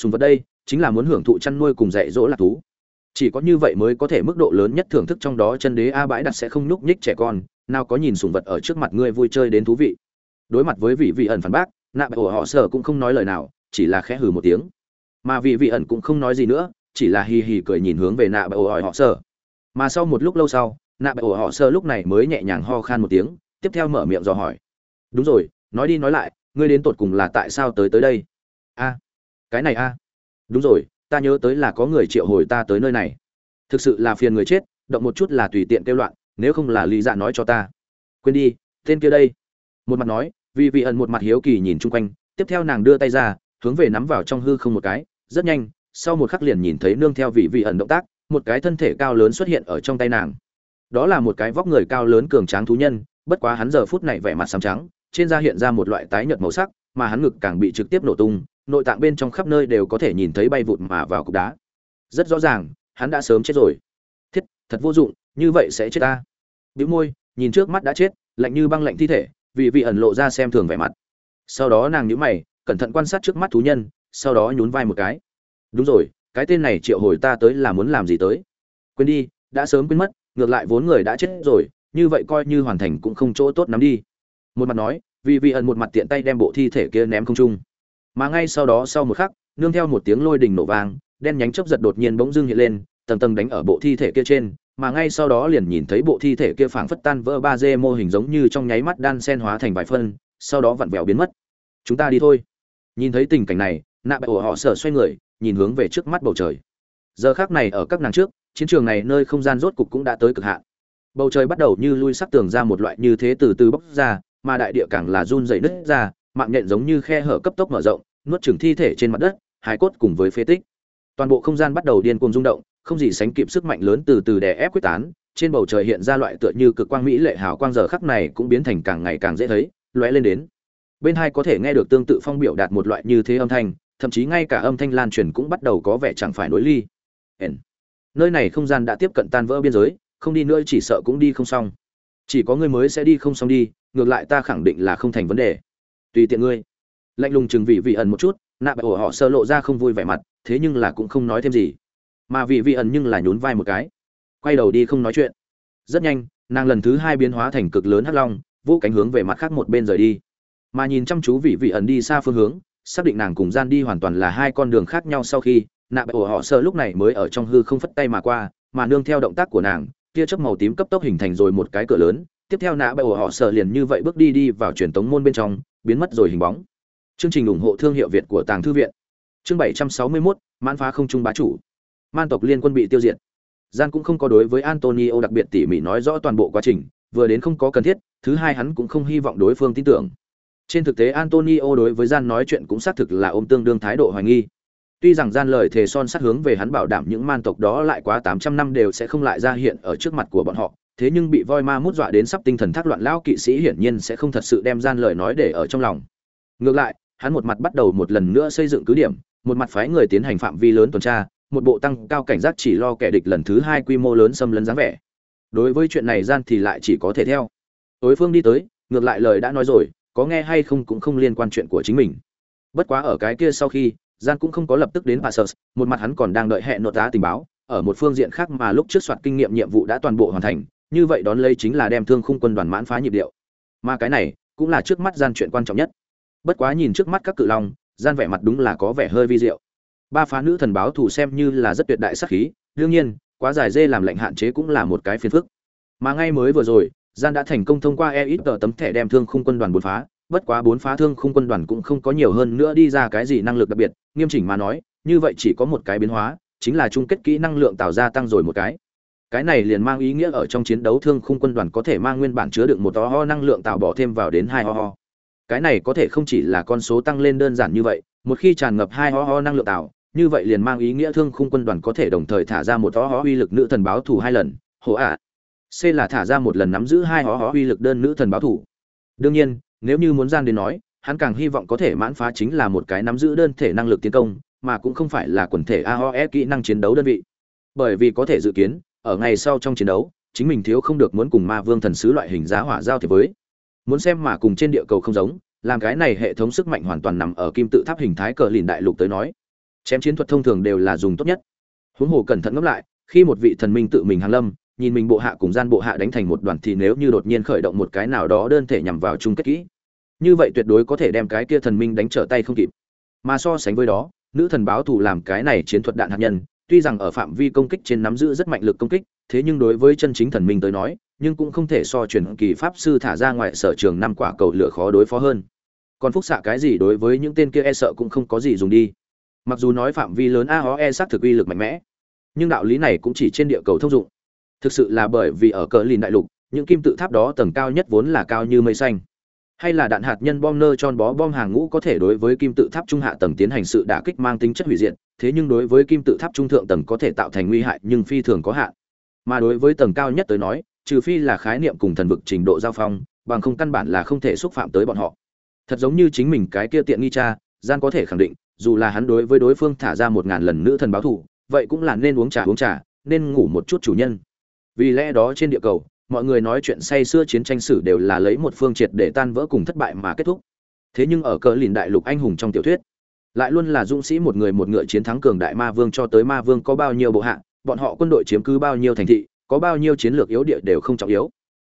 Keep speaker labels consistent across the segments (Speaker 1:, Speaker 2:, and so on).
Speaker 1: sùng vật đây chính là muốn hưởng thụ chăn nuôi cùng dạy dỗ lạc thú. Chỉ có như vậy mới có thể mức độ lớn nhất thưởng thức trong đó chân đế a bãi đặt sẽ không nhúc nhích trẻ con, nào có nhìn sùng vật ở trước mặt ngươi vui chơi đến thú vị. Đối mặt với vị vị ẩn phản bác, nạ bại ổ họ sở cũng không nói lời nào, chỉ là khẽ hừ một tiếng. Mà vị vị ẩn cũng không nói gì nữa, chỉ là hì hì cười nhìn hướng về nạ bại ổ họ sở mà sau một lúc lâu sau, nạ bại ổ họ sở lúc này mới nhẹ nhàng ho khan một tiếng, tiếp theo mở miệng dò hỏi. Đúng rồi, nói đi nói lại, ngươi đến tột cùng là tại sao tới tới đây? A cái này a. Đúng rồi, ta nhớ tới là có người triệu hồi ta tới nơi này. Thực sự là phiền người chết, động một chút là tùy tiện kêu loạn, nếu không là lý dạ nói cho ta. Quên đi, tên kia đây. Một mặt nói, vì vị ẩn một mặt hiếu kỳ nhìn chung quanh, tiếp theo nàng đưa tay ra, hướng về nắm vào trong hư không một cái, rất nhanh, sau một khắc liền nhìn thấy nương theo vị vị ẩn động tác, một cái thân thể cao lớn xuất hiện ở trong tay nàng. Đó là một cái vóc người cao lớn cường tráng thú nhân, bất quá hắn giờ phút này vẻ mặt xám trắng, trên da hiện ra một loại tái nhợt màu sắc, mà hắn ngực càng bị trực tiếp nổ tung nội tạng bên trong khắp nơi đều có thể nhìn thấy bay vụt mà vào cục đá. Rất rõ ràng, hắn đã sớm chết rồi. Thiết, thật vô dụng, như vậy sẽ chết ta. Bĩu môi, nhìn trước mắt đã chết, lạnh như băng lạnh thi thể vì vị ẩn lộ ra xem thường vẻ mặt. Sau đó nàng nhíu mày, cẩn thận quan sát trước mắt thú nhân, sau đó nhún vai một cái. Đúng rồi, cái tên này triệu hồi ta tới là muốn làm gì tới? Quên đi, đã sớm quên mất, ngược lại vốn người đã chết rồi, như vậy coi như hoàn thành cũng không chỗ tốt lắm đi. Một mặt nói vì vị ẩn một mặt tiện tay đem bộ thi thể kia ném không trung mà ngay sau đó sau một khắc, nương theo một tiếng lôi đình nổ vang, đen nhánh chớp giật đột nhiên bỗng dưng hiện lên, tầng tầng đánh ở bộ thi thể kia trên, mà ngay sau đó liền nhìn thấy bộ thi thể kia phảng phất tan vỡ ba d mô hình giống như trong nháy mắt đan sen hóa thành vài phân, sau đó vặn vẹo biến mất. Chúng ta đi thôi. Nhìn thấy tình cảnh này, nạ bại ổ họ sợ xoay người, nhìn hướng về trước mắt bầu trời. Giờ khác này ở các nàng trước, chiến trường này nơi không gian rốt cục cũng đã tới cực hạn. Bầu trời bắt đầu như lui sắc tường ra một loại như thế từ từ bốc ra, mà đại địa càng là run dày nứt ra, mạng nhện giống như khe hở cấp tốc mở rộng nuốt chửng thi thể trên mặt đất hải cốt cùng với phế tích. Toàn bộ không gian bắt đầu điên cuồng rung động, không gì sánh kịp sức mạnh lớn từ từ đè ép quyết tán, trên bầu trời hiện ra loại tựa như cực quang mỹ lệ hào quang giờ khắc này cũng biến thành càng ngày càng dễ thấy, lóe lên đến. Bên hai có thể nghe được tương tự phong biểu đạt một loại như thế âm thanh, thậm chí ngay cả âm thanh lan truyền cũng bắt đầu có vẻ chẳng phải nối ly. Ấn. nơi này không gian đã tiếp cận tan vỡ biên giới, không đi nữa chỉ sợ cũng đi không xong. Chỉ có ngươi mới sẽ đi không xong đi, ngược lại ta khẳng định là không thành vấn đề. Tùy tiện ngươi lạnh lùng chừng vị vị ẩn một chút, nạ bại ổ họ sơ lộ ra không vui vẻ mặt, thế nhưng là cũng không nói thêm gì. Mà vị vị ẩn nhưng là nhún vai một cái, quay đầu đi không nói chuyện. Rất nhanh, nàng lần thứ hai biến hóa thành cực lớn hắc long, vũ cánh hướng về mặt khác một bên rời đi. Mà nhìn chăm chú vị vị ẩn đi xa phương hướng, xác định nàng cùng gian đi hoàn toàn là hai con đường khác nhau sau khi, nạ bại ổ họ sơ lúc này mới ở trong hư không phất tay mà qua, mà nương theo động tác của nàng, tia chớp màu tím cấp tốc hình thành rồi một cái cửa lớn. Tiếp theo nạ bại ổ họ sơ liền như vậy bước đi đi vào truyền tống môn bên trong, biến mất rồi hình bóng chương trình ủng hộ thương hiệu việt của tàng thư viện. Chương bảy trăm sáu mươi 761, mãn phá không trung bá chủ. Man tộc liên quân bị tiêu diệt. Gian cũng không có đối với antonio đặc biệt tỉ mỉ nói rõ toàn bộ quá trình vừa đến không có cần thiết thứ hai hắn cũng không hy vọng đối phương tin tưởng. Trên thực tế antonio đối với gian nói chuyện cũng xác thực là ôm tương đương thái độ hoài nghi. Tuy rằng gian lời thề son sát hướng về hắn bảo đảm những man tộc đó lại quá tám trăm năm đều sẽ không lại ra hiện ở trước mặt của bọn họ thế nhưng bị voi ma mút dọa đến sắp tinh thần thác loạn lão kỵ sĩ hiển nhiên sẽ không thật sự đem gian lời nói để ở trong lòng. Ngược lại hắn một mặt bắt đầu một lần nữa xây dựng cứ điểm một mặt phái người tiến hành phạm vi lớn tuần tra một bộ tăng cao cảnh giác chỉ lo kẻ địch lần thứ hai quy mô lớn xâm lấn dáng vẻ. Đối với chuyện này gian thì lại chỉ có thể theo. Đối phương đi tới ngược lại lời đã nói rồi có nghe hay không cũng không liên quan chuyện của chính mình. Bất quá ở cái kia sau khi gian cũng không có lập tức đến Passus, một mặt hắn còn đang đợi hẹn nội tá tình báo ở một phương diện khác mà lúc trước soạt kinh nghiệm nhiệm vụ đã toàn bộ hoàn thành như vậy đón lấy chính là đem thương khung quân đoàn mãn phá nhịp điệu. Mà cái này cũng là trước mắt gian chuyện quan trọng nhất bất quá nhìn trước mắt các cự long, gian vẻ mặt đúng là có vẻ hơi vi diệu. Ba phá nữ thần báo thù xem như là rất tuyệt đại sắc khí, đương nhiên, quá dài dê làm lệnh hạn chế cũng là một cái phiền phức. Mà ngay mới vừa rồi, gian đã thành công thông qua e ít tờ tấm thẻ đem thương khung quân đoàn bốn phá, bất quá bốn phá thương khung quân đoàn cũng không có nhiều hơn nữa đi ra cái gì năng lực đặc biệt, nghiêm chỉnh mà nói, như vậy chỉ có một cái biến hóa, chính là chung kết kỹ năng lượng tạo ra tăng rồi một cái. Cái này liền mang ý nghĩa ở trong chiến đấu thương khung quân đoàn có thể mang nguyên bản chứa đựng một to ho năng lượng tạo bỏ thêm vào đến hai ho ho cái này có thể không chỉ là con số tăng lên đơn giản như vậy, một khi tràn ngập hai ho ho năng lượng tạo, như vậy liền mang ý nghĩa thương khung quân đoàn có thể đồng thời thả ra một ho ho uy lực nữ thần báo thù hai lần. Hổ ạ. C là thả ra một lần nắm giữ hai ho ho uy lực đơn nữ thần báo thù. Đương nhiên, nếu như muốn gian đến nói, hắn càng hy vọng có thể mãn phá chính là một cái nắm giữ đơn thể năng lực tiến công, mà cũng không phải là quần thể aoe kỹ năng chiến đấu đơn vị. Bởi vì có thể dự kiến, ở ngày sau trong chiến đấu, chính mình thiếu không được muốn cùng ma vương thần sứ loại hình giá hỏa giao thế với muốn xem mà cùng trên địa cầu không giống, làm cái này hệ thống sức mạnh hoàn toàn nằm ở kim tự tháp hình thái cờ lìn đại lục tới nói. Chém chiến thuật thông thường đều là dùng tốt nhất. Huống hồ cẩn thận ngẫm lại, khi một vị thần minh tự mình hàn lâm, nhìn mình bộ hạ cùng gian bộ hạ đánh thành một đoàn thì nếu như đột nhiên khởi động một cái nào đó đơn thể nhằm vào chung kết kỹ, như vậy tuyệt đối có thể đem cái kia thần minh đánh trở tay không kịp. Mà so sánh với đó, nữ thần báo thù làm cái này chiến thuật đạn hạt nhân, tuy rằng ở phạm vi công kích trên nắm giữ rất mạnh lực công kích, thế nhưng đối với chân chính thần minh tới nói nhưng cũng không thể so truyền kỳ pháp sư thả ra ngoài sở trường năm quả cầu lửa khó đối phó hơn. Còn phúc xạ cái gì đối với những tên kia e sợ cũng không có gì dùng đi. Mặc dù nói phạm vi lớn a ho e xác thực uy lực mạnh mẽ, nhưng đạo lý này cũng chỉ trên địa cầu thông dụng. Thực sự là bởi vì ở cờ lìn đại lục, những kim tự tháp đó tầng cao nhất vốn là cao như mây xanh. Hay là đạn hạt nhân bom nơ tròn bó bom hàng ngũ có thể đối với kim tự tháp trung hạ tầng tiến hành sự đả kích mang tính chất hủy diệt, thế nhưng đối với kim tự tháp trung thượng tầng có thể tạo thành nguy hại nhưng phi thường có hạn. Mà đối với tầng cao nhất tới nói trừ phi là khái niệm cùng thần vực trình độ giao phong, bằng không căn bản là không thể xúc phạm tới bọn họ. Thật giống như chính mình cái kia tiện nghi cha, gian có thể khẳng định, dù là hắn đối với đối phương thả ra một ngàn lần nữ thần báo thù, vậy cũng là nên uống trà uống trà, nên ngủ một chút chủ nhân. Vì lẽ đó trên địa cầu, mọi người nói chuyện say xưa chiến tranh sử đều là lấy một phương triệt để tan vỡ cùng thất bại mà kết thúc. Thế nhưng ở cờ lìn đại lục anh hùng trong tiểu thuyết, lại luôn là dũng sĩ một người một ngựa chiến thắng cường đại ma vương cho tới ma vương có bao nhiêu bộ hạ, bọn họ quân đội chiếm cứ bao nhiêu thành thị có bao nhiêu chiến lược yếu địa đều không trọng yếu.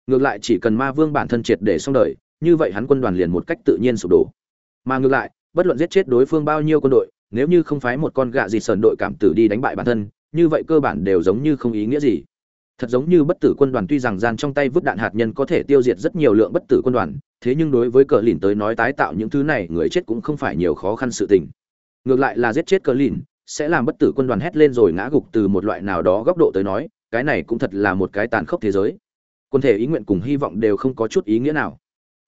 Speaker 1: Ngược lại chỉ cần ma vương bản thân triệt để xong đời, như vậy hắn quân đoàn liền một cách tự nhiên sụp đổ. Mà ngược lại, bất luận giết chết đối phương bao nhiêu quân đội, nếu như không phái một con gạ gì sờn đội cảm tử đi đánh bại bản thân, như vậy cơ bản đều giống như không ý nghĩa gì. Thật giống như bất tử quân đoàn tuy rằng gian trong tay vứt đạn hạt nhân có thể tiêu diệt rất nhiều lượng bất tử quân đoàn, thế nhưng đối với cờ lìn tới nói tái tạo những thứ này người chết cũng không phải nhiều khó khăn sự tình. Ngược lại là giết chết cờ lìn, sẽ làm bất tử quân đoàn hét lên rồi ngã gục từ một loại nào đó góc độ tới nói cái này cũng thật là một cái tàn khốc thế giới. Quân thể ý nguyện cùng hy vọng đều không có chút ý nghĩa nào.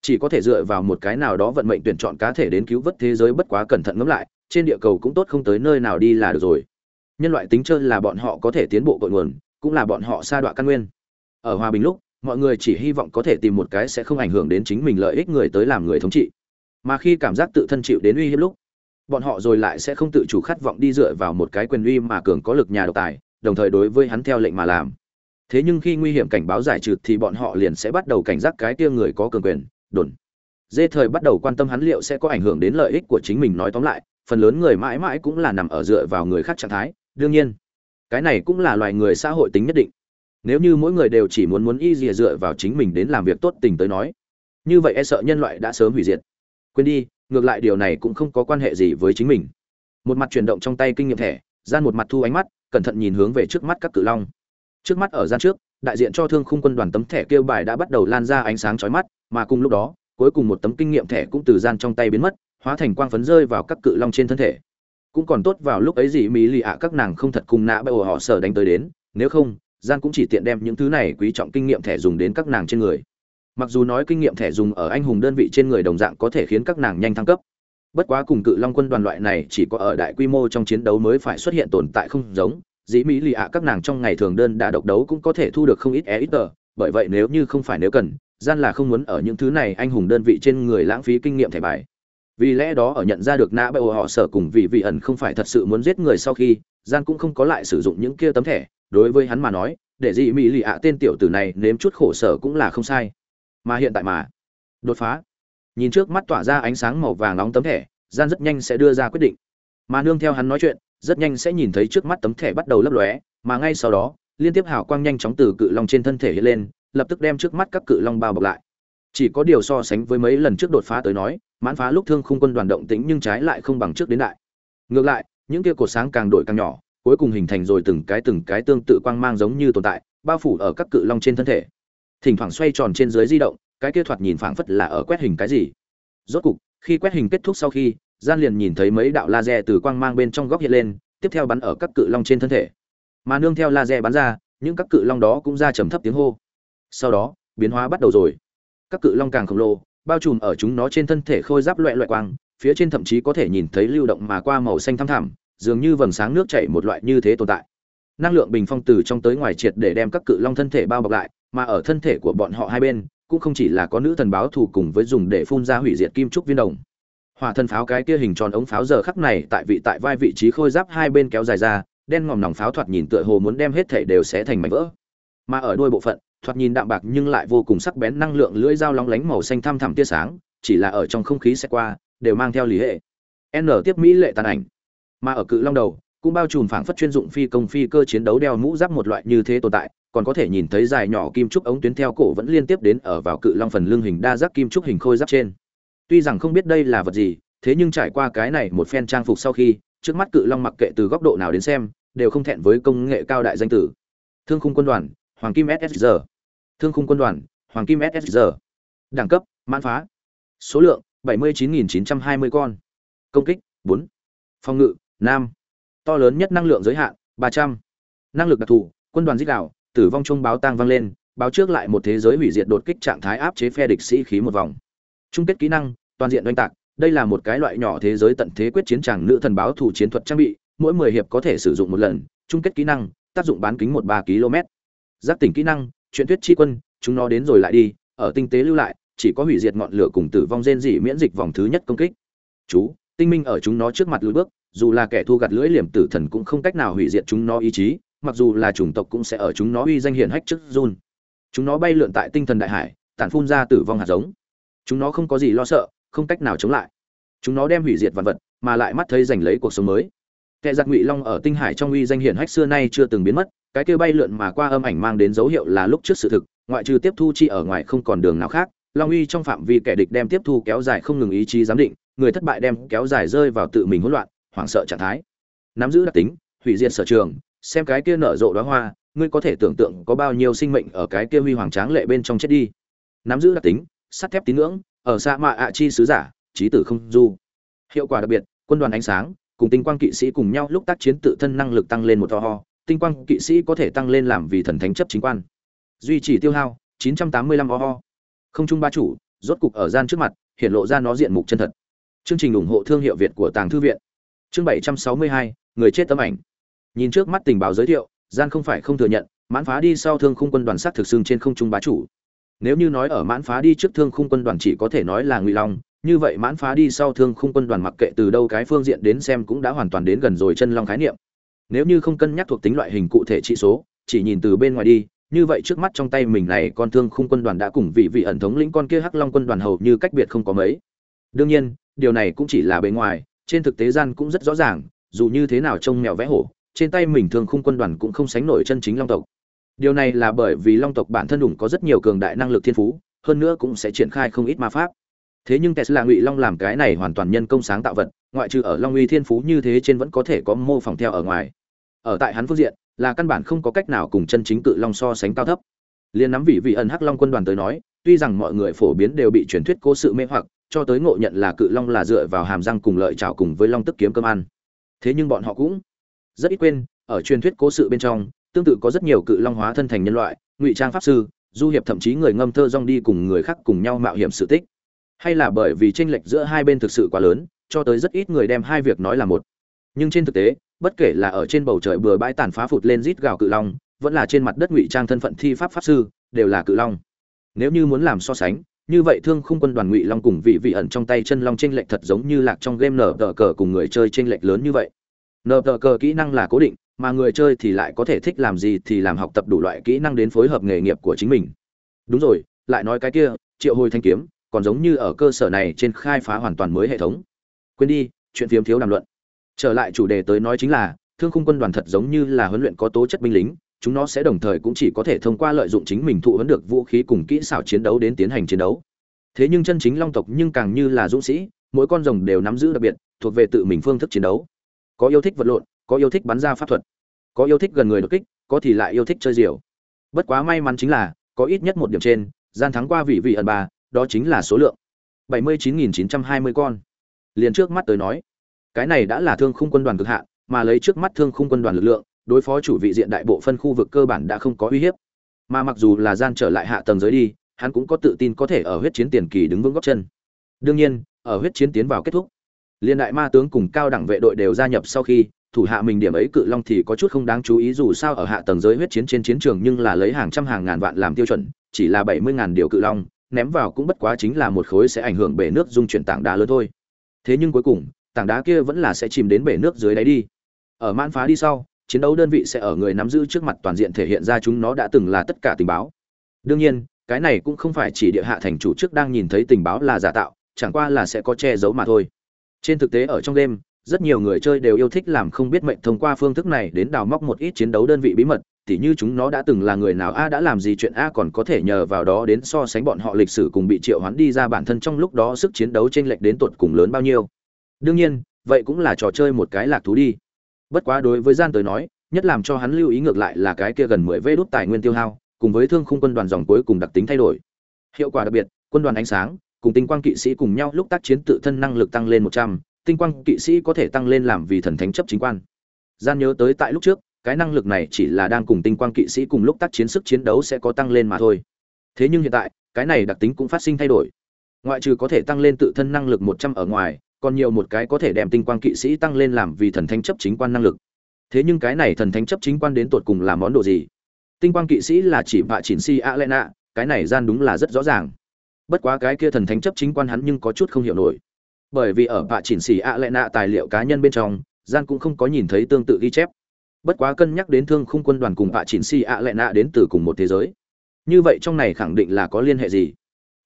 Speaker 1: Chỉ có thể dựa vào một cái nào đó vận mệnh tuyển chọn cá thể đến cứu vớt thế giới bất quá cẩn thận ngẫm lại, trên địa cầu cũng tốt không tới nơi nào đi là được rồi. Nhân loại tính chơi là bọn họ có thể tiến bộ cội nguồn, cũng là bọn họ sa đọa căn nguyên. Ở hòa bình lúc, mọi người chỉ hy vọng có thể tìm một cái sẽ không ảnh hưởng đến chính mình lợi ích người tới làm người thống trị. Mà khi cảm giác tự thân chịu đến uy hiếp lúc, bọn họ rồi lại sẽ không tự chủ khát vọng đi dựa vào một cái quyền uy mà cường có lực nhà độc tài đồng thời đối với hắn theo lệnh mà làm. Thế nhưng khi nguy hiểm cảnh báo giải trừ thì bọn họ liền sẽ bắt đầu cảnh giác cái kia người có cường quyền, đồn. Dê thời bắt đầu quan tâm hắn liệu sẽ có ảnh hưởng đến lợi ích của chính mình nói tóm lại, phần lớn người mãi mãi cũng là nằm ở dựa vào người khác trạng thái, đương nhiên, cái này cũng là loài người xã hội tính nhất định. Nếu như mỗi người đều chỉ muốn muốn y dìa dựa vào chính mình đến làm việc tốt tình tới nói, như vậy e sợ nhân loại đã sớm hủy diệt. Quên đi, ngược lại điều này cũng không có quan hệ gì với chính mình. Một mặt chuyển động trong tay kinh nghiệm thẻ, gian một mặt thu ánh mắt cẩn thận nhìn hướng về trước mắt các cự long. Trước mắt ở gian trước, đại diện cho thương khung quân đoàn tấm thẻ kêu bài đã bắt đầu lan ra ánh sáng chói mắt, mà cùng lúc đó, cuối cùng một tấm kinh nghiệm thẻ cũng từ gian trong tay biến mất, hóa thành quang phấn rơi vào các cự long trên thân thể. Cũng còn tốt vào lúc ấy gì mỹ lì ạ, các nàng không thật cùng nã bởi họ sở đánh tới đến, nếu không, gian cũng chỉ tiện đem những thứ này quý trọng kinh nghiệm thẻ dùng đến các nàng trên người. Mặc dù nói kinh nghiệm thẻ dùng ở anh hùng đơn vị trên người đồng dạng có thể khiến các nàng nhanh thăng cấp bất quá cùng cự long quân đoàn loại này chỉ có ở đại quy mô trong chiến đấu mới phải xuất hiện tồn tại không giống, dĩ mỹ lì ạ các nàng trong ngày thường đơn đà độc đấu cũng có thể thu được không ít e ít tờ, bởi vậy nếu như không phải nếu cần, gian là không muốn ở những thứ này anh hùng đơn vị trên người lãng phí kinh nghiệm thẻ bài. Vì lẽ đó ở nhận ra được nã bởi họ sở cùng vì vị ẩn không phải thật sự muốn giết người sau khi, gian cũng không có lại sử dụng những kia tấm thẻ. Đối với hắn mà nói, để dị mỹ lì ạ tên tiểu tử này nếm chút khổ sở cũng là không sai. Mà hiện tại mà, đột phá nhìn trước mắt tỏa ra ánh sáng màu vàng nóng tấm thẻ, gian rất nhanh sẽ đưa ra quyết định. Mà nương theo hắn nói chuyện, rất nhanh sẽ nhìn thấy trước mắt tấm thẻ bắt đầu lấp lóe, mà ngay sau đó, liên tiếp hào quang nhanh chóng từ cự long trên thân thể hiện lên, lập tức đem trước mắt các cự long bao bọc lại. Chỉ có điều so sánh với mấy lần trước đột phá tới nói, mãn phá lúc thương khung quân đoàn động tĩnh nhưng trái lại không bằng trước đến đại. Ngược lại, những kia cột sáng càng đổi càng nhỏ, cuối cùng hình thành rồi từng cái từng cái tương tự quang mang giống như tồn tại, bao phủ ở các cự long trên thân thể. Thỉnh thoảng xoay tròn trên dưới di động cái kia thoạt nhìn phảng phất là ở quét hình cái gì. Rốt cục, khi quét hình kết thúc sau khi, gian liền nhìn thấy mấy đạo laser từ quang mang bên trong góc hiện lên, tiếp theo bắn ở các cự long trên thân thể. Mà nương theo laser bắn ra, những các cự long đó cũng ra trầm thấp tiếng hô. Sau đó, biến hóa bắt đầu rồi. Các cự long càng khổng lồ, bao trùm ở chúng nó trên thân thể khôi giáp loẹ loẹ quang, phía trên thậm chí có thể nhìn thấy lưu động mà qua màu xanh thăm thẳm, dường như vầng sáng nước chảy một loại như thế tồn tại. Năng lượng bình phong từ trong tới ngoài triệt để đem các cự long thân thể bao bọc lại, mà ở thân thể của bọn họ hai bên cũng không chỉ là có nữ thần báo thù cùng với dùng để phun ra hủy diệt kim trúc viên đồng. Hỏa thần pháo cái kia hình tròn ống pháo giờ khắc này tại vị tại vai vị trí khôi giáp hai bên kéo dài ra, đen ngòm nòng pháo thoạt nhìn tựa hồ muốn đem hết thể đều sẽ thành mảnh vỡ. Mà ở đuôi bộ phận, thoạt nhìn đạm bạc nhưng lại vô cùng sắc bén năng lượng lưỡi dao lóng lánh màu xanh thăm thẳm tia sáng, chỉ là ở trong không khí sẽ qua, đều mang theo lý hệ. N tiếp mỹ lệ tàn ảnh. Mà ở cự long đầu, cũng bao trùm phảng phất chuyên dụng phi công phi cơ chiến đấu đeo mũ giáp một loại như thế tồn tại còn có thể nhìn thấy dài nhỏ kim trúc ống tuyến theo cổ vẫn liên tiếp đến ở vào cự long phần lưng hình đa giác kim trúc hình khôi giáp trên tuy rằng không biết đây là vật gì, thế nhưng trải qua cái này một phen trang phục sau khi, trước mắt cự long mặc kệ từ góc độ nào đến xem, đều không thẹn với công nghệ cao đại danh tử thương khung quân đoàn, hoàng kim ssr thương khung quân đoàn, hoàng kim ssr đẳng cấp, mãn phá số lượng 79.920 con công kích 4. phòng ngự 5. to lớn nhất năng lượng giới hạn 300. năng lực đặc thù, quân đoàn giết đạo tử vong chung báo tang vang lên, báo trước lại một thế giới hủy diệt đột kích trạng thái áp chế phe địch sĩ khí một vòng. Chung kết kỹ năng, toàn diện oanh tạc, đây là một cái loại nhỏ thế giới tận thế quyết chiến tràng nữ thần báo thủ chiến thuật trang bị, mỗi 10 hiệp có thể sử dụng một lần, chung kết kỹ năng, tác dụng bán kính một ba km. Giác tỉnh kỹ năng, chuyện thuyết chi quân, chúng nó đến rồi lại đi, ở tinh tế lưu lại, chỉ có hủy diệt ngọn lửa cùng tử vong gen dị miễn dịch vòng thứ nhất công kích. Chú, tinh minh ở chúng nó trước mặt lùi bước, dù là kẻ thu gặt lưỡi liềm tử thần cũng không cách nào hủy diệt chúng nó ý chí mặc dù là chủng tộc cũng sẽ ở chúng nó uy danh hiển hách trước run. Chúng nó bay lượn tại tinh thần đại hải, tản phun ra tử vong hạt giống. Chúng nó không có gì lo sợ, không cách nào chống lại. Chúng nó đem hủy diệt vạn vật, mà lại mắt thấy giành lấy cuộc sống mới. Kẻ giặc ngụy long ở tinh hải trong uy danh hiển hách xưa nay chưa từng biến mất, cái kêu bay lượn mà qua âm ảnh mang đến dấu hiệu là lúc trước sự thực, ngoại trừ tiếp thu chi ở ngoài không còn đường nào khác, long uy trong phạm vi kẻ địch đem tiếp thu kéo dài không ngừng ý chí giám định, người thất bại đem kéo dài rơi vào tự mình hỗn loạn, hoảng sợ trạng thái. Nắm giữ đặc tính, hủy diệt sở trường xem cái kia nở rộ đóa hoa ngươi có thể tưởng tượng có bao nhiêu sinh mệnh ở cái kia huy hoàng tráng lệ bên trong chết đi. Nắm giữ đặc tính sắt thép tín ngưỡng ở xa mạ ạ chi sứ giả trí tử không du. Hiệu quả đặc biệt quân đoàn ánh sáng cùng tinh quang kỵ sĩ cùng nhau lúc tác chiến tự thân năng lực tăng lên một to ho tinh quang kỵ sĩ có thể tăng lên làm vì thần thánh chấp chính quan. Duy trì tiêu hao 985 ho. Không trung ba chủ rốt cục ở gian trước mặt hiện lộ ra nó diện mục chân thật. Chương trình ủng hộ thương hiệu việt của tàng thư viện. Chương 762, người chết tấm ảnh nhìn trước mắt tình báo giới thiệu, gian không phải không thừa nhận, mãn phá đi sau thương khung quân đoàn sát thực xưng trên không trung bá chủ. Nếu như nói ở mãn phá đi trước thương khung quân đoàn chỉ có thể nói là ngụy long, như vậy mãn phá đi sau thương khung quân đoàn mặc kệ từ đâu cái phương diện đến xem cũng đã hoàn toàn đến gần rồi chân long khái niệm. Nếu như không cân nhắc thuộc tính loại hình cụ thể trị số, chỉ nhìn từ bên ngoài đi, như vậy trước mắt trong tay mình này con thương khung quân đoàn đã cùng vị vị ẩn thống lĩnh con kia hắc long quân đoàn hầu như cách biệt không có mấy. Đương nhiên, điều này cũng chỉ là bề ngoài, trên thực tế gian cũng rất rõ ràng, dù như thế nào trông mèo vẽ hổ trên tay mình thường khung quân đoàn cũng không sánh nổi chân chính long tộc. Điều này là bởi vì long tộc bản thân đủng có rất nhiều cường đại năng lực thiên phú, hơn nữa cũng sẽ triển khai không ít ma pháp. Thế nhưng tesla ngụy long làm cái này hoàn toàn nhân công sáng tạo vật, ngoại trừ ở long uy thiên phú như thế trên vẫn có thể có mô phỏng theo ở ngoài. Ở tại hắn phương diện, là căn bản không có cách nào cùng chân chính cự long so sánh cao thấp. Liên nắm vị vị ẩn hắc long quân đoàn tới nói, tuy rằng mọi người phổ biến đều bị truyền thuyết cố sự mê hoặc, cho tới ngộ nhận là cự long là dựa vào hàm răng cùng lợi trào cùng với long tức kiếm cơm ăn. Thế nhưng bọn họ cũng rất ít quên, ở truyền thuyết cố sự bên trong, tương tự có rất nhiều cự long hóa thân thành nhân loại, ngụy trang pháp sư, du hiệp thậm chí người ngâm thơ rong đi cùng người khác cùng nhau mạo hiểm sự tích. Hay là bởi vì tranh lệch giữa hai bên thực sự quá lớn, cho tới rất ít người đem hai việc nói là một. Nhưng trên thực tế, bất kể là ở trên bầu trời bừa bãi tàn phá phụt lên rít gào cự long, vẫn là trên mặt đất ngụy trang thân phận thi pháp pháp sư, đều là cự long. Nếu như muốn làm so sánh, như vậy thương khung quân đoàn ngụy long cùng vị vị ẩn trong tay chân long tranh lệch thật giống như lạc trong game nở tờ cờ cùng người chơi tranh lệch lớn như vậy nờ tờ cờ kỹ năng là cố định, mà người chơi thì lại có thể thích làm gì thì làm học tập đủ loại kỹ năng đến phối hợp nghề nghiệp của chính mình. Đúng rồi, lại nói cái kia, triệu hồi thanh kiếm, còn giống như ở cơ sở này trên khai phá hoàn toàn mới hệ thống. Quên đi, chuyện phiếm thiếu đàm luận. Trở lại chủ đề tới nói chính là, thương khung quân đoàn thật giống như là huấn luyện có tố chất binh lính, chúng nó sẽ đồng thời cũng chỉ có thể thông qua lợi dụng chính mình thụ huấn được vũ khí cùng kỹ xảo chiến đấu đến tiến hành chiến đấu. Thế nhưng chân chính long tộc nhưng càng như là dũng sĩ, mỗi con rồng đều nắm giữ đặc biệt, thuộc về tự mình phương thức chiến đấu có yêu thích vật lộn có yêu thích bắn ra pháp thuật có yêu thích gần người đột kích có thì lại yêu thích chơi diều. Bất quá may mắn chính là có ít nhất một điểm trên gian thắng qua vị vị ẩn bà, đó chính là số lượng. 79.920 con. Liền trước mắt tới nói cái này đã là thương khung quân đoàn cực hạn mà lấy trước mắt thương khung quân đoàn lực lượng đối phó chủ vị diện đại bộ phân khu vực cơ bản đã không có uy hiếp. Mà mặc dù là gian trở lại hạ tầng giới đi hắn cũng có tự tin có thể ở huyết chiến tiền kỳ đứng vững góc chân. Đương nhiên ở huyết chiến tiến vào kết thúc liên đại ma tướng cùng cao đẳng vệ đội đều gia nhập sau khi, thủ hạ mình điểm ấy cự long thì có chút không đáng chú ý dù sao ở hạ tầng giới huyết chiến trên chiến trường nhưng là lấy hàng trăm hàng ngàn vạn làm tiêu chuẩn, chỉ là bảy mươi ngàn điều cự long, ném vào cũng bất quá chính là một khối sẽ ảnh hưởng bể nước dung chuyển tảng đá lớn thôi. Thế nhưng cuối cùng, tảng đá kia vẫn là sẽ chìm đến bể nước dưới đáy đi. Ở mãn phá đi sau, chiến đấu đơn vị sẽ ở người nắm giữ trước mặt toàn diện thể hiện ra chúng nó đã từng là tất cả tình báo. Đương nhiên, cái này cũng không phải chỉ địa hạ thành chủ trước đang nhìn thấy tình báo là giả tạo, chẳng qua là sẽ có che giấu mà thôi trên thực tế ở trong đêm, rất nhiều người chơi đều yêu thích làm không biết mệnh thông qua phương thức này đến đào móc một ít chiến đấu đơn vị bí mật, tỉ như chúng nó đã từng là người nào a đã làm gì chuyện a còn có thể nhờ vào đó đến so sánh bọn họ lịch sử cùng bị triệu hoán đi ra bản thân trong lúc đó sức chiến đấu chênh lệch đến tuột cùng lớn bao nhiêu. Đương nhiên, vậy cũng là trò chơi một cái lạc thú đi. Bất quá đối với gian tới nói, nhất làm cho hắn lưu ý ngược lại là cái kia gần mười vê đốt tài nguyên tiêu hao, cùng với thương khung quân đoàn dòng cuối cùng đặc tính thay đổi. Hiệu quả đặc biệt, quân đoàn ánh sáng cùng tinh quang kỵ sĩ cùng nhau lúc tác chiến tự thân năng lực tăng lên một trăm, tinh quang kỵ sĩ có thể tăng lên làm vì thần thánh chấp chính quan. Gian nhớ tới tại lúc trước, cái năng lực này chỉ là đang cùng tinh quang kỵ sĩ cùng lúc tác chiến sức chiến đấu sẽ có tăng lên mà thôi. Thế nhưng hiện tại, cái này đặc tính cũng phát sinh thay đổi. Ngoại trừ có thể tăng lên tự thân năng lực một trăm ở ngoài, còn nhiều một cái có thể đem tinh quang kỵ sĩ tăng lên làm vì thần thánh chấp chính quan năng lực. Thế nhưng cái này thần thánh chấp chính quan đến tột cùng là món đồ gì? Tinh quang kỵ sĩ là chỉ vạ chỉnh si a lena cái này gian đúng là rất rõ ràng bất quá cái kia thần thánh chấp chính quan hắn nhưng có chút không hiểu nổi. Bởi vì ở vạ chỉnh xì lệ nạ tài liệu cá nhân bên trong gian cũng không có nhìn thấy tương tự ghi chép. Bất quá cân nhắc đến thương khung quân đoàn cùng vạ chỉnh xì lệ nạ đến từ cùng một thế giới. Như vậy trong này khẳng định là có liên hệ gì?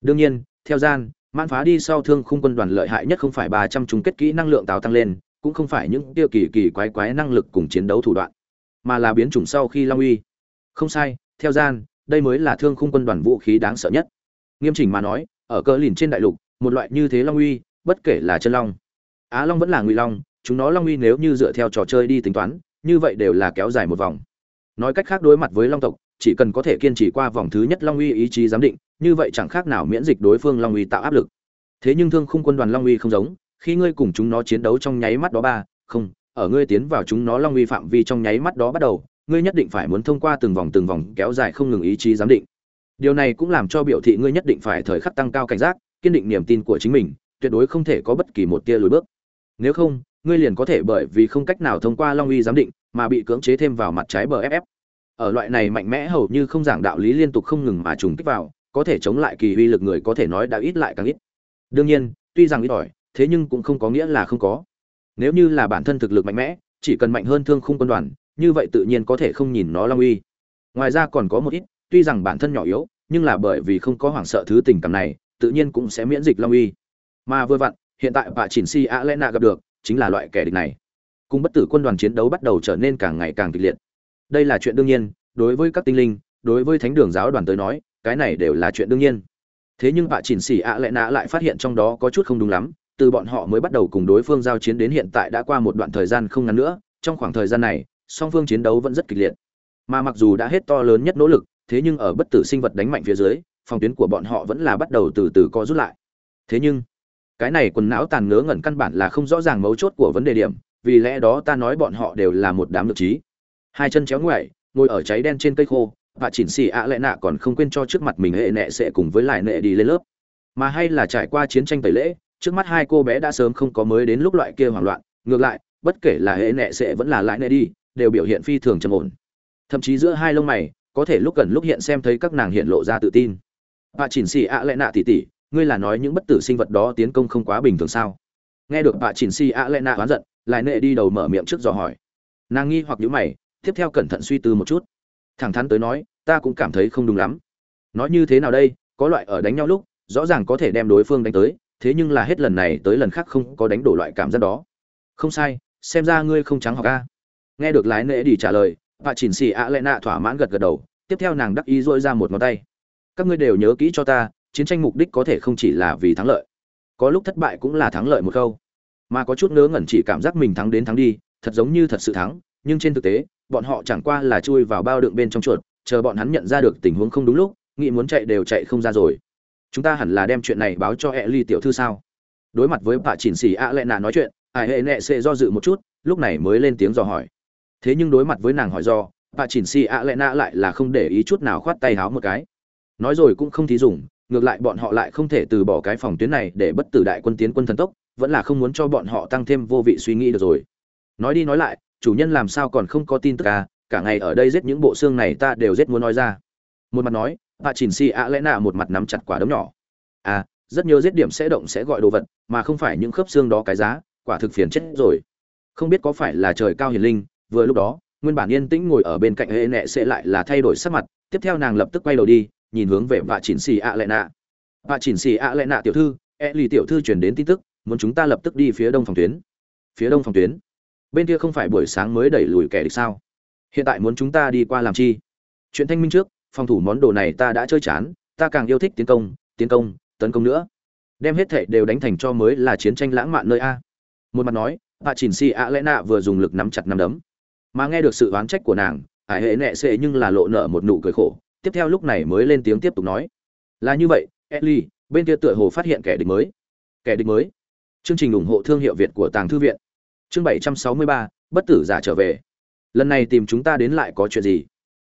Speaker 1: Đương nhiên, theo gian mãn phá đi sau thương khung quân đoàn lợi hại nhất không phải ba trăm chung kết kỹ năng lượng tạo tăng lên, cũng không phải những tiêu kỳ kỳ quái quái năng lực cùng chiến đấu thủ đoạn, mà là biến chủng sau khi long uy. Không sai, theo gian đây mới là thương khung quân đoàn vũ khí đáng sợ nhất nghiêm chỉnh mà nói, ở cơ lìn trên đại lục, một loại như thế long uy, bất kể là chân long. Á long vẫn là ngụy long, chúng nó long uy nếu như dựa theo trò chơi đi tính toán, như vậy đều là kéo dài một vòng. Nói cách khác đối mặt với long tộc, chỉ cần có thể kiên trì qua vòng thứ nhất long uy ý chí giám định, như vậy chẳng khác nào miễn dịch đối phương long uy tạo áp lực. Thế nhưng thương khung quân đoàn long uy không giống, khi ngươi cùng chúng nó chiến đấu trong nháy mắt đó ba, không, ở ngươi tiến vào chúng nó long uy phạm vi trong nháy mắt đó bắt đầu, ngươi nhất định phải muốn thông qua từng vòng từng vòng kéo dài không ngừng ý chí giám định điều này cũng làm cho biểu thị ngươi nhất định phải thời khắc tăng cao cảnh giác, kiên định niềm tin của chính mình, tuyệt đối không thể có bất kỳ một tia lùi bước. Nếu không, ngươi liền có thể bởi vì không cách nào thông qua long uy giám định mà bị cưỡng chế thêm vào mặt trái bờ ff ở loại này mạnh mẽ hầu như không giảng đạo lý liên tục không ngừng mà trùng kích vào, có thể chống lại kỳ uy lực người có thể nói đã ít lại càng ít. Đương nhiên, tuy rằng ít ỏi, thế nhưng cũng không có nghĩa là không có. Nếu như là bản thân thực lực mạnh mẽ, chỉ cần mạnh hơn thương khung quân đoàn, như vậy tự nhiên có thể không nhìn nó long uy. Ngoài ra còn có một ít tuy rằng bản thân nhỏ yếu, nhưng là bởi vì không có hoảng sợ thứ tình cảm này, tự nhiên cũng sẽ miễn dịch long uy. Mà vừa vặn, hiện tại bà chỉnh si a lẽ nạ gặp được, chính là loại kẻ địch này. Cùng bất tử quân đoàn chiến đấu bắt đầu trở nên càng ngày càng kịch liệt. Đây là chuyện đương nhiên, đối với các tinh linh, đối với thánh đường giáo đoàn tới nói, cái này đều là chuyện đương nhiên. Thế nhưng bà chỉnh si a lẽ nạ lại phát hiện trong đó có chút không đúng lắm, từ bọn họ mới bắt đầu cùng đối phương giao chiến đến hiện tại đã qua một đoạn thời gian không ngắn nữa, trong khoảng thời gian này, song phương chiến đấu vẫn rất kịch liệt. Mà mặc dù đã hết to lớn nhất nỗ lực thế nhưng ở bất tử sinh vật đánh mạnh phía dưới, phòng tuyến của bọn họ vẫn là bắt đầu từ từ co rút lại. Thế nhưng, cái này quần não tàn ngớ ngẩn căn bản là không rõ ràng mấu chốt của vấn đề điểm, vì lẽ đó ta nói bọn họ đều là một đám lực trí. Hai chân chéo ngoại ngồi ở cháy đen trên cây khô, và chỉnh xì ạ lẽ nạ còn không quên cho trước mặt mình hệ nệ sẽ cùng với lại nệ đi lên lớp. Mà hay là trải qua chiến tranh tẩy lễ, trước mắt hai cô bé đã sớm không có mới đến lúc loại kia hoảng loạn. Ngược lại, bất kể là hệ nệ sẽ vẫn là lại nệ đi, đều biểu hiện phi thường trầm ổn. Thậm chí giữa hai lông mày có thể lúc gần lúc hiện xem thấy các nàng hiện lộ ra tự tin. Bà chỉnh xì ạ lẽ nạ tỉ tỉ ngươi là nói những bất tử sinh vật đó tiến công không quá bình thường sao? Nghe được bà chỉnh xì ạ lẽ nạ oán giận lại nệ đi đầu mở miệng trước dò hỏi. Nàng nghi hoặc nhíu mày, tiếp theo cẩn thận suy tư một chút. Thẳng thắn tới nói, ta cũng cảm thấy không đúng lắm. Nói như thế nào đây, có loại ở đánh nhau lúc, rõ ràng có thể đem đối phương đánh tới, thế nhưng là hết lần này tới lần khác không có đánh đổ loại cảm giác đó. Không sai, xem ra ngươi không trắng học a. Nghe được lái nệ đi trả lời bà chỉnh xì ạ lệ nạ thỏa mãn gật gật đầu, tiếp theo nàng đắc ý dỗi ra một ngón tay. Các ngươi đều nhớ kỹ cho ta, chiến tranh mục đích có thể không chỉ là vì thắng lợi. Có lúc thất bại cũng là thắng lợi một câu. Mà có chút ngớ ngẩn chỉ cảm giác mình thắng đến thắng đi, thật giống như thật sự thắng, nhưng trên thực tế, bọn họ chẳng qua là chui vào bao đựng bên trong chuột, chờ bọn hắn nhận ra được tình huống không đúng lúc, nghĩ muốn chạy đều chạy không ra rồi. Chúng ta hẳn là đem chuyện này báo cho e ly tiểu thư sao? Đối mặt với bà chỉnh xì ạ lệ nạ nói chuyện, ai hệ nệ sẽ do dự một chút, lúc này mới lên tiếng dò hỏi thế nhưng đối mặt với nàng hỏi do, bà chỉnh xì ạ lệ nạ lại là không để ý chút nào khoát tay háo một cái. Nói rồi cũng không thí dùng, ngược lại bọn họ lại không thể từ bỏ cái phòng tuyến này để bất tử đại quân tiến quân thần tốc, vẫn là không muốn cho bọn họ tăng thêm vô vị suy nghĩ được rồi. Nói đi nói lại, chủ nhân làm sao còn không có tin tức à cả ngày ở đây giết những bộ xương này ta đều giết muốn nói ra. Một mặt nói, bà chỉnh si ạ lẽ nạ một mặt nắm chặt quả đấm nhỏ. À rất nhiều giết điểm sẽ động sẽ gọi đồ vật, mà không phải những khớp xương đó cái giá, quả thực phiền chết rồi. Không biết có phải là trời cao hiền linh vừa lúc đó, nguyên bản yên tĩnh ngồi ở bên cạnh hệ nệ sẽ lại là thay đổi sắc mặt, tiếp theo nàng lập tức quay đầu đi, nhìn hướng về vạ chỉnh xì ạ lệ nạ. Vạ chỉnh xì ạ lệ nạ tiểu thư e lì tiểu thư chuyển đến tin tức, muốn chúng ta lập tức đi phía đông phòng tuyến. Phía đông phòng tuyến? Bên kia không phải buổi sáng mới đẩy lùi kẻ địch sao? Hiện tại muốn chúng ta đi qua làm chi? Chuyện thanh minh trước, phòng thủ món đồ này ta đã chơi chán, ta càng yêu thích tiến công tiến công, tấn công nữa. Đem hết thệ đều đánh thành cho mới là chiến tranh lãng mạn nơi a. Một mặt nói bà chỉnh si a lẽ nạ vừa dùng lực nắm chặt nắm đấm mà nghe được sự oán trách của nàng, ải hệ nệ sệ nhưng là lộ nợ một nụ cười khổ, tiếp theo lúc này mới lên tiếng tiếp tục nói. Là như vậy, ellie, bên kia tựa hồ phát hiện kẻ địch mới. Kẻ địch mới. Chương trình ủng hộ thương hiệu việt của tàng thư viện. Chương bảy trăm sáu mươi ba, bất tử giả trở về. Lần này tìm chúng ta đến lại có chuyện gì?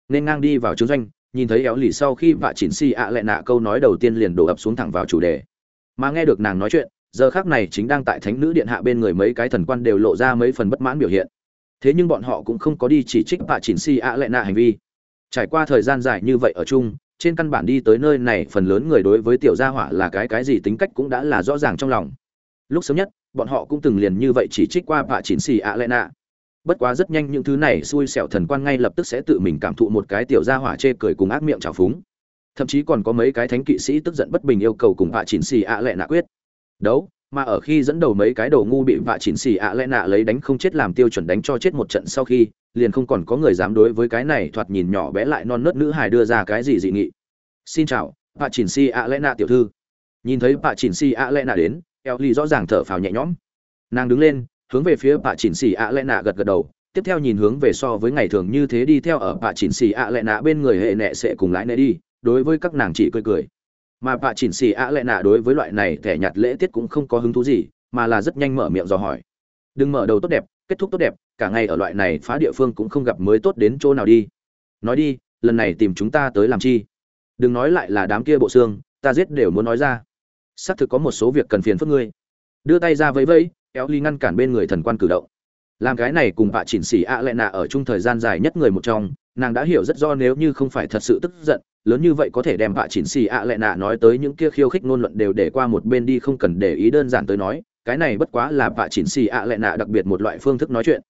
Speaker 1: Nên ngang đi vào trướng doanh, nhìn thấy éo lì sau khi vạ chỉnh si ạ à lại nạ câu nói đầu tiên liền đổ ập xuống thẳng vào chủ đề. Mà nghe được nàng nói chuyện, giờ khác này chính đang tại thánh nữ điện hạ bên người mấy cái thần quan đều lộ ra mấy phần bất mãn biểu hiện thế nhưng bọn họ cũng không có đi chỉ trích bà chỉnh si ạ à lại nạ hành vi. Trải qua thời gian dài như vậy ở chung, trên căn bản đi tới nơi này phần lớn người đối với tiểu gia hỏa là cái cái gì tính cách cũng đã là rõ ràng trong lòng. Lúc sớm nhất, bọn họ cũng từng liền như vậy chỉ trích qua bà chỉnh si ạ à lại nạ bất quá rất nhanh những thứ này xui xẻo thần quan ngay lập tức sẽ tự mình cảm thụ một cái tiểu gia hỏa chê cười cùng ác miệng trào phúng. Thậm chí còn có mấy cái thánh kỵ sĩ tức giận bất bình yêu cầu cùng bà chỉnh xì ạ lệ nạ quyết. Đấu mà ở khi dẫn đầu mấy cái đầu ngu bị vạ chỉnh xì ạ lẽ nạ lấy đánh không chết làm tiêu chuẩn đánh cho chết một trận sau khi, liền không còn có người dám đối với cái này thoạt nhìn nhỏ bé lại non nớt nữ hài đưa ra cái gì dị nghị. Xin chào, vạ chỉnh xì ạ lẽ nạ tiểu thư. Nhìn thấy vạ chỉnh xì ạ lẽ nạ đến, eo ly rõ ràng thở phào nhẹ nhõm. Nàng đứng lên, hướng về phía bà chỉnh xì ạ lẽ nạ gật gật đầu, tiếp theo nhìn hướng về so với ngày thường như thế đi theo ở bà chỉnh xì ạ lẽ nạ bên người hệ nệ sẽ cùng lái nệ đi, đối với các nàng chỉ cười cười mà bà chỉnh xì ạ lệ nạ đối với loại này thẻ nhặt lễ tiết cũng không có hứng thú gì, mà là rất nhanh mở miệng dò hỏi. Đừng mở đầu tốt đẹp, kết thúc tốt đẹp, cả ngày ở loại này phá địa phương cũng không gặp mới tốt đến chỗ nào đi. Nói đi, lần này tìm chúng ta tới làm chi? Đừng nói lại là đám kia bộ xương, ta giết đều muốn nói ra. Xác thực có một số việc cần phiền phức ngươi. Đưa tay ra vẫy vẫy éo ly ngăn cản bên người thần quan cử động. Làm cái này cùng bà chỉnh xỉ ạ lệ nạ ở chung thời gian dài nhất người một trong nàng đã hiểu rất do nếu như không phải thật sự tức giận, lớn như vậy có thể đem vạ chỉnh xì ạ lệ nạ nói tới những kia khiêu khích ngôn luận đều để qua một bên đi không cần để ý đơn giản tới nói, cái này bất quá là vạ chỉnh xì ạ lệ nạ đặc biệt một loại phương thức nói chuyện.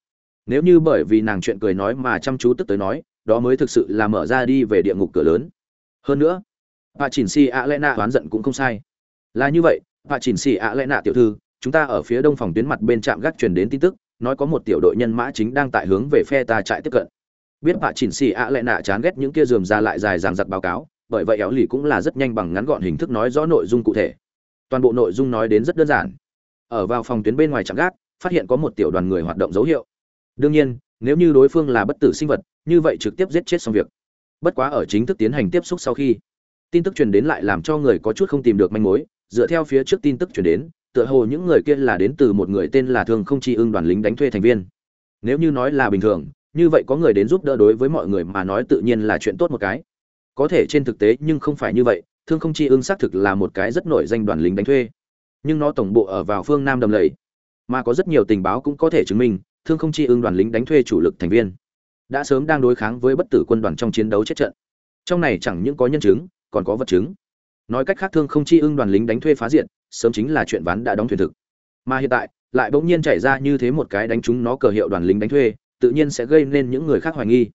Speaker 1: Nếu như bởi vì nàng chuyện cười nói mà chăm chú tức tới nói, đó mới thực sự là mở ra đi về địa ngục cửa lớn. Hơn nữa, vạ chỉnh xì ạ lệ nạ oán giận cũng không sai. Là như vậy, vạ chỉnh xì ạ lệ nạ tiểu thư, chúng ta ở phía đông phòng tuyến mặt bên trạm gác truyền đến tin tức, nói có một tiểu đội nhân mã chính đang tại hướng về phe ta trại tiếp cận biết bà chỉnh xì ạ lại nạ chán ghét những kia dườm ra lại dài dàng giặc báo cáo bởi vậy éo lì cũng là rất nhanh bằng ngắn gọn hình thức nói rõ nội dung cụ thể. Toàn bộ nội dung nói đến rất đơn giản. Ở vào phòng tuyến bên ngoài trạm gác phát hiện có một tiểu đoàn người hoạt động dấu hiệu. Đương nhiên nếu như đối phương là bất tử sinh vật như vậy trực tiếp giết chết xong việc. Bất quá ở chính thức tiến hành tiếp xúc sau khi tin tức truyền đến lại làm cho người có chút không tìm được manh mối. Dựa theo phía trước tin tức truyền đến tựa hồ những người kia là đến từ một người tên là thường Không Chi Ưng đoàn lính đánh thuê thành viên. Nếu như nói là bình thường, như vậy có người đến giúp đỡ đối với mọi người mà nói tự nhiên là chuyện tốt một cái. Có thể trên thực tế nhưng không phải như vậy, Thương Không Chi Ưng xác thực là một cái rất nổi danh đoàn lính đánh thuê. Nhưng nó tổng bộ ở vào phương Nam đầm lầy, mà có rất nhiều tình báo cũng có thể chứng minh, Thương Không Chi Ưng đoàn lính đánh thuê chủ lực thành viên đã sớm đang đối kháng với bất tử quân đoàn trong chiến đấu chết trận. Trong này chẳng những có nhân chứng, còn có vật chứng. Nói cách khác Thương Không Chi Ưng đoàn lính đánh thuê phá diện, sớm chính là chuyện ván đã đóng thuyền thực mà hiện tại lại bỗng nhiên chảy ra như thế một cái đánh chúng nó cờ hiệu đoàn lính đánh thuê tự nhiên sẽ gây nên những người khác hoài nghi.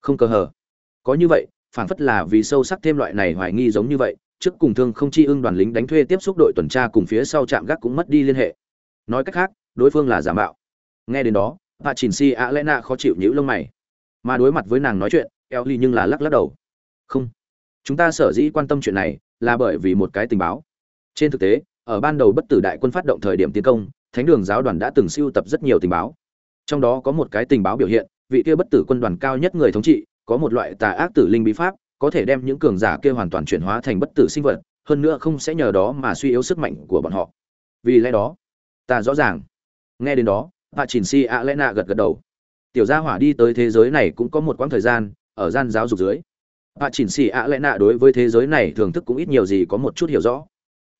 Speaker 1: Không cờ hở có như vậy phản phất là vì sâu sắc thêm loại này hoài nghi giống như vậy, trước cùng thương không chi ưng đoàn lính đánh thuê tiếp xúc đội tuần tra cùng phía sau trạm gác cũng mất đi liên hệ. Nói cách khác, đối phương là giả mạo. Nghe đến đó, Hạ chỉnh si a lena khó chịu nhíu lông mày. Mà đối mặt với nàng nói chuyện, eo ly nhưng là lắc lắc đầu. Không. Chúng ta sở dĩ quan tâm chuyện này là bởi vì một cái tình báo. Trên thực tế, ở ban đầu bất tử đại quân phát động thời điểm tiến công, thánh đường giáo đoàn đã từng siêu tập rất nhiều tình báo trong đó có một cái tình báo biểu hiện, vị kia bất tử quân đoàn cao nhất người thống trị, có một loại tà ác tử linh bí pháp, có thể đem những cường giả kia hoàn toàn chuyển hóa thành bất tử sinh vật, hơn nữa không sẽ nhờ đó mà suy yếu sức mạnh của bọn họ. Vì lẽ đó, ta rõ ràng. Nghe đến đó bà chỉnh si ạ lẽ nạ gật gật đầu. Tiểu gia hỏa đi tới thế giới này cũng có một quãng thời gian, ở gian giáo dục dưới. Bà chỉnh si ạ lẽ nạ đối với thế giới này thưởng thức cũng ít nhiều gì có một chút hiểu rõ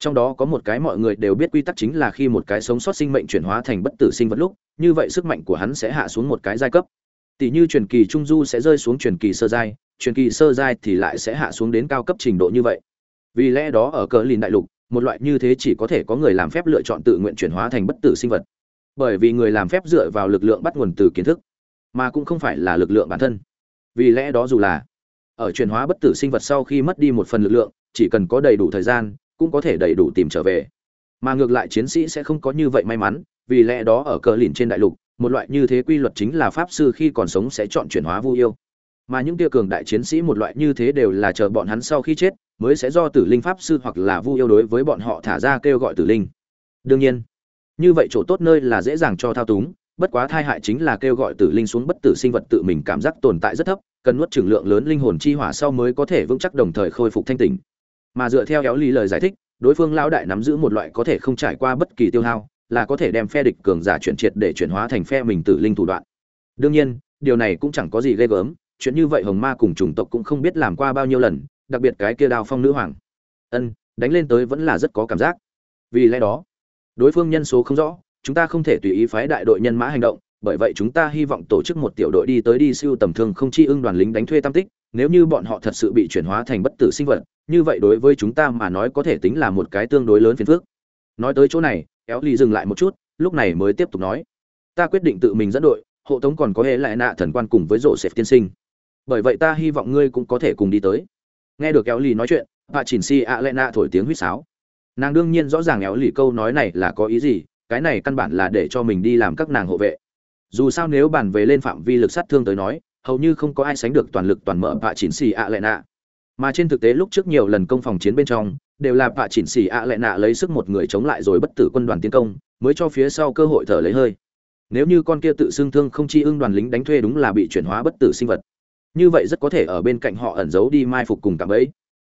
Speaker 1: trong đó có một cái mọi người đều biết quy tắc chính là khi một cái sống sót sinh mệnh chuyển hóa thành bất tử sinh vật lúc, như vậy sức mạnh của hắn sẽ hạ xuống một cái giai cấp. Tỷ như truyền kỳ trung du sẽ rơi xuống truyền kỳ sơ giai, truyền kỳ sơ giai thì lại sẽ hạ xuống đến cao cấp trình độ như vậy. Vì lẽ đó ở cờ lìn đại lục, một loại như thế chỉ có thể có người làm phép lựa chọn tự nguyện chuyển hóa thành bất tử sinh vật. Bởi vì người làm phép dựa vào lực lượng bắt nguồn từ kiến thức, mà cũng không phải là lực lượng bản thân. Vì lẽ đó dù là ở chuyển hóa bất tử sinh vật sau khi mất đi một phần lực lượng, chỉ cần có đầy đủ thời gian cũng có thể đầy đủ tìm trở về. Mà ngược lại chiến sĩ sẽ không có như vậy may mắn, vì lẽ đó ở cờ lìn trên đại lục, một loại như thế quy luật chính là pháp sư khi còn sống sẽ chọn chuyển hóa vu yêu. Mà những tia cường đại chiến sĩ một loại như thế đều là chờ bọn hắn sau khi chết, mới sẽ do tử linh pháp sư hoặc là vu yêu đối với bọn họ thả ra kêu gọi tử linh. Đương nhiên, như vậy chỗ tốt nơi là dễ dàng cho thao túng, bất quá thai hại chính là kêu gọi tử linh xuống bất tử sinh vật tự mình cảm giác tồn tại rất thấp, cần nuốt trừng lượng lớn linh hồn chi hỏa sau mới có thể vững chắc đồng thời khôi phục thanh tỉnh mà dựa theo éo lý lời giải thích, đối phương lão đại nắm giữ một loại có thể không trải qua bất kỳ tiêu hao, là có thể đem phe địch cường giả chuyển triệt để chuyển hóa thành phe mình tử linh thủ đoạn. Đương nhiên, điều này cũng chẳng có gì ghê gớm, chuyện như vậy hồng ma cùng chủng tộc cũng không biết làm qua bao nhiêu lần, đặc biệt cái kia đao phong nữ hoàng. Ân, đánh lên tới vẫn là rất có cảm giác. Vì lẽ đó, đối phương nhân số không rõ, chúng ta không thể tùy ý phái đại đội nhân mã hành động, bởi vậy chúng ta hy vọng tổ chức một tiểu đội đi tới đi siêu tầm thương không chi ưng đoàn lính đánh thuê tam tích nếu như bọn họ thật sự bị chuyển hóa thành bất tử sinh vật, như vậy đối với chúng ta mà nói có thể tính là một cái tương đối lớn phiền phức. Nói tới chỗ này, kéo ly dừng lại một chút, lúc này mới tiếp tục nói. Ta quyết định tự mình dẫn đội, hộ tống còn có hệ lại nạ thần quan cùng với rộ sệt tiên sinh. Bởi vậy ta hy vọng ngươi cũng có thể cùng đi tới. Nghe được kéo ly nói chuyện bà chỉnh si ạ lệ nạ thổi tiếng huýt sáo. Nàng đương nhiên rõ ràng kéo ly câu nói này là có ý gì, cái này căn bản là để cho mình đi làm các nàng hộ vệ. Dù sao nếu bàn về lên phạm vi lực sát thương tới nói hầu như không có ai sánh được toàn lực toàn mở vạ chỉnh xì ạ lệ nạ. Mà trên thực tế lúc trước nhiều lần công phòng chiến bên trong, đều là vạ chỉnh xì ạ lệ nạ lấy sức một người chống lại rồi bất tử quân đoàn tiến công, mới cho phía sau cơ hội thở lấy hơi. Nếu như con kia tự xưng thương không chi ưng đoàn lính đánh thuê đúng là bị chuyển hóa bất tử sinh vật. Như vậy rất có thể ở bên cạnh họ ẩn giấu đi mai phục cùng cảm ấy.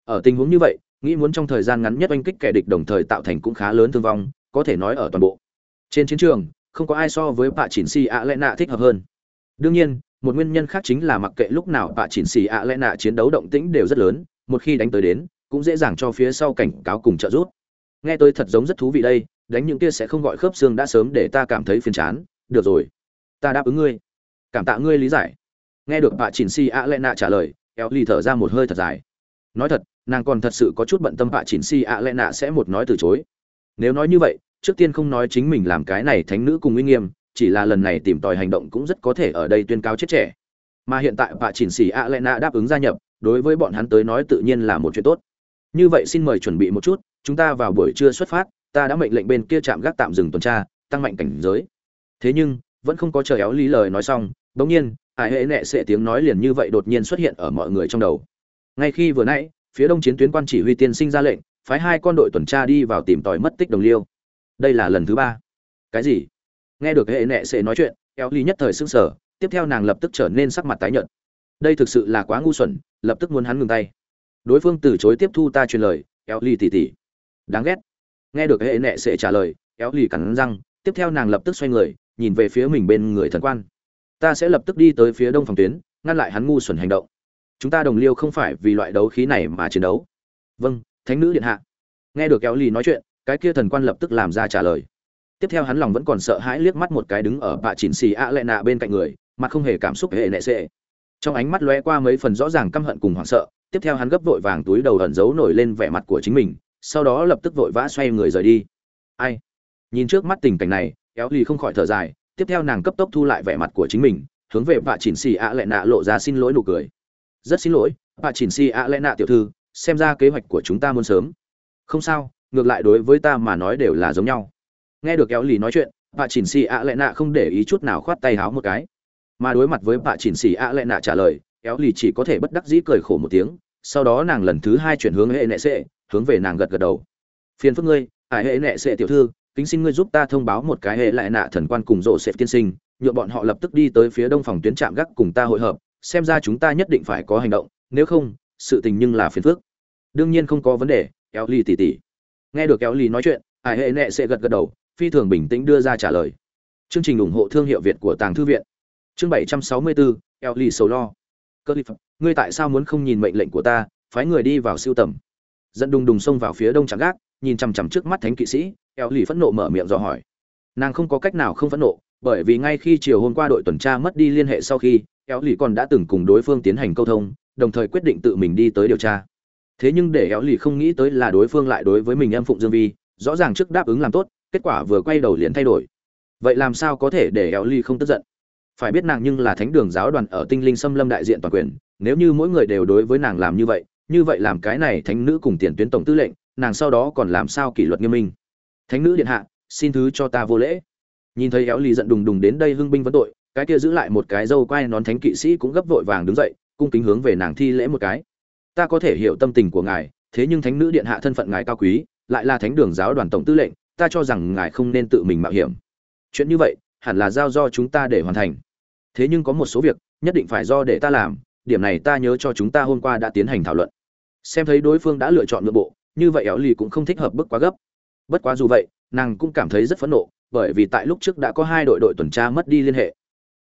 Speaker 1: Ở tình huống như vậy, nghĩ muốn trong thời gian ngắn nhất oanh kích kẻ địch đồng thời tạo thành cũng khá lớn thương vong, có thể nói ở toàn bộ. Trên chiến trường, không có ai so với bạ chỉnh xì ạ lẽ nạ thích hợp hơn. Đương nhiên một nguyên nhân khác chính là mặc kệ lúc nào bạ chỉnh xì ạ lẽ nạ chiến đấu động tĩnh đều rất lớn, một khi đánh tới đến, cũng dễ dàng cho phía sau cảnh cáo cùng trợ giúp. Nghe tôi thật giống rất thú vị đây, đánh những kia sẽ không gọi khớp xương đã sớm để ta cảm thấy phiền chán. Được rồi, ta đáp ứng ngươi. Cảm tạ ngươi lý giải. Nghe được bạ chỉnh xì ạ lẽ nạ trả lời eo ly thở ra một hơi thật dài. Nói thật, nàng còn thật sự có chút bận tâm bạ chỉnh xì ạ lẽ nạ sẽ một nói từ chối. Nếu nói như vậy, trước tiên không nói chính mình làm cái này thánh nữ cùng uy nghiêm chỉ là lần này tìm tòi hành động cũng rất có thể ở đây tuyên cáo chết trẻ. Mà hiện tại bà chỉnh xỉ a đáp ứng gia nhập, đối với bọn hắn tới nói tự nhiên là một chuyện tốt. Như vậy xin mời chuẩn bị một chút, chúng ta vào buổi trưa xuất phát, ta đã mệnh lệnh bên kia chạm gác tạm dừng tuần tra, tăng mạnh cảnh giới. Thế nhưng, vẫn không có chờ éo lý lời nói xong bỗng nhiên ải hễ nệ sệ tiếng nói liền như vậy đột nhiên xuất hiện ở mọi người trong đầu. Ngay khi vừa nãy, phía đông chiến tuyến quan chỉ huy tiên sinh ra lệnh, phái hai con đội tuần tra đi vào tìm tòi mất tích đồng liêu. Đây là lần thứ ba. Cái gì? Nghe được hệ nệ sẽ nói chuyện, eo ly nhất thời s ư n g sở tiếp theo nàng lập tức trở nên sắc mặt tái nhợt. Đây thực sự là quá ngu xuẩn, lập tức muốn hắn ngừng tay. Đối phương từ chối tiếp thu ta truyền lời, eo ly tỉ tỉ. Đáng ghét. Nghe được hệ nệ sẽ trả lời, eo ly cắn răng, tiếp theo nàng lập tức xoay người, nhìn về phía mình bên người thần quan. Ta sẽ lập tức đi tới phía đông phòng tuyến, ngăn lại hắn ngu xuẩn hành động. Chúng ta đồng liêu không phải vì loại đấu khí này mà chiến đấu. Vâng thánh nữ điện hạ. Nghe được kéo lì nói chuyện, cái kia thần quan lập tức làm ra trả lời tiếp theo hắn lòng vẫn còn sợ hãi liếc mắt một cái đứng ở bạ chỉnh xì ạ lệ nạ bên cạnh người mặt không hề cảm xúc hệ nệ sệ trong ánh mắt lóe qua mấy phần rõ ràng căm hận cùng hoảng sợ, tiếp theo hắn gấp vội vàng túi đầu ẩn giấu nổi lên vẻ mặt của chính mình, sau đó lập tức vội vã xoay người rời đi. Ai? Nhìn trước mắt tình cảnh này éo lì không khỏi thở dài, tiếp theo nàng cấp tốc thu lại vẻ mặt của chính mình, hướng về bạ chỉnh xì ạ lệ nạ lộ ra xin lỗi nụ cười. Rất xin lỗi, bạ chỉnh xì ạ lệ nạ tiểu thư, xem ra kế hoạch của chúng ta muốn sớm. Không sao, ngược lại đối với ta mà nói đều là giống nhau nghe được kéo lì nói chuyện bà chỉnh xì ạ lệ nạ không để ý chút nào khoát tay háo một cái. Mà đối mặt với bà chỉnh xì ạ lệ nạ trả lời, kéo lì chỉ có thể bất đắc dĩ cười khổ một tiếng, sau đó nàng lần thứ hai chuyển hướng hệ nệ sệ, hướng về nàng gật gật đầu. Phiền phức ngươi ải hệ nệ sệ tiểu thư, kính xin ngươi giúp ta thông báo một cái hệ lại nạ thần quan cùng rộ sệt tiên sinh nhựa bọn họ lập tức đi tới phía đông phòng tuyến trạm gác cùng ta hội hợp, xem ra chúng ta nhất định phải có hành động, nếu không, sự tình nhưng là phiền phức. Đương nhiên không có vấn đề, kéo lì tỉ tỉ nghe được kéo lì nói chuyện ải hệ nệ sẽ gật gật đầu phi thường bình tĩnh đưa ra trả lời. Chương trình ủng hộ thương hiệu việt của tàng thư viện. Chương bảy trăm sáu mươi bốn ngươi tại sao muốn không nhìn mệnh lệnh của ta, phái người đi vào siêu tầm? Dẫn đùng đùng xông vào phía đông chẳng gác, nhìn chằm chằm trước mắt thánh kỵ sĩ elly phẫn nộ mở miệng dò hỏi. Nàng không có cách nào không phẫn nộ, bởi vì ngay khi chiều hôm qua đội tuần tra mất đi liên hệ sau khi elly còn đã từng cùng đối phương tiến hành câu thông, đồng thời quyết định tự mình đi tới điều tra. Thế nhưng để elly không nghĩ tới là đối phương lại đối với mình em phụng dương vi, rõ ràng trước đáp ứng làm tốt kết quả vừa quay đầu liền thay đổi. Vậy làm sao có thể để Eo Ly không tức giận? Phải biết nàng nhưng là thánh đường giáo đoàn ở tinh linh xâm lâm đại diện toàn quyền, nếu như mỗi người đều đối với nàng làm như vậy như vậy làm cái này thánh nữ cùng tiền tuyến tổng tư lệnh, nàng sau đó còn làm sao kỷ luật nghiêm minh? Thánh nữ điện hạ, xin thứ cho ta vô lễ. Nhìn thấy éo lì giận đùng đùng đến đây hưng binh vấn tội, cái kia giữ lại một cái dâu quai nón thánh kỵ sĩ cũng gấp vội vàng đứng dậy, cung kính hướng về nàng thi lễ một cái. Ta có thể hiểu tâm tình của ngài, thế nhưng thánh nữ điện hạ thân phận ngài cao quý, lại là thánh đường giáo đoàn tổng tư lệnh ta cho rằng ngài không nên tự mình mạo hiểm. Chuyện như vậy, hẳn là giao do chúng ta để hoàn thành. Thế nhưng có một số việc, nhất định phải do để ta làm, điểm này ta nhớ cho chúng ta hôm qua đã tiến hành thảo luận. Xem thấy đối phương đã lựa chọn nội bộ, như vậy éo lì cũng không thích hợp bức quá gấp. Bất quá dù vậy, nàng cũng cảm thấy rất phẫn nộ, bởi vì tại lúc trước đã có hai đội đội tuần tra mất đi liên hệ.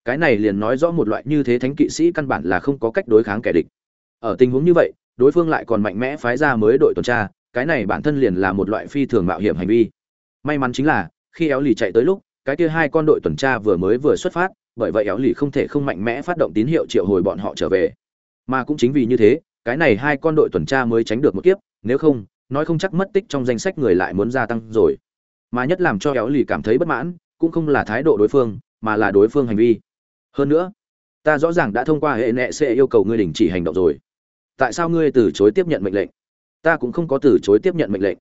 Speaker 1: Cái này liền nói rõ một loại như thế thánh kỵ sĩ căn bản là không có cách đối kháng kẻ địch. Ở tình huống như vậy, đối phương lại còn mạnh mẽ phái ra mới đội tuần tra, cái này bản thân liền là một loại phi thường mạo hiểm hành vi may mắn chính là, khi éo lì chạy tới lúc, cái kia hai con đội tuần tra vừa mới vừa xuất phát, bởi vậy éo lì không thể không mạnh mẽ phát động tín hiệu triệu hồi bọn họ trở về. Mà cũng chính vì như thế, cái này hai con đội tuần tra mới tránh được một kiếp, nếu không, nói không chắc mất tích trong danh sách người lại muốn gia tăng rồi. Mà nhất làm cho éo lì cảm thấy bất mãn, cũng không là thái độ đối phương, mà là đối phương hành vi. Hơn nữa, ta rõ ràng đã thông qua hệ nệ sẽ yêu cầu ngươi đình chỉ hành động rồi. Tại sao ngươi từ chối tiếp nhận mệnh lệnh? Ta cũng không có từ chối tiếp nhận mệnh lệnh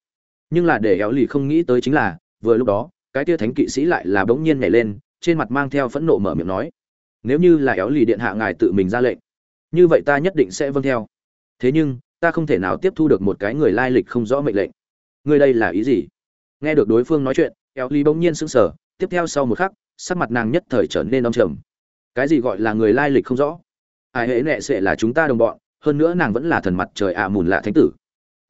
Speaker 1: nhưng là để éo lì không nghĩ tới chính là, vừa lúc đó, cái tia thánh kỵ sĩ lại là bỗng nhiên nhảy lên, trên mặt mang theo phẫn nộ mở miệng nói, nếu như là éo lì điện hạ ngài tự mình ra lệnh, như vậy ta nhất định sẽ vâng theo. Thế nhưng, ta không thể nào tiếp thu được một cái người lai lịch không rõ mệnh lệnh. Ngươi đây là ý gì? Nghe được đối phương nói chuyện éo lì bỗng nhiên sững sờ, tiếp theo sau một khắc, sắc mặt nàng nhất thời trở nên đông trầm. Cái gì gọi là người lai lịch không rõ? Ai hễ nệ sẽ là chúng ta đồng bọn, hơn nữa nàng vẫn là thần mặt trời ạ mùn lạ thánh tử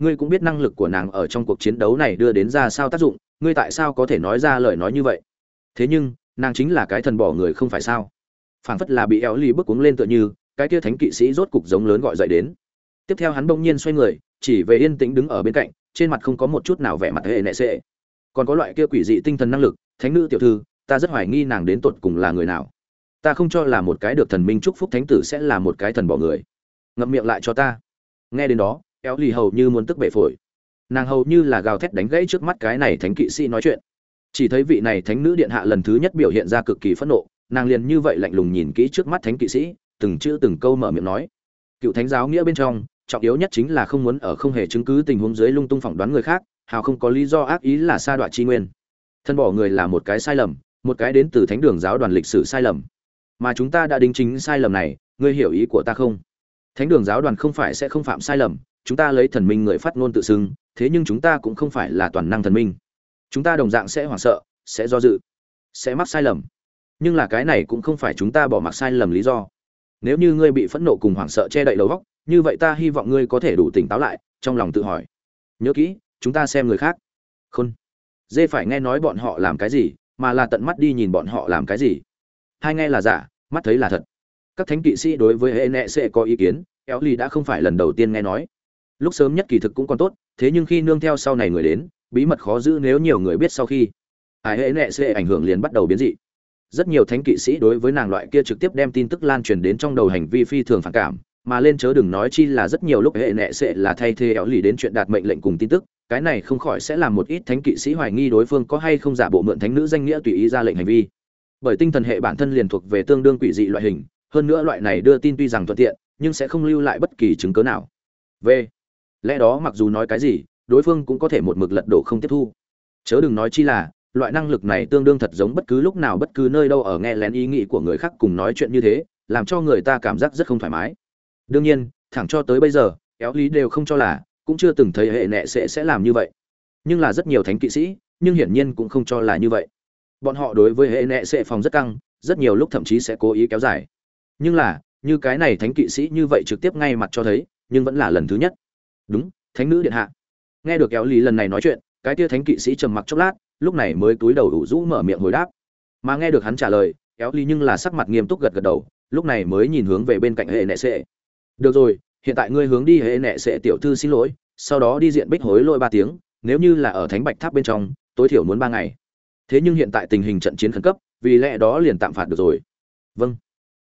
Speaker 1: ngươi cũng biết năng lực của nàng ở trong cuộc chiến đấu này đưa đến ra sao tác dụng, ngươi tại sao có thể nói ra lời nói như vậy? Thế nhưng, nàng chính là cái thần bỏ người không phải sao? Phảng phất là bị éo ly bước cuống lên tựa như, cái kia thánh kỵ sĩ rốt cục giống lớn gọi dậy đến. Tiếp theo hắn bỗng nhiên xoay người, chỉ về yên tĩnh đứng ở bên cạnh, trên mặt không có một chút nào vẻ mặt hệ nệ sệ. Còn có loại kia quỷ dị tinh thần năng lực, thánh nữ tiểu thư, ta rất hoài nghi nàng đến tột cùng là người nào. Ta không cho là một cái được thần minh chúc phúc thánh tử sẽ là một cái thần bỏ người. Ngậm miệng lại cho ta. Nghe đến đó éo lì hầu như muốn tức bể phổi. Nàng hầu như là gào thét đánh gãy trước mắt cái này thánh kỵ sĩ nói chuyện. Chỉ thấy vị này thánh nữ điện hạ lần thứ nhất biểu hiện ra cực kỳ phẫn nộ, nàng liền như vậy lạnh lùng nhìn kỹ trước mắt thánh kỵ sĩ, từng chữ từng câu mở miệng nói. Cựu thánh giáo nghĩa bên trong, trọng yếu nhất chính là không muốn ở không hề chứng cứ tình huống dưới lung tung phỏng đoán người khác, hào không có lý do ác ý là sa đoạn tri nguyên. Thân bỏ người là một cái sai lầm, một cái đến từ thánh đường giáo đoàn lịch sử sai lầm. Mà chúng ta đã đính chính sai lầm này, ngươi hiểu ý của ta không? Thánh đường giáo đoàn không phải sẽ không phạm sai lầm chúng ta lấy thần minh người phát ngôn tự xưng, thế nhưng chúng ta cũng không phải là toàn năng thần minh. Chúng ta đồng dạng sẽ hoảng sợ, sẽ do dự, sẽ mắc sai lầm. Nhưng là cái này cũng không phải chúng ta bỏ mặc sai lầm lý do. Nếu như ngươi bị phẫn nộ cùng hoảng sợ che đậy đầu góc như vậy ta hy vọng ngươi có thể đủ tỉnh táo lại, trong lòng tự hỏi. Nhớ kỹ, chúng ta xem người khác. Khôn. Dê phải nghe nói bọn họ làm cái gì, mà là tận mắt đi nhìn bọn họ làm cái gì. Hai nghe là giả, mắt thấy là thật. Các thánh kỵ sĩ đối với hệ nệ sẽ có ý kiến éo ly đã không phải lần đầu tiên nghe nói lúc sớm nhất kỳ thực cũng còn tốt, thế nhưng khi nương theo sau này người đến, bí mật khó giữ nếu nhiều người biết sau khi. Ải hệ nệ sẽ ảnh hưởng liền bắt đầu biến dị. Rất nhiều thánh kỵ sĩ đối với nàng loại kia trực tiếp đem tin tức lan truyền đến trong đầu hành vi phi thường phản cảm, mà lên chớ đừng nói chi là rất nhiều lúc hệ nệ sẽ là thay thế éo lì đến chuyện đạt mệnh lệnh cùng tin tức, cái này không khỏi sẽ làm một ít thánh kỵ sĩ hoài nghi đối phương có hay không giả bộ mượn thánh nữ danh nghĩa tùy ý ra lệnh hành vi. Bởi tinh thần hệ bản thân liền thuộc về tương đương quỷ dị loại hình, hơn nữa loại này đưa tin tuy rằng thuận tiện, nhưng sẽ không lưu lại bất kỳ chứng cớ nào. V lẽ đó mặc dù nói cái gì, đối phương cũng có thể một mực lật đổ không tiếp thu. Chớ đừng nói chi là, loại năng lực này tương đương thật giống bất cứ lúc nào bất cứ nơi đâu ở nghe lén ý nghĩ của người khác cùng nói chuyện như thế, làm cho người ta cảm giác rất không thoải mái. Đương nhiên, thẳng cho tới bây giờ, éo lý đều không cho là, cũng chưa từng thấy hệ nệ sẽ sẽ làm như vậy. Nhưng là rất nhiều thánh kỵ sĩ, nhưng hiển nhiên cũng không cho là như vậy. Bọn họ đối với hệ nệ sẽ phòng rất căng, rất nhiều lúc thậm chí sẽ cố ý kéo dài. Nhưng là, như cái này thánh kỵ sĩ như vậy trực tiếp ngay mặt cho thấy, nhưng vẫn là lần thứ nhất đúng, thánh nữ điện hạ. Nghe được kéo lý lần này nói chuyện, cái tia thánh kỵ sĩ trầm mặc chốc lát, lúc này mới túi đầu đủ rũ mở miệng hồi đáp. Mà nghe được hắn trả lời, kéo lý nhưng là sắc mặt nghiêm túc gật gật đầu, lúc này mới nhìn hướng về bên cạnh hệ nệ sệ. Được rồi, hiện tại ngươi hướng đi hệ nệ sệ tiểu thư xin lỗi, sau đó đi diện bích hối lỗi ba tiếng, nếu như là ở thánh bạch tháp bên trong, tối thiểu muốn ba ngày. Thế nhưng hiện tại tình hình trận chiến khẩn cấp, vì lẽ đó liền tạm phạt được rồi. Vâng.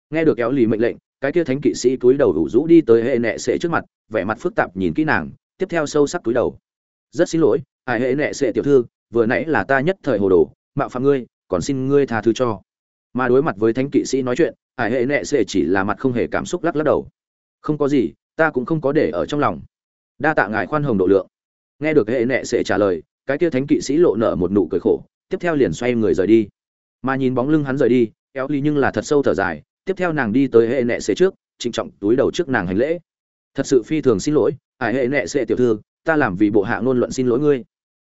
Speaker 1: Nghe được kéo lì mệnh lệnh cái kia thánh kỵ sĩ túi đầu đủ rũ đi tới hệ nệ sệ trước mặt, vẻ mặt phức tạp nhìn kỹ nàng, tiếp theo sâu sắc túi đầu. Rất xin lỗi, ai hệ nệ sệ tiểu thư, vừa nãy là ta nhất thời hồ đồ, mạo phạm ngươi, còn xin ngươi tha thứ cho. Mà đối mặt với thánh kỵ sĩ nói chuyện, ai hệ nệ sệ chỉ là mặt không hề cảm xúc lắc lắc đầu. Không có gì, ta cũng không có để ở trong lòng. Đa tạ ngài khoan hồng độ lượng. Nghe được hệ nệ sệ trả lời, cái kia thánh kỵ sĩ lộ nở một nụ cười khổ, tiếp theo liền xoay người rời đi. Mà nhìn bóng lưng hắn rời đi éo ly nhưng là thật sâu thở dài tiếp theo nàng đi tới hệ nệ xế trước, trịnh trọng túi đầu trước nàng hành lễ. Thật sự phi thường xin lỗi, ải hệ nệ xệ tiểu thư, ta làm vì bộ hạ ngôn luận xin lỗi ngươi.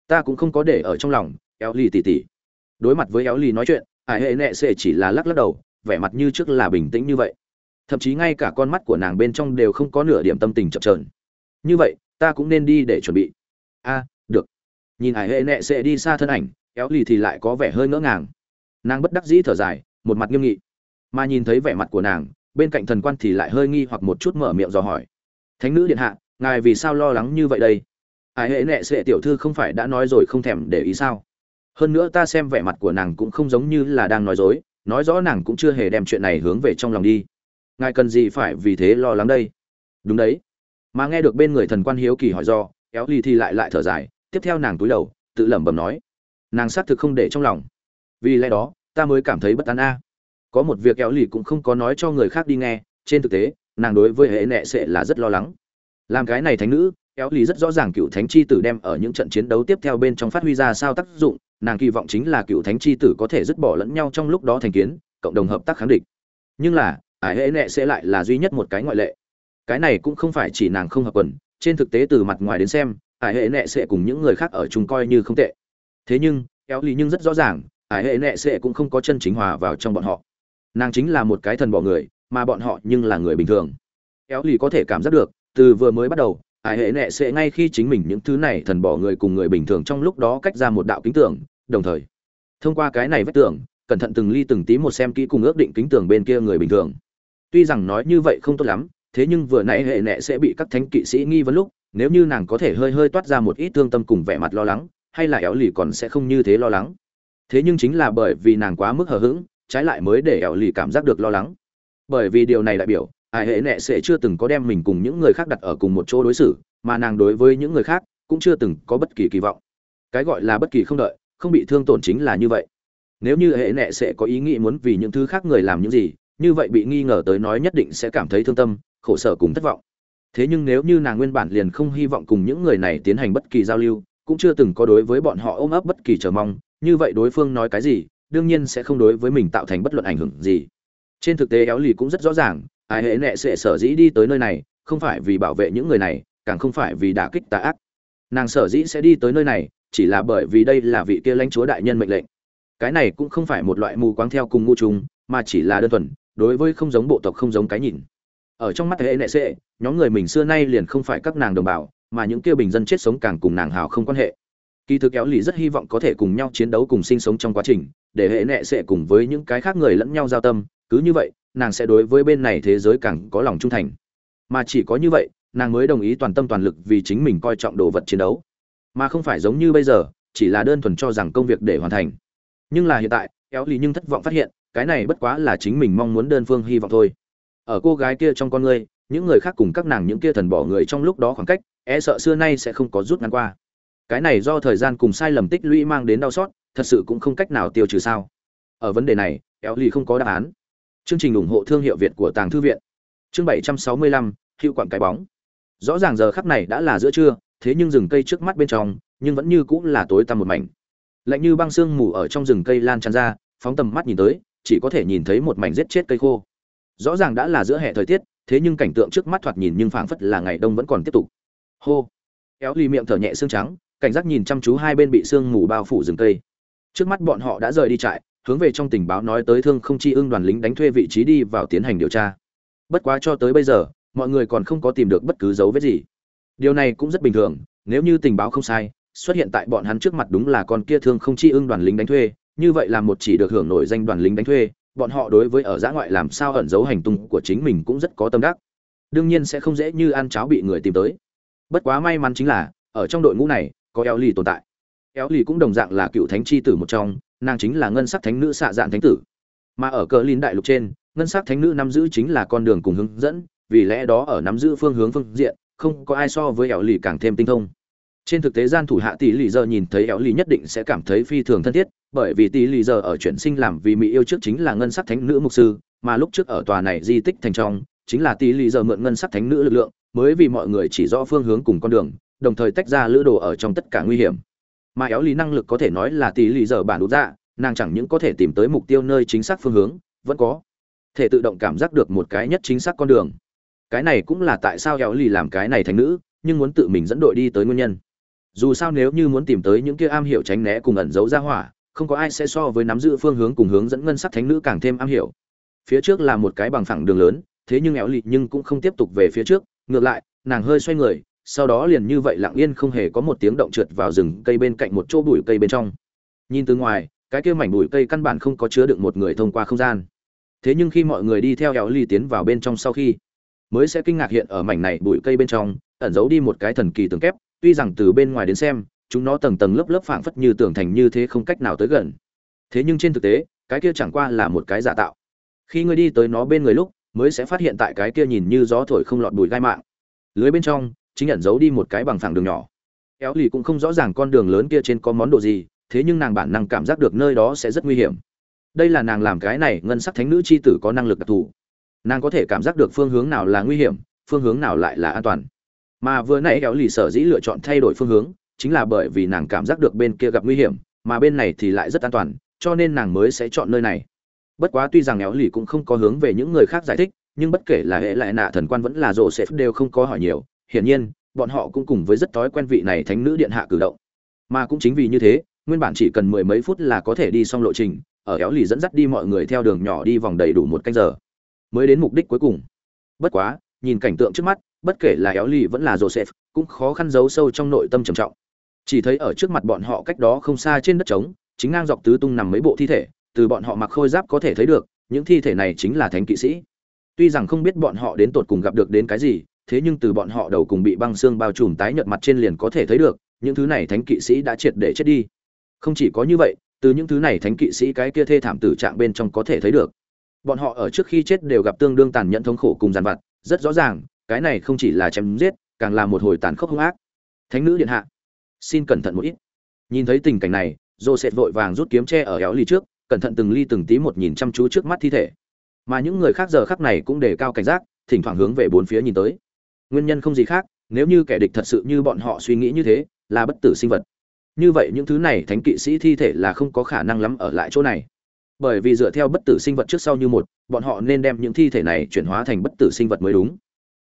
Speaker 1: Ta cũng không có để ở trong lòng, éo lì tỉ tỉ. Đối mặt với éo lì nói chuyện, ải hệ nệ xệ chỉ là lắc lắc đầu, vẻ mặt như trước là bình tĩnh như vậy. Thậm chí ngay cả con mắt của nàng bên trong đều không có nửa điểm tâm tình chập trờn như vậy, ta cũng nên đi để chuẩn bị. A, được. Nhìn ải hệ nệ xệ đi xa thân ảnh, éo lì thì lại có vẻ hơi ngỡ ngàng. Nàng bất đắc dĩ thở dài, một mặt nghiêm nghị mà nhìn thấy vẻ mặt của nàng, bên cạnh thần quan thì lại hơi nghi hoặc một chút mở miệng dò hỏi. Thánh nữ điện hạ, ngài vì sao lo lắng như vậy đây? Ải hệ nệ sệ tiểu thư không phải đã nói rồi không thèm để ý sao? Hơn nữa ta xem vẻ mặt của nàng cũng không giống như là đang nói dối, nói rõ nàng cũng chưa hề đem chuyện này hướng về trong lòng đi. Ngài cần gì phải vì thế lo lắng đây? Đúng đấy. Mà nghe được bên người thần quan hiếu kỳ hỏi do éo ly thì lại lại thở dài, tiếp theo nàng túi đầu, tự lẩm bẩm nói, nàng xác thực không để trong lòng. Vì lẽ đó, ta mới cảm thấy bất an a có một việc kéo lì cũng không có nói cho người khác đi nghe, trên thực tế, nàng đối với hệ nệ sẽ là rất lo lắng. Làm cái này thánh nữ, kéo lì rất rõ ràng cựu thánh chi tử đem ở những trận chiến đấu tiếp theo bên trong phát huy ra sao tác dụng, nàng kỳ vọng chính là cựu thánh chi tử có thể dứt bỏ lẫn nhau trong lúc đó thành kiến, cộng đồng hợp tác kháng địch. Nhưng là, ải hệ nệ sẽ lại là duy nhất một cái ngoại lệ. Cái này cũng không phải chỉ nàng không hợp quần, trên thực tế từ mặt ngoài đến xem, ải hệ nệ sẽ cùng những người khác ở chung coi như không tệ. Thế nhưng, kéo lì nhưng rất rõ ràng, ải hệ nệ sẽ cũng không có chân chính hòa vào trong bọn họ nàng chính là một cái thần bỏ người, mà bọn họ nhưng là người bình thường. Éo lì có thể cảm giác được, từ vừa mới bắt đầu ải hệ nệ sẽ ngay khi chính mình những thứ này thần bỏ người cùng người bình thường trong lúc đó cách ra một đạo kính tưởng, đồng thời, thông qua cái này vết tưởng, cẩn thận từng ly từng tí một xem kỹ cùng ước định kính tưởng bên kia người bình thường. Tuy rằng nói như vậy không tốt lắm, thế nhưng vừa nãy hệ nệ sẽ bị các thánh kỵ sĩ nghi vấn lúc, nếu như nàng có thể hơi hơi toát ra một ít thương tâm cùng vẻ mặt lo lắng, hay là éo lì còn sẽ không như thế lo lắng. Thế nhưng chính là bởi vì nàng quá mức hờ hững trái lại mới để ẻo lì cảm giác được lo lắng. Bởi vì điều này đại biểu, ai hệ nệ sẽ chưa từng có đem mình cùng những người khác đặt ở cùng một chỗ đối xử, mà nàng đối với những người khác cũng chưa từng có bất kỳ kỳ vọng. Cái gọi là bất kỳ không đợi, không bị thương tổn chính là như vậy. Nếu như hệ nệ sẽ có ý nghĩ muốn vì những thứ khác người làm những gì, như vậy bị nghi ngờ tới nói nhất định sẽ cảm thấy thương tâm, khổ sở cùng thất vọng. Thế nhưng nếu như nàng nguyên bản liền không hy vọng cùng những người này tiến hành bất kỳ giao lưu, cũng chưa từng có đối với bọn họ ôm ấp bất kỳ chờ mong, như vậy đối phương nói cái gì đương nhiên sẽ không đối với mình tạo thành bất luận ảnh hưởng gì. Trên thực tế, éo lì cũng rất rõ ràng, ai hệ nệ sẽ sở dĩ đi tới nơi này, không phải vì bảo vệ những người này, càng không phải vì đả kích tà ác. Nàng sở dĩ sẽ đi tới nơi này, chỉ là bởi vì đây là vị kia lãnh chúa đại nhân mệnh lệnh. Cái này cũng không phải một loại mù quáng theo cùng ngu trùng, mà chỉ là đơn thuần, đối với không giống bộ tộc không giống cái nhìn. Ở trong mắt hệ nệ sẽ, nhóm người mình xưa nay liền không phải các nàng đồng bào, mà những kia bình dân chết sống càng cùng nàng hào không quan hệ. Kỳ thực kéo lì rất hy vọng có thể cùng nhau chiến đấu cùng sinh sống trong quá trình để hệ nệ sẽ cùng với những cái khác người lẫn nhau giao tâm, cứ như vậy, nàng sẽ đối với bên này thế giới càng có lòng trung thành. Mà chỉ có như vậy, nàng mới đồng ý toàn tâm toàn lực vì chính mình coi trọng đồ vật chiến đấu. Mà không phải giống như bây giờ, chỉ là đơn thuần cho rằng công việc để hoàn thành. Nhưng là hiện tại, kéo lì nhưng thất vọng phát hiện, cái này bất quá là chính mình mong muốn đơn phương hy vọng thôi. Ở cô gái kia trong con ngươi những người khác cùng các nàng những kia thần bỏ người trong lúc đó khoảng cách e sợ xưa nay sẽ không có rút ngắn qua. Cái này do thời gian cùng sai lầm tích lũy mang đến đau xót thật sự cũng không cách nào tiêu trừ sao? Ở vấn đề này Eo Ly không có đáp án. Chương trình ủng hộ thương hiệu việt của tàng thư viện. Chương 765, hiệu quặng cái bóng. Rõ ràng giờ khắc này đã là giữa trưa thế nhưng rừng cây trước mắt bên trong nhưng vẫn như cũng là tối tăm một mảnh. Lạnh như băng sương mù ở trong rừng cây lan tràn ra phóng tầm mắt nhìn tới chỉ có thể nhìn thấy một mảnh giết chết cây khô. Rõ ràng đã là giữa hè thời tiết thế nhưng cảnh tượng trước mắt thoạt nhìn nhưng phảng phất là ngày đông vẫn còn tiếp tục. Hô. Kéo ly miệng thở nhẹ xương trắng cảnh giác nhìn chăm chú hai bên bị sương mù bao phủ rừng cây trước mắt bọn họ đã rời đi trại, hướng về trong tình báo nói tới thương không chi ưng đoàn lính đánh thuê vị trí đi vào tiến hành điều tra. Bất quá cho tới bây giờ, mọi người còn không có tìm được bất cứ dấu vết gì. Điều này cũng rất bình thường, nếu như tình báo không sai, xuất hiện tại bọn hắn trước mặt đúng là con kia thương không chi ưng đoàn lính đánh thuê, như vậy là một chỉ được hưởng nổi danh đoàn lính đánh thuê, bọn họ đối với ở giã ngoại làm sao ẩn giấu hành tung của chính mình cũng rất có tâm đắc. Đương nhiên sẽ không dễ như ăn cháo bị người tìm tới. Bất quá may mắn chính là, ở trong đội ngũ này, có eo ly tồn tại eo lì cũng đồng dạng là cựu thánh chi tử một trong, nàng chính là ngân sắc thánh nữ xạ dạn thánh tử. Mà ở cờ lin đại lục trên, ngân sắc thánh nữ nắm giữ chính là con đường cùng hướng dẫn, vì lẽ đó ở nắm giữ phương hướng phương diện, không có ai so với eo lì càng thêm tinh thông. Trên thực tế gian thủ hạ tỷ lì giờ nhìn thấy eo lì nhất định sẽ cảm thấy phi thường thân thiết, bởi vì tỷ lì giờ ở chuyển sinh làm vì mỹ yêu trước chính là ngân sắc thánh nữ mục sư, mà lúc trước ở tòa này di tích thành trong, chính là tỷ lì giờ mượn ngân sắc thánh nữ lực lượng, mới vì mọi người chỉ rõ phương hướng cùng con đường, đồng thời tách ra lữ đồ ở trong tất cả nguy hiểm mà éo lý năng lực có thể nói là tỷ lì giờ bản đút dạ nàng chẳng những có thể tìm tới mục tiêu nơi chính xác phương hướng, vẫn có thể tự động cảm giác được một cái nhất chính xác con đường. Cái này cũng là tại sao éo lì làm cái này thành nữ, nhưng muốn tự mình dẫn đội đi tới nguyên nhân. Dù sao nếu như muốn tìm tới những kia am hiểu tránh né cùng ẩn giấu ra hỏa, không có ai sẽ so với nắm giữ phương hướng cùng hướng dẫn ngân sắc thánh nữ càng thêm am hiểu. Phía trước là một cái bằng phẳng đường lớn, thế nhưng éo lì nhưng cũng không tiếp tục về phía trước, ngược lại, nàng hơi xoay người sau đó liền như vậy lặng yên không hề có một tiếng động trượt vào rừng cây bên cạnh một chỗ bụi cây bên trong. Nhìn từ ngoài, cái kia mảnh bụi cây căn bản không có chứa đựng một người thông qua không gian. Thế nhưng khi mọi người đi theo éo ly tiến vào bên trong sau khi, mới sẽ kinh ngạc hiện ở mảnh này bụi cây bên trong, ẩn giấu đi một cái thần kỳ tường kép, tuy rằng từ bên ngoài đến xem, chúng nó tầng tầng lớp lớp phảng phất như tường thành như thế không cách nào tới gần. Thế nhưng trên thực tế, cái kia chẳng qua là một cái giả tạo. Khi ngươi đi tới nó bên người lúc, mới sẽ phát hiện tại cái kia nhìn như gió thổi không lọt bụi gai mạng. Lưới bên trong chính nhận giấu đi một cái bằng phẳng đường nhỏ. Éo lì cũng không rõ ràng con đường lớn kia trên có món đồ gì, thế nhưng nàng bản năng cảm giác được nơi đó sẽ rất nguy hiểm. Đây là nàng làm cái này ngân sắc thánh nữ c h i tử có năng lực đặc thù. Nàng có thể cảm giác được phương hướng nào là nguy hiểm, phương hướng nào lại là an toàn. Mà vừa nãy éo lì sở dĩ lựa chọn thay đổi phương hướng, chính là bởi vì nàng cảm giác được bên kia gặp nguy hiểm, mà bên này thì lại rất an toàn, cho nên nàng mới sẽ chọn nơi này. Bất quá tuy rằng éo lì cũng không có hướng về những người khác giải thích, nhưng bất kể là hệ lại nạ thần quan vẫn là rộ sẽ đều không có hỏi nhiều hiển nhiên, bọn họ cũng cùng với rất thói quen vị này thánh nữ điện hạ cử động. Mà cũng chính vì như thế, nguyên bản chỉ cần mười mấy phút là có thể đi xong lộ trình, ở éo lì dẫn dắt đi mọi người theo đường nhỏ đi vòng đầy đủ một canh giờ. Mới đến mục đích cuối cùng. Bất quá, nhìn cảnh tượng trước mắt, bất kể là éo lì vẫn là joseph, cũng khó khăn giấu sâu trong nội tâm trầm trọng. Chỉ thấy ở trước mặt bọn họ cách đó không xa trên đất trống, chính ngang dọc tứ tung nằm mấy bộ thi thể, từ bọn họ mặc khôi giáp có thể thấy được, những thi thể này chính là thánh kỵ sĩ. Tuy rằng không biết bọn họ đến tột cùng gặp được đến cái gì thế nhưng từ bọn họ đầu cùng bị băng xương bao trùm tái nhợt mặt trên liền có thể thấy được, những thứ này thánh kỵ sĩ đã triệt để chết đi. Không chỉ có như vậy, từ những thứ này thánh kỵ sĩ cái kia thê thảm tử trạng bên trong có thể thấy được. Bọn họ ở trước khi chết đều gặp tương đương tàn nhẫn thống khổ cùng giàn vặt, rất rõ ràng, cái này không chỉ là chém giết, càng là một hồi tàn khốc hung ác. Thánh nữ điện hạ, xin cẩn thận một ít. Nhìn thấy tình cảnh này, joseph vội vàng rút kiếm tre ở éo ly trước, cẩn thận từng ly từng tí một nhìn chăm chú trước mắt thi thể. Mà những người khác giờ khắc này cũng đề cao cảnh giác, thỉnh thoảng hướng về bốn phía nhìn tới nguyên nhân không gì khác, nếu như kẻ địch thật sự như bọn họ suy nghĩ như thế, là bất tử sinh vật. Như vậy những thứ này thánh kỵ sĩ thi thể là không có khả năng lắm ở lại chỗ này. Bởi vì dựa theo bất tử sinh vật trước sau như một, bọn họ nên đem những thi thể này chuyển hóa thành bất tử sinh vật mới đúng.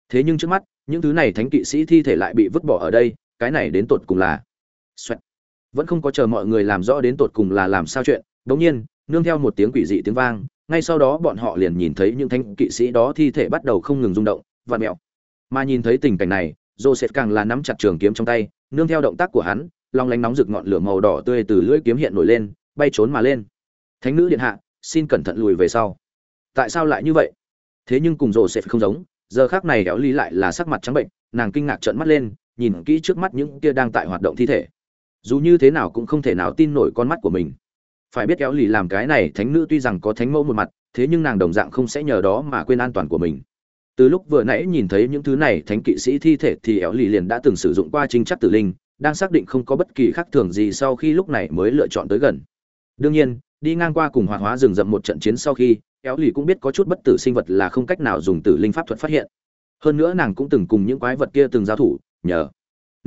Speaker 1: Thế nhưng trước mắt, những thứ này thánh kỵ sĩ thi thể lại bị vứt bỏ ở đây, cái này đến tột cùng là Xoẹt. vẫn không có chờ mọi người làm rõ đến tột cùng là làm sao chuyện, đống nhiên, nương theo một tiếng quỷ dị tiếng vang, ngay sau đó bọn họ liền nhìn thấy những thánh kỵ sĩ đó thi thể bắt đầu không ngừng rung động và mẹo mà nhìn thấy tình cảnh này, joseph càng là nắm chặt trường kiếm trong tay, nương theo động tác của hắn, long lánh nóng rực ngọn lửa màu đỏ tươi từ lưỡi kiếm hiện nổi lên, bay trốn mà lên. Thánh nữ điện hạ, xin cẩn thận lùi về sau. Tại sao lại như vậy? Thế nhưng cùng rồ sẽ không giống, giờ khác này éo ly lại là sắc mặt trắng bệnh, nàng kinh ngạc trợn mắt lên, nhìn kỹ trước mắt những kia đang tại hoạt động thi thể. Dù như thế nào cũng không thể nào tin nổi con mắt của mình. Phải biết éo lì làm cái này, thánh nữ tuy rằng có thánh mẫu một mặt, thế nhưng nàng đồng dạng không sẽ nhờ đó mà quên an toàn của mình từ lúc vừa nãy nhìn thấy những thứ này, thánh kỵ sĩ thi thể thì éo lì liền đã từng sử dụng qua trinh chắc tử linh, đang xác định không có bất kỳ khác thường gì sau khi lúc này mới lựa chọn tới gần. Đương nhiên, đi ngang qua cùng hoạt hóa rừng rậm một trận chiến sau khi éo lì cũng biết có chút bất tử sinh vật là không cách nào dùng tử linh pháp thuật phát hiện. Hơn nữa nàng cũng từng cùng những quái vật kia từng giao thủ, nhờ.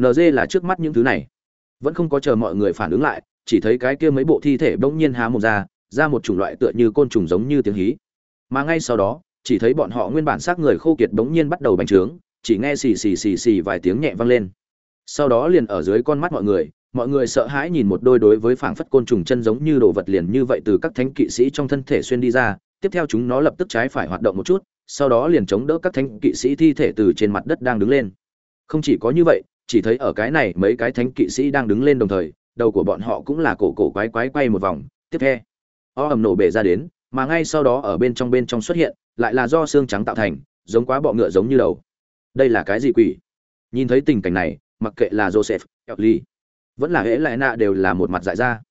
Speaker 1: Nd là trước mắt những thứ này. Vẫn không có chờ mọi người phản ứng lại, chỉ thấy cái kia mấy bộ thi thể bỗng nhiên há mồm ra ra một chủng loại tựa như côn trùng giống như tiếng hí. Mà ngay sau đó chỉ thấy bọn họ nguyên bản xác người khô kiệt bỗng nhiên bắt đầu bành trướng, chỉ nghe xì xì xì xì vài tiếng nhẹ vang lên. Sau đó liền ở dưới con mắt mọi người mọi người sợ hãi nhìn một đôi đối với phảng phất côn trùng chân giống như đồ vật liền như vậy từ các thánh kỵ sĩ trong thân thể xuyên đi ra, tiếp theo chúng nó lập tức trái phải hoạt động một chút, sau đó liền chống đỡ các thánh kỵ sĩ thi thể từ trên mặt đất đang đứng lên. Không chỉ có như vậy, chỉ thấy ở cái này mấy cái thánh kỵ sĩ đang đứng lên đồng thời, đầu của bọn họ cũng là cổ cổ quái quái quay một vòng, tiếp theo, o ầm nổ bể ra đến mà ngay sau đó ở bên trong bên trong xuất hiện, lại là do xương trắng tạo thành, giống quá bọ ngựa giống như đầu. Đây là cái gì quỷ? Nhìn thấy tình cảnh này, mặc kệ là joseph, ellie, vẫn là hễ lại nạ đều là một mặt dại ra.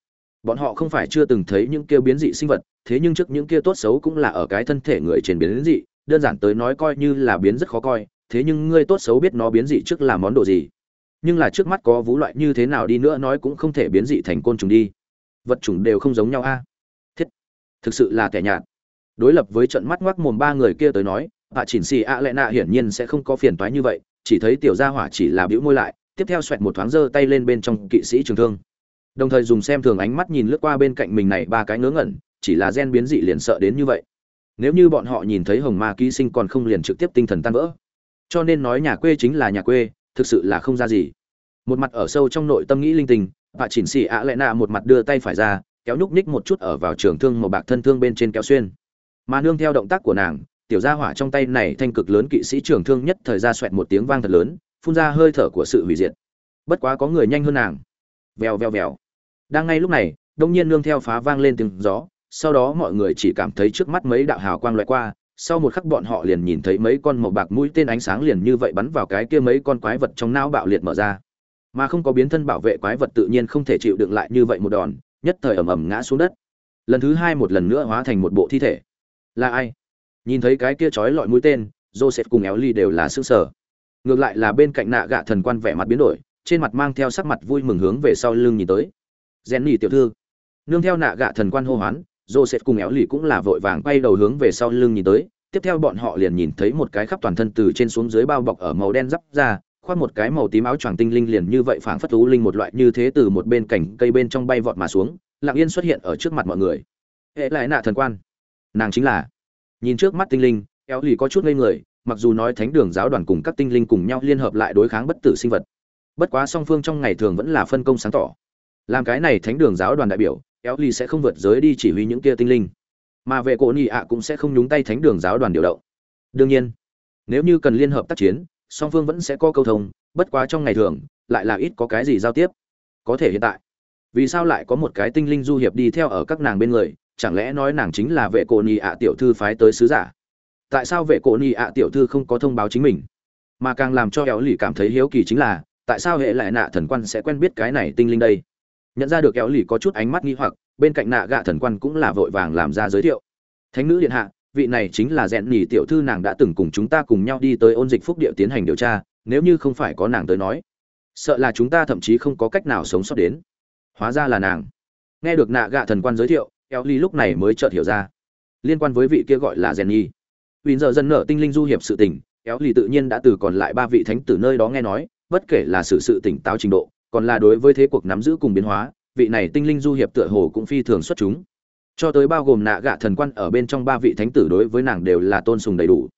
Speaker 1: Bọn họ không phải chưa từng thấy những kia biến dị sinh vật, thế nhưng trước những kia tốt xấu cũng là ở cái thân thể người trên biến dị, đơn giản tới nói coi như là biến rất khó coi, thế nhưng ngươi tốt xấu biết nó biến dị trước là món đồ gì. Nhưng là trước mắt có vũ loại như thế nào đi nữa nói cũng không thể biến dị thành côn trùng đi. Vật chủng đều không giống nhau a thực sự là kẻ nhạt. Đối lập với trận mắt ngoác mồm ba người kia tới nói bà chỉnh xì ạ lệ nạ hiển nhiên sẽ không có phiền toái như vậy, chỉ thấy tiểu gia hỏa chỉ là bĩu môi lại, tiếp theo xoẹt một thoáng giơ tay lên bên trong kỵ sĩ trường thương. Đồng thời dùng xem thường ánh mắt nhìn lướt qua bên cạnh mình này ba cái ngớ ngẩn, chỉ là gen biến dị liền sợ đến như vậy. Nếu như bọn họ nhìn thấy hồng ma ký sinh còn không liền trực tiếp tinh thần tan vỡ. Cho nên nói nhà quê chính là nhà quê, thực sự là không ra gì. Một mặt ở sâu trong nội tâm nghĩ linh tinh và chỉnh xì ạ lệ nạ một mặt đưa tay phải ra kéo nhúc nhích một chút ở vào trường thương màu bạc thân thương bên trên kéo xuyên. Mà nương theo động tác của nàng, tiểu gia hỏa trong tay này thanh cực lớn kỵ sĩ trường thương nhất thời ra xoẹt một tiếng vang thật lớn, phun ra hơi thở của sự hủy diệt. Bất quá có người nhanh hơn nàng. Vèo vèo vèo. Đang ngay lúc này, đông nhiên nương theo phá vang lên tiếng gió, sau đó mọi người chỉ cảm thấy trước mắt mấy đạo hào quang loại qua, sau một khắc bọn họ liền nhìn thấy mấy con màu bạc mũi tên ánh sáng liền như vậy bắn vào cái kia mấy con quái vật trong não bạo liệt mở ra. Mà không có biến thân bảo vệ quái vật tự nhiên không thể chịu đựng lại như vậy một đòn nhất thời ầm ầm ngã xuống đất. Lần thứ hai một lần nữa hóa thành một bộ thi thể. Là ai? Nhìn thấy cái kia trói lọi mũi tên, joseph cùng éo ly đều là sửng sở ngược lại là bên cạnh nạ gạ thần quan vẻ mặt biến đổi, trên mặt mang theo sắc mặt vui mừng hướng về sau lưng nhìn tới. Rèn nhì tiểu thư. Nương theo nạ gạ thần quan hô hoán, joseph cùng éo ly cũng là vội vàng quay đầu hướng về sau lưng nhìn tới. Tiếp theo bọn họ liền nhìn thấy một cái khắp toàn thân từ trên xuống dưới bao bọc ở màu đen giáp ra khoác một cái màu tím áo choàng tinh linh liền như vậy phảng phất thú linh một loại như thế từ một bên cảnh cây bên trong bay vọt mà xuống, lặng yên xuất hiện ở trước mặt mọi người. Hệ lại nạ thần quan. Nàng chính là. Nhìn trước mắt tinh linh éo lì có chút ngây người, mặc dù nói thánh đường giáo đoàn cùng các tinh linh cùng nhau liên hợp lại đối kháng bất tử sinh vật. Bất quá song phương trong ngày thường vẫn là phân công sáng tỏ. Làm cái này thánh đường giáo đoàn đại biểu éo lì sẽ không vượt giới đi chỉ huy những kia tinh linh. Mà vệ cổ nhị ạ cũng sẽ không nhúng tay thánh đường giáo đoàn điều động. Đương nhiên, nếu như cần liên hợp tác chiến song phương vẫn sẽ có câu thông, bất quá trong ngày thường, lại là ít có cái gì giao tiếp. Có thể hiện tại, vì sao lại có một cái tinh linh du hiệp đi theo ở các nàng bên người, chẳng lẽ nói nàng chính là vệ cổ nhị ạ tiểu thư phái tới sứ giả? Tại sao vệ cổ nhị ạ tiểu thư không có thông báo chính mình? Mà càng làm cho éo lì cảm thấy hiếu kỳ chính là, tại sao hệ lại nạ thần quan sẽ quen biết cái này tinh linh đây? Nhận ra được éo lì có chút ánh mắt nghi hoặc, bên cạnh nạ gạ thần quan cũng là vội vàng làm ra giới thiệu. Thánh nữ điện hạ vị này chính là rèn nhì tiểu thư, nàng đã từng cùng chúng ta cùng nhau đi tới ôn dịch phúc địa tiến hành điều tra, nếu như không phải có nàng tới nói, sợ là chúng ta thậm chí không có cách nào sống sót đến. Hóa ra là nàng. Nghe được nạ gạ thần quan giới thiệu, eo ly lúc này mới chợt hiểu ra. Liên quan với vị kia gọi là rèn nhì vì giờ dân nở tinh linh du hiệp sự tình, eo ly tự nhiên đã từ còn lại ba vị thánh tử nơi đó nghe nói, bất kể là sự sự tỉnh táo trình độ, còn là đối với thế cuộc nắm giữ cùng biến hóa, vị này tinh linh du hiệp tựa hồ cũng phi thường xuất chúng cho tới bao gồm nạ gạ thần quan ở bên trong ba vị thánh tử đối với nàng đều là tôn sùng đầy đủ.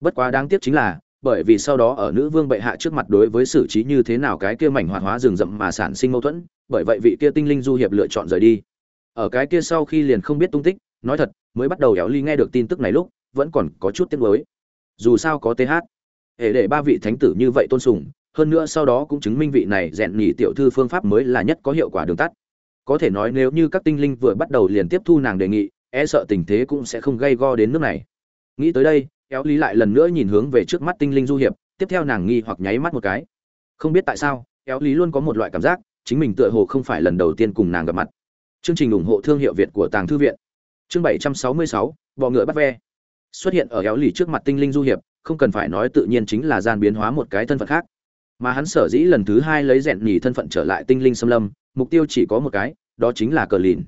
Speaker 1: Bất quá đáng tiếc chính là, bởi vì sau đó ở nữ vương bệ hạ trước mặt đối với xử trí như thế nào cái kia mảnh hoạt hóa rừng rậm mà sản sinh mâu thuẫn, bởi vậy vị kia tinh linh du hiệp lựa chọn rời đi. Ở cái kia sau khi liền không biết tung tích, nói thật, mới bắt đầu éo ly nghe được tin tức này lúc, vẫn còn có chút tiếc nuối. Dù sao có th hệ để ba vị thánh tử như vậy tôn sùng, hơn nữa sau đó cũng chứng minh vị này rèn nhỉ tiểu thư phương pháp mới là nhất có hiệu quả đường tắt có thể nói nếu như các tinh linh vừa bắt đầu liền tiếp thu nàng đề nghị e sợ tình thế cũng sẽ không gây go đến nước này. Nghĩ tới đây éo lý lại lần nữa nhìn hướng về trước mắt tinh linh du hiệp, tiếp theo nàng nghi hoặc nháy mắt một cái. Không biết tại sao éo lý luôn có một loại cảm giác, chính mình tựa hồ không phải lần đầu tiên cùng nàng gặp mặt. Chương trình ủng hộ thương hiệu việt của tàng thư viện. Chương bảy trăm sáu mươi sáu, bọ ngựa bắt ve. Xuất hiện ở éo lý trước mặt tinh linh du hiệp, không cần phải nói tự nhiên chính là gian biến hóa một cái thân phận khác mà hắn sở dĩ lần thứ hai lấy rèn nhì thân phận trở lại tinh linh xâm lâm, mục tiêu chỉ có một cái, đó chính là cờ lìn.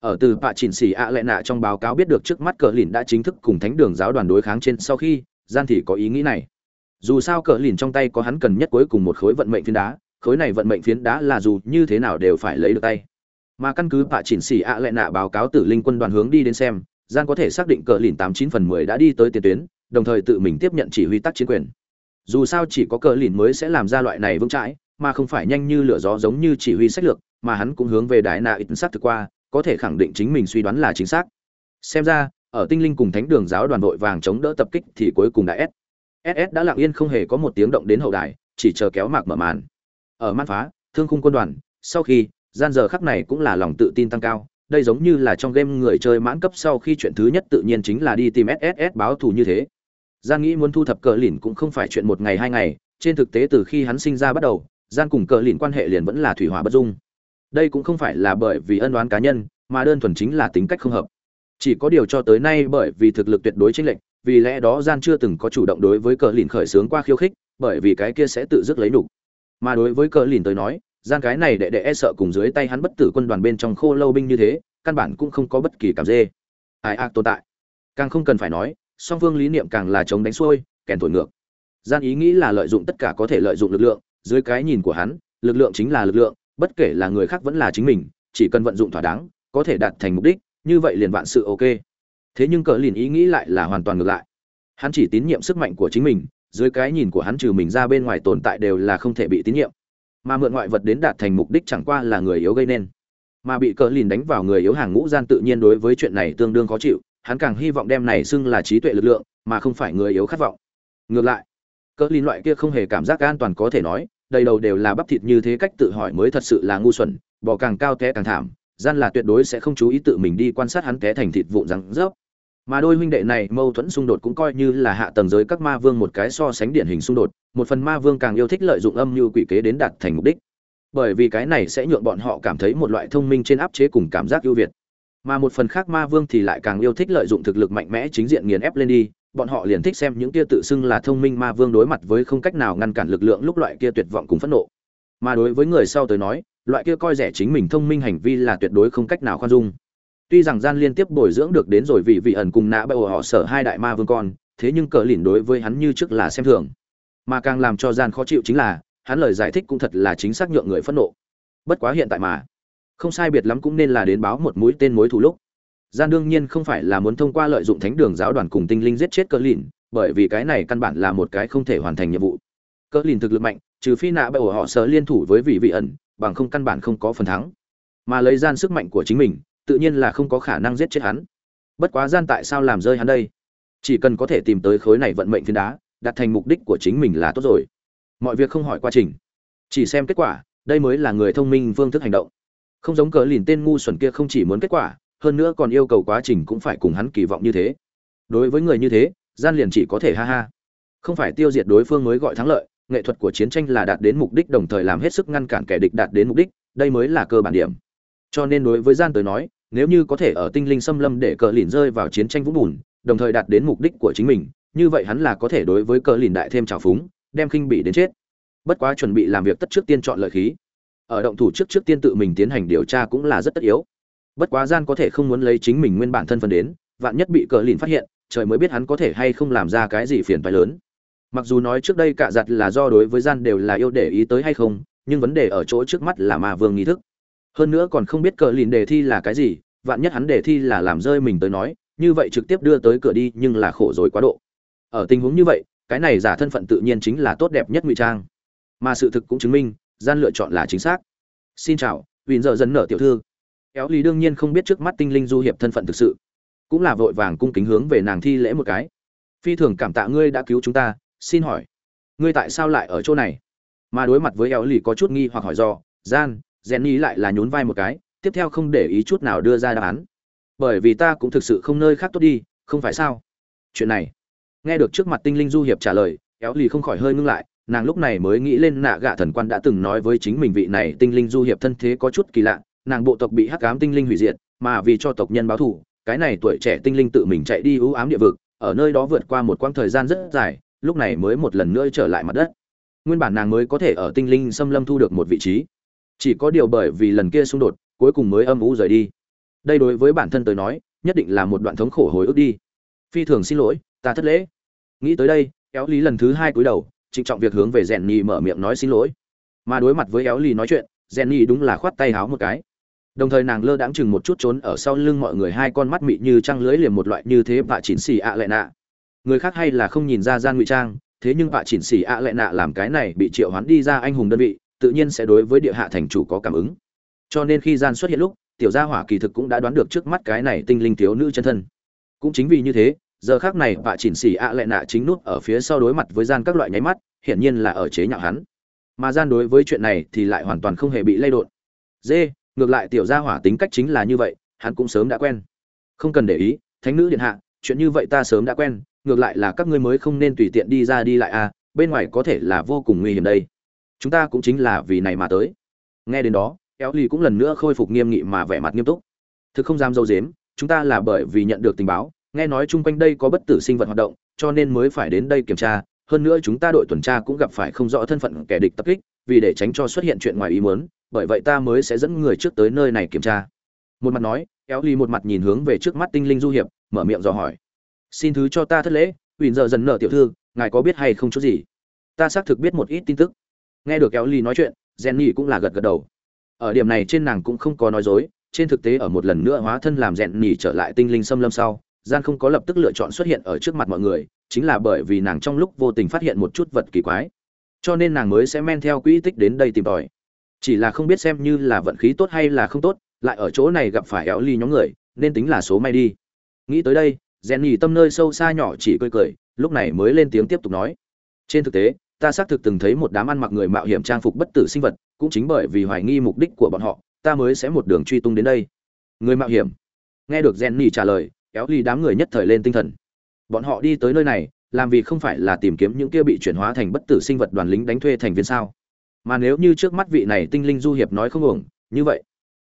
Speaker 1: Ở từ bạ chỉnh xỉ ạ lệ nạ trong báo cáo biết được trước mắt cờ lìn đã chính thức cùng thánh đường giáo đoàn đối kháng trên sau khi, gian thì có ý nghĩ này. Dù sao cờ lìn trong tay có hắn cần nhất cuối cùng một khối vận mệnh phiến đá, khối này vận mệnh phiến đá là dù như thế nào đều phải lấy được tay. Mà căn cứ bạ chỉnh xỉ ạ lệ nạ báo cáo tử linh quân đoàn hướng đi đến xem, gian có thể xác định cờ lìn tám chín phần mười đã đi tới tiền tuyến, đồng thời tự mình tiếp nhận chỉ huy tác chiến quyền dù sao chỉ có cờ lìn mới sẽ làm ra loại này vững chãi, mà không phải nhanh như lửa gió giống như chỉ huy sách lược, mà hắn cũng hướng về đại nạ ít sát thực qua, có thể khẳng định chính mình suy đoán là chính xác. Xem ra, ở tinh linh cùng thánh đường giáo đoàn đội vàng chống đỡ tập kích thì cuối cùng đã s. Ss đã lặng yên không hề có một tiếng động đến hậu đài, chỉ chờ kéo mạc mở màn. Ở man phá, thương khung quân đoàn, sau khi, gian giờ khắc này cũng là lòng tự tin tăng cao, đây giống như là trong game người chơi mãn cấp sau khi chuyện thứ nhất tự nhiên chính là đi tìm sss báo thù như thế gian nghĩ muốn thu thập cờ lìn cũng không phải chuyện một ngày hai ngày, trên thực tế từ khi hắn sinh ra bắt đầu gian cùng cờ lìn quan hệ liền vẫn là thủy hỏa bất dung. Đây cũng không phải là bởi vì ân oán cá nhân, mà đơn thuần chính là tính cách không hợp. Chỉ có điều cho tới nay bởi vì thực lực tuyệt đối chênh lệch, vì lẽ đó gian chưa từng có chủ động đối với cờ lìn khởi sướng qua khiêu khích, bởi vì cái kia sẽ tự dứt lấy đủ. mà đối với cờ lìn tới nói gian cái này đệ đệ e sợ cùng dưới tay hắn bất tử quân đoàn bên trong khô lâu binh như thế, căn bản cũng không có bất kỳ cảm dê. Ai ác tồn tại. Càng không cần phải nói song phương lý niệm càng là chống đánh xuôi, kèn thổi ngược. Gian ý nghĩ là lợi dụng tất cả có thể lợi dụng lực lượng, dưới cái nhìn của hắn, lực lượng chính là lực lượng, bất kể là người khác vẫn là chính mình, chỉ cần vận dụng thỏa đáng, có thể đạt thành mục đích, như vậy liền vạn sự ok. Thế nhưng cờ lìn ý nghĩ lại là hoàn toàn ngược lại. Hắn chỉ tín nhiệm sức mạnh của chính mình, dưới cái nhìn của hắn trừ mình ra bên ngoài tồn tại đều là không thể bị tín nhiệm. Mà mượn ngoại vật đến đạt thành mục đích chẳng qua là người yếu gây nên. Mà bị cờ lìn đánh vào người yếu hàng ngũ gian tự nhiên đối với chuyện này tương đương khó chịu hắn càng hy vọng đem này xưng là trí tuệ lực lượng, mà không phải người yếu khát vọng. Ngược lại, cỡ lìn loại kia không hề cảm giác an toàn có thể nói, đầy đầu đều là bắp thịt như thế cách tự hỏi mới thật sự là ngu xuẩn bỏ càng cao té càng thảm, gian là tuyệt đối sẽ không chú ý tự mình đi quan sát hắn té thành thịt vụn răng rớp. Mà đôi huynh đệ này mâu thuẫn xung đột cũng coi như là hạ tầng giới các ma vương một cái so sánh điển hình xung đột, một phần ma vương càng yêu thích lợi dụng âm như quỷ kế đến đạt thành mục đích. Bởi vì cái này sẽ nhượng bọn họ cảm thấy một loại thông minh trên áp chế cùng cảm giác ưu việt mà một phần khác ma vương thì lại càng yêu thích lợi dụng thực lực mạnh mẽ chính diện nghiền ép lên đi. Bọn họ liền thích xem những kia tự xưng là thông minh ma vương đối mặt với không cách nào ngăn cản lực lượng lúc loại kia tuyệt vọng cùng phẫn nộ. Mà đối với người sau tới nói, loại kia coi rẻ chính mình thông minh hành vi là tuyệt đối không cách nào khoan dung. Tuy rằng gian liên tiếp bồi dưỡng được đến rồi vì vị ẩn cùng nã bại họ sở hai đại ma vương con, thế nhưng cờ lìn đối với hắn như trước là xem thường. Mà càng làm cho gian khó chịu chính là, hắn lời giải thích cũng thật là chính xác nhượng người phẫn nộ. Bất quá hiện tại mà không sai biệt lắm cũng nên là đến báo một mũi tên mối thủ lúc. Gian đương nhiên không phải là muốn thông qua lợi dụng thánh đường giáo đoàn cùng tinh linh giết chết cờ lìn, bởi vì cái này căn bản là một cái không thể hoàn thành nhiệm vụ. Cờ lìn thực lực mạnh, trừ phi nạ bởi họ sợ liên thủ với vị vị ẩn, bằng không căn bản không có phần thắng. Mà lấy gian sức mạnh của chính mình, tự nhiên là không có khả năng giết chết hắn. Bất quá gian tại sao làm rơi hắn đây? Chỉ cần có thể tìm tới khối này vận mệnh phiến đá, đạt thành mục đích của chính mình là tốt rồi. Mọi việc không hỏi quá trình. Chỉ xem kết quả, đây mới là người thông minh phương thức hành động không giống cờ lìn tên ngu xuẩn kia không chỉ muốn kết quả, hơn nữa còn yêu cầu quá trình cũng phải cùng hắn kỳ vọng như thế. Đối với người như thế, gian liền chỉ có thể ha ha. Không phải tiêu diệt đối phương mới gọi thắng lợi, nghệ thuật của chiến tranh là đạt đến mục đích đồng thời làm hết sức ngăn cản kẻ địch đạt đến mục đích, đây mới là cơ bản điểm. Cho nên đối với gian tới nói, nếu như có thể ở tinh linh xâm lâm để cờ lìn rơi vào chiến tranh vũng bùn, đồng thời đạt đến mục đích của chính mình, như vậy hắn là có thể đối với cờ lìn đại thêm trào phúng, đem khinh bị đến chết. Bất quá chuẩn bị làm việc tất trước tiên chọn lợi khí ở động thủ trước trước tiên tự mình tiến hành điều tra cũng là rất tất yếu. Bất quá gian có thể không muốn lấy chính mình nguyên bản thân phận đến, vạn nhất bị cờ lìn phát hiện, trời mới biết hắn có thể hay không làm ra cái gì phiền phái lớn. Mặc dù nói trước đây cả giặt là do đối với gian đều là yêu để ý tới hay không, nhưng vấn đề ở chỗ trước mắt là ma vương nghi thức. Hơn nữa còn không biết cờ lìn đề thi là cái gì, vạn nhất hắn đề thi là làm rơi mình tới nói, như vậy trực tiếp đưa tới cửa đi nhưng là khổ rồi quá độ. Ở tình huống như vậy, cái này giả thân phận tự nhiên chính là tốt đẹp nhất ngụy trang. Mà sự thực cũng chứng minh gian lựa chọn là chính xác. Xin chào huỳnh giờ dần nở tiểu thư. Éo lý đương nhiên không biết trước mắt tinh linh du hiệp thân phận thực sự, cũng là vội vàng cung kính hướng về nàng thi lễ một cái. Phi thường cảm tạ ngươi đã cứu chúng ta, xin hỏi, ngươi tại sao lại ở chỗ này? Mà đối mặt với éo lì có chút nghi hoặc hỏi do, gian rèn ý lại là nhún vai một cái, tiếp theo không để ý chút nào đưa ra đáp án. Bởi vì ta cũng thực sự không nơi khác tốt đi, không phải sao? Chuyện này, nghe được trước mặt tinh linh du hiệp trả lời éo lì không khỏi hơi ngưng lại nàng lúc này mới nghĩ lên nạ gạ thần quan đã từng nói với chính mình vị này tinh linh du hiệp thân thế có chút kỳ lạ, nàng bộ tộc bị hắc ám tinh linh hủy diệt, mà vì cho tộc nhân báo thù, cái này tuổi trẻ tinh linh tự mình chạy đi ưu ám địa vực, ở nơi đó vượt qua một quãng thời gian rất dài, lúc này mới một lần nữa trở lại mặt đất. Nguyên bản nàng mới có thể ở tinh linh xâm lâm thu được một vị trí. Chỉ có điều bởi vì lần kia xung đột, cuối cùng mới âm u rời đi. Đây đối với bản thân tới nói, nhất định là một đoạn thống khổ hồi ức đi. Phi thường xin lỗi, ta thất lễ. Nghĩ tới đây, kéo lý lần thứ hai cúi đầu trịnh trọng việc hướng về rèn nhì mở miệng nói xin lỗi. Mà đối mặt với éo lì nói chuyện, rèn nhì đúng là khoát tay háo một cái. Đồng thời nàng lơ đãng chừng một chút trốn ở sau lưng mọi người hai con mắt mị như trăng lưới liềm một loại như thế vạ chỉnh xì ạ lệ nạ. Người khác hay là không nhìn ra gian ngụy trang, thế nhưng vạ chỉnh xì ạ lệ nạ làm cái này bị triệu hoán đi ra anh hùng đơn vị, tự nhiên sẽ đối với địa hạ thành chủ có cảm ứng. Cho nên khi gian xuất hiện lúc, tiểu gia hỏa kỳ thực cũng đã đoán được trước mắt cái này tinh linh thiếu nữ chân thân. Cũng chính vì như thế giờ khác này vạ chỉnh xì ạ lệ nạ chính nút ở phía sau đối mặt với gian các loại nháy mắt, hiển nhiên là ở chế nhạo hắn. Mà gian đối với chuyện này thì lại hoàn toàn không hề bị lay đột dê, ngược lại tiểu gia hỏa tính cách chính là như vậy, hắn cũng sớm đã quen. Không cần để ý, thánh nữ điện hạ, chuyện như vậy ta sớm đã quen, ngược lại là các ngươi mới không nên tùy tiện đi ra đi lại à bên ngoài có thể là vô cùng nguy hiểm đây. Chúng ta cũng chính là vì này mà tới. Nghe đến đó éo lì cũng lần nữa khôi phục nghiêm nghị mà vẻ mặt nghiêm túc. Thực không dám dâu dếm, chúng ta là bởi vì nhận được tình báo nghe nói chung quanh đây có bất tử sinh vật hoạt động, cho nên mới phải đến đây kiểm tra. Hơn nữa chúng ta đội tuần tra cũng gặp phải không rõ thân phận kẻ địch tập kích, vì để tránh cho xuất hiện chuyện ngoài ý muốn, bởi vậy ta mới sẽ dẫn người trước tới nơi này kiểm tra. Một mặt nói, kéo ly một mặt nhìn hướng về trước mắt tinh linh du hiệp, mở miệng dò hỏi. Xin thứ cho ta thất lễ huỳnh giờ dần nợ tiểu thư, ngài có biết hay không chút gì? Ta xác thực biết một ít tin tức. Nghe được kéo ly nói chuyện, jenny cũng là gật gật đầu. Ở điểm này trên nàng cũng không có nói dối, trên thực tế ở một lần nữa hóa thân làm rèn nhỉ trở lại tinh linh xâm lâm sau gian không có lập tức lựa chọn xuất hiện ở trước mặt mọi người, chính là bởi vì nàng trong lúc vô tình phát hiện một chút vật kỳ quái. Cho nên nàng mới sẽ men theo quỹ tích đến đây tìm tòi. Chỉ là không biết xem như là vận khí tốt hay là không tốt, lại ở chỗ này gặp phải éo ly nhóm người, nên tính là số may đi. Nghĩ tới đây rèn nhì tâm nơi sâu xa nhỏ chỉ cười cười, lúc này mới lên tiếng tiếp tục nói. Trên thực tế, ta xác thực từng thấy một đám ăn mặc người mạo hiểm trang phục bất tử sinh vật, cũng chính bởi vì hoài nghi mục đích của bọn họ, ta mới sẽ một đường truy tung đến đây. Người mạo hiểm. Nghe được Jenny trả lời éo ly đám người nhất thời lên tinh thần. Bọn họ đi tới nơi này, làm vì không phải là tìm kiếm những kia bị chuyển hóa thành bất tử sinh vật đoàn lính đánh thuê thành viên sao? Mà nếu như trước mắt vị này tinh linh du hiệp nói không ổng như vậy,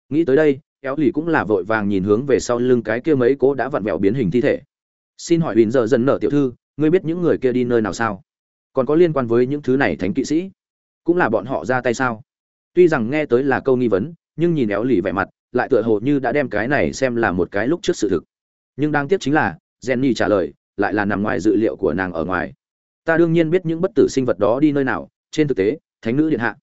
Speaker 1: nghĩ tới đây, éo lì cũng là vội vàng nhìn hướng về sau lưng cái kia mấy cố đã vặn vẹo biến hình thi thể. Xin hỏi huỳnh giờ dần nở tiểu thư, ngươi biết những người kia đi nơi nào sao? Còn có liên quan với những thứ này thánh kỵ sĩ? Cũng là bọn họ ra tay sao? Tuy rằng nghe tới là câu nghi vấn, nhưng nhìn éo lì vẻ mặt, lại tựa hồ như đã đem cái này xem là một cái lúc trước sự thực nhưng đáng tiếc chính là, jenny trả lời, lại là nằm ngoài dự liệu của nàng ở ngoài. Ta đương nhiên biết những bất tử sinh vật đó đi nơi nào, trên thực tế, thánh nữ điện hạ.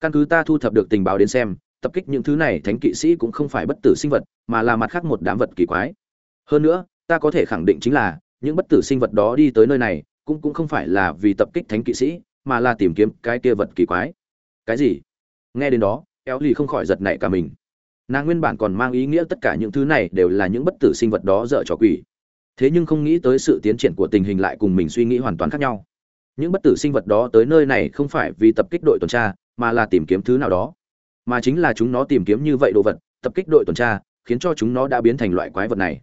Speaker 1: Căn cứ ta thu thập được tình báo đến xem, tập kích những thứ này thánh kỵ sĩ cũng không phải bất tử sinh vật, mà là mặt khác một đám vật kỳ quái. Hơn nữa, ta có thể khẳng định chính là, những bất tử sinh vật đó đi tới nơi này, cũng cũng không phải là vì tập kích thánh kỵ sĩ, mà là tìm kiếm cái kia vật kỳ quái. Cái gì? Nghe đến đó éo lì không khỏi giật nảy cả mình nàng nguyên bản còn mang ý nghĩa tất cả những thứ này đều là những bất tử sinh vật đó dở trò quỷ. Thế nhưng không nghĩ tới sự tiến triển của tình hình lại cùng mình suy nghĩ hoàn toàn khác nhau. Những bất tử sinh vật đó tới nơi này không phải vì tập kích đội tuần tra, mà là tìm kiếm thứ nào đó. Mà chính là chúng nó tìm kiếm như vậy đồ vật, tập kích đội tuần tra, khiến cho chúng nó đã biến thành loại quái vật này.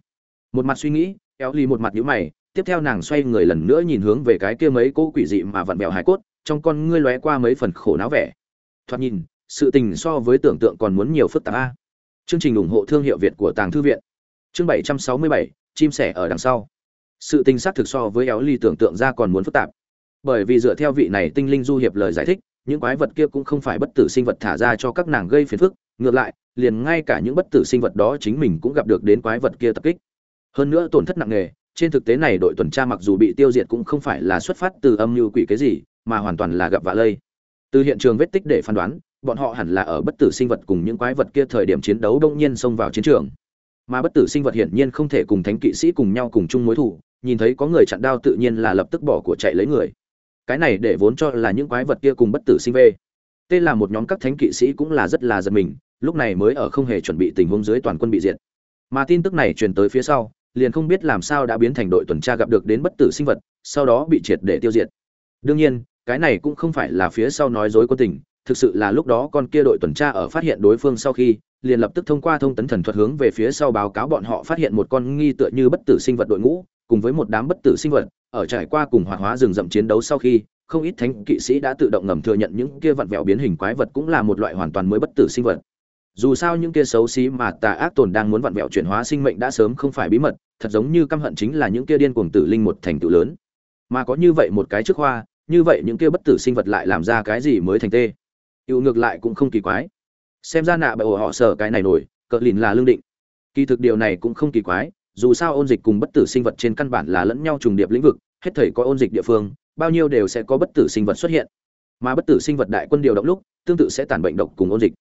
Speaker 1: Một mặt suy nghĩ éo ly một mặt nhíu mày, tiếp theo nàng xoay người lần nữa nhìn hướng về cái kia mấy cỗ quỷ dị mà vặn vẹo hải cốt, trong con ngươi lóe qua mấy phần khổ não vẻ. Thoạt nhìn, sự tình so với tưởng tượng còn muốn nhiều phức tạp a chương trình ủng hộ thương hiệu việt của tàng thư viện. Chương 767, chim sẻ ở đằng sau. Sự tình xác thực so với éo ly tưởng tượng ra còn muốn phức tạp. Bởi vì dựa theo vị này tinh linh du hiệp lời giải thích những quái vật kia cũng không phải bất tử sinh vật thả ra cho các nàng gây phiền phức. Ngược lại liền ngay cả những bất tử sinh vật đó chính mình cũng gặp được đến quái vật kia tập kích. Hơn nữa tổn thất nặng nề trên thực tế này đội tuần tra mặc dù bị tiêu diệt cũng không phải là xuất phát từ âm mưu quỷ cái gì mà hoàn toàn là gặp vạ lây. Từ hiện trường vết tích để phán đoán bọn họ hẳn là ở bất tử sinh vật cùng những quái vật kia thời điểm chiến đấu đông nhiên xông vào chiến trường. Mà bất tử sinh vật hiển nhiên không thể cùng thánh kỵ sĩ cùng nhau cùng chung mối thủ nhìn thấy có người chặn đao tự nhiên là lập tức bỏ của chạy lấy người. Cái này để vốn cho là những quái vật kia cùng bất tử sinh vê. Tên là một nhóm các thánh kỵ sĩ cũng là rất là giật mình, lúc này mới ở không hề chuẩn bị tình huống dưới toàn quân bị diệt. Mà tin tức này truyền tới phía sau, liền không biết làm sao đã biến thành đội tuần tra gặp được đến bất tử sinh vật, sau đó bị triệt để tiêu diệt. Đương nhiên, cái này cũng không phải là phía sau nói dối quân tình thực sự là lúc đó con kia đội tuần tra ở phát hiện đối phương sau khi, liền lập tức thông qua thông tấn thần thuật hướng về phía sau báo cáo bọn họ phát hiện một con nghi tựa như bất tử sinh vật đội ngũ, cùng với một đám bất tử sinh vật, ở trải qua cùng hoạt hóa rừng rậm chiến đấu sau khi, không ít thánh kỵ sĩ đã tự động ngầm thừa nhận những kia vặn vẹo biến hình quái vật cũng là một loại hoàn toàn mới bất tử sinh vật. Dù sao những kia xấu xí mà tà ác tồn đang muốn vặn vẹo chuyển hóa sinh mệnh đã sớm không phải bí mật, thật giống như căm hận chính là những kia điên cuồng tử linh một thành tựu lớn. Mà có như vậy một cái trước hoa, như vậy những kia bất tử sinh vật lại làm ra cái gì mới thành tê? Ưu ngược lại cũng không kỳ quái. Xem ra nạ bởi ổ họ sở cái này nổi cỡ lìn là lương định. Kỳ thực điều này cũng không kỳ quái, dù sao ôn dịch cùng bất tử sinh vật trên căn bản là lẫn nhau trùng điệp lĩnh vực, hết thảy có ôn dịch địa phương, bao nhiêu đều sẽ có bất tử sinh vật xuất hiện. Mà bất tử sinh vật đại quân điều động lúc, tương tự sẽ tản bệnh độc cùng ôn dịch.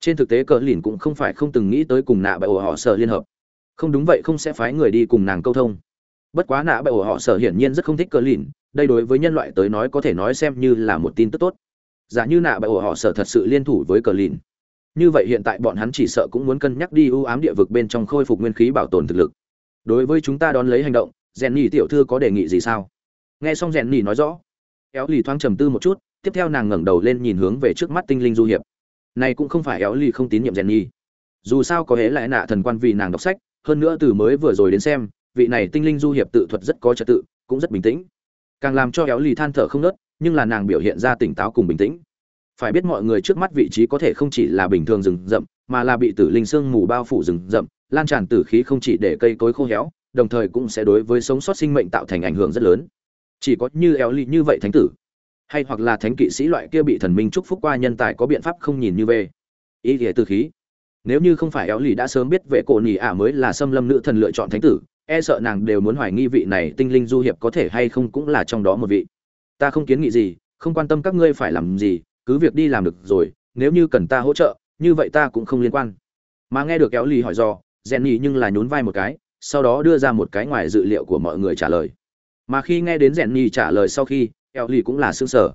Speaker 1: Trên thực tế cỡ lìn cũng không phải không từng nghĩ tới cùng nạ bởi ổ họ sở liên hợp. Không đúng vậy không sẽ phái người đi cùng nàng câu thông. Bất quá nạ bởi ổ họ sở hiển nhiên rất không thích cỡ lìn, đây đối với nhân loại tới nói có thể nói xem như là một tin tức tốt giả như nạ bại ổ họ sở thật sự liên thủ với cờ lìn. Như vậy hiện tại bọn hắn chỉ sợ cũng muốn cân nhắc đi ưu ám địa vực bên trong khôi phục nguyên khí bảo tồn thực lực. Đối với chúng ta đón lấy hành động rèn nhì tiểu thư có đề nghị gì sao? Nghe xong rèn nhì nói rõ, éo lì thoáng trầm tư một chút, tiếp theo nàng ngẩng đầu lên nhìn hướng về trước mắt tinh linh du hiệp. Này cũng không phải éo lì không tín nhiệm rèn nhì dù sao có hễ lại nạ thần quan vì nàng đọc sách, hơn nữa từ mới vừa rồi đến xem, vị này tinh linh du hiệp tự thuật rất có trật tự, cũng rất bình tĩnh. Càng làm cho éo lì than thở không nớt nhưng là nàng biểu hiện ra tỉnh táo cùng bình tĩnh. Phải biết mọi người trước mắt vị trí có thể không chỉ là bình thường rừng rậm, mà là bị tử linh sương mù bao phủ rừng rậm, lan tràn tử khí không chỉ để cây cối khô héo, đồng thời cũng sẽ đối với sống sót sinh mệnh tạo thành ảnh hưởng rất lớn. Chỉ có như éo ly như vậy thánh tử, hay hoặc là thánh kỵ sĩ loại kia bị thần minh chúc phúc qua nhân tài có biện pháp không nhìn như về. Ý nghĩa tử khí. Nếu như không phải éo lì đã sớm biết vệ cổ nỉ ả mới là xâm lâm nữ thần lựa chọn thánh tử e sợ nàng đều muốn hoài nghi vị này tinh linh du hiệp có thể hay không cũng là trong đó một vị ta không kiến nghị gì, không quan tâm các ngươi phải làm gì, cứ việc đi làm được rồi, nếu như cần ta hỗ trợ, như vậy ta cũng không liên quan. Mà nghe được kéo lì hỏi do rèn nhì nhưng là nhún vai một cái, sau đó đưa ra một cái ngoài dự liệu của mọi người trả lời. Mà khi nghe đến rèn nhì trả lời sau khi, kéo lì cũng là xương sở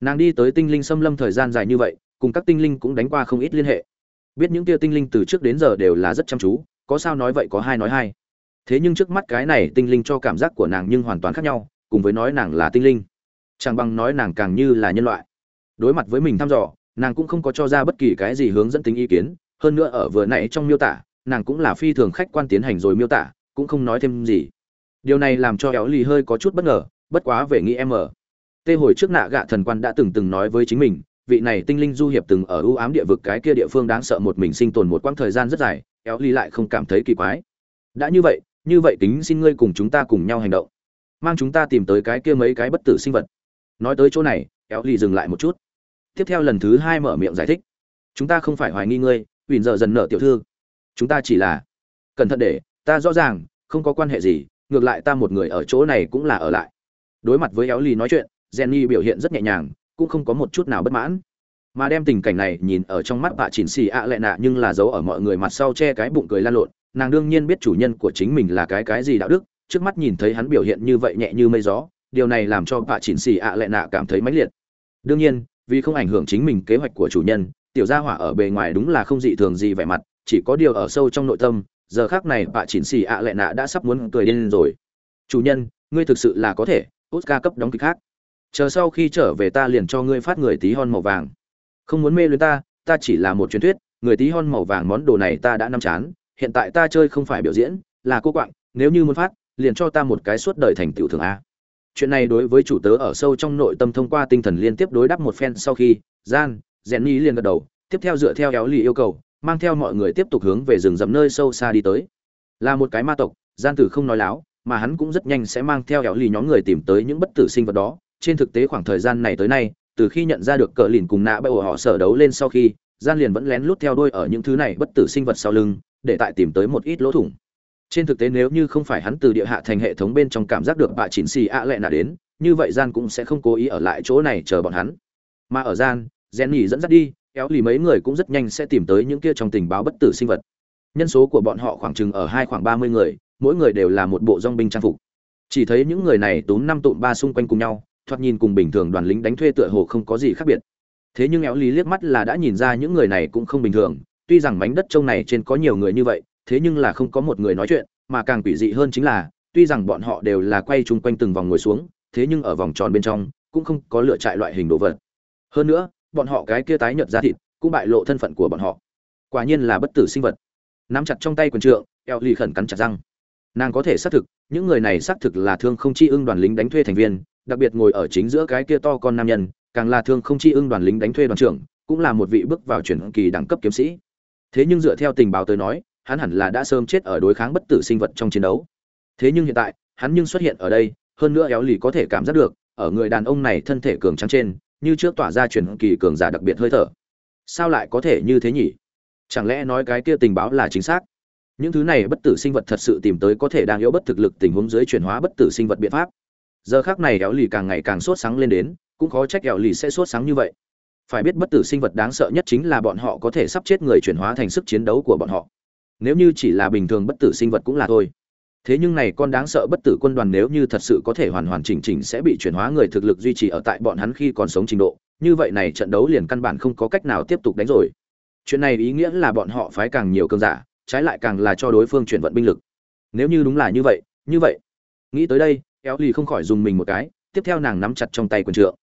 Speaker 1: nàng đi tới tinh linh xâm lâm thời gian dài như vậy, cùng các tinh linh cũng đánh qua không ít liên hệ. Biết những tia tinh linh từ trước đến giờ đều là rất chăm chú, có sao nói vậy có hai nói hai. Thế nhưng trước mắt cái này tinh linh cho cảm giác của nàng nhưng hoàn toàn khác nhau, cùng với nói nàng là tinh linh chẳng bằng nói nàng càng như là nhân loại. Đối mặt với mình thăm dò, nàng cũng không có cho ra bất kỳ cái gì hướng dẫn tính ý kiến. Hơn nữa ở vừa nãy trong miêu tả, nàng cũng là phi thường khách quan tiến hành rồi miêu tả, cũng không nói thêm gì. Điều này làm cho éo lì hơi có chút bất ngờ, bất quá về nghĩ em ở. Tê hồi trước nạ gạ thần quan đã từng từng nói với chính mình, vị này tinh linh du hiệp từng ở ưu ám địa vực cái kia địa phương đáng sợ một mình sinh tồn một quãng thời gian rất dài, éo ly lại không cảm thấy kỳ quái. Đã như vậy như vậy tính xin ngươi cùng chúng ta cùng nhau hành động. Mang chúng ta tìm tới cái kia mấy cái bất tử sinh vật nói tới chỗ này éo ly dừng lại một chút. Tiếp theo lần thứ hai mở miệng giải thích. Chúng ta không phải hoài nghi ngươi ủy giờ dần nợ tiểu thư. Chúng ta chỉ là cẩn thận để ta rõ ràng, không có quan hệ gì, ngược lại ta một người ở chỗ này cũng là ở lại. Đối mặt với éo ly nói chuyện, jenny biểu hiện rất nhẹ nhàng, cũng không có một chút nào bất mãn. Mà đem tình cảnh này nhìn ở trong mắt bà chỉnh xì ạ lệ nạ nhưng là giấu ở mọi người mặt sau che cái bụng cười lan lộn. Nàng đương nhiên biết chủ nhân của chính mình là cái cái gì đạo đức, trước mắt nhìn thấy hắn biểu hiện như vậy nhẹ như mây gió điều này làm cho bà chỉnh xì ạ lệ nạ cảm thấy mãnh liệt. Đương nhiên, vì không ảnh hưởng chính mình kế hoạch của chủ nhân, tiểu gia hỏa ở bề ngoài đúng là không dị thường gì vẻ mặt, chỉ có điều ở sâu trong nội tâm, giờ khác này bà chỉnh xì ạ lệ nạ đã sắp muốn cười điên rồi. Chủ nhân, ngươi thực sự là có thể, oscar cấp đóng kịch khác. Chờ sau khi trở về ta liền cho ngươi phát người tí hon màu vàng. Không muốn mê luyến ta ta chỉ là một truyền thuyết, người tí hon màu vàng món đồ này ta đã nắm chán, hiện tại ta chơi không phải biểu diễn, là cô quạng, nếu như muốn phát, liền cho ta một cái suốt đời thành tiểu thường a chuyện này đối với chủ tớ ở sâu trong nội tâm thông qua tinh thần liên tiếp đối đáp một phen sau khi, gian rèn nhi liền gật đầu, tiếp theo dựa theo éo lì yêu cầu, mang theo mọi người tiếp tục hướng về rừng rậm nơi sâu xa đi tới. Là một cái ma tộc, gian tử không nói láo, mà hắn cũng rất nhanh sẽ mang theo éo lì nhóm người tìm tới những bất tử sinh vật đó. Trên thực tế khoảng thời gian này tới nay, từ khi nhận ra được cờ lìn cùng nạ bậy ổ họ sở đấu lên sau khi, gian liền vẫn lén lút theo đuôi ở những thứ này bất tử sinh vật sau lưng, để tại tìm tới một ít lỗ thủng trên thực tế nếu như không phải hắn từ địa hạ thành hệ thống bên trong cảm giác được bạ chỉnh xì ạ lẹ nạ đến, như vậy gian cũng sẽ không cố ý ở lại chỗ này chờ bọn hắn. Mà ở gian gen nhỉ dẫn dắt đi, kéo lì mấy người cũng rất nhanh sẽ tìm tới những kia trong tình báo bất tử sinh vật. Nhân số của bọn họ khoảng chừng ở hai khoảng ba mươi người, mỗi người đều là một bộ dong binh trang phục. Chỉ thấy những người này túm năm tụm ba xung quanh cùng nhau, thoạt nhìn cùng bình thường đoàn lính đánh thuê tựa hồ không có gì khác biệt. Thế nhưng éo lý liếc mắt là đã nhìn ra những người này cũng không bình thường, tuy rằng mảnh đất trông này trên có nhiều người như vậy thế nhưng là không có một người nói chuyện, mà càng quỷ dị hơn chính là, tuy rằng bọn họ đều là quay chung quanh từng vòng ngồi xuống, thế nhưng ở vòng tròn bên trong, cũng không có lựa trại loại hình đồ vật. Hơn nữa, bọn họ cái kia tái nhợt ra thịt, cũng bại lộ thân phận của bọn họ. Quả nhiên là bất tử sinh vật. Nắm chặt trong tay quần trượng, eo ly khẩn cắn chặt răng. Nàng có thể xác thực, những người này xác thực là thương không chi ưng đoàn lính đánh thuê thành viên, đặc biệt ngồi ở chính giữa cái kia to con nam nhân, càng là thương không chi ưng đoàn lính đánh thuê đoàn trưởng, cũng là một vị bước vào chuyển kỳ đẳng cấp kiếm sĩ. Thế nhưng dựa theo tình báo tới nói hắn hẳn là đã sớm chết ở đối kháng bất tử sinh vật trong chiến đấu. Thế nhưng hiện tại, hắn nhưng xuất hiện ở đây, hơn nữa éo lì có thể cảm giác được, ở người đàn ông này thân thể cường trắng trên, như trước tỏa ra truyền kỳ cường giả đặc biệt hơi thở. Sao lại có thể như thế nhỉ? Chẳng lẽ nói cái kia tình báo là chính xác? Những thứ này bất tử sinh vật thật sự tìm tới có thể đang yếu bất thực lực tình huống dưới chuyển hóa bất tử sinh vật biện pháp. Giờ khác này éo lì càng ngày càng sốt sáng lên đến, cũng khó trách éo lì sẽ sốt sáng như vậy. Phải biết bất tử sinh vật đáng sợ nhất chính là bọn họ có thể sắp chết người chuyển hóa thành sức chiến đấu của bọn họ nếu như chỉ là bình thường bất tử sinh vật cũng là thôi. Thế nhưng này con đáng sợ bất tử quân đoàn nếu như thật sự có thể hoàn hoàn chỉnh chỉnh sẽ bị chuyển hóa người thực lực duy trì ở tại bọn hắn khi còn sống trình độ, như vậy này trận đấu liền căn bản không có cách nào tiếp tục đánh rồi. Chuyện này ý nghĩa là bọn họ phái càng nhiều cơn giả, trái lại càng là cho đối phương chuyển vận binh lực. Nếu như đúng là như vậy như vậy. Nghĩ tới đây, éo lì không khỏi dùng mình một cái, tiếp theo nàng nắm chặt trong tay quần trượng.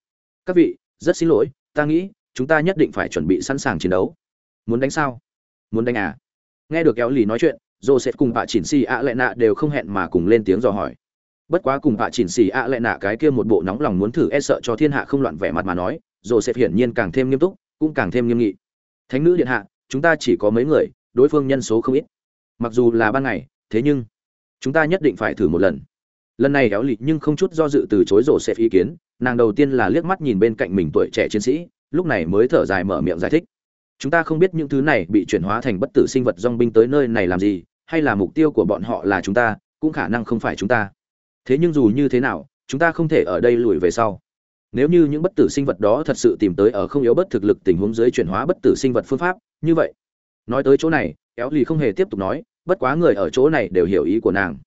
Speaker 1: Các vị, rất xin lỗi, ta nghĩ, chúng ta nhất định phải chuẩn bị sẵn sàng chiến đấu. Muốn đánh sao? Muốn đánh à? Nghe được kéo lì nói chuyện, joseph cùng bà chỉnh xì ạ lệ nạ đều không hẹn mà cùng lên tiếng dò hỏi. Bất quá cùng bà chỉnh xì ạ lệ nạ cái kia một bộ nóng lòng muốn thử e sợ cho thiên hạ không loạn vẻ mặt mà nói, joseph hiển nhiên càng thêm nghiêm túc, cũng càng thêm nghiêm nghị. Thánh nữ điện hạ, chúng ta chỉ có mấy người, đối phương nhân số không ít. Mặc dù là ban ngày, thế nhưng chúng ta nhất định phải thử một lần. Lần này éo lì nhưng không chút do dự từ chối rổ xẹp ý kiến, nàng đầu tiên là liếc mắt nhìn bên cạnh mình tuổi trẻ chiến sĩ, lúc này mới thở dài mở miệng giải thích chúng ta không biết những thứ này bị chuyển hóa thành bất tử sinh vật dong binh tới nơi này làm gì, hay là mục tiêu của bọn họ là chúng ta, cũng khả năng không phải chúng ta. Thế nhưng dù như thế nào, chúng ta không thể ở đây lùi về sau. Nếu như những bất tử sinh vật đó thật sự tìm tới ở không yếu bất thực lực tình huống dưới chuyển hóa bất tử sinh vật phương pháp, như vậy. Nói tới chỗ này éo lì không hề tiếp tục nói, bất quá người ở chỗ này đều hiểu ý của nàng.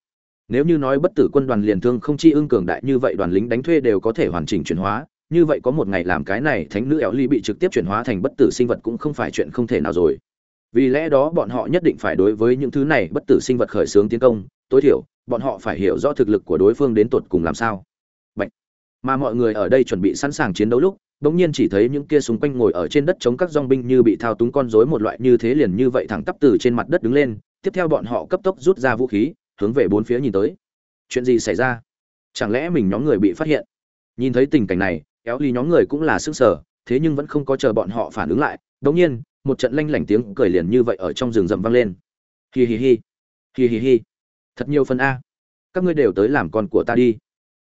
Speaker 1: Nếu như nói bất tử quân đoàn liền thương không chi ưng cường đại như vậy, đoàn lính đánh thuê đều có thể hoàn chỉnh chuyển hóa như vậy có một ngày làm cái này thánh nữ éo ly bị trực tiếp chuyển hóa thành bất tử sinh vật cũng không phải chuyện không thể nào rồi. Vì lẽ đó bọn họ nhất định phải đối với những thứ này bất tử sinh vật khởi xướng tiến công. Tối thiểu, bọn họ phải hiểu rõ thực lực của đối phương đến tột cùng làm sao. Bạch. mà mọi người ở đây chuẩn bị sẵn sàng chiến đấu lúc, bỗng nhiên chỉ thấy những kia xung quanh ngồi ở trên đất chống các dong binh như bị thao túng con rối một loại như thế liền như vậy thẳng tắp từ trên mặt đất đứng lên. Tiếp theo bọn họ cấp tốc rút ra vũ khí, hướng về bốn phía nhìn tới. Chuyện gì xảy ra? Chẳng lẽ mình nhóm người bị phát hiện? Nhìn thấy tình cảnh này kéo ly nhóm người cũng là sức sở, thế nhưng vẫn không có chờ bọn họ phản ứng lại. Đống nhiên, một trận lanh lảnh tiếng cười liền như vậy ở trong rừng rậm vang lên. Hi hi hi. Hi hi hi. Thật nhiều phần a. Các ngươi đều tới làm con của ta đi.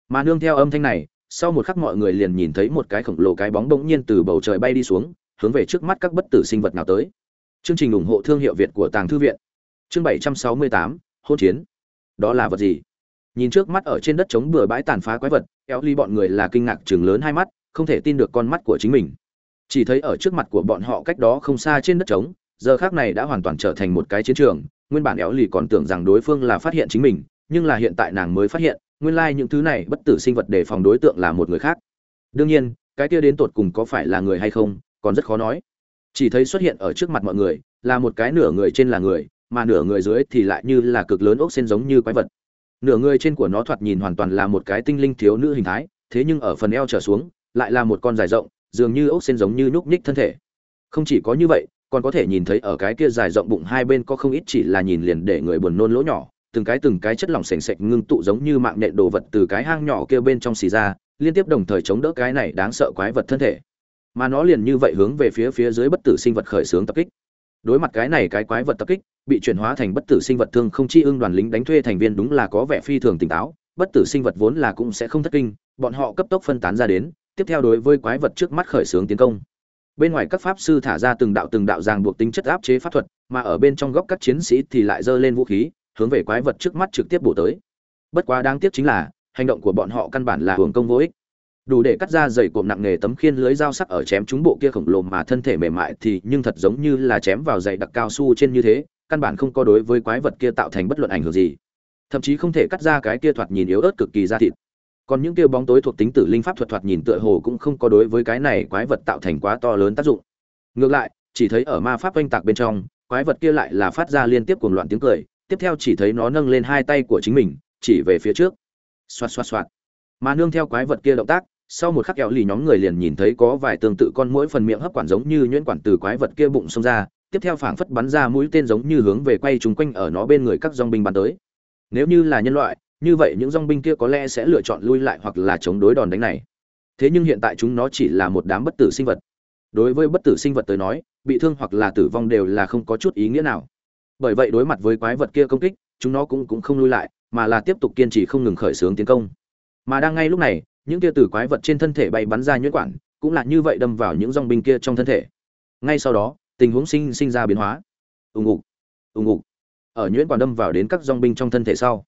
Speaker 1: Mà nương theo âm thanh này, sau một khắc mọi người liền nhìn thấy một cái khổng lồ cái bóng bỗng nhiên từ bầu trời bay đi xuống, hướng về trước mắt các bất tử sinh vật nào tới. Chương trình ủng hộ thương hiệu việt của tàng thư viện. Chương bảy trăm sáu mươi tám, hôn chiến. Đó là vật gì? Nhìn trước mắt ở trên đất trống bừa bãi tàn phá quái vật eo ly bọn người là kinh ngạc chừng lớn hai mắt, không thể tin được con mắt của chính mình. Chỉ thấy ở trước mặt của bọn họ cách đó không xa trên đất trống, giờ khác này đã hoàn toàn trở thành một cái chiến trường, nguyên bản éo lì còn tưởng rằng đối phương là phát hiện chính mình, nhưng là hiện tại nàng mới phát hiện, nguyên lai những thứ này bất tử sinh vật để phòng đối tượng là một người khác. Đương nhiên, cái kia đến tột cùng có phải là người hay không, còn rất khó nói. Chỉ thấy xuất hiện ở trước mặt mọi người, là một cái nửa người trên là người, mà nửa người dưới thì lại như là cực lớn ốc sen giống như quái vật nửa người trên của nó thoạt nhìn hoàn toàn là một cái tinh linh thiếu nữ hình thái, thế nhưng ở phần eo trở xuống, lại là một con dài rộng, dường như ốc sen giống như nhúc nhích thân thể. Không chỉ có như vậy, còn có thể nhìn thấy ở cái kia dài rộng bụng hai bên có không ít chỉ là nhìn liền để người buồn nôn lỗ nhỏ, từng cái từng cái chất lỏng sền sệt ngưng tụ giống như mạng nhện đồ vật từ cái hang nhỏ kia bên trong xì ra, liên tiếp đồng thời chống đỡ cái này đáng sợ quái vật thân thể. Mà nó liền như vậy hướng về phía phía dưới bất tử sinh vật khởi xướng tập kích đối mặt cái này cái quái vật tập kích, bị chuyển hóa thành bất tử sinh vật thương không chi ưng đoàn lính đánh thuê thành viên đúng là có vẻ phi thường tỉnh táo, bất tử sinh vật vốn là cũng sẽ không thất kinh, bọn họ cấp tốc phân tán ra đến, tiếp theo đối với quái vật trước mắt khởi xướng tiến công. Bên ngoài các pháp sư thả ra từng đạo từng đạo ràng buộc tính chất áp chế pháp thuật, mà ở bên trong góc các chiến sĩ thì lại giơ lên vũ khí, hướng về quái vật trước mắt trực tiếp bổ tới. Bất quá đáng tiếc chính là, hành động của bọn họ căn bản là hưởng công vô ích đủ để cắt ra dày cộm nặng nghề tấm khiên lưới dao sắc ở chém chúng bộ kia khổng lồ mà thân thể mềm mại thì nhưng thật giống như là chém vào dày đặc cao su trên như thế, căn bản không có đối với quái vật kia tạo thành bất luận ảnh hưởng gì. Thậm chí không thể cắt ra cái kia thoạt nhìn yếu ớt cực kỳ ra thịt. Còn những kia bóng tối thuộc tính tử linh pháp thuật thoạt nhìn tựa hồ cũng không có đối với cái này quái vật tạo thành quá to lớn tác dụng. Ngược lại, chỉ thấy ở ma pháp oanh tạc bên trong, quái vật kia lại là phát ra liên tiếp cuồng loạn tiếng cười, tiếp theo chỉ thấy nó nâng lên hai tay của chính mình, chỉ về phía trước. Xoạt xoạt xoạt. Mà nương theo quái vật kia động tác sau một khắc kéo lì nhóm người liền nhìn thấy có vài tương tự con mỗi phần miệng hấp quản giống như nhuyễn quản từ quái vật kia bụng xông ra, tiếp theo phảng phất bắn ra mũi tên giống như hướng về quay chúng quanh ở nó bên người các dòng binh bắn tới. Nếu như là nhân loại, như vậy những dòng binh kia có lẽ sẽ lựa chọn lui lại hoặc là chống đối đòn đánh này. Thế nhưng hiện tại chúng nó chỉ là một đám bất tử sinh vật. Đối với bất tử sinh vật tới nói, bị thương hoặc là tử vong đều là không có chút ý nghĩa nào. Bởi vậy đối mặt với quái vật kia công kích, chúng nó cũng cũng không lui lại, mà là tiếp tục kiên trì không ngừng khởi xướng tiến công. Mà đang ngay lúc này những kia tử quái vật trên thân thể bay bắn ra nhuyễn quản, cũng là như vậy đâm vào những dòng binh kia trong thân thể. Ngay sau đó, tình huống sinh sinh ra biến hóa. Ùng ục ùng ục. Ở nhuyễn quản đâm vào đến các dòng binh trong thân thể sau,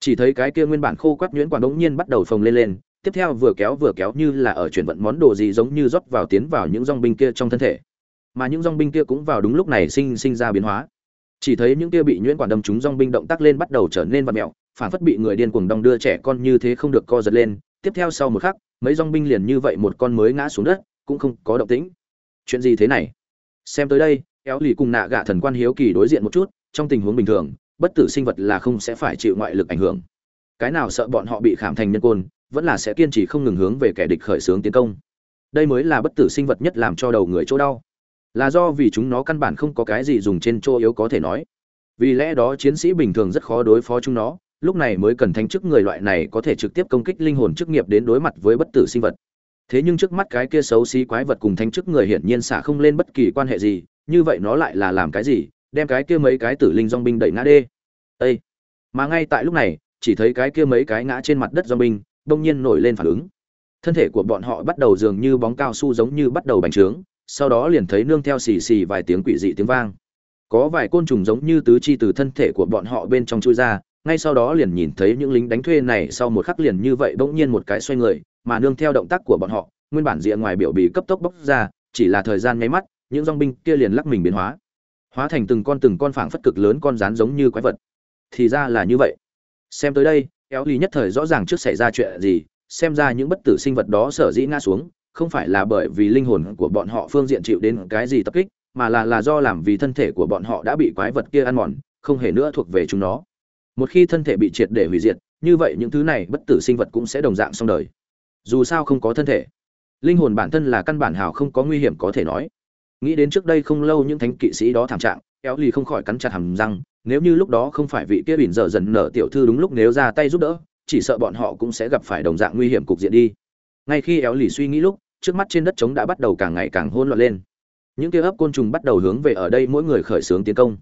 Speaker 1: chỉ thấy cái kia nguyên bản khô quắt nhuyễn quản đống nhiên bắt đầu phồng lên lên, tiếp theo vừa kéo vừa kéo như là ở chuyển vận món đồ gì giống như rót vào tiến vào những dòng binh kia trong thân thể. Mà những dòng binh kia cũng vào đúng lúc này sinh sinh ra biến hóa. Chỉ thấy những kia bị nhuyễn quản đâm chúng dòng binh động tác lên bắt đầu trở nên vật mẹo, phản phất bị người điên cuồng đong đưa trẻ con như thế không được co giật lên tiếp theo sau một khắc, mấy dong binh liền như vậy một con mới ngã xuống đất, cũng không có động tĩnh. Chuyện gì thế này? Xem tới đây, éo lì cùng nạ gạ thần quan hiếu kỳ đối diện một chút, trong tình huống bình thường, bất tử sinh vật là không sẽ phải chịu ngoại lực ảnh hưởng. Cái nào sợ bọn họ bị khảm thành nhân côn, vẫn là sẽ kiên trì không ngừng hướng về kẻ địch khởi xướng tiến công. Đây mới là bất tử sinh vật nhất làm cho đầu người chỗ đau. Là do vì chúng nó căn bản không có cái gì dùng trên chỗ yếu có thể nói. Vì lẽ đó chiến sĩ bình thường rất khó đối phó chúng nó lúc này mới cần thánh chức người loại này có thể trực tiếp công kích linh hồn chức nghiệp đến đối mặt với bất tử sinh vật. Thế nhưng trước mắt cái kia xấu xí quái vật cùng thánh chức người hiển nhiên xả không lên bất kỳ quan hệ gì, như vậy nó lại là làm cái gì? Đem cái kia mấy cái tử linh dong binh đẩy ngã đê. Ê! mà ngay tại lúc này, chỉ thấy cái kia mấy cái ngã trên mặt đất dong binh đông nhiên nổi lên phản ứng. Thân thể của bọn họ bắt đầu dường như bóng cao su giống như bắt đầu bành trướng, sau đó liền thấy nương theo xì xì vài tiếng quỷ dị tiếng vang. Có vài côn trùng giống như tứ chi từ thân thể của bọn họ bên trong chui ra ngay sau đó liền nhìn thấy những lính đánh thuê này sau một khắc liền như vậy bỗng nhiên một cái xoay người, mà nương theo động tác của bọn họ, nguyên bản rìa ngoài biểu bì cấp tốc bốc ra, chỉ là thời gian nháy mắt, những dong binh kia liền lắc mình biến hóa. Hóa thành từng con từng con phảng phất cực lớn con rắn giống như quái vật. Thì ra là như vậy. Xem tới đây éo ly nhất thời rõ ràng trước xảy ra chuyện gì, xem ra những bất tử sinh vật đó sở dĩ ngã xuống, không phải là bởi vì linh hồn của bọn họ phương diện chịu đến cái gì tập kích, mà là là do làm vì thân thể của bọn họ đã bị quái vật kia ăn mòn, không hề nữa thuộc về chúng nó một khi thân thể bị triệt để hủy diệt, như vậy những thứ này bất tử sinh vật cũng sẽ đồng dạng xong đời. Dù sao không có thân thể, linh hồn bản thân là căn bản hào không có nguy hiểm có thể nói. Nghĩ đến trước đây không lâu những thánh kỵ sĩ đó thảm trạng éo lì không khỏi cắn chặt hầm răng, nếu như lúc đó không phải vị kia bỉn dở dần nở tiểu thư đúng lúc nếu ra tay giúp đỡ, chỉ sợ bọn họ cũng sẽ gặp phải đồng dạng nguy hiểm cục diện đi. Ngay khi éo lì suy nghĩ lúc, trước mắt trên đất trống đã bắt đầu càng ngày càng hôn loạn lên. Những kia ấp côn trùng bắt đầu hướng về ở đây mỗi người khởi xướng tiến công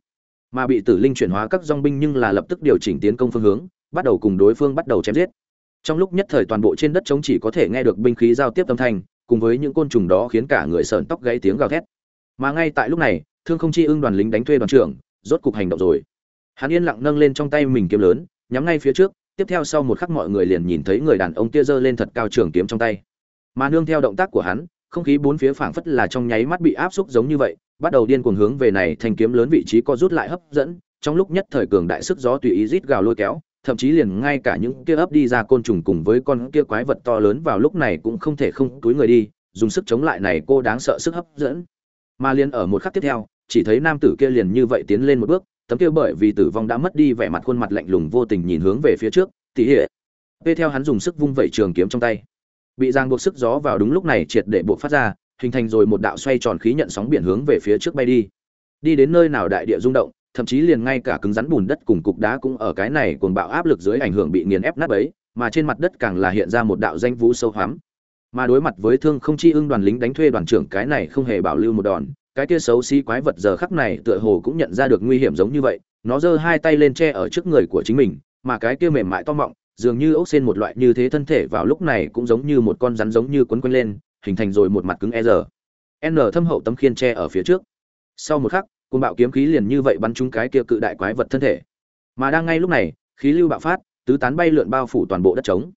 Speaker 1: mà bị tử linh chuyển hóa các dòng binh nhưng là lập tức điều chỉnh tiến công phương hướng, bắt đầu cùng đối phương bắt đầu chém giết. Trong lúc nhất thời toàn bộ trên đất trống chỉ có thể nghe được binh khí giao tiếp âm thanh, cùng với những côn trùng đó khiến cả người sợn tóc gãy tiếng gào thét. Mà ngay tại lúc này, thương không chi ưng đoàn lính đánh thuê đoàn trưởng, rốt cục hành động rồi. Hắn yên lặng nâng lên trong tay mình kiếm lớn, nhắm ngay phía trước, tiếp theo sau một khắc mọi người liền nhìn thấy người đàn ông tia giơ lên thật cao trường kiếm trong tay. Mà nương theo động tác của hắn, không khí bốn phía phảng phất là trong nháy mắt bị áp xúc giống như vậy bắt đầu điên cuồng hướng về này thanh kiếm lớn vị trí co rút lại hấp dẫn, trong lúc nhất thời cường đại sức gió tùy ý rít gào lôi kéo, thậm chí liền ngay cả những kia ấp đi ra côn trùng cùng với con kia quái vật to lớn vào lúc này cũng không thể không túi người đi, dùng sức chống lại này cô đáng sợ sức hấp dẫn. Mà liền ở một khắc tiếp theo, chỉ thấy nam tử kia liền như vậy tiến lên một bước, tấm kia bởi vì tử vong đã mất đi vẻ mặt khuôn mặt lạnh lùng vô tình nhìn hướng về phía trước tỉ hệ p theo hắn dùng sức vung vẩy trường kiếm trong tay. Bị giang buộc sức gió vào đúng lúc này triệt để buộc phát ra hình thành rồi một đạo xoay tròn khí nhận sóng biển hướng về phía trước bay đi. Đi đến nơi nào đại địa rung động, thậm chí liền ngay cả cứng rắn bùn đất cùng cục đá cũng ở cái này cuồng bạo áp lực dưới ảnh hưởng bị nghiền ép nát ấy mà trên mặt đất càng là hiện ra một đạo danh vũ sâu hoắm. Mà đối mặt với thương không chi ưng đoàn lính đánh thuê đoàn trưởng cái này không hề bảo lưu một đòn, cái kia xấu xí quái vật giờ khắc này tựa hồ cũng nhận ra được nguy hiểm giống như vậy, nó giơ hai tay lên che ở trước người của chính mình, mà cái kia mềm mại to mọng, dường như ốc xên một loại như thế thân thể vào lúc này cũng giống như một con rắn giống như quấn quanh lên hình thành rồi một mặt cứng e rờ n thâm hậu tấm khiên tre ở phía trước. Sau một khắc côn bạo kiếm khí liền như vậy bắn trúng cái kia cự đại quái vật thân thể. Mà đang ngay lúc này, khí lưu bạo phát, tứ tán bay lượn bao phủ toàn bộ đất trống.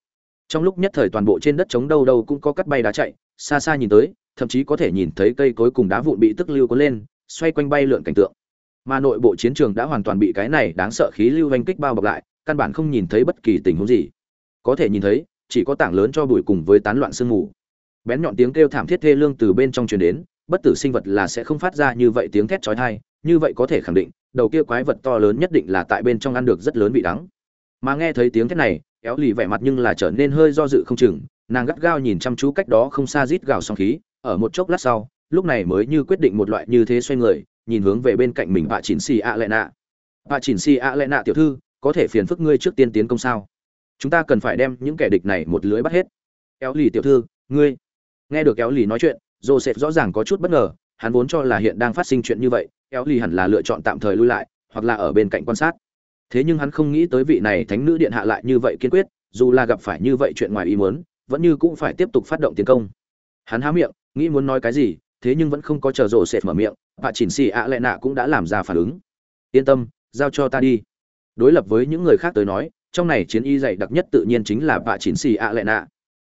Speaker 1: Trong lúc nhất thời toàn bộ trên đất trống đâu đâu cũng có cắt bay đá chạy, xa xa nhìn tới, thậm chí có thể nhìn thấy cây cối cùng đá vụn bị tức lưu cuốn lên, xoay quanh bay lượn cảnh tượng. Mà nội bộ chiến trường đã hoàn toàn bị cái này đáng sợ khí lưu oanh kích bao bọc lại, căn bản không nhìn thấy bất kỳ tình huống gì. Có thể nhìn thấy, chỉ có tảng lớn cho bụi cùng với tán loạn sương mù bén nhọn tiếng kêu thảm thiết thê lương từ bên trong truyền đến, bất tử sinh vật là sẽ không phát ra như vậy tiếng thét chói tai, như vậy có thể khẳng định, đầu kia quái vật to lớn nhất định là tại bên trong ăn được rất lớn vị đắng. Mà nghe thấy tiếng thét này, éo lì vẻ mặt nhưng là trở nên hơi do dự không chừng, nàng gắt gao nhìn chăm chú cách đó không xa rít gào song khí, ở một chốc lát sau, lúc này mới như quyết định một loại như thế xoay người, nhìn hướng về bên cạnh mình bà chỉnh xì ạ lệ nạ bà chỉnh xì ạ lệ nạ tiểu thư, có thể phiền phức ngươi trước tiên tiến công sao? Chúng ta cần phải đem những kẻ địch này một lưới bắt hết. Éo lì tiểu thư, ngươi nghe được kéo lì nói chuyện, joseph rõ ràng có chút bất ngờ, hắn vốn cho là hiện đang phát sinh chuyện như vậy, kéo lì hẳn là lựa chọn tạm thời lui lại, hoặc là ở bên cạnh quan sát. Thế nhưng hắn không nghĩ tới vị này thánh nữ điện hạ lại như vậy kiên quyết, dù là gặp phải như vậy chuyện ngoài ý muốn, vẫn như cũng phải tiếp tục phát động tiến công. Hắn há miệng, nghĩ muốn nói cái gì, thế nhưng vẫn không có chờ rổ sệt mở miệng bà chỉnh xì ạ lệ nạ cũng đã làm ra phản ứng. Yên tâm, giao cho ta đi. Đối lập với những người khác tới nói, trong này chiến y dạy đặc nhất tự nhiên chính là bà chỉnh xì ạ lệ nạ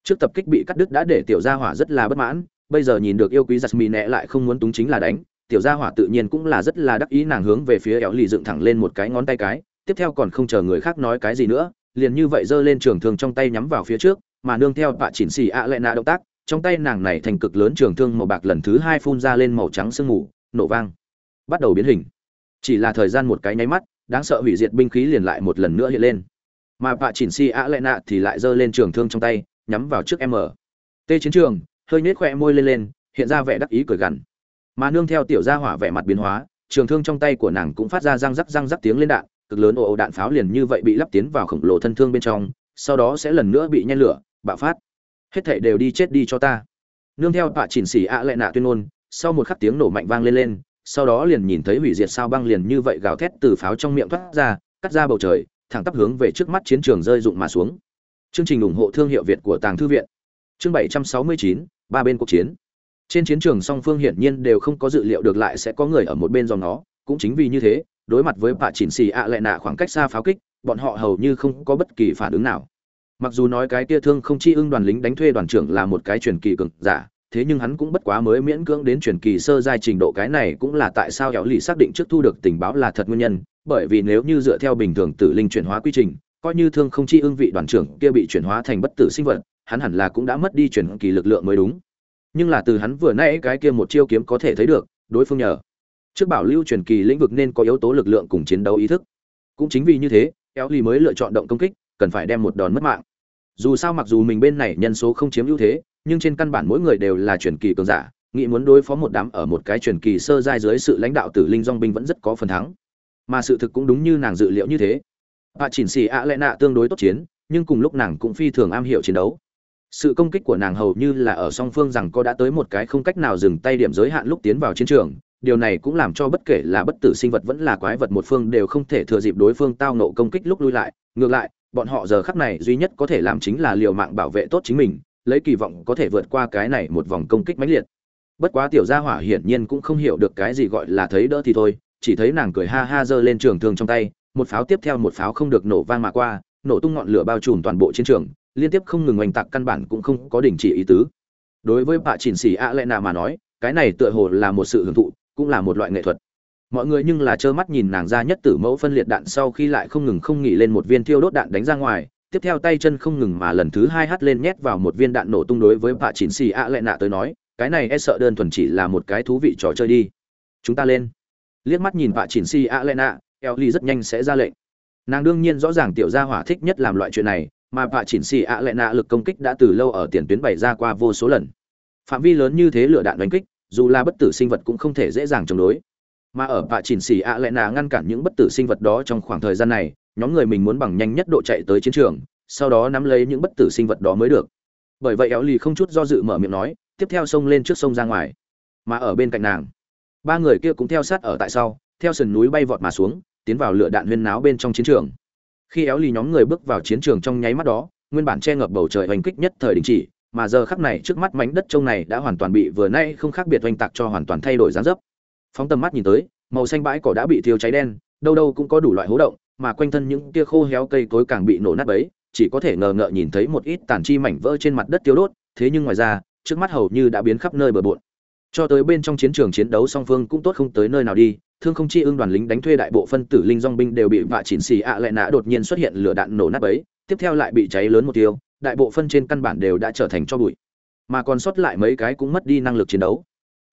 Speaker 1: trước tập kích bị cắt đứt đã để tiểu gia hỏa rất là bất mãn, bây giờ nhìn được yêu quý giặt mì nẹ lại không muốn túng chính là đánh, tiểu gia hỏa tự nhiên cũng là rất là đắc ý nàng hướng về phía éo lì dựng thẳng lên một cái ngón tay cái, tiếp theo còn không chờ người khác nói cái gì nữa, liền như vậy giơ lên trường thương trong tay nhắm vào phía trước, mà nương theo bạ chỉnh xì ạ lệ nạ động tác, trong tay nàng này thành cực lớn trường thương màu bạc lần thứ hai phun ra lên màu trắng sương mù, nổ vang, bắt đầu biến hình. Chỉ là thời gian một cái nháy mắt, đáng sợ hủy diệt binh khí liền lại một lần nữa hiện lên. Mà bạ chỉnh xì ạ lệ nạ thì lại giơ lên trường thương trong tay nhắm vào trước m tê chiến trường, hơi nhếch khoe môi lên lên, hiện ra vẻ đắc ý cười gằn. Mà nương theo tiểu gia hỏa vẻ mặt biến hóa, trường thương trong tay của nàng cũng phát ra răng rắc răng rắc tiếng lên đạn, cực lớn ồ ồ đạn pháo liền như vậy bị lắp tiến vào khổng lồ thân thương bên trong, sau đó sẽ lần nữa bị nhen lửa, bạo phát. Hết thảy đều đi chết đi cho ta. Nương theo bạ chỉnh xỉ ạ lệ nạ tuyên ngôn, sau một khắc tiếng nổ mạnh vang lên lên, sau đó liền nhìn thấy hủy diệt sao băng liền như vậy gào thét từ pháo trong miệng thoát ra, cắt ra bầu trời, thẳng tắp hướng về trước mắt chiến trường rơi rụng mà xuống chương trình ủng hộ thương hiệu việt của tàng thư viện. Chương 769, ba bên cuộc chiến. Trên chiến trường song phương hiển nhiên đều không có dự liệu được lại sẽ có người ở một bên dòng nó cũng chính vì như thế đối mặt với bạ chỉnh xì ạ lệ nạ khoảng cách xa pháo kích bọn họ hầu như không có bất kỳ phản ứng nào. Mặc dù nói cái kia thương không chi ưng đoàn lính đánh thuê đoàn trưởng là một cái truyền kỳ cường giả thế nhưng hắn cũng bất quá mới miễn cưỡng đến truyền kỳ sơ giai trình độ cái này cũng là tại sao Hẻo lì xác định trước thu được tình báo là thật nguyên nhân bởi vì nếu như dựa theo bình thường tử linh chuyển hóa quy trình coi như thương không chi ương vị đoàn trưởng kia bị chuyển hóa thành bất tử sinh vật, hắn hẳn là cũng đã mất đi truyền kỳ lực lượng mới đúng. Nhưng là từ hắn vừa nãy cái kia một chiêu kiếm có thể thấy được, đối phương nhờ. Trước bảo lưu truyền kỳ lĩnh vực nên có yếu tố lực lượng cùng chiến đấu ý thức. Cũng chính vì như thế éo lì mới lựa chọn động công kích, cần phải đem một đòn mất mạng. Dù sao mặc dù mình bên này nhân số không chiếm ưu thế, nhưng trên căn bản mỗi người đều là truyền kỳ cường giả, nghĩ muốn đối phó một đám ở một cái truyền kỳ sơ giai dưới sự lãnh đạo tử linh dong binh vẫn rất có phần thắng. Mà sự thực cũng đúng như nàng dự liệu như thế bà chỉnh xì ạ lẽ nạ tương đối tốt chiến, nhưng cùng lúc nàng cũng phi thường am hiểu chiến đấu. Sự công kích của nàng hầu như là ở song phương rằng có đã tới một cái không cách nào dừng tay điểm giới hạn lúc tiến vào chiến trường. Điều này cũng làm cho bất kể là bất tử sinh vật vẫn là quái vật một phương đều không thể thừa dịp đối phương tao nộ công kích lúc lui lại. Ngược lại, bọn họ giờ khắc này duy nhất có thể làm chính là liều mạng bảo vệ tốt chính mình, lấy kỳ vọng có thể vượt qua cái này một vòng công kích mãnh liệt. Bất quá tiểu gia hỏa hiển nhiên cũng không hiểu được cái gì gọi là thấy đỡ thì thôi, chỉ thấy nàng cười ha ha giơ lên trường thương trong tay một pháo tiếp theo một pháo không được nổ vang mà qua, nổ tung ngọn lửa bao trùm toàn bộ chiến trường, liên tiếp không ngừng oanh tạc căn bản cũng không có đình chỉ ý tứ. Đối với bà chỉnh xỉ ạ lệ nạ mà nói, cái này tựa hồ là một sự hưởng thụ, cũng là một loại nghệ thuật. Mọi người nhưng là trơ mắt nhìn nàng ra nhất tử mẫu phân liệt đạn sau khi lại không ngừng không nghỉ lên một viên thiêu đốt đạn đánh ra ngoài, tiếp theo tay chân không ngừng mà lần thứ hai hắt lên nhét vào một viên đạn nổ tung đối với bà chỉnh xì ạ lệ nạ tới nói, cái này e sợ đơn thuần chỉ là một cái thú vị trò chơi đi. Chúng ta lên. Liếc mắt nhìn bà chỉnh xì ạ lệ nạ eo ly rất nhanh sẽ ra lệnh. Nàng đương nhiên rõ ràng tiểu gia hỏa thích nhất làm loại chuyện này, mà vạ chỉnh xì ạ lệ nạ lực công kích đã từ lâu ở tiền tuyến bày ra qua vô số lần. Phạm vi lớn như thế lửa đạn đánh kích, dù là bất tử sinh vật cũng không thể dễ dàng chống đối. Mà ở vạ chỉnh xì ạ lệ nạ ngăn cản những bất tử sinh vật đó trong khoảng thời gian này, nhóm người mình muốn bằng nhanh nhất độ chạy tới chiến trường, sau đó nắm lấy những bất tử sinh vật đó mới được. Bởi vậy éo lì không chút do dự mở miệng nói, tiếp theo xông lên trước sông ra ngoài. Mà ở bên cạnh nàng, ba người kia cũng theo sát ở tại sau, theo sườn núi bay vọt mà xuống tiến vào lửa đạn huyên náo bên trong chiến trường. Khi éo lì nhóm người bước vào chiến trường trong nháy mắt đó, nguyên bản che ngập bầu trời hoành kích nhất thời đình chỉ, mà giờ khắc này trước mắt mảnh đất trông này đã hoàn toàn bị vừa nay không khác biệt oanh tạc cho hoàn toàn thay đổi dáng dấp. Phóng tầm mắt nhìn tới, màu xanh bãi cỏ đã bị thiêu cháy đen, đâu đâu cũng có đủ loại hố động, mà quanh thân những tia khô héo cây cối càng bị nổ nát bấy, chỉ có thể ngờ ngợ nhìn thấy một ít tàn chi mảnh vỡ trên mặt đất tiêu đốt, thế nhưng ngoài ra, trước mắt hầu như đã biến khắp nơi bờ bộn. Cho tới bên trong chiến trường chiến đấu song phương cũng tốt không tới nơi nào đi thương không chi ưng đoàn lính đánh thuê đại bộ phân tử linh dong binh đều bị vạ chỉnh xì ạ lại nã đột nhiên xuất hiện lửa đạn nổ nát bấy, tiếp theo lại bị cháy lớn một tiêu, đại bộ phân trên căn bản đều đã trở thành cho bụi. Mà còn sót lại mấy cái cũng mất đi năng lực chiến đấu.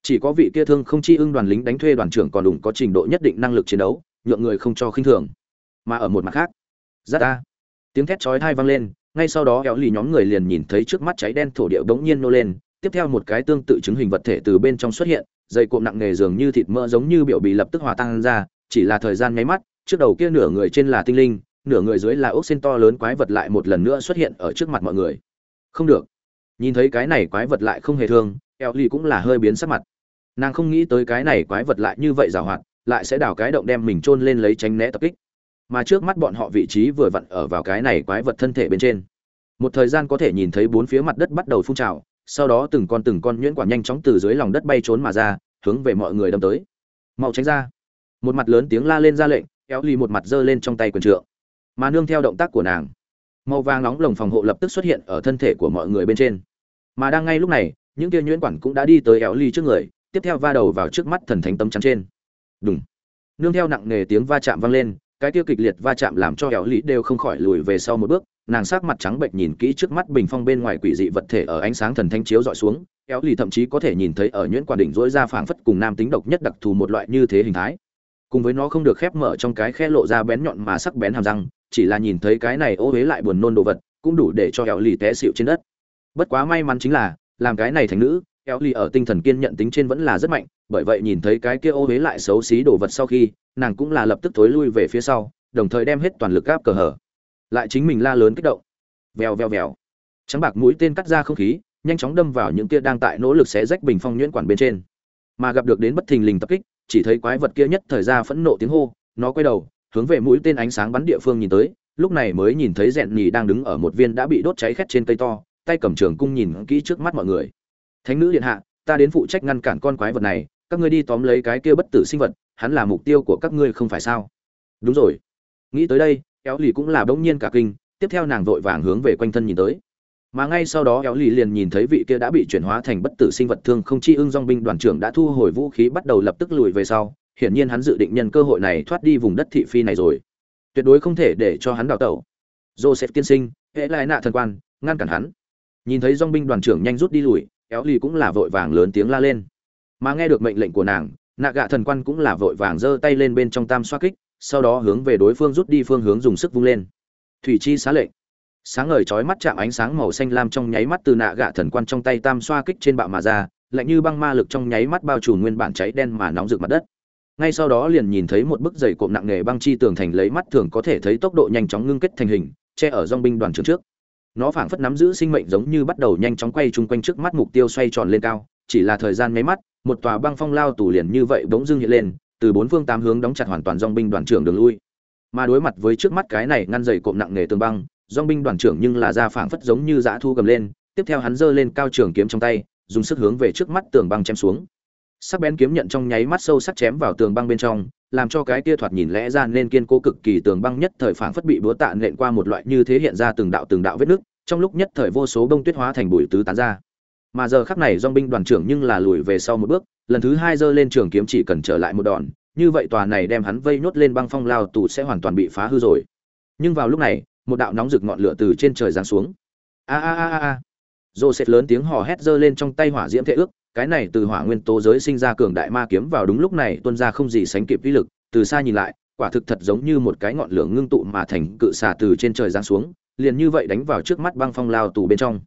Speaker 1: Chỉ có vị kia thương không chi ưng đoàn lính đánh thuê đoàn trưởng còn đủ có trình độ nhất định năng lực chiến đấu, nhượng người không cho khinh thường. Mà ở một mặt khác giắt ta tiếng thét chói tai vang lên, ngay sau đó kéo lì nhóm người liền nhìn thấy trước mắt cháy đen thổ địa bỗng nhiên nô lên, tiếp theo một cái tương tự chứng hình vật thể từ bên trong xuất hiện dây cộm nặng nề dường như thịt mỡ giống như biểu bị lập tức hòa tan ra, chỉ là thời gian nháy mắt, trước đầu kia nửa người trên là tinh linh, nửa người dưới là ốc sen to lớn quái vật lại một lần nữa xuất hiện ở trước mặt mọi người. Không được. Nhìn thấy cái này quái vật lại không hề thương, ellie cũng là hơi biến sắc mặt. Nàng không nghĩ tới cái này quái vật lại như vậy giàu hoạt, lại sẽ đào cái động đem mình chôn lên lấy tránh né tập kích. Mà trước mắt bọn họ vị trí vừa vặn ở vào cái này quái vật thân thể bên trên. Một thời gian có thể nhìn thấy bốn phía mặt đất bắt đầu phun trào sau đó từng con từng con nhuyễn quả nhanh chóng từ dưới lòng đất bay trốn mà ra, hướng về mọi người đâm tới. Mau tránh ra. Một mặt lớn tiếng la lên ra lệnh, kéo lì một mặt giơ lên trong tay quần trượng. Mà nương theo động tác của nàng, màu vàng nóng lồng phòng hộ lập tức xuất hiện ở thân thể của mọi người bên trên. Mà đang ngay lúc này, những kia nhuyễn quản cũng đã đi tới éo ly trước người, tiếp theo va đầu vào trước mắt thần thánh tấm chắn trên. Đúng nương theo nặng nề tiếng va chạm vang lên, cái kia kịch liệt va chạm làm cho éo ly đều không khỏi lùi về sau một bước nàng sắc mặt trắng bệnh nhìn kỹ trước mắt bình phong bên ngoài quỷ dị vật thể ở ánh sáng thần thanh chiếu dọi xuống éo lì thậm chí có thể nhìn thấy ở nhuyễn quả đỉnh rỗi ra phảng phất cùng nam tính độc nhất đặc thù một loại như thế hình thái. Cùng với nó không được khép mở trong cái khe lộ ra bén nhọn mà sắc bén hàm răng, chỉ là nhìn thấy cái này ô huế lại buồn nôn đồ vật, cũng đủ để cho éo lì té xịu trên đất. Bất quá may mắn chính là, làm cái này thành nữ éo lì ở tinh thần kiên nhận tính trên vẫn là rất mạnh, bởi vậy nhìn thấy cái kia ô huế lại xấu xí đồ vật sau khi, nàng cũng là lập tức thối lui về phía sau, đồng thời đem hết toàn lực gáp cờ hở lại chính mình la lớn kích động. Vèo vèo vèo. Trắng bạc mũi tên cắt ra không khí, nhanh chóng đâm vào những kia đang tại nỗ lực xé rách bình phong nhuyễn quản bên trên. Mà gặp được đến bất thình lình tập kích, chỉ thấy quái vật kia nhất thời ra phẫn nộ tiếng hô, nó quay đầu, hướng về mũi tên ánh sáng bắn địa phương nhìn tới, lúc này mới nhìn thấy rèn nhì đang đứng ở một viên đã bị đốt cháy khét trên cây to, tay cầm trường cung nhìn kỹ trước mắt mọi người. Thánh nữ điện hạ, ta đến phụ trách ngăn cản con quái vật này, các ngươi đi tóm lấy cái kia bất tử sinh vật, hắn là mục tiêu của các ngươi không phải sao? Đúng rồi. Nghĩ tới đây éo lì cũng là bỗng nhiên cả kinh, tiếp theo nàng vội vàng hướng về quanh thân nhìn tới. Mà ngay sau đó éo lì liền nhìn thấy vị kia đã bị chuyển hóa thành bất tử sinh vật thương không chi ưng dong binh đoàn trưởng đã thu hồi vũ khí bắt đầu lập tức lùi về sau. Hiển nhiên hắn dự định nhân cơ hội này thoát đi vùng đất thị phi này rồi. Tuyệt đối không thể để cho hắn đào tẩu. Joseph tiên sinh hễ lại nạ thần quan, ngăn cản hắn. Nhìn thấy dong binh đoàn trưởng nhanh rút đi lùi éo lì cũng là vội vàng lớn tiếng la lên. Mà nghe được mệnh lệnh của nàng, nạ gạ thần quan cũng là vội vàng giơ tay lên bên trong tam xoa kích sau đó hướng về đối phương rút đi phương hướng dùng sức vung lên. Thủy chi xá lệnh. Sáng ngời chói mắt chạm ánh sáng màu xanh lam trong nháy mắt từ nạ gạ thần quan trong tay tam xoa kích trên bạo mà ra, lạnh như băng ma lực trong nháy mắt bao trùm nguyên bản cháy đen mà nóng rực mặt đất. Ngay sau đó liền nhìn thấy một bức dày cộm nặng nề băng chi tường thành lấy mắt thường có thể thấy tốc độ nhanh chóng ngưng kết thành hình, che ở dong binh đoàn trường trước. Nó phảng phất nắm giữ sinh mệnh giống như bắt đầu nhanh chóng quay chung quanh trước mắt mục tiêu xoay tròn lên cao, chỉ là thời gian nháy mắt, một tòa băng phong lao tù liền như vậy bỗng dưng hiện lên từ bốn phương tám hướng đóng chặt hoàn toàn dòng binh đoàn trưởng đường lui. Mà đối mặt với trước mắt cái này ngăn dày cộm nặng nề tường băng, dòng binh đoàn trưởng nhưng là ra phảng phất giống như dã thu gầm lên, tiếp theo hắn giơ lên cao trường kiếm trong tay, dùng sức hướng về trước mắt tường băng chém xuống. Sắc bén kiếm nhận trong nháy mắt sâu sắc chém vào tường băng bên trong, làm cho cái kia thoạt nhìn lẽ ra nên kiên cố cực kỳ tường băng nhất thời phảng phất bị búa tạ nện qua một loại như thế hiện ra từng đạo từng đạo vết nứt, trong lúc nhất thời vô số bông tuyết hóa thành bụi tứ tán ra. Mà giờ khắc này dòng binh đoàn trưởng nhưng là lùi về sau một bước lần thứ hai giơ lên trường kiếm chỉ cần trở lại một đòn, như vậy tòa này đem hắn vây nhốt lên băng phong lao tù sẽ hoàn toàn bị phá hư rồi. Nhưng vào lúc này, một đạo nóng rực ngọn lửa từ trên trời giáng xuống. A a a a joseph lớn tiếng hò hét giơ lên trong tay hỏa diễm thể ước, cái này từ hỏa nguyên tố giới sinh ra cường đại ma kiếm vào đúng lúc này tuôn ra không gì sánh kịp vĩ lực, từ xa nhìn lại, quả thực thật giống như một cái ngọn lửa ngưng tụ mà thành cự xà từ trên trời giáng xuống, liền như vậy đánh vào trước mắt băng phong lao tù bên trong.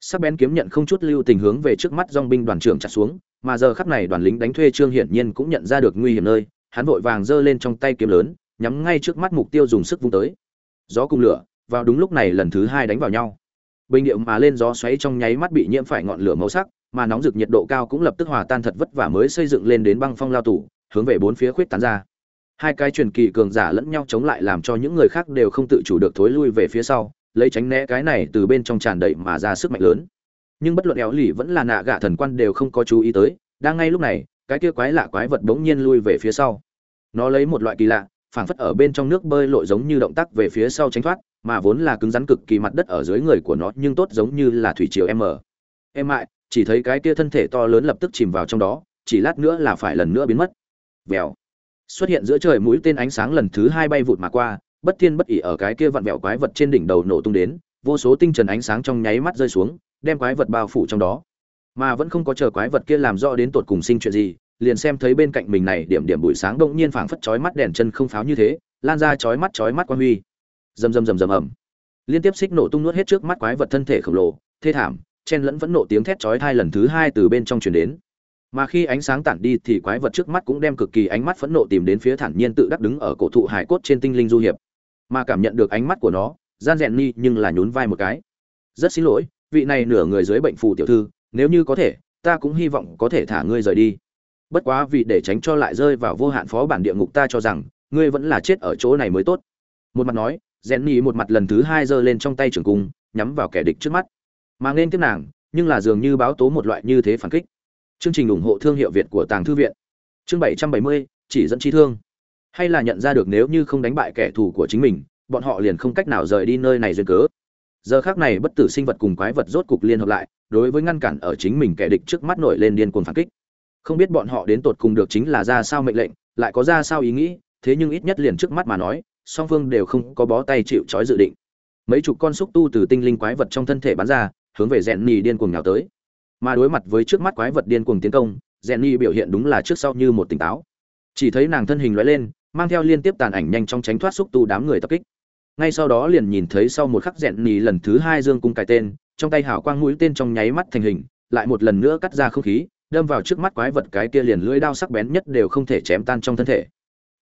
Speaker 1: Sắc bén kiếm nhận không chút lưu tình hướng về trước mắt dong binh đoàn trưởng chặt xuống mà giờ khắc này đoàn lính đánh thuê trương hiển nhiên cũng nhận ra được nguy hiểm nơi, hắn vội vàng giơ lên trong tay kiếm lớn, nhắm ngay trước mắt mục tiêu dùng sức vung tới. Gió cùng lửa, vào đúng lúc này lần thứ hai đánh vào nhau. Bình điệu mà lên gió xoáy trong nháy mắt bị nhiễm phải ngọn lửa màu sắc, mà nóng rực nhiệt độ cao cũng lập tức hòa tan thật vất vả mới xây dựng lên đến băng phong lao tủ hướng về bốn phía khuyết tán ra. Hai cái truyền kỳ cường giả lẫn nhau chống lại làm cho những người khác đều không tự chủ được thối lui về phía sau, lấy tránh né cái này từ bên trong tràn đầy mà ra sức mạnh lớn nhưng bất luận éo lì vẫn là nạ gạ thần quan đều không có chú ý tới, đang ngay lúc này, cái kia quái lạ quái vật bỗng nhiên lui về phía sau. Nó lấy một loại kỳ lạ, phảng phất ở bên trong nước bơi lội giống như động tác về phía sau tránh thoát, mà vốn là cứng rắn cực kỳ mặt đất ở dưới người của nó, nhưng tốt giống như là thủy triều em em mại chỉ thấy cái kia thân thể to lớn lập tức chìm vào trong đó, chỉ lát nữa là phải lần nữa biến mất. Vèo. Xuất hiện giữa trời mũi tên ánh sáng lần thứ hai bay vụt mà qua, bất thiên bất ỉ ở cái kia vặn vẹo quái vật trên đỉnh đầu nổ tung đến, vô số tinh trần ánh sáng trong nháy mắt rơi xuống đem quái vật bao phủ trong đó. Mà vẫn không có chờ quái vật kia làm rõ đến tột cùng sinh chuyện gì, liền xem thấy bên cạnh mình này điểm điểm buổi sáng đông nhiên phảng phất chói mắt đèn chân không pháo như thế, lan ra chói mắt chói mắt quan huy. Rầm rầm rầm rầm ầm. Liên tiếp xích nổ tung nuốt hết trước mắt quái vật thân thể khổng lồ, thê thảm, chen lẫn vẫn nộ tiếng thét chói tai lần thứ hai từ bên trong truyền đến. Mà khi ánh sáng tản đi thì quái vật trước mắt cũng đem cực kỳ ánh mắt phẫn nộ tìm đến phía thản nhiên tự đắc đứng ở cổ thụ hải cốt trên tinh linh du hiệp. Mà cảm nhận được ánh mắt của nó, gian rèn ni nhưng là nhún vai một cái. Rất xin lỗi vị này nửa người dưới bệnh phù tiểu thư, nếu như có thể, ta cũng hy vọng có thể thả ngươi rời đi. Bất quá vì để tránh cho lại rơi vào vô hạn phó bản địa ngục ta cho rằng, ngươi vẫn là chết ở chỗ này mới tốt. Một mặt nói rèn nhì một mặt lần thứ hai giơ lên trong tay trường cung, nhắm vào kẻ địch trước mắt. Mà nên tiếp nàng, nhưng là dường như báo tố một loại như thế phản kích. Chương trình ủng hộ thương hiệu việt của tàng thư viện. Chương bảy trăm bảy mươi, chỉ dẫn chi thương. Hay là nhận ra được nếu như không đánh bại kẻ thù của chính mình, bọn họ liền không cách nào rời đi nơi này duyên cớ giờ khác này bất tử sinh vật cùng quái vật rốt cục liên hợp lại, đối với ngăn cản ở chính mình kẻ địch trước mắt nổi lên điên cuồng phản kích. Không biết bọn họ đến tột cùng được chính là ra sao mệnh lệnh, lại có ra sao ý nghĩ, thế nhưng ít nhất liền trước mắt mà nói, song phương đều không có bó tay chịu trói dự định. Mấy chục con xúc tu từ tinh linh quái vật trong thân thể bắn ra, hướng về rèn nhì điên cuồng nhào tới. Mà đối mặt với trước mắt quái vật điên cuồng tiến công, rèn nhì biểu hiện đúng là trước sau như một tỉnh táo. Chỉ thấy nàng thân hình lóe lên, mang theo liên tiếp tàn ảnh nhanh trong tránh thoát xúc tu đám người tập kích ngay sau đó liền nhìn thấy sau một khắc rèn nhì lần thứ hai dương cung cài tên, trong tay hảo quang mũi tên trong nháy mắt thành hình, lại một lần nữa cắt ra không khí, đâm vào trước mắt quái vật cái kia liền lưỡi đao sắc bén nhất đều không thể chém tan trong thân thể.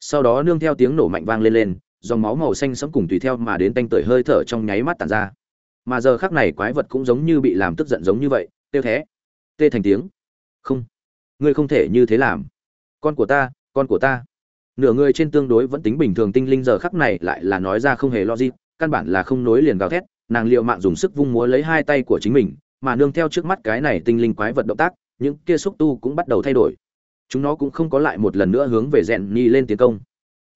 Speaker 1: Sau đó nương theo tiếng nổ mạnh vang lên lên, dòng máu màu xanh sẫm cùng tùy theo mà đến tanh tưởi hơi thở trong nháy mắt tàn ra. Mà giờ khắc này quái vật cũng giống như bị làm tức giận giống như vậy, tiêu thế tê thành tiếng. Không, ngươi không thể như thế làm. Con của ta, con của ta nửa người trên tương đối vẫn tính bình thường tinh linh giờ khắc này lại là nói ra không hề logic căn bản là không nối liền gào thét, nàng liệu mạng dùng sức vung múa lấy hai tay của chính mình, mà nương theo trước mắt cái này tinh linh quái vật động tác, những kia xúc tu cũng bắt đầu thay đổi. Chúng nó cũng không có lại một lần nữa hướng về rèn ni lên tiến công.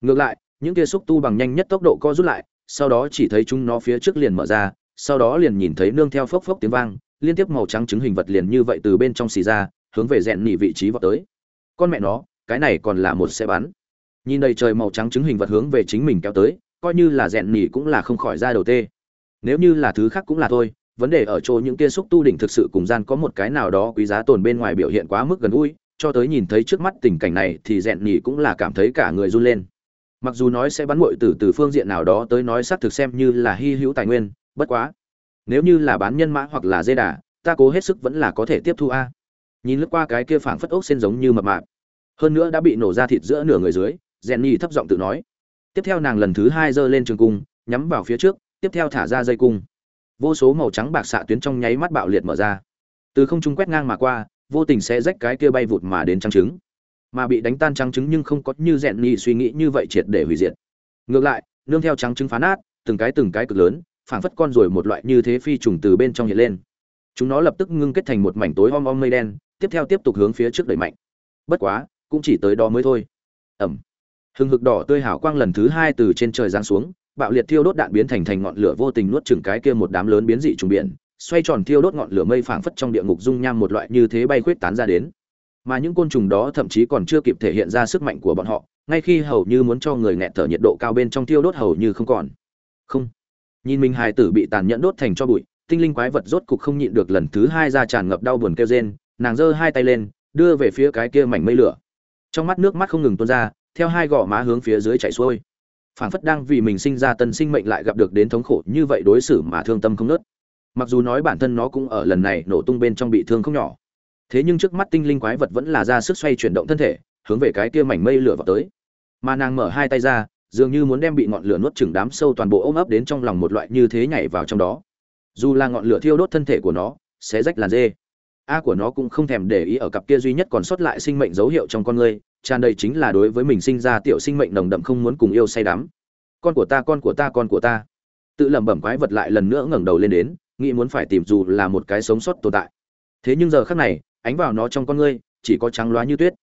Speaker 1: Ngược lại, những kia xúc tu bằng nhanh nhất tốc độ co rút lại, sau đó chỉ thấy chúng nó phía trước liền mở ra, sau đó liền nhìn thấy nương theo phốc phốc tiếng vang, liên tiếp màu trắng trứng hình vật liền như vậy từ bên trong xì ra, hướng về rèn nhì vị trí vọt tới. Con mẹ nó, cái này còn là một xe bắn nhìn đầy trời màu trắng chứng hình vật hướng về chính mình kéo tới, coi như là rèn nỉ cũng là không khỏi ra đầu tê. Nếu như là thứ khác cũng là thôi, vấn đề ở chỗ những kia xúc tu đỉnh thực sự cùng gian có một cái nào đó quý giá tồn bên ngoài biểu hiện quá mức gần gũi, cho tới nhìn thấy trước mắt tình cảnh này thì rèn nỉ cũng là cảm thấy cả người run lên. Mặc dù nói sẽ bắn muội từ từ phương diện nào đó tới nói xác thực xem như là hy hữu tài nguyên, bất quá, nếu như là bán nhân mã hoặc là dây đà, ta cố hết sức vẫn là có thể tiếp thu a. Nhìn lướt qua cái kia phảng phất ốc xen giống như mập mạp. Hơn nữa đã bị nổ ra thịt giữa nửa người dưới Jenny thấp giọng tự nói. Tiếp theo nàng lần thứ hai giơ lên trường cung, nhắm vào phía trước, tiếp theo thả ra dây cung. Vô số màu trắng bạc xạ tuyến trong nháy mắt bạo liệt mở ra. Từ không trung quét ngang mà qua, vô tình sẽ rách cái kia bay vụt mà đến trắng trứng. Mà bị đánh tan trắng trứng nhưng không có như Jenny suy nghĩ như vậy triệt để hủy diệt. Ngược lại, nương theo trắng trứng phá nát, từng cái từng cái cực lớn, phảng phất con rồi một loại như thế phi trùng từ bên trong hiện lên. Chúng nó lập tức ngưng kết thành một mảnh tối om om mây đen, tiếp theo tiếp tục hướng phía trước đẩy mạnh. Bất quá, cũng chỉ tới đó mới thôi. Ẩm hừng hực đỏ tươi hào quang lần thứ hai từ trên trời giáng xuống, bạo liệt thiêu đốt đạn biến thành thành ngọn lửa vô tình nuốt chừng cái kia một đám lớn biến dị trùng biển, xoay tròn thiêu đốt ngọn lửa mây phảng phất trong địa ngục dung nham một loại như thế bay khuyết tán ra đến. Mà những côn trùng đó thậm chí còn chưa kịp thể hiện ra sức mạnh của bọn họ, ngay khi hầu như muốn cho người nghẹt thở nhiệt độ cao bên trong thiêu đốt hầu như không còn. Không. Nhìn mình hài tử bị tàn nhẫn đốt thành cho bụi, tinh linh quái vật rốt cục không nhịn được lần thứ hai ra tràn ngập đau buồn kêu rên, nàng giơ hai tay lên, đưa về phía cái kia mảnh mây lửa. Trong mắt nước mắt không ngừng tuôn ra theo hai gò má hướng phía dưới chảy xuôi. Phảng phất đang vì mình sinh ra tân sinh mệnh lại gặp được đến thống khổ, như vậy đối xử mà thương tâm không nớt. Mặc dù nói bản thân nó cũng ở lần này nổ tung bên trong bị thương không nhỏ. Thế nhưng trước mắt tinh linh quái vật vẫn là ra sức xoay chuyển động thân thể, hướng về cái kia mảnh mây lửa vào tới. Mà nàng mở hai tay ra, dường như muốn đem bị ngọn lửa nuốt chửng đám sâu toàn bộ ôm ấp đến trong lòng một loại như thế nhảy vào trong đó. Dù là ngọn lửa thiêu đốt thân thể của nó, sẽ rách làn dê a của nó cũng không thèm để ý ở cặp kia duy nhất còn sót lại sinh mệnh dấu hiệu trong con người tràn đầy chính là đối với mình sinh ra tiểu sinh mệnh nồng đậm không muốn cùng yêu say đắm. Con của ta, con của ta, con của ta. Tự lẩm bẩm quái vật lại lần nữa ngẩng đầu lên đến, nghĩ muốn phải tìm dù là một cái sống sót tồn tại. Thế nhưng giờ khắc này, ánh vào nó trong con ngươi, chỉ có trắng loá như tuyết.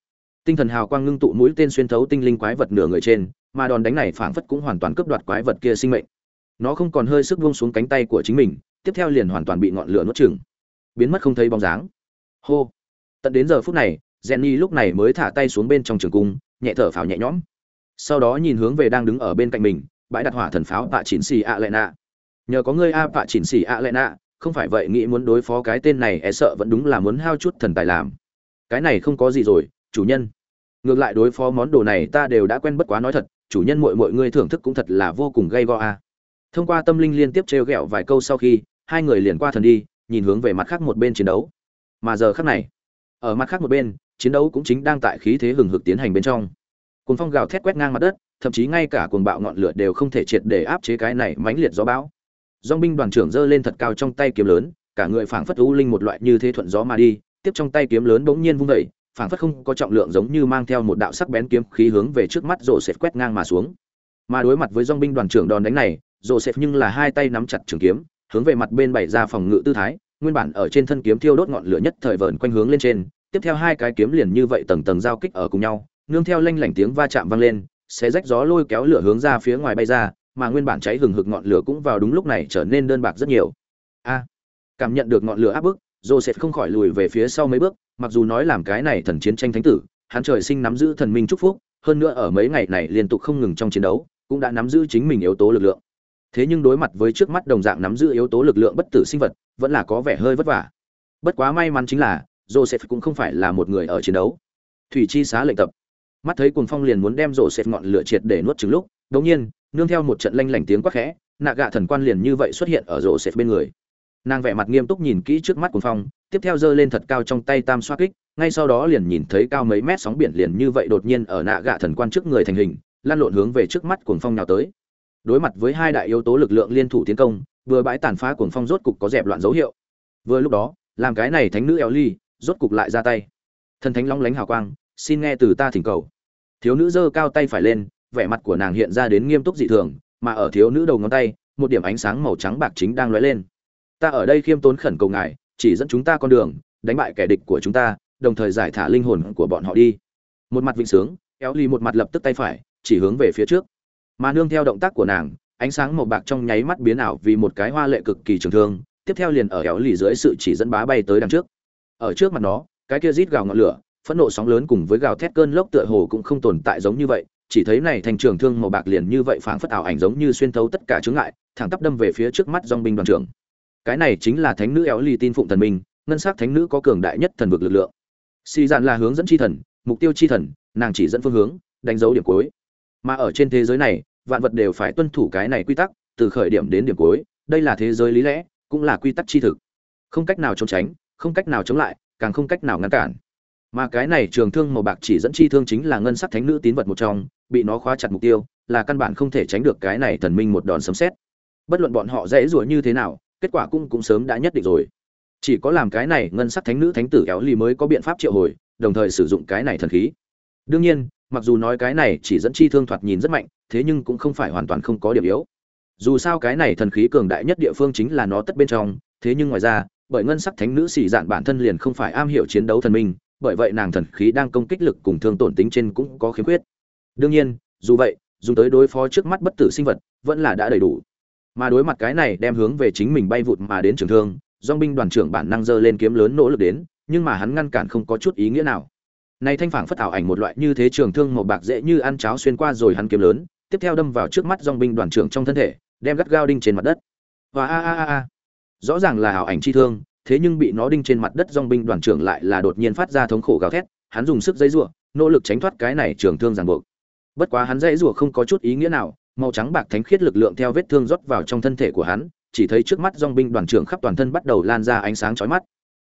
Speaker 1: Tinh thần hào quang ngưng tụ mũi tên xuyên thấu tinh linh quái vật nửa người trên, mà đòn đánh này phảng phất cũng hoàn toàn cướp đoạt quái vật kia sinh mệnh. Nó không còn hơi sức buông xuống cánh tay của chính mình, tiếp theo liền hoàn toàn bị ngọn lửa nuốt chửng biến mất không thấy bóng dáng. Hô. Tận đến giờ phút này, jenny lúc này mới thả tay xuống bên trong trường cung, nhẹ thở phào nhẹ nhõm. Sau đó nhìn hướng về đang đứng ở bên cạnh mình, bãi đặt hỏa thần pháo tạ chỉnh xì ạ lệ nạ. Nhờ có ngươi a tạ chỉnh xì ạ lệ nạ, không phải vậy nghĩ muốn đối phó cái tên này e sợ vẫn đúng là muốn hao chút thần tài làm. Cái này không có gì rồi, chủ nhân. Ngược lại đối phó món đồ này ta đều đã quen bất quá nói thật, chủ nhân muội muội ngươi thưởng thức cũng thật là vô cùng gay go a. Thông qua tâm linh liên tiếp trêu ghẹo vài câu sau khi, hai người liền qua thần đi nhìn hướng về mặt khác một bên chiến đấu. Mà giờ khác này ở mặt khác một bên chiến đấu cũng chính đang tại khí thế hừng hực tiến hành bên trong. Cuồng phong gào thét quét ngang mặt đất thậm chí ngay cả cuồng bạo ngọn lửa đều không thể triệt để áp chế cái này mãnh liệt gió bão. Dong binh đoàn trưởng giơ lên thật cao trong tay kiếm lớn cả người phảng phất u linh một loại như thế thuận gió mà đi tiếp trong tay kiếm lớn bỗng nhiên vung dậy phảng phất không có trọng lượng giống như mang theo một đạo sắc bén kiếm khí hướng về trước mắt Joseph quét ngang mà xuống. Mà đối mặt với dòng binh đoàn trưởng đòn đánh này, Joseph nhưng là hai tay nắm chặt trường kiếm, hướng về mặt bên bày ra phòng ngự tư thái, nguyên bản ở trên thân kiếm thiêu đốt ngọn lửa nhất thời vờn quanh hướng lên trên, tiếp theo hai cái kiếm liền như vậy tầng tầng giao kích ở cùng nhau, nương theo lanh lảnh tiếng va chạm vang lên, xé rách gió lôi kéo lửa hướng ra phía ngoài bay ra, mà nguyên bản cháy hừng hực ngọn lửa cũng vào đúng lúc này trở nên đơn bạc rất nhiều. A, cảm nhận được ngọn lửa áp bức, Joseph không khỏi lùi về phía sau mấy bước, mặc dù nói làm cái này thần chiến tranh thánh tử, hắn trời sinh nắm giữ thần minh chúc phúc, hơn nữa ở mấy ngày này liên tục không ngừng trong chiến đấu, cũng đã nắm giữ chính mình yếu tố lực lượng. Thế nhưng đối mặt với trước mắt đồng dạng nắm giữ yếu tố lực lượng bất tử sinh vật, vẫn là có vẻ hơi vất vả. Bất quá may mắn chính là, Joseph cũng không phải là một người ở chiến đấu. Thủy chi xá lệnh tập. Mắt thấy cuồng phong liền muốn đem Joseph ngọn lửa triệt để nuốt chửng lúc, đột nhiên, nương theo một trận lanh lảnh tiếng quát khẽ, nạ gạ thần quan liền như vậy xuất hiện ở Joseph bên người nàng vẻ mặt nghiêm túc nhìn kỹ trước mắt cuồng phong tiếp theo giơ lên thật cao trong tay tam xoa kích ngay sau đó liền nhìn thấy cao mấy mét sóng biển liền như vậy đột nhiên ở nạ gạ thần quan trước người thành hình lan lộn hướng về trước mắt cuồng phong nào tới đối mặt với hai đại yếu tố lực lượng liên thủ tiến công, vừa bãi tàn phá cuồng phong rốt cục có dẹp loạn dấu hiệu. Vừa lúc đó, làm cái này thánh nữ eo ly, rốt cục lại ra tay. Thần thánh long lánh hào quang, xin nghe từ ta thỉnh cầu. Thiếu nữ giơ cao tay phải lên, vẻ mặt của nàng hiện ra đến nghiêm túc dị thường, mà ở thiếu nữ đầu ngón tay, một điểm ánh sáng màu trắng bạc chính đang lóe lên. Ta ở đây khiêm tốn khẩn cầu ngài, chỉ dẫn chúng ta con đường, đánh bại kẻ địch của chúng ta, đồng thời giải thả linh hồn của bọn họ đi. Một mặt vịnh sướng éo ly một mặt lập tức tay phải, chỉ hướng về phía trước mà nương theo động tác của nàng, ánh sáng màu bạc trong nháy mắt biến ảo vì một cái hoa lệ cực kỳ trường thương, tiếp theo liền ở éo lì dưới sự chỉ dẫn bá bay tới đằng trước. Ở trước mặt nó, cái kia rít gào ngọn lửa, phẫn nộ sóng lớn cùng với gào thét cơn lốc tựa hồ cũng không tồn tại giống như vậy, chỉ thấy này thành trường thương màu bạc liền như vậy phảng phất ảo ảnh giống như xuyên thấu tất cả chướng ngại, thẳng tắp đâm về phía trước mắt dòng binh đoàn trưởng. Cái này chính là thánh nữ éo lì tin phụng thần minh, ngân sắc thánh nữ có cường đại nhất thần vực lực lượng. Xì dạn là hướng dẫn chi thần, mục tiêu chi thần, nàng chỉ dẫn phương hướng, đánh dấu điểm cuối. Mà ở trên thế giới này vạn vật đều phải tuân thủ cái này quy tắc, từ khởi điểm đến điểm cuối, đây là thế giới lý lẽ, cũng là quy tắc chi thực. Không cách nào trốn tránh, không cách nào chống lại, càng không cách nào ngăn cản. Mà cái này trường thương màu bạc chỉ dẫn chi thương chính là ngân sắc thánh nữ tín vật một trong, bị nó khóa chặt mục tiêu, là căn bản không thể tránh được cái này thần minh một đòn sấm xét bất luận bọn họ dễ rủa như thế nào, kết quả cũng cũng sớm đã nhất định rồi. Chỉ có làm cái này ngân sắc thánh nữ thánh tử kéo ly mới có biện pháp triệu hồi, đồng thời sử dụng cái này thần khí. Đương nhiên, mặc dù nói cái này chỉ dẫn chi thương thoạt nhìn rất mạnh thế nhưng cũng không phải hoàn toàn không có điểm yếu. Dù sao cái này thần khí cường đại nhất địa phương chính là nó tất bên trong, thế nhưng ngoài ra, bởi ngân sắc thánh nữ xỉ dạn bản thân liền không phải am hiểu chiến đấu thần minh, bởi vậy nàng thần khí đang công kích lực cùng thương tổn tính trên cũng có khiếm khuyết. Đương nhiên, dù vậy, dùng tới đối phó trước mắt bất tử sinh vật, vẫn là đã đầy đủ. Mà đối mặt cái này đem hướng về chính mình bay vụt mà đến trường thương, dong binh đoàn trưởng bản năng dơ lên kiếm lớn nỗ lực đến, nhưng mà hắn ngăn cản không có chút ý nghĩa nào. Này thanh phảng phất ảo ảnh một loại như thế trường thương màu bạc dễ như ăn cháo xuyên qua rồi hắn kiếm lớn tiếp theo đâm vào trước mắt dòng binh đoàn trưởng trong thân thể, đem gắt gao đinh trên mặt đất. Và a a a a. Rõ ràng là hảo ảnh chi thương, thế nhưng bị nó đinh trên mặt đất dòng binh đoàn trưởng lại là đột nhiên phát ra thống khổ gào thét, hắn dùng sức dây rủa nỗ lực tránh thoát cái này trường thương ràng buộc. Bất quá hắn dây rủa không có chút ý nghĩa nào, màu trắng bạc thánh khiết lực lượng theo vết thương rót vào trong thân thể của hắn, chỉ thấy trước mắt dòng binh đoàn trưởng khắp toàn thân bắt đầu lan ra ánh sáng chói mắt.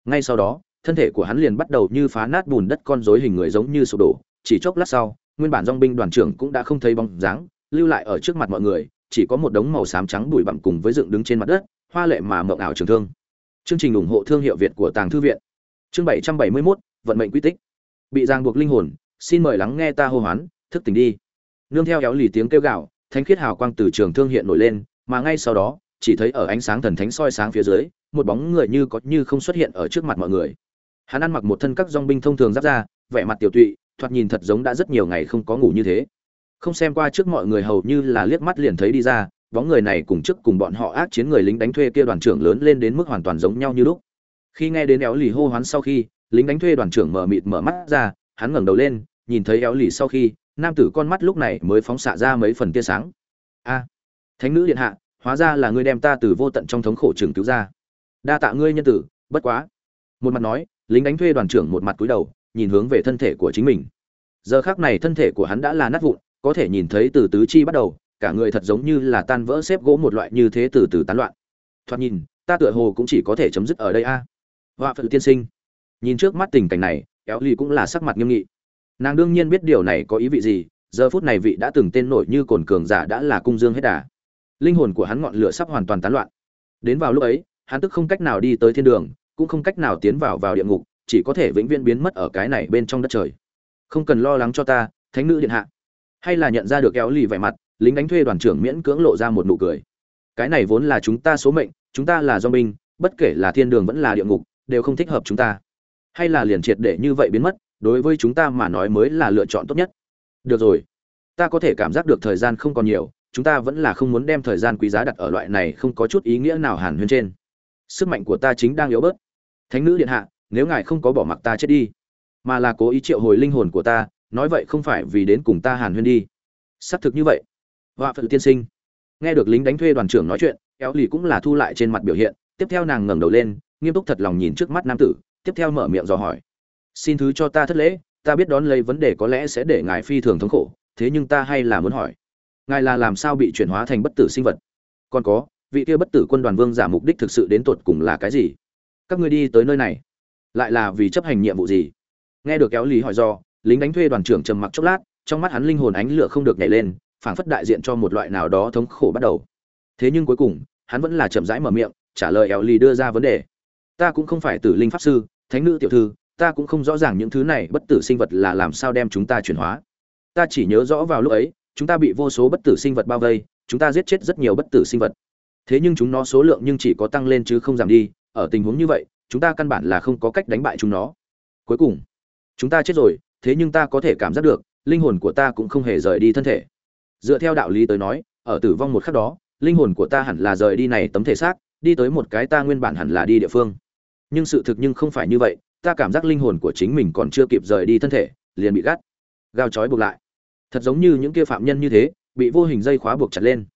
Speaker 1: Ngay sau đó, thân thể của hắn liền bắt đầu như phá nát bùn đất con rối hình người giống như sụp đổ, chỉ chốc lát sau nguyên bản dong binh đoàn trưởng cũng đã không thấy bóng dáng lưu lại ở trước mặt mọi người chỉ có một đống màu xám trắng bụi bặm cùng với dựng đứng trên mặt đất hoa lệ mà mộng ảo trường thương. Chương trình ủng hộ thương hiệu việt của tàng thư viện. Chương bảy trăm bảy mươi 771, vận mệnh quy tích. Bị giang buộc linh hồn xin mời lắng nghe ta hô hoán thức tỉnh đi. Nương theo kéo lì tiếng kêu gạo thánh khiết hào quang từ trường thương hiện nổi lên mà ngay sau đó chỉ thấy ở ánh sáng thần thánh soi sáng phía dưới một bóng người như có như không xuất hiện ở trước mặt mọi người. Hắn ăn mặc một thân các dong binh thông thường giáp ra vẻ mặt tiểu tụy thoạt nhìn thật giống đã rất nhiều ngày không có ngủ như thế. Không xem qua trước mọi người hầu như là liếc mắt liền thấy đi ra, bóng người này cùng trước cùng bọn họ ác chiến người lính đánh thuê kia đoàn trưởng lớn lên đến mức hoàn toàn giống nhau như lúc. Khi nghe đến éo lì hô hoán sau khi, lính đánh thuê đoàn trưởng mở mịt mở mắt ra, hắn ngẩng đầu lên, nhìn thấy éo lì sau khi, nam tử con mắt lúc này mới phóng xạ ra mấy phần tia sáng. A, thánh nữ điện hạ, hóa ra là ngươi đem ta từ vô tận trong thống khổ trường cứu ra. Đa tạ ngươi nhân tử, bất quá. Một mặt nói, lính đánh thuê đoàn trưởng một mặt cúi đầu nhìn hướng về thân thể của chính mình. Giờ khác này thân thể của hắn đã là nát vụn, có thể nhìn thấy từ tứ chi bắt đầu, cả người thật giống như là tan vỡ xếp gỗ một loại như thế từ từ tán loạn. Thoạt nhìn, ta tựa hồ cũng chỉ có thể chấm dứt ở đây a. À. họa phật tiên sinh. Nhìn trước mắt tình cảnh này éo ly cũng là sắc mặt nghiêm nghị. Nàng đương nhiên biết điều này có ý vị gì, giờ phút này vị đã từng tên nổi như cồn cường giả đã là cung dương hết đà. Linh hồn của hắn ngọn lửa sắp hoàn toàn tán loạn. Đến vào lúc ấy, hắn tức không cách nào đi tới thiên đường, cũng không cách nào tiến vào vào địa ngục chỉ có thể vĩnh viễn biến mất ở cái này bên trong đất trời. Không cần lo lắng cho ta, thánh nữ điện hạ. Hay là nhận ra được kéo lì vẻ mặt, lính đánh thuê đoàn trưởng miễn cưỡng lộ ra một nụ cười. Cái này vốn là chúng ta số mệnh, chúng ta là do binh, bất kể là thiên đường vẫn là địa ngục, đều không thích hợp chúng ta. Hay là liền triệt để như vậy biến mất, đối với chúng ta mà nói mới là lựa chọn tốt nhất. Được rồi. Ta có thể cảm giác được thời gian không còn nhiều, chúng ta vẫn là không muốn đem thời gian quý giá đặt ở loại này không có chút ý nghĩa nào hàn huyên trên. Sức mạnh của ta chính đang yếu bớt. Thánh nữ điện hạ nếu ngài không có bỏ mặc ta chết đi, mà là cố ý triệu hồi linh hồn của ta, nói vậy không phải vì đến cùng ta hàn huyên đi. Xác thực như vậy. Họa phật tiên sinh. Nghe được lính đánh thuê đoàn trưởng nói chuyện éo lì cũng là thu lại trên mặt biểu hiện, tiếp theo nàng ngẩng đầu lên, nghiêm túc thật lòng nhìn trước mắt nam tử, tiếp theo mở miệng dò hỏi. Xin thứ cho ta thất lễ, ta biết đón lấy vấn đề có lẽ sẽ để ngài phi thường thống khổ, thế nhưng ta hay là muốn hỏi. Ngài là làm sao bị chuyển hóa thành bất tử sinh vật? Còn có, vị kia bất tử quân đoàn vương giả mục đích thực sự đến tột cùng là cái gì? Các ngươi đi tới nơi này lại là vì chấp hành nhiệm vụ gì? Nghe được kéo lý hỏi do, lính đánh thuê đoàn trưởng trầm mặc chốc lát, trong mắt hắn linh hồn ánh lửa không được nhảy lên, phảng phất đại diện cho một loại nào đó thống khổ bắt đầu. Thế nhưng cuối cùng, hắn vẫn là chậm rãi mở miệng, trả lời éo lì đưa ra vấn đề. Ta cũng không phải tử linh pháp sư, thánh nữ tiểu thư, ta cũng không rõ ràng những thứ này bất tử sinh vật là làm sao đem chúng ta chuyển hóa. Ta chỉ nhớ rõ vào lúc ấy, chúng ta bị vô số bất tử sinh vật bao vây, chúng ta giết chết rất nhiều bất tử sinh vật. Thế nhưng chúng nó số lượng nhưng chỉ có tăng lên chứ không giảm đi, ở tình huống như vậy chúng ta căn bản là không có cách đánh bại chúng nó. Cuối cùng, chúng ta chết rồi, thế nhưng ta có thể cảm giác được, linh hồn của ta cũng không hề rời đi thân thể. Dựa theo đạo lý tới nói, ở tử vong một khắc đó, linh hồn của ta hẳn là rời đi này tấm thể xác, đi tới một cái ta nguyên bản hẳn là đi địa phương. Nhưng sự thực nhưng không phải như vậy, ta cảm giác linh hồn của chính mình còn chưa kịp rời đi thân thể, liền bị gắt. Gao chói buộc lại. Thật giống như những kia phạm nhân như thế, bị vô hình dây khóa buộc chặt lên.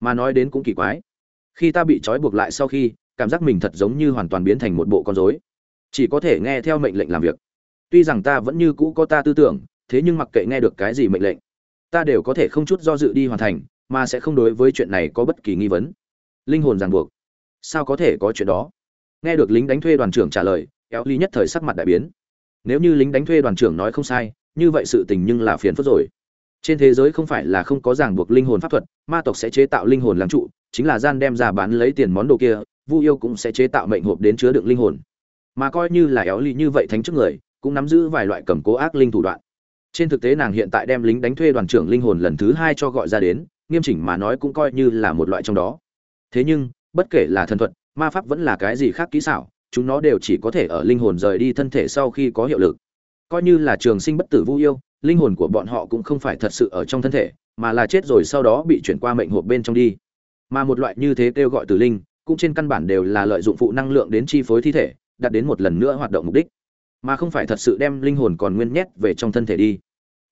Speaker 1: Mà nói đến cũng kỳ quái. Khi ta bị trói buộc lại sau khi cảm giác mình thật giống như hoàn toàn biến thành một bộ con rối. Chỉ có thể nghe theo mệnh lệnh làm việc. Tuy rằng ta vẫn như cũ có ta tư tưởng, thế nhưng mặc kệ nghe được cái gì mệnh lệnh, ta đều có thể không chút do dự đi hoàn thành, mà sẽ không đối với chuyện này có bất kỳ nghi vấn. Linh hồn ràng buộc. Sao có thể có chuyện đó? Nghe được lính đánh thuê đoàn trưởng trả lời éo ly nhất thời sắc mặt đại biến. Nếu như lính đánh thuê đoàn trưởng nói không sai, như vậy sự tình nhưng là phiền phức rồi. Trên thế giới không phải là không có ràng buộc linh hồn pháp thuật, ma tộc sẽ chế tạo linh hồn làm trụ, chính là gian đem ra bán lấy tiền món đồ kia vu yêu cũng sẽ chế tạo mệnh hộp đến chứa đựng linh hồn. Mà coi như là éo lì như vậy thánh trước người, cũng nắm giữ vài loại cầm cố ác linh thủ đoạn. Trên thực tế nàng hiện tại đem lính đánh thuê đoàn trưởng linh hồn lần thứ hai cho gọi ra đến, nghiêm chỉnh mà nói cũng coi như là một loại trong đó. Thế nhưng, bất kể là thần thuật, ma pháp vẫn là cái gì khác kỹ xảo, chúng nó đều chỉ có thể ở linh hồn rời đi thân thể sau khi có hiệu lực. Coi như là trường sinh bất tử vu yêu, linh hồn của bọn họ cũng không phải thật sự ở trong thân thể, mà là chết rồi sau đó bị chuyển qua mệnh hộp bên trong đi. Mà một loại như thế kêu gọi tử linh cũng trên căn bản đều là lợi dụng phụ năng lượng đến chi phối thi thể, đạt đến một lần nữa hoạt động mục đích, mà không phải thật sự đem linh hồn còn nguyên nhét về trong thân thể đi.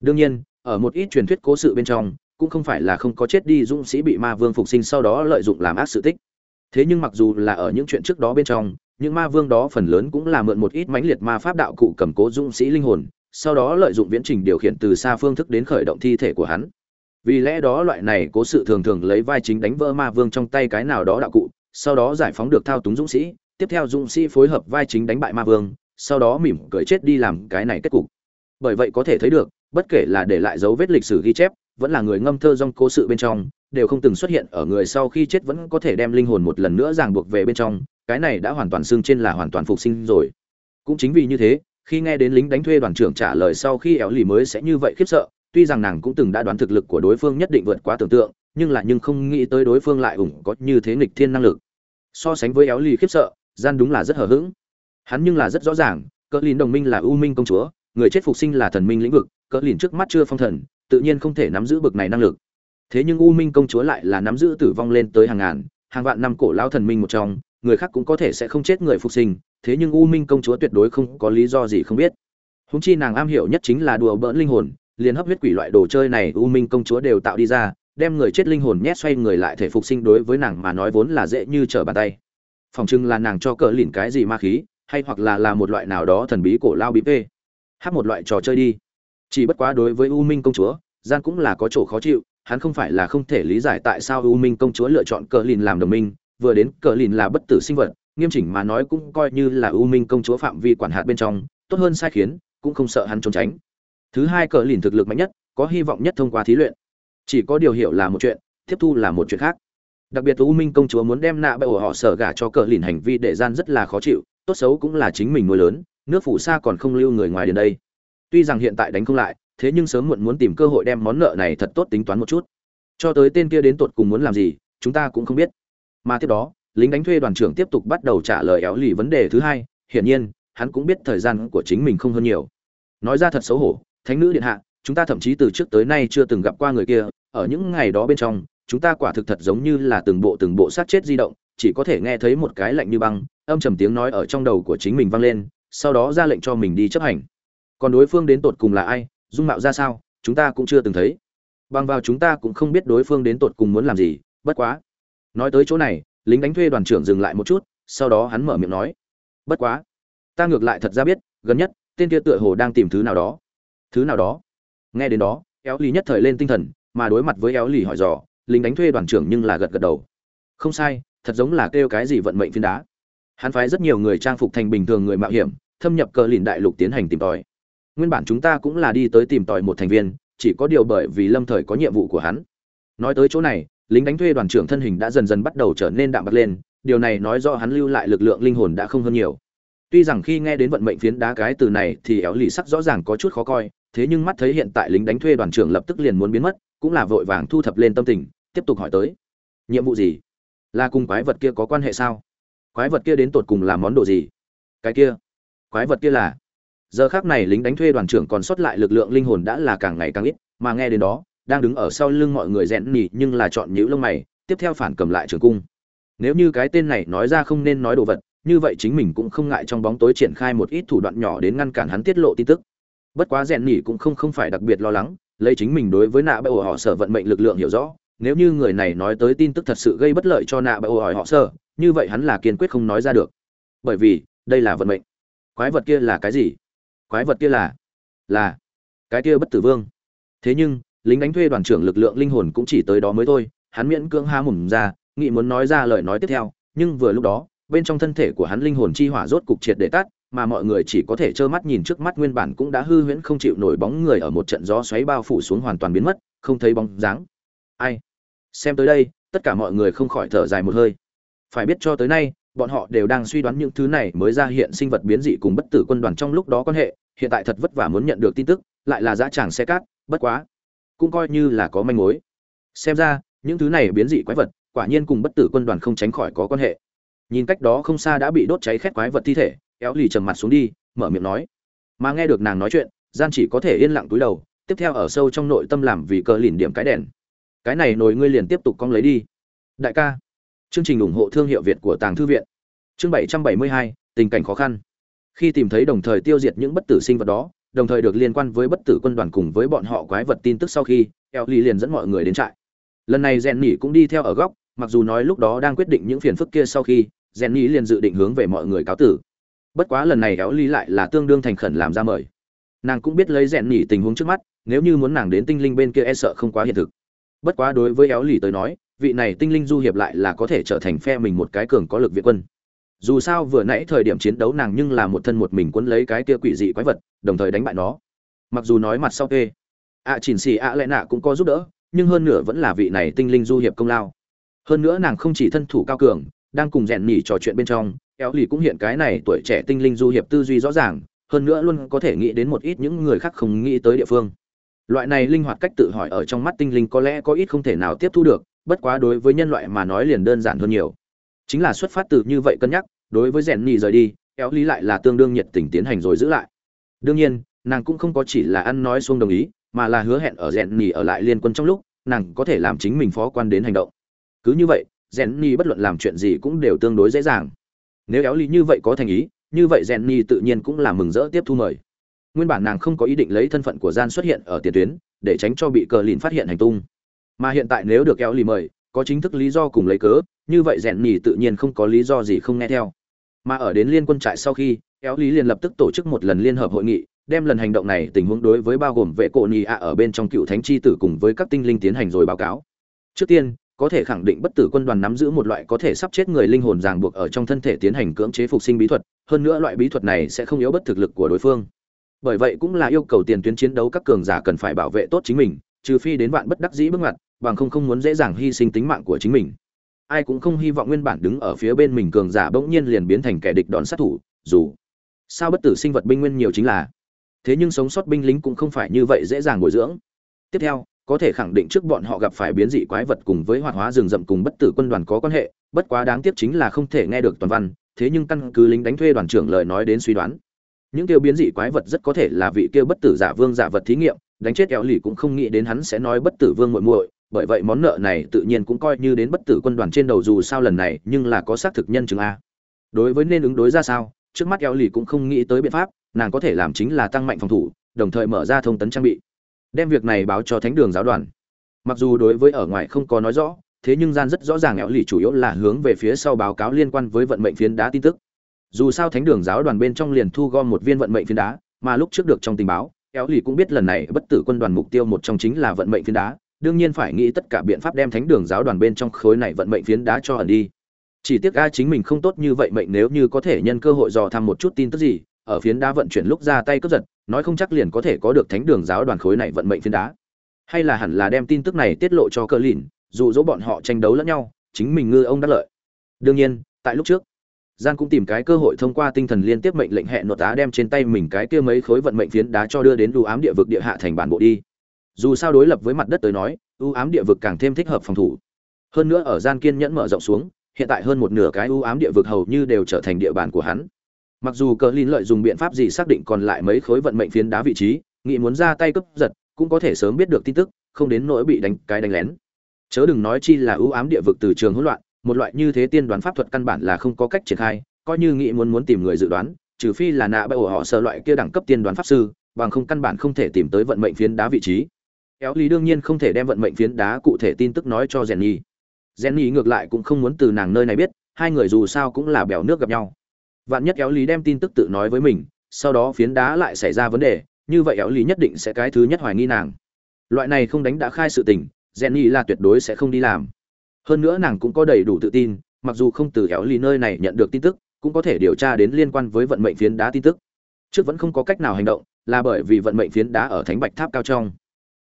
Speaker 1: Đương nhiên, ở một ít truyền thuyết cố sự bên trong, cũng không phải là không có chết đi dũng sĩ bị ma vương phục sinh sau đó lợi dụng làm ác sự tích. Thế nhưng mặc dù là ở những chuyện trước đó bên trong, những ma vương đó phần lớn cũng là mượn một ít mãnh liệt ma pháp đạo cụ cầm cố dũng sĩ linh hồn, sau đó lợi dụng viễn trình điều khiển từ xa phương thức đến khởi động thi thể của hắn. Vì lẽ đó loại này cố sự thường thường lấy vai chính đánh vỡ ma vương trong tay cái nào đó đạo cụ sau đó giải phóng được thao túng dũng sĩ, tiếp theo dũng sĩ phối hợp vai chính đánh bại ma vương, sau đó mỉm cười chết đi làm cái này kết cục. Bởi vậy có thể thấy được, bất kể là để lại dấu vết lịch sử ghi chép, vẫn là người ngâm thơ dong cố sự bên trong, đều không từng xuất hiện ở người sau khi chết vẫn có thể đem linh hồn một lần nữa ràng buộc về bên trong, cái này đã hoàn toàn xương trên là hoàn toàn phục sinh rồi. Cũng chính vì như thế, khi nghe đến lính đánh thuê đoàn trưởng trả lời sau khi éo lì mới sẽ như vậy khiếp sợ, tuy rằng nàng cũng từng đã đoán thực lực của đối phương nhất định vượt quá tưởng tượng, nhưng là nhưng không nghĩ tới đối phương lại ủng có như thế nghịch thiên năng lực so sánh với éo lì khiếp sợ, gian đúng là rất hờ hững. Hắn nhưng là rất rõ ràng, cỡ lìn đồng minh là ưu minh công chúa, người chết phục sinh là thần minh lĩnh vực, cỡ lìn trước mắt chưa phong thần, tự nhiên không thể nắm giữ bực này năng lực. Thế nhưng u minh công chúa lại là nắm giữ tử vong lên tới hàng ngàn, hàng vạn năm cổ lao thần minh một trong, người khác cũng có thể sẽ không chết người phục sinh, thế nhưng u minh công chúa tuyệt đối không có lý do gì không biết. Húng chi nàng am hiểu nhất chính là đùa bỡn linh hồn, liền hấp huyết quỷ loại đồ chơi này u minh công chúa đều tạo đi ra đem người chết linh hồn nhét xoay người lại thể phục sinh đối với nàng mà nói vốn là dễ như trở bàn tay. Phòng trưng là nàng cho cờ lìn cái gì ma khí, hay hoặc là là một loại nào đó thần bí cổ lao bí pê hát một loại trò chơi đi. Chỉ bất quá đối với u minh công chúa gian cũng là có chỗ khó chịu, hắn không phải là không thể lý giải tại sao u minh công chúa lựa chọn cờ lìn làm đồng minh, vừa đến cờ lìn là bất tử sinh vật, nghiêm chỉnh mà nói cũng coi như là u minh công chúa phạm vi quản hạt bên trong, tốt hơn sai khiến, cũng không sợ hắn trốn tránh. Thứ hai cờ lìn thực lực mạnh nhất, có hy vọng nhất thông qua thí luyện chỉ có điều hiểu là một chuyện, tiếp thu là một chuyện khác. Đặc biệt u minh công chúa muốn đem nạ bậy ổ họ sở gả cho cờ lìn hành vi để gian rất là khó chịu, tốt xấu cũng là chính mình nuôi lớn, nước phủ xa còn không lưu người ngoài đến đây. Tuy rằng hiện tại đánh không lại, thế nhưng sớm muộn muốn tìm cơ hội đem món nợ này thật tốt tính toán một chút. Cho tới tên kia đến tột cùng muốn làm gì, chúng ta cũng không biết. Mà tiếp đó, lính đánh thuê đoàn trưởng tiếp tục bắt đầu trả lời éo lì vấn đề thứ hai, hiển nhiên, hắn cũng biết thời gian của chính mình không hơn nhiều. Nói ra thật xấu hổ, thánh nữ điện hạ chúng ta thậm chí từ trước tới nay chưa từng gặp qua người kia, ở những ngày đó bên trong, chúng ta quả thực thật giống như là từng bộ từng bộ sát chết di động, chỉ có thể nghe thấy một cái lạnh như băng, âm trầm tiếng nói ở trong đầu của chính mình vang lên, sau đó ra lệnh cho mình đi chấp hành. Còn đối phương đến tột cùng là ai, dung mạo ra sao, chúng ta cũng chưa từng thấy. Bằng vào chúng ta cũng không biết đối phương đến tột cùng muốn làm gì, bất quá. Nói tới chỗ này, lính đánh thuê đoàn trưởng dừng lại một chút, sau đó hắn mở miệng nói. Bất quá. Ta ngược lại thật ra biết, gần nhất, tên kia tựa hồ đang tìm thứ nào đó. Thứ nào đó? Nghe đến đó, éo lì nhất thời lên tinh thần, mà đối mặt với éo lì hỏi dò, lính đánh thuê đoàn trưởng nhưng là gật gật đầu. Không sai, thật giống là kêu cái gì vận mệnh phiến đá. Hắn phái rất nhiều người trang phục thành bình thường người mạo hiểm, thâm nhập cờ lìn đại lục tiến hành tìm tòi. Nguyên bản chúng ta cũng là đi tới tìm tòi một thành viên, chỉ có điều bởi vì lâm thời có nhiệm vụ của hắn. Nói tới chỗ này, lính đánh thuê đoàn trưởng thân hình đã dần dần bắt đầu trở nên đạm bật lên, điều này nói do hắn lưu lại lực lượng linh hồn đã không hơn nhiều. Tuy rằng khi nghe đến vận mệnh phiến đá cái từ này thì éo lì sắc rõ ràng có chút khó coi thế nhưng mắt thấy hiện tại lính đánh thuê đoàn trưởng lập tức liền muốn biến mất, cũng là vội vàng thu thập lên tâm tình, tiếp tục hỏi tới. Nhiệm vụ gì? Là cùng quái vật kia có quan hệ sao? Quái vật kia đến tột cùng là món đồ gì? Cái kia? Quái vật kia là? Giờ khắc này lính đánh thuê đoàn trưởng còn sót lại lực lượng linh hồn đã là càng ngày càng ít, mà nghe đến đó, đang đứng ở sau lưng mọi người rèn nhỉ nhưng là chọn nhíu lông mày, tiếp theo phản cầm lại trường cung. Nếu như cái tên này nói ra không nên nói đồ vật, như vậy chính mình cũng không ngại trong bóng tối triển khai một ít thủ đoạn nhỏ đến ngăn cản hắn tiết lộ tin tức bất quá rèn nhỉ cũng không không phải đặc biệt lo lắng, lấy chính mình đối với nạ bệ ổ họ sở vận mệnh lực lượng hiểu rõ, nếu như người này nói tới tin tức thật sự gây bất lợi cho nạ bệ ổ hỏi họ sở, như vậy hắn là kiên quyết không nói ra được. Bởi vì, đây là vận mệnh. Quái vật kia là cái gì? Quái vật kia là là cái kia bất tử vương. Thế nhưng, lính đánh thuê đoàn trưởng lực lượng linh hồn cũng chỉ tới đó mới thôi, hắn miễn cưỡng há mồm ra nghị muốn nói ra lời nói tiếp theo, nhưng vừa lúc đó, bên trong thân thể của hắn linh hồn chi hỏa rốt cục triệt để tắt mà mọi người chỉ có thể trơ mắt nhìn trước mắt nguyên bản cũng đã hư huyễn không chịu nổi bóng người ở một trận gió xoáy bao phủ xuống hoàn toàn biến mất, không thấy bóng dáng. Ai? Xem tới đây, tất cả mọi người không khỏi thở dài một hơi. Phải biết cho tới nay, bọn họ đều đang suy đoán những thứ này mới ra hiện sinh vật biến dị cùng bất tử quân đoàn trong lúc đó quan hệ, hiện tại thật vất vả muốn nhận được tin tức, lại là dã tràng xe cát, bất quá, cũng coi như là có manh mối. Xem ra, những thứ này biến dị quái vật, quả nhiên cùng bất tử quân đoàn không tránh khỏi có quan hệ. Nhìn cách đó không xa đã bị đốt cháy khét quái vật thi thể éo lì trầm mặt xuống đi, mở miệng nói. Mà nghe được nàng nói chuyện, gian chỉ có thể yên lặng túi đầu, tiếp theo ở sâu trong nội tâm làm vì cờ lìn điểm cái đèn. Cái này nồi ngươi liền tiếp tục cong lấy đi. Đại ca. Chương trình ủng hộ thương hiệu việt của tàng thư viện. Chương bảy trăm bảy mươi hai, tình cảnh khó khăn. Khi tìm thấy đồng thời tiêu diệt những bất tử sinh vật đó, đồng thời được liên quan với bất tử quân đoàn cùng với bọn họ quái vật tin tức sau khi eo ly liền dẫn mọi người đến trại. Lần này rèn nỉ cũng đi theo ở góc, mặc dù nói lúc đó đang quyết định những phiền phức kia sau khi rèn nỉ liền dự định hướng về mọi người cáo tử bất quá lần này éo ly lại là tương đương thành khẩn làm ra mời. Nàng cũng biết lấy rèn nhỉ tình huống trước mắt, nếu như muốn nàng đến tinh linh bên kia e sợ không quá hiện thực. Bất quá đối với éo lì tới nói, vị này tinh linh du hiệp lại là có thể trở thành phe mình một cái cường có lực viện quân. Dù sao vừa nãy thời điểm chiến đấu nàng nhưng là một thân một mình quấn lấy cái kia quỷ dị quái vật, đồng thời đánh bại nó. Mặc dù nói mặt sau kê, ạ chỉnh xì ạ lẽ nạ cũng có giúp đỡ, nhưng hơn nữa vẫn là vị này tinh linh du hiệp công lao. Hơn nữa nàng không chỉ thân thủ cao cường, đang cùng rèn nhỉ trò chuyện bên trong éo lì cũng hiện cái này tuổi trẻ tinh linh du hiệp tư duy rõ ràng, hơn nữa luôn có thể nghĩ đến một ít những người khác không nghĩ tới địa phương. Loại này linh hoạt cách tự hỏi ở trong mắt tinh linh có lẽ có ít không thể nào tiếp thu được, bất quá đối với nhân loại mà nói liền đơn giản hơn nhiều. Chính là xuất phát từ như vậy cân nhắc, đối với rèn nhì rời đi éo lý lại là tương đương nhiệt tình tiến hành rồi giữ lại. Đương nhiên, nàng cũng không có chỉ là ăn nói xuông đồng ý, mà là hứa hẹn ở rèn nhì ở lại liên quân trong lúc, nàng có thể làm chính mình phó quan đến hành động. Cứ như vậy rèn nhì bất luận làm chuyện gì cũng đều tương đối dễ dàng nếu éo lý như vậy có thành ý, như vậy rèn nhì tự nhiên cũng là mừng rỡ tiếp thu mời. Nguyên bản nàng không có ý định lấy thân phận của gian xuất hiện ở tiền tuyến, để tránh cho bị cờ lìn phát hiện hành tung. Mà hiện tại nếu được Éo lì mời, có chính thức lý do cùng lấy cớ, như vậy rèn nhì tự nhiên không có lý do gì không nghe theo. Mà ở đến liên quân trại sau khi, Éo lý liền lập tức tổ chức một lần liên hợp hội nghị, đem lần hành động này tình huống đối với bao gồm vệ cổ nhì ạ ở bên trong cựu thánh chi tử cùng với các tinh linh tiến hành rồi báo cáo. Trước tiên có thể khẳng định bất tử quân đoàn nắm giữ một loại có thể sắp chết người linh hồn ràng buộc ở trong thân thể tiến hành cưỡng chế phục sinh bí thuật, hơn nữa loại bí thuật này sẽ không yếu bất thực lực của đối phương. Bởi vậy cũng là yêu cầu tiền tuyến chiến đấu các cường giả cần phải bảo vệ tốt chính mình, trừ phi đến vạn bất đắc dĩ bước ngoặt, bằng không không muốn dễ dàng hy sinh tính mạng của chính mình. Ai cũng không hy vọng nguyên bản đứng ở phía bên mình cường giả bỗng nhiên liền biến thành kẻ địch đón sát thủ, dù sao bất tử sinh vật binh nguyên nhiều chính là. Thế nhưng sống sót binh lính cũng không phải như vậy dễ dàng bồi dưỡng. Tiếp theo có thể khẳng định trước bọn họ gặp phải biến dị quái vật cùng với hoạt hóa rừng rậm cùng bất tử quân đoàn có quan hệ, bất quá đáng tiếc chính là không thể nghe được toàn văn, thế nhưng căn cứ lính đánh thuê đoàn trưởng lời nói đến suy đoán, những tiêu biến dị quái vật rất có thể là vị kia bất tử giả vương giả vật thí nghiệm, đánh chết éo lì cũng không nghĩ đến hắn sẽ nói bất tử vương muội muội, bởi vậy món nợ này tự nhiên cũng coi như đến bất tử quân đoàn trên đầu dù sao lần này, nhưng là có xác thực nhân chứng a. Đối với nên ứng đối ra sao, trước mắt éo lì cũng không nghĩ tới biện pháp, nàng có thể làm chính là tăng mạnh phòng thủ, đồng thời mở ra thông tấn trang bị đem việc này báo cho thánh đường giáo đoàn. Mặc dù đối với ở ngoài không có nói rõ, thế nhưng gian rất rõ ràng éo lì chủ yếu là hướng về phía sau báo cáo liên quan với vận mệnh phiến đá tin tức. Dù sao thánh đường giáo đoàn bên trong liền thu gom một viên vận mệnh phiến đá, mà lúc trước được trong tình báo éo lì cũng biết lần này bất tử quân đoàn mục tiêu một trong chính là vận mệnh phiến đá, đương nhiên phải nghĩ tất cả biện pháp đem thánh đường giáo đoàn bên trong khối này vận mệnh phiến đá cho ẩn đi. Chỉ tiếc a chính mình không tốt như vậy mệnh nếu như có thể nhân cơ hội dò thăm một chút tin tức gì, ở phiến đá vận chuyển lúc ra tay cướp giật nói không chắc liền có thể có được thánh đường giáo đoàn khối này vận mệnh phiến đá. Hay là hẳn là đem tin tức này tiết lộ cho Cờ lìn, dụ dỗ bọn họ tranh đấu lẫn nhau, chính mình ngư ông đắc lợi. Đương nhiên, tại lúc trước gian cũng tìm cái cơ hội thông qua tinh thần liên tiếp mệnh lệnh hẹn nội tá đem trên tay mình cái kia mấy khối vận mệnh phiến đá cho đưa đến đủ ám địa vực địa hạ thành bản bộ đi. Dù sao đối lập với mặt đất tới nói ưu ám địa vực càng thêm thích hợp phòng thủ. Hơn nữa ở gian kiên nhẫn mở rộng xuống, hiện tại hơn một nửa cái ưu ám địa vực hầu như đều trở thành địa bàn của hắn mặc dù cờ linh lợi dùng biện pháp gì xác định còn lại mấy khối vận mệnh phiến đá vị trí, nghĩ muốn ra tay cướp giật, cũng có thể sớm biết được tin tức, không đến nỗi bị đánh cái đánh lén. Chớ đừng nói chi là ưu ám địa vực từ trường hỗn loạn, một loại như thế tiên đoán pháp thuật căn bản là không có cách triển khai, coi như nghĩ muốn muốn tìm người dự đoán, trừ phi là nạ bại ổ họ sợ loại kia đẳng cấp tiên đoán pháp sư, bằng không căn bản không thể tìm tới vận mệnh phiến đá vị trí. Éo lý đương nhiên không thể đem vận mệnh phiến đá cụ thể tin tức nói cho rèn nhi rèn nhi ngược lại cũng không muốn từ nàng nơi này biết, hai người dù sao cũng là bèo nước gặp nhau vạn nhất éo lý đem tin tức tự nói với mình, sau đó phiến đá lại xảy ra vấn đề, như vậy éo lý nhất định sẽ cái thứ nhất hoài nghi nàng. Loại này không đánh đã khai sự tình rèn nhi là tuyệt đối sẽ không đi làm. Hơn nữa nàng cũng có đầy đủ tự tin, mặc dù không từ éo lý nơi này nhận được tin tức, cũng có thể điều tra đến liên quan với vận mệnh phiến đá tin tức. Trước vẫn không có cách nào hành động, là bởi vì vận mệnh phiến đá ở thánh bạch tháp cao trong.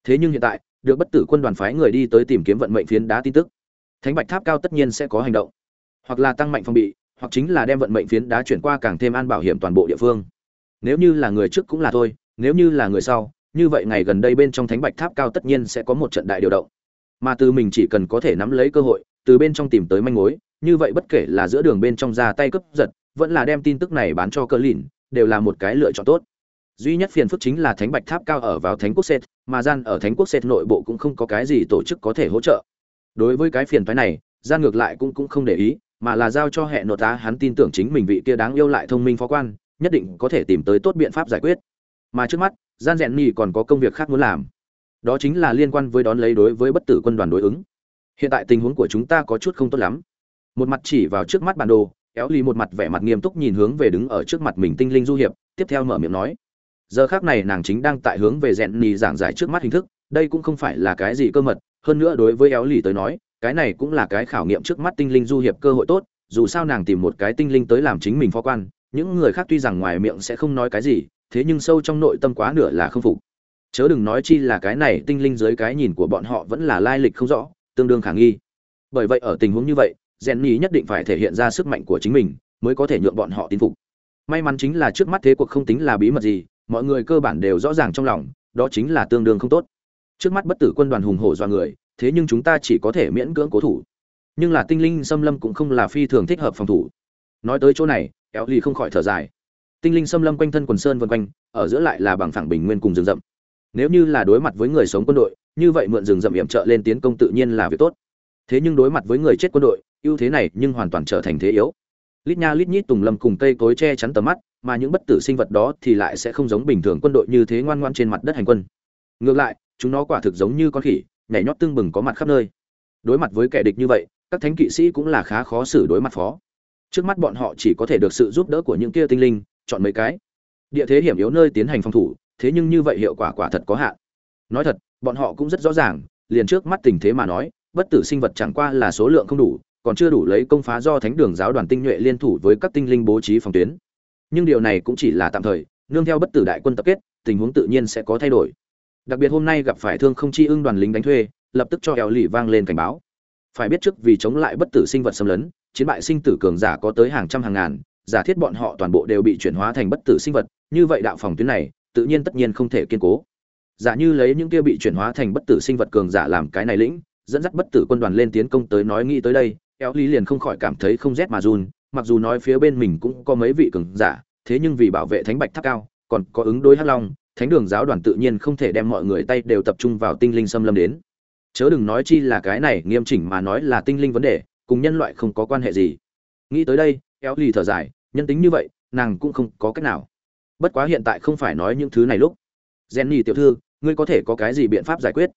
Speaker 1: Thế nhưng hiện tại, được bất tử quân đoàn phái người đi tới tìm kiếm vận mệnh phiến đá tin tức. Thánh bạch tháp cao tất nhiên sẽ có hành động. Hoặc là tăng mạnh phòng bị hoặc chính là đem vận mệnh phiến đá chuyển qua càng thêm an bảo hiểm toàn bộ địa phương. Nếu như là người trước cũng là thôi, nếu như là người sau, như vậy ngày gần đây bên trong thánh bạch tháp cao tất nhiên sẽ có một trận đại điều động. Mà từ mình chỉ cần có thể nắm lấy cơ hội, từ bên trong tìm tới manh mối, như vậy bất kể là giữa đường bên trong ra tay cướp giật, vẫn là đem tin tức này bán cho cơ lìn đều là một cái lựa chọn tốt. Duy nhất phiền phức chính là thánh bạch tháp cao ở vào thánh quốc sệt mà gian ở thánh quốc sệt nội bộ cũng không có cái gì tổ chức có thể hỗ trợ. Đối với cái phiền phái này, gian ngược lại cũng cũng không để ý mà là giao cho hệ nội tá hắn tin tưởng chính mình vị kia đáng yêu lại thông minh phó quan, nhất định có thể tìm tới tốt biện pháp giải quyết. Mà trước mắt, gian rèn nhì còn có công việc khác muốn làm. Đó chính là liên quan với đón lấy đối với bất tử quân đoàn đối ứng. Hiện tại tình huống của chúng ta có chút không tốt lắm. Một mặt chỉ vào trước mắt bản đồ éo ly một mặt vẻ mặt nghiêm túc nhìn hướng về đứng ở trước mặt mình tinh linh du hiệp, tiếp theo mở miệng nói. Giờ khác này nàng chính đang tại hướng về rèn nhì giảng giải trước mắt hình thức, đây cũng không phải là cái gì cơ mật, hơn nữa đối với éo ly tới nói cái này cũng là cái khảo nghiệm trước mắt tinh linh du hiệp cơ hội tốt, dù sao nàng tìm một cái tinh linh tới làm chính mình phó quan, những người khác tuy rằng ngoài miệng sẽ không nói cái gì, thế nhưng sâu trong nội tâm quá nửa là không phục. Chớ đừng nói chi là cái này tinh linh dưới cái nhìn của bọn họ vẫn là lai lịch không rõ, tương đương khả nghi. Bởi vậy ở tình huống như vậy rèn nhì nhất định phải thể hiện ra sức mạnh của chính mình, mới có thể nhượng bọn họ tin phục. May mắn chính là trước mắt thế cuộc không tính là bí mật gì, mọi người cơ bản đều rõ ràng trong lòng, đó chính là tương đương không tốt. Trước mắt bất tử quân đoàn hùng hổ do người thế nhưng chúng ta chỉ có thể miễn cưỡng cố thủ. Nhưng là tinh linh xâm lâm cũng không là phi thường thích hợp phòng thủ. Nói tới chỗ này éo ly không khỏi thở dài. Tinh linh xâm lâm quanh thân quần sơn vân quanh, ở giữa lại là bằng phẳng bình nguyên cùng rừng rậm. Nếu như là đối mặt với người sống quân đội, như vậy mượn rừng rậm yểm trợ lên tiến công tự nhiên là việc tốt. Thế nhưng đối mặt với người chết quân đội, ưu thế này nhưng hoàn toàn trở thành thế yếu. Lít nha lít nhít tùng lâm cùng cây cối che chắn tầm mắt, mà những bất tử sinh vật đó thì lại sẽ không giống bình thường quân đội như thế ngoan ngoan trên mặt đất hành quân. Ngược lại, chúng nó quả thực giống như con khỉ nhảy nhót tương bừng có mặt khắp nơi. Đối mặt với kẻ địch như vậy, các thánh kỵ sĩ cũng là khá khó xử đối mặt phó. Trước mắt bọn họ chỉ có thể được sự giúp đỡ của những kia tinh linh, chọn mấy cái. Địa thế hiểm yếu nơi tiến hành phòng thủ, thế nhưng như vậy hiệu quả quả thật có hạn. Nói thật, bọn họ cũng rất rõ ràng, liền trước mắt tình thế mà nói, bất tử sinh vật chẳng qua là số lượng không đủ, còn chưa đủ lấy công phá do thánh đường giáo đoàn tinh nhuệ liên thủ với các tinh linh bố trí phòng tuyến. Nhưng điều này cũng chỉ là tạm thời, nương theo bất tử đại quân tập kết, tình huống tự nhiên sẽ có thay đổi đặc biệt hôm nay gặp phải thương không chi ưng đoàn lính đánh thuê, lập tức cho eo lì vang lên cảnh báo. Phải biết trước vì chống lại bất tử sinh vật xâm lấn, chiến bại sinh tử cường giả có tới hàng trăm hàng ngàn, giả thiết bọn họ toàn bộ đều bị chuyển hóa thành bất tử sinh vật, như vậy đạo phòng tuyến này, tự nhiên tất nhiên không thể kiên cố. Giả như lấy những kia bị chuyển hóa thành bất tử sinh vật cường giả làm cái này lĩnh, dẫn dắt bất tử quân đoàn lên tiến công tới nói nghĩ tới đây eo lý liền không khỏi cảm thấy không rét mà run, mặc dù nói phía bên mình cũng có mấy vị cường giả, thế nhưng vì bảo vệ thánh bạch tháp cao, còn có ứng đối hắc long thánh đường giáo đoàn tự nhiên không thể đem mọi người tay đều tập trung vào tinh linh xâm lâm đến. Chớ đừng nói chi là cái này, nghiêm chỉnh mà nói là tinh linh vấn đề, cùng nhân loại không có quan hệ gì. Nghĩ tới đây éo lì thở dài, nhân tính như vậy, nàng cũng không có cách nào. Bất quá hiện tại không phải nói những thứ này lúc. Jenny tiểu thư, ngươi có thể có cái gì biện pháp giải quyết?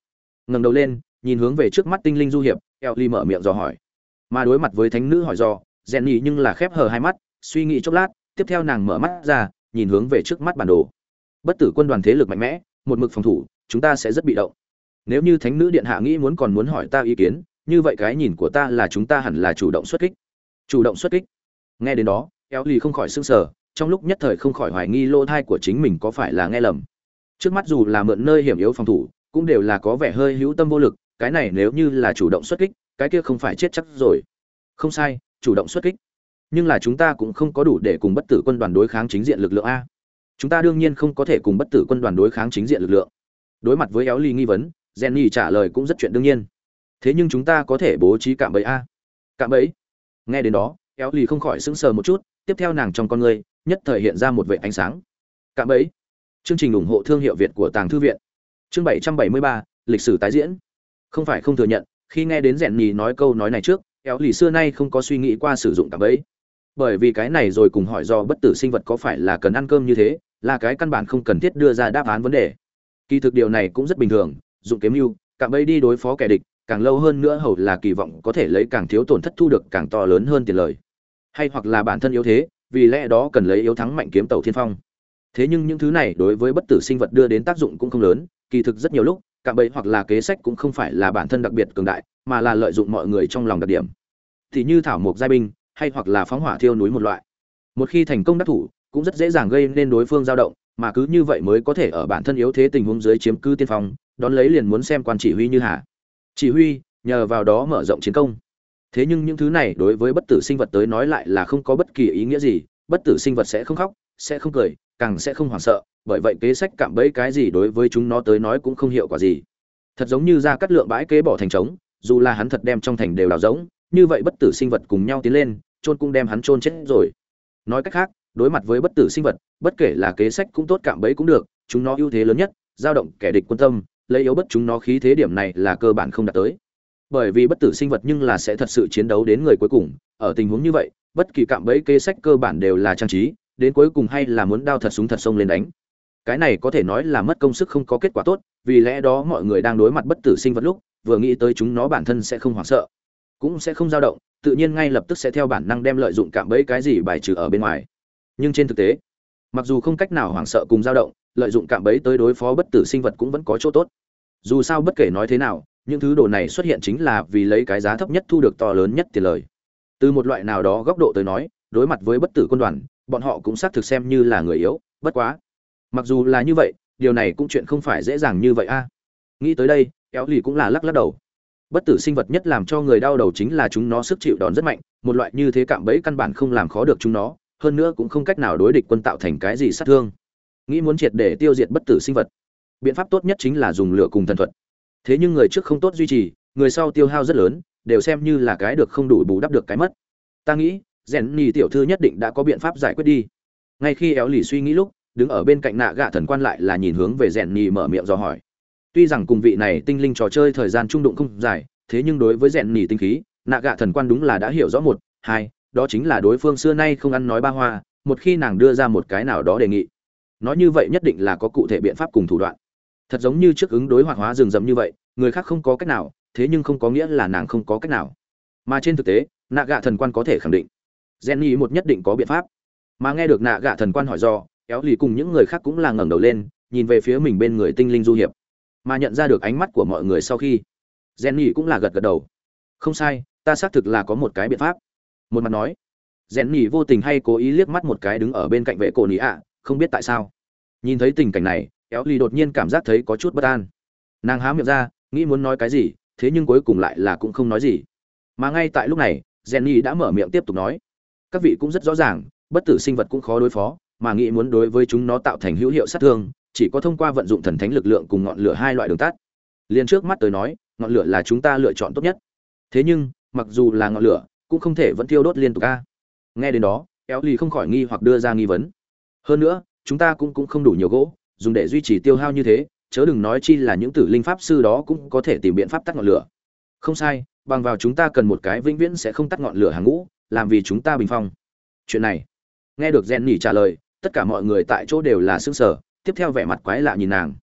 Speaker 1: Ngẩng đầu lên, nhìn hướng về trước mắt tinh linh du hiệp éo lì mở miệng dò hỏi. Mà đối mặt với thánh nữ hỏi dò, jenny nhưng là khép hờ hai mắt, suy nghĩ chốc lát, tiếp theo nàng mở mắt ra, nhìn hướng về trước mắt bản đồ bất tử quân đoàn thế lực mạnh mẽ, một mực phòng thủ, chúng ta sẽ rất bị động. Nếu như thánh nữ điện hạ nghĩ muốn còn muốn hỏi ta ý kiến, như vậy cái nhìn của ta là chúng ta hẳn là chủ động xuất kích. Chủ động xuất kích. Nghe đến đó éo lì không khỏi sưng sờ, trong lúc nhất thời không khỏi hoài nghi Lô thai của chính mình có phải là nghe lầm. Trước mắt dù là mượn nơi hiểm yếu phòng thủ, cũng đều là có vẻ hơi hữu tâm vô lực, cái này nếu như là chủ động xuất kích, cái kia không phải chết chắc rồi. Không sai, chủ động xuất kích. Nhưng là chúng ta cũng không có đủ để cùng bất tử quân đoàn đối kháng chính diện lực lượng a chúng ta đương nhiên không có thể cùng bất tử quân đoàn đối kháng chính diện lực lượng. Đối mặt với éo ly nghi vấn, jenny trả lời cũng rất chuyện đương nhiên. Thế nhưng chúng ta có thể bố trí cạm bẫy a. Cạm bẫy? Nghe đến đó éo ly không khỏi sững sờ một chút, tiếp theo nàng trong con người, nhất thời hiện ra một vệ ánh sáng. Cạm bẫy? Chương trình ủng hộ thương hiệu việt của tàng thư viện. Chương bảy trăm bảy mươi ba, lịch sử tái diễn. Không phải không thừa nhận, khi nghe đến rèn nhì nói câu nói này trước éo lì xưa nay không có suy nghĩ qua sử dụng cạm bẫy bởi vì cái này rồi cùng hỏi do bất tử sinh vật có phải là cần ăn cơm như thế, là cái căn bản không cần thiết đưa ra đáp án vấn đề. Kỳ thực điều này cũng rất bình thường, dụng kiếm mưu, cạm bẫy đi đối phó kẻ địch, càng lâu hơn nữa hầu là kỳ vọng có thể lấy càng thiếu tổn thất thu được càng to lớn hơn tiền lời. Hay hoặc là bản thân yếu thế, vì lẽ đó cần lấy yếu thắng mạnh kiếm tàu thiên phong. Thế nhưng những thứ này đối với bất tử sinh vật đưa đến tác dụng cũng không lớn, kỳ thực rất nhiều lúc, cạm bẫy hoặc là kế sách cũng không phải là bản thân đặc biệt cường đại, mà là lợi dụng mọi người trong lòng đặc điểm. Thì như thảo mộc giai binh hay hoặc là phóng hỏa thiêu núi một loại. Một khi thành công đắc thủ, cũng rất dễ dàng gây nên đối phương dao động, mà cứ như vậy mới có thể ở bản thân yếu thế tình huống dưới chiếm cứ tiên phong, đón lấy liền muốn xem quan chỉ huy như hà. Chỉ huy, nhờ vào đó mở rộng chiến công. Thế nhưng những thứ này đối với bất tử sinh vật tới nói lại là không có bất kỳ ý nghĩa gì, bất tử sinh vật sẽ không khóc, sẽ không cười, càng sẽ không hoảng sợ, bởi vậy kế sách cạm bẫy cái gì đối với chúng nó tới nói cũng không hiệu quả gì. Thật giống như ra cắt lượng bãi kế bỏ thành trống, dù là hắn thật đem trong thành đều đào giống như vậy bất tử sinh vật cùng nhau tiến lên, chôn cũng đem hắn chôn chết rồi. Nói cách khác, đối mặt với bất tử sinh vật, bất kể là kế sách cũng tốt cạm bẫy cũng được, chúng nó ưu thế lớn nhất, dao động kẻ địch quân tâm, lấy yếu bất chúng nó khí thế điểm này là cơ bản không đạt tới. Bởi vì bất tử sinh vật nhưng là sẽ thật sự chiến đấu đến người cuối cùng, ở tình huống như vậy, bất kỳ cạm bẫy kế sách cơ bản đều là trang trí, đến cuối cùng hay là muốn đao thật súng thật sông lên đánh. Cái này có thể nói là mất công sức không có kết quả tốt, vì lẽ đó mọi người đang đối mặt bất tử sinh vật lúc, vừa nghĩ tới chúng nó bản thân sẽ không hoảng sợ cũng sẽ không dao động, tự nhiên ngay lập tức sẽ theo bản năng đem lợi dụng cạm bẫy cái gì bài trừ ở bên ngoài. Nhưng trên thực tế, mặc dù không cách nào hoảng sợ cùng dao động, lợi dụng cạm bẫy tới đối phó bất tử sinh vật cũng vẫn có chỗ tốt. Dù sao bất kể nói thế nào, những thứ đồ này xuất hiện chính là vì lấy cái giá thấp nhất thu được to lớn nhất tiền lời. Từ một loại nào đó góc độ tới nói, đối mặt với bất tử quân đoàn, bọn họ cũng xác thực xem như là người yếu, bất quá. Mặc dù là như vậy, điều này cũng chuyện không phải dễ dàng như vậy a. Nghĩ tới đây éo lì cũng là lắc lắc đầu bất tử sinh vật nhất làm cho người đau đầu chính là chúng nó sức chịu đòn rất mạnh, một loại như thế cạm bẫy căn bản không làm khó được chúng nó, hơn nữa cũng không cách nào đối địch quân tạo thành cái gì sát thương. Nghĩ muốn triệt để tiêu diệt bất tử sinh vật, biện pháp tốt nhất chính là dùng lửa cùng thần thuật. Thế nhưng người trước không tốt duy trì, người sau tiêu hao rất lớn, đều xem như là cái được không đủ bù đắp được cái mất. Ta nghĩ rèn nhì tiểu thư nhất định đã có biện pháp giải quyết đi. Ngay khi éo lì suy nghĩ lúc, đứng ở bên cạnh nạ gạ thần quan lại là nhìn hướng về rèn nhì mở miệng do hỏi tuy rằng cùng vị này tinh linh trò chơi thời gian trung đụng không dài, thế nhưng đối với rèn nỉ tinh khí, nạ gạ thần quan đúng là đã hiểu rõ một, hai, đó chính là đối phương xưa nay không ăn nói ba hoa, một khi nàng đưa ra một cái nào đó đề nghị. Nói như vậy nhất định là có cụ thể biện pháp cùng thủ đoạn. Thật giống như trước ứng đối hoạt hóa rừng rậm như vậy, người khác không có cách nào, thế nhưng không có nghĩa là nàng không có cách nào. Mà trên thực tế, nạ gạ thần quan có thể khẳng định jenny một nhất định có biện pháp. Mà nghe được nạ gạ thần quan hỏi do éo lì cùng những người khác cũng là ngẩng đầu lên, nhìn về phía mình bên người tinh linh du hiệp mà nhận ra được ánh mắt của mọi người sau khi, jenny cũng là gật gật đầu. Không sai, ta xác thực là có một cái biện pháp. Một mặt nói, jenny vô tình hay cố ý liếc mắt một cái đứng ở bên cạnh vệ cổ nỉ ạ, không biết tại sao. Nhìn thấy tình cảnh này éo lì đột nhiên cảm giác thấy có chút bất an. Nàng há miệng ra, nghĩ muốn nói cái gì, thế nhưng cuối cùng lại là cũng không nói gì. Mà ngay tại lúc này, jenny đã mở miệng tiếp tục nói, các vị cũng rất rõ ràng, bất tử sinh vật cũng khó đối phó, mà nghĩ muốn đối với chúng nó tạo thành hữu hiệu sát thương chỉ có thông qua vận dụng thần thánh lực lượng cùng ngọn lửa hai loại đường tắt. Liền trước mắt tới nói, ngọn lửa là chúng ta lựa chọn tốt nhất. Thế nhưng, mặc dù là ngọn lửa, cũng không thể vẫn thiêu đốt liên tục a. Nghe đến đó éo lì không khỏi nghi hoặc đưa ra nghi vấn. Hơn nữa, chúng ta cũng cũng không đủ nhiều gỗ, dùng để duy trì tiêu hao như thế, chớ đừng nói chi là những tử linh pháp sư đó cũng có thể tìm biện pháp tắt ngọn lửa. Không sai, bằng vào chúng ta cần một cái vĩnh viễn sẽ không tắt ngọn lửa hàng ngũ, làm vì chúng ta bình phong. Chuyện này. Nghe được gen nỉ trả lời, tất cả mọi người tại chỗ đều là sững sờ tiếp theo vẻ mặt quái lạ nhìn nàng.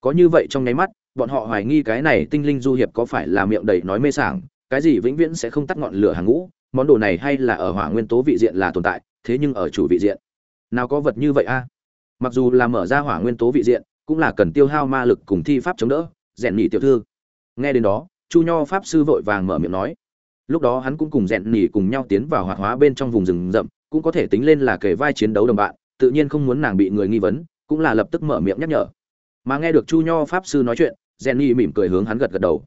Speaker 1: Có như vậy trong nháy mắt, bọn họ hoài nghi cái này tinh linh du hiệp có phải là miệng đầy nói mê sảng, cái gì vĩnh viễn sẽ không tắt ngọn lửa hàng ngũ, món đồ này hay là ở hỏa nguyên tố vị diện là tồn tại, thế nhưng ở chủ vị diện. Nào có vật như vậy a? Mặc dù là mở ra hỏa nguyên tố vị diện, cũng là cần tiêu hao ma lực cùng thi pháp chống đỡ, rèn nhị tiểu thư. Nghe đến đó, chu nho pháp sư vội vàng mở miệng nói. Lúc đó hắn cũng cùng rèn nhị cùng nhau tiến vào hoạt hóa bên trong vùng rừng rậm, cũng có thể tính lên là kề vai chiến đấu đồng bạn, tự nhiên không muốn nàng bị người nghi vấn cũng là lập tức mở miệng nhắc nhở. Mà nghe được chu nho pháp sư nói chuyện, jenny mỉm cười hướng hắn gật gật đầu.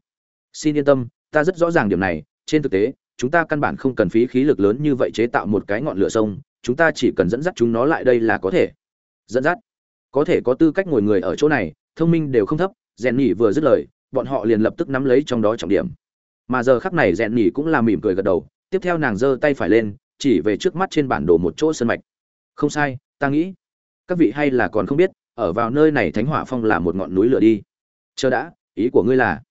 Speaker 1: Xin yên tâm, ta rất rõ ràng điểm này, trên thực tế, chúng ta căn bản không cần phí khí lực lớn như vậy chế tạo một cái ngọn lửa sông, chúng ta chỉ cần dẫn dắt chúng nó lại đây là có thể. Dẫn dắt? Có thể có tư cách ngồi người ở chỗ này, thông minh đều không thấp rèn nhỉ vừa dứt lời, bọn họ liền lập tức nắm lấy trong đó trọng điểm. Mà giờ khắc này rèn nhỉ cũng là mỉm cười gật đầu, tiếp theo nàng giơ tay phải lên, chỉ về trước mắt trên bản đồ một chỗ sân mạch. Không sai, ta nghĩ các vị hay là còn không biết, ở vào nơi này thánh hỏa phong là một ngọn núi lửa đi. Chờ đã, ý của ngươi là,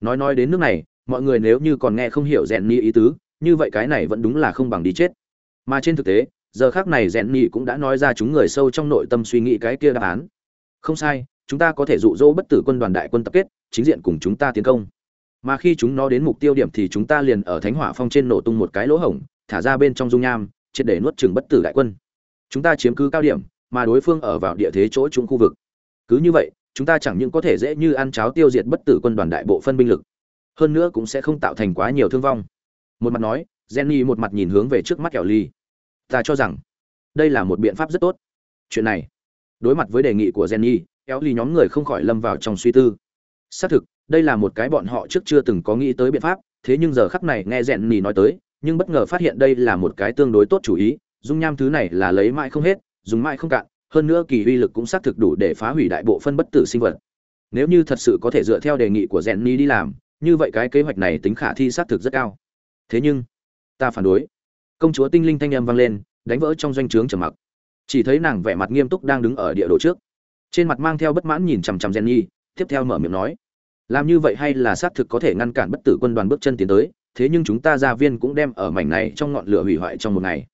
Speaker 1: nói nói đến nước này, mọi người nếu như còn nghe không hiểu rèn ni ý tứ, như vậy cái này vẫn đúng là không bằng đi chết. Mà trên thực tế, giờ khác này rèn ni cũng đã nói ra chúng người sâu trong nội tâm suy nghĩ cái kia đáp án. Không sai, chúng ta có thể dụ dỗ bất tử quân đoàn đại quân tập kết, chính diện cùng chúng ta tiến công. Mà khi chúng nó đến mục tiêu điểm thì chúng ta liền ở thánh hỏa phong trên nổ tung một cái lỗ hổng, thả ra bên trong dung nham, triệt để nuốt chừng bất tử đại quân. Chúng ta chiếm cứ cao điểm mà đối phương ở vào địa thế chỗ trung khu vực. Cứ như vậy, chúng ta chẳng những có thể dễ như ăn cháo tiêu diệt bất tử quân đoàn đại bộ phân binh lực, hơn nữa cũng sẽ không tạo thành quá nhiều thương vong. Một mặt nói, jenny một mặt nhìn hướng về trước mắt kẹo ly. Ta cho rằng, đây là một biện pháp rất tốt. Chuyện này, đối mặt với đề nghị của jenny kéo ly nhóm người không khỏi lâm vào trong suy tư. Xác thực, đây là một cái bọn họ trước chưa từng có nghĩ tới biện pháp, thế nhưng giờ khắc này nghe rèn nỉ nói tới, nhưng bất ngờ phát hiện đây là một cái tương đối tốt chủ ý, dung nham thứ này là lấy mãi không hết dùng mãi không cạn, hơn nữa kỳ uy lực cũng xác thực đủ để phá hủy đại bộ phân bất tử sinh vật. Nếu như thật sự có thể dựa theo đề nghị của rèn đi làm, như vậy cái kế hoạch này tính khả thi xác thực rất cao. Thế nhưng, ta phản đối. Công chúa tinh linh thanh âm vang lên, đánh vỡ trong doanh trướng trầm mặc. Chỉ thấy nàng vẻ mặt nghiêm túc đang đứng ở địa đồ trước. Trên mặt mang theo bất mãn nhìn chằm chằm jenny, tiếp theo mở miệng nói, làm như vậy hay là xác thực có thể ngăn cản bất tử quân đoàn bước chân tiến tới, thế nhưng chúng ta gia viên cũng đem ở mảnh này trong ngọn lửa hủy hoại trong một ngày.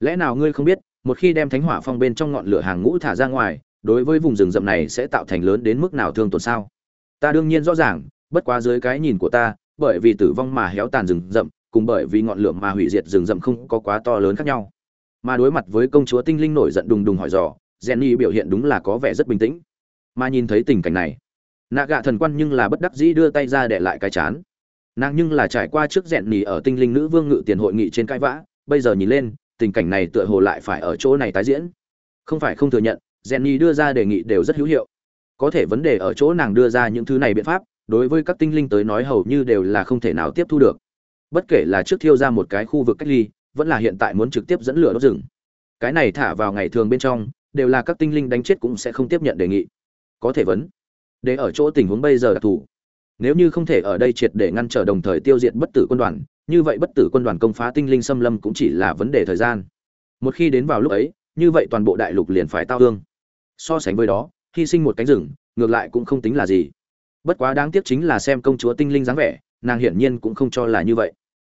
Speaker 1: Lẽ nào ngươi không biết một khi đem thánh hỏa phong bên trong ngọn lửa hàng ngũ thả ra ngoài, đối với vùng rừng rậm này sẽ tạo thành lớn đến mức nào thương tổn sao? Ta đương nhiên rõ ràng, bất quá dưới cái nhìn của ta, bởi vì tử vong mà héo tàn rừng rậm, cùng bởi vì ngọn lửa mà hủy diệt rừng rậm không có quá to lớn khác nhau. Mà đối mặt với công chúa tinh linh nổi giận đùng đùng hỏi dò, jenny biểu hiện đúng là có vẻ rất bình tĩnh. Mà nhìn thấy tình cảnh này nạ gạ thần quan nhưng là bất đắc dĩ đưa tay ra để lại cái chán. Nàng nhưng là trải qua trước rèn nỉ ở tinh linh nữ vương ngự tiền hội nghị trên cãi vã, bây giờ nhìn lên tình cảnh này tựa hồ lại phải ở chỗ này tái diễn. Không phải không thừa nhận, Jenny đưa ra đề nghị đều rất hữu hiệu. Có thể vấn đề ở chỗ nàng đưa ra những thứ này biện pháp, đối với các tinh linh tới nói hầu như đều là không thể nào tiếp thu được. Bất kể là trước thiêu ra một cái khu vực cách ly, vẫn là hiện tại muốn trực tiếp dẫn lửa đốt rừng. Cái này thả vào ngày thường bên trong, đều là các tinh linh đánh chết cũng sẽ không tiếp nhận đề nghị. Có thể vấn để ở chỗ tình huống bây giờ đặc thù nếu như không thể ở đây triệt để ngăn trở đồng thời tiêu diệt bất tử quân đoàn như vậy bất tử quân đoàn công phá tinh linh xâm lâm cũng chỉ là vấn đề thời gian. Một khi đến vào lúc ấy, như vậy toàn bộ đại lục liền phải tao thương. So sánh với đó, hy sinh một cánh rừng, ngược lại cũng không tính là gì. Bất quá đáng tiếc chính là xem công chúa tinh linh dáng vẻ, nàng hiển nhiên cũng không cho là như vậy.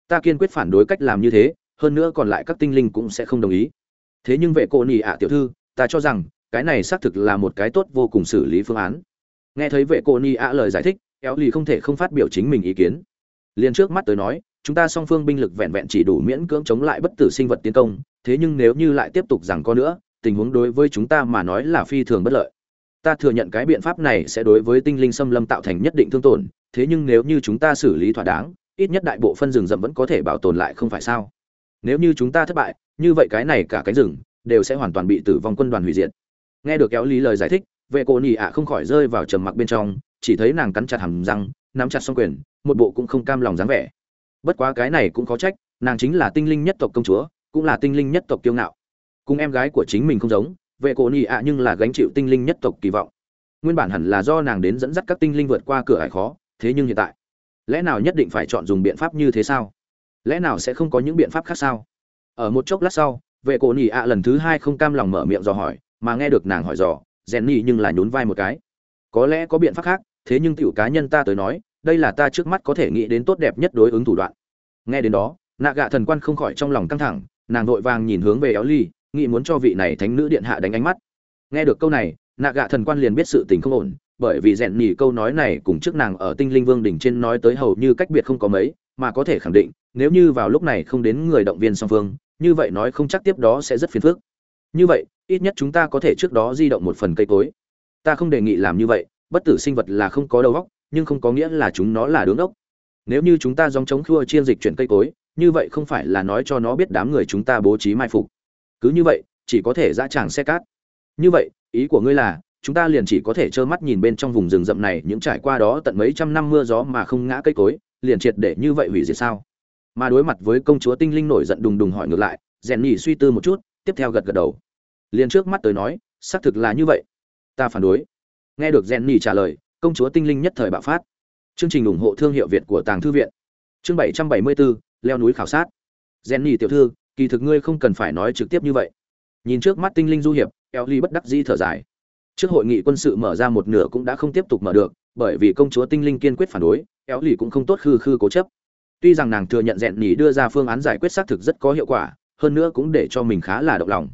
Speaker 1: Ta kiên quyết phản đối cách làm như thế, hơn nữa còn lại các tinh linh cũng sẽ không đồng ý. Thế nhưng vệ cô nỉ ạ tiểu thư, ta cho rằng, cái này xác thực là một cái tốt vô cùng xử lý phương án. Nghe thấy vệ cô nỉ ạ lời giải thích éo lì không thể không phát biểu chính mình ý kiến. Liền trước mắt tới nói chúng ta song phương binh lực vẹn vẹn chỉ đủ miễn cưỡng chống lại bất tử sinh vật tiến công, thế nhưng nếu như lại tiếp tục rằng có nữa, tình huống đối với chúng ta mà nói là phi thường bất lợi. Ta thừa nhận cái biện pháp này sẽ đối với tinh linh xâm lâm tạo thành nhất định thương tổn, thế nhưng nếu như chúng ta xử lý thỏa đáng, ít nhất đại bộ phân rừng rậm vẫn có thể bảo tồn lại không phải sao? Nếu như chúng ta thất bại, như vậy cái này cả cánh rừng đều sẽ hoàn toàn bị tử vong quân đoàn hủy diệt. Nghe được kéo lý lời giải thích, vệ cô nhị ạ không khỏi rơi vào trầm mặc bên trong, chỉ thấy nàng cắn chặt hàm răng, nắm chặt song quyền, một bộ cũng không cam lòng dáng vẻ bất quá cái này cũng có trách, nàng chính là tinh linh nhất tộc công chúa, cũng là tinh linh nhất tộc kiêu ngạo. Cùng em gái của chính mình không giống, vệ cổ nhị ạ nhưng là gánh chịu tinh linh nhất tộc kỳ vọng. Nguyên bản hẳn là do nàng đến dẫn dắt các tinh linh vượt qua cửa ải khó, thế nhưng hiện tại, lẽ nào nhất định phải chọn dùng biện pháp như thế sao? Lẽ nào sẽ không có những biện pháp khác sao? Ở một chốc lát sau, vệ cổ nhị ạ lần thứ hai không cam lòng mở miệng dò hỏi, mà nghe được nàng hỏi dò rèn nhị nhưng là nhún vai một cái. Có lẽ có biện pháp khác, thế nhưng tiểu cá nhân ta tới nói đây là ta trước mắt có thể nghĩ đến tốt đẹp nhất đối ứng thủ đoạn. Nghe đến đó, nạ gạ thần quan không khỏi trong lòng căng thẳng, nàng vội vàng nhìn hướng về éo ly nghĩ muốn cho vị này thánh nữ điện hạ đánh ánh mắt. Nghe được câu này, nạ gạ thần quan liền biết sự tình không ổn, bởi vì rèn nhỉ câu nói này cùng trước nàng ở tinh linh vương đỉnh trên nói tới hầu như cách biệt không có mấy, mà có thể khẳng định, nếu như vào lúc này không đến người động viên song phương, như vậy nói không chắc tiếp đó sẽ rất phiền phức. Như vậy, ít nhất chúng ta có thể trước đó di động một phần cây cối. Ta không đề nghị làm như vậy, bất tử sinh vật là không có đầu óc nhưng không có nghĩa là chúng nó là đứng ốc nếu như chúng ta dòng chống khua chiên dịch chuyển cây cối, như vậy không phải là nói cho nó biết đám người chúng ta bố trí mai phục. Cứ như vậy, chỉ có thể dã tràng xe cát. Như vậy, ý của ngươi là, chúng ta liền chỉ có thể trơ mắt nhìn bên trong vùng rừng rậm này, những trải qua đó tận mấy trăm năm mưa gió mà không ngã cây cối, liền triệt để như vậy hủy diệt sao? Mà đối mặt với công chúa tinh linh nổi giận đùng đùng hỏi ngược lại, rèn nhỉ suy tư một chút, tiếp theo gật gật đầu. Liền trước mắt tới nói, xác thực là như vậy. Ta phản đối. Nghe được rèn nhỉ trả lời công chúa tinh linh nhất thời bạo phát. Chương trình ủng hộ thương hiệu việt của tàng thư viện. Chương bảy trăm bảy mươi bốn leo núi khảo sát. Rèn nhỉ tiểu thư, kỳ thực ngươi không cần phải nói trực tiếp như vậy. Nhìn trước mắt tinh linh du hiệp eo ly bất đắc dĩ thở dài. Trước hội nghị quân sự mở ra một nửa cũng đã không tiếp tục mở được, bởi vì công chúa tinh linh kiên quyết phản đối éo cũng không tốt khư khư cố chấp. Tuy rằng nàng thừa nhận rèn nhỉ đưa ra phương án giải quyết xác thực rất có hiệu quả, hơn nữa cũng để cho mình khá là động lòng.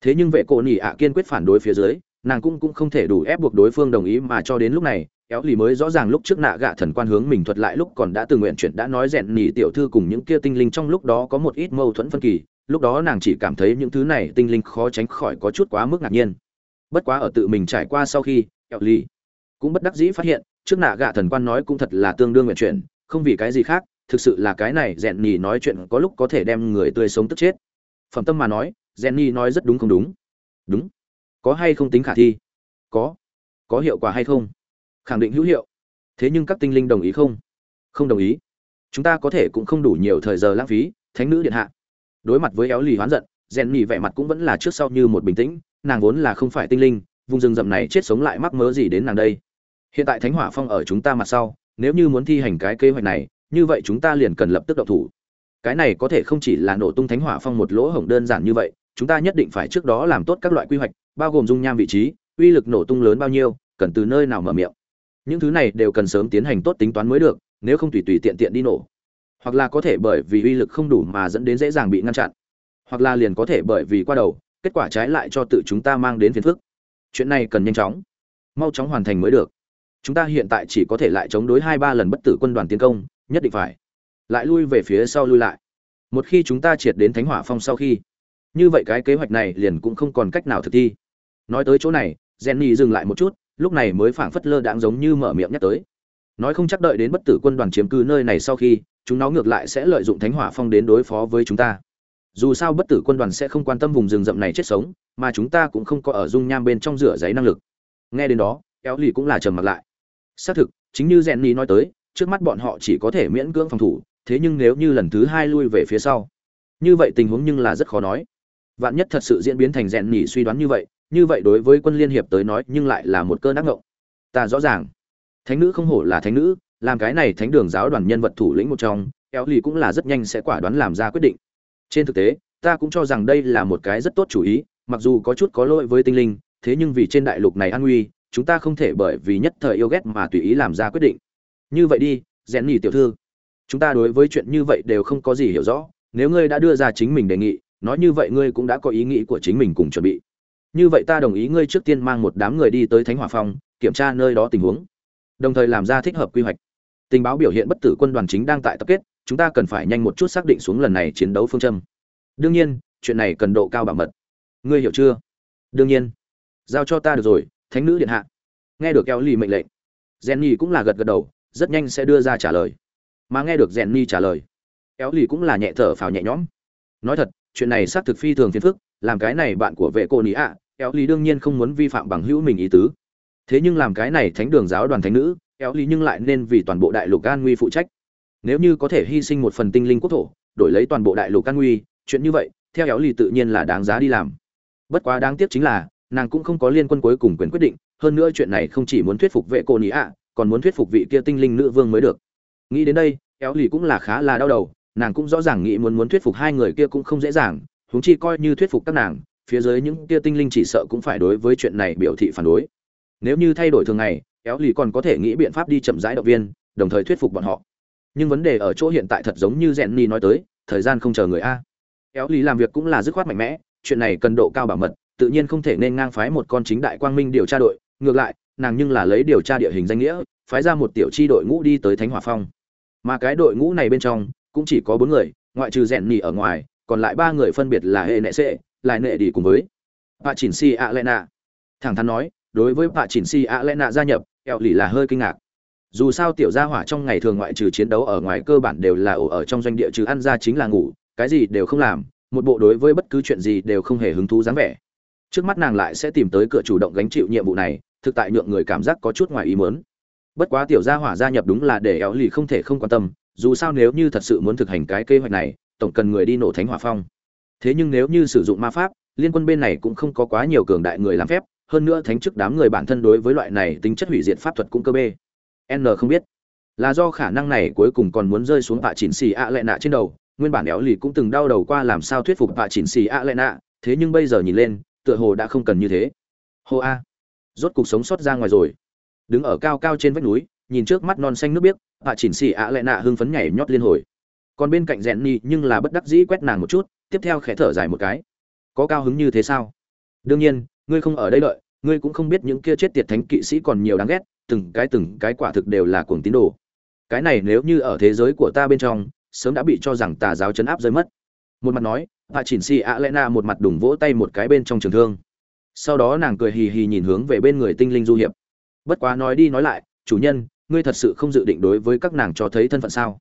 Speaker 1: Thế nhưng vệ cổ nhỉ ạ kiên quyết phản đối phía dưới nàng cũng cũng không thể đủ ép buộc đối phương đồng ý mà cho đến lúc này, éo lì mới rõ ràng lúc trước nạ gạ thần quan hướng mình thuật lại lúc còn đã từ nguyện chuyển đã nói rèn nhỉ tiểu thư cùng những kia tinh linh trong lúc đó có một ít mâu thuẫn phân kỳ, lúc đó nàng chỉ cảm thấy những thứ này tinh linh khó tránh khỏi có chút quá mức ngạc nhiên. Bất quá ở tự mình trải qua sau khi, éo lì cũng bất đắc dĩ phát hiện, trước nạ gạ thần quan nói cũng thật là tương đương nguyện chuyển, không vì cái gì khác, thực sự là cái này rèn nhỉ nói chuyện có lúc có thể đem người tươi sống tức chết. Phẩm tâm mà nói, rèn nhỉ nói rất đúng không đúng? Đúng có hay không tính khả thi? Có. Có hiệu quả hay không? Khẳng định hữu hiệu. Thế nhưng các tinh linh đồng ý không? Không đồng ý. Chúng ta có thể cũng không đủ nhiều thời giờ lãng phí, thánh nữ điện hạ. Đối mặt với éo lì hoán giận rèn nhỉ vẻ mặt cũng vẫn là trước sau như một bình tĩnh, nàng vốn là không phải tinh linh, vùng rừng rậm này chết sống lại mắc mớ gì đến nàng đây. Hiện tại thánh hỏa phong ở chúng ta mặt sau, nếu như muốn thi hành cái kế hoạch này, như vậy chúng ta liền cần lập tức động thủ. Cái này có thể không chỉ là nổ tung thánh hỏa phong một lỗ hổng đơn giản như vậy, chúng ta nhất định phải trước đó làm tốt các loại quy hoạch bao gồm dung nham vị trí, uy lực nổ tung lớn bao nhiêu, cần từ nơi nào mở miệng. Những thứ này đều cần sớm tiến hành tốt tính toán mới được, nếu không tùy tùy tiện tiện đi nổ. Hoặc là có thể bởi vì uy lực không đủ mà dẫn đến dễ dàng bị ngăn chặn. Hoặc là liền có thể bởi vì qua đầu, kết quả trái lại cho tự chúng ta mang đến phiền phức. Chuyện này cần nhanh chóng. Mau chóng hoàn thành mới được. Chúng ta hiện tại chỉ có thể lại chống đối hai ba lần bất tử quân đoàn tiến công, nhất định phải. Lại lui về phía sau lui lại. Một khi chúng ta triệt đến thánh hỏa phong sau khi, như vậy cái kế hoạch này liền cũng không còn cách nào thực thi nói tới chỗ này, jenny dừng lại một chút, lúc này mới phảng phất lơ đãng giống như mở miệng nhắc tới. Nói không chắc đợi đến bất tử quân đoàn chiếm cứ nơi này sau khi, chúng nó ngược lại sẽ lợi dụng thánh hỏa phong đến đối phó với chúng ta. Dù sao bất tử quân đoàn sẽ không quan tâm vùng rừng rậm này chết sống, mà chúng ta cũng không có ở dung nham bên trong rửa giấy năng lực. Nghe đến đó éo lì cũng là trầm mặc lại. Xác thực, chính như jenny nói tới, trước mắt bọn họ chỉ có thể miễn cưỡng phòng thủ, thế nhưng nếu như lần thứ hai lui về phía sau, như vậy tình huống nhưng là rất khó nói. Vạn nhất thật sự diễn biến thành rèn nhỉ suy đoán như vậy như vậy đối với quân liên hiệp tới nói nhưng lại là một cơn ác ngộng. Ta rõ ràng. Thánh nữ không hổ là thánh nữ, làm cái này thánh đường giáo đoàn nhân vật thủ lĩnh một trong éo lì cũng là rất nhanh sẽ quả đoán làm ra quyết định. Trên thực tế, ta cũng cho rằng đây là một cái rất tốt chủ ý, mặc dù có chút có lỗi với tinh linh, thế nhưng vì trên đại lục này an nguy, chúng ta không thể bởi vì nhất thời yêu ghét mà tùy ý làm ra quyết định. Như vậy đi, rèn nhì tiểu thư. Chúng ta đối với chuyện như vậy đều không có gì hiểu rõ, nếu ngươi đã đưa ra chính mình đề nghị, nói như vậy ngươi cũng đã có ý nghĩ của chính mình cùng chuẩn bị như vậy ta đồng ý ngươi trước tiên mang một đám người đi tới thánh hỏa phong, kiểm tra nơi đó tình huống. Đồng thời làm ra thích hợp quy hoạch. Tình báo biểu hiện bất tử quân đoàn chính đang tại tập kết, chúng ta cần phải nhanh một chút xác định xuống lần này chiến đấu phương châm. Đương nhiên, chuyện này cần độ cao bảo mật. Ngươi hiểu chưa? Đương nhiên. Giao cho ta được rồi, thánh nữ điện hạ. Nghe được kéo lì mệnh lệnh jenny cũng là gật gật đầu, rất nhanh sẽ đưa ra trả lời. Mà nghe được jenny trả lời, kéo lì cũng là nhẹ thở phào nhẹ nhõm. Nói thật, chuyện này xác thực phi thường phiền phức làm cái này bạn của vệ cô nị ạ kéo lý đương nhiên không muốn vi phạm bằng hữu mình ý tứ. Thế nhưng làm cái này thánh đường giáo đoàn thánh nữ kéo lý nhưng lại nên vì toàn bộ đại lục an nguy phụ trách. Nếu như có thể hy sinh một phần tinh linh quốc thổ, đổi lấy toàn bộ đại lục an nguy, chuyện như vậy, theo kéo lý tự nhiên là đáng giá đi làm. Bất quá đáng tiếc chính là, nàng cũng không có liên quân cuối cùng quyền quyết định, hơn nữa chuyện này không chỉ muốn thuyết phục vệ cô nị ạ, còn muốn thuyết phục vị kia tinh linh nữ vương mới được. Nghĩ đến đây kéo lì cũng là khá là đau đầu, nàng cũng rõ ràng nghĩ muốn muốn thuyết phục hai người kia cũng không dễ dàng huống chi coi như thuyết phục các nàng, phía dưới những kia tinh linh chỉ sợ cũng phải đối với chuyện này biểu thị phản đối. Nếu như thay đổi thường ngày, kéo lì còn có thể nghĩ biện pháp đi chậm rãi động viên, đồng thời thuyết phục bọn họ. Nhưng vấn đề ở chỗ hiện tại thật giống như rèn ni nói tới, thời gian không chờ người a. Kéo lì làm việc cũng là dứt khoát mạnh mẽ, chuyện này cần độ cao bảo mật, tự nhiên không thể nên ngang phái một con chính đại quang minh điều tra đội, ngược lại, nàng nhưng là lấy điều tra địa hình danh nghĩa, phái ra một tiểu chi đội ngũ đi tới thánh hỏa phong. Mà cái đội ngũ này bên trong, cũng chỉ có bốn người, ngoại trừ rèn nỉ ở ngoài còn lại ba người phân biệt là hệ nệ sệ lại nệ đi cùng với bà chỉnh si a lena thẳng thắn nói, đối với bà chỉnh si a lena gia nhập eo lì là hơi kinh ngạc. Dù sao tiểu gia hỏa trong ngày thường ngoại trừ chiến đấu ở ngoài cơ bản đều là ổ ở trong doanh địa trừ ăn ra chính là ngủ, cái gì đều không làm, một bộ đối với bất cứ chuyện gì đều không hề hứng thú dáng vẻ. Trước mắt nàng lại sẽ tìm tới cửa chủ động gánh chịu nhiệm vụ này, thực tại nhượng người cảm giác có chút ngoài ý mớn bất quá tiểu gia hỏa gia nhập đúng là để éo lì không thể không quan tâm, dù sao nếu như thật sự muốn thực hành cái kế hoạch này tổng cần người đi nổ thánh hỏa phong. Thế nhưng nếu như sử dụng ma pháp, liên quân bên này cũng không có quá nhiều cường đại người làm phép, hơn nữa thánh chức đám người bản thân đối với loại này tính chất hủy diệt pháp thuật cũng cơ bê. N không biết. Là do khả năng này cuối cùng còn muốn rơi xuống vạ chỉnh xì ạ lệ nạ trên đầu, nguyên bản éo lì cũng từng đau đầu qua làm sao thuyết phục vạ chỉnh xì ạ lệ nạ, thế nhưng bây giờ nhìn lên, tựa hồ đã không cần như thế. Hô a. Rốt cuộc sống sót ra ngoài rồi. Đứng ở cao cao trên vách núi, nhìn trước mắt non xanh nước biếc vạ chỉnh xì ạ lệ nạ hưng phấn nhảy nhót liên hồi còn bên cạnh rèn ni nhưng là bất đắc dĩ quét nàng một chút, tiếp theo khẽ thở dài một cái. Có cao hứng như thế sao? Đương nhiên, ngươi không ở đây đợi, ngươi cũng không biết những kia chết tiệt thánh kỵ sĩ còn nhiều đáng ghét, từng cái từng cái quả thực đều là cuồng tín đồ. Cái này nếu như ở thế giới của ta bên trong, sớm đã bị cho rằng tà giáo chấn áp rơi mất. Một mặt nói, hạ chỉnh xì ạ lẽ na một mặt đùng vỗ tay một cái bên trong trường thương. Sau đó nàng cười hì hì nhìn hướng về bên người tinh linh du hiệp. Bất quá nói đi nói lại, chủ nhân, ngươi thật sự không dự định đối với các nàng cho thấy thân phận sao?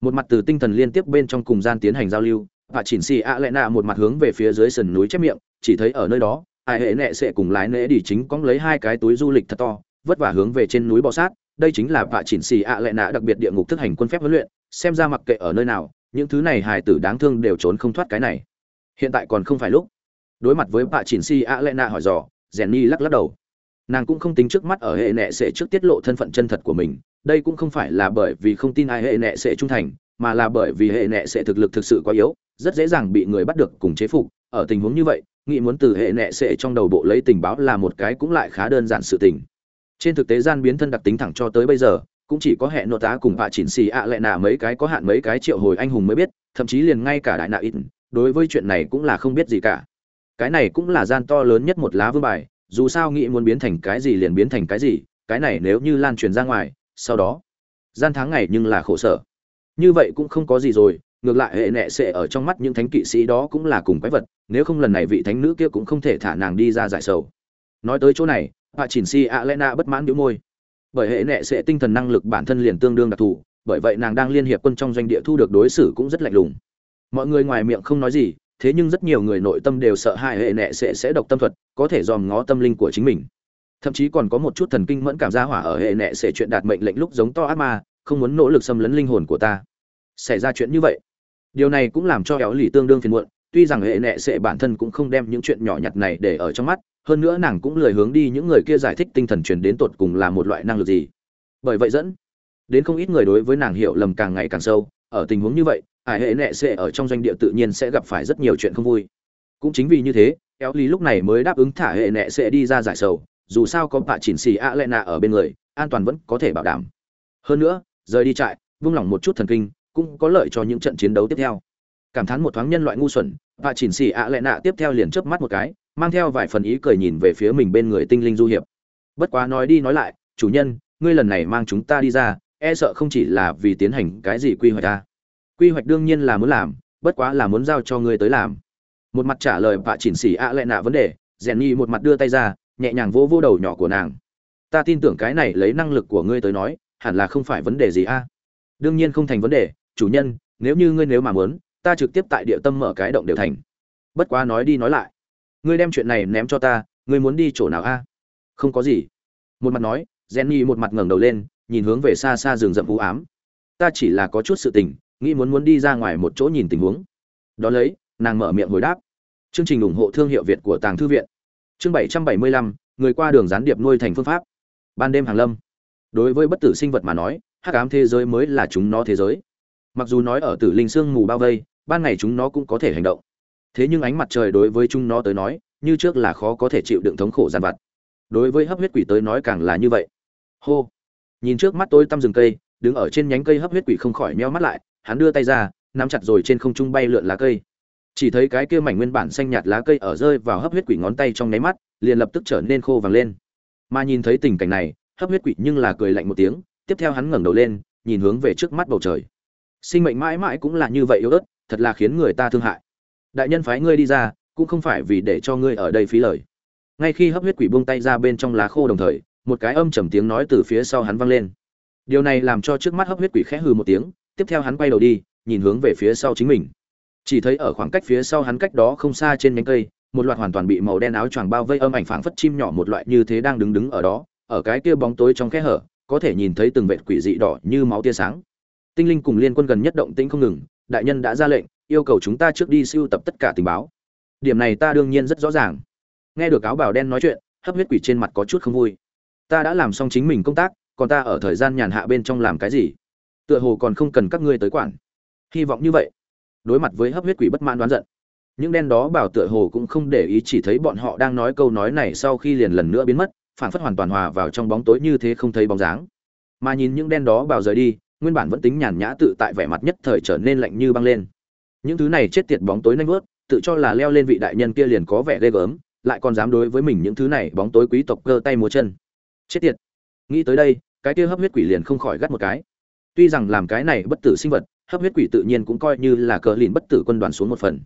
Speaker 1: Một mặt từ tinh thần liên tiếp bên trong cùng gian tiến hành giao lưu, và chỉnh xì ạ lẽ nạ một mặt hướng về phía dưới sườn núi chép miệng, chỉ thấy ở nơi đó, ai hệ nệ sẽ cùng lái nễ đi chính cóng lấy hai cái túi du lịch thật to, vất vả hướng về trên núi bò sát, đây chính là vạ chỉnh xì ạ lẽ nạ đặc biệt địa ngục thức hành quân phép huấn luyện, xem ra mặc kệ ở nơi nào, những thứ này hài tử đáng thương đều trốn không thoát cái này. Hiện tại còn không phải lúc. Đối mặt với vạ chỉnh xì ạ lẽ nạ hỏi dò rèn lắc lắc đầu nàng cũng không tính trước mắt ở hệ nệ sẽ trước tiết lộ thân phận chân thật của mình, đây cũng không phải là bởi vì không tin ai hệ nệ sẽ trung thành, mà là bởi vì hệ nệ sẽ thực lực thực sự quá yếu, rất dễ dàng bị người bắt được cùng chế phục. Ở tình huống như vậy, nghĩ muốn từ hệ nệ sẽ trong đầu bộ lấy tình báo là một cái cũng lại khá đơn giản sự tình. Trên thực tế gian biến thân đặc tính thẳng cho tới bây giờ, cũng chỉ có hệ nội tá cùng vạ chỉnh xì ạ à lệ nạ mấy cái có hạn mấy cái triệu hồi anh hùng mới biết, thậm chí liền ngay cả đại nạ ít, đối với chuyện này cũng là không biết gì cả. Cái này cũng là gian to lớn nhất một lá vương bài dù sao nghĩ muốn biến thành cái gì liền biến thành cái gì, cái này nếu như lan truyền ra ngoài, sau đó, gian tháng ngày nhưng là khổ sở. Như vậy cũng không có gì rồi, ngược lại hệ nệ sẽ ở trong mắt những thánh kỵ sĩ đó cũng là cùng quái vật, nếu không lần này vị thánh nữ kia cũng không thể thả nàng đi ra giải sầu. Nói tới chỗ này, hạ chỉnh si Alena bất mãn đĩu môi. Bởi hệ nệ sẽ tinh thần năng lực bản thân liền tương đương đặc thù, bởi vậy nàng đang liên hiệp quân trong doanh địa thu được đối xử cũng rất lạnh lùng. Mọi người ngoài miệng không nói gì thế nhưng rất nhiều người nội tâm đều sợ hãi hệ nệ sẽ sẽ độc tâm thuật, có thể dòm ngó tâm linh của chính mình. Thậm chí còn có một chút thần kinh mẫn cảm gia hỏa ở hệ nệ sẽ chuyện đạt mệnh lệnh lúc giống to ác ma, không muốn nỗ lực xâm lấn linh hồn của ta. Xảy ra chuyện như vậy. Điều này cũng làm cho éo lì tương đương phiền muộn, tuy rằng hệ nệ sẽ bản thân cũng không đem những chuyện nhỏ nhặt này để ở trong mắt, hơn nữa nàng cũng lười hướng đi những người kia giải thích tinh thần truyền đến tột cùng là một loại năng lực gì. Bởi vậy dẫn đến không ít người đối với nàng hiểu lầm càng ngày càng sâu, ở tình huống như vậy ải hệ nệ sẽ ở trong doanh địa tự nhiên sẽ gặp phải rất nhiều chuyện không vui. Cũng chính vì như thế éo lý lúc này mới đáp ứng thả hệ nệ sẽ đi ra giải sầu, dù sao có bạ chỉnh xì a lệ nạ ở bên người, an toàn vẫn có thể bảo đảm. Hơn nữa, rời đi trại, vung lòng một chút thần kinh, cũng có lợi cho những trận chiến đấu tiếp theo. Cảm thán một thoáng nhân loại ngu xuẩn, bạ chỉnh xì a lệ nạ tiếp theo liền chớp mắt một cái, mang theo vài phần ý cười nhìn về phía mình bên người tinh linh du hiệp. Bất quá nói đi nói lại, chủ nhân, ngươi lần này mang chúng ta đi ra e sợ không chỉ là vì tiến hành cái gì quy hoạch ta quy hoạch đương nhiên là muốn làm, bất quá là muốn giao cho ngươi tới làm. Một mặt trả lời vạ chỉnh xỉ ạ lại nạ vấn đề, rèn nhi một mặt đưa tay ra, nhẹ nhàng vỗ vỗ đầu nhỏ của nàng. Ta tin tưởng cái này lấy năng lực của ngươi tới nói, hẳn là không phải vấn đề gì a. Đương nhiên không thành vấn đề, chủ nhân, nếu như ngươi nếu mà muốn, ta trực tiếp tại địa tâm mở cái động đều thành. Bất quá nói đi nói lại. Ngươi đem chuyện này ném cho ta, ngươi muốn đi chỗ nào a? Không có gì. Một mặt nói jenny một mặt ngẩng đầu lên, nhìn hướng về xa xa rừng rậm u ám. Ta chỉ là có chút sự tình nghĩ muốn muốn đi ra ngoài một chỗ nhìn tình huống. Đó lấy, nàng mở miệng hồi đáp. Chương trình ủng hộ thương hiệu việt của tàng thư viện. Chương bảy trăm bảy mươi lăm, người qua đường gián điệp nuôi thành phương pháp. Ban đêm hàng lâm. Đối với bất tử sinh vật mà nói, hắc ám thế giới mới là chúng nó thế giới. Mặc dù nói ở tử linh sương mù bao vây, ban ngày chúng nó cũng có thể hành động. Thế nhưng ánh mặt trời đối với chúng nó tới nói, như trước là khó có thể chịu đựng thống khổ gian vặt. Đối với hấp huyết quỷ tới nói càng là như vậy. Hô. Nhìn trước mắt tôi tăm rừng cây, đứng ở trên nhánh cây hấp huyết quỷ không khỏi meo mắt lại hắn đưa tay ra, nắm chặt rồi trên không trung bay lượn lá cây. Chỉ thấy cái kia mảnh nguyên bản xanh nhạt lá cây ở rơi vào hấp huyết quỷ ngón tay trong nháy mắt, liền lập tức trở nên khô vàng lên. Mà nhìn thấy tình cảnh này, hấp huyết quỷ nhưng là cười lạnh một tiếng, tiếp theo hắn ngẩng đầu lên, nhìn hướng về trước mắt bầu trời. Sinh mệnh mãi mãi cũng là như vậy yếu ớt, thật là khiến người ta thương hại. Đại nhân phái ngươi đi ra, cũng không phải vì để cho ngươi ở đây phí lời. Ngay khi hấp huyết quỷ buông tay ra bên trong lá khô đồng thời, một cái âm trầm tiếng nói từ phía sau hắn vang lên. Điều này làm cho trước mắt hấp huyết quỷ khẽ hừ một tiếng tiếp theo hắn quay đầu đi, nhìn hướng về phía sau chính mình. Chỉ thấy ở khoảng cách phía sau hắn cách đó không xa trên nhánh cây, một loạt hoàn toàn bị màu đen áo choàng bao vây âm ảnh phảng phất chim nhỏ một loại như thế đang đứng đứng ở đó, ở cái kia bóng tối trong kẽ hở, có thể nhìn thấy từng vệt quỷ dị đỏ như máu tia sáng. Tinh linh cùng liên quân gần nhất động tĩnh không ngừng, đại nhân đã ra lệnh, yêu cầu chúng ta trước đi siêu tập tất cả tình báo. Điểm này ta đương nhiên rất rõ ràng. Nghe được áo bào đen nói chuyện, hấp huyết quỷ trên mặt có chút không vui. Ta đã làm xong chính mình công tác, còn ta ở thời gian nhàn hạ bên trong làm cái gì? Tựa hồ còn không cần các ngươi tới quản. Hy vọng như vậy. Đối mặt với hấp huyết quỷ bất mãn đoán giận, những đen đó bảo tựa hồ cũng không để ý chỉ thấy bọn họ đang nói câu nói này sau khi liền lần nữa biến mất phản phất hoàn toàn hòa vào trong bóng tối như thế không thấy bóng dáng. Mà nhìn những đen đó bảo rời đi, nguyên bản vẫn tính nhàn nhã tự tại vẻ mặt nhất thời trở nên lạnh như băng lên. Những thứ này chết tiệt bóng tối nanh vớt tự cho là leo lên vị đại nhân kia liền có vẻ ghê gớm, lại còn dám đối với mình những thứ này bóng tối quý tộc cơ tay múa chân. Chết tiệt. Nghĩ tới đây, cái kia hấp huyết quỷ liền không khỏi gắt một cái tuy rằng làm cái này bất tử sinh vật, hấp huyết quỷ tự nhiên cũng coi như là cờ lìn bất tử quân đoàn xuống một phần.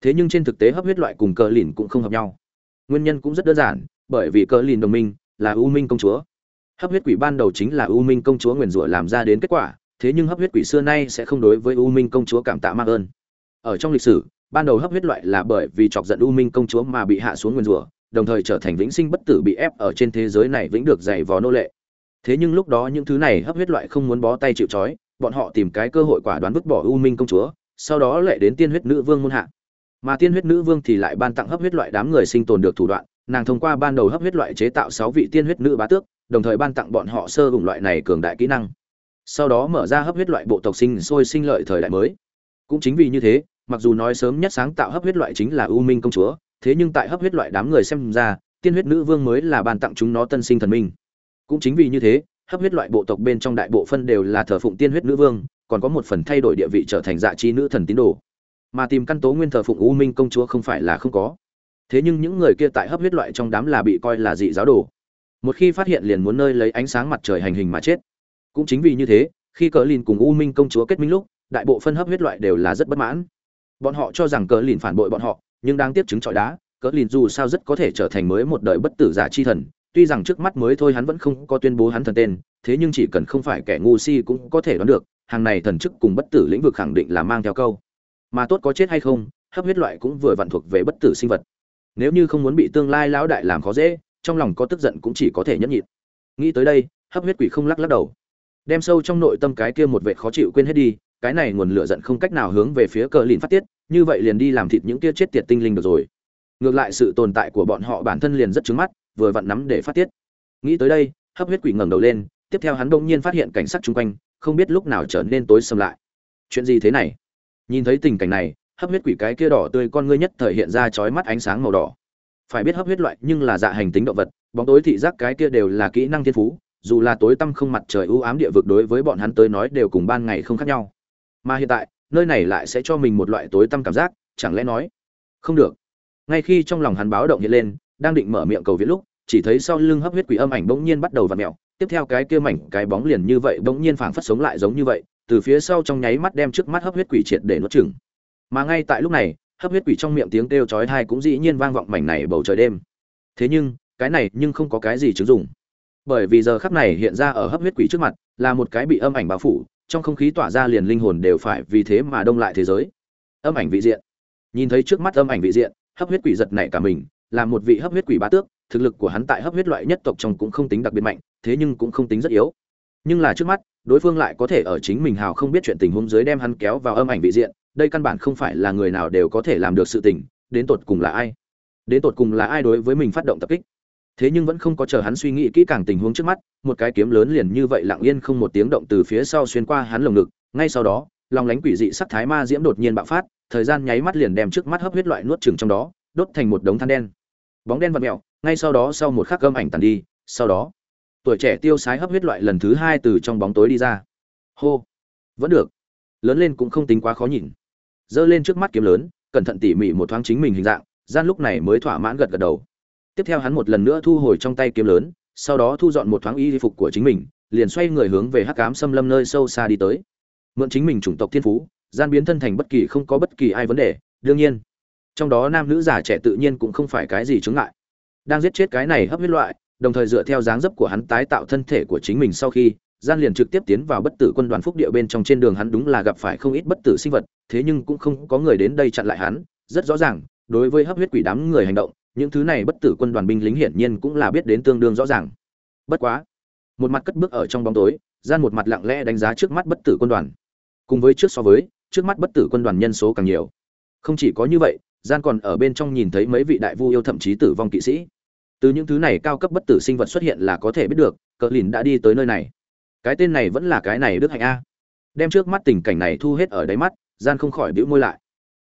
Speaker 1: Thế nhưng trên thực tế hấp huyết loại cùng cờ lìn cũng không hợp nhau. Nguyên nhân cũng rất đơn giản, bởi vì cờ lìn đồng minh là u minh công chúa. Hấp huyết quỷ ban đầu chính là u minh công chúa nguyền rủa làm ra đến kết quả, thế nhưng hấp huyết quỷ xưa nay sẽ không đối với u minh công chúa cảm tạ mạc ơn. Ở trong lịch sử, ban đầu hấp huyết loại là bởi vì chọc giận u minh công chúa mà bị hạ xuống nguyền rủa, đồng thời trở thành vĩnh sinh bất tử bị ép ở trên thế giới này vĩnh được dày vò nô lệ thế nhưng lúc đó những thứ này hấp huyết loại không muốn bó tay chịu trói, bọn họ tìm cái cơ hội quả đoán vứt bỏ u minh công chúa, sau đó lại đến tiên huyết nữ vương môn hạ. Mà tiên huyết nữ vương thì lại ban tặng hấp huyết loại đám người sinh tồn được thủ đoạn, nàng thông qua ban đầu hấp huyết loại chế tạo sáu vị tiên huyết nữ bá tước, đồng thời ban tặng bọn họ sơ hùng loại này cường đại kỹ năng. Sau đó mở ra hấp huyết loại bộ tộc sinh sôi sinh lợi thời đại mới. Cũng chính vì như thế, mặc dù nói sớm nhất sáng tạo hấp huyết loại chính là u minh công chúa, thế nhưng tại hấp huyết loại đám người xem ra, tiên huyết nữ vương mới là ban tặng chúng nó tân sinh thần minh cũng chính vì như thế, hấp huyết loại bộ tộc bên trong đại bộ phân đều là thờ phụng tiên huyết nữ vương, còn có một phần thay đổi địa vị trở thành dạ chi nữ thần tín đồ. Mà tìm căn tố nguyên thờ phụng u minh công chúa không phải là không có. Thế nhưng những người kia tại hấp huyết loại trong đám là bị coi là dị giáo đồ. Một khi phát hiện liền muốn nơi lấy ánh sáng mặt trời hành hình mà chết. Cũng chính vì như thế, khi cờ lìn cùng u minh công chúa kết minh lúc, đại bộ phân hấp huyết loại đều là rất bất mãn. Bọn họ cho rằng cờ lìn phản bội bọn họ, nhưng đang tiếp chứng trọi đá, cờ lìn dù sao rất có thể trở thành mới một đời bất tử giả chi thần tuy rằng trước mắt mới thôi hắn vẫn không có tuyên bố hắn thần tên, thế nhưng chỉ cần không phải kẻ ngu si cũng có thể đoán được, hàng này thần chức cùng bất tử lĩnh vực khẳng định là mang theo câu. Mà tốt có chết hay không, hấp huyết loại cũng vừa vặn thuộc về bất tử sinh vật. Nếu như không muốn bị tương lai lão đại làm khó dễ, trong lòng có tức giận cũng chỉ có thể nhẫn nhịn. Nghĩ tới đây, hấp huyết quỷ không lắc lắc đầu. Đem sâu trong nội tâm cái kia một vệt khó chịu quên hết đi, cái này nguồn lửa giận không cách nào hướng về phía cờ lìn phát tiết, như vậy liền đi làm thịt những kia chết tiệt tinh linh được rồi. Ngược lại sự tồn tại của bọn họ bản thân liền rất chướng mắt vừa vặn nắm để phát tiết. Nghĩ tới đây, hấp huyết quỷ ngẩng đầu lên, tiếp theo hắn đông nhiên phát hiện cảnh sắc chung quanh, không biết lúc nào trở nên tối sầm lại. Chuyện gì thế này? Nhìn thấy tình cảnh này, hấp huyết quỷ cái kia đỏ tươi con ngươi nhất thời hiện ra chói mắt ánh sáng màu đỏ. Phải biết hấp huyết loại nhưng là dạ hành tính động vật, bóng tối thị giác cái kia đều là kỹ năng thiên phú, dù là tối tăm không mặt trời ưu ám địa vực đối với bọn hắn tới nói đều cùng ban ngày không khác nhau. Mà hiện tại, nơi này lại sẽ cho mình một loại tối tăm cảm giác, chẳng lẽ nói không được? Ngay khi trong lòng hắn báo động hiện lên đang định mở miệng cầu viện lúc, chỉ thấy sau lưng hấp huyết quỷ âm ảnh bỗng nhiên bắt đầu vặn mèo. Tiếp theo cái kia mảnh, cái bóng liền như vậy, bỗng nhiên phảng phất sống lại giống như vậy, từ phía sau trong nháy mắt đem trước mắt hấp huyết quỷ triệt để nuốt chửng. Mà ngay tại lúc này, hấp huyết quỷ trong miệng tiếng kêu chói tai cũng dĩ nhiên vang vọng mảnh này bầu trời đêm. Thế nhưng, cái này nhưng không có cái gì chứng dụng. Bởi vì giờ khắc này hiện ra ở hấp huyết quỷ trước mặt, là một cái bị âm ảnh bao phủ, trong không khí tỏa ra liền linh hồn đều phải vì thế mà đông lại thế giới. Âm ảnh vị diện. Nhìn thấy trước mắt âm ảnh vị diện, hấp huyết quỷ giật nảy cả mình là một vị hấp huyết quỷ bá tước, thực lực của hắn tại hấp huyết loại nhất tộc trong cũng không tính đặc biệt mạnh, thế nhưng cũng không tính rất yếu. Nhưng là trước mắt, đối phương lại có thể ở chính mình hào không biết chuyện tình huống dưới đem hắn kéo vào âm ảnh vị diện, đây căn bản không phải là người nào đều có thể làm được sự tình, đến tột cùng là ai? Đến tột cùng là ai đối với mình phát động tập kích? Thế nhưng vẫn không có chờ hắn suy nghĩ kỹ càng tình huống trước mắt, một cái kiếm lớn liền như vậy lặng yên không một tiếng động từ phía sau xuyên qua hắn lồng ngực, ngay sau đó, lòng lánh quỷ dị sắc thái ma diễm đột nhiên bạo phát, thời gian nháy mắt liền đem trước mắt hấp huyết loại nuốt chửng trong đó, đốt thành một đống than đen bóng đen vật mèo ngay sau đó sau một khắc gâm ảnh tàn đi, sau đó, tuổi trẻ tiêu sái hấp huyết loại lần thứ hai từ trong bóng tối đi ra. Hô, vẫn được. Lớn lên cũng không tính quá khó nhìn. Giơ lên trước mắt kiếm lớn, cẩn thận tỉ mỉ một thoáng chính mình hình dạng, gian lúc này mới thỏa mãn gật gật đầu. Tiếp theo hắn một lần nữa thu hồi trong tay kiếm lớn, sau đó thu dọn một thoáng y phục của chính mình, liền xoay người hướng về hắc cám xâm lâm nơi sâu xa đi tới. Mượn chính mình chủng tộc thiên phú, gian biến thân thành bất kỳ không có bất kỳ ai vấn đề, đương nhiên trong đó nam nữ già trẻ tự nhiên cũng không phải cái gì chướng ngại. Đang giết chết cái này hấp huyết loại, đồng thời dựa theo dáng dấp của hắn tái tạo thân thể của chính mình sau khi, gian liền trực tiếp tiến vào bất tử quân đoàn phúc địa bên trong trên đường hắn đúng là gặp phải không ít bất tử sinh vật, thế nhưng cũng không có người đến đây chặn lại hắn. Rất rõ ràng, đối với hấp huyết quỷ đám người hành động, những thứ này bất tử quân đoàn binh lính hiển nhiên cũng là biết đến tương đương rõ ràng. Bất quá, một mặt cất bước ở trong bóng tối, gian một mặt lặng lẽ đánh giá trước mắt bất tử quân đoàn. Cùng với trước so với, trước mắt bất tử quân đoàn nhân số càng nhiều. Không chỉ có như vậy gian còn ở bên trong nhìn thấy mấy vị đại vu yêu thậm chí tử vong kỵ sĩ. Từ những thứ này cao cấp bất tử sinh vật xuất hiện là có thể biết được, cờ lìn đã đi tới nơi này. Cái tên này vẫn là cái này đức hạnh a. Đem trước mắt tình cảnh này thu hết ở đáy mắt, gian không khỏi bĩu môi lại.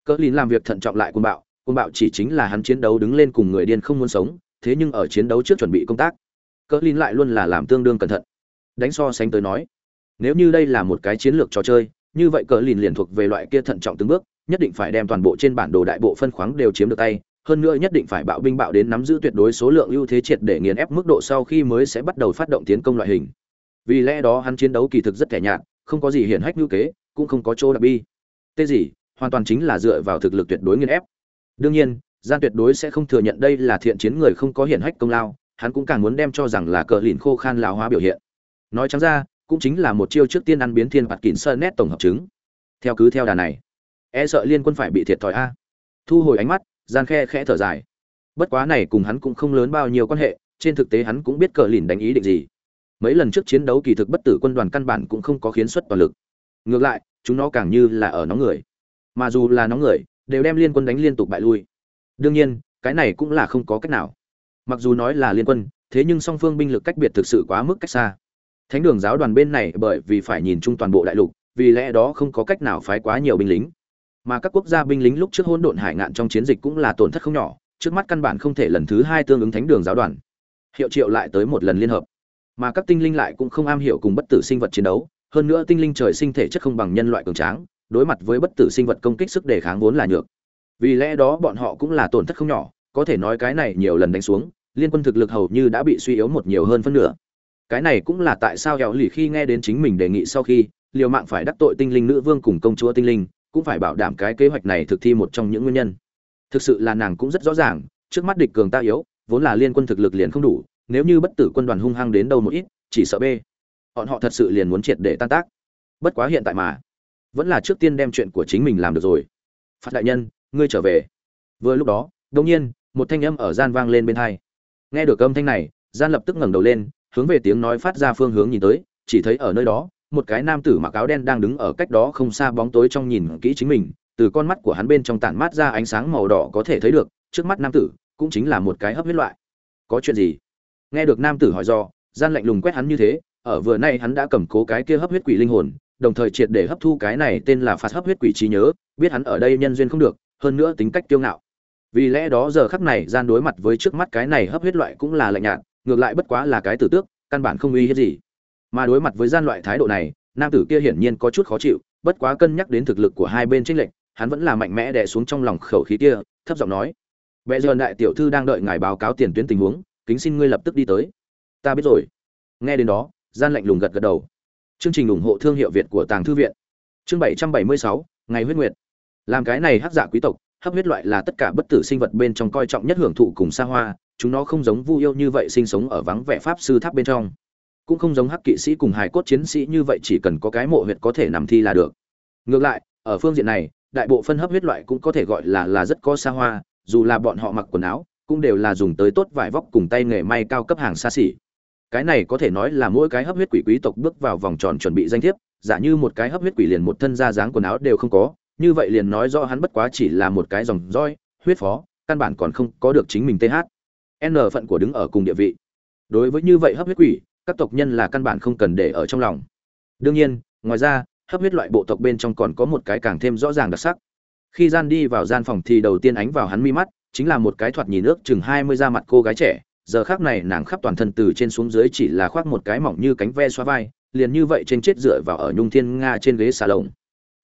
Speaker 1: Cờ lìn làm việc thận trọng lại côn bạo côn bạo chỉ chính là hắn chiến đấu đứng lên cùng người điên không muốn sống, thế nhưng ở chiến đấu trước chuẩn bị công tác, cờ lìn lại luôn là làm tương đương cẩn thận. Đánh so sánh tới nói, nếu như đây là một cái chiến lược trò chơi, như vậy cờ lìn liền thuộc về loại kia thận trọng từng bước nhất định phải đem toàn bộ trên bản đồ đại bộ phân khoáng đều chiếm được tay, hơn nữa nhất định phải bạo binh bạo đến nắm giữ tuyệt đối số lượng ưu thế triệt để nghiền ép mức độ sau khi mới sẽ bắt đầu phát động tiến công loại hình. Vì lẽ đó hắn chiến đấu kỳ thực rất thẻ nhạt, không có gì hiển hách ngữ kế, cũng không có chỗ đặc bi. Tê gì, hoàn toàn chính là dựa vào thực lực tuyệt đối nghiền ép. Đương nhiên, gian tuyệt đối sẽ không thừa nhận đây là thiện chiến người không có hiển hách công lao, hắn cũng càng muốn đem cho rằng là cờ lìn khô khan lão hóa biểu hiện. Nói trắng ra, cũng chính là một chiêu trước tiên ăn biến thiên bạt kín sơ nét tổng hợp chứng. Theo cứ theo đà này e sợ liên quân phải bị thiệt thòi a. Thu hồi ánh mắt, gian khe khẽ thở dài. Bất quá này cùng hắn cũng không lớn bao nhiêu quan hệ, trên thực tế hắn cũng biết cờ lìn đánh ý định gì. Mấy lần trước chiến đấu kỳ thực bất tử quân đoàn căn bản cũng không có khiến xuất toàn lực. Ngược lại, chúng nó càng như là ở nóng người. Mà dù là nóng người, đều đem liên quân đánh liên tục bại lui. Đương nhiên, cái này cũng là không có cách nào. Mặc dù nói là liên quân, thế nhưng song phương binh lực cách biệt thực sự quá mức cách xa. Thánh đường giáo đoàn bên này bởi vì phải nhìn chung toàn bộ đại lục, vì lẽ đó không có cách nào phái quá nhiều binh lính mà các quốc gia binh lính lúc trước hỗn độn hải ngạn trong chiến dịch cũng là tổn thất không nhỏ, trước mắt căn bản không thể lần thứ hai tương ứng thánh đường giáo đoàn. Hiệu triệu lại tới một lần liên hợp. Mà các tinh linh lại cũng không am hiểu cùng bất tử sinh vật chiến đấu, hơn nữa tinh linh trời sinh thể chất không bằng nhân loại cường tráng, đối mặt với bất tử sinh vật công kích sức đề kháng vốn là nhược. Vì lẽ đó bọn họ cũng là tổn thất không nhỏ, có thể nói cái này nhiều lần đánh xuống, liên quân thực lực hầu như đã bị suy yếu một nhiều hơn phân nửa. Cái này cũng là tại sao hẹo lì khi nghe đến chính mình đề nghị sau khi, liều mạng phải đắc tội tinh linh nữ vương cùng công chúa tinh linh cũng phải bảo đảm cái kế hoạch này thực thi một trong những nguyên nhân. Thực sự là nàng cũng rất rõ ràng, trước mắt địch cường ta yếu, vốn là liên quân thực lực liền không đủ, nếu như bất tử quân đoàn hung hăng đến đâu một ít, chỉ sợ b. Bọn họ thật sự liền muốn triệt để tan tác. Bất quá hiện tại mà, vẫn là trước tiên đem chuyện của chính mình làm được rồi. Phát đại nhân, ngươi trở về. Vừa lúc đó đông nhiên, một thanh âm ở gian vang lên bên hai. Nghe được âm thanh này, gian lập tức ngẩng đầu lên, hướng về tiếng nói phát ra phương hướng nhìn tới, chỉ thấy ở nơi đó một cái nam tử mặc áo đen đang đứng ở cách đó không xa bóng tối trong nhìn kỹ chính mình, từ con mắt của hắn bên trong tản mát ra ánh sáng màu đỏ có thể thấy được, trước mắt nam tử cũng chính là một cái hấp huyết loại. Có chuyện gì? Nghe được nam tử hỏi do, gian lạnh lùng quét hắn như thế, ở vừa nay hắn đã cầm cố cái kia hấp huyết quỷ linh hồn, đồng thời triệt để hấp thu cái này tên là phạt hấp huyết quỷ trí nhớ, biết hắn ở đây nhân duyên không được, hơn nữa tính cách kiêu ngạo. Vì lẽ đó giờ khắc này gian đối mặt với trước mắt cái này hấp huyết loại cũng là lạnh nhạt, ngược lại bất quá là cái tử tước, căn bản không uy hiếp gì mà đối mặt với gian loại thái độ này nam tử kia hiển nhiên có chút khó chịu bất quá cân nhắc đến thực lực của hai bên tranh lệch hắn vẫn là mạnh mẽ đè xuống trong lòng khẩu khí kia thấp giọng nói Bệ giờ đại tiểu thư đang đợi ngài báo cáo tiền tuyến tình huống, kính xin ngươi lập tức đi tới. Ta biết rồi. Nghe đến đó, gian lạnh lùng gật gật đầu. Chương trình ủng hộ thương hiệu Việt của Tàng thư viện. Chương 776, ngày huyết nguyệt. Làm cái này hắc giả quý tộc, hấp huyết loại là tất cả bất tử sinh vật bên trong coi trọng nhất hưởng thụ cùng xa hoa, chúng nó không giống Vu yêu như vậy sinh sống ở vắng vẻ pháp sư tháp bên trong, cũng không giống hắc kỵ sĩ cùng hài cốt chiến sĩ như vậy chỉ cần có cái mộ huyệt có thể nằm thi là được. Ngược lại, ở phương diện này, đại bộ phân hấp huyết loại cũng có thể gọi là là rất có xa hoa, dù là bọn họ mặc quần áo cũng đều là dùng tới tốt vải vóc cùng tay nghề may cao cấp hàng xa xỉ. Cái này có thể nói là mỗi cái hấp huyết quỷ quý tộc bước vào vòng tròn chuẩn bị danh thiếp giả như một cái hấp huyết quỷ liền một thân da dáng quần áo đều không có như vậy liền nói rõ hắn bất quá chỉ là một cái dòng roi huyết phó căn bản còn không có được chính mình th n phận của đứng ở cùng địa vị. Đối với như vậy hấp huyết quỷ các tộc nhân là căn bản không cần để ở trong lòng. Đương nhiên, ngoài ra, hấp huyết loại bộ tộc bên trong còn có một cái càng thêm rõ ràng đặc sắc. Khi gian đi vào gian phòng thì đầu tiên ánh vào hắn mi mắt, chính là một cái thoạt nhìn nước chừng hai mươi da mặt cô gái trẻ, giờ khác này nàng khắp toàn thân từ trên xuống dưới chỉ là khoác một cái mỏng như cánh ve xoa vai, liền như vậy trên chết dựa vào ở nhung thiên nga trên ghế xà lồng.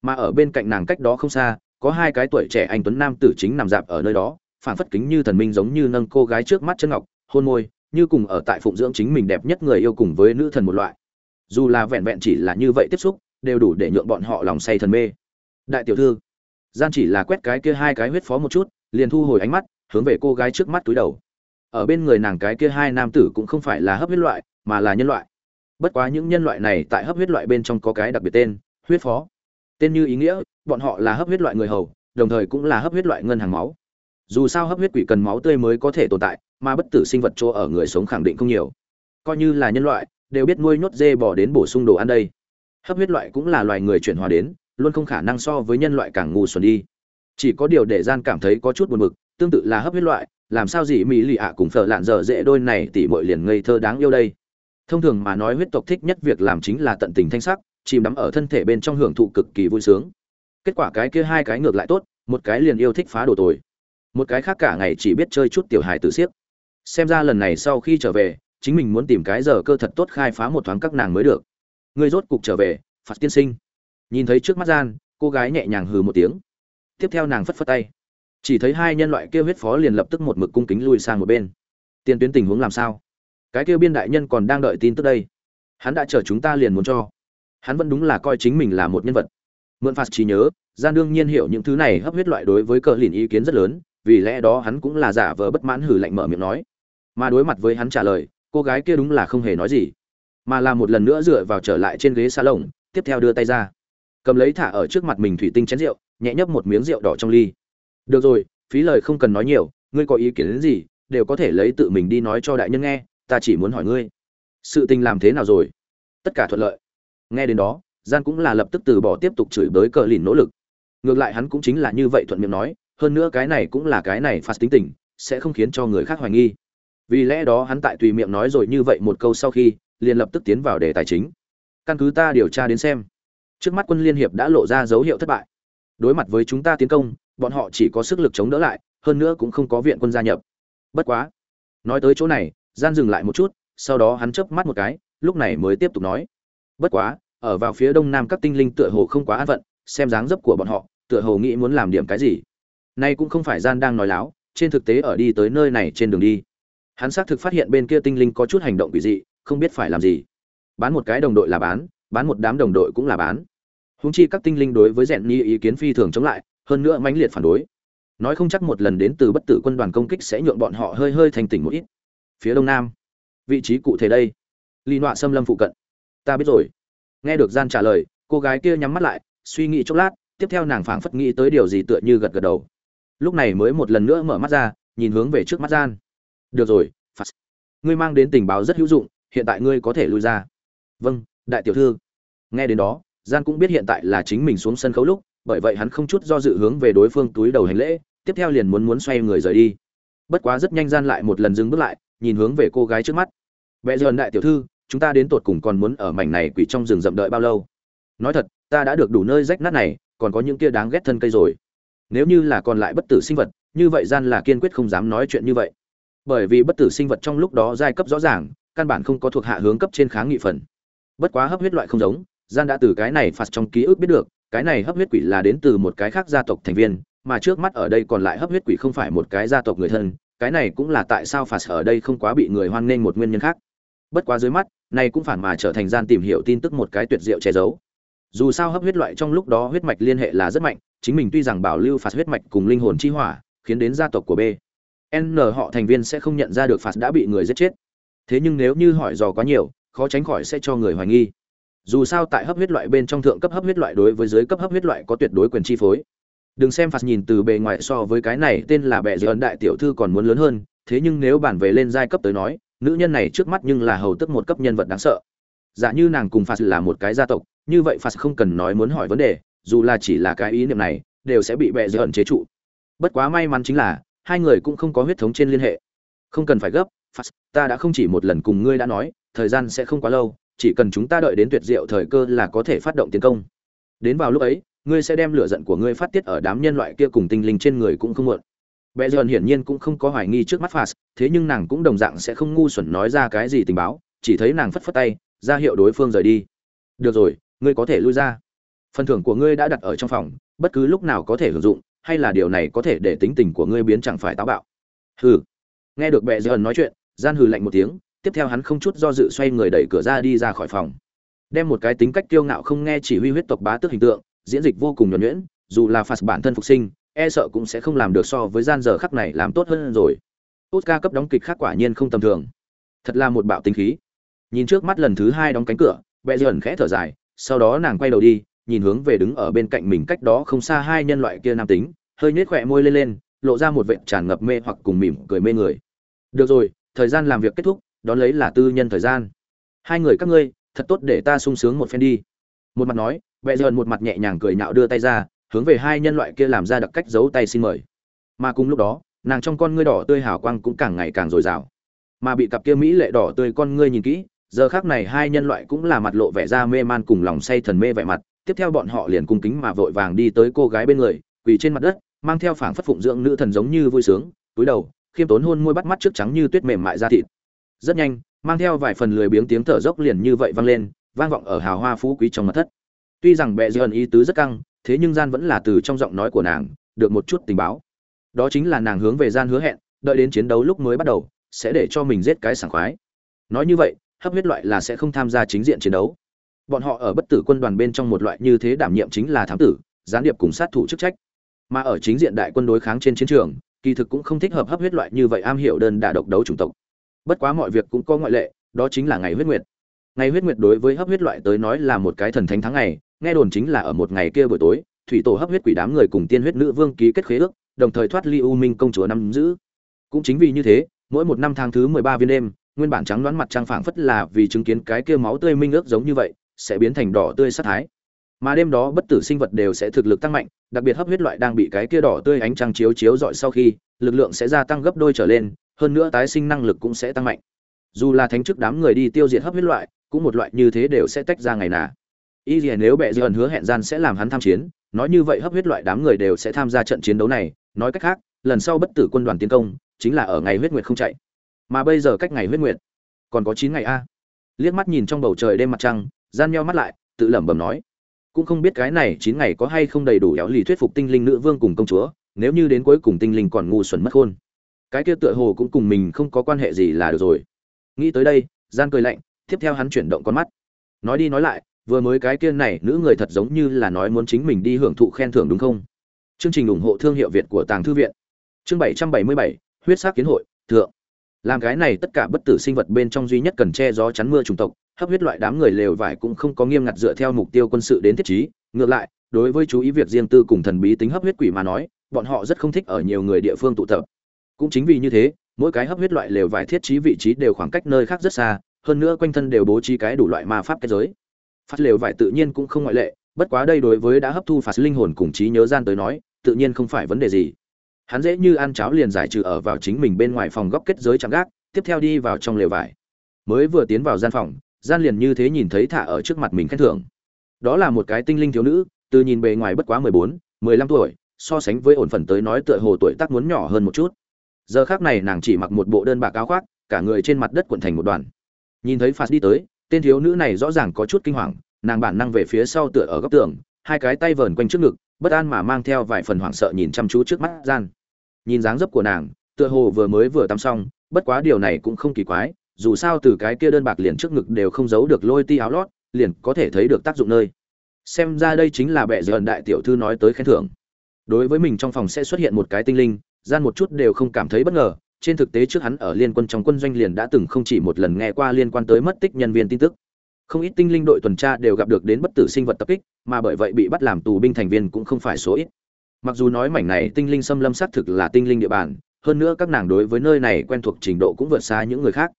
Speaker 1: Mà ở bên cạnh nàng cách đó không xa, có hai cái tuổi trẻ anh tuấn nam tử chính nằm dạp ở nơi đó phản phất kính như thần minh giống như nâng cô gái trước mắt chân ngọc, hôn môi như cùng ở tại phụng dưỡng chính mình đẹp nhất người yêu cùng với nữ thần một loại. Dù là vẹn vẹn chỉ là như vậy tiếp xúc, đều đủ để nhượng bọn họ lòng say thần mê. Đại tiểu thư, gian chỉ là quét cái kia hai cái huyết phó một chút, liền thu hồi ánh mắt, hướng về cô gái trước mắt túi đầu. Ở bên người nàng cái kia hai nam tử cũng không phải là hấp huyết loại, mà là nhân loại. Bất quá những nhân loại này tại hấp huyết loại bên trong có cái đặc biệt tên, huyết phó. Tên như ý nghĩa, bọn họ là hấp huyết loại người hầu, đồng thời cũng là hấp huyết loại ngân hàng máu dù sao hấp huyết quỷ cần máu tươi mới có thể tồn tại, mà bất tử sinh vật chỗ ở người sống khẳng định không nhiều. Coi như là nhân loại, đều biết nuôi nhốt dê bỏ đến bổ sung đồ ăn đây. Hấp huyết loại cũng là loài người chuyển hóa đến, luôn không khả năng so với nhân loại càng ngu xuẩn đi. Chỉ có điều để gian cảm thấy có chút buồn bực, tương tự là hấp huyết loại, làm sao gì mỹ lì ạ cùng phở lạn dở dễ đôi này tỉ mội liền ngây thơ đáng yêu đây. Thông thường mà nói huyết tộc thích nhất việc làm chính là tận tình thanh sắc, chìm đắm ở thân thể bên trong hưởng thụ cực kỳ vui sướng. Kết quả cái kia hai cái ngược lại tốt, một cái liền yêu thích phá đồ tồi một cái khác cả ngày chỉ biết chơi chút tiểu hài tử siếc. Xem ra lần này sau khi trở về, chính mình muốn tìm cái giờ cơ thật tốt khai phá một thoáng các nàng mới được. Ngươi rốt cục trở về phạt tiên sinh. Nhìn thấy trước mắt gian, cô gái nhẹ nhàng hừ một tiếng. Tiếp theo nàng phất phất tay. Chỉ thấy hai nhân loại kia huyết phó liền lập tức một mực cung kính lui sang một bên. Tiền tuyến tình huống làm sao? Cái kia biên đại nhân còn đang đợi tin tức đây. Hắn đã chờ chúng ta liền muốn cho. Hắn vẫn đúng là coi chính mình là một nhân vật. Mượn phạt trí nhớ, gian đương nhiên hiểu những thứ này hấp huyết loại đối với cờ lìn ý kiến rất lớn vì lẽ đó hắn cũng là giả vờ bất mãn hử lạnh mở miệng nói. Mà đối mặt với hắn trả lời, cô gái kia đúng là không hề nói gì, mà là một lần nữa dựa vào trở lại trên ghế xa lồng tiếp theo đưa tay ra. Cầm lấy thả ở trước mặt mình thủy tinh chén rượu, nhẹ nhấp một miếng rượu đỏ trong ly. Được rồi, phí lời không cần nói nhiều, ngươi có ý kiến đến gì, đều có thể lấy tự mình đi nói cho đại nhân nghe, ta chỉ muốn hỏi ngươi, sự tình làm thế nào rồi? Tất cả thuận lợi. Nghe đến đó, gian cũng là lập tức từ bỏ tiếp tục chửi bới cờ lìn nỗ lực. Ngược lại hắn cũng chính là như vậy thuận miệng nói hơn nữa cái này cũng là cái này phạt tính tình, sẽ không khiến cho người khác hoài nghi. Vì lẽ đó hắn tại tùy miệng nói rồi như vậy một câu sau khi, liền lập tức tiến vào đề tài chính. Căn cứ ta điều tra đến xem, trước mắt quân liên hiệp đã lộ ra dấu hiệu thất bại. Đối mặt với chúng ta tiến công, bọn họ chỉ có sức lực chống đỡ lại, hơn nữa cũng không có viện quân gia nhập. Bất quá, nói tới chỗ này, gian dừng lại một chút, sau đó hắn chớp mắt một cái, lúc này mới tiếp tục nói. Bất quá, ở vào phía đông nam các tinh linh tựa hồ không quá an phận, xem dáng dấp của bọn họ, tựa hồ nghĩ muốn làm điểm cái gì nay cũng không phải gian đang nói láo, trên thực tế ở đi tới nơi này trên đường đi. Hắn xác thực phát hiện bên kia tinh linh có chút hành động quỷ dị, không biết phải làm gì. Bán một cái đồng đội là bán bán một đám đồng đội cũng là bán. Huống chi các tinh linh đối với rèn ni ý kiến phi thường chống lại, hơn nữa mãnh liệt phản đối. Nói không chắc một lần đến từ bất tử quân đoàn công kích sẽ nhượng bọn họ hơi hơi thành tỉnh một ít. Phía đông nam, vị trí cụ thể đây. Lý nọa xâm lâm phụ cận. Ta biết rồi. Nghe được gian trả lời, cô gái kia nhắm mắt lại, suy nghĩ chốc lát, tiếp theo nàng phảng phất nghĩ tới điều gì tựa như gật gật đầu lúc này mới một lần nữa mở mắt ra, nhìn hướng về trước mắt gian. Được rồi, phạt. Ngươi mang đến tình báo rất hữu dụng, hiện tại ngươi có thể lui ra. Vâng đại tiểu thư. Nghe đến đó gian cũng biết hiện tại là chính mình xuống sân khấu lúc, bởi vậy hắn không chút do dự hướng về đối phương túi đầu hành lễ, tiếp theo liền muốn muốn xoay người rời đi. Bất quá rất nhanh gian lại một lần dừng bước lại, nhìn hướng về cô gái trước mắt. Vẽ dần đại tiểu thư, chúng ta đến tột cùng còn muốn ở mảnh này quỷ trong rừng rậm đợi bao lâu? Nói thật, ta đã được đủ nơi rách nát này, còn có những kia đáng ghét thân cây rồi nếu như là còn lại bất tử sinh vật, như vậy gian là kiên quyết không dám nói chuyện như vậy. Bởi vì bất tử sinh vật trong lúc đó giai cấp rõ ràng, căn bản không có thuộc hạ hướng cấp trên kháng nghị phần. Bất quá hấp huyết loại không giống, gian đã từ cái này phạt trong ký ức biết được, cái này hấp huyết quỷ là đến từ một cái khác gia tộc thành viên, mà trước mắt ở đây còn lại hấp huyết quỷ không phải một cái gia tộc người thân, cái này cũng là tại sao phạt ở đây không quá bị người hoan nghênh một nguyên nhân khác. Bất quá dưới mắt, này cũng phản mà trở thành gian tìm hiểu tin tức một cái tuyệt diệu che giấu dù sao hấp huyết loại trong lúc đó huyết mạch liên hệ là rất mạnh, chính mình tuy rằng bảo lưu phạt huyết mạch cùng linh hồn chi hỏa, khiến đến gia tộc của b. N họ thành viên sẽ không nhận ra được phạt đã bị người giết chết. Thế nhưng nếu như hỏi dò quá nhiều, khó tránh khỏi sẽ cho người hoài nghi. Dù sao tại hấp huyết loại bên trong thượng cấp hấp huyết loại đối với dưới cấp hấp huyết loại có tuyệt đối quyền chi phối. Đừng xem phạt nhìn từ bề ngoài so với cái này tên là bệ dưới đại tiểu thư còn muốn lớn hơn, thế nhưng nếu bản về lên giai cấp tới nói, nữ nhân này trước mắt nhưng là hầu tức một cấp nhân vật đáng sợ. Giả như nàng cùng phạt là một cái gia tộc như vậy phạt không cần nói muốn hỏi vấn đề dù là chỉ là cái ý niệm này đều sẽ bị bệ dưới ẩn chế trụ. Bất quá may mắn chính là hai người cũng không có huyết thống trên liên hệ. Không cần phải gấp phạt ta đã không chỉ một lần cùng ngươi đã nói thời gian sẽ không quá lâu chỉ cần chúng ta đợi đến tuyệt diệu thời cơ là có thể phát động tiến công. Đến vào lúc ấy ngươi sẽ đem lửa giận của ngươi phát tiết ở đám nhân loại kia cùng tinh linh trên người cũng không muộn. Bệ Dần hiển nhiên cũng không có hoài nghi trước mắt Phạt, thế nhưng nàng cũng đồng dạng sẽ không ngu xuẩn nói ra cái gì tình báo, chỉ thấy nàng phất phất tay, ra hiệu đối phương rời đi. Được rồi, ngươi có thể lui ra. Phần thưởng của ngươi đã đặt ở trong phòng, bất cứ lúc nào có thể hưởng dụng, hay là điều này có thể để tính tình của ngươi biến chẳng phải táo bạo. Hừ. Nghe được Bệ Dần nói chuyện, gian hừ lạnh một tiếng, tiếp theo hắn không chút do dự xoay người đẩy cửa ra đi ra khỏi phòng. Đem một cái tính cách kiêu ngạo không nghe chỉ huy huyết tộc bá tước hình tượng, diễn dịch vô cùng nhuần nhuyễn, dù là phạt bản thân phục sinh, e sợ cũng sẽ không làm được so với gian giờ khắc này làm tốt hơn rồi oscar cấp đóng kịch khác quả nhiên không tầm thường thật là một bạo tinh khí nhìn trước mắt lần thứ hai đóng cánh cửa bệ dần khẽ thở dài sau đó nàng quay đầu đi, nhìn hướng về đứng ở bên cạnh mình cách đó không xa hai nhân loại kia nam tính, hơi nhếch khỏe môi lên lên, lộ ra một vệt tràn ngập mê hoặc cùng mỉm cười mê người. Được rồi, thời gian làm việc kết thúc, đón lấy là tư nhân thời gian. Hai người các ngươi, thật tốt để ta sung sướng một phen đi. Một mặt nói bẹ dần một mặt nhẹ nhàng cười nhạo đưa tay ra, hướng về hai nhân loại kia làm ra đặc cách giấu tay xin mời. Mà cùng lúc đó, nàng trong con ngươi đỏ tươi hào quang cũng càng ngày càng dồi dào. Mà bị cặp kia mỹ lệ đỏ tươi con ngươi nhìn kỹ giờ khác này hai nhân loại cũng là mặt lộ vẻ ra mê man cùng lòng say thần mê vẻ mặt, tiếp theo bọn họ liền cung kính mà vội vàng đi tới cô gái bên người, quỳ trên mặt đất, mang theo phảng phất phụng dưỡng nữ thần giống như vui sướng, túi đầu, khiêm tốn hôn môi bắt mắt trước trắng như tuyết mềm mại ra thịt. Rất nhanh, mang theo vài phần lười biếng tiếng thở dốc liền như vậy vang lên, vang vọng ở hào hoa phú quý trong mặt thất. Tuy rằng bệ dần ý tứ rất căng, thế nhưng gian vẫn là từ trong giọng nói của nàng, được một chút tình báo. Đó chính là nàng hướng về gian hứa hẹn, đợi đến chiến đấu lúc mới bắt đầu, sẽ để cho mình giết cái sảng khoái. Nói như vậy hấp huyết loại là sẽ không tham gia chính diện chiến đấu. Bọn họ ở bất tử quân đoàn bên trong một loại như thế đảm nhiệm chính là thám tử, gián điệp cùng sát thủ chức trách. Mà ở chính diện đại quân đối kháng trên chiến trường, kỳ thực cũng không thích hợp hấp huyết loại như vậy am hiểu đơn đả độc đấu chủng tộc. Bất quá mọi việc cũng có ngoại lệ, đó chính là ngày huyết nguyệt. Ngày huyết nguyệt đối với hấp huyết loại tới nói là một cái thần thánh tháng ngày, nghe đồn chính là ở một ngày kia buổi tối, thủy tổ hấp huyết quỷ đám người cùng tiên huyết nữ vương ký kết khế ước, đồng thời thoát ly u minh công chúa năm giữ. Cũng chính vì như thế, mỗi một năm tháng thứ mười ba viên đêm nguyên bản trắng đoán mặt trang phảng phất là vì chứng kiến cái kia máu tươi minh ước giống như vậy, sẽ biến thành đỏ tươi sát thái. Mà đêm đó bất tử sinh vật đều sẽ thực lực tăng mạnh, đặc biệt hấp huyết loại đang bị cái kia đỏ tươi ánh trăng chiếu chiếu dọi sau khi, lực lượng sẽ gia tăng gấp đôi trở lên, hơn nữa tái sinh năng lực cũng sẽ tăng mạnh. Dù là thánh chức đám người đi tiêu diệt hấp huyết loại, cũng một loại như thế đều sẽ tách ra ngày nà. Y gì nếu bệ dần hứa hẹn gian sẽ làm hắn tham chiến, nói như vậy hấp huyết loại đám người đều sẽ tham gia trận chiến đấu này, nói cách khác, lần sau bất tử quân đoàn tiến công, chính là ở ngày huyết nguyệt không chạy mà bây giờ cách ngày huyết nguyệt. Còn có chín ngày a. Liếc mắt nhìn trong bầu trời đêm mặt trăng, gian meo mắt lại, tự lẩm bẩm nói. Cũng không biết cái này chín ngày có hay không đầy đủ éo lì thuyết phục tinh linh nữ vương cùng công chúa, nếu như đến cuối cùng tinh linh còn ngu xuẩn mất khôn. Cái kia tựa hồ cũng cùng mình không có quan hệ gì là được rồi. Nghĩ tới đây, gian cười lạnh, tiếp theo hắn chuyển động con mắt. Nói đi nói lại, vừa mới cái kia này nữ người thật giống như là nói muốn chính mình đi hưởng thụ khen thưởng đúng không? Chương trình ủng hộ thương hiệu việt của tàng thư viện. Chương bảy trăm bảy mươi bảy, huyết sắc kiến hội, thượng làm cái này tất cả bất tử sinh vật bên trong duy nhất cần che gió chắn mưa chủng tộc, hấp huyết loại đám người lều vải cũng không có nghiêm ngặt dựa theo mục tiêu quân sự đến thiết trí. Ngược lại, đối với chú ý việc riêng tư cùng thần bí tính hấp huyết quỷ mà nói, bọn họ rất không thích ở nhiều người địa phương tụ tập. Cũng chính vì như thế, mỗi cái hấp huyết loại lều vải thiết trí vị trí đều khoảng cách nơi khác rất xa, hơn nữa quanh thân đều bố trí cái đủ loại ma pháp kết giới. Phát lều vải tự nhiên cũng không ngoại lệ, bất quá đây đối với đã hấp thu phạt linh hồn cùng trí nhớ gian tới nói, tự nhiên không phải vấn đề gì hắn dễ như ăn cháo liền giải trừ ở vào chính mình bên ngoài phòng góc kết giới chạm gác, tiếp theo đi vào trong lều vải. Mới vừa tiến vào gian phòng, gian liền như thế nhìn thấy thả ở trước mặt mình khen thưởng. Đó là một cái tinh linh thiếu nữ, từ nhìn bề ngoài bất quá mười bốn, mười lăm tuổi, so sánh với ổn phần tới nói tựa hồ tuổi tác muốn nhỏ hơn một chút. Giờ khác này nàng chỉ mặc một bộ đơn bạc áo khoác, cả người trên mặt đất cuộn thành một đoàn. Nhìn thấy phạt đi tới, tên thiếu nữ này rõ ràng có chút kinh hoàng, nàng bản năng về phía sau tựa ở góc tường, hai cái tay vờn quanh trước ngực, bất an mà mang theo vài phần hoảng sợ nhìn chăm chú trước mắt gian nhìn dáng dấp của nàng, tựa hồ vừa mới vừa tắm xong, bất quá điều này cũng không kỳ quái, dù sao từ cái kia đơn bạc liền trước ngực đều không giấu được lôi ti áo lót, liền có thể thấy được tác dụng nơi. Xem ra đây chính là bệ dần đại tiểu thư nói tới khen thưởng. Đối với mình trong phòng sẽ xuất hiện một cái tinh linh, gian một chút đều không cảm thấy bất ngờ, trên thực tế trước hắn ở liên quân trong quân doanh liền đã từng không chỉ một lần nghe qua liên quan tới mất tích nhân viên tin tức. Không ít tinh linh đội tuần tra đều gặp được đến bất tử sinh vật tập kích, mà bởi vậy bị bắt làm tù binh thành viên cũng không phải số ít mặc dù nói mảnh này tinh linh xâm lâm xác thực là tinh linh địa bàn, hơn nữa các nàng đối với nơi này quen thuộc trình độ cũng vượt xa những người khác.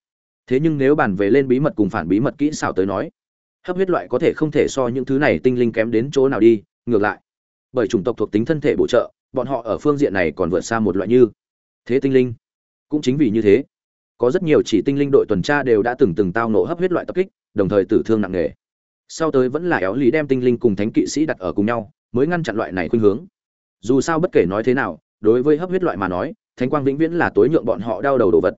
Speaker 1: Thế nhưng nếu bàn về lên bí mật cùng phản bí mật kỹ xảo tới nói, hấp huyết loại có thể không thể so những thứ này tinh linh kém đến chỗ nào đi, ngược lại. Bởi chủng tộc thuộc tính thân thể bổ trợ, bọn họ ở phương diện này còn vượt xa một loại như thế tinh linh. Cũng chính vì như thế, có rất nhiều chỉ tinh linh đội tuần tra đều đã từng từng tao nổ hấp huyết loại tập kích, đồng thời tử thương nặng nề. Sau tới vẫn là éo lý đem tinh linh cùng thánh kỵ sĩ đặt ở cùng nhau, mới ngăn chặn loại này khuynh hướng dù sao bất kể nói thế nào, đối với hấp huyết loại mà nói, thánh quang vĩnh viễn là tối nhượng bọn họ đau đầu đồ vật.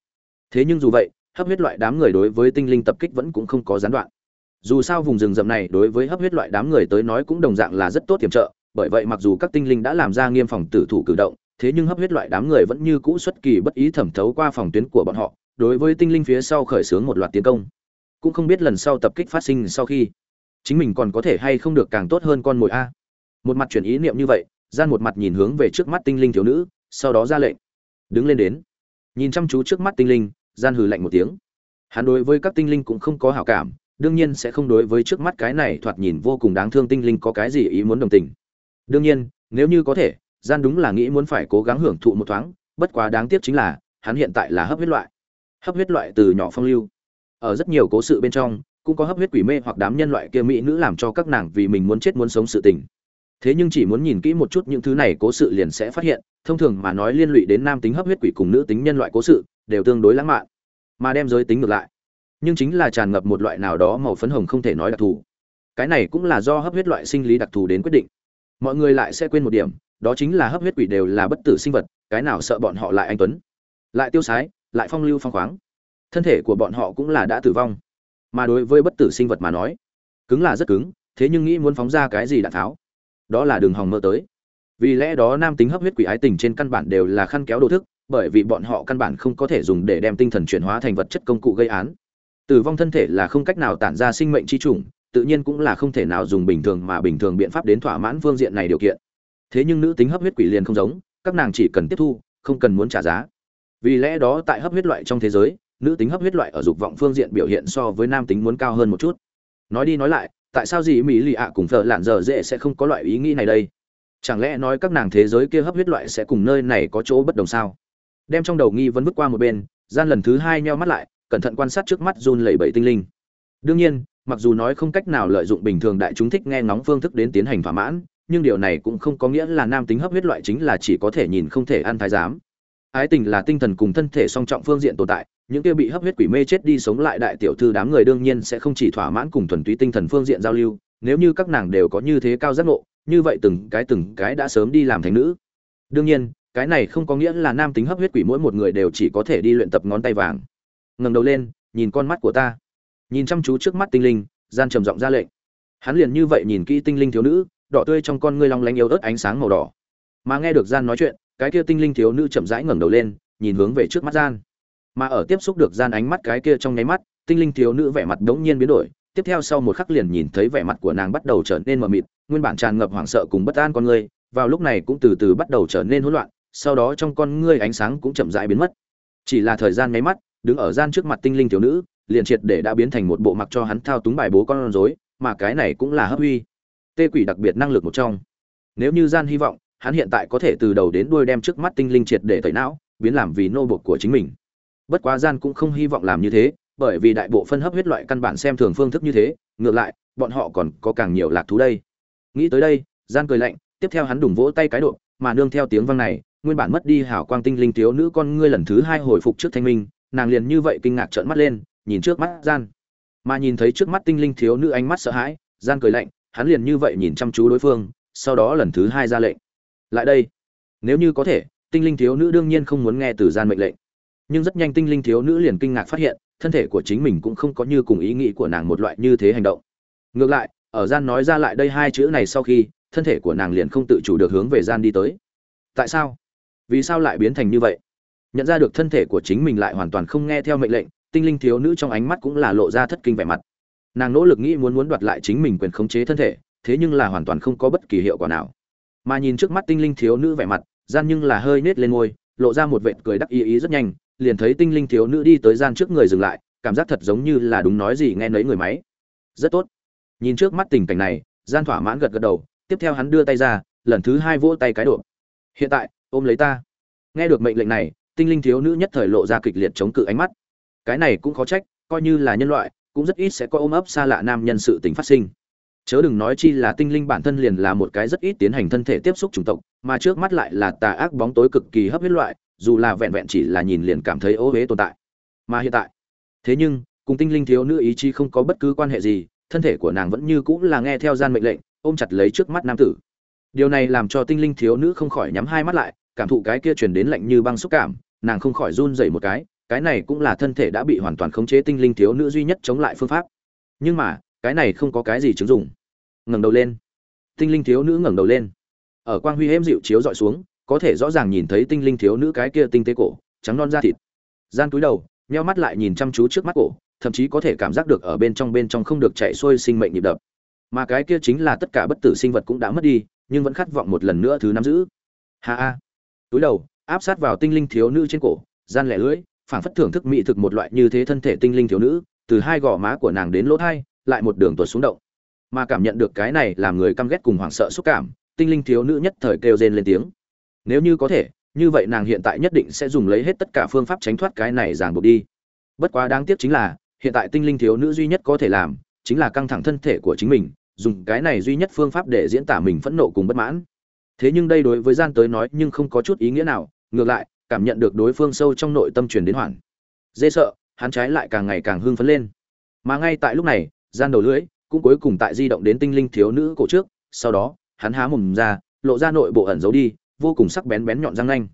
Speaker 1: Thế nhưng dù vậy, hấp huyết loại đám người đối với tinh linh tập kích vẫn cũng không có gián đoạn. Dù sao vùng rừng rậm này đối với hấp huyết loại đám người tới nói cũng đồng dạng là rất tốt tiềm trợ, bởi vậy mặc dù các tinh linh đã làm ra nghiêm phòng tử thủ cử động, thế nhưng hấp huyết loại đám người vẫn như cũ xuất kỳ bất ý thẩm thấu qua phòng tuyến của bọn họ, đối với tinh linh phía sau khởi xướng một loạt tiến công. Cũng không biết lần sau tập kích phát sinh sau khi, chính mình còn có thể hay không được càng tốt hơn con mồi a. Một mặt chuyển ý niệm như vậy gian một mặt nhìn hướng về trước mắt tinh linh thiếu nữ, sau đó ra lệnh. Đứng lên đến. Nhìn chăm chú trước mắt tinh linh, gian hừ lạnh một tiếng. Hắn đối với các tinh linh cũng không có hảo cảm, đương nhiên sẽ không đối với trước mắt cái này thoạt nhìn vô cùng đáng thương tinh linh có cái gì ý muốn đồng tình. Đương nhiên, nếu như có thể, gian đúng là nghĩ muốn phải cố gắng hưởng thụ một thoáng, bất quá đáng tiếc chính là, hắn hiện tại là hấp huyết loại. Hấp huyết loại từ nhỏ phong lưu. Ở rất nhiều cố sự bên trong, cũng có hấp huyết quỷ mê hoặc đám nhân loại kia mỹ nữ làm cho các nàng vì mình muốn chết muốn sống sự tình thế nhưng chỉ muốn nhìn kỹ một chút những thứ này cố sự liền sẽ phát hiện, thông thường mà nói liên lụy đến nam tính hấp huyết quỷ cùng nữ tính nhân loại cố sự, đều tương đối lãng mạn. Mà đem giới tính ngược lại, nhưng chính là tràn ngập một loại nào đó màu phấn hồng không thể nói đặc thù. Cái này cũng là do hấp huyết loại sinh lý đặc thù đến quyết định. Mọi người lại sẽ quên một điểm, đó chính là hấp huyết quỷ đều là bất tử sinh vật, cái nào sợ bọn họ lại anh tuấn, lại tiêu sái, lại phong lưu phong khoáng. Thân thể của bọn họ cũng là đã tử vong. Mà đối với bất tử sinh vật mà nói, cứng là rất cứng, thế nhưng nghĩ muốn phóng ra cái gì đạn tháo đó là đường hòng mơ tới. Vì lẽ đó nam tính hấp huyết quỷ ái tình trên căn bản đều là khăn kéo đồ thức, bởi vì bọn họ căn bản không có thể dùng để đem tinh thần chuyển hóa thành vật chất công cụ gây án. Tử vong thân thể là không cách nào tản ra sinh mệnh chi chủng tự nhiên cũng là không thể nào dùng bình thường mà bình thường biện pháp đến thỏa mãn phương diện này điều kiện. Thế nhưng nữ tính hấp huyết quỷ liền không giống, các nàng chỉ cần tiếp thu, không cần muốn trả giá. Vì lẽ đó tại hấp huyết loại trong thế giới, nữ tính hấp huyết loại ở dục vọng phương diện biểu hiện so với nam tính muốn cao hơn một chút. Nói đi nói lại tại sao gì mỹ lì ạ cùng thợ lạn dở dễ sẽ không có loại ý nghĩ này đây? Chẳng lẽ nói các nàng thế giới kia hấp huyết loại sẽ cùng nơi này có chỗ bất đồng sao? Đem trong đầu nghi vấn vứt qua một bên, gian lần thứ hai nheo mắt lại, cẩn thận quan sát trước mắt run lẩy bẩy tinh linh. Đương nhiên, mặc dù nói không cách nào lợi dụng bình thường đại chúng thích nghe ngóng phương thức đến tiến hành thỏa mãn, nhưng điều này cũng không có nghĩa là nam tính hấp huyết loại chính là chỉ có thể nhìn không thể ăn thái giám. Ái tình là tinh thần cùng thân thể song trọng phương diện tồn tại những kia bị hấp huyết quỷ mê chết đi sống lại đại tiểu thư đám người đương nhiên sẽ không chỉ thỏa mãn cùng thuần túy tinh thần phương diện giao lưu, nếu như các nàng đều có như thế cao giác ngộ, như vậy từng cái từng cái đã sớm đi làm thành nữ. Đương nhiên, cái này không có nghĩa là nam tính hấp huyết quỷ mỗi một người đều chỉ có thể đi luyện tập ngón tay vàng. Ngẩng đầu lên, nhìn con mắt của ta. Nhìn chăm chú trước mắt tinh linh, gian trầm giọng ra lệnh. Hắn liền như vậy nhìn kỹ tinh linh thiếu nữ, đỏ tươi trong con ngươi long lánh yếu ớt ánh sáng màu đỏ. Mà nghe được gian nói chuyện, cái kia tinh linh thiếu nữ chậm rãi ngẩng đầu lên, nhìn hướng về trước mắt gian mà ở tiếp xúc được gian ánh mắt cái kia trong nháy mắt, tinh linh thiếu nữ vẻ mặt đống nhiên biến đổi, tiếp theo sau một khắc liền nhìn thấy vẻ mặt của nàng bắt đầu trở nên mờ mịt, nguyên bản tràn ngập hoảng sợ cùng bất an con ngươi vào lúc này cũng từ từ bắt đầu trở nên hỗn loạn, sau đó trong con ngươi ánh sáng cũng chậm rãi biến mất. Chỉ là thời gian nháy mắt, đứng ở gian trước mặt tinh linh thiếu nữ, liền triệt để đã biến thành một bộ mặc cho hắn thao túng bài bố con rối, mà cái này cũng là hấp huy. Tê quỷ đặc biệt năng lực một trong. Nếu như gian hy vọng, hắn hiện tại có thể từ đầu đến đuôi đem trước mắt tinh linh triệt để tẩy não, biến làm vì nô bộc của chính mình bất quá gian cũng không hy vọng làm như thế, bởi vì đại bộ phân hấp huyết loại căn bản xem thường phương thức như thế, ngược lại, bọn họ còn có càng nhiều lạc thú đây. Nghĩ tới đây, gian cười lạnh, tiếp theo hắn đùng vỗ tay cái độ, mà nương theo tiếng vang này, nguyên bản mất đi hảo quang tinh linh thiếu nữ con ngươi lần thứ hai hồi phục trước thanh minh, nàng liền như vậy kinh ngạc trợn mắt lên, nhìn trước mắt gian. Mà nhìn thấy trước mắt tinh linh thiếu nữ ánh mắt sợ hãi, gian cười lạnh, hắn liền như vậy nhìn chăm chú đối phương, sau đó lần thứ hai ra lệnh. Lại đây. Nếu như có thể, tinh linh thiếu nữ đương nhiên không muốn nghe từ gian mệnh lệnh nhưng rất nhanh tinh linh thiếu nữ liền kinh ngạc phát hiện, thân thể của chính mình cũng không có như cùng ý nghĩ của nàng một loại như thế hành động. Ngược lại, ở gian nói ra lại đây hai chữ này sau khi, thân thể của nàng liền không tự chủ được hướng về gian đi tới. Tại sao? Vì sao lại biến thành như vậy? Nhận ra được thân thể của chính mình lại hoàn toàn không nghe theo mệnh lệnh, tinh linh thiếu nữ trong ánh mắt cũng là lộ ra thất kinh vẻ mặt. Nàng nỗ lực nghĩ muốn muốn đoạt lại chính mình quyền khống chế thân thể, thế nhưng là hoàn toàn không có bất kỳ hiệu quả nào. Mà nhìn trước mắt tinh linh thiếu nữ vẻ mặt, gian nhưng là hơi nết lên môi, lộ ra một vệt cười đắc ý ý rất nhanh liền thấy tinh linh thiếu nữ đi tới gian trước người dừng lại, cảm giác thật giống như là đúng nói gì nghe nấy người máy. Rất tốt. Nhìn trước mắt tình cảnh này, gian thỏa mãn gật gật đầu, tiếp theo hắn đưa tay ra, lần thứ hai vỗ tay cái độ. Hiện tại, ôm lấy ta. Nghe được mệnh lệnh này, tinh linh thiếu nữ nhất thời lộ ra kịch liệt chống cự ánh mắt. Cái này cũng khó trách, coi như là nhân loại, cũng rất ít sẽ có ôm ấp xa lạ nam nhân sự tình phát sinh. Chớ đừng nói chi là tinh linh bản thân liền là một cái rất ít tiến hành thân thể tiếp xúc chủng tộc, mà trước mắt lại là tà ác bóng tối cực kỳ hấp huyết loại dù là vẹn vẹn chỉ là nhìn liền cảm thấy ô huế tồn tại. Mà hiện tại, thế nhưng, cùng tinh linh thiếu nữ ý chí không có bất cứ quan hệ gì, thân thể của nàng vẫn như cũng là nghe theo gian mệnh lệnh, ôm chặt lấy trước mắt nam tử. Điều này làm cho tinh linh thiếu nữ không khỏi nhắm hai mắt lại, cảm thụ cái kia truyền đến lạnh như băng xúc cảm, nàng không khỏi run rẩy một cái cái này cũng là thân thể đã bị hoàn toàn khống chế tinh linh thiếu nữ duy nhất chống lại phương pháp. Nhưng mà, cái này không có cái gì chứng dụng. Ngẩng đầu lên. Tinh linh thiếu nữ ngẩng đầu lên. Ở quang huy êm dịu chiếu dọi xuống có thể rõ ràng nhìn thấy tinh linh thiếu nữ cái kia tinh tế cổ, trắng non da thịt. Gian túi đầu, nheo mắt lại nhìn chăm chú trước mắt cổ, thậm chí có thể cảm giác được ở bên trong bên trong không được chạy xuôi sinh mệnh nhịp đập. Mà cái kia chính là tất cả bất tử sinh vật cũng đã mất đi, nhưng vẫn khát vọng một lần nữa thứ nắm giữ. Ha ha. Túi đầu, áp sát vào tinh linh thiếu nữ trên cổ, gian lẻ lưỡi, phảng phất thưởng thức mỹ thực một loại như thế thân thể tinh linh thiếu nữ, từ hai gò má của nàng đến lỗ thai, lại một đường tuột xuống động. Mà cảm nhận được cái này làm người căm ghét cùng hoảng sợ xúc cảm, tinh linh thiếu nữ nhất thời kêu rên lên tiếng nếu như có thể, như vậy nàng hiện tại nhất định sẽ dùng lấy hết tất cả phương pháp tránh thoát cái này ràng buộc đi. Bất quá đáng tiếc chính là, hiện tại tinh linh thiếu nữ duy nhất có thể làm, chính là căng thẳng thân thể của chính mình, dùng cái này duy nhất phương pháp để diễn tả mình phẫn nộ cùng bất mãn. Thế nhưng đây đối với gian tới nói nhưng không có chút ý nghĩa nào, ngược lại, cảm nhận được đối phương sâu trong nội tâm truyền đến hoảng. Dễ sợ, hắn trái lại càng ngày càng hưng phấn lên. Mà ngay tại lúc này, gian đầu lưỡi cũng cuối cùng tại di động đến tinh linh thiếu nữ cổ trước, sau đó, hắn há mồm ra, lộ ra nội bộ ẩn giấu đi vô cùng sắc bén bén nhọn răng nanh.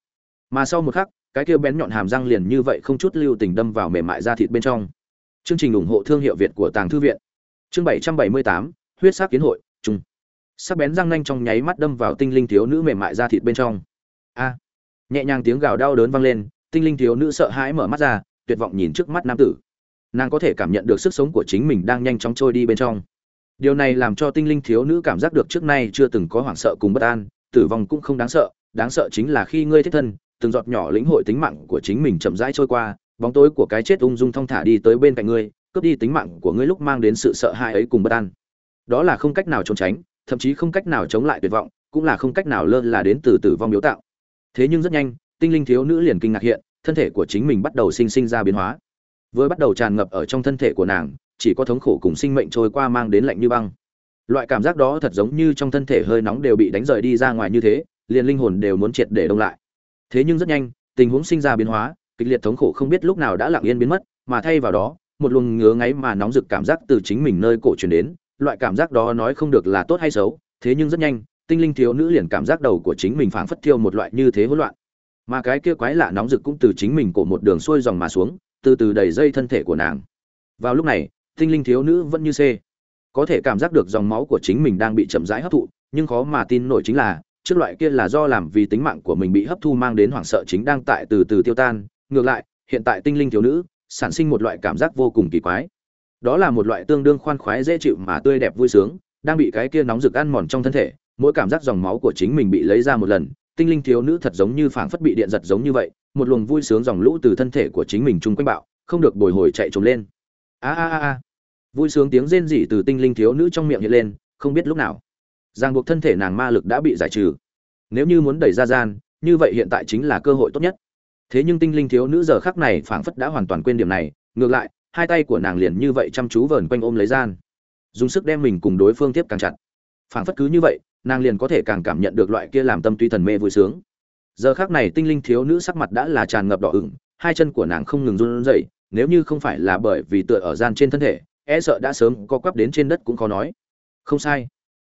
Speaker 1: Mà sau một khắc cái kia bén nhọn hàm răng liền như vậy không chút lưu tình đâm vào mềm mại da thịt bên trong. Chương trình ủng hộ thương hiệu việt của tàng thư viện. Chương 778, huyết sắc kiến hội trung sắc bén răng nanh trong nháy mắt đâm vào tinh linh thiếu nữ mềm mại da thịt bên trong. A! Nhẹ nhàng tiếng gào đau đớn vang lên tinh linh thiếu nữ sợ hãi mở mắt ra tuyệt vọng nhìn trước mắt nam tử. Nàng có thể cảm nhận được sức sống của chính mình đang nhanh chóng trôi đi bên trong. Điều này làm cho tinh linh thiếu nữ cảm giác được trước nay chưa từng có hoảng sợ cùng bất an tử vong cũng không đáng sợ đáng sợ chính là khi ngươi thiết thân, từng giọt nhỏ lĩnh hội tính mạng của chính mình chậm rãi trôi qua, bóng tối của cái chết ung dung thong thả đi tới bên cạnh ngươi, cướp đi tính mạng của ngươi lúc mang đến sự sợ hãi ấy cùng bất an. Đó là không cách nào trốn tránh, thậm chí không cách nào chống lại tuyệt vọng, cũng là không cách nào lơ là đến từ tử vong miếu tạo. Thế nhưng rất nhanh, tinh linh thiếu nữ liền kinh ngạc hiện, thân thể của chính mình bắt đầu sinh sinh ra biến hóa. Vừa bắt đầu tràn ngập ở trong thân thể của nàng, chỉ có thống khổ cùng sinh mệnh trôi qua mang đến lạnh như băng loại cảm giác đó thật giống như trong thân thể hơi nóng đều bị đánh rời đi ra ngoài như thế, liền linh hồn đều muốn triệt để đông lại. Thế nhưng rất nhanh, tình huống sinh ra biến hóa, kịch liệt thống khổ không biết lúc nào đã lặng yên biến mất, mà thay vào đó, một luồng ngứa ngáy mà nóng rực cảm giác từ chính mình nơi cổ truyền đến, loại cảm giác đó nói không được là tốt hay xấu, thế nhưng rất nhanh, tinh linh thiếu nữ liền cảm giác đầu của chính mình phảng phất thiêu một loại như thế hỗn loạn. Mà cái kia quái lạ nóng rực cũng từ chính mình cổ một đường xuôi dòng mà xuống, từ từ đẩy dây thân thể của nàng. Vào lúc này, tinh linh thiếu nữ vẫn như c có thể cảm giác được dòng máu của chính mình đang bị chậm rãi hấp thụ, nhưng khó mà tin nổi chính là, trước loại kia là do làm vì tính mạng của mình bị hấp thu mang đến hoảng sợ chính đang tại từ từ tiêu tan. Ngược lại, hiện tại tinh linh thiếu nữ, sản sinh một loại cảm giác vô cùng kỳ quái. Đó là một loại tương đương khoan khoái dễ chịu mà tươi đẹp vui sướng, đang bị cái kia nóng rực ăn mòn trong thân thể, mỗi cảm giác dòng máu của chính mình bị lấy ra một lần, tinh linh thiếu nữ thật giống như phảng phất bị điện giật giống như vậy, một luồng vui sướng dòng lũ từ thân thể của chính mình chung quanh bạo, không được bồi hồi chạy trốn lên. A a a a vui sướng tiếng rên rỉ từ tinh linh thiếu nữ trong miệng hiện lên, không biết lúc nào. Ràng buộc thân thể nàng ma lực đã bị giải trừ. Nếu như muốn đẩy ra gian, như vậy hiện tại chính là cơ hội tốt nhất. Thế nhưng tinh linh thiếu nữ giờ khắc này phảng phất đã hoàn toàn quên điểm này, ngược lại, hai tay của nàng liền như vậy chăm chú vờn quanh ôm lấy gian. Dùng sức đem mình cùng đối phương tiếp càng chặt. Phảng phất cứ như vậy, nàng liền có thể càng cảm nhận được loại kia làm tâm tuy thần mê vui sướng. Giờ khắc này tinh linh thiếu nữ sắc mặt đã là tràn ngập đỏ ửng, hai chân của nàng không ngừng run rẩy, nếu như không phải là bởi vì tựa ở gian trên thân thể e sợ đã sớm co quắp đến trên đất cũng khó nói. Không sai.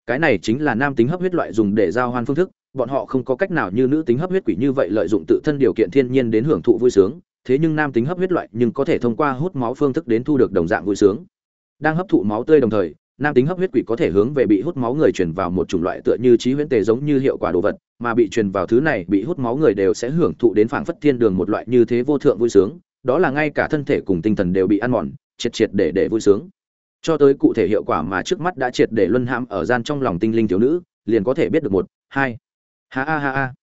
Speaker 1: Cái này chính là nam tính hấp huyết loại dùng để giao hoan phương thức, bọn họ không có cách nào như nữ tính hấp huyết quỷ như vậy lợi dụng tự thân điều kiện thiên nhiên đến hưởng thụ vui sướng, thế nhưng nam tính hấp huyết loại nhưng có thể thông qua hút máu phương thức đến thu được đồng dạng vui sướng. Đang hấp thụ máu tươi đồng thời, nam tính hấp huyết quỷ có thể hướng về bị hút máu người truyền vào một chủng loại tựa như trí huyễn tề giống như hiệu quả đồ vật, mà bị truyền vào thứ này, bị hút máu người đều sẽ hưởng thụ đến phảng phất thiên đường một loại như thế vô thượng vui sướng, đó là ngay cả thân thể cùng tinh thần đều bị ăn mòn triệt triệt để để vui sướng. Cho tới cụ thể hiệu quả mà trước mắt đã triệt để luân hãm ở gian trong lòng tinh linh thiếu nữ, liền có thể biết được một, hai. Ha ha ha ha.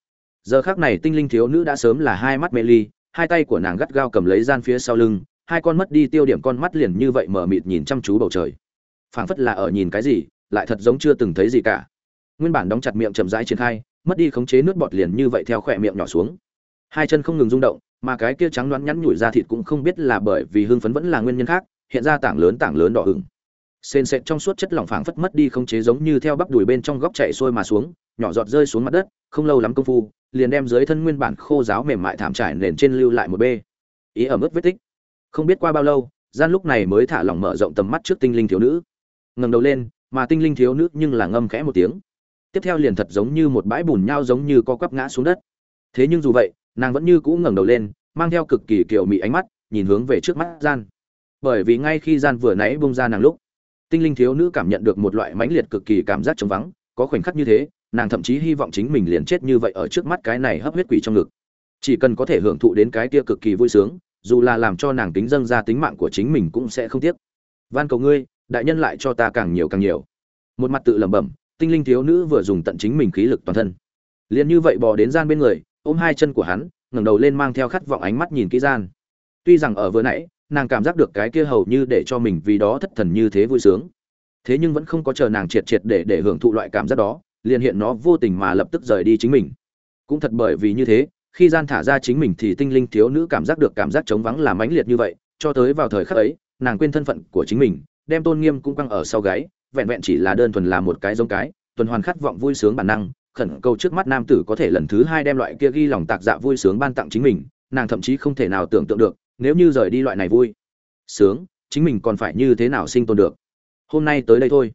Speaker 1: Giờ khác này tinh linh thiếu nữ đã sớm là hai mắt mê ly, hai tay của nàng gắt gao cầm lấy gian phía sau lưng, hai con mất đi tiêu điểm con mắt liền như vậy mở mịt nhìn chăm chú bầu trời. Phảng phất là ở nhìn cái gì, lại thật giống chưa từng thấy gì cả. Nguyên bản đóng chặt miệng chậm rãi triển khai, mất đi khống chế nước bọt liền như vậy theo khỏe miệng nhỏ xuống. Hai chân không ngừng rung động mà cái kia trắng đoán nhắn nhủi ra thịt cũng không biết là bởi vì hưng phấn vẫn là nguyên nhân khác, hiện ra tảng lớn tảng lớn đỏ hừng sền sệt trong suốt chất lỏng phảng phất mất đi không chế giống như theo bắp đùi bên trong góc chạy xuôi mà xuống, nhỏ giọt rơi xuống mặt đất, không lâu lắm công phu, liền đem dưới thân nguyên bản khô giáo mềm mại thảm trải nền trên lưu lại một bê. Ý ở mức vết tích. Không biết qua bao lâu, gian lúc này mới thả lỏng mở rộng tầm mắt trước tinh linh thiếu nữ. Ngẩng đầu lên, mà tinh linh thiếu nữ nhưng là ngâm khẽ một tiếng. Tiếp theo liền thật giống như một bãi bùn nhau giống như co quắp ngã xuống đất. Thế nhưng dù vậy nàng vẫn như cũ ngẩng đầu lên, mang theo cực kỳ kiểu mị ánh mắt, nhìn hướng về trước mắt gian. Bởi vì ngay khi gian vừa nãy bung ra nàng lúc, tinh linh thiếu nữ cảm nhận được một loại mãnh liệt cực kỳ cảm giác trống vắng, có khoảnh khắc như thế, nàng thậm chí hy vọng chính mình liền chết như vậy ở trước mắt cái này hấp huyết quỷ trong ngực. Chỉ cần có thể hưởng thụ đến cái kia cực kỳ vui sướng, dù là làm cho nàng tính dâng ra tính mạng của chính mình cũng sẽ không tiếc. Van cầu ngươi, đại nhân lại cho ta càng nhiều càng nhiều. Một mặt tự lẩm bẩm, tinh linh thiếu nữ vừa dùng tận chính mình khí lực toàn thân. Liền như vậy bò đến gian bên người ôm hai chân của hắn, ngẩng đầu lên mang theo khát vọng ánh mắt nhìn kỹ gian. Tuy rằng ở vừa nãy, nàng cảm giác được cái kia hầu như để cho mình vì đó thất thần như thế vui sướng. Thế nhưng vẫn không có chờ nàng triệt triệt để để hưởng thụ loại cảm giác đó, liền hiện nó vô tình mà lập tức rời đi chính mình. Cũng thật bởi vì như thế, khi gian thả ra chính mình thì tinh linh thiếu nữ cảm giác được cảm giác trống vắng là mãnh liệt như vậy, cho tới vào thời khắc ấy, nàng quên thân phận của chính mình, đem tôn nghiêm cũng quăng ở sau gáy, vẹn vẹn chỉ là đơn thuần là một cái giống cái, tuần hoàn khát vọng vui sướng bản năng khẩn cầu trước mắt nam tử có thể lần thứ hai đem loại kia ghi lòng tạc dạ vui sướng ban tặng chính mình, nàng thậm chí không thể nào tưởng tượng được, nếu như rời đi loại này vui sướng, chính mình còn phải như thế nào sinh tồn được. Hôm nay tới đây thôi.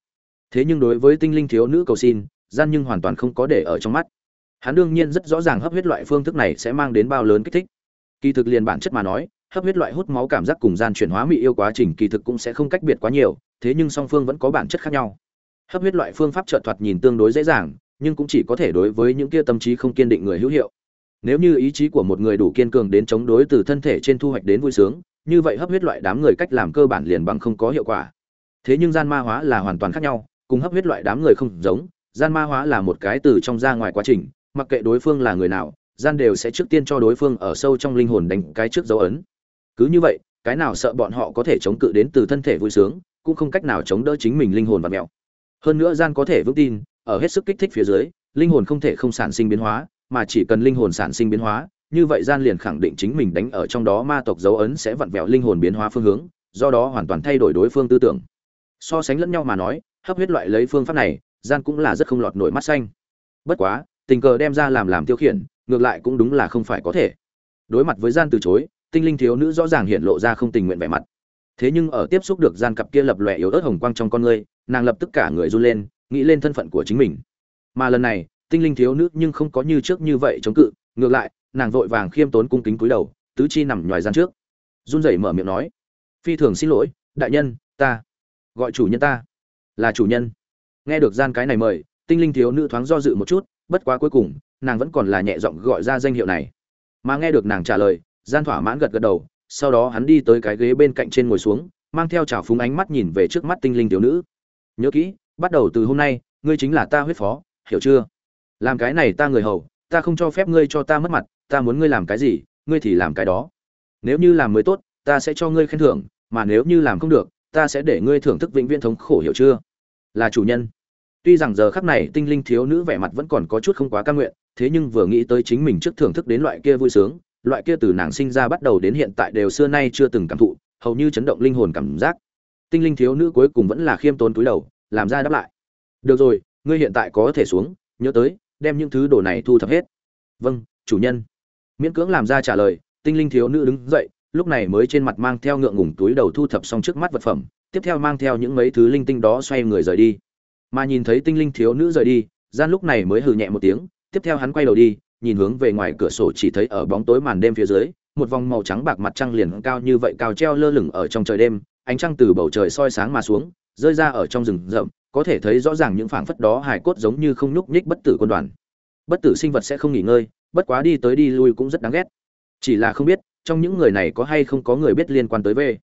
Speaker 1: Thế nhưng đối với tinh linh thiếu nữ cầu xin, gian nhưng hoàn toàn không có để ở trong mắt. Hắn đương nhiên rất rõ ràng hấp huyết loại phương thức này sẽ mang đến bao lớn kích thích. Kỳ thực liền bản chất mà nói, hấp huyết loại hút máu cảm giác cùng gian chuyển hóa mị yêu quá trình kỳ thực cũng sẽ không cách biệt quá nhiều, thế nhưng song phương vẫn có bản chất khác nhau. Hấp huyết loại phương pháp trợ thuật nhìn tương đối dễ dàng nhưng cũng chỉ có thể đối với những kia tâm trí không kiên định người hữu hiệu. Nếu như ý chí của một người đủ kiên cường đến chống đối từ thân thể trên thu hoạch đến vui sướng, như vậy hấp huyết loại đám người cách làm cơ bản liền bằng không có hiệu quả. Thế nhưng gian ma hóa là hoàn toàn khác nhau, cùng hấp huyết loại đám người không giống, gian ma hóa là một cái từ trong ra ngoài quá trình, mặc kệ đối phương là người nào, gian đều sẽ trước tiên cho đối phương ở sâu trong linh hồn đánh cái trước dấu ấn. Cứ như vậy, cái nào sợ bọn họ có thể chống cự đến từ thân thể vui sướng, cũng không cách nào chống đỡ chính mình linh hồn và mẹo hơn nữa gian có thể vững tin ở hết sức kích thích phía dưới, linh hồn không thể không sản sinh biến hóa, mà chỉ cần linh hồn sản sinh biến hóa, như vậy gian liền khẳng định chính mình đánh ở trong đó ma tộc dấu ấn sẽ vặn vẹo linh hồn biến hóa phương hướng, do đó hoàn toàn thay đổi đối phương tư tưởng. So sánh lẫn nhau mà nói, hấp huyết loại lấy phương pháp này, gian cũng là rất không lọt nổi mắt xanh. Bất quá, tình cờ đem ra làm làm tiêu khiển, ngược lại cũng đúng là không phải có thể. Đối mặt với gian từ chối, tinh linh thiếu nữ rõ ràng hiện lộ ra không tình nguyện vẻ mặt. Thế nhưng ở tiếp xúc được gian cặp kia lập lòe yếu ớt hồng quang trong con ngươi nàng lập tức cả người run lên nghĩ lên thân phận của chính mình. Mà lần này, tinh linh thiếu nữ nhưng không có như trước như vậy chống cự, ngược lại, nàng vội vàng khiêm tốn cung kính cúi đầu, tứ chi nằm ngoài gian trước. Run rẩy mở miệng nói, phi thường xin lỗi, đại nhân, ta gọi chủ nhân ta, là chủ nhân. Nghe được gian cái này mời, tinh linh thiếu nữ thoáng do dự một chút, bất quá cuối cùng, nàng vẫn còn là nhẹ giọng gọi ra danh hiệu này. Mà nghe được nàng trả lời, gian thỏa mãn gật gật đầu, sau đó hắn đi tới cái ghế bên cạnh trên ngồi xuống, mang theo trào phúng ánh mắt nhìn về trước mắt tinh linh thiếu nữ. Nhớ kỹ bắt đầu từ hôm nay, ngươi chính là ta huyết phó, hiểu chưa? Làm cái này ta người hầu, ta không cho phép ngươi cho ta mất mặt, ta muốn ngươi làm cái gì, ngươi thì làm cái đó. Nếu như làm mới tốt, ta sẽ cho ngươi khen thưởng, mà nếu như làm không được, ta sẽ để ngươi thưởng thức vĩnh viễn thống khổ, hiểu chưa? Là chủ nhân. Tuy rằng giờ khắc này tinh linh thiếu nữ vẻ mặt vẫn còn có chút không quá căn nguyện, thế nhưng vừa nghĩ tới chính mình trước thưởng thức đến loại kia vui sướng, loại kia từ nàng sinh ra bắt đầu đến hiện tại đều xưa nay chưa từng cảm thụ, hầu như chấn động linh hồn cảm giác. Tinh linh thiếu nữ cuối cùng vẫn là khiêm tốn túi đầu làm ra đáp lại. Được rồi, ngươi hiện tại có thể xuống, nhớ tới, đem những thứ đồ này thu thập hết. Vâng chủ nhân. Miễn cưỡng làm ra trả lời, tinh linh thiếu nữ đứng dậy, lúc này mới trên mặt mang theo ngượng ngùng túi đầu thu thập xong trước mắt vật phẩm, tiếp theo mang theo những mấy thứ linh tinh đó xoay người rời đi. Mà nhìn thấy tinh linh thiếu nữ rời đi, gian lúc này mới hừ nhẹ một tiếng, tiếp theo hắn quay đầu đi, nhìn hướng về ngoài cửa sổ chỉ thấy ở bóng tối màn đêm phía dưới, một vòng màu trắng bạc mặt trăng liền cao như vậy cao treo lơ lửng ở trong trời đêm, ánh trăng từ bầu trời soi sáng mà xuống rơi ra ở trong rừng rậm, có thể thấy rõ ràng những phảng phất đó hài cốt giống như không nhúc nhích bất tử quân đoàn. Bất tử sinh vật sẽ không nghỉ ngơi, bất quá đi tới đi lui cũng rất đáng ghét. Chỉ là không biết, trong những người này có hay không có người biết liên quan tới về.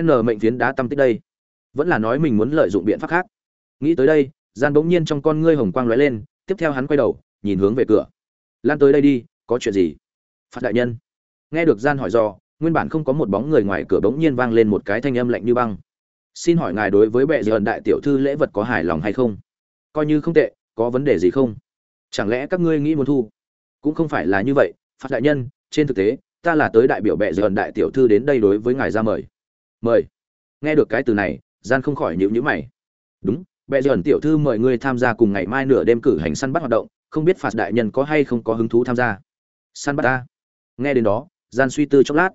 Speaker 1: n mệnh phiến đá tâm tích đây. Vẫn là nói mình muốn lợi dụng biện pháp khác. Nghĩ tới đây, gian bỗng nhiên trong con ngươi hồng quang lóe lên, tiếp theo hắn quay đầu, nhìn hướng về cửa. Lan tới đây đi, có chuyện gì? Phạt đại nhân. Nghe được gian hỏi do, nguyên bản không có một bóng người ngoài cửa bỗng nhiên vang lên một cái thanh âm lạnh như băng xin hỏi ngài đối với bệ dần đại tiểu thư lễ vật có hài lòng hay không? Coi như không tệ, có vấn đề gì không? Chẳng lẽ các ngươi nghĩ muốn thu? Cũng không phải là như vậy phát đại nhân, trên thực tế, ta là tới đại biểu bệ dần đại tiểu thư đến đây đối với ngài ra mời. Mời. Nghe được cái từ này, gian không khỏi nhịu nhữ mày. Đúng, bệ dần tiểu thư mời ngươi tham gia cùng ngày mai nửa đêm cử hành săn bắt hoạt động, không biết phạt đại nhân có hay không có hứng thú tham gia? Săn bắt ta. Nghe đến đó, gian suy tư chốc lát.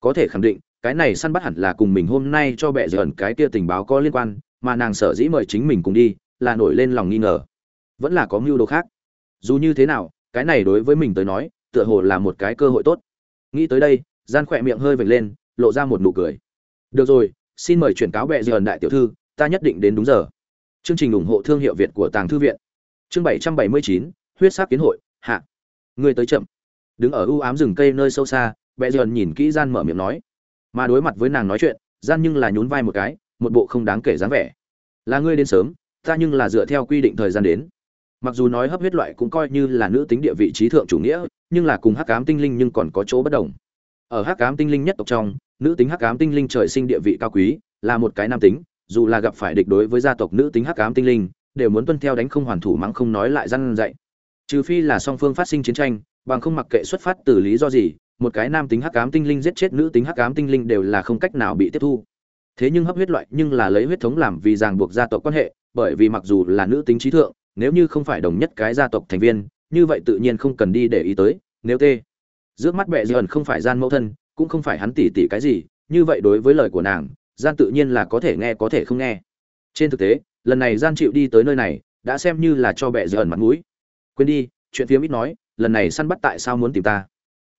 Speaker 1: Có thể khẳng định cái này săn bắt hẳn là cùng mình hôm nay cho bệ dần cái kia tình báo có liên quan, mà nàng sở dĩ mời chính mình cùng đi, là nổi lên lòng nghi ngờ. Vẫn là có mưu đồ khác. Dù như thế nào, cái này đối với mình tới nói, tựa hồ là một cái cơ hội tốt. Nghĩ tới đây, gian khỏe miệng hơi vểnh lên, lộ ra một nụ cười. Được rồi, xin mời chuyển cáo bệ dần đại tiểu thư, ta nhất định đến đúng giờ. Chương trình ủng hộ thương hiệu việt của tàng thư viện. Chương bảy trăm bảy mươi chín, huyết sắc kiến hội, hạ. Người tới chậm. Đứng ở u ám rừng cây nơi sâu xa bệ dần nhìn kỹ gian mở miệng nói mà đối mặt với nàng nói chuyện, gian nhưng là nhún vai một cái, một bộ không đáng kể dáng vẻ. Là ngươi đến sớm, ta nhưng là dựa theo quy định thời gian đến. Mặc dù nói hấp huyết loại cũng coi như là nữ tính địa vị trí thượng chủ nghĩa, nhưng là cùng hắc ám tinh linh nhưng còn có chỗ bất đồng. Ở hắc ám tinh linh nhất tộc trong, nữ tính hắc ám tinh linh trời sinh địa vị cao quý, là một cái nam tính, dù là gặp phải địch đối với gia tộc nữ tính hắc ám tinh linh, đều muốn tuân theo đánh không hoàn thủ mắng không nói lại răn dạy. Trừ phi là song phương phát sinh chiến tranh, bằng không mặc kệ xuất phát từ lý do gì một cái nam tính hắc ám tinh linh giết chết nữ tính hắc ám tinh linh đều là không cách nào bị tiếp thu. Thế nhưng hấp huyết loại nhưng là lấy huyết thống làm vì ràng buộc gia tộc quan hệ, bởi vì mặc dù là nữ tính trí thượng, nếu như không phải đồng nhất cái gia tộc thành viên, như vậy tự nhiên không cần đi để ý tới, nếu tê. Trước mắt bệ dần không phải gian mẫu thân, cũng không phải hắn tỉ tỉ cái gì, như vậy đối với lời của nàng, gian tự nhiên là có thể nghe có thể không nghe. Trên thực tế, lần này gian chịu đi tới nơi này, đã xem như là cho bệ dần mặt mũi. Quên đi, chuyện phía ít nói, lần này săn bắt tại sao muốn tìm ta?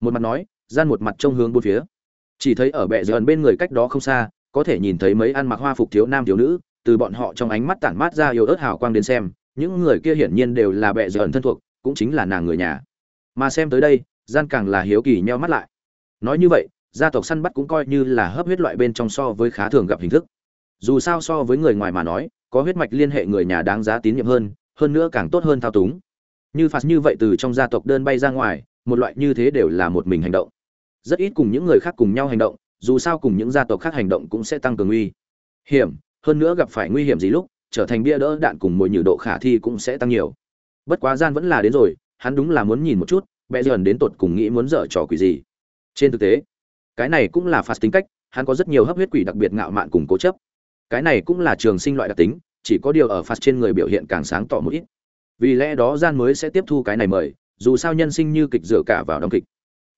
Speaker 1: Một mặt nói, gian một mặt trông hướng bốn phía. Chỉ thấy ở bệ dần bên người cách đó không xa, có thể nhìn thấy mấy ăn mặc hoa phục thiếu nam thiếu nữ, từ bọn họ trong ánh mắt tản mát ra yêu ớt hào quang đến xem, những người kia hiển nhiên đều là bệ dần thân thuộc, cũng chính là nàng người nhà. Mà xem tới đây, gian càng là hiếu kỳ nheo mắt lại. Nói như vậy, gia tộc săn bắt cũng coi như là hấp huyết loại bên trong so với khá thường gặp hình thức. Dù sao so với người ngoài mà nói, có huyết mạch liên hệ người nhà đáng giá tín nhiệm hơn hơn nữa càng tốt hơn thao túng. Như phạt như vậy từ trong gia tộc đơn bay ra ngoài một loại như thế đều là một mình hành động. Rất ít cùng những người khác cùng nhau hành động, dù sao cùng những gia tộc khác hành động cũng sẽ tăng cường uy. Hiểm, hơn nữa gặp phải nguy hiểm gì lúc, trở thành bia đỡ đạn cùng mồi nhử độ khả thi cũng sẽ tăng nhiều. Bất quá gian vẫn là đến rồi, hắn đúng là muốn nhìn một chút bẽ dần đến tột cùng nghĩ muốn dở trò quỷ gì. Trên thực tế, cái này cũng là phạt tính cách, hắn có rất nhiều hấp huyết quỷ đặc biệt ngạo mạn cùng cố chấp. Cái này cũng là trường sinh loại đặc tính, chỉ có điều ở phạt trên người biểu hiện càng sáng tỏ một ít. Vì lẽ đó gian mới sẽ tiếp thu cái này mời dù sao nhân sinh như kịch dựa cả vào đóng kịch.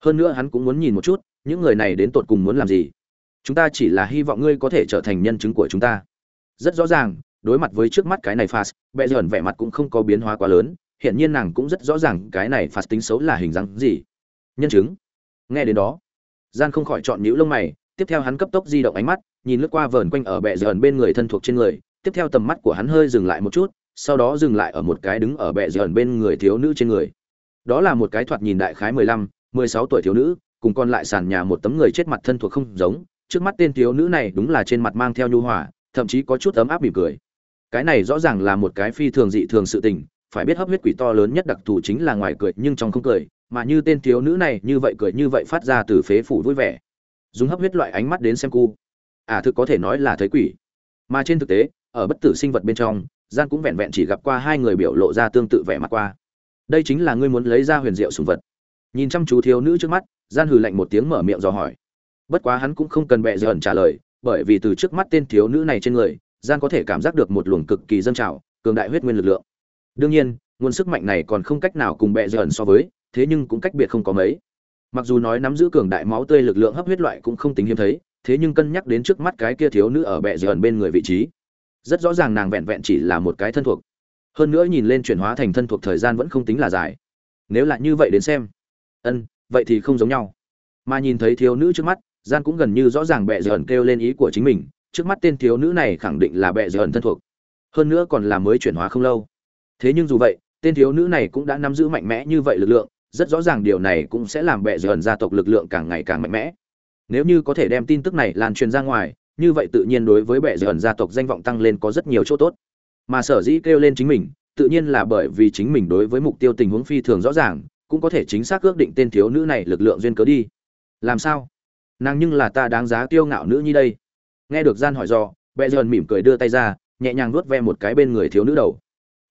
Speaker 1: Hơn nữa hắn cũng muốn nhìn một chút, những người này đến tột cùng muốn làm gì. Chúng ta chỉ là hy vọng ngươi có thể trở thành nhân chứng của chúng ta. Rất rõ ràng, đối mặt với trước mắt cái này phạt bệ dởn vẻ mặt cũng không có biến hóa quá lớn hiện nhiên nàng cũng rất rõ ràng cái này phạt tính xấu là hình dáng gì. Nhân chứng. Nghe đến đó, gian không khỏi chọn nhíu lông mày, tiếp theo hắn cấp tốc di động ánh mắt, nhìn lướt qua vờn quanh ở bệ dởn bên người thân thuộc trên người, tiếp theo tầm mắt của hắn hơi dừng lại một chút, sau đó dừng lại ở một cái đứng ở bệ dởn bên người thiếu nữ trên người đó là một cái thoạt nhìn đại khái mười lăm, mười sáu tuổi thiếu nữ, cùng còn lại sàn nhà một tấm người chết mặt thân thuộc không giống, trước mắt tên thiếu nữ này đúng là trên mặt mang theo nhu hòa, thậm chí có chút ấm áp mỉm cười. Cái này rõ ràng là một cái phi thường dị thường sự tình, phải biết hấp huyết quỷ to lớn nhất đặc thù chính là ngoài cười nhưng trong không cười, mà như tên thiếu nữ này như vậy cười như vậy phát ra từ phế phủ vui vẻ. Dùng hấp huyết loại ánh mắt đến xem cu. À thực có thể nói là thấy quỷ. Mà trên thực tế, ở bất tử sinh vật bên trong gian cũng vẹn vẹn chỉ gặp qua hai người biểu lộ ra tương tự vẻ mặt qua đây chính là ngươi muốn lấy ra huyền diệu sùng vật. Nhìn chăm chú thiếu nữ trước mắt, gian hừ lạnh một tiếng mở miệng dò hỏi. Bất quá hắn cũng không cần bẹ dởn trả lời, bởi vì từ trước mắt tên thiếu nữ này trên người, gian có thể cảm giác được một luồng cực kỳ dâng trào, cường đại huyết nguyên lực lượng. Đương nhiên, nguồn sức mạnh này còn không cách nào cùng bẹ dởn so với, thế nhưng cũng cách biệt không có mấy. Mặc dù nói nắm giữ cường đại máu tươi lực lượng hấp huyết loại cũng không tính hiếm thấy, thế nhưng cân nhắc đến trước mắt cái kia thiếu nữ ở bẹ dởn bên người vị trí, rất rõ ràng nàng vẹn vẹn chỉ là một cái thân thuộc hơn nữa nhìn lên chuyển hóa thành thân thuộc thời gian vẫn không tính là dài. Nếu là như vậy đến xem. Ân, vậy thì không giống nhau. Mà nhìn thấy thiếu nữ trước mắt, gian cũng gần như rõ ràng bệ dởn kêu lên ý của chính mình, trước mắt tên thiếu nữ này khẳng định là bệ dởn thân thuộc. Hơn nữa còn là mới chuyển hóa không lâu. Thế nhưng dù vậy, tên thiếu nữ này cũng đã nắm giữ mạnh mẽ như vậy lực lượng, rất rõ ràng điều này cũng sẽ làm bệ dởn gia tộc lực lượng càng ngày càng mạnh mẽ. Nếu như có thể đem tin tức này lan truyền ra ngoài, như vậy tự nhiên đối với bệ dởn gia tộc danh vọng tăng lên có rất nhiều chỗ tốt mà sở dĩ kêu lên chính mình, tự nhiên là bởi vì chính mình đối với mục tiêu tình huống phi thường rõ ràng, cũng có thể chính xác ước định tên thiếu nữ này lực lượng duyên cớ đi. Làm sao? Nàng nhưng là ta đáng giá kiêu ngạo nữ như đây. Nghe được gian hỏi do bệ dần mỉm cười đưa tay ra, nhẹ nhàng nuốt ve một cái bên người thiếu nữ đầu.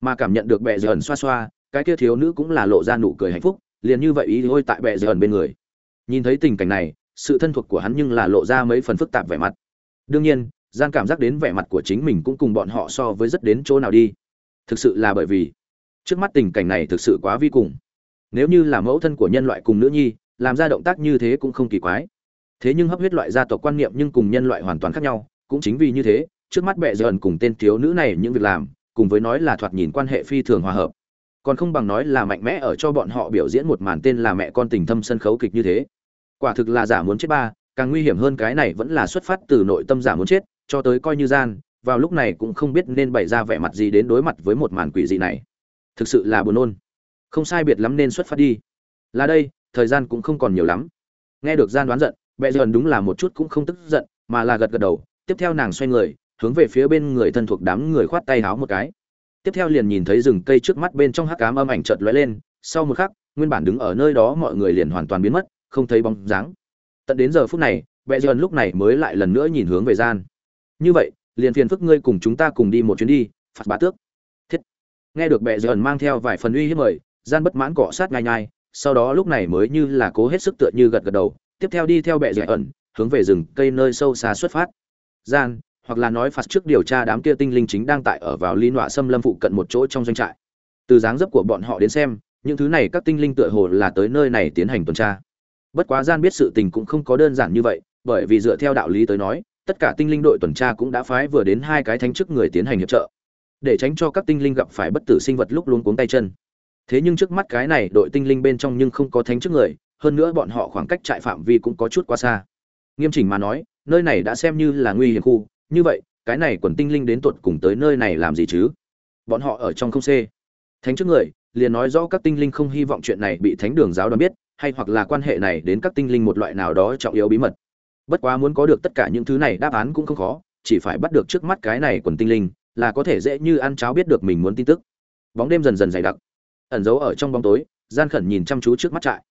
Speaker 1: Mà cảm nhận được bệ dần xoa xoa, cái kia thiếu nữ cũng là lộ ra nụ cười hạnh phúc, liền như vậy ý thôi tại bệ dần bên người. Nhìn thấy tình cảnh này, sự thân thuộc của hắn nhưng là lộ ra mấy phần phức tạp vẻ mặt. Đương nhiên gian cảm giác đến vẻ mặt của chính mình cũng cùng bọn họ so với rất đến chỗ nào đi. Thực sự là bởi vì, trước mắt tình cảnh này thực sự quá vi cùng. Nếu như là mẫu thân của nhân loại cùng nữ nhi, làm ra động tác như thế cũng không kỳ quái. Thế nhưng hấp huyết loại gia tộc quan niệm nhưng cùng nhân loại hoàn toàn khác nhau, cũng chính vì như thế, trước mắt bệ dần cùng tên thiếu nữ này những việc làm, cùng với nói là thoạt nhìn quan hệ phi thường hòa hợp. Còn không bằng nói là mạnh mẽ ở cho bọn họ biểu diễn một màn tên là mẹ con tình thâm sân khấu kịch như thế. Quả thực là giả muốn chết ba, càng nguy hiểm hơn cái này vẫn là xuất phát từ nội tâm giả muốn chết cho tới coi như gian, vào lúc này cũng không biết nên bày ra vẻ mặt gì đến đối mặt với một màn quỷ dị này. Thực sự là buồn nôn. Không sai biệt lắm nên xuất phát đi. Là đây, thời gian cũng không còn nhiều lắm. Nghe được gian đoán giận bệ dần đúng là một chút cũng không tức giận, mà là gật gật đầu, tiếp theo nàng xoay người, hướng về phía bên người thân thuộc đám người khoát tay háo một cái. Tiếp theo liền nhìn thấy rừng cây trước mắt bên trong hắc cám âm ảnh chợt lóe lên, sau một khắc, nguyên bản đứng ở nơi đó mọi người liền hoàn toàn biến mất, không thấy bóng dáng. Tận đến giờ phút này bệ dần lúc này mới lại lần nữa nhìn hướng về gian như vậy, liền phiền phức ngươi cùng chúng ta cùng đi một chuyến đi, phạt bá tước. Thiết. Nghe được bệ dần mang theo vài phần uy hiếp mời, gian bất mãn cọ sát ngay nhai, sau đó lúc này mới như là cố hết sức tựa như gật gật đầu, tiếp theo đi theo bệ dạy ẩn, hướng về rừng cây nơi sâu xa xuất phát. Gian, hoặc là nói phạt trước điều tra đám kia tinh linh chính đang tại ở vào ly nọa xâm lâm phụ cận một chỗ trong doanh trại. Từ dáng dấp của bọn họ đến xem, những thứ này các tinh linh tựa hồ là tới nơi này tiến hành tuần tra. Bất quá gian biết sự tình cũng không có đơn giản như vậy, bởi vì dựa theo đạo lý tới nói tất cả tinh linh đội tuần tra cũng đã phái vừa đến hai cái thánh chức người tiến hành hiệp trợ, để tránh cho các tinh linh gặp phải bất tử sinh vật lúc luôn cuống tay chân. Thế nhưng trước mắt cái này đội tinh linh bên trong nhưng không có thánh chức người, hơn nữa bọn họ khoảng cách trại phạm vi cũng có chút quá xa. Nghiêm chỉnh mà nói, nơi này đã xem như là nguy hiểm khu, như vậy, cái này quần tinh linh đến tuột cùng tới nơi này làm gì chứ? Bọn họ ở trong không c thánh trước người, liền nói rõ các tinh linh không hy vọng chuyện này bị thánh đường giáo đoàn biết, hay hoặc là quan hệ này đến các tinh linh một loại nào đó trọng yếu bí mật bất quá muốn có được tất cả những thứ này đáp án cũng không khó, chỉ phải bắt được trước mắt cái này quần tinh linh, là có thể dễ như ăn cháo biết được mình muốn tin tức. Bóng đêm dần dần dày đặc. Ẩn giấu ở trong bóng tối, gian khẩn nhìn chăm chú trước mắt trại.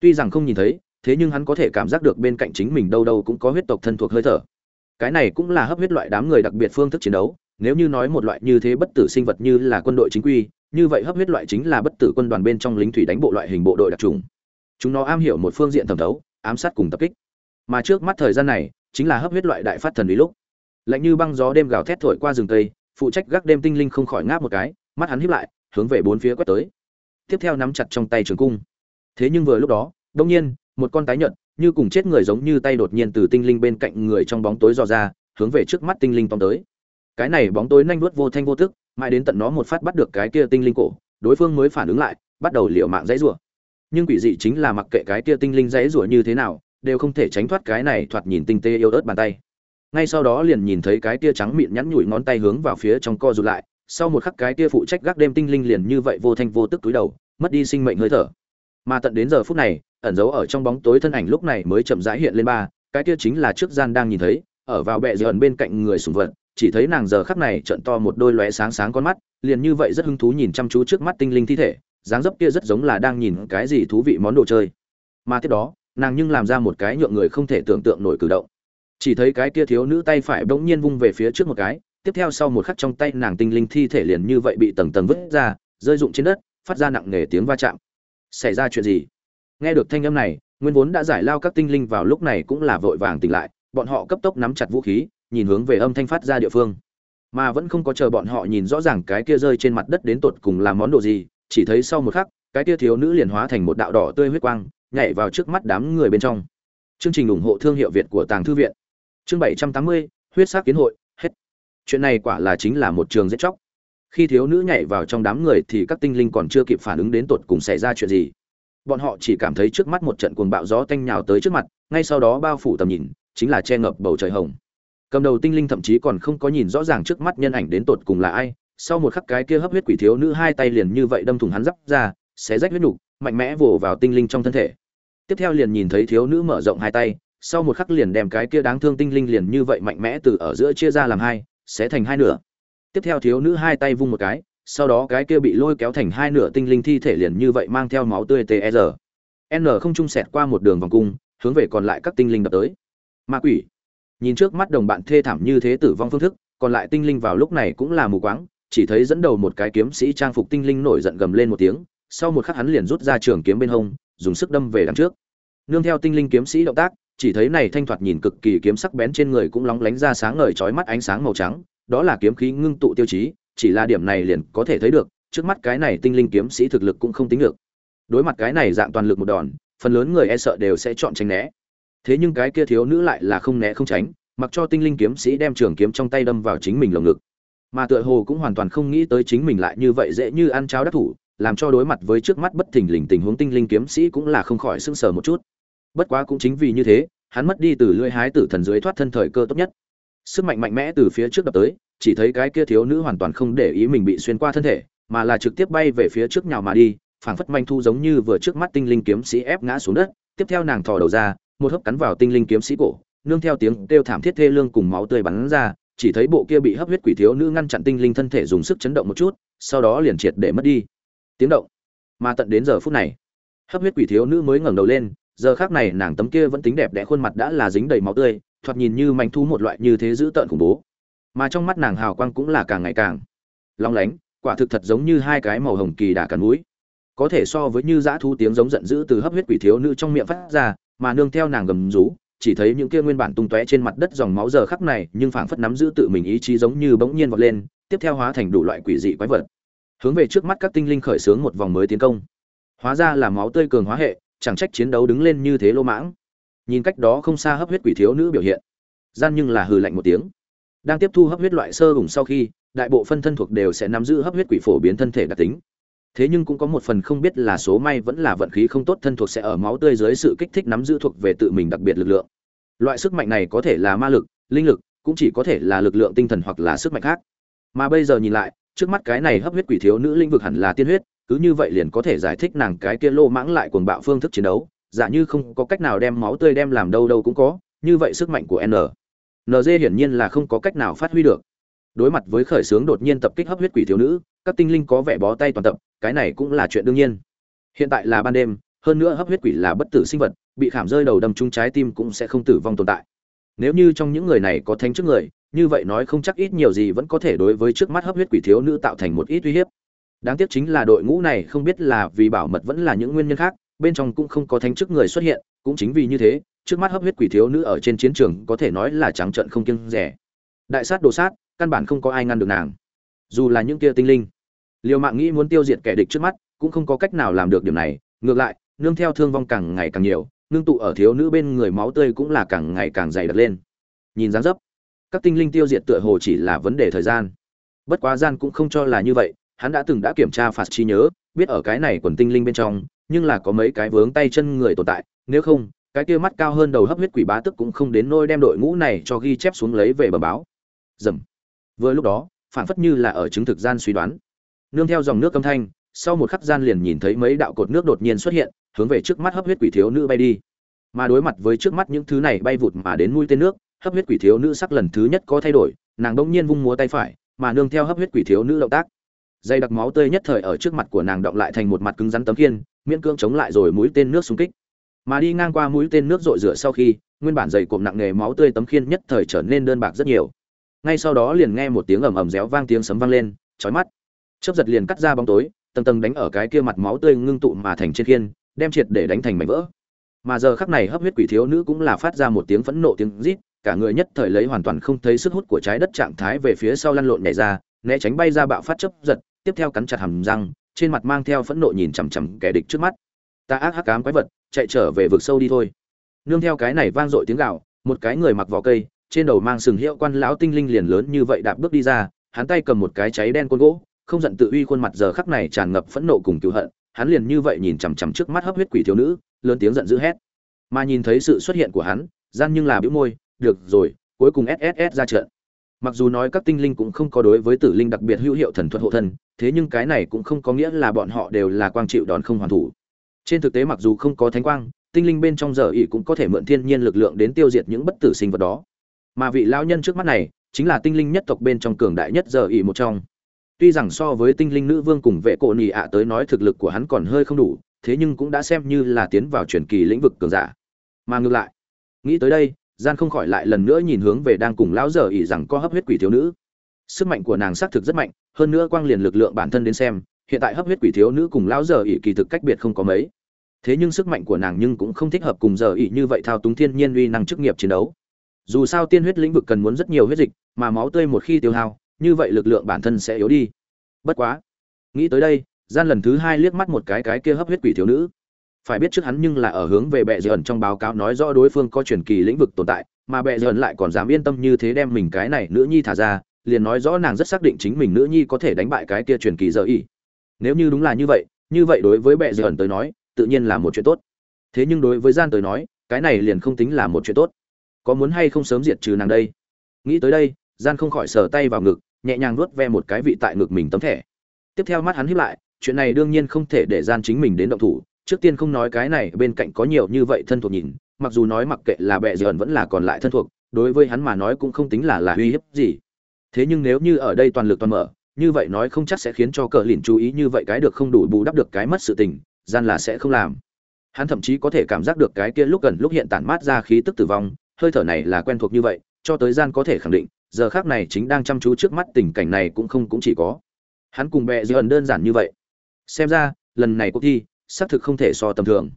Speaker 1: Tuy rằng không nhìn thấy, thế nhưng hắn có thể cảm giác được bên cạnh chính mình đâu đâu cũng có huyết tộc thân thuộc hơi thở. Cái này cũng là hấp huyết loại đám người đặc biệt phương thức chiến đấu, nếu như nói một loại như thế bất tử sinh vật như là quân đội chính quy, như vậy hấp huyết loại chính là bất tử quân đoàn bên trong lính thủy đánh bộ loại hình bộ đội đặc trùng. Chúng nó am hiểu một phương diện thẩm thấu, ám sát cùng tập kích mà trước mắt thời gian này, chính là hấp huyết loại đại phát thần uy lúc. Lạnh như băng gió đêm gào thét thổi qua rừng tây, phụ trách gác đêm tinh linh không khỏi ngáp một cái, mắt hắn híp lại, hướng về bốn phía quét tới. Tiếp theo nắm chặt trong tay trường cung. Thế nhưng vừa lúc đó đông nhiên, một con tái nhợt, như cùng chết người giống như tay đột nhiên từ tinh linh bên cạnh người trong bóng tối dò ra, hướng về trước mắt tinh linh tóm tới. Cái này bóng tối nhanh vuốt vô thanh vô tức, mãi đến tận nó một phát bắt được cái kia tinh linh cổ, đối phương mới phản ứng lại, bắt đầu liều mạng dãy rủa. Nhưng quỷ dị chính là mặc kệ cái kia tinh linh dãy rủa như thế nào đều không thể tránh thoát cái này thoạt nhìn tinh tế yếu ớt bàn tay. Ngay sau đó liền nhìn thấy cái kia trắng mịn nhắn nhủi ngón tay hướng vào phía trong co rụt lại, sau một khắc cái kia phụ trách gác đêm tinh linh liền như vậy vô thanh vô tức túi đầu, mất đi sinh mệnh hơi thở. Mà tận đến giờ phút này, ẩn giấu ở trong bóng tối thân ảnh lúc này mới chậm rãi hiện lên ba, cái kia chính là trước gian đang nhìn thấy, ở vào bệ ẩn bên cạnh người sùng vật, chỉ thấy nàng giờ khắc này trận to một đôi lóe sáng sáng con mắt, liền như vậy rất hứng thú nhìn chăm chú trước mắt tinh linh thi thể, dáng dấp kia rất giống là đang nhìn cái gì thú vị món đồ chơi. Mà tiếp đó nàng nhưng làm ra một cái nhượng người không thể tưởng tượng nổi cử động. Chỉ thấy cái kia thiếu nữ tay phải bỗng nhiên vung về phía trước một cái, tiếp theo sau một khắc trong tay nàng tinh linh thi thể liền như vậy bị tầng tầng vứt ra, rơi rụng trên đất, phát ra nặng nề tiếng va chạm. Xảy ra chuyện gì? Nghe được thanh âm này, nguyên vốn đã giải lao các tinh linh vào lúc này cũng là vội vàng tỉnh lại, bọn họ cấp tốc nắm chặt vũ khí, nhìn hướng về âm thanh phát ra địa phương. Mà vẫn không có chờ bọn họ nhìn rõ ràng cái kia rơi trên mặt đất đến tột cùng là món đồ gì, chỉ thấy sau một khắc, cái kia thiếu nữ liền hóa thành một đạo đỏ tươi huyết quang nhảy vào trước mắt đám người bên trong. Chương trình ủng hộ thương hiệu việt của tàng thư viện. Chương bảy trăm tám mươi huyết sắc kiến hội hết. Chuyện này quả là chính là một trường giết chóc. Khi thiếu nữ nhảy vào trong đám người thì các tinh linh còn chưa kịp phản ứng đến tột cùng xảy ra chuyện gì. Bọn họ chỉ cảm thấy trước mắt một trận cuồng bạo gió tanh nhào tới trước mặt ngay sau đó bao phủ tầm nhìn chính là che ngập bầu trời hồng. Cầm đầu tinh linh thậm chí còn không có nhìn rõ ràng trước mắt nhân ảnh đến tột cùng là ai sau một khắc cái kia hấp huyết quỷ thiếu nữ hai tay liền như vậy đâm thủng hắn giáp ra xé rách huyết nục, mạnh mẽ vồ vào tinh linh trong thân thể tiếp theo liền nhìn thấy thiếu nữ mở rộng hai tay, sau một khắc liền đem cái kia đáng thương tinh linh liền như vậy mạnh mẽ từ ở giữa chia ra làm hai xé thành hai nửa. Tiếp theo thiếu nữ hai tay vung một cái, sau đó cái kia bị lôi kéo thành hai nửa tinh linh thi thể liền như vậy mang theo máu tươi tr n không trung sẹt qua một đường vòng cung, hướng về còn lại các tinh linh đập tới. Ma quỷ. Nhìn trước mắt đồng bạn thê thảm như thế tử vong phương thức, còn lại tinh linh vào lúc này cũng là mù quáng, chỉ thấy dẫn đầu một cái kiếm sĩ trang phục tinh linh nổi giận gầm lên một tiếng, sau một khắc hắn liền rút ra trường kiếm bên hông dùng sức đâm về đằng trước. Nương theo tinh linh kiếm sĩ động tác, chỉ thấy này thanh thoạt nhìn cực kỳ kiếm sắc bén trên người cũng lóng lánh ra sáng ngời chói mắt ánh sáng màu trắng, đó là kiếm khí ngưng tụ tiêu chí, chỉ là điểm này liền có thể thấy được, trước mắt cái này tinh linh kiếm sĩ thực lực cũng không tính được. Đối mặt cái này dạng toàn lực một đòn, phần lớn người e sợ đều sẽ chọn tránh né. Thế nhưng cái kia thiếu nữ lại là không né không tránh, mặc cho tinh linh kiếm sĩ đem trường kiếm trong tay đâm vào chính mình lồng ngực. Mà tựa hồ cũng hoàn toàn không nghĩ tới chính mình lại như vậy dễ như ăn cháo đắc thủ làm cho đối mặt với trước mắt bất thình lình tình huống tinh linh kiếm sĩ cũng là không khỏi sững sờ một chút. Bất quá cũng chính vì như thế, hắn mất đi từ lưỡi hái tử thần dưới thoát thân thời cơ tốt nhất. Sức mạnh mạnh mẽ từ phía trước đập tới, chỉ thấy cái kia thiếu nữ hoàn toàn không để ý mình bị xuyên qua thân thể, mà là trực tiếp bay về phía trước nhào mà đi, phảng phất manh thu giống như vừa trước mắt tinh linh kiếm sĩ ép ngã xuống đất, tiếp theo nàng thò đầu ra, một hớp cắn vào tinh linh kiếm sĩ cổ, nương theo tiếng kêu thảm thiết thê lương cùng máu tươi bắn ra, chỉ thấy bộ kia bị hấp huyết quỷ thiếu nữ ngăn chặn tinh linh thân thể dùng sức chấn động một chút, sau đó liền triệt để mất đi tiếng động. Mà tận đến giờ phút này, hấp huyết quỷ thiếu nữ mới ngẩng đầu lên, giờ khác này nàng tấm kia vẫn tính đẹp đẽ khuôn mặt đã là dính đầy máu tươi, thoạt nhìn như manh thu một loại như thế dữ tợn khủng bố. Mà trong mắt nàng hào quang cũng là càng ngày càng long lánh, quả thực thật giống như hai cái màu hồng kỳ đà cắn núi. có thể so với như dã thu tiếng giống giận dữ từ hấp huyết quỷ thiếu nữ trong miệng phát ra, mà nương theo nàng gầm rú, chỉ thấy những kia nguyên bản tung tóe trên mặt đất dòng máu giờ khắc này nhưng phảng phất nắm giữ tự mình ý chí giống như bỗng nhiên vọt lên, tiếp theo hóa thành đủ loại quỷ dị quái vật hướng về trước mắt các tinh linh khởi xướng một vòng mới tiến công. Hóa ra là máu tươi cường hóa hệ, chẳng trách chiến đấu đứng lên như thế lô mãng. Nhìn cách đó không xa hấp huyết quỷ thiếu nữ biểu hiện, gian nhưng là hừ lạnh một tiếng. Đang tiếp thu hấp huyết loại sơ hùng sau khi, đại bộ phân thân thuộc đều sẽ nắm giữ hấp huyết quỷ phổ biến thân thể đặc tính. Thế nhưng cũng có một phần không biết là số may vẫn là vận khí không tốt thân thuộc sẽ ở máu tươi dưới sự kích thích nắm giữ thuộc về tự mình đặc biệt lực lượng. Loại sức mạnh này có thể là ma lực, linh lực, cũng chỉ có thể là lực lượng tinh thần hoặc là sức mạnh khác. Mà bây giờ nhìn lại trước mắt cái này hấp huyết quỷ thiếu nữ linh vực hẳn là tiên huyết, cứ như vậy liền có thể giải thích nàng cái kia lô mãng lại cuồng bạo phương thức chiến đấu. Giả như không có cách nào đem máu tươi đem làm đâu đâu cũng có, như vậy sức mạnh của n. Nd hiển nhiên là không có cách nào phát huy được. Đối mặt với khởi xướng đột nhiên tập kích hấp huyết quỷ thiếu nữ, các tinh linh có vẻ bó tay toàn tập, cái này cũng là chuyện đương nhiên. Hiện tại là ban đêm, hơn nữa hấp huyết quỷ là bất tử sinh vật, bị khảm rơi đầu đâm trúng trái tim cũng sẽ không tử vong tồn tại. Nếu như trong những người này có thánh trước người như vậy nói không chắc ít nhiều gì vẫn có thể đối với trước mắt hấp huyết quỷ thiếu nữ tạo thành một ít uy hiếp. Đáng tiếc chính là đội ngũ này không biết là vì bảo mật vẫn là những nguyên nhân khác, bên trong cũng không có thánh chức người xuất hiện, cũng chính vì như thế, trước mắt hấp huyết quỷ thiếu nữ ở trên chiến trường có thể nói là trắng trận không kiêng rẻ. Đại sát đồ sát, căn bản không có ai ngăn được nàng. Dù là những kia tinh linh liều mạng nghĩ muốn tiêu diệt kẻ địch trước mắt, cũng không có cách nào làm được điểm này. Ngược lại, nương theo thương vong càng ngày càng nhiều, nương tụ ở thiếu nữ bên người máu tươi cũng là càng ngày càng dày đặc lên. Nhìn dáng dấp các tinh linh tiêu diệt tựa hồ chỉ là vấn đề thời gian. Bất quá gian cũng không cho là như vậy, hắn đã từng đã kiểm tra phạt trí nhớ, biết ở cái này quần tinh linh bên trong, nhưng là có mấy cái vướng tay chân người tồn tại, nếu không, cái kia mắt cao hơn đầu hấp huyết quỷ bá tức cũng không đến nôi đem đội ngũ này cho ghi chép xuống lấy về bờ báo. Dầm. Vừa lúc đó, phản phất như là ở chứng thực gian suy đoán. Nương theo dòng nước âm thanh, sau một khắc gian liền nhìn thấy mấy đạo cột nước đột nhiên xuất hiện, hướng về trước mắt hấp huyết quỷ thiếu nữ bay đi. Mà đối mặt với trước mắt những thứ này bay vụt mà đến mũi tên nước hấp huyết quỷ thiếu nữ sắc lần thứ nhất có thay đổi, nàng đông nhiên vung múa tay phải, mà nương theo hấp huyết quỷ thiếu nữ động tác. Dây đặc máu tươi nhất thời ở trước mặt của nàng động lại thành một mặt cứng rắn tấm kiên miễn cưỡng chống lại rồi mũi tên nước xung kích. Mà đi ngang qua mũi tên nước rội rửa sau khi, nguyên bản dày cộm nặng nghề máu tươi tấm khiên nhất thời trở nên đơn bạc rất nhiều. Ngay sau đó liền nghe một tiếng ầm ầm réo vang tiếng sấm vang lên, chói mắt. Chớp giật liền cắt ra bóng tối, tầng tầng đánh ở cái kia mặt máu tươi ngưng tụ mà thành trên khiên, đem triệt để đánh thành mảnh vỡ. Mà giờ khắc này hấp huyết quỷ thiếu nữ cũng là phát ra một tiếng phẫn nộ tiếng rít cả người nhất thời lấy hoàn toàn không thấy sức hút của trái đất trạng thái về phía sau lăn lộn nhảy ra, né tránh bay ra bạo phát chớp giật, tiếp theo cắn chặt hàm răng, trên mặt mang theo phẫn nộ nhìn chằm chằm kẻ địch trước mắt. Ta ác hắc cám quái vật, chạy trở về vực sâu đi thôi. Nương theo cái này vang dội tiếng gạo một cái người mặc vỏ cây, trên đầu mang sừng hiệu quan lão tinh linh liền lớn như vậy đạp bước đi ra, hắn tay cầm một cái cháy đen côn gỗ, không giận tự uy khuôn mặt giờ khắc này tràn ngập phẫn nộ cùng cứu hận, hắn liền như vậy nhìn chằm chằm trước mắt hấp huyết quỷ thiếu nữ, lớn tiếng giận dữ hét. Mà nhìn thấy sự xuất hiện của hắn, gian nhưng là bĩu môi được rồi, cuối cùng sss ra trận. Mặc dù nói các tinh linh cũng không có đối với tử linh đặc biệt hữu hiệu thần thuật hộ thân, thế nhưng cái này cũng không có nghĩa là bọn họ đều là quang chịu đòn không hoàn thủ. Trên thực tế mặc dù không có thánh quang, tinh linh bên trong giờ ỉ cũng có thể mượn thiên nhiên lực lượng đến tiêu diệt những bất tử sinh vật đó. Mà vị lao nhân trước mắt này, chính là tinh linh nhất tộc bên trong cường đại nhất giờ ỉ một trong. Tuy rằng so với tinh linh nữ vương cùng vệ cổ nhị ạ tới nói thực lực của hắn còn hơi không đủ, thế nhưng cũng đã xem như là tiến vào truyền kỳ lĩnh vực cường giả. Mà ngược lại, nghĩ tới đây gian không khỏi lại lần nữa nhìn hướng về đang cùng lão giờ ỉ rằng có hấp huyết quỷ thiếu nữ. Sức mạnh của nàng xác thực rất mạnh, hơn nữa quang liền lực lượng bản thân đến xem, hiện tại hấp huyết quỷ thiếu nữ cùng lão giờ ỉ kỳ thực cách biệt không có mấy. Thế nhưng sức mạnh của nàng nhưng cũng không thích hợp cùng giờ ỉ như vậy thao túng thiên nhiên uy năng chức nghiệp chiến đấu. Dù sao tiên huyết lĩnh vực cần muốn rất nhiều huyết dịch, mà máu tươi một khi tiêu hao, như vậy lực lượng bản thân sẽ yếu đi. Bất quá, nghĩ tới đây, gian lần thứ hai liếc mắt một cái cái kia hấp huyết quỷ thiếu nữ phải biết trước hắn nhưng là ở hướng về bệ dởn trong báo cáo nói rõ đối phương có truyền kỳ lĩnh vực tồn tại, mà bệ dởn lại còn dám yên tâm như thế đem mình cái này nữ nhi thả ra, liền nói rõ nàng rất xác định chính mình nữ nhi có thể đánh bại cái kia truyền kỳ giờ y. Nếu như đúng là như vậy như vậy đối với bệ dởn tới nói, tự nhiên là một chuyện tốt. Thế nhưng đối với gian tới nói, cái này liền không tính là một chuyện tốt. Có muốn hay không sớm diệt trừ nàng đây? Nghĩ tới đây, gian không khỏi sờ tay vào ngực, nhẹ nhàng nuốt ve một cái vị tại ngực mình tấm thẻ. Tiếp theo mắt hắn hiếp lại, chuyện này đương nhiên không thể để gian chính mình đến động thủ trước tiên không nói cái này, bên cạnh có nhiều như vậy thân thuộc nhìn, mặc dù nói mặc kệ là bệ dởn vẫn là còn lại thân thuộc, đối với hắn mà nói cũng không tính là là uy hiếp gì. Thế nhưng nếu như ở đây toàn lực toàn mở, như vậy nói không chắc sẽ khiến cho cờ lìn chú ý như vậy cái được không đủ bù đắp được cái mất sự tình, gian là sẽ không làm. Hắn thậm chí có thể cảm giác được cái kia lúc gần lúc hiện tản mát ra khí tức tử vong, hơi thở này là quen thuộc như vậy, cho tới gian có thể khẳng định, giờ khác này chính đang chăm chú trước mắt tình cảnh này cũng không cũng chỉ có. Hắn cùng bệ dởn đơn giản như vậy. Xem ra, lần này cuộc thi xác thực không thể so tầm thường.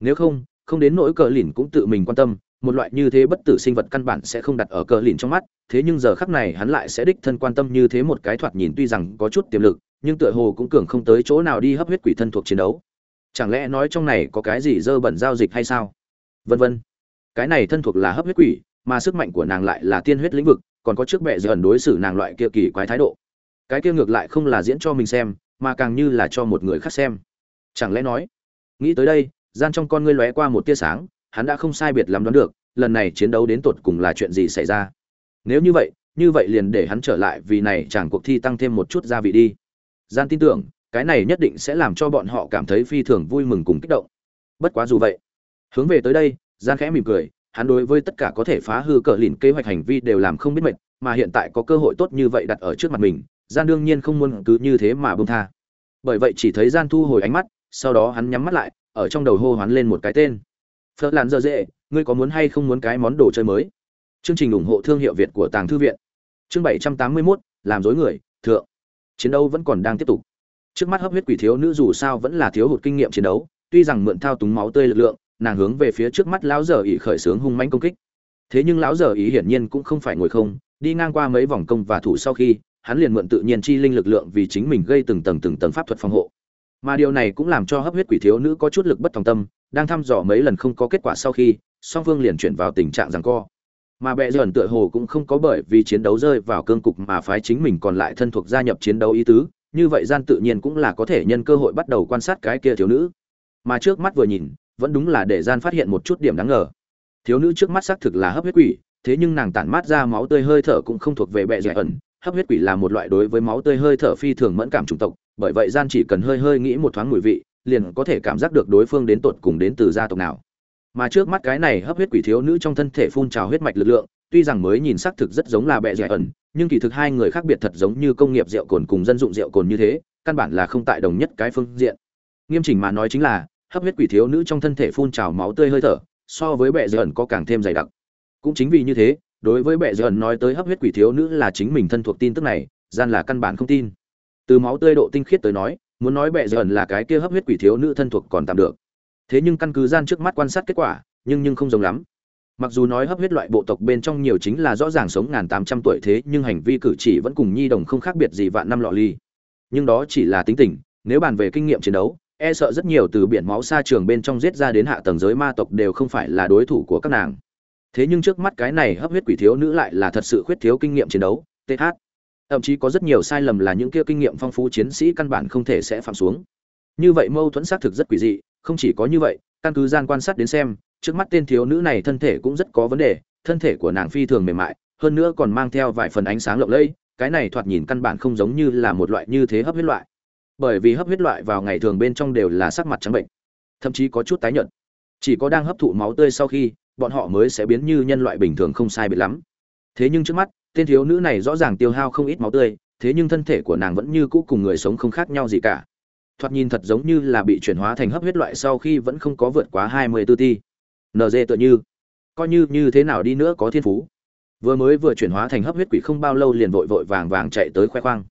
Speaker 1: Nếu không không đến nỗi cờ lìn cũng tự mình quan tâm, một loại như thế bất tử sinh vật căn bản sẽ không đặt ở cờ lìn trong mắt, thế nhưng giờ khắc này hắn lại sẽ đích thân quan tâm như thế một cái thoạt nhìn tuy rằng có chút tiềm lực, nhưng tựa hồ cũng cường không tới chỗ nào đi hấp huyết quỷ thân thuộc chiến đấu. Chẳng lẽ nói trong này có cái gì dơ bẩn giao dịch hay sao? Vân vân. Cái này thân thuộc là hấp huyết quỷ, mà sức mạnh của nàng lại là tiên huyết lĩnh vực, còn có trước bệ dần đối xử nàng loại kia kỳ quái thái độ. Cái kia ngược lại không là diễn cho mình xem, mà càng như là cho một người khác xem chẳng lẽ nói, nghĩ tới đây, gian trong con ngươi lóe qua một tia sáng, hắn đã không sai biệt lắm đoán được, lần này chiến đấu đến tột cùng là chuyện gì xảy ra. Nếu như vậy như vậy liền để hắn trở lại vì này chẳng cuộc thi tăng thêm một chút gia vị đi. Gian tin tưởng, cái này nhất định sẽ làm cho bọn họ cảm thấy phi thường vui mừng cùng kích động. Bất quá dù vậy, hướng về tới đây, gian khẽ mỉm cười, hắn đối với tất cả có thể phá hư cờ lìn kế hoạch hành vi đều làm không biết mệt, mà hiện tại có cơ hội tốt như vậy đặt ở trước mặt mình, gian đương nhiên không muốn cứ như thế mà bông tha. Bởi vậy chỉ thấy gian thu hồi ánh mắt sau đó hắn nhắm mắt lại ở trong đầu hô hoán lên một cái tên. Phớt làn dơ dễ ngươi có muốn hay không muốn cái món đồ chơi mới? Chương trình ủng hộ thương hiệu việt của tàng thư viện. Chương bảy trăm tám mươi 781, làm dối người thượng. Chiến đấu vẫn còn đang tiếp tục. Trước mắt hấp huyết quỷ thiếu nữ dù sao vẫn là thiếu hụt kinh nghiệm chiến đấu tuy rằng mượn thao túng máu tươi lực lượng nàng hướng về phía trước mắt lão giờ ý khởi xướng hung mãnh công kích. Thế nhưng lão giờ ý hiển nhiên cũng không phải ngồi không đi ngang qua mấy vòng công và thủ sau khi hắn liền mượn tự nhiên chi linh lực lượng vì chính mình gây từng tầng từng tầng pháp thuật phòng hộ mà điều này cũng làm cho hấp huyết quỷ thiếu nữ có chút lực bất tòng tâm, đang thăm dò mấy lần không có kết quả sau khi, song phương liền chuyển vào tình trạng rằng co. Mà bệ dởn tựa hồ cũng không có bởi vì chiến đấu rơi vào cương cục mà phái chính mình còn lại thân thuộc gia nhập chiến đấu ý tứ, như vậy gian tự nhiên cũng là có thể nhân cơ hội bắt đầu quan sát cái kia thiếu nữ. Mà trước mắt vừa nhìn, vẫn đúng là để gian phát hiện một chút điểm đáng ngờ. Thiếu nữ trước mắt xác thực là hấp huyết quỷ, thế nhưng nàng tản mát ra máu tươi hơi thở cũng không thuộc về bệ dẻ ẩn hấp huyết quỷ là một loại đối với máu tươi hơi thở phi thường mẫn cảm chủng tộc bởi vậy gian chỉ cần hơi hơi nghĩ một thoáng mùi vị, liền có thể cảm giác được đối phương đến tột cùng đến từ gia tộc nào. Mà trước mắt cái này hấp huyết quỷ thiếu nữ trong thân thể phun trào huyết mạch lực lượng, tuy rằng mới nhìn xác thực rất giống là bệ rẻ ẩn, nhưng kỳ thực hai người khác biệt thật giống như công nghiệp rượu cồn cùng dân dụng rượu cồn như thế, căn bản là không tại đồng nhất cái phương diện. Nghiêm chỉnh mà nói chính là, hấp huyết quỷ thiếu nữ trong thân thể phun trào máu tươi hơi thở, so với bệ dẻ ẩn có càng thêm dày đặc. Cũng chính vì như thế, đối với bệ dẻ ẩn nói tới hấp huyết quỷ thiếu nữ là chính mình thân thuộc tin tức này, gian là căn bản không tin từ máu tươi độ tinh khiết tới nói, muốn nói bệ dần là cái kia hấp huyết quỷ thiếu nữ thân thuộc còn tạm được. Thế nhưng căn cứ gian trước mắt quan sát kết quả, nhưng nhưng không giống lắm. Mặc dù nói hấp huyết loại bộ tộc bên trong nhiều chính là rõ ràng sống ngàn tám trăm tuổi thế, nhưng hành vi cử chỉ vẫn cùng nhi đồng không khác biệt gì vạn năm lọ ly. Nhưng đó chỉ là tính tình, nếu bàn về kinh nghiệm chiến đấu e sợ rất nhiều từ biển máu xa trường bên trong giết ra đến hạ tầng giới ma tộc đều không phải là đối thủ của các nàng. Thế nhưng trước mắt cái này hấp huyết quỷ thiếu nữ lại là thật sự khuyết thiếu kinh nghiệm chiến đấu th thậm chí có rất nhiều sai lầm là những kia kinh nghiệm phong phú chiến sĩ căn bản không thể sẽ phạm xuống. Như vậy mâu thuẫn xác thực rất quỷ dị, không chỉ có như vậy, căn cứ gian quan sát đến xem, trước mắt tên thiếu nữ này thân thể cũng rất có vấn đề, thân thể của nàng phi thường mềm mại, hơn nữa còn mang theo vài phần ánh sáng lộng lẫy, cái này thoạt nhìn căn bản không giống như là một loại như thế hấp huyết loại. Bởi vì hấp huyết loại vào ngày thường bên trong đều là sắc mặt trắng bệnh, thậm chí có chút tái nhợt. Chỉ có đang hấp thụ máu tươi sau khi, bọn họ mới sẽ biến như nhân loại bình thường không sai biệt lắm. Thế nhưng trước mắt tên thiếu nữ này rõ ràng tiêu hao không ít máu tươi, thế nhưng thân thể của nàng vẫn như cũ cùng người sống không khác nhau gì cả. Thoạt nhìn thật giống như là bị chuyển hóa thành hấp huyết loại sau khi vẫn không có vượt quá hai mươi tư ti. Nd tựa như. Coi như như thế nào đi nữa có thiên phú. Vừa mới vừa chuyển hóa thành hấp huyết quỷ không bao lâu liền vội vội vàng vàng chạy tới khoe khoang.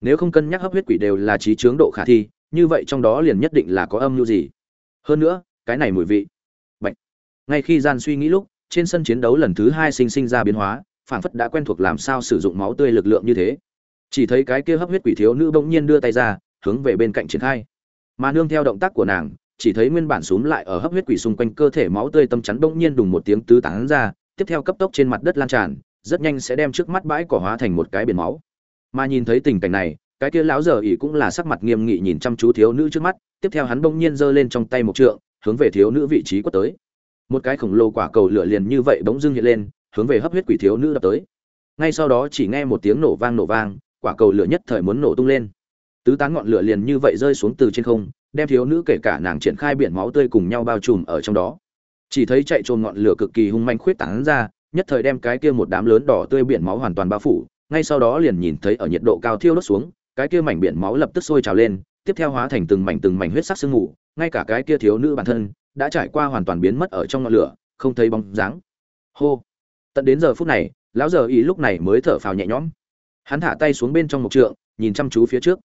Speaker 1: Nếu không cân nhắc hấp huyết quỷ đều là trí chướng độ khả thi, như vậy trong đó liền nhất định là có âm mưu gì. Hơn nữa, cái này mùi vị. Bạch. ngay khi gian suy nghĩ lúc, trên sân chiến đấu lần thứ hai sinh sinh ra biến hóa phảng phất đã quen thuộc làm sao sử dụng máu tươi lực lượng như thế. Chỉ thấy cái kia hấp huyết quỷ thiếu nữ bỗng nhiên đưa tay ra, hướng về bên cạnh triển khai. Mà nương theo động tác của nàng, chỉ thấy nguyên bản xúm lại ở hấp huyết quỷ xung quanh cơ thể máu tươi tâm chắn bỗng nhiên đùng một tiếng tứ tán ra, tiếp theo cấp tốc trên mặt đất lan tràn, rất nhanh sẽ đem trước mắt bãi cỏ hóa thành một cái biển máu. Mà nhìn thấy tình cảnh này, cái kia lão giờ ỉ cũng là sắc mặt nghiêm nghị nhìn chăm chú thiếu nữ trước mắt, tiếp theo hắn bỗng nhiên giơ lên trong tay một trượng, hướng về thiếu nữ vị trí quất tới. Một cái khổng lồ quả cầu lửa liền như vậy bỗng dưng hiện lên hướng về hấp huyết quỷ thiếu nữ đập tới. Ngay sau đó chỉ nghe một tiếng nổ vang nổ vang, quả cầu lửa nhất thời muốn nổ tung lên. Tứ tán ngọn lửa liền như vậy rơi xuống từ trên không, đem thiếu nữ kể cả nàng triển khai biển máu tươi cùng nhau bao trùm ở trong đó. Chỉ thấy chạy trồn ngọn lửa cực kỳ hung manh khuyết tán ra, nhất thời đem cái kia một đám lớn đỏ tươi biển máu hoàn toàn bao phủ, ngay sau đó liền nhìn thấy ở nhiệt độ cao thiêu đốt xuống, cái kia mảnh biển máu lập tức sôi trào lên, tiếp theo hóa thành từng mảnh từng mảnh huyết sắc sương mù, ngay cả cái kia thiếu nữ bản thân đã trải qua hoàn toàn biến mất ở trong ngọn lửa, không thấy bóng dáng. Hô! Tận đến giờ phút này, lão giờ ý lúc này mới thở phào nhẹ nhõm. Hắn thả tay xuống bên trong một trượng, nhìn chăm chú phía trước.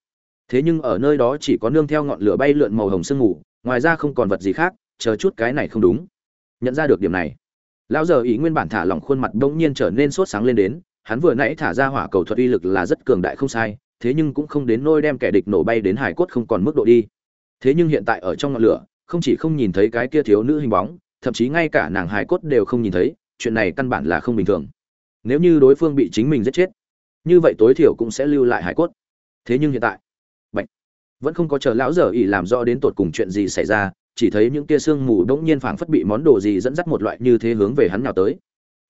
Speaker 1: Thế nhưng ở nơi đó chỉ có nương theo ngọn lửa bay lượn màu hồng sương mù, ngoài ra không còn vật gì khác, chờ chút cái này không đúng. Nhận ra được điểm này, lão giờ ý nguyên bản thả lỏng khuôn mặt bỗng nhiên trở nên sốt sáng lên đến, hắn vừa nãy thả ra hỏa cầu thuật uy lực là rất cường đại không sai, thế nhưng cũng không đến nôi đem kẻ địch nổ bay đến hải cốt không còn mức độ đi. Thế nhưng hiện tại ở trong ngọn lửa, không chỉ không nhìn thấy cái kia thiếu nữ hình bóng, thậm chí ngay cả nàng hải cốt đều không nhìn thấy chuyện này căn bản là không bình thường. Nếu như đối phương bị chính mình giết chết, như vậy tối thiểu cũng sẽ lưu lại hải cốt. Thế nhưng hiện tại, bệnh, vẫn không có chờ lão giờ ỉ làm rõ đến tột cùng chuyện gì xảy ra, chỉ thấy những kia sương mù đống nhiên phảng phất bị món đồ gì dẫn dắt một loại như thế hướng về hắn nào tới.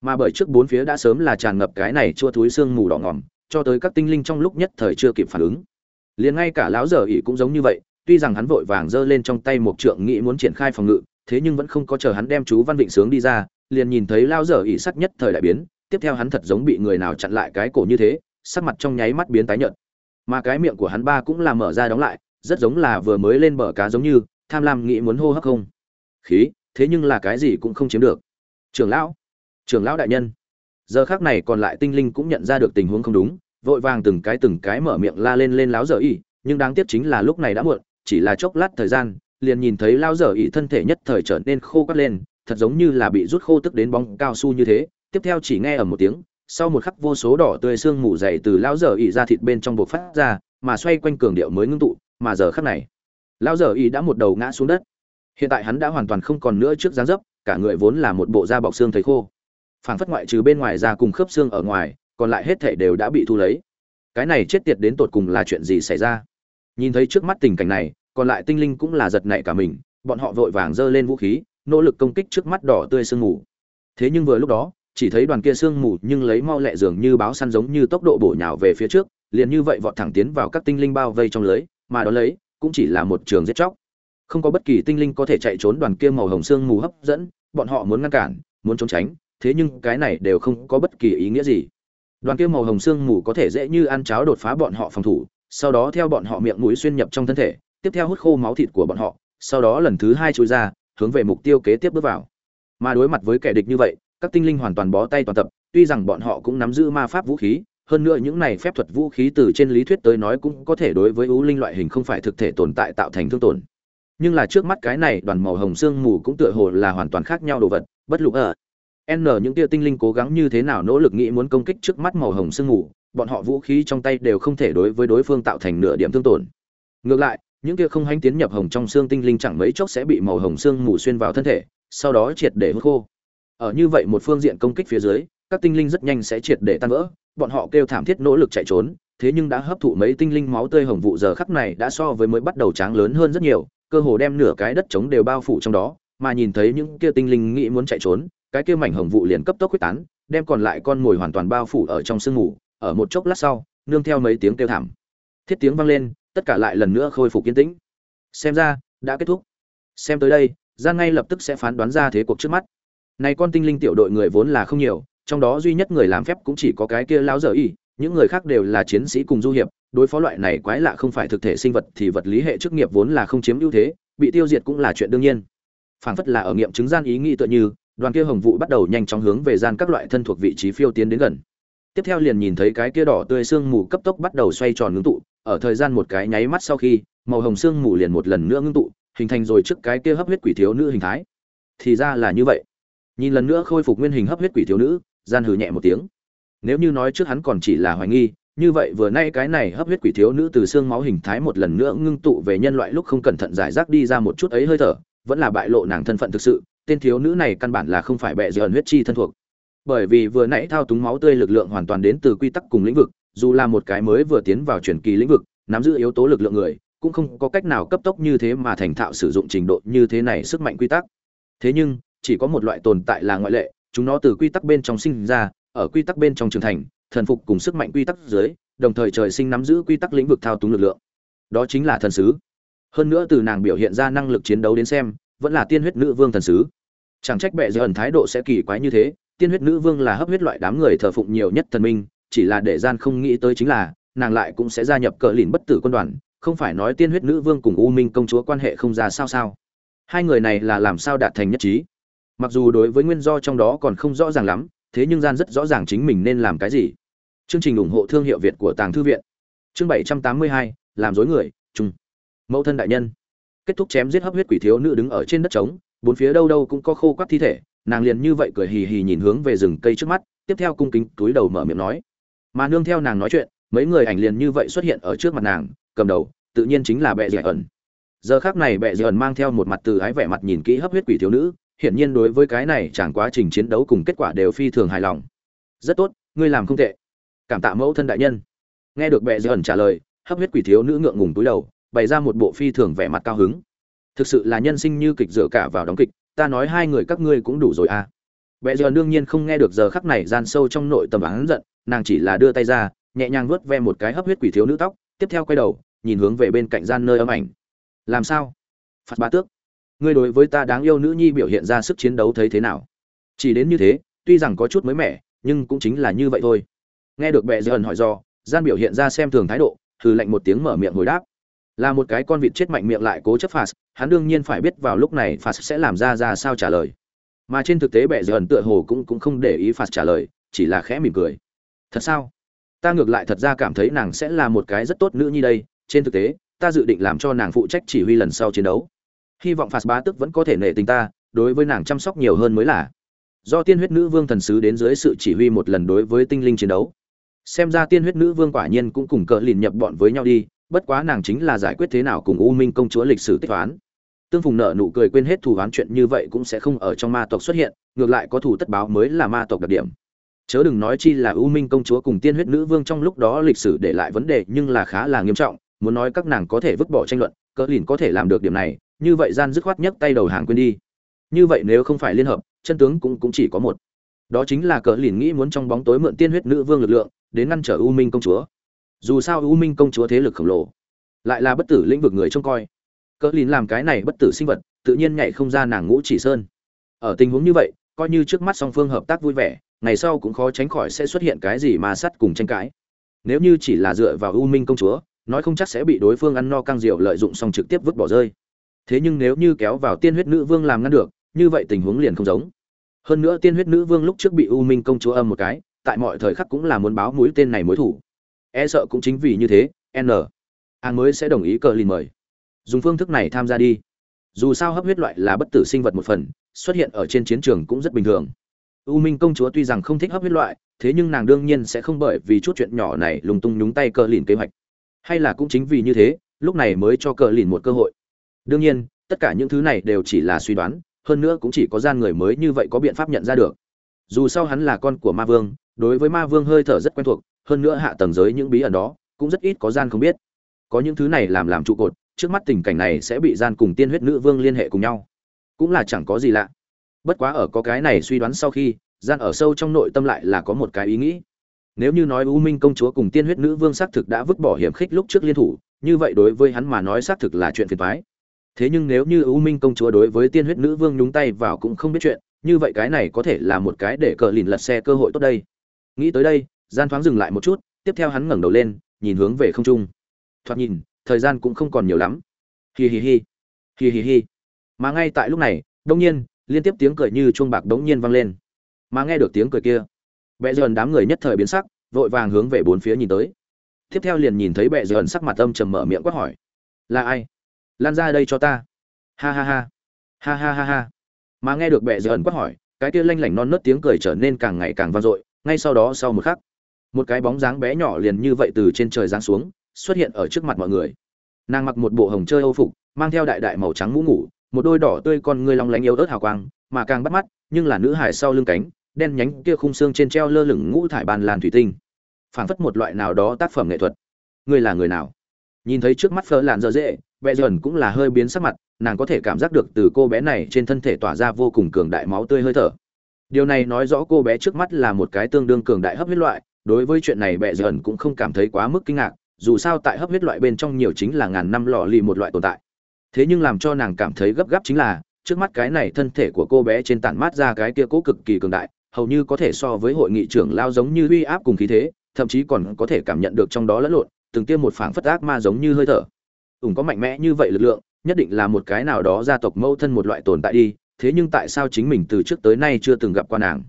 Speaker 1: Mà bởi trước bốn phía đã sớm là tràn ngập cái này chua thúi sương mù đỏ ngỏm cho tới các tinh linh trong lúc nhất thời chưa kịp phản ứng. Liền ngay cả lão giờ ỉ cũng giống như vậy, tuy rằng hắn vội vàng giơ lên trong tay một trượng nghĩ muốn triển khai phòng ngự, thế nhưng vẫn không có chờ hắn đem chú văn vịnh sướng đi ra liền nhìn thấy lao dở ỉ sắc nhất thời đại biến, tiếp theo hắn thật giống bị người nào chặn lại cái cổ như thế, sắc mặt trong nháy mắt biến tái nhợt. Mà cái miệng của hắn ba cũng là mở ra đóng lại, rất giống là vừa mới lên bờ cá giống như, tham lam nghĩ muốn hô hấp không. Khí, thế nhưng là cái gì cũng không chiếm được. Trưởng lão trưởng lão đại nhân. Giờ khác này còn lại tinh linh cũng nhận ra được tình huống không đúng, vội vàng từng cái từng cái mở miệng la lên lên láo dở ỉ nhưng đáng tiếc chính là lúc này đã muộn, chỉ là chốc lát thời gian, liền nhìn thấy lao dở ỉ thân thể nhất thời trở nên khô cắt lên thật giống như là bị rút khô tức đến bóng cao su như thế. Tiếp theo chỉ nghe ở một tiếng, sau một khắc vô số đỏ tươi xương mù dày từ lão dở ỉ ra thịt bên trong bộc phát ra, mà xoay quanh cường điệu mới ngưng tụ, mà giờ khắc này, lão dở ỉ đã một đầu ngã xuống đất. Hiện tại hắn đã hoàn toàn không còn nữa trước dáng dấp, cả người vốn là một bộ da bọc xương thấy khô. Phảng phất ngoại trừ bên ngoài ra cùng khớp xương ở ngoài, còn lại hết thể đều đã bị thu lấy. Cái này chết tiệt đến tột cùng là chuyện gì xảy ra? Nhìn thấy trước mắt tình cảnh này, còn lại tinh linh cũng là giật nảy cả mình, bọn họ vội vàng giơ lên vũ khí nỗ lực công kích trước mắt đỏ tươi sương mù. Thế nhưng vừa lúc đó, chỉ thấy đoàn kia sương mù nhưng lấy mau lẹ dường như báo săn giống như tốc độ bổ nhào về phía trước, liền như vậy vọt thẳng tiến vào các tinh linh bao vây trong lưới, mà đó lấy, cũng chỉ là một trường giết chóc. Không có bất kỳ tinh linh có thể chạy trốn đoàn kia màu hồng sương mù hấp dẫn, bọn họ muốn ngăn cản, muốn trốn tránh, thế nhưng cái này đều không có bất kỳ ý nghĩa gì. Đoàn kia màu hồng sương mù có thể dễ như ăn cháo đột phá bọn họ phòng thủ, sau đó theo bọn họ miệng mũi xuyên nhập trong thân thể, tiếp theo hút khô máu thịt của bọn họ, sau đó lần thứ hai chui ra hướng về mục tiêu kế tiếp bước vào. Mà đối mặt với kẻ địch như vậy, các tinh linh hoàn toàn bó tay toàn tập, tuy rằng bọn họ cũng nắm giữ ma pháp vũ khí, hơn nữa những này phép thuật vũ khí từ trên lý thuyết tới nói cũng có thể đối với ưu linh loại hình không phải thực thể tồn tại tạo thành thương tổn. Nhưng là trước mắt cái này, đoàn màu hồng sương mù cũng tựa hồ là hoàn toàn khác nhau đồ vật, bất lục ở n, những tia tinh linh cố gắng như thế nào nỗ lực nghĩ muốn công kích trước mắt màu hồng sương mù, bọn họ vũ khí trong tay đều không thể đối với đối phương tạo thành nửa điểm thương tổn. Ngược lại những kia không hanh tiến nhập hồng trong xương tinh linh chẳng mấy chốc sẽ bị màu hồng xương mù xuyên vào thân thể, sau đó triệt để hút khô. Ở như vậy một phương diện công kích phía dưới, các tinh linh rất nhanh sẽ triệt để tan vỡ, bọn họ kêu thảm thiết nỗ lực chạy trốn, thế nhưng đã hấp thụ mấy tinh linh máu tươi hồng vụ giờ khắc này đã so với mới bắt đầu tráng lớn hơn rất nhiều, cơ hồ đem nửa cái đất trống đều bao phủ trong đó, mà nhìn thấy những kia tinh linh nghĩ muốn chạy trốn, cái kia mảnh hồng vụ liền cấp tốc quyết tán, đem còn lại con mồi hoàn toàn bao phủ ở trong sương mù, ở một chốc lát sau, nương theo mấy tiếng kêu thảm. Thiết tiếng vang lên tất cả lại lần nữa khôi phục yên tĩnh. Xem ra, đã kết thúc. Xem tới đây gian ngay lập tức sẽ phán đoán ra thế cuộc trước mắt. Này con tinh linh tiểu đội người vốn là không nhiều, trong đó duy nhất người làm phép cũng chỉ có cái kia lão dở y, những người khác đều là chiến sĩ cùng du hiệp, đối phó loại này quái lạ không phải thực thể sinh vật thì vật lý hệ chức nghiệp vốn là không chiếm ưu thế, bị tiêu diệt cũng là chuyện đương nhiên. Phảng phất là ở nghiệm chứng gian ý nghĩ tựa như, đoàn kia hồng vụ bắt đầu nhanh chóng hướng về gian các loại thân thuộc vị trí phiêu tiến đến gần. Tiếp theo liền nhìn thấy cái kia đỏ tươi sương mù cấp tốc bắt đầu xoay tròn ngưng tụ ở thời gian một cái nháy mắt sau khi, màu hồng xương mù liền một lần nữa ngưng tụ, hình thành rồi trước cái kia hấp huyết quỷ thiếu nữ hình thái. Thì ra là như vậy. Nhìn lần nữa khôi phục nguyên hình hấp huyết quỷ thiếu nữ, gian hừ nhẹ một tiếng. Nếu như nói trước hắn còn chỉ là hoài nghi, như vậy vừa nay cái này hấp huyết quỷ thiếu nữ từ xương máu hình thái một lần nữa ngưng tụ về nhân loại lúc không cẩn thận giải rác đi ra một chút ấy hơi thở, vẫn là bại lộ nàng thân phận thực sự, tên thiếu nữ này căn bản là không phải bệ dần huyết chi thân thuộc. Bởi vì vừa nãy thao túng máu tươi lực lượng hoàn toàn đến từ quy tắc cùng lĩnh vực dù là một cái mới vừa tiến vào truyền kỳ lĩnh vực, nắm giữ yếu tố lực lượng người, cũng không có cách nào cấp tốc như thế mà thành thạo sử dụng trình độ như thế này sức mạnh quy tắc. Thế nhưng, chỉ có một loại tồn tại là ngoại lệ, chúng nó từ quy tắc bên trong sinh ra, ở quy tắc bên trong trưởng thành, thần phục cùng sức mạnh quy tắc dưới, đồng thời trời sinh nắm giữ quy tắc lĩnh vực thao túng lực lượng. Đó chính là thần sứ. Hơn nữa từ nàng biểu hiện ra năng lực chiến đấu đến xem, vẫn là tiên huyết nữ vương thần sứ. Chẳng trách bệ dưới ẩn thái độ sẽ kỳ quái như thế, tiên huyết nữ vương là hấp huyết loại đám người thờ phụng nhiều nhất thần minh chỉ là để gian không nghĩ tới chính là, nàng lại cũng sẽ gia nhập cờ lìn bất tử quân đoàn, không phải nói tiên huyết nữ vương cùng u minh công chúa quan hệ không ra sao sao. Hai người này là làm sao đạt thành nhất trí? Mặc dù đối với nguyên do trong đó còn không rõ ràng lắm, thế nhưng gian rất rõ ràng chính mình nên làm cái gì. Chương trình ủng hộ thương hiệu việt của tàng thư viện. Chương bảy trăm tám mươi hai, làm dối người chung mẫu thân đại nhân. Kết thúc chém giết hấp huyết quỷ thiếu nữ đứng ở trên đất trống, bốn phía đâu đâu cũng có khô quắt thi thể, nàng liền như vậy cười hì hì nhìn hướng về rừng cây trước mắt, tiếp theo cung kính túi đầu mở miệng nói mà nương theo nàng nói chuyện, mấy người ảnh liền như vậy xuất hiện ở trước mặt nàng, cầm đầu, tự nhiên chính là bệ dẻ ẩn. Giờ khác này bệ dẻ ẩn mang theo một mặt từ ái vẻ mặt nhìn kỹ hấp huyết quỷ thiếu nữ, hiển nhiên đối với cái này chẳng quá trình chiến đấu cùng kết quả đều phi thường hài lòng. Rất tốt, ngươi làm không tệ. Cảm tạ mẫu thân đại nhân. Nghe được bệ dẻ ẩn trả lời, hấp huyết quỷ thiếu nữ ngượng ngùng túi đầu, bày ra một bộ phi thường vẻ mặt cao hứng. Thực sự là nhân sinh như kịch dựa cả vào đóng kịch, ta nói hai người các ngươi cũng đủ rồi à. Bệ giờ đương nhiên không nghe được giờ khắc này gian sâu trong nội tâm hắn giận nàng chỉ là đưa tay ra, nhẹ nhàng vuốt ve một cái hấp huyết quỷ thiếu nữ tóc, tiếp theo quay đầu, nhìn hướng về bên cạnh gian nơi âm ảnh. Làm sao? Phạt ba tước, ngươi đối với ta đáng yêu nữ nhi biểu hiện ra sức chiến đấu thấy thế nào? Chỉ đến như thế, tuy rằng có chút mới mẻ, nhưng cũng chính là như vậy thôi. Nghe được bệ dần hỏi do, gian biểu hiện ra xem thường thái độ thử lạnh một tiếng mở miệng hồi đáp. Là một cái con vịt chết mạnh miệng lại cố chấp phạt, hắn đương nhiên phải biết vào lúc này phạt sẽ làm ra ra sao trả lời. Mà trên thực tế bệ dần tựa hồ cũng cũng không để ý phạt trả lời, chỉ là khẽ mỉm cười thật sao? Ta ngược lại thật ra cảm thấy nàng sẽ là một cái rất tốt nữ nhi đây, trên thực tế, ta dự định làm cho nàng phụ trách chỉ huy lần sau chiến đấu. Hy vọng phạt bá tức vẫn có thể nể tình ta, đối với nàng chăm sóc nhiều hơn mới là. Do tiên huyết nữ vương thần sứ đến dưới sự chỉ huy một lần đối với tinh linh chiến đấu. Xem ra tiên huyết nữ vương quả nhiên cũng cùng cờ lìn nhập bọn với nhau đi, bất quá nàng chính là giải quyết thế nào cùng u minh công chúa lịch sử tích toán tương phùng nợ nụ cười quên hết thù oán chuyện như vậy cũng sẽ không ở trong ma tộc xuất hiện, ngược lại có thù tất báo mới là ma tộc đặc điểm chớ đừng nói chi là u minh công chúa cùng tiên huyết nữ vương trong lúc đó lịch sử để lại vấn đề, nhưng là khá là nghiêm trọng. Muốn nói các nàng có thể vứt bỏ tranh luận, cỡ lìn có thể làm được điểm này, như vậy gian dứt khoát nhấc tay đầu hàng quên đi. Như vậy nếu không phải liên hợp, chân tướng cũng cũng chỉ có một. Đó chính là cỡ lìn nghĩ muốn trong bóng tối mượn tiên huyết nữ vương lực lượng, đến ngăn trở u minh công chúa. Dù sao u minh công chúa thế lực khổng lồ, lại là bất tử lĩnh vực người trông coi. Cỡ lìn làm cái này bất tử sinh vật, tự nhiên nhảy không ra nàng ngũ chỉ sơn. Ở tình huống như vậy, coi như trước mắt song phương hợp tác vui vẻ ngày sau cũng khó tránh khỏi sẽ xuất hiện cái gì mà sắt cùng tranh cãi. Nếu như chỉ là dựa vào u minh công chúa, nói không chắc sẽ bị đối phương ăn no căng rượu lợi dụng xong trực tiếp vứt bỏ rơi. Thế nhưng nếu như kéo vào tiên huyết nữ vương làm ngăn được, như vậy tình huống liền không giống. Hơn nữa tiên huyết nữ vương lúc trước bị u minh công chúa âm một cái, tại mọi thời khắc cũng là muốn báo mũi tên này mối thủ. E sợ cũng chính vì như thế, n. An mới sẽ đồng ý cờ lìn mời. Dùng phương thức này tham gia đi. Dù sao hấp huyết loại là bất tử sinh vật một phần, xuất hiện ở trên chiến trường cũng rất bình thường u minh công chúa tuy rằng không thích hấp huyết loại, thế nhưng nàng đương nhiên sẽ không bởi vì chút chuyện nhỏ này lùng tung nhúng tay cờ lìn kế hoạch. Hay là cũng chính vì như thế, lúc này mới cho cờ lìn một cơ hội. Đương nhiên, tất cả những thứ này đều chỉ là suy đoán, hơn nữa cũng chỉ có gian người mới như vậy có biện pháp nhận ra được. Dù sao hắn là con của ma vương, đối với ma vương hơi thở rất quen thuộc, hơn nữa hạ tầng giới những bí ẩn đó, cũng rất ít có gian không biết. Có những thứ này làm làm trụ cột, trước mắt tình cảnh này sẽ bị gian cùng tiên huyết nữ vương liên hệ cùng nhau. Cũng là chẳng có gì lạ bất quá ở có cái này suy đoán sau khi, gian ở sâu trong nội tâm lại là có một cái ý nghĩ. Nếu như nói u minh công chúa cùng tiên huyết nữ vương xác thực đã vứt bỏ hiểm khích lúc trước liên thủ, như vậy đối với hắn mà nói xác thực là chuyện phiền toái. Thế nhưng nếu như u minh công chúa đối với tiên huyết nữ vương nhúng tay vào cũng không biết chuyện, như vậy cái này có thể là một cái để cờ lìn lật xe cơ hội tốt đây. Nghĩ tới đây, gian thoáng dừng lại một chút, tiếp theo hắn ngẩng đầu lên, nhìn hướng về không trung. Thoạt nhìn, thời gian cũng không còn nhiều lắm. Hi hi hi. Hi hi hi. Mà ngay tại lúc này, đông nhiên liên tiếp tiếng cười như chuông bạc đống nhiên vang lên. Mà nghe được tiếng cười kia, bệ dần đám người nhất thời biến sắc, vội vàng hướng về bốn phía nhìn tới. Tiếp theo liền nhìn thấy bệ dần sắc mặt âm trầm mở miệng quát hỏi, là ai? Lan ra đây cho ta. Ha ha ha. Ha ha ha ha. Mà nghe được bệ dần quát hỏi, cái kia lanh lảnh non nớt tiếng cười trở nên càng ngày càng vang dội, ngay sau đó sau một khắc, một cái bóng dáng bé nhỏ liền như vậy từ trên trời giáng xuống, xuất hiện ở trước mặt mọi người. Nàng mặc một bộ hồng chơi âu phục, mang theo đại đại màu trắng mũ ngủ một đôi đỏ tươi con ngươi long lánh yếu ớt hào quang, mà càng bắt mắt, nhưng là nữ hải sau lưng cánh, đen nhánh kia khung xương trên treo lơ lửng ngũ thải bàn lan thủy tinh phản phất một loại nào đó tác phẩm nghệ thuật. Ngươi là người nào? Nhìn thấy trước mắt phơ lạn dở dễ vẽ dần cũng là hơi biến sắc mặt, nàng có thể cảm giác được từ cô bé này trên thân thể tỏa ra vô cùng cường đại máu tươi hơi thở. Điều này nói rõ cô bé trước mắt là một cái tương đương cường đại hấp huyết loại, đối với chuyện này bệ dần cũng không cảm thấy quá mức kinh ngạc, dù sao tại hấp huyết loại bên trong nhiều chính là ngàn năm lọ lì một loại tồn tại thế nhưng làm cho nàng cảm thấy gấp gáp chính là, trước mắt cái này thân thể của cô bé trên tản mát ra cái kia cố cực kỳ cường đại, hầu như có thể so với hội nghị trưởng lao giống như uy áp cùng khí thế, thậm chí còn có thể cảm nhận được trong đó lẫn lộn, từng tiêm một phảng phất ác ma giống như hơi thở. Ủng có mạnh mẽ như vậy lực lượng, nhất định là một cái nào đó gia tộc mâu thân một loại tồn tại đi, thế nhưng tại sao chính mình từ trước tới nay chưa từng gặp qua nàng?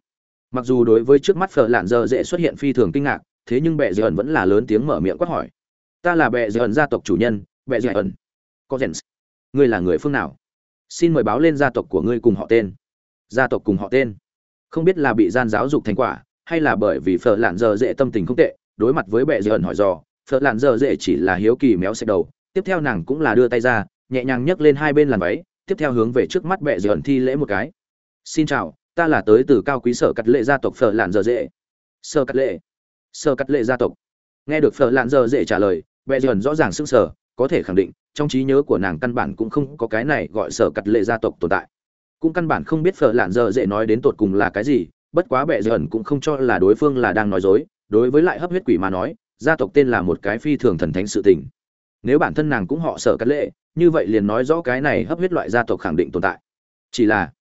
Speaker 1: Mặc dù đối với trước mắt phở lạn dơ dễ xuất hiện phi thường kinh ngạc, thế nhưng bệ dì ẩn vẫn là lớn tiếng mở miệng quát hỏi. Ta là bệ dì ẩn gia tộc chủ nhân, bệ dì ẩn. Có rèn ngươi là người phương nào? Xin mời báo lên gia tộc của ngươi cùng họ tên. Gia tộc cùng họ tên. Không biết là bị gian giáo dục thành quả, hay là bởi vì phở lạn dơ dễ tâm tình không tệ, đối mặt với bệ dì ẩn hỏi dò, phở lạn dơ dễ chỉ là hiếu kỳ méo xẹt đầu. Tiếp theo nàng cũng là đưa tay ra, nhẹ nhàng nhấc lên hai bên làn váy, tiếp theo hướng về trước mắt bệ dì ẩn thi lễ một cái. Xin chào, ta là tới từ cao quý sở cắt lệ gia tộc phở lạn dơ dễ. Sơ cắt lệ. Sơ cắt lệ gia tộc. Nghe được phở lạn dơ dễ trả lời, bệ dì ẩn rõ ràng sức sở có thể khẳng định trong trí nhớ của nàng căn bản cũng không có cái này gọi sở cặt lệ gia tộc tồn tại. Cũng căn bản không biết phở lạn dơ dễ nói đến tột cùng là cái gì, bất quá bệ dần cũng không cho là đối phương là đang nói dối. Đối với lại hấp huyết quỷ mà nói, gia tộc tên là một cái phi thường thần thánh sự tình. Nếu bản thân nàng cũng họ sở cắt lệ, như vậy liền nói rõ cái này hấp huyết loại gia tộc khẳng định tồn tại. Chỉ là,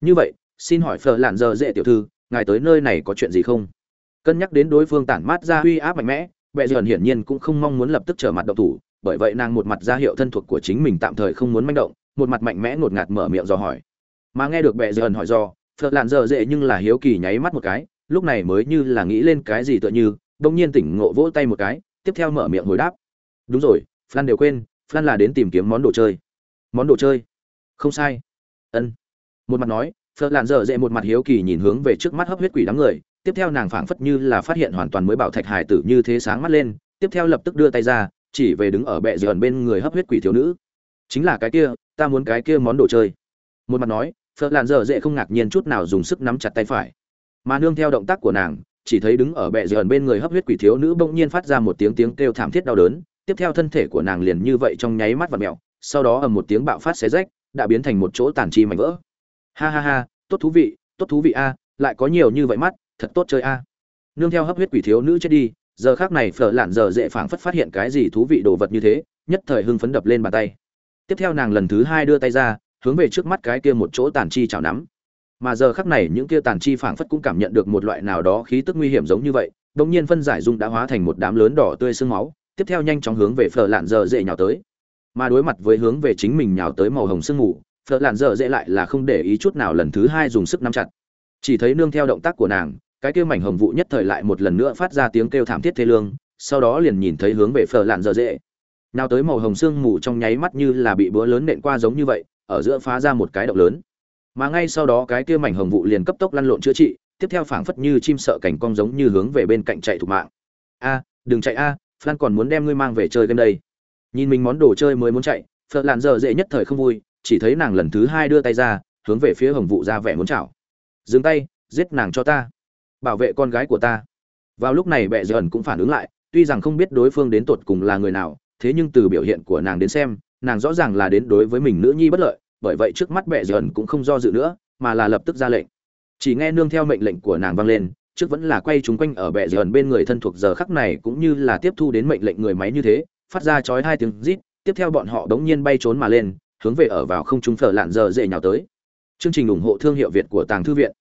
Speaker 1: như vậy, xin hỏi phở lạn dơ dễ tiểu thư, ngài tới nơi này có chuyện gì không? Cân nhắc đến đối phương tản mát ra uy áp mạnh mẽ, bệ dần hiển nhiên cũng không mong muốn lập tức trở mặt độc thủ bởi vậy nàng một mặt ra hiệu thân thuộc của chính mình tạm thời không muốn manh động, một mặt mạnh mẽ ngột ngạt mở miệng dò hỏi. Mà nghe được bệ dần hỏi do phật làn dở dễ nhưng là hiếu kỳ nháy mắt một cái, lúc này mới như là nghĩ lên cái gì tựa như đông nhiên tỉnh ngộ vỗ tay một cái, tiếp theo mở miệng hồi đáp. Đúng rồi flan đều quên flan là đến tìm kiếm món đồ chơi. Món đồ chơi? Không sai. Ân. Một mặt nói, phật làn dở dễ một mặt hiếu kỳ nhìn hướng về trước mắt hấp huyết quỷ đám người, tiếp theo nàng phảng phất như là phát hiện hoàn toàn mới bảo thạch hải tử như thế sáng mắt lên, tiếp theo lập tức đưa tay ra chỉ về đứng ở bệ dần bên người hấp huyết quỷ thiếu nữ. Chính là cái kia, ta muốn cái kia món đồ chơi. Một mặt nói phật làn dở dễ không ngạc nhiên chút nào dùng sức nắm chặt tay phải. Mà nương theo động tác của nàng, chỉ thấy đứng ở bệ dần bên người hấp huyết quỷ thiếu nữ bỗng nhiên phát ra một tiếng tiếng kêu thảm thiết đau đớn. Tiếp theo thân thể của nàng liền như vậy trong nháy mắt và mèo sau đó ầm một tiếng bạo phát xé rách, đã biến thành một chỗ tàn chi mảnh vỡ. Ha ha ha, tốt thú vị, tốt thú vị a, lại có nhiều như vậy mắt, thật tốt chơi a. Nương theo hấp huyết quỷ thiếu nữ chết đi giờ khác này phở lạn giờ dễ phảng phất phát hiện cái gì thú vị đồ vật như thế, nhất thời hưng phấn đập lên bàn tay. Tiếp theo nàng lần thứ hai đưa tay ra, hướng về trước mắt cái kia một chỗ tàn chi chảo nắm. Mà giờ khắc này những kia tàn chi phảng phất cũng cảm nhận được một loại nào đó khí tức nguy hiểm giống như vậy, đột nhiên phân giải dung đã hóa thành một đám lớn đỏ tươi sương máu, tiếp theo nhanh chóng hướng về phở lạn giờ dễ nhào tới. Mà đối mặt với hướng về chính mình nhào tới màu hồng sương mù, phở lạn giờ dễ lại là không để ý chút nào lần thứ hai dùng sức nắm chặt. Chỉ thấy nương theo động tác của nàng cái kia mảnh hồng vụ nhất thời lại một lần nữa phát ra tiếng kêu thảm thiết thê lương sau đó liền nhìn thấy hướng về phở lạn giờ dễ. Nào tới màu hồng sương mù trong nháy mắt như là bị búa lớn nện qua giống như vậy ở giữa phá ra một cái động lớn. Mà ngay sau đó cái kia mảnh hồng vụ liền cấp tốc lăn lộn chữa trị tiếp theo phảng phất như chim sợ cảnh cong giống như hướng về bên cạnh chạy thủ mạng. A đừng chạy a à, flan còn muốn đem ngươi mang về chơi game đây. Nhìn mình món đồ chơi mới muốn chạy phật lạn giờ dễ nhất thời không vui chỉ thấy nàng lần thứ hai đưa tay ra hướng về phía hồng vụ ra vẻ muốn chảo. Dừng tay giết nàng cho ta bảo vệ con gái của ta. Vào lúc này bệ dần cũng phản ứng lại tuy rằng không biết đối phương đến tột cùng là người nào thế nhưng từ biểu hiện của nàng đến xem nàng rõ ràng là đến đối với mình nữ nhi bất lợi bởi vậy trước mắt bệ dần cũng không do dự nữa mà là lập tức ra lệnh. Chỉ nghe nương theo mệnh lệnh của nàng vang lên trước vẫn là quay chúng quanh ở bệ dần bên người thân thuộc giờ khắc này cũng như là tiếp thu đến mệnh lệnh người máy như thế phát ra chói hai tiếng rít tiếp theo bọn họ đống nhiên bay trốn mà lên hướng về ở vào không trung phở lạn giờ dễ nhào tới. Chương trình ủng hộ thương hiệu việt của tàng thư viện.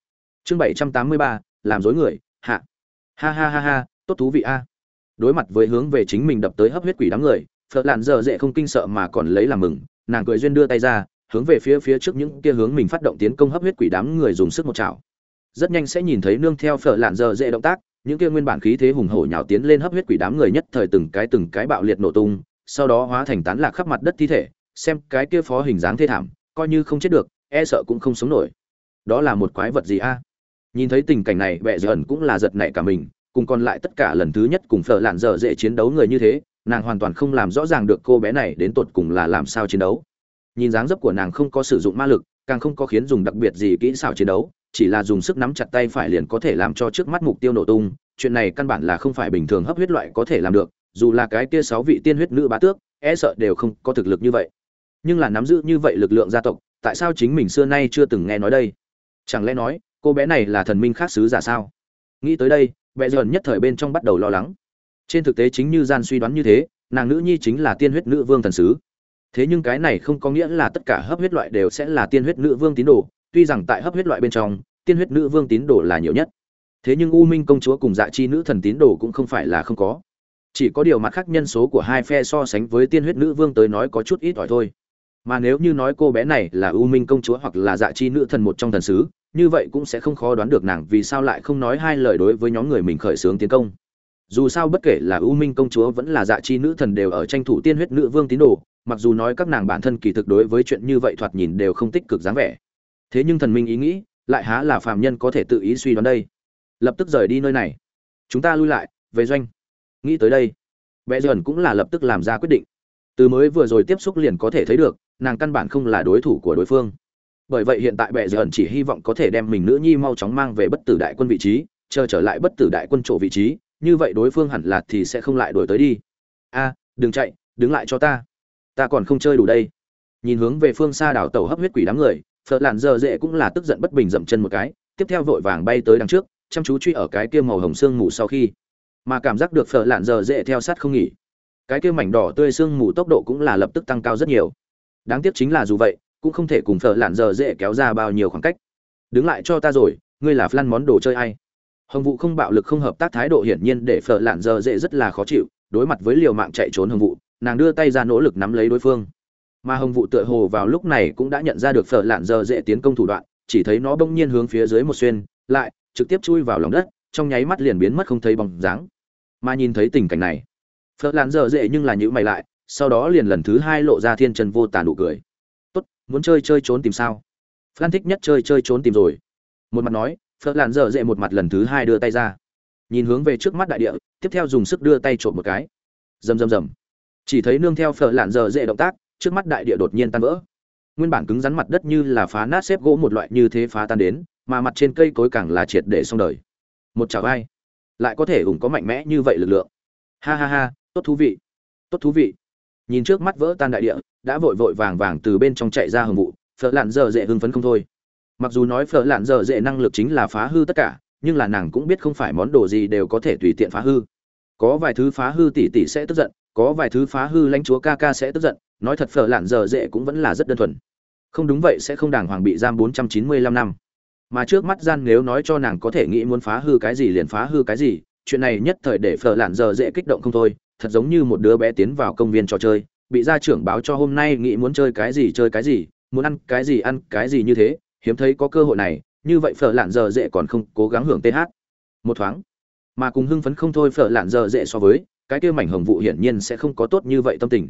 Speaker 1: Chương 783, làm dối người, hạ. Ha ha ha ha, tốt thú vị a. Đối mặt với hướng về chính mình đập tới hấp huyết quỷ đám người, phật lạn dở dễ không kinh sợ mà còn lấy làm mừng, nàng cười duyên đưa tay ra, hướng về phía phía trước những kia hướng mình phát động tiến công hấp huyết quỷ đám người dùng sức một chảo. Rất nhanh sẽ nhìn thấy nương theo phở lạn dở dễ động tác, những kia nguyên bản khí thế hùng hổ nhào tiến lên hấp huyết quỷ đám người nhất thời từng cái từng cái bạo liệt nổ tung, sau đó hóa thành tán lạc khắp mặt đất thi thể, xem cái kia phó hình dáng thê thảm, coi như không chết được e sợ cũng không sống nổi. Đó là một quái vật gì a? Nhìn thấy tình cảnh này, bệ dần cũng là giật nảy cả mình, cùng còn lại tất cả lần thứ nhất cùng phở lạn dở dễ chiến đấu người như thế, nàng hoàn toàn không làm rõ ràng được cô bé này đến tột cùng là làm sao chiến đấu. Nhìn dáng dấp của nàng không có sử dụng ma lực, càng không có khiến dùng đặc biệt gì kỹ xảo chiến đấu, chỉ là dùng sức nắm chặt tay phải liền có thể làm cho trước mắt mục tiêu nổ tung. Chuyện này căn bản là không phải bình thường hấp huyết loại có thể làm được, dù là cái kia sáu vị tiên huyết nữ bá tước e sợ đều không có thực lực như vậy. Nhưng là nắm giữ như vậy lực lượng gia tộc, tại sao chính mình xưa nay chưa từng nghe nói đây? Chẳng lẽ nói cô bé này là thần minh khác sứ giả sao? Nghĩ tới đây vẽ dần nhất thời bên trong bắt đầu lo lắng. Trên thực tế chính như gian suy đoán như thế, nàng nữ nhi chính là tiên huyết nữ vương thần sứ. Thế nhưng cái này không có nghĩa là tất cả hấp huyết loại đều sẽ là tiên huyết nữ vương tín đồ, tuy rằng tại hấp huyết loại bên trong, tiên huyết nữ vương tín đồ là nhiều nhất. Thế nhưng u minh công chúa cùng dạ chi nữ thần tín đồ cũng không phải là không có. Chỉ có điều mặt khác nhân số của hai phe so sánh với tiên huyết nữ vương tới nói có chút ít ỏi thôi. Mà nếu như nói cô bé này là u minh công chúa hoặc là dạ chi nữ thần một trong thần sứ như vậy cũng sẽ không khó đoán được nàng vì sao lại không nói hai lời đối với nhóm người mình khởi xướng tiến công. Dù sao bất kể là u minh công chúa vẫn là dạ chi nữ thần đều ở tranh thủ tiên huyết nữ vương tín đồ, mặc dù nói các nàng bản thân kỳ thực đối với chuyện như vậy thoạt nhìn đều không tích cực dáng vẻ. Thế nhưng thần minh ý nghĩ, lại há là phàm nhân có thể tự ý suy đoán đây. Lập tức rời đi nơi này. Chúng ta lui lại, về doanh. Nghĩ tới đây vẽ dần cũng là lập tức làm ra quyết định. Từ mới vừa rồi tiếp xúc liền có thể thấy được, nàng căn bản không là đối thủ của đối phương bởi vậy hiện tại bệ dần chỉ hy vọng có thể đem mình nữ nhi mau chóng mang về bất tử đại quân vị trí, chờ trở lại bất tử đại quân chỗ vị trí, như vậy đối phương hẳn là thì sẽ không lại đuổi tới đi. A, đừng chạy, đứng lại cho ta. Ta còn không chơi đủ đây. Nhìn hướng về phương xa đảo tàu hấp huyết quỷ đám người phở lạn giờ dễ cũng là tức giận bất bình dậm chân một cái, tiếp theo vội vàng bay tới đằng trước, chăm chú truy ở cái kia màu hồng xương mù sau khi. Mà cảm giác được phở lạn giờ dễ theo sát không nghỉ. Cái kia mảnh đỏ tươi xương mù tốc độ cũng là lập tức tăng cao rất nhiều. Đáng tiếc chính là dù vậy cũng không thể cùng phở lạn giờ dễ kéo ra bao nhiêu khoảng cách. Đứng lại cho ta rồi, ngươi là flan món đồ chơi ai? Hồng vụ không bạo lực không hợp tác thái độ hiển nhiên để phở lạn giờ dễ rất là khó chịu, đối mặt với liều mạng chạy trốn hồng vụ nàng đưa tay ra nỗ lực nắm lấy đối phương. Mà hồng vụ tựa hồ vào lúc này cũng đã nhận ra được phở lạn giờ dễ tiến công thủ đoạn, chỉ thấy nó bỗng nhiên hướng phía dưới một xuyên, lại trực tiếp chui vào lòng đất, trong nháy mắt liền biến mất không thấy bóng dáng. Mà nhìn thấy tình cảnh này, phở lạn giờ dễ nhưng là nhữ mày lại, sau đó liền lần thứ hai lộ ra thiên chân vô tàn nụ cười muốn chơi chơi trốn tìm sao? Phan thích nhất chơi chơi trốn tìm rồi. Một mặt nói phật làn dở dệ một mặt lần thứ hai đưa tay ra. Nhìn hướng về trước mắt đại địa, tiếp theo dùng sức đưa tay trộm một cái. Rầm rầm rầm. Chỉ thấy nương theo phở lạn dở dễ động tác, trước mắt đại địa đột nhiên tan vỡ. Nguyên bản cứng rắn mặt đất như là phá nát xếp gỗ một loại như thế phá tan đến, mà mặt trên cây cối càng là triệt để xong đời. Một chảo ai? Lại có thể ủng có mạnh mẽ như vậy lực lượng. Ha ha ha, tốt thú vị. Tốt thú vị. Nhìn trước mắt vỡ tan đại địa đã vội vội vàng vàng từ bên trong chạy ra hầm vụ, phở lạn dở dễ hưng phấn không thôi. Mặc dù nói phở lạn dở dễ năng lực chính là phá hư tất cả, nhưng là nàng cũng biết không phải món đồ gì đều có thể tùy tiện phá hư. Có vài thứ phá hư tỷ tỷ sẽ tức giận, có vài thứ phá hư lãnh chúa ca ca sẽ tức giận, nói thật phở lạn dở dễ cũng vẫn là rất đơn thuần. Không đúng vậy sẽ không đàng hoàng bị giam 495 năm. Mà trước mắt gian nếu nói cho nàng có thể nghĩ muốn phá hư cái gì liền phá hư cái gì, chuyện này nhất thời để phở lạn dở dễ kích động không thôi, thật giống như một đứa bé tiến vào công viên trò chơi bị gia trưởng báo cho hôm nay nghĩ muốn chơi cái gì, chơi cái gì, muốn ăn cái gì, ăn cái gì như thế, hiếm thấy có cơ hội này, như vậy phở lạn giờ dễ còn không cố gắng hưởng th một thoáng, mà cùng hưng phấn không thôi phở lạn giờ dễ so với, cái kia mảnh hồng vụ hiển nhiên sẽ không có tốt như vậy tâm tình.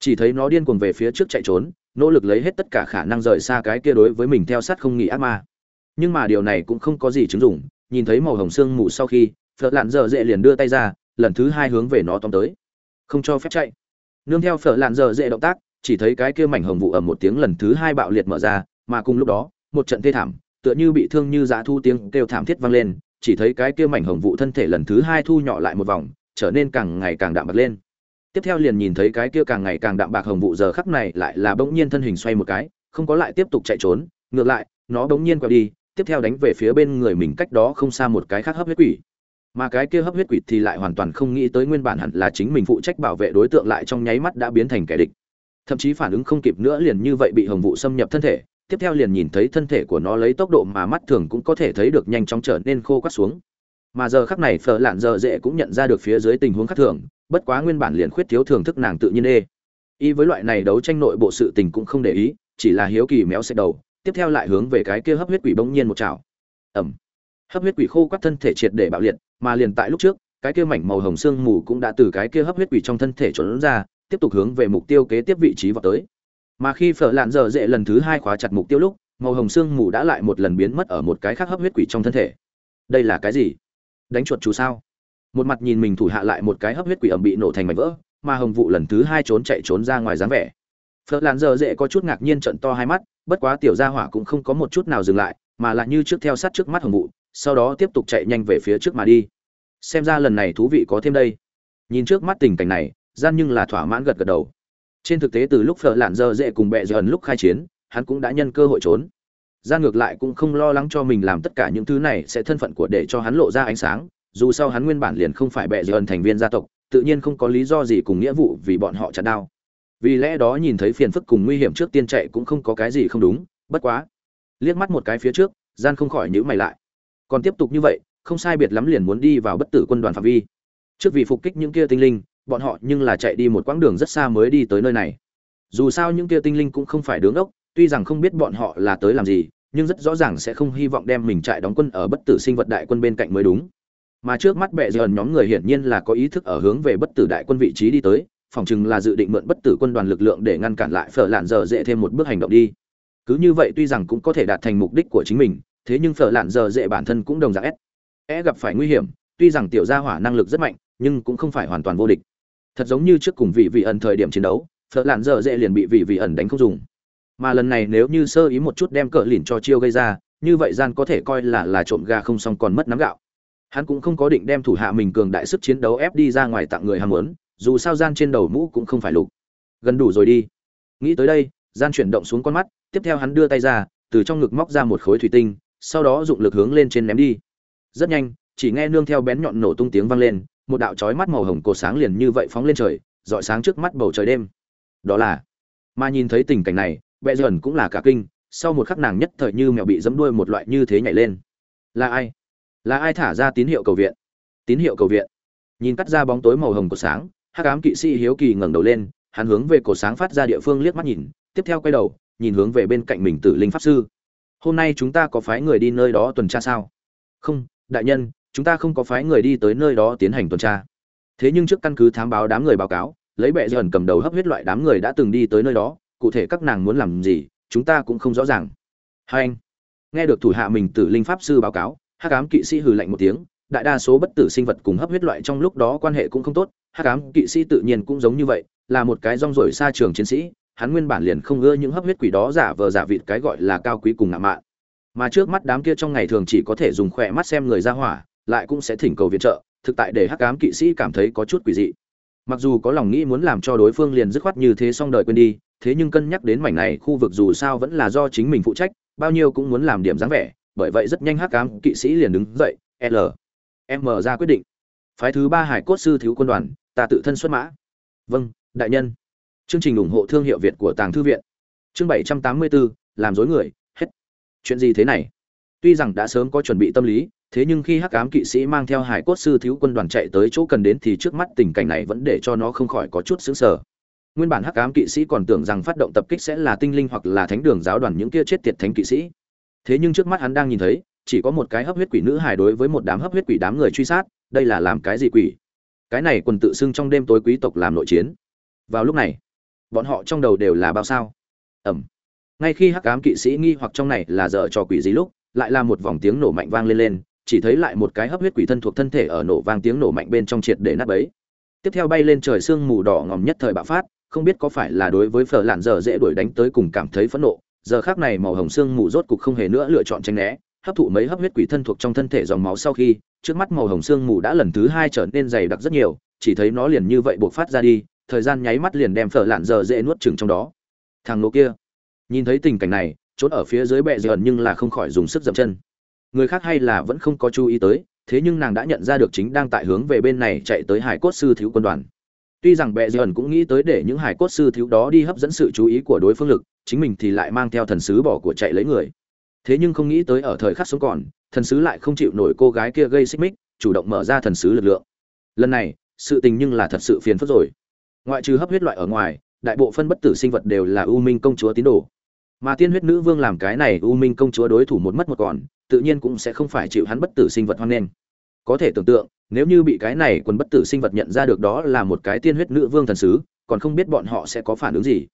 Speaker 1: Chỉ thấy nó điên cuồng về phía trước chạy trốn, nỗ lực lấy hết tất cả khả năng rời xa cái kia đối với mình theo sát không nghĩ ác ma. Nhưng mà điều này cũng không có gì chứng dụng, nhìn thấy màu hồng xương mù sau khi, phở lạn dở dễ liền đưa tay ra, lần thứ hai hướng về nó tóm tới. Không cho phép chạy nương theo phở lạn dở dễ động tác, chỉ thấy cái kia mảnh hồng vụ ầm một tiếng lần thứ hai bạo liệt mở ra, mà cùng lúc đó, một trận thê thảm, tựa như bị thương như dã thu tiếng kêu thảm thiết vang lên, chỉ thấy cái kia mảnh hồng vụ thân thể lần thứ hai thu nhỏ lại một vòng, trở nên càng ngày càng đạm bạc lên. Tiếp theo liền nhìn thấy cái kia càng ngày càng đạm bạc hồng vụ giờ khắc này lại là bỗng nhiên thân hình xoay một cái, không có lại tiếp tục chạy trốn, ngược lại, nó bỗng nhiên quẹo đi, tiếp theo đánh về phía bên người mình cách đó không xa một cái khác hấp huyết quỷ mà cái kia hấp huyết quỷ thì lại hoàn toàn không nghĩ tới nguyên bản hẳn là chính mình phụ trách bảo vệ đối tượng lại trong nháy mắt đã biến thành kẻ địch. Thậm chí phản ứng không kịp nữa liền như vậy bị hồng vụ xâm nhập thân thể, tiếp theo liền nhìn thấy thân thể của nó lấy tốc độ mà mắt thường cũng có thể thấy được nhanh chóng trở nên khô quắt xuống. Mà giờ khắc này phở lạn giờ dễ cũng nhận ra được phía dưới tình huống khác thường, bất quá nguyên bản liền khuyết thiếu thưởng thức nàng tự nhiên ê. Y với loại này đấu tranh nội bộ sự tình cũng không để ý, chỉ là hiếu kỳ méo xẹt đầu, tiếp theo lại hướng về cái kia hấp huyết quỷ bỗng nhiên một chảo. Ẩm hấp huyết quỷ khô quắt thân thể triệt để bạo liệt, mà liền tại lúc trước, cái kia mảnh màu hồng xương mù cũng đã từ cái kia hấp huyết quỷ trong thân thể trốn ra, tiếp tục hướng về mục tiêu kế tiếp vị trí vào tới. Mà khi phở lạn dở dễ lần thứ hai khóa chặt mục tiêu lúc, màu hồng xương mù đã lại một lần biến mất ở một cái khác hấp huyết quỷ trong thân thể. Đây là cái gì? Đánh chuột chú sao? Một mặt nhìn mình thủ hạ lại một cái hấp huyết quỷ ẩm bị nổ thành mảnh vỡ, mà hồng vụ lần thứ hai trốn chạy trốn ra ngoài dáng vẻ. Phở lạn dở dễ có chút ngạc nhiên trận to hai mắt, bất quá tiểu gia hỏa cũng không có một chút nào dừng lại, mà lại như trước theo sát trước mắt hồng vụ sau đó tiếp tục chạy nhanh về phía trước mà đi. Xem ra lần này thú vị có thêm đây. Nhìn trước mắt tình cảnh này, gian nhưng là thỏa mãn gật gật đầu. Trên thực tế từ lúc phở lạn dơ dễ cùng bẹ dần lúc khai chiến, hắn cũng đã nhân cơ hội trốn. Gian ngược lại cũng không lo lắng cho mình làm tất cả những thứ này sẽ thân phận của để cho hắn lộ ra ánh sáng, dù sao hắn nguyên bản liền không phải bệ dần thành viên gia tộc, tự nhiên không có lý do gì cùng nghĩa vụ vì bọn họ chặt đao. Vì lẽ đó nhìn thấy phiền phức cùng nguy hiểm trước tiên chạy cũng không có cái gì không đúng, bất quá, liếc mắt một cái phía trước, gian không khỏi nhíu mày lại còn tiếp tục như vậy, không sai biệt lắm liền muốn đi vào bất tử quân đoàn phạm vi. Trước vì phục kích những kia tinh linh, bọn họ nhưng là chạy đi một quãng đường rất xa mới đi tới nơi này. Dù sao những kia tinh linh cũng không phải đứng ốc tuy rằng không biết bọn họ là tới làm gì, nhưng rất rõ ràng sẽ không hy vọng đem mình trại đóng quân ở bất tử sinh vật đại quân bên cạnh mới đúng. Mà trước mắt bệ dần nhóm người hiển nhiên là có ý thức ở hướng về bất tử đại quân vị trí đi tới, phòng chừng là dự định mượn bất tử quân đoàn lực lượng để ngăn cản lại phở lạn giờ dễ thêm một bước hành động đi. Cứ như vậy tuy rằng cũng có thể đạt thành mục đích của chính mình thế nhưng phở lạn giờ dễ bản thân cũng đồng dạng ép é e gặp phải nguy hiểm, tuy rằng tiểu gia hỏa năng lực rất mạnh, nhưng cũng không phải hoàn toàn vô địch. Thật giống như trước cùng vị vị ẩn thời điểm chiến đấu, phở lạn giờ dễ liền bị vị vị ẩn đánh không dùng. Mà lần này nếu như sơ ý một chút đem cỡ lìn cho chiêu gây ra, như vậy gian có thể coi là là trộm gà không xong còn mất nắm gạo. Hắn cũng không có định đem thủ hạ mình cường đại sức chiến đấu ép đi ra ngoài tặng người ham muốn, dù sao gian trên đầu mũ cũng không phải lục. Gần đủ rồi đi. Nghĩ tới đây, gian chuyển động xuống con mắt, tiếp theo hắn đưa tay ra, từ trong ngực móc ra một khối thủy tinh sau đó dụng lực hướng lên trên ném đi. Rất nhanh, chỉ nghe nương theo bén nhọn nổ tung tiếng vang lên, một đạo chói mắt màu hồng cột sáng liền như vậy phóng lên trời, dọi sáng trước mắt bầu trời đêm. Đó là, mà nhìn thấy tình cảnh này, bẹ dần cũng là cả kinh, sau một khắc nàng nhất thời như mèo bị dẫm đuôi một loại như thế nhảy lên. Là ai? Là ai thả ra tín hiệu cầu viện? Tín hiệu cầu viện. Nhìn cắt ra bóng tối màu hồng của sáng, hắc ám kỵ sĩ hiếu kỳ ngẩng đầu lên, hắn hướng về cổ sáng phát ra địa phương liếc mắt nhìn, tiếp theo quay đầu, nhìn hướng về bên cạnh mình tử linh pháp sư hôm nay chúng ta có phái người đi nơi đó tuần tra sao? Không, đại nhân, chúng ta không có phái người đi tới nơi đó tiến hành tuần tra. Thế nhưng trước căn cứ thám báo đám người báo cáo, lấy bệ dần cầm đầu hấp huyết loại đám người đã từng đi tới nơi đó, cụ thể các nàng muốn làm gì, chúng ta cũng không rõ ràng. Hai anh, nghe được thủ hạ mình tử linh pháp sư báo cáo, hắc ám kỵ sĩ hừ lạnh một tiếng, đại đa số bất tử sinh vật cùng hấp huyết loại trong lúc đó quan hệ cũng không tốt, hắc ám kỵ sĩ tự nhiên cũng giống như vậy, là một cái rong rổi xa trường chiến sĩ hắn nguyên bản liền không ưa những hấp huyết quỷ đó giả vờ giả vịt cái gọi là cao quý cùng ngạo mạn. Mà trước mắt đám kia trong ngày thường chỉ có thể dùng khỏe mắt xem người ra hỏa, lại cũng sẽ thỉnh cầu viện trợ, thực tại để hắc ám kỵ sĩ cảm thấy có chút quỷ dị. Mặc dù có lòng nghĩ muốn làm cho đối phương liền dứt khoát như thế xong đời quên đi, thế nhưng cân nhắc đến mảnh này khu vực dù sao vẫn là do chính mình phụ trách, bao nhiêu cũng muốn làm điểm dáng vẻ, bởi vậy rất nhanh hắc ám kỵ sĩ liền đứng dậy, l, m ra quyết định. Phái thứ ba hải cốt sư thiếu quân đoàn, ta tự thân xuất mã. Vâng đại nhân chương trình ủng hộ thương hiệu việt của tàng thư viện. Chương bảy trăm tám mươi bốn làm dối người, hết. Chuyện gì thế này? Tuy rằng đã sớm có chuẩn bị tâm lý, thế nhưng khi hắc ám kỵ sĩ mang theo hải cốt sư thiếu quân đoàn chạy tới chỗ cần đến thì trước mắt tình cảnh này vẫn để cho nó không khỏi có chút sửng sở nguyên bản hắc ám kỵ sĩ còn tưởng rằng phát động tập kích sẽ là tinh linh hoặc là thánh đường giáo đoàn những kia chết tiệt thánh kỵ sĩ. Thế nhưng trước mắt hắn đang nhìn thấy, chỉ có một cái hấp huyết quỷ nữ hài đối với một đám hấp huyết quỷ đám người truy sát, đây là làm cái gì quỷ? Cái này quần tự xưng trong đêm tối quý tộc làm nội chiến. Vào lúc này bọn họ trong đầu đều là bao sao? Ẩm ngay khi hắc ám kỵ sĩ nghi hoặc trong này là dở trò quỷ gì lúc, lại là một vòng tiếng nổ mạnh vang lên lên, chỉ thấy lại một cái hấp huyết quỷ thân thuộc thân thể ở nổ vang tiếng nổ mạnh bên trong triệt để nát bấy. Tiếp theo bay lên trời sương mù đỏ ngòm nhất thời bạo phát, không biết có phải là đối với phở lạn giờ dễ đuổi đánh tới cùng cảm thấy phẫn nộ, giờ khác này màu hồng sương mù rốt cục không hề nữa lựa chọn tránh né, hấp thụ mấy hấp huyết quỷ thân thuộc trong thân thể dòng máu sau khi, trước mắt màu hồng sương mù đã lần thứ hai trở nên dày đặc rất nhiều, chỉ thấy nó liền như vậy buộc phát ra đi thời gian nháy mắt liền đem phở lạn giờ dễ nuốt chừng trong đó. Thằng nô kia. Nhìn thấy tình cảnh này trốn ở phía dưới bệ dần nhưng là không khỏi dùng sức dậm chân. Người khác hay là vẫn không có chú ý tới, thế nhưng nàng đã nhận ra được chính đang tại hướng về bên này chạy tới hải cốt sư thiếu quân đoàn. Tuy rằng bệ dần cũng nghĩ tới để những hải cốt sư thiếu đó đi hấp dẫn sự chú ý của đối phương lực, chính mình thì lại mang theo thần sứ bỏ của chạy lấy người. Thế nhưng không nghĩ tới ở thời khắc sống còn, thần sứ lại không chịu nổi cô gái kia gây xích mích, chủ động mở ra thần sứ lực lượng. Lần này, sự tình nhưng là thật sự phiền phức rồi ngoại trừ hấp huyết loại ở ngoài, đại bộ phân bất tử sinh vật đều là u minh công chúa tín đồ. Mà tiên huyết nữ vương làm cái này u minh công chúa đối thủ một mất một còn, tự nhiên cũng sẽ không phải chịu hắn bất tử sinh vật hoan nghênh. Có thể tưởng tượng, nếu như bị cái này quần bất tử sinh vật nhận ra được đó là một cái tiên huyết nữ vương thần sứ, còn không biết bọn họ sẽ có phản ứng gì.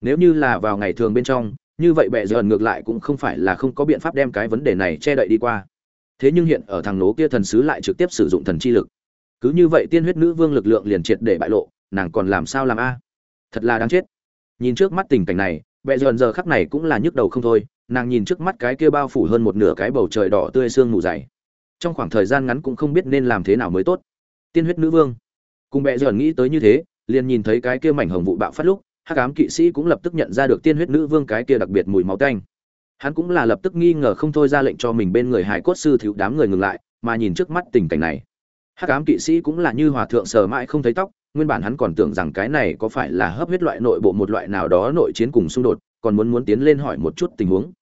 Speaker 1: Nếu như là vào ngày thường bên trong, như vậy bệ dần ngược lại cũng không phải là không có biện pháp đem cái vấn đề này che đậy đi qua. Thế nhưng hiện ở thằng nố kia thần sứ lại trực tiếp sử dụng thần chi lực. Cứ như vậy tiên huyết nữ vương lực lượng liền triệt để bại lộ nàng còn làm sao làm a? Thật là đáng chết. Nhìn trước mắt tình cảnh này, bệ dần giờ khắc này cũng là nhức đầu không thôi, nàng nhìn trước mắt cái kia bao phủ hơn một nửa cái bầu trời đỏ tươi sương mù dày. Trong khoảng thời gian ngắn cũng không biết nên làm thế nào mới tốt. Tiên huyết nữ vương. Cùng bệ dần nghĩ tới như thế, liền nhìn thấy cái kia mảnh hồng vụ bạo phát lúc, hắc ám kỵ sĩ cũng lập tức nhận ra được tiên huyết nữ vương cái kia đặc biệt mùi máu tanh. Hắn cũng là lập tức nghi ngờ không thôi ra lệnh cho mình bên người hải cốt sư thiếu đám người ngừng lại, mà nhìn trước mắt tình cảnh này. Hắc ám kỵ sĩ cũng là như hòa thượng sờ mãi không thấy tóc nguyên bản hắn còn tưởng rằng cái này có phải là hấp huyết loại nội bộ một loại nào đó nội chiến cùng xung đột, còn muốn muốn tiến lên hỏi một chút tình huống.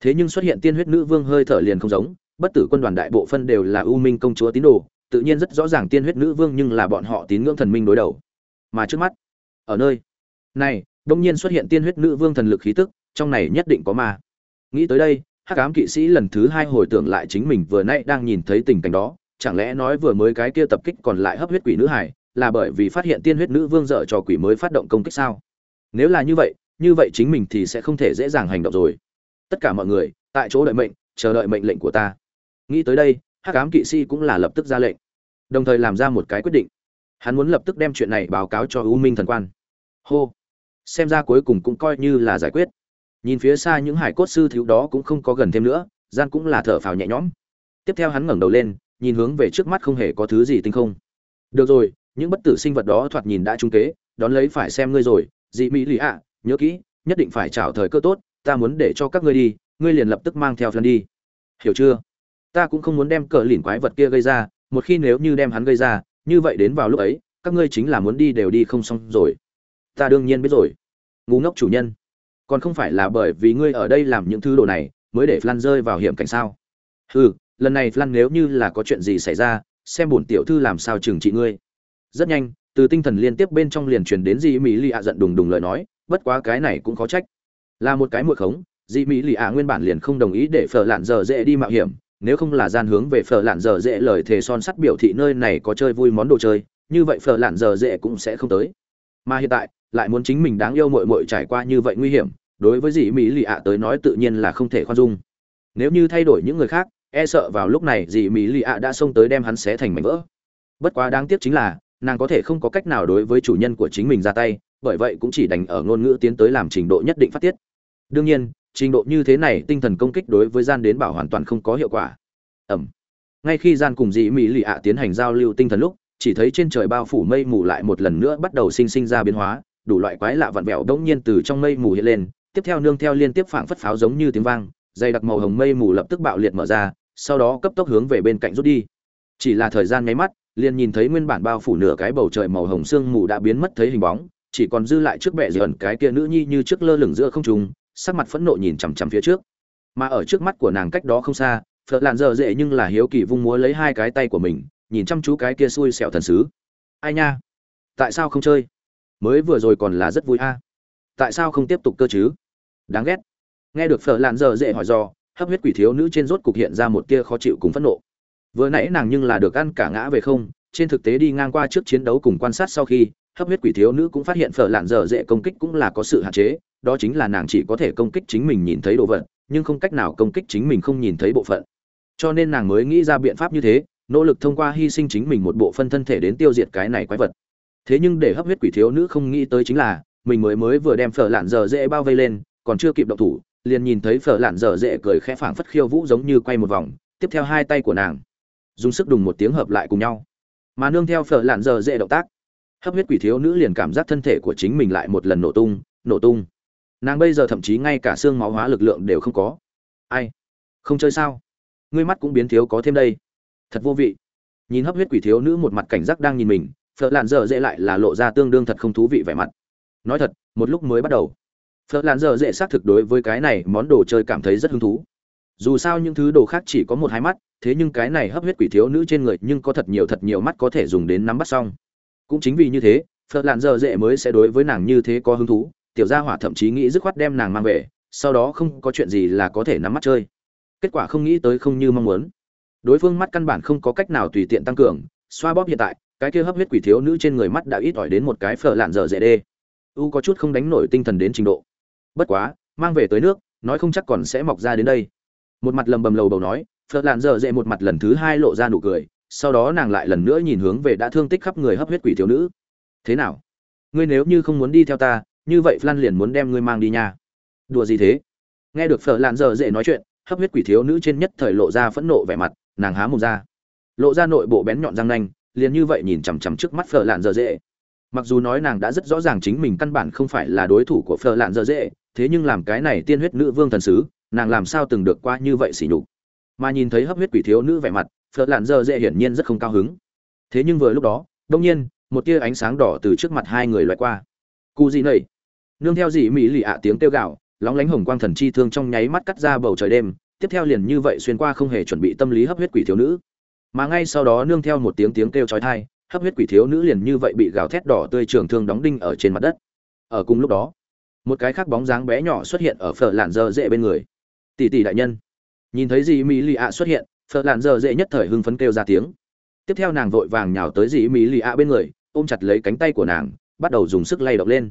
Speaker 1: Thế nhưng xuất hiện tiên huyết nữ vương hơi thở liền không giống, bất tử quân đoàn đại bộ phân đều là u minh công chúa tín đồ, tự nhiên rất rõ ràng tiên huyết nữ vương nhưng là bọn họ tín ngưỡng thần minh đối đầu. Mà trước mắt, ở nơi này, đông nhiên xuất hiện tiên huyết nữ vương thần lực khí tức, trong này nhất định có ma. Nghĩ tới đây, hắc ám kỵ sĩ lần thứ hai hồi tưởng lại chính mình vừa nãy đang nhìn thấy tình cảnh đó, chẳng lẽ nói vừa mới cái kia tập kích còn lại hấp huyết quỷ nữ hải là bởi vì phát hiện tiên huyết nữ vương dở trò quỷ mới phát động công kích sao? Nếu là như vậy như vậy chính mình thì sẽ không thể dễ dàng hành động rồi. Tất cả mọi người, tại chỗ đợi mệnh, chờ đợi mệnh lệnh của ta. Nghĩ tới đây, hắc ám kỵ sĩ cũng là lập tức ra lệnh, đồng thời làm ra một cái quyết định. Hắn muốn lập tức đem chuyện này báo cáo cho u minh thần quan. Hô! Xem ra cuối cùng cũng coi như là giải quyết. Nhìn phía xa những hải cốt sư thiếu đó cũng không có gần thêm nữa, gian cũng là thở phào nhẹ nhõm. Tiếp theo hắn ngẩng đầu lên, nhìn hướng về trước mắt không hề có thứ gì tinh không. Được rồi những bất tử sinh vật đó thoạt nhìn đã trung kế, đón lấy phải xem ngươi rồi, dị mỹ lì ạ, nhớ kỹ, nhất định phải chào thời cơ tốt, ta muốn để cho các ngươi đi, ngươi liền lập tức mang theo Flan đi. Hiểu chưa? Ta cũng không muốn đem cờ lìn quái vật kia gây ra, một khi nếu như đem hắn gây ra, như vậy đến vào lúc ấy, các ngươi chính là muốn đi đều đi không xong rồi. Ta đương nhiên biết rồi. Ngu ngốc chủ nhân. Còn không phải là bởi vì ngươi ở đây làm những thứ đồ này, mới để Flan rơi vào hiểm cảnh sao? Ừ lần này Flan nếu như là có chuyện gì xảy ra, xem bổn tiểu thư làm sao trừng trị ngươi rất nhanh, từ tinh thần liên tiếp bên trong liền truyền đến dị mỹ lì ạ giận đùng đùng lời nói, bất quá cái này cũng khó trách. Là một cái mượn khống dị mỹ lì ạ nguyên bản liền không đồng ý để phở lạn dở dễ đi mạo hiểm, nếu không là gian hướng về phở lạn dở dễ lời thề son sắt biểu thị nơi này có chơi vui món đồ chơi, như vậy phở lạn dở dễ cũng sẽ không tới. Mà hiện tại, lại muốn chính mình đáng yêu muội muội trải qua như vậy nguy hiểm, đối với dị mỹ lì ạ tới nói tự nhiên là không thể khoan dung. Nếu như thay đổi những người khác e sợ vào lúc này dị mỹ lì ạ đã xông tới đem hắn xé thành mảnh vỡ. Bất quá đáng tiếc chính là nàng có thể không có cách nào đối với chủ nhân của chính mình ra tay, bởi vậy cũng chỉ đành ở ngôn ngữ tiến tới làm trình độ nhất định phát tiết. Đương nhiên, trình độ như thế này tinh thần công kích đối với gian đến bảo hoàn toàn không có hiệu quả. Ẩm. Ngay khi gian cùng dị mỹ lì ạ tiến hành giao lưu tinh thần lúc, chỉ thấy trên trời bao phủ mây mù lại một lần nữa bắt đầu sinh sinh ra biến hóa, đủ loại quái lạ vặn vẹo đống nhiên từ trong mây mù hiện lên, tiếp theo nương theo liên tiếp phảng phất pháo giống như tiếng vang, dày đặc màu hồng mây mù lập tức bạo liệt mở ra, sau đó cấp tốc hướng về bên cạnh rút đi. Chỉ là thời gian nháy mắt liền nhìn thấy nguyên bản bao phủ nửa cái bầu trời màu hồng sương mù đã biến mất thấy hình bóng, chỉ còn dư lại trước bệ dần cái kia nữ nhi như trước lơ lửng giữa không trung, sắc mặt phẫn nộ nhìn chằm chằm phía trước. Mà ở trước mắt của nàng cách đó không xa phật làn dở dễ nhưng là hiếu kỳ vung múa lấy hai cái tay của mình, nhìn chăm chú cái kia xui xẻo thần sứ. Ai nha? Tại sao không chơi? Mới vừa rồi còn là rất vui a. Tại sao không tiếp tục cơ chứ? Đáng ghét. Nghe được phở lạn dở dễ hỏi do hấp huyết quỷ thiếu nữ trên rốt cục hiện ra một tia khó chịu cùng phẫn nộ vừa nãy nàng nhưng là được ăn cả ngã về không, trên thực tế đi ngang qua trước chiến đấu cùng quan sát sau khi, hấp huyết quỷ thiếu nữ cũng phát hiện phở lạn dở dễ công kích cũng là có sự hạn chế, đó chính là nàng chỉ có thể công kích chính mình nhìn thấy đồ vật, nhưng không cách nào công kích chính mình không nhìn thấy bộ phận. Cho nên nàng mới nghĩ ra biện pháp như thế, nỗ lực thông qua hy sinh chính mình một bộ phân thân thể đến tiêu diệt cái này quái vật. Thế nhưng để hấp huyết quỷ thiếu nữ không nghĩ tới chính là, mình mới mới vừa đem phở lạn dở dễ bao vây lên, còn chưa kịp động thủ, liền nhìn thấy phở lạn dở dễ cười khẽ phảng phất khiêu vũ giống như quay một vòng, tiếp theo hai tay của nàng dùng sức đùng một tiếng hợp lại cùng nhau. Mà nương theo phở lạn dở dễ động tác, hấp huyết quỷ thiếu nữ liền cảm giác thân thể của chính mình lại một lần nổ tung nổ tung. Nàng bây giờ thậm chí ngay cả xương máu hóa lực lượng đều không có. Ai? Không chơi sao? Ngươi mắt cũng biến thiếu có thêm đây. Thật vô vị. Nhìn hấp huyết quỷ thiếu nữ một mặt cảnh giác đang nhìn mình, phở lạn dở dễ lại là lộ ra tương đương thật không thú vị vẻ mặt. Nói thật, một lúc mới bắt đầu, phở lạn dở dễ xác thực đối với cái này món đồ chơi cảm thấy rất hứng thú dù sao những thứ đồ khác chỉ có một hai mắt, thế nhưng cái này hấp huyết quỷ thiếu nữ trên người nhưng có thật nhiều thật nhiều mắt có thể dùng đến nắm bắt xong. Cũng chính vì như thế, phật lạn dở dễ mới sẽ đối với nàng như thế có hứng thú, tiểu gia hỏa thậm chí nghĩ dứt khoát đem nàng mang về, sau đó không có chuyện gì là có thể nắm mắt chơi. Kết quả không nghĩ tới không như mong muốn. Đối phương mắt căn bản không có cách nào tùy tiện tăng cường, xoa bóp hiện tại, cái kia hấp huyết quỷ thiếu nữ trên người mắt đã ít ỏi đến một cái phở lạn dở dễ đê. U có chút không đánh nổi tinh thần đến trình độ. Bất quá, mang về tới nước, nói không chắc còn sẽ mọc ra đến đây một mặt lầm bầm lầu bầu nói phật lạn dở dễ một mặt lần thứ hai lộ ra nụ cười sau đó nàng lại lần nữa nhìn hướng về đã thương tích khắp người hấp huyết quỷ thiếu nữ thế nào ngươi nếu như không muốn đi theo ta như vậy Flan liền muốn đem ngươi mang đi nha. Đùa gì thế? Nghe được Phở Lạn dở dễ nói chuyện, hấp huyết quỷ thiếu nữ trên nhất thời lộ ra phẫn nộ vẻ mặt, nàng há mồm ra, lộ ra nội bộ bén nhọn răng nanh, liền như vậy nhìn chằm chằm trước mắt Phở Lạn dở dễ. Mặc dù nói nàng đã rất rõ ràng chính mình căn bản không phải là đối thủ của Phở Lạn dở dễ, thế nhưng làm cái này tiên huyết nữ vương thần sứ, nàng làm sao từng được qua như vậy xỉ nhục. Mà nhìn thấy hấp huyết quỷ thiếu nữ vẻ mặt, Phở Lạn dơ dễ hiển nhiên rất không cao hứng. Thế nhưng vừa lúc đó, đông nhiên, một tia ánh sáng đỏ từ trước mặt hai người loại qua. Cú gì nầy? nương theo dị mỹ lì ạ tiếng kêu gạo lóng lánh hồng quang thần chi thương trong nháy mắt cắt ra bầu trời đêm tiếp theo liền như vậy xuyên qua không hề chuẩn bị tâm lý hấp huyết quỷ thiếu nữ mà ngay sau đó nương theo một tiếng tiếng kêu chói tai hấp huyết quỷ thiếu nữ liền như vậy bị gào thét đỏ tươi trường thương đóng đinh ở trên mặt đất ở cùng lúc đó một cái khác bóng dáng bé nhỏ xuất hiện ở phở lạn dơ dễ bên người tỷ tỷ đại nhân. Nhìn thấy dì mỹ lì ạ xuất hiện phở lạn dơ dễ nhất thời hưng phấn kêu ra tiếng. Tiếp theo nàng vội vàng nhào tới dì mỹ lì ạ bên người, ôm chặt lấy cánh tay của nàng, bắt đầu dùng sức lay động lên.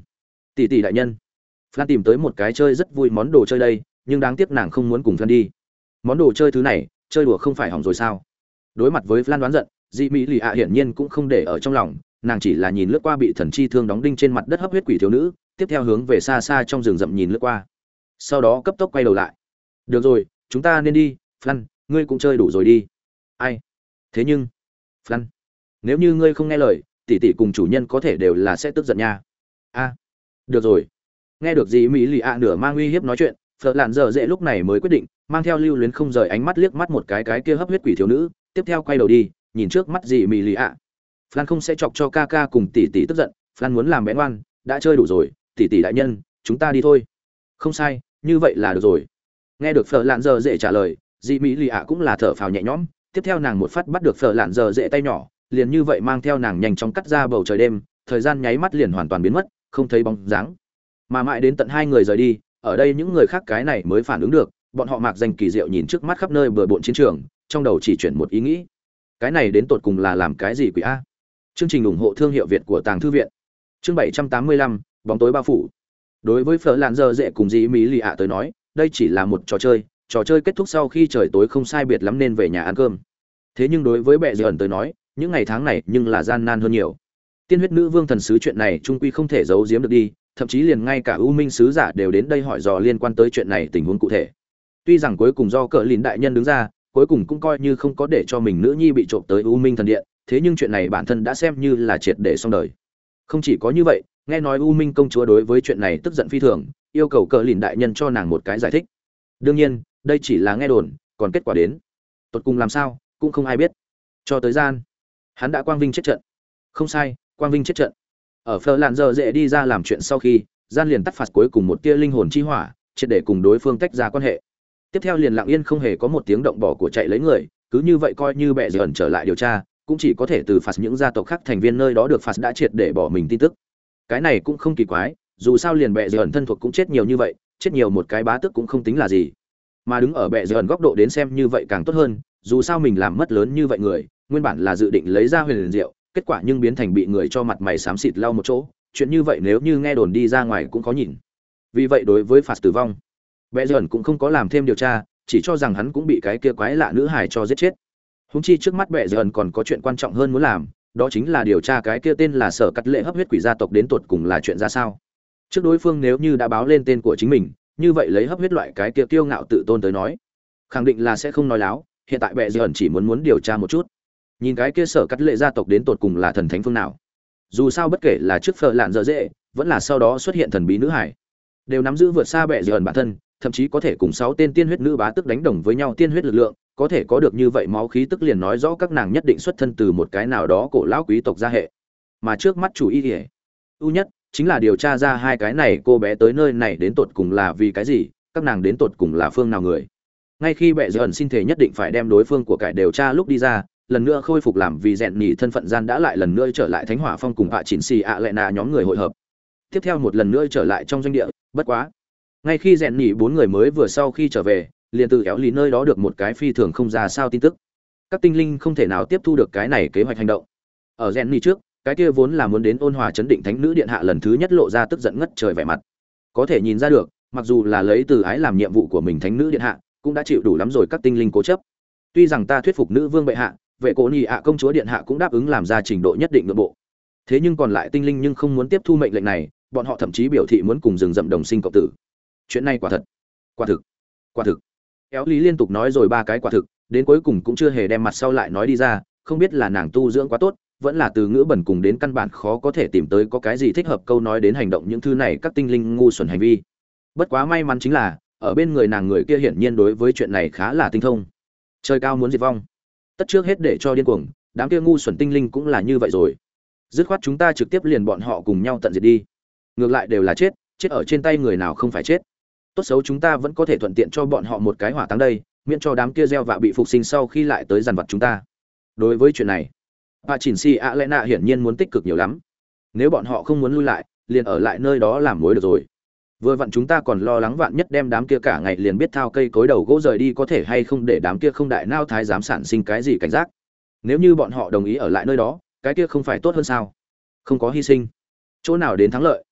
Speaker 1: Tỷ tỷ đại nhân. Phan tìm tới một cái chơi rất vui món đồ chơi đây, nhưng đáng tiếc nàng không muốn cùng Phan đi. Món đồ chơi thứ này, chơi đùa không phải hỏng rồi sao? Đối mặt với Phan đoán giận dị mỹ lì ạ hiển nhiên cũng không để ở trong lòng, nàng chỉ là nhìn lướt qua bị thần chi thương đóng đinh trên mặt đất hấp huyết quỷ thiếu nữ, tiếp theo hướng về xa xa trong rừng rậm nhìn lướt qua. Sau đó cấp tốc quay đầu lại được rồi chúng ta nên đi Flan, ngươi cũng chơi đủ rồi đi. Ai? Thế nhưng Flan, nếu như ngươi không nghe lời tỷ tỷ cùng chủ nhân có thể đều là sẽ tức giận nha. A được rồi. Nghe được gì mỹ lì ạ nửa mang uy hiếp nói chuyện phở lạn dở dễ lúc này mới quyết định mang theo lưu luyến không rời ánh mắt liếc mắt một cái cái kia hấp huyết quỷ thiếu nữ tiếp theo quay đầu đi nhìn trước mắt gì mỹ lì ạ. Flan không sẽ chọc cho ca ca cùng tỷ tỷ tức giận, Flan muốn làm bé ngoan, đã chơi đủ rồi, tỷ tỷ đại nhân, chúng ta đi thôi. Không sai, như vậy là được rồi. Nghe được Phở Lạn giờ dễ trả lời, Dị Mỹ Lì ạ cũng là thở phào nhẹ nhõm, tiếp theo nàng một phát bắt được Phở Lạn giờ dễ tay nhỏ, liền như vậy mang theo nàng nhanh chóng cắt ra bầu trời đêm, thời gian nháy mắt liền hoàn toàn biến mất, không thấy bóng dáng. Mà mãi đến tận hai người rời đi, ở đây những người khác cái này mới phản ứng được, bọn họ mạc danh kỳ diệu nhìn trước mắt khắp nơi bừa bộn chiến trường, trong đầu chỉ chuyển một ý nghĩ. Cái này đến tột cùng là làm cái gì quỷ a? Chương trình ủng hộ thương hiệu Việt của Tàng thư viện. Chương 785, bóng tối bao phủ. Đối với Phở Lạn giờ dễ cùng dĩ Mỹ Lì ạ tới nói, đây chỉ là một trò chơi, trò chơi kết thúc sau khi trời tối không sai biệt lắm nên về nhà ăn cơm. Thế nhưng đối với bệ ẩn tới nói, những ngày tháng này nhưng là gian nan hơn nhiều. Tiên huyết nữ vương thần sứ chuyện này trung quy không thể giấu giếm được đi, thậm chí liền ngay cả U Minh sứ giả đều đến đây hỏi dò liên quan tới chuyện này tình huống cụ thể. Tuy rằng cuối cùng do cỡ lín đại nhân đứng ra, cuối cùng cũng coi như không có để cho mình nữ nhi bị trộm tới U Minh thần điện, thế nhưng chuyện này bản thân đã xem như là triệt để xong đời không chỉ có như vậy nghe nói u minh công chúa đối với chuyện này tức giận phi thường, yêu cầu cờ lìn đại nhân cho nàng một cái giải thích. Đương nhiên, đây chỉ là nghe đồn, còn kết quả đến. Tột cùng làm sao, cũng không ai biết. Cho tới gian, hắn đã quang vinh chết trận. Không sai, quang vinh chết trận. Ở phờ làn giờ dễ đi ra làm chuyện sau khi, gian liền tắt phạt cuối cùng một tia linh hồn chi hỏa, triệt để cùng đối phương tách ra quan hệ. Tiếp theo liền lặng yên không hề có một tiếng động bỏ của chạy lấy người, cứ như vậy coi như bẹ dần trở lại điều tra, cũng chỉ có thể từ phạt những gia tộc khác thành viên nơi đó được phạt đã triệt để bỏ mình tin tức cái này cũng không kỳ quái, dù sao liền bệ dởn thân thuộc cũng chết nhiều như vậy, chết nhiều một cái bá tức cũng không tính là gì. Mà đứng ở bệ dởn góc độ đến xem như vậy càng tốt hơn, dù sao mình làm mất lớn như vậy người, nguyên bản là dự định lấy ra huyền liền diệu, kết quả nhưng biến thành bị người cho mặt mày xám xịt lau một chỗ, chuyện như vậy nếu như nghe đồn đi ra ngoài cũng có nhìn. Vì vậy đối với phạt tử vong bệ dởn cũng không có làm thêm điều tra, chỉ cho rằng hắn cũng bị cái kia quái lạ nữ hài cho giết chết. Húng chi trước mắt bệ dần còn có chuyện quan trọng hơn muốn làm đó chính là điều tra cái kia tên là sở cắt lệ hấp huyết quỷ gia tộc đến tột cùng là chuyện ra sao. Trước đối phương nếu như đã báo lên tên của chính mình, như vậy lấy hấp huyết loại cái kia kiêu ngạo tự tôn tới nói, khẳng định là sẽ không nói láo, hiện tại bệ dần chỉ muốn muốn điều tra một chút. Nhìn cái kia sở cắt lệ gia tộc đến tột cùng là thần thánh phương nào. Dù sao bất kể là trước phở lạn dở dễ, vẫn là sau đó xuất hiện thần bí nữ hải, đều nắm giữ vượt xa bệ dần bản thân, thậm chí có thể cùng sáu tên tiên huyết nữ bá tức đánh đồng với nhau tiên huyết lực lượng có thể có được như vậy máu khí tức liền nói rõ các nàng nhất định xuất thân từ một cái nào đó cổ lão quý tộc gia hệ. Mà trước mắt chủ ý ỉa ưu nhất chính là điều tra ra hai cái này, cô bé tới nơi này đến tột cùng là vì cái gì, các nàng đến tột cùng là phương nào người. Ngay khi bệ dần xin thể nhất định phải đem đối phương của cải điều tra lúc đi ra, lần nữa khôi phục làm vì rèn nhỉ thân phận gian đã lại lần nữa trở lại thánh hỏa phong cùng hạ chỉnh xì ạ lệ nạ nhóm người hội hợp. Tiếp theo một lần nữa trở lại trong doanh địa, bất quá. Ngay khi rèn nhỉ bốn người mới vừa sau khi trở về liền từ kéo lì nơi đó được một cái phi thường không ra sao tin tức. Các tinh linh không thể nào tiếp thu được cái này kế hoạch hành động. Ở gen ni trước, cái kia vốn là muốn đến ôn hòa chấn định thánh nữ điện hạ lần thứ nhất lộ ra tức giận ngất trời vẻ mặt. Có thể nhìn ra được, mặc dù là lấy từ ái làm nhiệm vụ của mình thánh nữ điện hạ, cũng đã chịu đủ lắm rồi các tinh linh cố chấp. Tuy rằng ta thuyết phục nữ vương bệ hạ, vệ cổ nhị ạ công chúa điện hạ cũng đáp ứng làm ra trình độ nhất định nội bộ. Thế nhưng còn lại tinh linh nhưng không muốn tiếp thu mệnh lệnh này, bọn họ thậm chí biểu thị muốn cùng rừng rậm đồng sinh cộng tử. Chuyện này quả thật, quả thực quả thực éo lý liên tục nói rồi ba cái quả thực, đến cuối cùng cũng chưa hề đem mặt sau lại nói đi ra, không biết là nàng tu dưỡng quá tốt, vẫn là từ ngữ bẩn cùng đến căn bản khó có thể tìm tới có cái gì thích hợp câu nói đến hành động những thứ này các tinh linh ngu xuẩn hành vi. Bất quá may mắn chính là, ở bên người nàng người kia hiển nhiên đối với chuyện này khá là tinh thông. Trời cao muốn diệt vong. Tất trước hết để cho điên cuồng, đám kia ngu xuẩn tinh linh cũng là như vậy rồi. Dứt khoát chúng ta trực tiếp liền bọn họ cùng nhau tận diệt đi. Ngược lại đều là chết chết ở trên tay người nào không phải chết tốt xấu chúng ta vẫn có thể thuận tiện cho bọn họ một cái hỏa táng đây, miễn cho đám kia gieo vạ bị phục sinh sau khi lại tới dàn vật chúng ta. Đối với chuyện này, bà chỉnh si ạ lẽ nạ hiển nhiên muốn tích cực nhiều lắm. Nếu bọn họ không muốn lui lại, liền ở lại nơi đó làm mối được rồi. Vừa vặn chúng ta còn lo lắng vạn nhất đem đám kia cả ngày liền biết thao cây cối đầu gỗ rời đi có thể hay không để đám kia không đại nao thái dám sản sinh cái gì cảnh giác. Nếu như bọn họ đồng ý ở lại nơi đó, cái kia không phải tốt hơn sao? Không có hy sinh. Chỗ nào đến thắng lợi?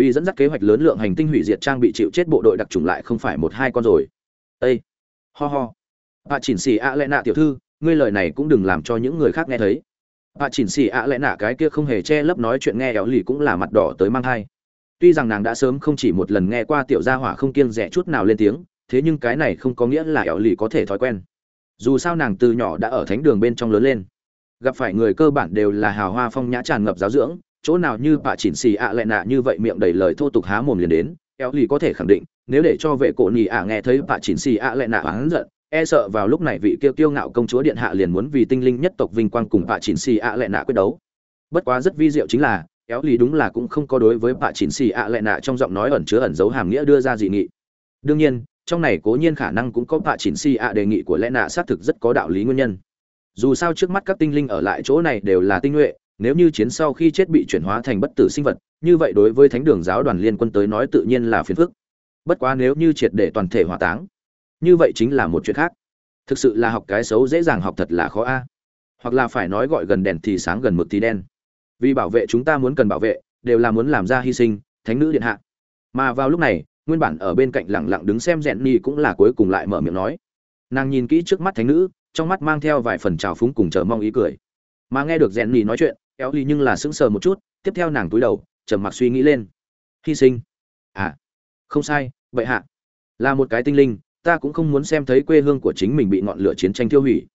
Speaker 1: Vì dẫn dắt kế hoạch lớn lượng hành tinh hủy diệt trang bị chịu chết bộ đội đặc trùng lại không phải một hai con rồi. Ây ho ho. Bà chỉnh xì ạ lẽ nạ tiểu thư, ngươi lời này cũng đừng làm cho những người khác nghe thấy. Bà chỉnh xì ạ lẽ nạ cái kia không hề che lấp nói chuyện nghe éo lì cũng là mặt đỏ tới mang thai. Tuy rằng nàng đã sớm không chỉ một lần nghe qua tiểu gia hỏa không kiêng rẻ chút nào lên tiếng, thế nhưng cái này không có nghĩa là éo lì có thể thói quen. Dù sao nàng từ nhỏ đã ở thánh đường bên trong lớn lên. Gặp phải người cơ bản đều là hào hoa phong nhã tràn ngập giáo dưỡng chỗ nào như bà chỉnh xì ạ lại nạ như vậy miệng đầy lời thô tục há mồm liền đến, eo lì có thể khẳng định, nếu để cho vệ cổ nhì ạ nghe thấy bà chỉnh xì ạ lại nạ hắn giận e sợ vào lúc này vị kiêu kiêu ngạo công chúa điện hạ liền muốn vì tinh linh nhất tộc vinh quang cùng bà chỉnh xì ạ lại nạ quyết đấu. Bất quá rất vi diệu chính là éo lì đúng là cũng không có đối với bà chỉnh xì ạ lại nạ trong giọng nói ẩn chứa ẩn dấu hàm nghĩa đưa ra dị nghị. Đương nhiên, trong này cố nhiên khả năng cũng có bà chỉnh xì ạ đề nghị của lẽ nạ xác thực rất có đạo lý nguyên nhân. Dù sao trước mắt các tinh linh ở lại chỗ này đều là tinh nhuệ nếu như chiến sau khi chết bị chuyển hóa thành bất tử sinh vật, như vậy đối với thánh đường giáo đoàn liên quân tới nói tự nhiên là phiền phức. Bất quá nếu như triệt để toàn thể hỏa táng, như vậy chính là một chuyện khác. Thực sự là học cái xấu dễ dàng học thật là khó a. Hoặc là phải nói gọi gần đèn thì sáng gần mực thì đen. Vì bảo vệ chúng ta muốn cần bảo vệ, đều là muốn làm ra hy sinh, thánh nữ điện hạ. Mà vào lúc này, nguyên bản ở bên cạnh lẳng lặng đứng xem rèn ni cũng là cuối cùng lại mở miệng nói. Nàng nhìn kỹ trước mắt thánh nữ, trong mắt mang theo vài phần trào phúng cùng chờ mong ý cười. Mà nghe được rèn ni nói chuyện éo ly nhưng là sững sờ một chút, tiếp theo nàng túi đầu, trầm mặc suy nghĩ lên. Hy sinh? À không sai, vậy hạ. Là một cái tinh linh, ta cũng không muốn xem thấy quê hương của chính mình bị ngọn lửa chiến tranh tiêu hủy.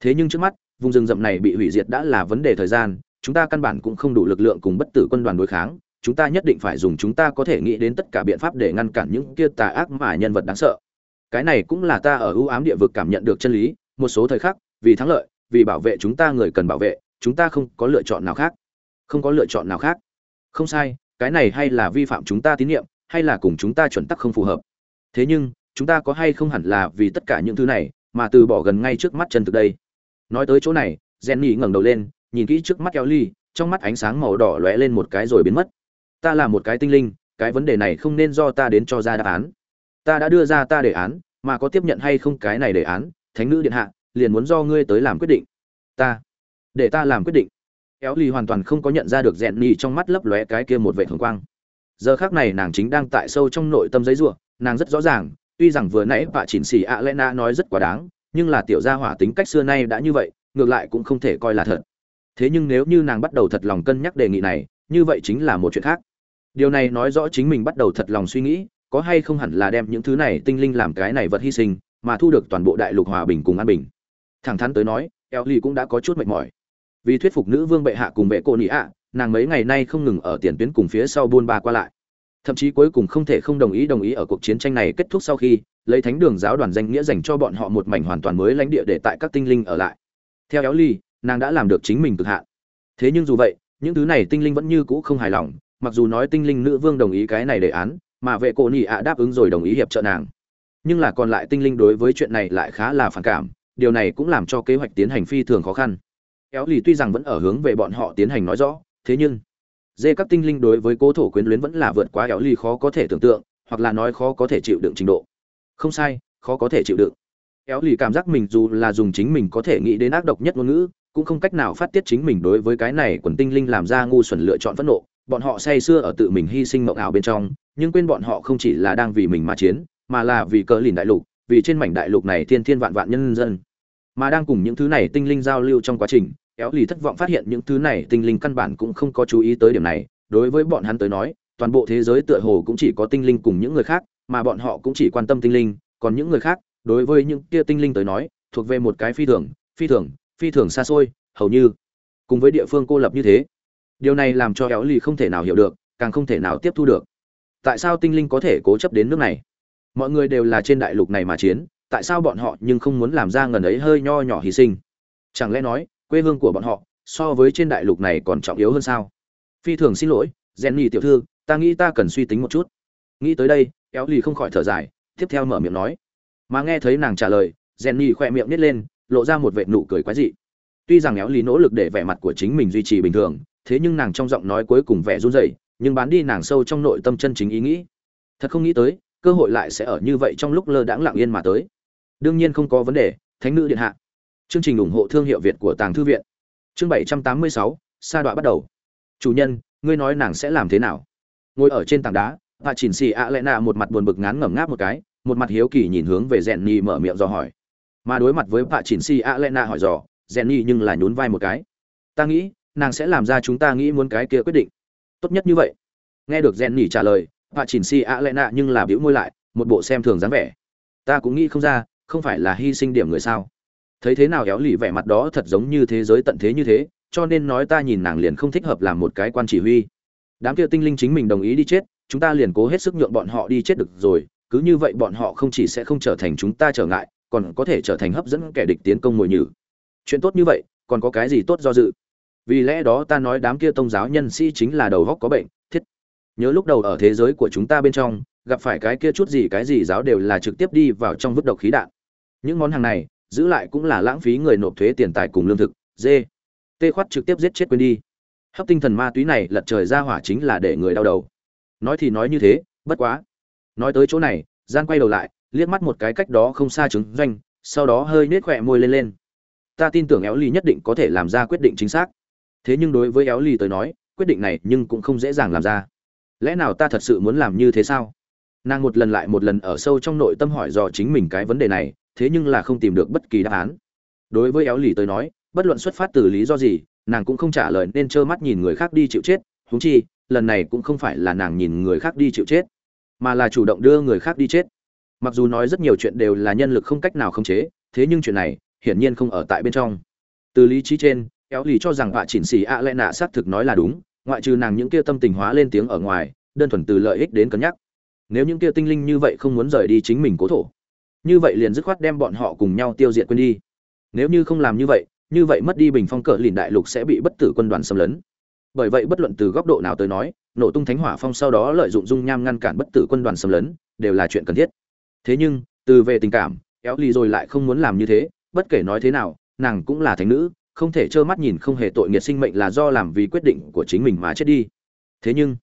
Speaker 1: Thế nhưng trước mắt, vùng rừng rậm này bị hủy diệt đã là vấn đề thời gian, chúng ta căn bản cũng không đủ lực lượng cùng bất tử quân đoàn đối kháng, chúng ta nhất định phải dùng chúng ta có thể nghĩ đến tất cả biện pháp để ngăn cản những kia tà ác mà nhân vật đáng sợ. Cái này cũng là ta ở ưu ám địa vực cảm nhận được chân lý, một số thời khắc, vì thắng lợi, vì bảo vệ chúng ta người cần bảo vệ chúng ta không có lựa chọn nào khác. Không có lựa chọn nào khác. Không sai, cái này hay là vi phạm chúng ta tín nhiệm, hay là cùng chúng ta chuẩn tắc không phù hợp. Thế nhưng, chúng ta có hay không hẳn là vì tất cả những thứ này mà từ bỏ gần ngay trước mắt chân thực đây? Nói tới chỗ này, jenny ngẩng đầu lên, nhìn kỹ trước mắt kéo ly trong mắt ánh sáng màu đỏ lóe lên một cái rồi biến mất. Ta là một cái tinh linh, cái vấn đề này không nên do ta đến cho ra đáp án. Ta đã đưa ra ta đề án, mà có tiếp nhận hay không cái này đề án, thánh nữ điện hạ, liền muốn do ngươi tới làm quyết định. Ta để ta làm quyết định. Éo ly hoàn toàn không có nhận ra được rèn nhì trong mắt lấp lóe cái kia một vệ thường quang. Giờ khác này nàng chính đang tại sâu trong nội tâm giấy ruộng nàng rất rõ ràng, tuy rằng vừa nãy bà chỉnh xì ạ lẽ na nói rất quá đáng, nhưng là tiểu gia hỏa tính cách xưa nay đã như vậy, ngược lại cũng không thể coi là thật. Thế nhưng nếu như nàng bắt đầu thật lòng cân nhắc đề nghị này, như vậy chính là một chuyện khác. Điều này nói rõ chính mình bắt đầu thật lòng suy nghĩ, có hay không hẳn là đem những thứ này tinh linh làm cái này vật hy sinh, mà thu được toàn bộ đại lục hòa bình cùng an bình. Thẳng thắn tới nói eo ly cũng đã có chút mệt mỏi vì thuyết phục nữ vương bệ hạ cùng vệ cô nị ạ, nàng mấy ngày nay không ngừng ở tiền tuyến cùng phía sau buôn ba qua lại. Thậm chí cuối cùng không thể không đồng ý đồng ý ở cuộc chiến tranh này kết thúc sau khi, lấy thánh đường giáo đoàn danh nghĩa dành cho bọn họ một mảnh hoàn toàn mới lãnh địa để tại các tinh linh ở lại. Theo éo ly, nàng đã làm được chính mình cực hạn. Thế nhưng dù vậy, những thứ này tinh linh vẫn như cũ không hài lòng, mặc dù nói tinh linh nữ vương đồng ý cái này đề án, mà vệ cổ nị ạ đáp ứng rồi đồng ý hiệp trợ nàng. Nhưng là còn lại tinh linh đối với chuyện này lại khá là phản cảm, điều này cũng làm cho kế hoạch tiến hành phi thường khó khăn kéo lì tuy rằng vẫn ở hướng về bọn họ tiến hành nói rõ, thế nhưng, dê các tinh linh đối với cố thổ quyến luyến vẫn là vượt quá kéo lì khó có thể tưởng tượng, hoặc là nói khó có thể chịu đựng trình độ. Không sai, khó có thể chịu đựng. Kéo lì cảm giác mình dù là dùng chính mình có thể nghĩ đến ác độc nhất ngôn ngữ, cũng không cách nào phát tiết chính mình đối với cái này quần tinh linh làm ra ngu xuẩn lựa chọn phẫn nộ. Bọn họ say xưa ở tự mình hy sinh mộng ảo bên trong, nhưng quên bọn họ không chỉ là đang vì mình mà chiến, mà là vì cờ lìn đại lục, vì trên mảnh đại lục này thiên thiên vạn vạn nhân dân. Mà đang cùng những thứ này tinh linh giao lưu trong quá trình éo lì thất vọng phát hiện những thứ này, tinh linh căn bản cũng không có chú ý tới điểm này. Đối với bọn hắn tới nói, toàn bộ thế giới tựa hồ cũng chỉ có tinh linh cùng những người khác, mà bọn họ cũng chỉ quan tâm tinh linh. Còn những người khác, đối với những kia tinh linh tới nói, thuộc về một cái phi thường phi thường phi thường xa xôi, hầu như cùng với địa phương cô lập như thế. Điều này làm cho éo lì không thể nào hiểu được, càng không thể nào tiếp thu được. Tại sao tinh linh có thể cố chấp đến nước này? Mọi người đều là trên đại lục này mà chiến, tại sao bọn họ nhưng không muốn làm ra ngần ấy hơi nho nhỏ hy sinh? Chẳng lẽ nói quê hương của bọn họ, so với trên đại lục này còn trọng yếu hơn sao? Phi thường xin lỗi, jenny tiểu thư, ta nghĩ ta cần suy tính một chút. Nghĩ tới đây éo lì không khỏi thở dài, tiếp theo mở miệng nói. Mà nghe thấy nàng trả lời, jenny khoe miệng nít lên, lộ ra một vệ nụ cười quái dị. Tuy rằng éo lì nỗ lực để vẻ mặt của chính mình duy trì bình thường, thế nhưng nàng trong giọng nói cuối cùng vẻ run rẩy, nhưng bán đi nàng sâu trong nội tâm chân chính ý nghĩ. Thật không nghĩ tới, cơ hội lại sẽ ở như vậy trong lúc lơ đãng lặng yên mà tới. Đương nhiên không có vấn đề, thánh nữ điện hạ chương trình ủng hộ thương hiệu việt của tàng thư viện. Chương bảy trăm tám mươi sáu, sa đoạn bắt đầu. Chủ nhân, ngươi nói nàng sẽ làm thế nào? Ngồi ở trên tảng đá Hạ chỉnh xì ạ lẽ nạ một mặt buồn bực ngán ngẩm ngáp một cái, một mặt hiếu kỳ nhìn hướng về rèn nhi mở miệng dò hỏi. Mà đối mặt với bà chỉnh xì ạ lẽ nạ hỏi dò, rèn nhi nhưng là nhún vai một cái. Ta nghĩ, nàng sẽ làm ra chúng ta nghĩ muốn cái kia quyết định. Tốt nhất như vậy. Nghe được rèn nhi trả lời bà chỉnh xì ạ lẽ nạ nhưng là bĩu môi lại, một bộ xem thường dáng vẻ. Ta cũng nghĩ không ra, không phải là hy sinh điểm người sao? Thấy thế nào éo lì vẻ mặt đó thật giống như thế giới tận thế như thế, cho nên nói ta nhìn nàng liền không thích hợp làm một cái quan chỉ huy. Đám kia tinh linh chính mình đồng ý đi chết, chúng ta liền cố hết sức nhượng bọn họ đi chết được rồi, cứ như vậy bọn họ không chỉ sẽ không trở thành chúng ta trở ngại, còn có thể trở thành hấp dẫn kẻ địch tiến công mồi nhử. Chuyện tốt như vậy, còn có cái gì tốt do dự? Vì lẽ đó ta nói đám kia tôn giáo nhân sĩ chính là đầu góc có bệnh, thiết. Nhớ lúc đầu ở thế giới của chúng ta bên trong, gặp phải cái kia chút gì cái gì giáo đều là trực tiếp đi vào trong vứt độc khí đạn. Những món hàng này giữ lại cũng là lãng phí người nộp thuế tiền tài cùng lương thực, dê. Tê khoát trực tiếp giết chết quên đi. Hấp tinh thần ma túy này lật trời ra hỏa chính là để người đau đầu. Nói thì nói như thế, bất quá. Nói tới chỗ này gian quay đầu lại, liếc mắt một cái cách đó không xa chứng doanh, sau đó hơi nết khỏe môi lên lên. Ta tin tưởng éo ly nhất định có thể làm ra quyết định chính xác. Thế nhưng đối với éo ly tới nói, quyết định này nhưng cũng không dễ dàng làm ra. Lẽ nào ta thật sự muốn làm như thế sao? Nàng một lần lại một lần ở sâu trong nội tâm hỏi dò chính mình cái vấn đề này thế nhưng là không tìm được bất kỳ đáp án. Đối với éo lì tới nói, bất luận xuất phát từ lý do gì, nàng cũng không trả lời nên trơ mắt nhìn người khác đi chịu chết, huống chi, lần này cũng không phải là nàng nhìn người khác đi chịu chết, mà là chủ động đưa người khác đi chết. Mặc dù nói rất nhiều chuyện đều là nhân lực không cách nào khống chế, thế nhưng chuyện này, hiển nhiên không ở tại bên trong. Từ lý trí trên, éo lì cho rằng vạ chỉnh xì ạ lẽ nạ xác thực nói là đúng, ngoại trừ nàng những kia tâm tình hóa lên tiếng ở ngoài, đơn thuần từ lợi ích đến cân nhắc. Nếu những kia tinh linh như vậy không muốn rời đi chính mình cố thổ như vậy liền dứt khoát đem bọn họ cùng nhau tiêu diệt quên đi. Nếu như không làm như vậy như vậy mất đi bình phong cờ lìn đại lục sẽ bị bất tử quân đoàn xâm lấn. Bởi vậy bất luận từ góc độ nào tới nói, nổ tung thánh hỏa phong sau đó lợi dụng dung nham ngăn cản bất tử quân đoàn xâm lấn, đều là chuyện cần thiết. Thế nhưng, từ về tình cảm éo ly rồi lại không muốn làm như thế, bất kể nói thế nào, nàng cũng là thánh nữ, không thể trơ mắt nhìn không hề tội nghiệt sinh mệnh là do làm vì quyết định của chính mình mà chết đi. Thế nhưng,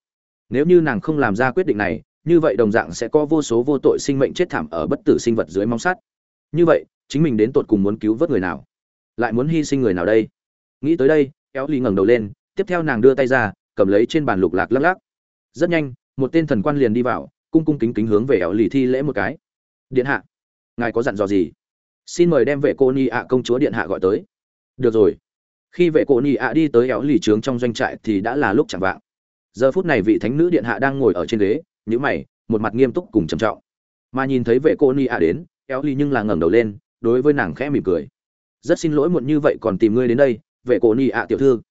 Speaker 1: nếu như nàng không làm ra quyết định này như vậy đồng dạng sẽ có vô số vô tội sinh mệnh chết thảm ở bất tử sinh vật dưới mong sắt. Như vậy, chính mình đến tột cùng muốn cứu vớt người nào? Lại muốn hy sinh người nào đây? Nghĩ tới đây éo ly ngẩng đầu lên, tiếp theo nàng đưa tay ra, cầm lấy trên bàn lục lạc lắc lắc. Rất nhanh, một tên thần quan liền đi vào, cung cung kính kính hướng về éo lì thi lễ một cái. Điện hạ, ngài có dặn dò gì? Xin mời đem vệ cô ni ạ công chúa điện hạ gọi tới. Được rồi. Khi vệ cô ni ạ đi tới éo lì trướng trong doanh trại thì đã là lúc chẳng vạng. Giờ phút này vị thánh nữ điện hạ đang ngồi ở trên ghế nhíu mày, một mặt nghiêm túc cùng trầm trọng. Mà nhìn thấy vệ cô ni ạ đến éo lì nhưng là ngẩng đầu lên, đối với nàng khẽ mỉm cười. Rất xin lỗi muộn như vậy còn tìm ngươi đến đây, vệ cô ni ạ tiểu thư.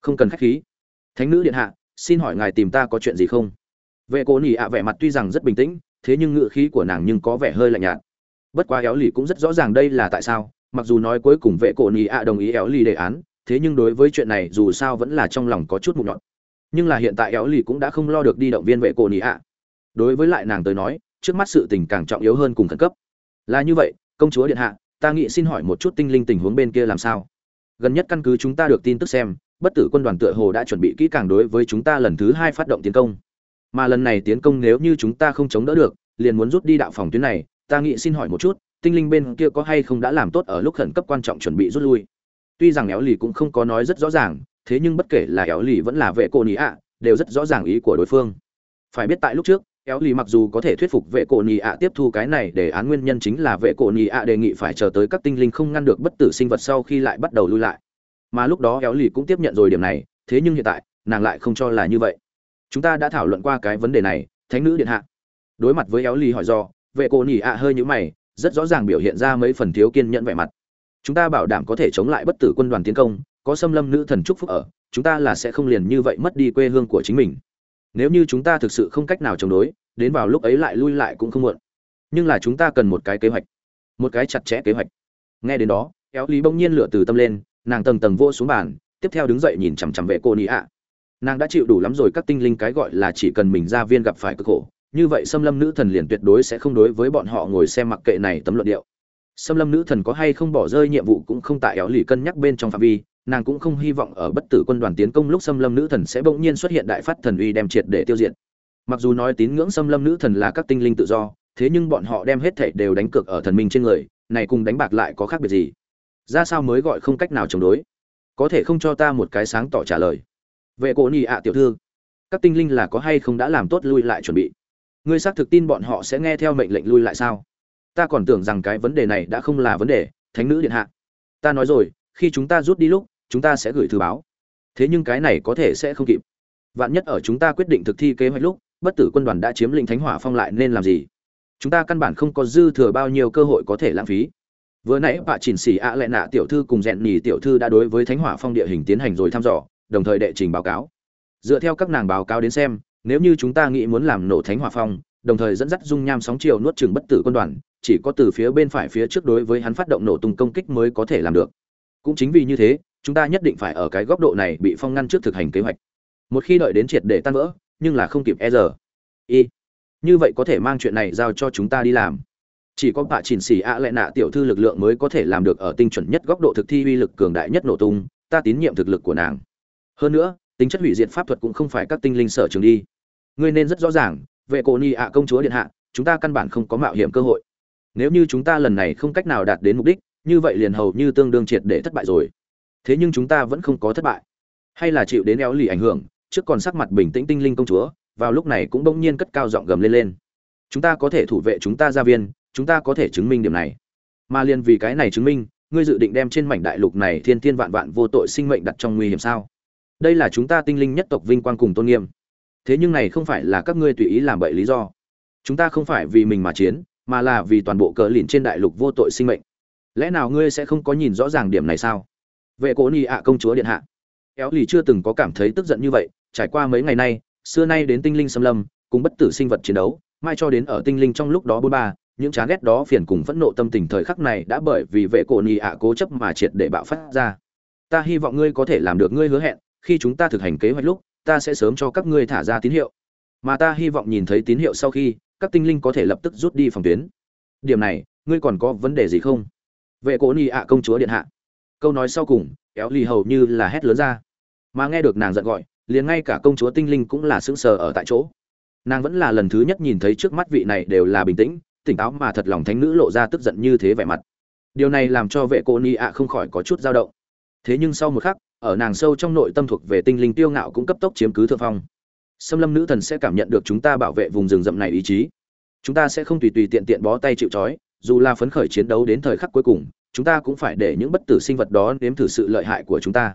Speaker 1: Không cần khách khí. Thánh nữ điện hạ, xin hỏi ngài tìm ta có chuyện gì không? Vệ cô ni ạ vẻ mặt tuy rằng rất bình tĩnh, thế nhưng ngựa khí của nàng nhưng có vẻ hơi lạnh nhạt. Bất quá éo lì cũng rất rõ ràng đây là tại sao, mặc dù nói cuối cùng vệ cổ ni ạ đồng ý éo lì đề án, thế nhưng đối với chuyện này dù sao vẫn là trong lòng có chút mụn nhọn. Nhưng là hiện tại éo lì cũng đã không lo được đi động viên vệ cổ ni ạ đối với lại nàng tới nói, trước mắt sự tình càng trọng yếu hơn cùng khẩn cấp. Là như vậy, công chúa điện hạ, ta nghĩ xin hỏi một chút tinh linh tình huống bên kia làm sao? Gần nhất căn cứ chúng ta được tin tức xem, bất tử quân đoàn tựa hồ đã chuẩn bị kỹ càng đối với chúng ta lần thứ hai phát động tiến công. Mà lần này tiến công nếu như chúng ta không chống đỡ được, liền muốn rút đi đạo phòng tuyến này, ta nghĩ xin hỏi một chút, tinh linh bên kia có hay không đã làm tốt ở lúc khẩn cấp quan trọng chuẩn bị rút lui? Tuy rằng éo lì cũng không có nói rất rõ ràng, thế nhưng bất kể là éo lì vẫn là vệ cô nị ạ, đều rất rõ ràng ý của đối phương. Phải biết tại lúc trước éo lì mặc dù có thể thuyết phục vệ cổ nhì ạ tiếp thu cái này để án, nguyên nhân chính là vệ cổ nhì ạ đề nghị phải chờ tới các tinh linh không ngăn được bất tử sinh vật sau khi lại bắt đầu lui lại. Mà lúc đó éo lì cũng tiếp nhận rồi điểm này, thế nhưng hiện tại, nàng lại không cho là như vậy. Chúng ta đã thảo luận qua cái vấn đề này, thánh nữ điện hạ. Đối mặt với éo lì hỏi do, vệ cổ nhì ạ hơi nhũ mày, rất rõ ràng biểu hiện ra mấy phần thiếu kiên nhẫn vẻ mặt. Chúng ta bảo đảm có thể chống lại bất tử quân đoàn tiến công, có xâm lâm nữ thần trúc phúc ở, chúng ta là sẽ không liền như vậy mất đi quê hương của chính mình nếu như chúng ta thực sự không cách nào chống đối, đến vào lúc ấy lại lui lại cũng không muộn. Nhưng là chúng ta cần một cái kế hoạch, một cái chặt chẽ kế hoạch. Nghe đến đó éo lý bỗng nhiên lửa từ tâm lên, nàng tầng tầng vô xuống bàn, tiếp theo đứng dậy nhìn chằm chằm vệ cô nị ạ. Nàng đã chịu đủ lắm rồi, các tinh linh cái gọi là chỉ cần mình ra viên gặp phải cực khổ, như vậy xâm lâm nữ thần liền tuyệt đối sẽ không đối với bọn họ ngồi xem mặc kệ này tấm luận điệu. Xâm lâm nữ thần có hay không bỏ rơi nhiệm vụ cũng không tại éo lì cân nhắc bên trong phạm vi nàng cũng không hy vọng ở bất tử quân đoàn tiến công lúc xâm lâm nữ thần sẽ bỗng nhiên xuất hiện đại phát thần uy đem triệt để tiêu diệt. Mặc dù nói tín ngưỡng xâm lâm nữ thần là các tinh linh tự do, thế nhưng bọn họ đem hết thảy đều đánh cược ở thần minh trên người, này cùng đánh bạc lại có khác biệt gì? Ra sao mới gọi không cách nào chống đối? Có thể không cho ta một cái sáng tỏ trả lời. Vệ cổ nhị ạ, tiểu thư, các tinh linh là có hay không đã làm tốt lui lại chuẩn bị? Ngươi xác thực tin bọn họ sẽ nghe theo mệnh lệnh lui lại sao? Ta còn tưởng rằng cái vấn đề này đã không là vấn đề, thánh nữ điện hạ. Ta nói rồi, khi chúng ta rút đi lúc chúng ta sẽ gửi thư báo. Thế nhưng cái này có thể sẽ không kịp. Vạn nhất ở chúng ta quyết định thực thi kế hoạch lúc, bất tử quân đoàn đã chiếm lĩnh thánh hỏa phong lại nên làm gì? Chúng ta căn bản không có dư thừa bao nhiêu cơ hội có thể lãng phí. Vừa nãy bà chỉnh xỉ ạ lệ nạ tiểu thư cùng rèn nhì tiểu thư đã đối với thánh hỏa phong địa hình tiến hành rồi thăm dò, đồng thời đệ trình báo cáo. Dựa theo các nàng báo cáo đến xem, nếu như chúng ta nghĩ muốn làm nổ thánh hỏa phong, đồng thời dẫn dắt dung nham sóng chiều nuốt chừng bất tử quân đoàn, chỉ có từ phía bên phải phía trước đối với hắn phát động nổ tung công kích mới có thể làm được. Cũng chính vì như thế chúng ta nhất định phải ở cái góc độ này bị phong ngăn trước thực hành kế hoạch. Một khi đợi đến triệt để tan vỡ, nhưng là không kịp e giờ. Y, như vậy có thể mang chuyện này giao cho chúng ta đi làm. Chỉ có bạ chỉnh xỉ ạ lệ nạ tiểu thư lực lượng mới có thể làm được ở tinh chuẩn nhất góc độ thực thi uy lực cường đại nhất nổ tung, ta tín nhiệm thực lực của nàng. Hơn nữa, tính chất hủy diệt pháp thuật cũng không phải các tinh linh sở trường đi. Ngươi nên rất rõ ràng, vệ cổ ni ạ công chúa điện hạ, chúng ta căn bản không có mạo hiểm cơ hội. Nếu như chúng ta lần này không cách nào đạt đến mục đích, như vậy liền hầu như tương đương triệt để thất bại rồi thế nhưng chúng ta vẫn không có thất bại. Hay là chịu đến éo lì ảnh hưởng, trước còn sắc mặt bình tĩnh tinh linh công chúa, vào lúc này cũng bỗng nhiên cất cao giọng gầm lên lên. Chúng ta có thể thủ vệ chúng ta gia viên, chúng ta có thể chứng minh điểm này. Mà liền vì cái này chứng minh, ngươi dự định đem trên mảnh đại lục này thiên thiên vạn vạn vô tội sinh mệnh đặt trong nguy hiểm sao? Đây là chúng ta tinh linh nhất tộc vinh quang cùng tôn nghiêm. Thế nhưng này không phải là các ngươi tùy ý làm bậy lý do. Chúng ta không phải vì mình mà chiến, mà là vì toàn bộ cờ lìn trên đại lục vô tội sinh mệnh. Lẽ nào ngươi sẽ không có nhìn rõ ràng điểm này sao? Vệ cố ni ạ, công chúa điện hạ. Éo lì chưa từng có cảm thấy tức giận như vậy, trải qua mấy ngày nay, xưa nay đến tinh linh xâm lâm, cùng bất tử sinh vật chiến đấu, mai cho đến ở tinh linh trong lúc đó bôn ba, những chán ghét đó phiền cùng phẫn nộ tâm tình thời khắc này đã bởi vì vệ cổ nhì ạ, cố chấp mà triệt để bạo phát ra. Ta hy vọng ngươi có thể làm được ngươi hứa hẹn, khi chúng ta thực hành kế hoạch lúc, ta sẽ sớm cho các ngươi thả ra tín hiệu. Mà ta hy vọng nhìn thấy tín hiệu sau khi, các tinh linh có thể lập tức rút đi phòng tuyến. Điểm này, ngươi còn có vấn đề gì không? Vệ cổ nhì ạ, công chúa điện hạ câu nói sau cùng éo lì hầu như là hét lớn ra. Mà nghe được nàng giận gọi, liền ngay cả công chúa tinh linh cũng là sững sờ ở tại chỗ. Nàng vẫn là lần thứ nhất nhìn thấy trước mắt vị này đều là bình tĩnh, tỉnh táo mà thật lòng thánh nữ lộ ra tức giận như thế vẻ mặt. Điều này làm cho vệ cô ni ạ không khỏi có chút dao động. Thế nhưng sau một khắc, ở nàng sâu trong nội tâm thuộc về tinh linh tiêu ngạo cũng cấp tốc chiếm cứ thượng phong. Xâm lâm nữ thần sẽ cảm nhận được chúng ta bảo vệ vùng rừng rậm này ý chí. Chúng ta sẽ không tùy tùy tiện tiện bó tay chịu trói, dù là phấn khởi chiến đấu đến thời khắc cuối cùng chúng ta cũng phải để những bất tử sinh vật đó nếm thử sự lợi hại của chúng ta.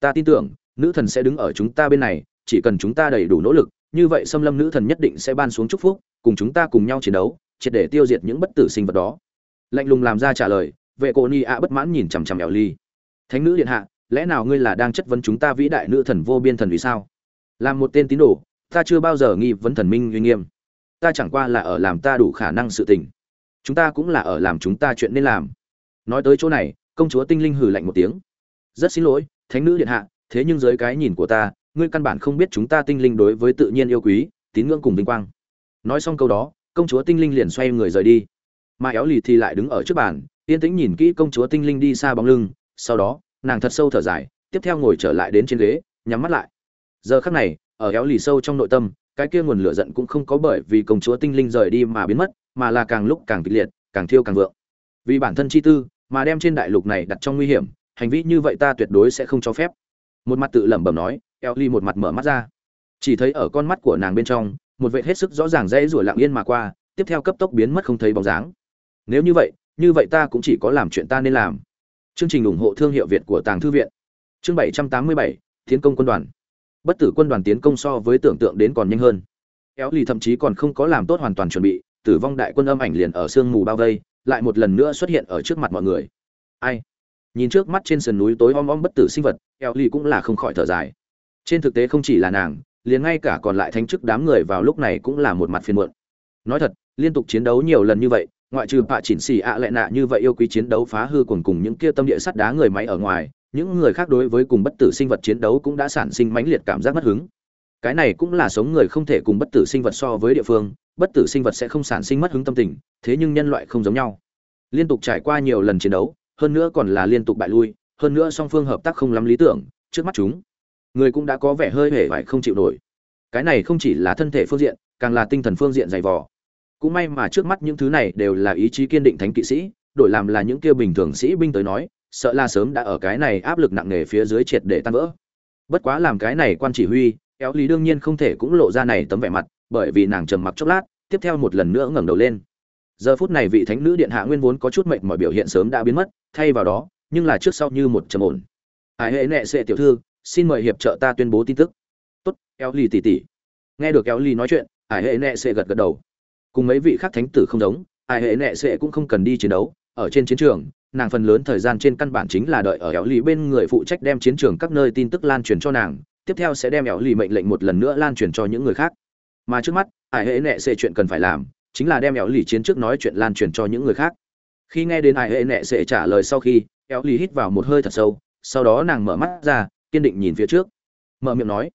Speaker 1: Ta tin tưởng, nữ thần sẽ đứng ở chúng ta bên này, chỉ cần chúng ta đầy đủ nỗ lực, như vậy xâm lâm nữ thần nhất định sẽ ban xuống chúc phúc, cùng chúng ta cùng nhau chiến đấu, triệt để tiêu diệt những bất tử sinh vật đó. Lạnh lùng làm ra trả lời, vệ cổ ni ạ bất mãn nhìn chằm chằm ẻo ly. Thánh nữ điện hạ, lẽ nào ngươi là đang chất vấn chúng ta vĩ đại nữ thần vô biên thần vì sao? Làm một tên tín đồ, ta chưa bao giờ nghi vấn thần minh uy nghiêm. Ta chẳng qua là ở làm ta đủ khả năng sự tình. Chúng ta cũng là ở làm chúng ta chuyện nên làm nói tới chỗ này, công chúa tinh linh hừ lạnh một tiếng. Rất xin lỗi, thánh nữ điện hạ, thế nhưng dưới cái nhìn của ta, ngươi căn bản không biết chúng ta tinh linh đối với tự nhiên yêu quý, tín ngưỡng cùng vinh quang. Nói xong câu đó, công chúa tinh linh liền xoay người rời đi. Mà éo lì thì lại đứng ở trước bàn, yên tĩnh nhìn kỹ công chúa tinh linh đi xa bóng lưng, sau đó, nàng thật sâu thở dài, tiếp theo ngồi trở lại đến trên ghế, nhắm mắt lại. Giờ khắc này, ở éo lì sâu trong nội tâm, cái kia nguồn lửa giận cũng không có bởi vì công chúa tinh linh rời đi mà biến mất, mà là càng lúc càng kịch liệt, càng thiêu càng vượng. Vì bản thân chi tư mà đem trên đại lục này đặt trong nguy hiểm, hành vi như vậy ta tuyệt đối sẽ không cho phép. Một mặt tự lẩm bẩm nói, eo ly một mặt mở mắt ra. Chỉ thấy ở con mắt của nàng bên trong, một vệ hết sức rõ ràng dễ rủa lặng yên mà qua, tiếp theo cấp tốc biến mất không thấy bóng dáng. Nếu như vậy như vậy ta cũng chỉ có làm chuyện ta nên làm. Chương trình ủng hộ thương hiệu việt của tàng thư viện. Chương bảy trăm tám mươi bảy, tiến công quân đoàn. Bất tử quân đoàn tiến công so với tưởng tượng đến còn nhanh hơn. Éo lì thậm chí còn không có làm tốt hoàn toàn chuẩn bị, tử vong đại quân âm ảnh liền ở sương mù bao vây lại một lần nữa xuất hiện ở trước mặt mọi người. Ai? Nhìn trước mắt trên sườn núi tối om om bất tử sinh vật eo ly cũng là không khỏi thở dài. Trên thực tế không chỉ là nàng, liền ngay cả còn lại thánh chức đám người vào lúc này cũng là một mặt phiền muộn. Nói thật, liên tục chiến đấu nhiều lần như vậy, ngoại trừ bạ chỉnh xì ạ à lệ nạ như vậy yêu quý chiến đấu phá hư cùng cùng những kia tâm địa sắt đá người máy ở ngoài, những người khác đối với cùng bất tử sinh vật chiến đấu cũng đã sản sinh mãnh liệt cảm giác mất hứng cái này cũng là sống người không thể cùng bất tử sinh vật so với địa phương, bất tử sinh vật sẽ không sản sinh mất hứng tâm tình, thế nhưng nhân loại không giống nhau. Liên tục trải qua nhiều lần chiến đấu, hơn nữa còn là liên tục bại lui, hơn nữa song phương hợp tác không lắm lý tưởng, trước mắt chúng, người cũng đã có vẻ hơi hề vải không chịu nổi. Cái này không chỉ là thân thể phương diện, càng là tinh thần phương diện dày vò. Cũng may mà trước mắt những thứ này đều là ý chí kiên định thánh kỵ sĩ, đổi làm là những kia bình thường sĩ binh tới nói, sợ là sớm đã ở cái này áp lực nặng nề phía dưới triệt để tan vỡ. Bất quá làm cái này quan chỉ huy kéo lý đương nhiên không thể cũng lộ ra này tấm vẻ mặt, bởi vì nàng trầm mặc chốc lát, tiếp theo một lần nữa ngẩng đầu lên. Giờ phút này vị thánh nữ điện hạ nguyên vốn có chút mệnh mọi biểu hiện sớm đã biến mất, thay vào đó, nhưng là trước sau như một trầm ổn. Hải hệ nệ sệ tiểu thư, xin mời hiệp trợ ta tuyên bố tin tức. Tốt eo ly tỉ tỉ nghe được eo ly nói chuyện hải hệ nệ sệ gật gật đầu. Cùng mấy vị khác thánh tử không giống hải hệ nệ sệ cũng không cần đi chiến đấu, ở trên chiến trường, nàng phần lớn thời gian trên căn bản chính là đợi ở éo lì bên người phụ trách đem chiến trường các nơi tin tức lan truyền cho nàng tiếp theo sẽ đem ẻo lì mệnh lệnh một lần nữa lan truyền cho những người khác. Mà trước mắt ải hệ nệ xệ chuyện cần phải làm, chính là đem ẻo lì chiến trước nói chuyện lan truyền cho những người khác. Khi nghe đến ải hệ nệ xệ trả lời sau khi, ẻo lì hít vào một hơi thật sâu, sau đó nàng mở mắt ra, kiên định nhìn phía trước. Mở miệng nói,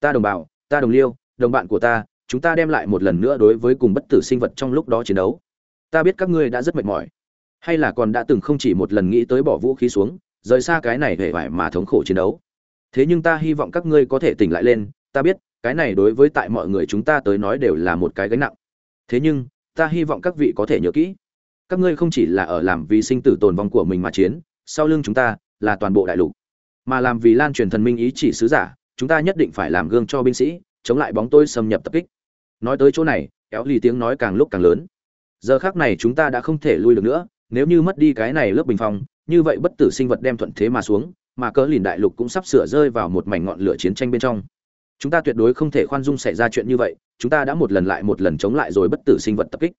Speaker 1: ta đồng bào, ta đồng liêu, đồng bạn của ta, chúng ta đem lại một lần nữa đối với cùng bất tử sinh vật trong lúc đó chiến đấu. Ta biết các ngươi đã rất mệt mỏi, hay là còn đã từng không chỉ một lần nghĩ tới bỏ vũ khí xuống, rời xa cái này hề vải mà thống khổ chiến đấu thế nhưng ta hy vọng các ngươi có thể tỉnh lại lên, ta biết, cái này đối với tại mọi người chúng ta tới nói đều là một cái gánh nặng. Thế nhưng, ta hy vọng các vị có thể nhớ kỹ, các ngươi không chỉ là ở làm vì sinh tử tồn vong của mình mà chiến, sau lưng chúng ta là toàn bộ đại lục. Mà làm vì lan truyền thần minh ý chỉ sứ giả, chúng ta nhất định phải làm gương cho binh sĩ, chống lại bóng tôi xâm nhập tập kích. Nói tới chỗ này éo lì tiếng nói càng lúc càng lớn. Giờ khác này chúng ta đã không thể lui được nữa, nếu như mất đi cái này lớp bình phong, như vậy bất tử sinh vật đem thuận thế mà xuống mà cỡ lìn đại lục cũng sắp sửa rơi vào một mảnh ngọn lửa chiến tranh bên trong. Chúng ta tuyệt đối không thể khoan dung xảy ra chuyện như vậy, chúng ta đã một lần lại một lần chống lại rồi bất tử sinh vật tập kích.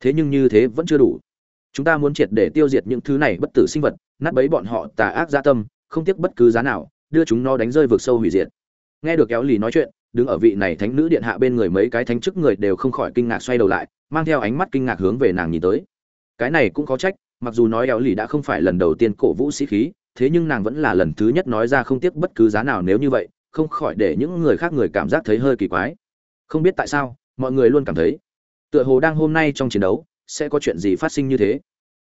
Speaker 1: Thế nhưng như thế vẫn chưa đủ. Chúng ta muốn triệt để tiêu diệt những thứ này bất tử sinh vật, nát bấy bọn họ tà ác gia tâm, không tiếc bất cứ giá nào, đưa chúng nó đánh rơi vực sâu hủy diệt. Nghe được kéo lì nói chuyện, đứng ở vị này thánh nữ điện hạ bên người mấy cái thánh chức người đều không khỏi kinh ngạc xoay đầu lại, mang theo ánh mắt kinh ngạc hướng về nàng nhìn tới. Cái này cũng có trách, mặc dù nói éo lì đã không phải lần đầu tiên cổ vũ sĩ khí thế nhưng nàng vẫn là lần thứ nhất nói ra không tiếc bất cứ giá nào nếu như vậy, không khỏi để những người khác người cảm giác thấy hơi kỳ quái. Không biết tại sao, mọi người luôn cảm thấy, tựa hồ đang hôm nay trong chiến đấu, sẽ có chuyện gì phát sinh như thế.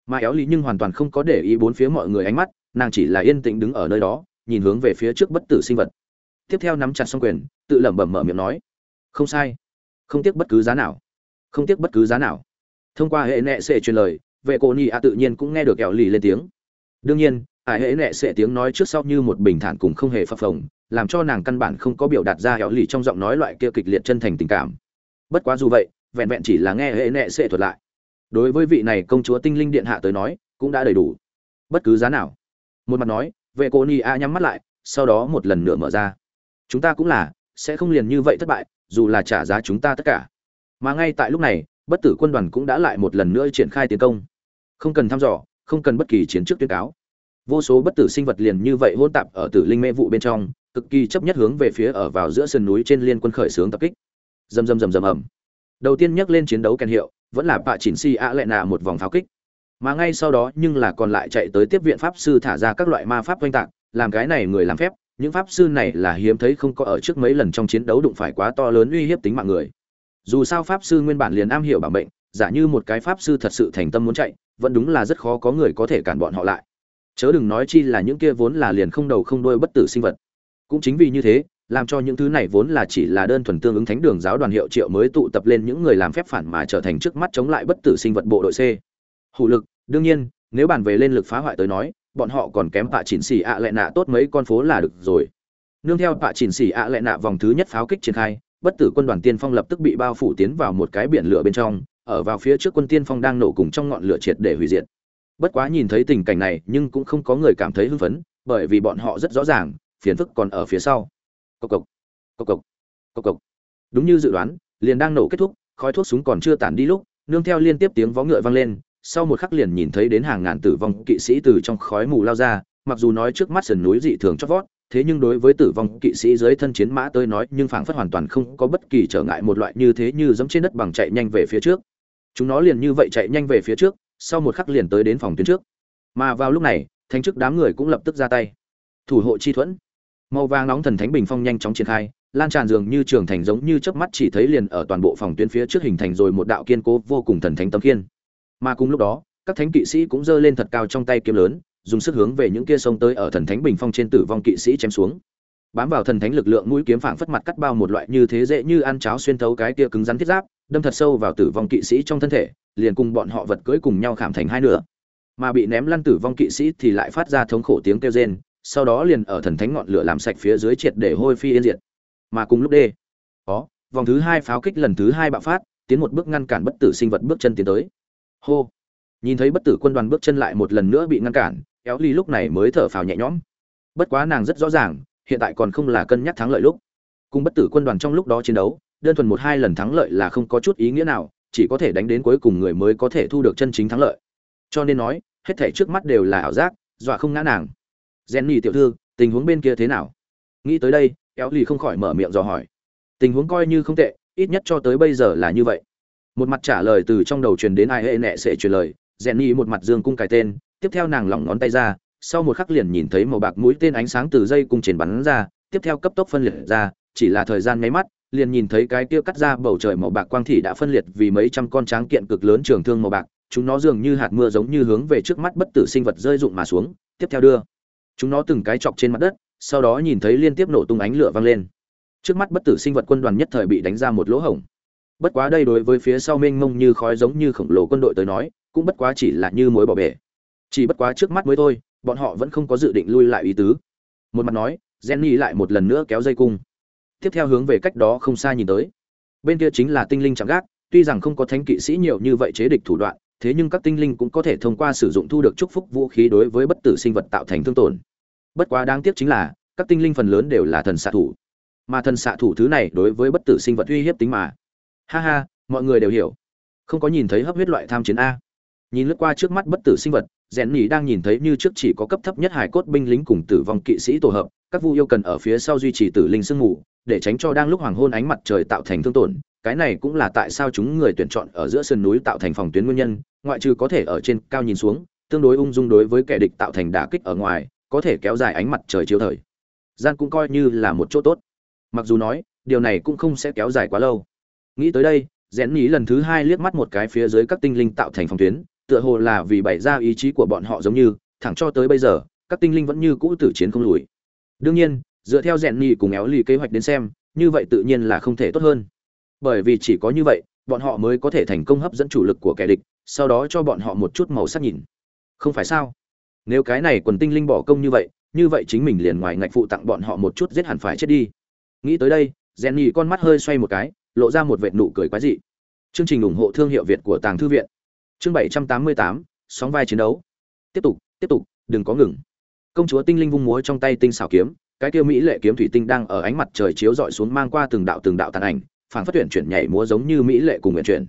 Speaker 1: Mà éo lý nhưng hoàn toàn không có để ý bốn phía mọi người ánh mắt, nàng chỉ là yên tĩnh đứng ở nơi đó, nhìn hướng về phía trước bất tử sinh vật. Tiếp theo nắm chặt xong quyền, tự lẩm bẩm mở miệng nói, không sai. Không tiếc bất cứ giá nào. Không tiếc bất cứ giá nào. Thông qua hệ nệ sệ truyền lời, vệ cổ nị a tự nhiên cũng nghe được kẹo lì lên tiếng. Đương nhiên ải hễ nệ sệ tiếng nói trước sau như một bình thản cùng không hề phập phồng, làm cho nàng căn bản không có biểu đạt ra hẻo lì trong giọng nói loại kia kịch liệt chân thành tình cảm. Bất quá dù vậy, vẹn vẹn chỉ là nghe hệ nệ sệ thuật lại. Đối với vị này công chúa tinh linh điện hạ tới nói, cũng đã đầy đủ. Bất cứ giá nào. Một mặt nói, vệ cô ni a nhắm mắt lại, sau đó một lần nữa mở ra. Chúng ta cũng là, sẽ không liền như vậy thất bại, dù là trả giá chúng ta tất cả. Mà ngay tại lúc này, bất tử quân đoàn cũng đã lại một lần nữa triển khai tiến công. Không cần thăm dò, không cần bất kỳ chiến trước tuyên cáo vô số bất tử sinh vật liền như vậy hôn tạp ở tử linh mê vụ bên trong, cực kỳ chấp nhất hướng về phía ở vào giữa sườn núi trên liên quân khởi xướng tập kích. Dầm dầm dầm dầm ầm. Đầu tiên nhắc lên chiến đấu kèn hiệu, vẫn là bạ chỉnh si ạ lệ nạ một vòng pháo kích. Mà ngay sau đó nhưng là còn lại chạy tới tiếp viện pháp sư thả ra các loại ma pháp oanh tạc, làm cái này người làm phép, những pháp sư này là hiếm thấy không có ở trước mấy lần trong chiến đấu đụng phải quá to lớn uy hiếp tính mạng người. Dù sao pháp sư nguyên bản liền am hiểu bảo mệnh, giả như một cái pháp sư thật sự thành tâm muốn chạy, vẫn đúng là rất khó có người có thể cản bọn họ lại chớ đừng nói chi là những kia vốn là liền không đầu không đuôi bất tử sinh vật cũng chính vì như thế làm cho những thứ này vốn là chỉ là đơn thuần tương ứng thánh đường giáo đoàn hiệu triệu mới tụ tập lên những người làm phép phản mà trở thành trước mắt chống lại bất tử sinh vật bộ đội C. Hủ lực, đương nhiên, nếu bàn về lên lực phá hoại tới nói, bọn họ còn kém tạ chỉnh Sĩ ạ à lệ nạ tốt mấy con phố là được rồi. Nương theo tạ chỉnh Sĩ ạ à lệ nạ vòng thứ nhất pháo kích triển khai, bất tử quân đoàn tiên phong lập tức bị bao phủ tiến vào một cái biển lửa bên trong ở vào phía trước quân tiên phong đang nổ cùng trong ngọn lửa triệt để hủy diệt bất quá nhìn thấy tình cảnh này nhưng cũng không có người cảm thấy hưng phấn, bởi vì bọn họ rất rõ ràng, phiền phức còn ở phía sau. Cộc cộc cộc cộc cộc cộc. Đúng như dự đoán, liền đang nổ kết thúc, khói thuốc súng còn chưa tản đi lúc, nương theo liên tiếp tiếng vó ngựa vang lên, sau một khắc liền nhìn thấy đến hàng ngàn tử vong kỵ sĩ từ trong khói mù lao ra, mặc dù nói trước mắt sườn núi dị thường chót vót, thế nhưng đối với tử vong kỵ sĩ dưới thân chiến mã tới nói, nhưng phảng phất hoàn toàn không có bất kỳ trở ngại một loại như thế như giống trên đất bằng chạy nhanh về phía trước. Chúng nó liền như vậy chạy nhanh về phía trước sau một khắc liền tới đến phòng tuyến trước. Mà vào lúc này thánh chức đám người cũng lập tức ra tay. Thủ hộ chi thuẫn. Màu vàng nóng thần thánh bình phong nhanh chóng triển khai lan tràn dường như trường thành giống như chớp mắt chỉ thấy liền ở toàn bộ phòng tuyến phía trước hình thành rồi một đạo kiên cố vô cùng thần thánh tấm kiên, mà cùng lúc đó các thánh kỵ sĩ cũng giơ lên thật cao trong tay kiếm lớn dùng sức hướng về những kia sông tới ở thần thánh bình phong trên tử vong kỵ sĩ chém xuống. Bám vào thần thánh lực lượng mũi kiếm phảng phất mặt cắt bao một loại như thế dễ như ăn cháo xuyên thấu cái kia cứng rắn thiết giáp đâm thật sâu vào tử vong kỵ sĩ trong thân thể, liền cùng bọn họ vật cưỡi cùng nhau khảm thành hai nửa. Mà bị ném lăn tử vong kỵ sĩ thì lại phát ra thống khổ tiếng kêu rên, sau đó liền ở thần thánh ngọn lửa làm sạch phía dưới triệt để hôi phi yên diệt. Mà cùng lúc đê có vòng thứ hai pháo kích lần thứ hai bạo phát, tiến một bước ngăn cản bất tử sinh vật bước chân tiến tới. Hô, nhìn thấy bất tử quân đoàn bước chân lại một lần nữa bị ngăn cản, éo ly lúc này mới thở phào nhẹ nhõm. Bất quá nàng rất rõ ràng, hiện tại còn không là cân nhắc thắng lợi lúc. Cùng bất tử quân đoàn trong lúc đó chiến đấu đơn thuần một hai lần thắng lợi là không có chút ý nghĩa nào, chỉ có thể đánh đến cuối cùng người mới có thể thu được chân chính thắng lợi. Cho nên nói, hết thảy trước mắt đều là ảo giác, dọa không ngã nàng. Jenny tiểu thư, tình huống bên kia thế nào? Nghĩ tới đây éo lì không khỏi mở miệng dò hỏi. Tình huống coi như không tệ, ít nhất cho tới bây giờ là như vậy. Một mặt trả lời từ trong đầu truyền đến ai hệ nẹ sẽ truyền lời, jenny một mặt dương cung cài tên, tiếp theo nàng lỏng ngón tay ra, sau một khắc liền nhìn thấy màu bạc mũi tên ánh sáng từ dây cung trên bắn ra, tiếp theo cấp tốc phân liệt ra, chỉ là thời gian mấy mắt liền nhìn thấy cái kia cắt ra bầu trời màu bạc quang thị đã phân liệt vì mấy trăm con tráng kiện cực lớn trường thương màu bạc, chúng nó dường như hạt mưa giống như hướng về trước mắt bất tử sinh vật rơi rụng mà xuống, tiếp theo đưa. Chúng nó từng cái chọc trên mặt đất, sau đó nhìn thấy liên tiếp nổ tung ánh lửa vang lên. Trước mắt bất tử sinh vật quân đoàn nhất thời bị đánh ra một lỗ hổng. Bất quá đây đối với phía sau mênh mông như khói giống như khổng lồ quân đội tới nói, cũng bất quá chỉ là như mối bỏ bể. Chỉ bất quá trước mắt mới thôi, bọn họ vẫn không có dự định lui lại ý tứ. Một mặt nói, jenny lại một lần nữa kéo dây cung tiếp theo hướng về cách đó không xa nhìn tới. Bên kia chính là tinh linh chẳng gác, tuy rằng không có thánh kỵ sĩ nhiều như vậy chế địch thủ đoạn, thế nhưng các tinh linh cũng có thể thông qua sử dụng thu được chúc phúc vũ khí đối với bất tử sinh vật tạo thành thương tổn. Bất quá đáng tiếc chính là, các tinh linh phần lớn đều là thần xạ thủ. Mà thần xạ thủ thứ này đối với bất tử sinh vật uy hiếp tính mà. Ha ha, mọi người đều hiểu. Không có nhìn thấy hấp huyết loại tham chiến a. Nhìn lướt qua trước mắt bất tử sinh vật, rèn nhỉ đang nhìn thấy như trước chỉ có cấp thấp nhất hải cốt binh lính cùng tử vong kỵ sĩ tổ hợp, các vu yêu cần ở phía sau duy trì tử linh sương mù để tránh cho đang lúc hoàng hôn ánh mặt trời tạo thành thương tổn, cái này cũng là tại sao chúng người tuyển chọn ở giữa sườn núi tạo thành phòng tuyến nguyên nhân, ngoại trừ có thể ở trên cao nhìn xuống, tương đối ung dung đối với kẻ địch tạo thành đả kích ở ngoài, có thể kéo dài ánh mặt trời chiếu thời. Gian cũng coi như là một chỗ tốt. Mặc dù nói, điều này cũng không sẽ kéo dài quá lâu. Nghĩ tới đây rẽn nhí lần thứ hai liếc mắt một cái phía dưới các tinh linh tạo thành phòng tuyến, tựa hồ là vì bày ra ý chí của bọn họ giống như, thẳng cho tới bây giờ, các tinh linh vẫn như cũ tử chiến không lùi. Đương nhiên dựa theo rèn nhì cùng éo lì kế hoạch đến xem, như vậy tự nhiên là không thể tốt hơn. Bởi vì chỉ có như vậy, bọn họ mới có thể thành công hấp dẫn chủ lực của kẻ địch, sau đó cho bọn họ một chút màu sắc nhìn. Không phải sao? Nếu cái này quần tinh linh bỏ công như vậy như vậy chính mình liền ngoài ngạch phụ tặng bọn họ một chút giết hẳn phải chết đi. Nghĩ tới đây, rèn nhì con mắt hơi xoay một cái, lộ ra một vệt nụ cười quái dị. Chương trình ủng hộ thương hiệu việt của tàng thư viện. Chương bảy trăm tám mươi tám, sóng vai chiến đấu. Tiếp tục tiếp tục, đừng có ngừng. Công chúa tinh linh vung múa trong tay tinh xảo kiếm cái kia mỹ lệ kiếm thủy tinh đang ở ánh mặt trời chiếu rọi xuống mang qua từng đạo từng đạo tàn ảnh phản phát tuyển chuyển nhảy múa giống như mỹ lệ cùng nguyện chuyển.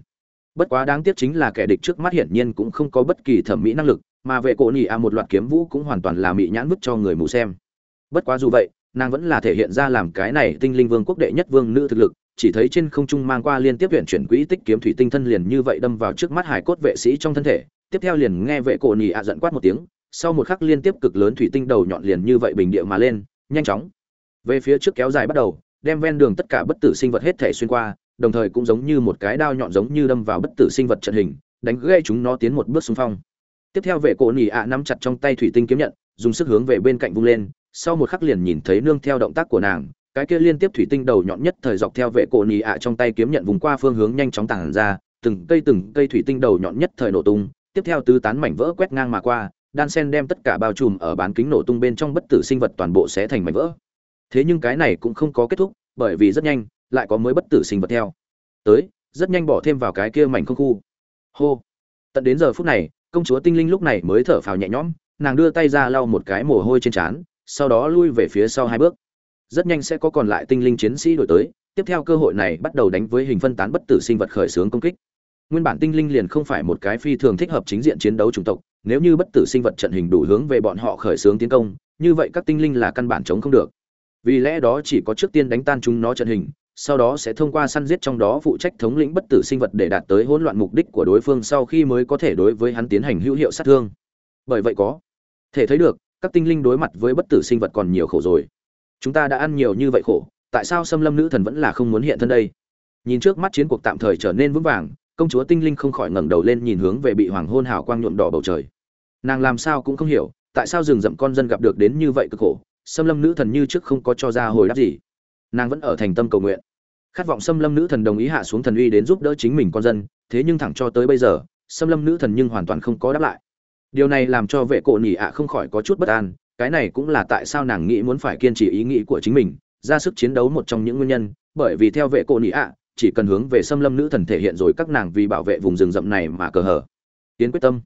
Speaker 1: Bất quá đáng tiếc chính là kẻ địch trước mắt hiển nhiên cũng không có bất kỳ thẩm mỹ năng lực, mà vệ cổ nỉ a một loạt kiếm vũ cũng hoàn toàn là mỹ nhãn bức cho người mù xem. Bất quá dù vậy, nàng vẫn là thể hiện ra làm cái này tinh linh vương quốc đệ nhất vương nữ thực lực, chỉ thấy trên không trung mang qua liên tiếp huyện chuyển quỹ tích kiếm thủy tinh thân liền như vậy đâm vào trước mắt hải cốt vệ sĩ trong thân thể, tiếp theo liền nghe vệ cổ nỉ a giận quát một tiếng, sau một khắc liên tiếp cực lớn thủy tinh đầu nhọn liền như vậy bình địa mà lên nhanh chóng. Về phía trước kéo dài bắt đầu, đem ven đường tất cả bất tử sinh vật hết thể xuyên qua, đồng thời cũng giống như một cái đao nhọn giống như đâm vào bất tử sinh vật trận hình, đánh gây chúng nó tiến một bước xung phong. Tiếp theo vệ cổ nỉ ạ nắm chặt trong tay thủy tinh kiếm nhận, dùng sức hướng về bên cạnh vung lên, sau một khắc liền nhìn thấy nương theo động tác của nàng, cái kia liên tiếp thủy tinh đầu nhọn nhất thời dọc theo vệ cổ nỉ ạ trong tay kiếm nhận vùng qua phương hướng nhanh chóng tản ra, từng cây từng cây thủy tinh đầu nhọn nhất thời nổ tung, tiếp theo tứ tán mảnh vỡ quét ngang mà qua đan sen đem tất cả bao trùm ở bán kính nổ tung bên trong bất tử sinh vật toàn bộ sẽ thành mảnh vỡ. Thế nhưng cái này cũng không có kết thúc, bởi vì rất nhanh, lại có mới bất tử sinh vật theo. Tới, rất nhanh bỏ thêm vào cái kia mảnh không khu. Hô. Tận đến giờ phút này, công chúa tinh linh lúc này mới thở phào nhẹ nhõm, nàng đưa tay ra lau một cái mồ hôi trên trán, sau đó lui về phía sau hai bước. Rất nhanh sẽ có còn lại tinh linh chiến sĩ đổi tới, tiếp theo cơ hội này bắt đầu đánh với hình phân tán bất tử sinh vật khởi xướng công kích nguyên bản tinh linh liền không phải một cái phi thường thích hợp chính diện chiến đấu chủng tộc, nếu như bất tử sinh vật trận hình đủ hướng về bọn họ khởi xướng tiến công, như vậy các tinh linh là căn bản chống không được. Vì lẽ đó chỉ có trước tiên đánh tan chúng nó trận hình, sau đó sẽ thông qua săn giết trong đó phụ trách thống lĩnh bất tử sinh vật để đạt tới hỗn loạn mục đích của đối phương sau khi mới có thể đối với hắn tiến hành hữu hiệu sát thương. Bởi vậy có thể thấy được, các tinh linh đối mặt với bất tử sinh vật còn nhiều khổ rồi. Chúng ta đã ăn nhiều như vậy khổ, tại sao xâm lâm nữ thần vẫn là không muốn hiện thân đây? Nhìn trước mắt chiến cuộc tạm thời trở nên vững vàng công chúa tinh linh không khỏi ngẩng đầu lên nhìn hướng về bị hoàng hôn hào quang nhuộm đỏ bầu trời. Nàng làm sao cũng không hiểu, tại sao rừng rậm con dân gặp được đến như vậy cực khổ, xâm lâm nữ thần như trước không có cho ra hồi đáp gì. Nàng vẫn ở thành tâm cầu nguyện. Khát vọng xâm lâm nữ thần đồng ý hạ xuống thần uy đến giúp đỡ chính mình con dân, thế nhưng thẳng cho tới bây giờ, xâm lâm nữ thần nhưng hoàn toàn không có đáp lại. Điều này làm cho vệ cổ nỉ ạ không khỏi có chút bất an, cái này cũng là tại sao nàng nghĩ muốn phải kiên trì ý nghĩ của chính mình, ra sức chiến đấu một trong những nguyên nhân, bởi vì theo vệ cổ nỉ ạ chỉ cần hướng về xâm lâm nữ thần thể hiện rồi các nàng vì bảo vệ vùng rừng rậm này mà cờ hở tiến quyết tâm.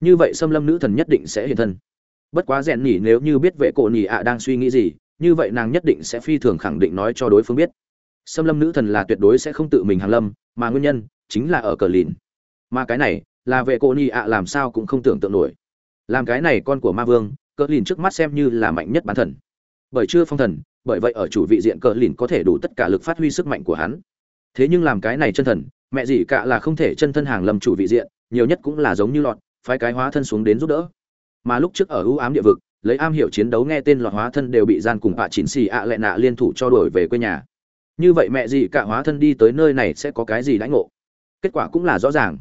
Speaker 1: Như vậy xâm lâm nữ thần nhất định sẽ hiện thân. Bất quá rèn nhỉ nếu như biết vệ cổ nhỉ ạ đang suy nghĩ gì, như vậy nàng nhất định sẽ phi thường khẳng định nói cho đối phương biết. Xâm lâm nữ thần là tuyệt đối sẽ không tự mình hàng lâm, mà nguyên nhân chính là ở cờ lìn. Mà cái này là vệ cổ nhỉ ạ làm sao cũng không tưởng tượng nổi. Làm cái này con của ma vương, cờ lìn trước mắt xem như là mạnh nhất bán thần. Bởi chưa phong thần, bởi vậy ở chủ vị diện cờ lìn có thể đủ tất cả lực phát huy sức mạnh của hắn thế nhưng làm cái này chân thần, mẹ gì cả là không thể chân thân hàng lâm chủ vị diện, nhiều nhất cũng là giống như lọt, phái cái hóa thân xuống đến giúp đỡ. Mà lúc trước ở ưu ám địa vực, lấy am hiểu chiến đấu nghe tên lọt hóa thân đều bị gian cùng bạ chỉnh xì ạ lệ nạ liên thủ cho đổi về quê nhà. Như vậy mẹ gì cả hóa thân đi tới nơi này sẽ có cái gì đãi ngộ? Kết quả cũng là rõ ràng.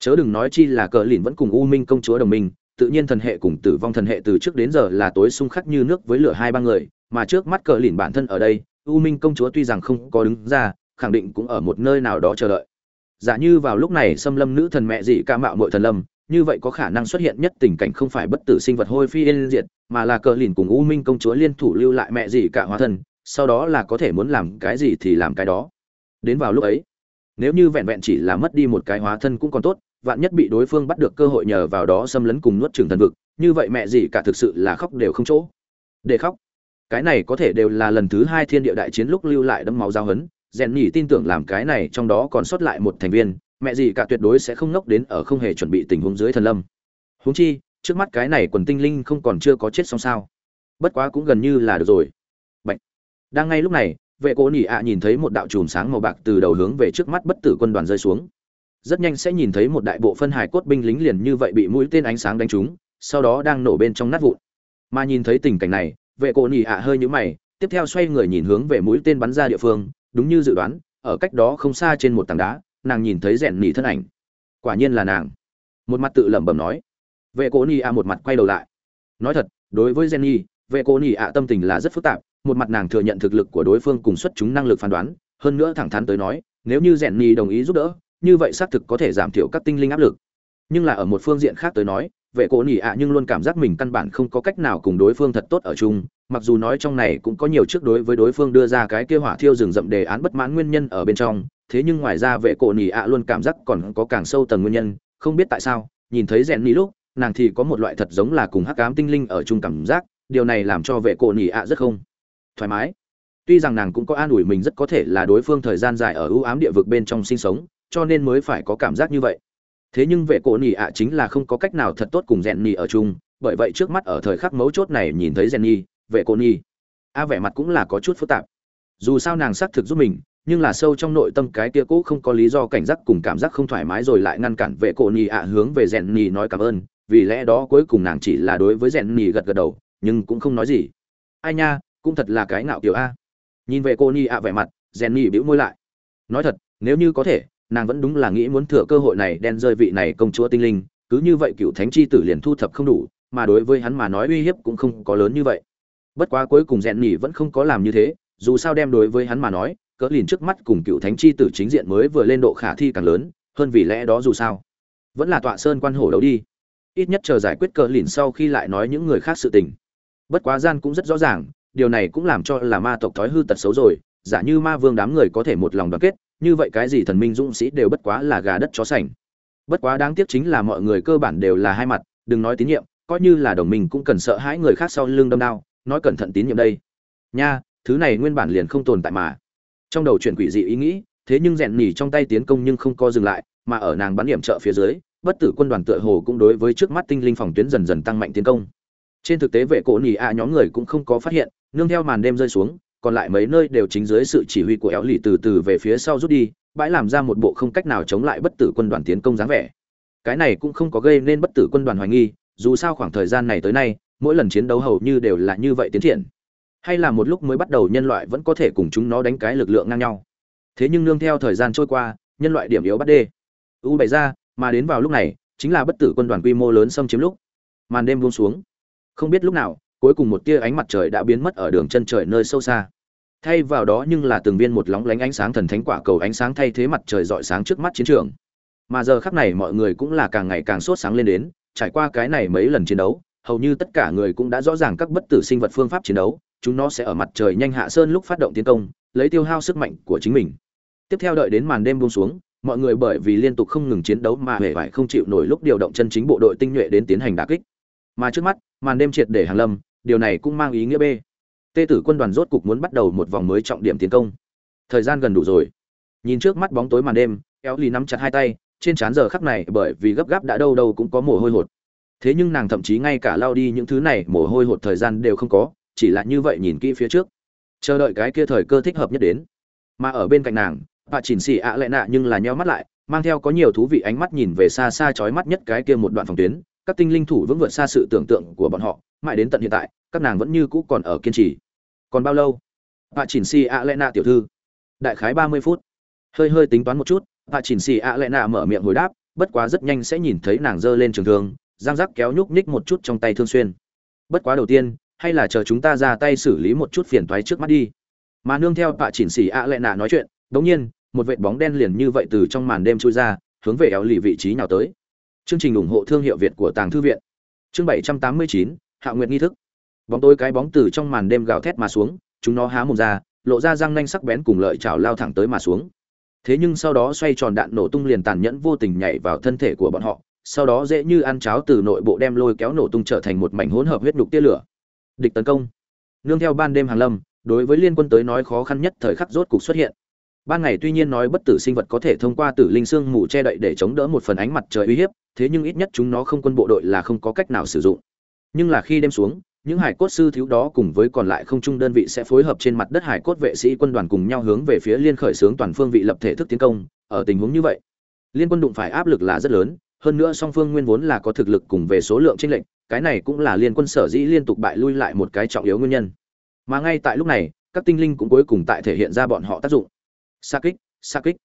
Speaker 1: Chớ đừng nói chi là cờ lìn vẫn cùng u minh công chúa đồng minh, tự nhiên thần hệ cùng tử vong thần hệ từ trước đến giờ là tối xung khắc như nước với lửa hai ba người, mà trước mắt cờ lìn bản thân ở đây, u minh công chúa tuy rằng không có đứng ra khẳng định cũng ở một nơi nào đó chờ đợi. Giả như vào lúc này xâm lâm nữ thần mẹ dị ca mạo mội thần lâm, như vậy có khả năng xuất hiện nhất tình cảnh không phải bất tử sinh vật hôi phi yên diệt, mà là cờ lìn cùng u minh công chúa liên thủ lưu lại mẹ dị cả hóa thân, sau đó là có thể muốn làm cái gì thì làm cái đó. Đến vào lúc ấy, nếu như vẹn vẹn chỉ là mất đi một cái hóa thân cũng còn tốt, vạn nhất bị đối phương bắt được cơ hội nhờ vào đó xâm lấn cùng nuốt trường thần vực, như vậy mẹ gì cả thực sự là khóc đều không chỗ. Để khóc. Cái này có thể đều là lần thứ hai thiên địa đại chiến lúc lưu lại đấm máu giao hấn rèn nhỉ tin tưởng làm cái này trong đó còn sót lại một thành viên, mẹ gì cả tuyệt đối sẽ không ngốc đến ở không hề chuẩn bị tình huống dưới thần lâm. Huống chi, trước mắt cái này quần tinh linh không còn chưa có chết xong sao. Bất quá cũng gần như là được rồi. Bạch. đang ngay lúc này, vệ cố nỉ ạ nhìn thấy một đạo chùm sáng màu bạc từ đầu hướng về trước mắt bất tử quân đoàn rơi xuống. Rất nhanh sẽ nhìn thấy một đại bộ phân hài cốt binh lính liền như vậy bị mũi tên ánh sáng đánh trúng, sau đó đang nổ bên trong nát vụn. Mà nhìn thấy tình cảnh này, vệ cổ nỉ ạ hơi nhũ mày, tiếp theo xoay người nhìn hướng về mũi tên bắn ra địa phương đúng như dự đoán, ở cách đó không xa trên một tảng đá, nàng nhìn thấy rèn nỉ thân ảnh. Quả nhiên là nàng. Một mặt tự lẩm bẩm nói. Vệ Cô nỉ A một mặt quay đầu lại. Nói thật, đối với jenny, vệ Cô nỉ A tâm tình là rất phức tạp, một mặt nàng thừa nhận thực lực của đối phương cùng xuất chúng năng lực phán đoán, hơn nữa thẳng thắn tới nói, nếu như rèn đồng ý giúp đỡ, như vậy xác thực có thể giảm thiểu các tinh linh áp lực. Nhưng là ở một phương diện khác tới nói, vệ Cô nỉ A nhưng luôn cảm giác mình căn bản không có cách nào cùng đối phương thật tốt ở chung mặc dù nói trong này cũng có nhiều trước đối với đối phương đưa ra cái kia hỏa thiêu rừng rậm đề án bất mãn nguyên nhân ở bên trong, thế nhưng ngoài ra vệ cổ nỉ ạ luôn cảm giác còn có càng sâu tầng nguyên nhân, không biết tại sao, nhìn thấy rèn nỉ lúc, nàng thì có một loại thật giống là cùng hắc ám tinh linh ở chung cảm giác, điều này làm cho vệ cổ nỉ ạ rất không thoải mái. Tuy rằng nàng cũng có an ủi mình rất có thể là đối phương thời gian dài ở ưu ám địa vực bên trong sinh sống, cho nên mới phải có cảm giác như vậy. Thế nhưng vệ cổ nỉ ạ chính là không có cách nào thật tốt cùng rèn nỉ ở chung, bởi vậy trước mắt ở thời khắc mấu chốt này nhìn thấy rèn nỉ vệ Cô Nhi, a vẻ mặt cũng là có chút phức tạp. Dù sao nàng xác thực giúp mình nhưng là sâu trong nội tâm cái kia cũ không có lý do cảnh giác cùng cảm giác không thoải mái rồi lại ngăn cản vệ cổ Nhi ạ hướng về rèn nỉ nói cảm ơn vì lẽ đó cuối cùng nàng chỉ là đối với rèn nỉ gật gật đầu nhưng cũng không nói gì. Ai nha cũng thật là cái ngạo kiểu a. Nhìn vệ cô Nhi ạ vẻ mặt rèn nỉ bĩu môi lại. Nói thật nếu như có thể nàng vẫn đúng là nghĩ muốn thừa cơ hội này đen rơi vị này công chúa tinh linh cứ như vậy cựu thánh chi tử liền thu thập không đủ mà đối với hắn mà nói uy hiếp cũng không có lớn như vậy bất quá cuối cùng rèn nhỉ vẫn không có làm như thế, dù sao đem đối với hắn mà nói, cỡ lìn trước mắt cùng cựu thánh chi tử chính diện mới vừa lên độ khả thi càng lớn, hơn vì lẽ đó dù sao. Vẫn là tọa sơn quan hổ đấu đi. Ít nhất chờ giải quyết cỡ lìn sau khi lại nói những người khác sự tình. Bất quá gian cũng rất rõ ràng, điều này cũng làm cho là ma tộc thói hư tật xấu rồi, giả như ma vương đám người có thể một lòng đoàn kết, như vậy cái gì thần minh dũng sĩ đều bất quá là gà đất chó sành. Bất quá đáng tiếc chính là mọi người cơ bản đều là hai mặt, đừng nói tín nhiệm, coi như là đồng minh cũng cần sợ hãi người khác sau lưng đâm đao nói cẩn thận tín nhiệm đây. Nha, thứ này nguyên bản liền không tồn tại mà. Trong đầu chuyện quỷ dị ý nghĩ, thế nhưng rèn nỉ trong tay tiến công nhưng không co dừng lại, mà ở nàng bắn điểm trợ phía dưới, bất tử quân đoàn tựa hồ cũng đối với trước mắt tinh linh phòng tuyến dần dần tăng mạnh tiến công. Trên thực tế vệ cổ nỉ a nhóm người cũng không có phát hiện, nương theo màn đêm rơi xuống, còn lại mấy nơi đều chính dưới sự chỉ huy của éo lì từ từ về phía sau rút đi, bãi làm ra một bộ không cách nào chống lại bất tử quân đoàn tiến công dáng vẻ. Cái này cũng không có gây nên bất tử quân đoàn hoài nghi, dù sao khoảng thời gian này tới nay mỗi lần chiến đấu hầu như đều là như vậy tiến triển. Hay là một lúc mới bắt đầu nhân loại vẫn có thể cùng chúng nó đánh cái lực lượng ngang nhau. Thế nhưng nương theo thời gian trôi qua, nhân loại điểm yếu bắt đê. U bày ra, mà đến vào lúc này, chính là bất tử quân đoàn quy mô lớn xâm chiếm lúc. Màn đêm buông xuống. Không biết lúc nào, cuối cùng một tia ánh mặt trời đã biến mất ở đường chân trời nơi sâu xa. Thay vào đó nhưng là từng viên một lóng lánh ánh sáng thần thánh quả cầu ánh sáng thay thế mặt trời rọi sáng trước mắt chiến trường. Mà giờ khắc này mọi người cũng là càng ngày càng sốt sáng lên đến, trải qua cái này mấy lần chiến đấu hầu như tất cả người cũng đã rõ ràng các bất tử sinh vật phương pháp chiến đấu, chúng nó sẽ ở mặt trời nhanh hạ sơn lúc phát động tiến công, lấy tiêu hao sức mạnh của chính mình. Tiếp theo đợi đến màn đêm buông xuống, mọi người bởi vì liên tục không ngừng chiến đấu mà hề vải không chịu nổi lúc điều động chân chính bộ đội tinh nhuệ đến tiến hành đả kích. Mà trước mắt, màn đêm triệt để hàng lâm, điều này cũng mang ý nghĩa b. Tê tử quân đoàn rốt cục muốn bắt đầu một vòng mới trọng điểm tiến công. Thời gian gần đủ rồi. Nhìn trước mắt bóng tối màn đêm éo lì nắm chặt hai tay, trên trán giờ khắc này bởi vì gấp gáp đã đâu đâu cũng có mồ hôi hột thế nhưng nàng thậm chí ngay cả lao đi những thứ này mồ hôi hột thời gian đều không có, chỉ là như vậy nhìn kỹ phía trước. Chờ đợi cái kia thời cơ thích hợp nhất đến. Mà ở bên cạnh nàng, bà chỉnh xì ạ lệ nạ nhưng là nheo mắt lại, mang theo có nhiều thú vị ánh mắt nhìn về xa xa chói mắt nhất cái kia một đoạn phòng tuyến. Các tinh linh thủ vững vượt xa sự tưởng tượng của bọn họ, mãi đến tận hiện tại, các nàng vẫn như cũ còn ở kiên trì. Còn bao lâu? Bà chỉnh xì ạ lệ nạ tiểu thư. Đại khái ba mươi phút. Hơi hơi tính toán một chút, bà chỉnh xì ạ lệ nạ mở miệng hồi đáp, bất quá rất nhanh sẽ nhìn thấy nàng giơ lên trường thương giang giác kéo nhúc nhích một chút trong tay thương xuyên. Bất quá đầu tiên, hay là chờ chúng ta ra tay xử lý một chút phiền toái trước mắt đi. Mà nương theo tạ chỉnh xỉ ạ lệ nạ nói chuyện, đống nhiên, một vệt bóng đen liền như vậy từ trong màn đêm trôi ra, hướng về éo lì vị trí nào tới. Chương trình ủng hộ thương hiệu việt của tàng thư viện. Chương bảy trăm tám mươi chín, hạ nguyện nghi thức. Bóng tối cái bóng từ trong màn đêm gào thét mà xuống, chúng nó há mồm ra, lộ ra răng nanh sắc bén cùng lợi chảo lao thẳng tới mà xuống. Thế nhưng sau đó xoay tròn đạn nổ tung liền tàn nhẫn vô tình nhảy vào thân thể của bọn họ sau đó dễ như ăn cháo từ nội bộ đem lôi kéo nổ tung trở thành một mảnh hỗn hợp huyết nhục tia lửa. Địch tấn công. Nương theo ban đêm hàng lâm, đối với liên quân tới nói khó khăn nhất thời khắc rốt cục xuất hiện. Ban ngày tuy nhiên nói bất tử sinh vật có thể thông qua tử linh xương mù che đậy để chống đỡ một phần ánh mặt trời uy hiếp, thế nhưng ít nhất chúng nó không quân bộ đội là không có cách nào sử dụng. Nhưng là khi đêm xuống, những hải cốt sư thiếu đó cùng với còn lại không trung đơn vị sẽ phối hợp trên mặt đất hải cốt vệ sĩ quân đoàn cùng nhau hướng về phía liên khởi xướng toàn phương vị lập thể thức tiến công, ở tình huống như vậy, liên quân đụng phải áp lực là rất lớn hơn nữa song phương nguyên vốn là có thực lực cùng về số lượng chênh lệnh cái này cũng là liên quân sở dĩ liên tục bại lui lại một cái trọng yếu nguyên nhân. Mà ngay tại lúc này, các tinh linh cũng cuối cùng tại thể hiện ra bọn họ tác dụng. Xa kích xa kích.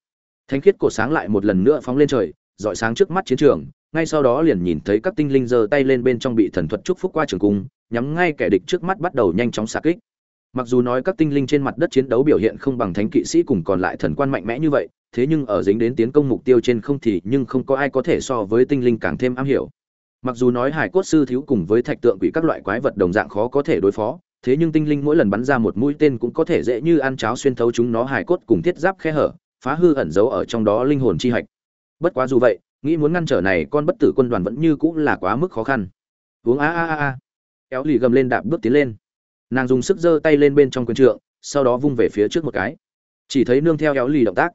Speaker 1: Thánh khiết cổ sáng lại một lần nữa phóng lên trời dọi sáng trước mắt chiến trường, ngay sau đó liền nhìn thấy các tinh linh giơ tay lên bên trong bị thần thuật chúc phúc qua trường cung, nhắm ngay kẻ địch trước mắt bắt đầu nhanh chóng xa kích. Mặc dù nói các tinh linh trên mặt đất chiến đấu biểu hiện không bằng thánh kỵ sĩ cùng còn lại thần quan mạnh mẽ như vậy thế nhưng ở dính đến tiến công mục tiêu trên không thì nhưng không có ai có thể so với tinh linh càng thêm am hiểu. Mặc dù nói hải cốt sư thiếu cùng với thạch tượng quỷ các loại quái vật đồng dạng khó có thể đối phó, thế nhưng tinh linh mỗi lần bắn ra một mũi tên cũng có thể dễ như ăn cháo xuyên thấu chúng nó hải cốt cùng thiết giáp khe hở, phá hư ẩn giấu ở trong đó linh hồn chi hạch. Bất quá dù vậy, nghĩ muốn ngăn trở này con bất tử quân đoàn vẫn như cũng là quá mức khó khăn. Uống a a a a. Kéo lì gầm lên đạp bước tiến lên. Nàng dùng sức giơ tay lên bên trong quyền trượng, sau đó vung về phía trước một cái. Chỉ thấy nương theo kéo lì động tác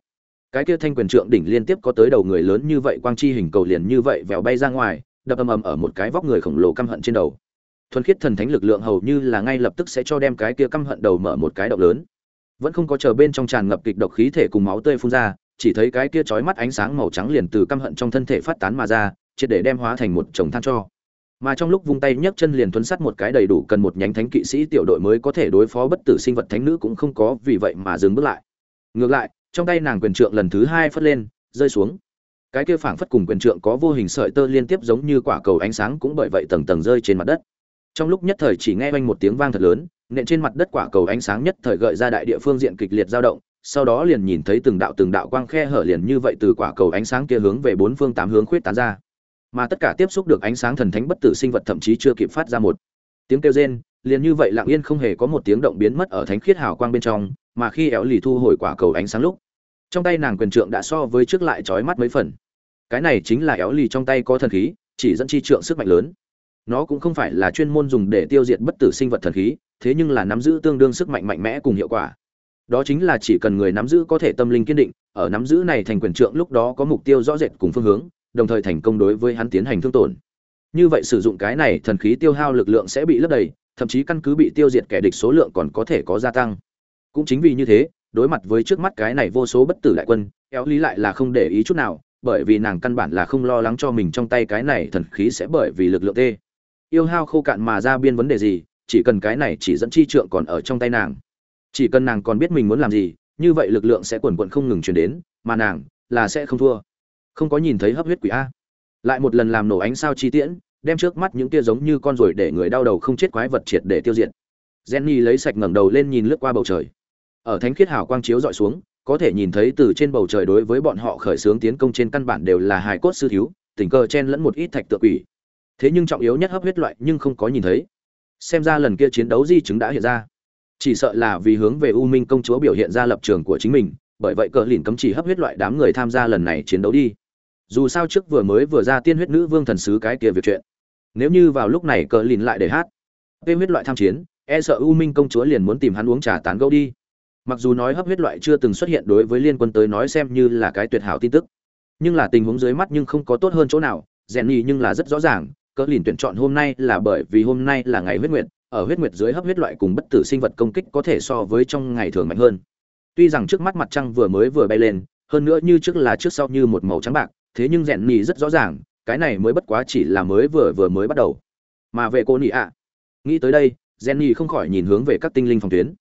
Speaker 1: cái kia thanh quyền trượng đỉnh liên tiếp có tới đầu người lớn như vậy, quang chi hình cầu liền như vậy vèo bay ra ngoài, đập ầm ầm ở một cái vóc người khổng lồ căm hận trên đầu. Thuần khiết thần thánh lực lượng hầu như là ngay lập tức sẽ cho đem cái kia căm hận đầu mở một cái động lớn. Vẫn không có chờ bên trong tràn ngập kịch độc khí thể cùng máu tươi phun ra, chỉ thấy cái kia chói mắt ánh sáng màu trắng liền từ căm hận trong thân thể phát tán mà ra, triệt để đem hóa thành một chồng than cho. Mà trong lúc vung tay nhấc chân liền tuấn sắt một cái đầy đủ cần một nhánh thánh kỵ sĩ tiểu đội mới có thể đối phó bất tử sinh vật thánh nữ cũng không có vì vậy mà dừng bước lại. Ngược lại trong tay nàng quyền trượng lần thứ hai phất lên, rơi xuống. Cái kia phảng phất cùng quyền trượng có vô hình sợi tơ liên tiếp giống như quả cầu ánh sáng cũng bởi vậy tầng tầng rơi trên mặt đất. Trong lúc nhất thời chỉ nghe oanh một tiếng vang thật lớn, nện trên mặt đất quả cầu ánh sáng nhất thời gợi ra đại địa phương diện kịch liệt dao động, sau đó liền nhìn thấy từng đạo từng đạo quang khe hở liền như vậy từ quả cầu ánh sáng kia hướng về bốn phương tám hướng khuyết tán ra. Mà tất cả tiếp xúc được ánh sáng thần thánh bất tử sinh vật thậm chí chưa kịp phát ra một tiếng kêu rên, liền như vậy lặng yên không hề có một tiếng động biến mất ở thánh khiết hào quang bên trong mà khi éo lì thu hồi quả cầu ánh sáng lúc, trong tay nàng quyền trượng đã so với trước lại trói mắt mấy phần. Cái này chính là éo lì trong tay có thần khí, chỉ dẫn chi trượng sức mạnh lớn. Nó cũng không phải là chuyên môn dùng để tiêu diệt bất tử sinh vật thần khí, thế nhưng là nắm giữ tương đương sức mạnh mạnh mẽ cùng hiệu quả. Đó chính là chỉ cần người nắm giữ có thể tâm linh kiên định, ở nắm giữ này thành quyền trượng lúc đó có mục tiêu rõ rệt cùng phương hướng, đồng thời thành công đối với hắn tiến hành thương tổn. Như vậy sử dụng cái này thần khí tiêu hao lực lượng sẽ bị lấp đầy, thậm chí căn cứ bị tiêu diệt kẻ địch số lượng còn có thể có gia tăng cũng chính vì như thế, đối mặt với trước mắt cái này vô số bất tử đại quân éo lý lại là không để ý chút nào, bởi vì nàng căn bản là không lo lắng cho mình trong tay cái này thần khí sẽ bởi vì lực lượng tê. Yêu hao khô cạn mà ra biên vấn đề gì, chỉ cần cái này chỉ dẫn chi trượng còn ở trong tay nàng. Chỉ cần nàng còn biết mình muốn làm gì, như vậy lực lượng sẽ quần quận không ngừng chuyển đến, mà nàng là sẽ không thua. Không có nhìn thấy hấp huyết quỷ a. Lại một lần làm nổ ánh sao chi tiễn, đem trước mắt những tia giống như con ruồi để người đau đầu không chết quái vật triệt để tiêu diệt. Jenny lấy sạch ngẩng đầu lên nhìn lướt qua bầu trời ở thánh khiết hào quang chiếu dọi xuống, có thể nhìn thấy từ trên bầu trời đối với bọn họ khởi xướng tiến công trên căn bản đều là hài cốt sư thiếu, tình cờ chen lẫn một ít thạch tượng quỷ. Thế nhưng trọng yếu nhất hấp huyết loại nhưng không có nhìn thấy. Xem ra lần kia chiến đấu di chứng đã hiện ra. Chỉ sợ là vì hướng về u minh công chúa biểu hiện ra lập trường của chính mình, bởi vậy cờ lìn cấm chỉ hấp huyết loại đám người tham gia lần này chiến đấu đi. Dù sao trước vừa mới vừa ra tiên huyết nữ vương thần sứ cái kia việc chuyện. Nếu như vào lúc này cờ lìn lại để hát. Vê huyết loại tham chiến e sợ u minh công chúa liền muốn tìm hắn uống trà tán gẫu đi mặc dù nói hấp huyết loại chưa từng xuất hiện đối với liên quân tới nói xem như là cái tuyệt hảo tin tức, nhưng là tình huống dưới mắt nhưng không có tốt hơn chỗ nào. Rèn nhì nhưng là rất rõ ràng, cỡ lìn tuyển chọn hôm nay là bởi vì hôm nay là ngày huyết nguyệt, ở huyết nguyệt dưới hấp huyết loại cùng bất tử sinh vật công kích có thể so với trong ngày thường mạnh hơn. Tuy rằng trước mắt mặt trăng vừa mới vừa bay lên, hơn nữa như trước là trước sau như một màu trắng bạc, thế nhưng rèn nhì rất rõ ràng, cái này mới bất quá chỉ là mới vừa vừa mới bắt đầu. Mà về cô nhị ạ, nghĩ tới đây rèn nhì không khỏi nhìn hướng về các tinh linh phòng tuyến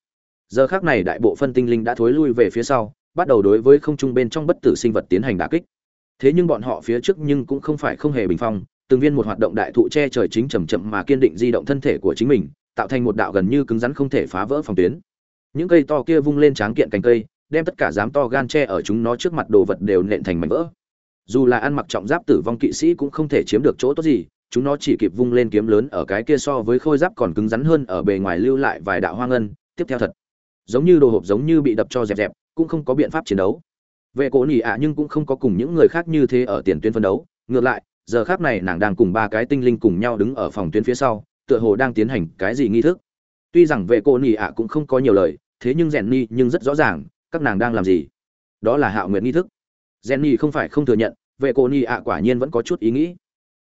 Speaker 1: giờ khác này đại bộ phân tinh linh đã thối lui về phía sau, bắt đầu đối với không trung bên trong bất tử sinh vật tiến hành đả kích. Thế nhưng bọn họ phía trước nhưng cũng không phải không hề bình phong, từng viên một hoạt động đại thụ che trời chính chậm chậm mà kiên định di động thân thể của chính mình, tạo thành một đạo gần như cứng rắn không thể phá vỡ phòng tuyến. Những cây to kia vung lên tráng kiện cành cây, đem tất cả dám to gan che ở chúng nó trước mặt đồ vật đều nện thành mảnh vỡ. Dù là ăn mặc trọng giáp tử vong kỵ sĩ cũng không thể chiếm được chỗ tốt gì, chúng nó chỉ kịp vung lên kiếm lớn ở cái kia so với khôi giáp còn cứng rắn hơn ở bề ngoài lưu lại vài đạo hoa ngân, tiếp theo thật giống như đồ hộp giống như bị đập cho dẹp dẹp, cũng không có biện pháp chiến đấu. Vệ cổ nỉ ạ nhưng cũng không có cùng những người khác như thế ở tiền tuyến phân đấu. Ngược lại, giờ khác này nàng đang cùng ba cái tinh linh cùng nhau đứng ở phòng tuyến phía sau, tựa hồ đang tiến hành cái gì nghi thức. Tuy rằng vệ cổ nỉ ạ cũng không có nhiều lời, thế nhưng rèn ni nhưng rất rõ ràng, các nàng đang làm gì. Đó là hạo nguyện nghi thức. Rèn ni không phải không thừa nhận, vệ cổ nỉ ạ quả nhiên vẫn có chút ý nghĩ.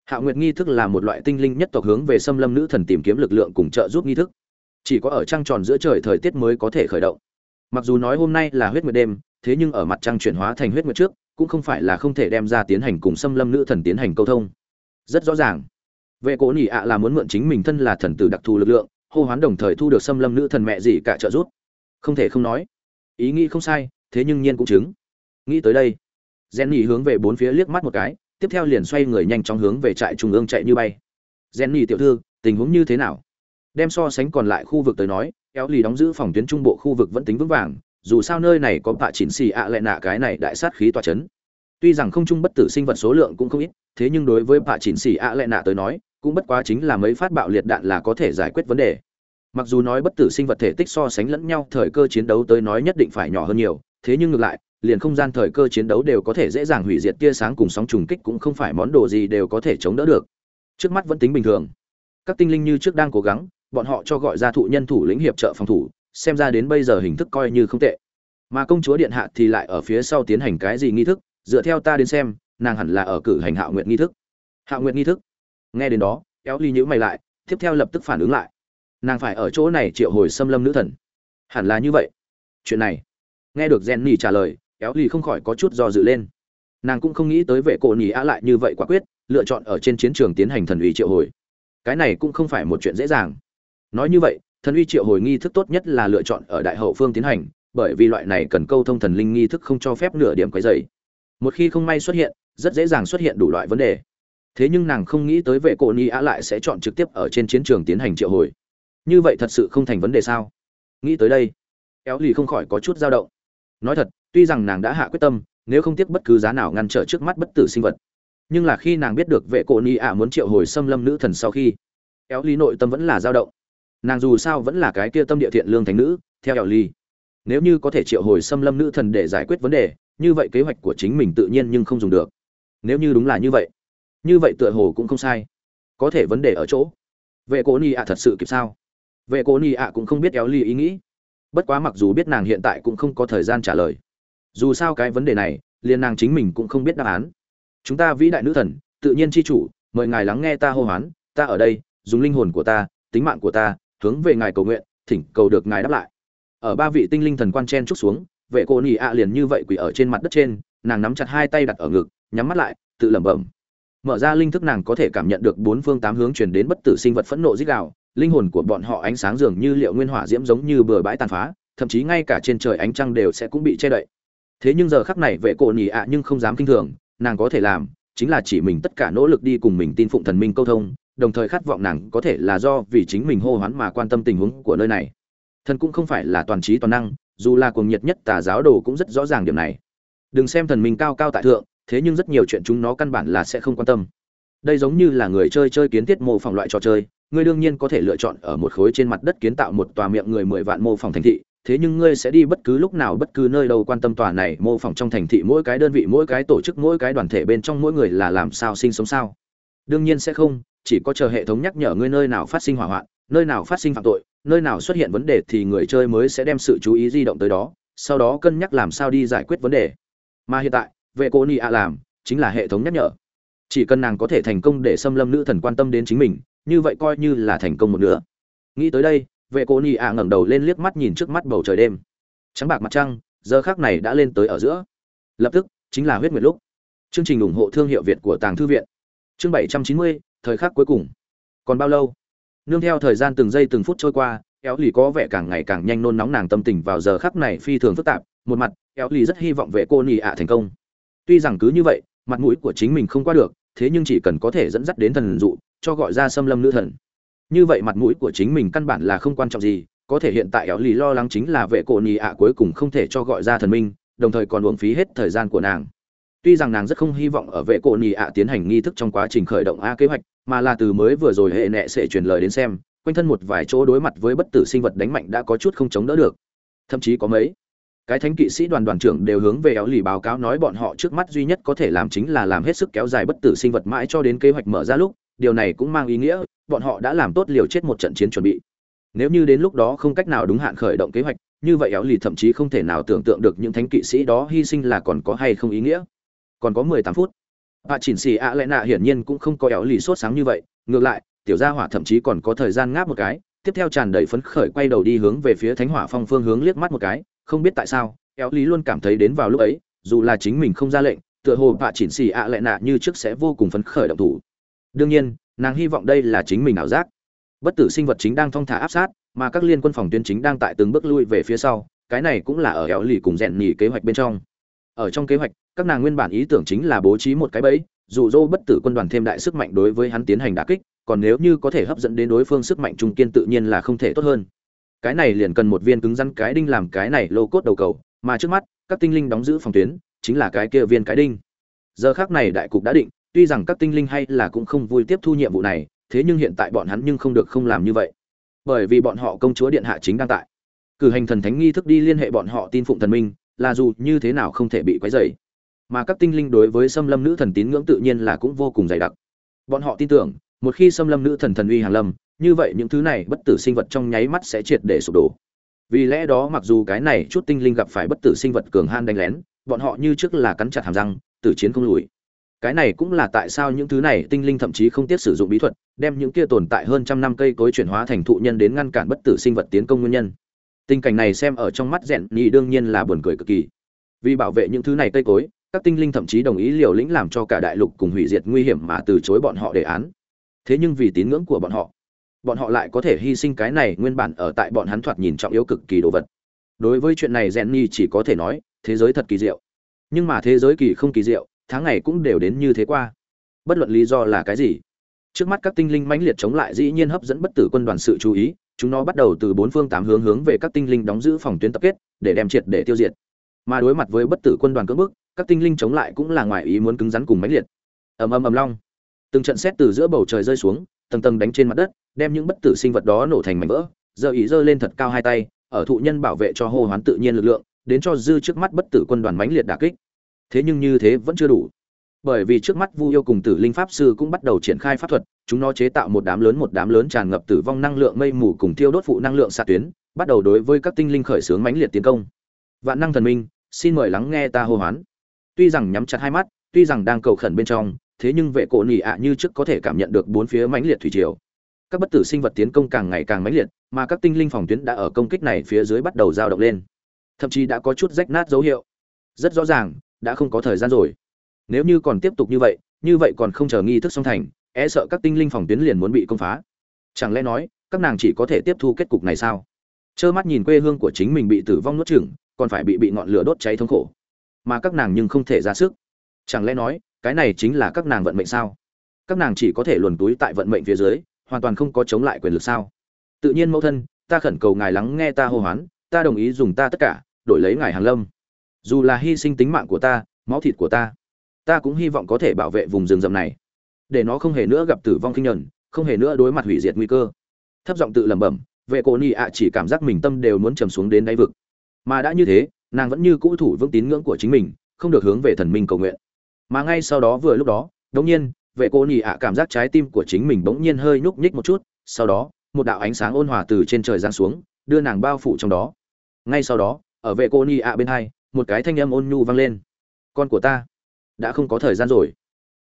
Speaker 1: Hạo nguyện nghi thức là một loại tinh linh nhất tộc hướng về xâm lâm nữ thần tìm kiếm lực lượng cùng trợ giúp nghi thức chỉ có ở trăng tròn giữa trời thời tiết mới có thể khởi động. Mặc dù nói hôm nay là huyết nguyệt đêm, thế nhưng ở mặt trăng chuyển hóa thành huyết nguyệt trước, cũng không phải là không thể đem ra tiến hành cùng xâm lâm nữ thần tiến hành câu thông. Rất rõ ràng. Vệ cổ nhị ạ là muốn mượn chính mình thân là thần tử đặc thù lực lượng, hô hoán đồng thời thu được xâm lâm nữ thần mẹ gì cả trợ giúp. Không thể không nói. Ý nghĩ không sai, thế nhưng nhiên cũng chứng. Nghĩ tới đây jenny hướng về bốn phía liếc mắt một cái, tiếp theo liền xoay người nhanh chóng hướng về trại trung ương chạy như bay. Jenny tiểu thư, tình huống như thế nào? Đem so sánh còn lại khu vực tới nói, kéo lì đóng giữ phòng tuyến trung bộ khu vực vẫn tính vững vàng, dù sao nơi này có bạ chỉnh xì ạ lại nạ cái này đại sát khí tỏa chấn. Tuy rằng không trung bất tử sinh vật số lượng cũng không ít, thế nhưng đối với bạ chỉnh xì ạ lại nạ tới nói, cũng bất quá chính là mấy phát bạo liệt đạn là có thể giải quyết vấn đề. Mặc dù nói bất tử sinh vật thể tích so sánh lẫn nhau, thời cơ chiến đấu tới nói nhất định phải nhỏ hơn nhiều, thế nhưng ngược lại, liền không gian thời cơ chiến đấu đều có thể dễ dàng hủy diệt tia sáng cùng sóng trùng kích cũng không phải món đồ gì đều có thể chống đỡ được. Trước mắt vẫn tính bình thường. Các tinh linh như trước đang cố gắng bọn họ cho gọi ra thụ nhân thủ lĩnh hiệp trợ phòng thủ, xem ra đến bây giờ hình thức coi như không tệ. Mà công chúa điện hạ thì lại ở phía sau tiến hành cái gì nghi thức, dựa theo ta đến xem, nàng hẳn là ở cử hành hạ nguyện nghi thức. Hạ nguyện nghi thức? Nghe đến đó, kéo ly nhữ mày lại, tiếp theo lập tức phản ứng lại. Nàng phải ở chỗ này triệu hồi xâm lâm nữ thần. Hẳn là như vậy. Chuyện này. Nghe được gen nỉ trả lời, kéo ly không khỏi có chút do dự lên. Nàng cũng không nghĩ tới vệ cổ nỉ á lại như vậy quả quyết, lựa chọn ở trên chiến trường tiến hành thần ủy triệu hồi. Cái này cũng không phải một chuyện dễ dàng nói như vậy, thần uy triệu hồi nghi thức tốt nhất là lựa chọn ở đại hậu phương tiến hành, bởi vì loại này cần câu thông thần linh nghi thức không cho phép nửa điểm quấy dày một khi không may xuất hiện, rất dễ dàng xuất hiện đủ loại vấn đề. Thế nhưng nàng không nghĩ tới vệ cổ ni á lại sẽ chọn trực tiếp ở trên chiến trường tiến hành triệu hồi. Như vậy thật sự không thành vấn đề sao? Nghĩ tới đây éo lì không khỏi có chút dao động. Nói thật, tuy rằng nàng đã hạ quyết tâm, nếu không tiếc bất cứ giá nào ngăn trở trước mắt bất tử sinh vật. Nhưng là khi nàng biết được vệ cổ ni ạ muốn triệu hồi xâm lâm nữ thần sau khi éo lì nội tâm vẫn là dao động nàng dù sao vẫn là cái kia tâm địa thiện lương thánh nữ, theo éo Ly nếu như có thể triệu hồi xâm lâm nữ thần để giải quyết vấn đề, như vậy kế hoạch của chính mình tự nhiên nhưng không dùng được. Nếu như đúng là như vậy như vậy tựa hồ cũng không sai. Có thể vấn đề ở chỗ, vệ cố ni ạ thật sự kịp sao? Vệ cố ni ạ cũng không biết éo ly ý nghĩ. Bất quá mặc dù biết nàng hiện tại cũng không có thời gian trả lời. Dù sao cái vấn đề này, liền nàng chính mình cũng không biết đáp án. Chúng ta vĩ đại nữ thần, tự nhiên c h i chủ, mời ngài lắng nghe ta hô hoán, ta ở đây, dùng linh hồn của ta, tính mạng của ta hướng về ngài cầu nguyện, thỉnh cầu được ngài đáp lại. Ở ba vị tinh linh thần quan chen trúc xuống, vệ cô nỉ ạ liền như vậy quỳ ở trên mặt đất trên, nàng nắm chặt hai tay đặt ở ngực, nhắm mắt lại, tự lẩm bẩm. Mở ra linh thức nàng có thể cảm nhận được bốn phương tám hướng truyền đến bất tử sinh vật phẫn nộ dích đạo linh hồn của bọn họ ánh sáng dường như liệu nguyên hỏa diễm giống như bừa bãi tàn phá, thậm chí ngay cả trên trời ánh trăng đều sẽ cũng bị che đậy. Thế nhưng giờ khắc này vệ cổ nhị ạ nhưng không dám kinh thường, nàng có thể làm chính là chỉ mình tất cả nỗ lực đi cùng mình tin phụng thần minh câu thông đồng thời khát vọng nàng có thể là do vì chính mình hô hoán mà quan tâm tình huống của nơi này. Thần cũng không phải là toàn trí toàn năng, dù là cuồng nhiệt nhất tà giáo đồ cũng rất rõ ràng điểm này. Đừng xem thần minh cao cao tại thượng, thế nhưng rất nhiều chuyện chúng nó căn bản là sẽ không quan tâm. Đây giống như là người chơi chơi kiến thiết mô phỏng loại trò chơi, ngươi đương nhiên có thể lựa chọn ở một khối trên mặt đất kiến tạo một tòa miệng người mười vạn mô phỏng thành thị, thế nhưng ngươi sẽ đi bất cứ lúc nào bất cứ nơi đâu quan tâm tòa này mô phỏng trong thành thị mỗi cái đơn vị, mỗi cái tổ chức, mỗi cái đoàn thể bên trong mỗi người là làm sao sinh sống sao? Đương nhiên sẽ không chỉ có chờ hệ thống nhắc nhở ngươi nơi nào phát sinh hỏa hoạn, nơi nào phát sinh phạm tội, nơi nào xuất hiện vấn đề thì người chơi mới sẽ đem sự chú ý di động tới đó, sau đó cân nhắc làm sao đi giải quyết vấn đề. Mà hiện tại, vệ cô ni ạ làm chính là hệ thống nhắc nhở. Chỉ cần nàng có thể thành công để xâm lâm nữ thần quan tâm đến chính mình, như vậy coi như là thành công một nữa nghĩ tới đây, vệ cô ni ạ ngẩng đầu lên liếc mắt nhìn trước mắt bầu trời đêm. Trắng bạc mặt trăng, giờ khác này đã lên tới ở giữa. Lập tức, chính là huyết nguyệt lúc. Chương trình ủng hộ thương hiệu việt của tàng thư viện. Chương bảy trăm chín mươi thời khắc cuối cùng. Còn bao lâu? Nương theo thời gian từng giây từng phút trôi qua, éo lì có vẻ càng ngày càng nhanh nôn nóng nàng tâm tình vào giờ khắc này phi thường phức tạp, một mặt, éo lì rất hy vọng vệ cô nị ạ thành công. Tuy rằng cứ như vậy, mặt mũi của chính mình không qua được, thế nhưng chỉ cần có thể dẫn dắt đến thần dụ, cho gọi ra xâm lâm nữ thần. Như vậy mặt mũi của chính mình căn bản là không quan trọng gì, có thể hiện tại éo lì lo lắng chính là vệ cổ nhị ạ cuối cùng không thể cho gọi ra thần minh, đồng thời còn uống phí hết thời gian của nàng tuy rằng nàng rất không hy vọng ở vệ cổ nhì ạ tiến hành nghi thức trong quá trình khởi động a kế hoạch, mà là từ mới vừa rồi hệ nệ sẽ truyền lời đến xem, quanh thân một vài chỗ đối mặt với bất tử sinh vật đánh mạnh đã có chút không chống đỡ được. Thậm chí có mấy cái thánh kỵ sĩ đoàn đoàn trưởng đều hướng về éo lì báo cáo nói bọn họ trước mắt duy nhất có thể làm chính là làm hết sức kéo dài bất tử sinh vật mãi cho đến kế hoạch mở ra lúc, điều này cũng mang ý nghĩa, bọn họ đã làm tốt liều chết một trận chiến chuẩn bị. Nếu như đến lúc đó không cách nào đúng hạn khởi động kế hoạch, như vậy éo lì thậm chí không thể nào tưởng tượng được những thánh kỵ sĩ đó hy sinh là còn có hay không ý nghĩa còn có mười tám phút. Bà chỉnh xì ạ lẽ nạ hiển nhiên cũng không có éo lì sốt sáng như vậy, ngược lại, tiểu gia hỏa thậm chí còn có thời gian ngáp một cái, tiếp theo tràn đầy phấn khởi quay đầu đi hướng về phía thánh hỏa phong phương hướng liếc mắt một cái, không biết tại sao, éo lý luôn cảm thấy đến vào lúc ấy, dù là chính mình không ra lệnh, tựa hồ bà chỉnh xì ạ lẽ nạ như trước sẽ vô cùng phấn khởi động thủ. Đương nhiên, nàng hy vọng đây là chính mình ảo giác. Bất tử sinh vật chính đang thong thả áp sát, mà các liên quân phòng tuyến chính đang tại từng bước lui về phía sau, cái này cũng là ở éo lì cùng rèn nhì kế hoạch bên trong. Ở trong kế hoạch các nàng nguyên bản ý tưởng chính là bố trí một cái bẫy dụ dỗ bất tử quân đoàn thêm đại sức mạnh đối với hắn tiến hành đả kích, còn nếu như có thể hấp dẫn đến đối phương sức mạnh trung kiên tự nhiên là không thể tốt hơn. Cái này liền cần một viên cứng rắn cái đinh làm cái này lô cốt đầu cầu, mà trước mắt, các tinh linh đóng giữ phòng tuyến, chính là cái kia viên cái đinh. Giờ khác này đại cục đã định, tuy rằng các tinh linh hay là cũng không vui tiếp thu nhiệm vụ này, thế nhưng hiện tại bọn hắn nhưng không được không làm như vậy. Bởi vì bọn họ công chúa điện hạ chính đang tại. Cử hành thần thánh nghi thức đi liên hệ bọn họ tin phụng thần minh, là dù như thế nào không thể bị quấy rầy mà các tinh linh đối với xâm lâm nữ thần tín ngưỡng tự nhiên là cũng vô cùng dày đặc. Bọn họ tin tưởng, một khi xâm lâm nữ thần thần uy hàng lâm, như vậy những thứ này bất tử sinh vật trong nháy mắt sẽ triệt để sụp đổ. Vì lẽ đó mặc dù cái này chút tinh linh gặp phải bất tử sinh vật cường han đánh lén, bọn họ như trước là cắn chặt hàm răng, tử chiến không lùi. Cái này cũng là tại sao những thứ này tinh linh thậm chí không tiếc sử dụng bí thuật, đem những kia tồn tại hơn trăm năm cây cối chuyển hóa thành thụ nhân đến ngăn cản bất tử sinh vật tiến công nguyên nhân. Tình cảnh này xem ở trong mắt rẽn nhị đương nhiên là buồn cười cực kỳ. Vì bảo vệ những thứ này cây cối các tinh linh thậm chí đồng ý liều lĩnh làm cho cả đại lục cùng hủy diệt nguy hiểm mà từ chối bọn họ đề án. Thế nhưng vì tín ngưỡng của bọn họ bọn họ lại có thể hy sinh cái này nguyên bản ở tại bọn hắn thoạt nhìn trọng yếu cực kỳ đồ vật. Đối với chuyện này rèn ni chỉ có thể nói, thế giới thật kỳ diệu. Nhưng mà thế giới kỳ không kỳ diệu, tháng ngày cũng đều đến như thế qua. Bất luận lý do là cái gì, trước mắt các tinh linh mãnh liệt chống lại dĩ nhiên hấp dẫn bất tử quân đoàn sự chú ý, chúng nó bắt đầu từ bốn phương tám hướng hướng về các tinh linh đóng giữ phòng tuyến tập kết, để đem triệt để tiêu diệt. Mà đối mặt với bất tử quân đoàn cưỡng bức các tinh linh chống lại cũng là ngoài ý muốn cứng rắn cùng mãnh liệt. Ầm ầm ầm long. Từng trận xét từ giữa bầu trời rơi xuống, tầng tầng đánh trên mặt đất, đem những bất tử sinh vật đó nổ thành mảnh vỡ giờ ý giơ lên thật cao hai tay, ở thụ nhân bảo vệ cho hô hoán tự nhiên lực lượng, đến cho dư trước mắt bất tử quân đoàn mãnh liệt đả kích. Thế nhưng như thế vẫn chưa đủ. Bởi vì trước mắt vu yêu cùng tử linh pháp sư cũng bắt đầu triển khai pháp thuật, chúng nó chế tạo một đám lớn một đám lớn tràn ngập tử vong năng lượng mây mù cùng thiêu đốt phụ năng lượng xạ tuyến, bắt đầu đối với các tinh linh khởi xướng mãnh liệt tiến công. Vạn năng thần minh, xin mời lắng nghe ta hô hoán tuy rằng nhắm chặt hai mắt, tuy rằng đang cầu khẩn bên trong, thế nhưng vệ cổ nỉ ạ như trước có thể cảm nhận được bốn phía mãnh liệt thủy triều. Các bất tử sinh vật tiến công càng ngày càng mãnh liệt, mà các tinh linh phòng tuyến đã ở công kích này phía dưới bắt đầu dao động lên. Thậm chí đã có chút rách nát dấu hiệu. Rất rõ ràng, đã không có thời gian rồi. Nếu như còn tiếp tục như vậy như vậy còn không chờ nghi thức xong thành e sợ các tinh linh phòng tuyến liền muốn bị công phá. Chẳng lẽ nói, các nàng chỉ có thể tiếp thu kết cục này sao? Trơ mắt nhìn quê hương của chính mình bị tử vong nuốt chửng, còn phải bị bị ngọn lửa đốt cháy thống khổ mà các nàng nhưng không thể ra sức. Chẳng lẽ nói, cái này chính là các nàng vận mệnh sao? Các nàng chỉ có thể luồn túi tại vận mệnh phía dưới, hoàn toàn không có chống lại quyền lực sao? Tự nhiên mẫu thân, ta khẩn cầu ngài lắng nghe ta hô hoán, ta đồng ý dùng ta tất cả, đổi lấy ngài hàng lâm. Dù là hy sinh tính mạng của ta, máu thịt của ta ta cũng hy vọng có thể bảo vệ vùng rừng rậm này. Để nó không hề nữa gặp tử vong kinh nhẫn không hề nữa đối mặt hủy diệt nguy cơ. Thấp giọng tự lẩm bẩm, vệ cổ ni ạ chỉ cảm giác mình tâm đều muốn trầm xuống đến đáy vực. Mà đã như thế nàng vẫn như cũ thủ vững tín ngưỡng của chính mình, không được hướng về thần minh cầu nguyện. Mà ngay sau đó vừa lúc đó, đống nhiên, vệ cô nhị ạ cảm giác trái tim của chính mình bỗng nhiên hơi nhúc nhích một chút, sau đó, một đạo ánh sáng ôn hòa từ trên trời giáng xuống, đưa nàng bao phủ trong đó. Ngay sau đó, ở vệ cô nhị ạ bên hai, một cái thanh âm ôn nhu vang lên. Con của ta, đã không có thời gian rồi.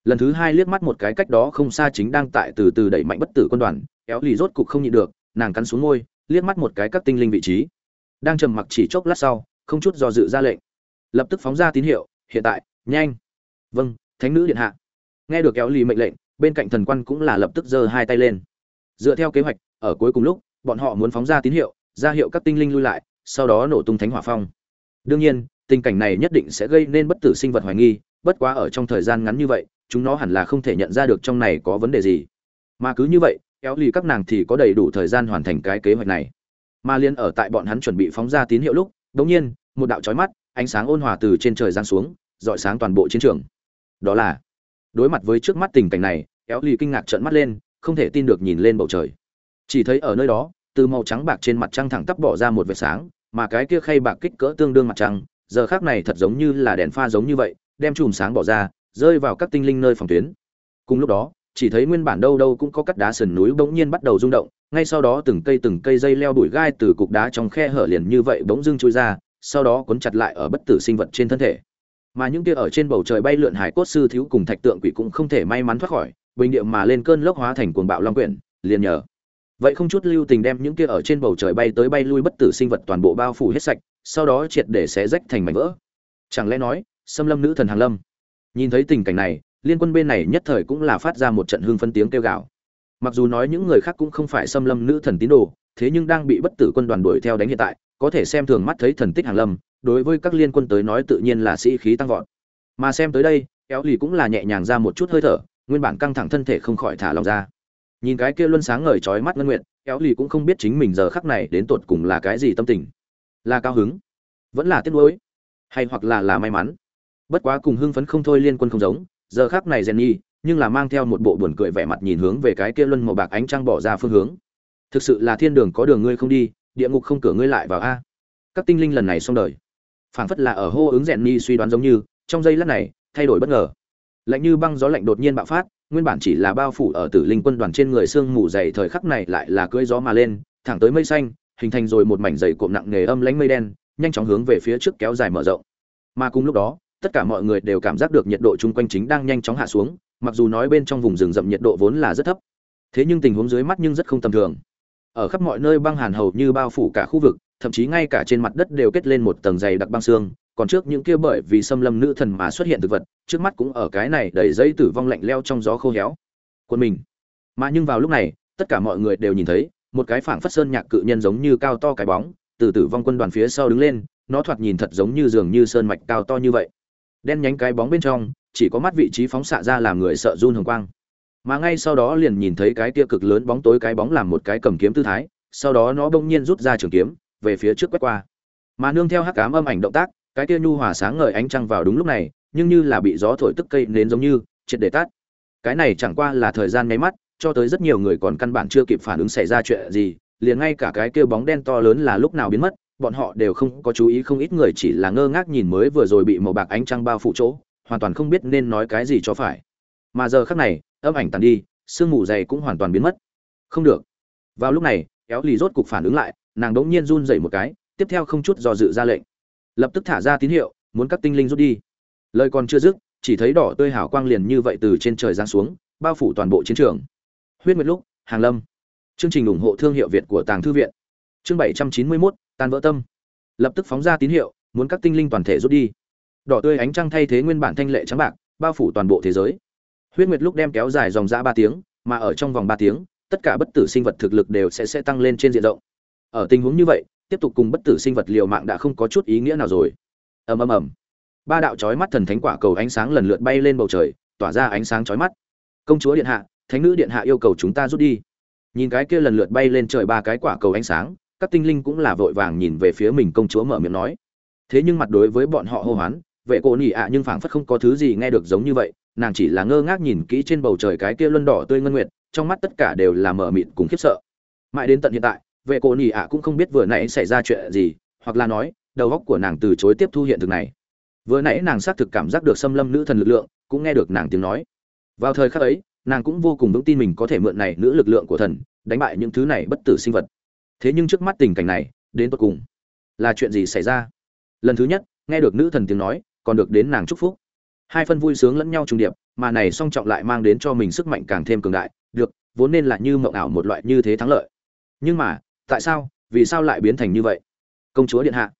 Speaker 1: Lần thứ hai liếc mắt một cái cách đó không xa chính đang tại từ từ đẩy mạnh bất tử quân đoàn éo lì rốt cục không nhịn được, nàng cắn xuống môi, liếc mắt một cái các tinh linh vị trí. Đang trầm mặc chỉ chốc lát sau không chút do dự ra lệnh. Lập tức phóng ra tín hiệu, hiện tại, nhanh. Vâng thánh nữ điện hạ. Nghe được kéo lì mệnh lệnh, bên cạnh thần quan cũng là lập tức giơ hai tay lên. Dựa theo kế hoạch, ở cuối cùng lúc, bọn họ muốn phóng ra tín hiệu, ra hiệu các tinh linh lui lại, sau đó nổ tung thánh hỏa phong. Đương nhiên, tình cảnh này nhất định sẽ gây nên bất tử sinh vật hoài nghi, bất quá ở trong thời gian ngắn như vậy, chúng nó hẳn là không thể nhận ra được trong này có vấn đề gì. Mà cứ như vậy, kéo lì các nàng thì có đầy đủ thời gian hoàn thành cái kế hoạch này. Mà liên ở tại bọn hắn chuẩn bị phóng ra tín hiệu lúc đống nhiên, một đạo chói mắt, ánh sáng ôn hòa từ trên trời giáng xuống dọi sáng toàn bộ chiến trường. Đó là, đối mặt với trước mắt tình cảnh này, kéo lì kinh ngạc trợn mắt lên, không thể tin được nhìn lên bầu trời. Chỉ thấy ở nơi đó, từ màu trắng bạc trên mặt trăng thẳng tắp bỏ ra một vệt sáng, mà cái kia khay bạc kích cỡ tương đương mặt trăng, giờ khác này thật giống như là đèn pha giống như vậy, đem chùm sáng bỏ ra, rơi vào các tinh linh nơi phòng tuyến. Cùng lúc đó, chỉ thấy nguyên bản đâu đâu cũng có cắt đá sườn núi bỗng nhiên bắt đầu rung động ngay sau đó từng cây từng cây dây leo đuổi gai từ cục đá trong khe hở liền như vậy bỗng dưng trôi ra, sau đó cuốn chặt lại ở bất tử sinh vật trên thân thể. Mà những kia ở trên bầu trời bay lượn hải cốt sư thiếu cùng thạch tượng quỷ cũng không thể may mắn thoát khỏi, bình địa mà lên cơn lốc hóa thành cuồng bạo long quyển, liền nhờ. Vậy không chút lưu tình đem những kia ở trên bầu trời bay tới bay lui bất tử sinh vật toàn bộ bao phủ hết sạch, sau đó triệt để xé rách thành mảnh vỡ. Chẳng lẽ nói, xâm lâm nữ thần hàng lâm? Nhìn thấy tình cảnh này, liên quân bên này nhất thời cũng là phát ra một trận hương phân tiếng kêu gào mặc dù nói những người khác cũng không phải xâm lâm nữ thần tín đồ, thế nhưng đang bị bất tử quân đoàn đuổi theo đánh hiện tại, có thể xem thường mắt thấy thần tích hàng lâm, đối với các liên quân tới nói tự nhiên là sĩ khí tăng vọt. Mà xem tới đây, kéo lì cũng là nhẹ nhàng ra một chút hơi thở, nguyên bản căng thẳng thân thể không khỏi thả lòng ra. Nhìn cái kia luân sáng ngời trói mắt ngân nguyện kéo lì cũng không biết chính mình giờ khắc này đến tột cùng là cái gì tâm tình. Là cao hứng, vẫn là tiếc nuối, hay hoặc là là may mắn. Bất quá cùng hưng phấn không thôi liên quân không giống, giờ khắc này rèn nhi nhưng là mang theo một bộ buồn cười vẻ mặt nhìn hướng về cái kia luân màu bạc ánh trăng bỏ ra phương hướng. Thực sự là thiên đường có đường ngươi không đi, địa ngục không cửa ngươi lại vào a. Các tinh linh lần này xong đời. Phảng phất là ở hô ứng rèn nhi suy đoán giống như, trong giây lát này, thay đổi bất ngờ. Lạnh như băng gió lạnh đột nhiên bạo phát, nguyên bản chỉ là bao phủ ở tử linh quân đoàn trên người xương mù dày thời khắc này lại là cưỡi gió mà lên, thẳng tới mây xanh, hình thành rồi một mảnh dày cộm nặng nề âm lánh mây đen, nhanh chóng hướng về phía trước kéo dài mở rộng. Mà cùng lúc đó, tất cả mọi người đều cảm giác được nhiệt độ chung quanh chính đang nhanh chóng hạ xuống mặc dù nói bên trong vùng rừng rậm nhiệt độ vốn là rất thấp, thế nhưng tình huống dưới mắt nhưng rất không tầm thường. Ở khắp mọi nơi băng hàn hầu như bao phủ cả khu vực, thậm chí ngay cả trên mặt đất đều kết lên một tầng dày đặc băng xương, còn trước những kia bởi vì xâm lâm nữ thần mà xuất hiện thực vật, trước mắt cũng ở cái này đầy dây tử vong lạnh leo trong gió khô héo. Quân mình. Mà nhưng vào lúc này, tất cả mọi người đều nhìn thấy, một cái phảng phất sơn nhạc cự nhân giống như cao to cái bóng, từ tử vong quân đoàn phía sau đứng lên, nó thoạt nhìn thật giống như dường như sơn mạch cao to như vậy. Đen nhánh cái bóng bên trong chỉ có mắt vị trí phóng xạ ra làm người sợ run hồng quang. Mà ngay sau đó liền nhìn thấy cái tia cực lớn bóng tối cái bóng làm một cái cầm kiếm tư thái, sau đó nó bỗng nhiên rút ra trường kiếm, về phía trước quét qua. Mà nương theo hắc cám âm ảnh động tác, cái tia nhu hòa sáng ngời ánh trăng vào đúng lúc này, nhưng như là bị gió thổi tức cây nến giống như, triệt để tắt. Cái này chẳng qua là thời gian nháy mắt, cho tới rất nhiều người còn căn bản chưa kịp phản ứng xảy ra chuyện gì, liền ngay cả cái kia bóng đen to lớn là lúc nào biến mất, bọn họ đều không có chú ý không ít người chỉ là ngơ ngác nhìn mới vừa rồi bị màu bạc ánh trăng bao phủ chỗ hoàn toàn không biết nên nói cái gì cho phải. Mà giờ khắc này, âm ảnh tàn đi, sương mù dày cũng hoàn toàn biến mất. Không được. Vào lúc này, kéo lì rốt cục phản ứng lại, nàng đống nhiên run dậy một cái, tiếp theo không chút do dự ra lệnh. Lập tức thả ra tín hiệu, muốn các tinh linh rút đi. Lời còn chưa dứt, chỉ thấy đỏ tươi hào quang liền như vậy từ trên trời giáng xuống, bao phủ toàn bộ chiến trường. Huyết nguyệt lúc, hàng lâm. Chương trình ủng hộ thương hiệu việt của tàng thư viện. Chương bảy trăm chín mươi mốt, tan vỡ tâm. Lập tức phóng ra tín hiệu, muốn các tinh linh toàn thể rút đi đỏ tươi ánh trăng thay thế nguyên bản thanh lệ trắng bạc, bao phủ toàn bộ thế giới. Huyết nguyệt lúc đem kéo dài dòng dã ba tiếng, mà ở trong vòng ba tiếng, tất cả bất tử sinh vật thực lực đều sẽ sẽ tăng lên trên diện rộng. Ở tình huống như vậy, tiếp tục cùng bất tử sinh vật liều mạng đã không có chút ý nghĩa nào rồi. Ầm ầm ầm. Ba đạo chói mắt thần thánh quả cầu ánh sáng lần lượt bay lên bầu trời, tỏa ra ánh sáng chói mắt. Công chúa điện hạ, thánh nữ điện hạ yêu cầu chúng ta rút đi. Nhìn cái kia lần lượt bay lên trời ba cái quả cầu ánh sáng, các tinh linh cũng là vội vàng nhìn về phía mình công chúa mở miệng nói. Thế nhưng mặt đối với bọn họ hô hoán vệ cổ nỉ ạ à nhưng phảng phất không có thứ gì nghe được giống như vậy, nàng chỉ là ngơ ngác nhìn kỹ trên bầu trời cái kia luân đỏ tươi ngân nguyệt, trong mắt tất cả đều là mở mịt cùng khiếp sợ. Mãi đến tận hiện tại, vệ cổ nỉ ạ à cũng không biết vừa nãy xảy ra chuyện gì, hoặc là nói, đầu óc của nàng từ chối tiếp thu hiện thực này. Vừa nãy nàng xác thực cảm giác được xâm lâm nữ thần lực lượng, cũng nghe được nàng tiếng nói. Vào thời khắc ấy, nàng cũng vô cùng vững tin mình có thể mượn này nữ lực lượng của thần, đánh bại những thứ này bất tử sinh vật. Thế nhưng trước mắt tình cảnh này, đến tột cùng, là chuyện gì xảy ra? Lần thứ nhất, nghe được nữ thần tiếng nói còn được đến nàng chúc phúc. Hai phân vui sướng lẫn nhau trùng điệp, mà này song trọng lại mang đến cho mình sức mạnh càng thêm cường đại, được, vốn nên là như mộng ảo một loại như thế thắng lợi. Nhưng mà, tại sao, vì sao lại biến thành như vậy? Công chúa điện hạ.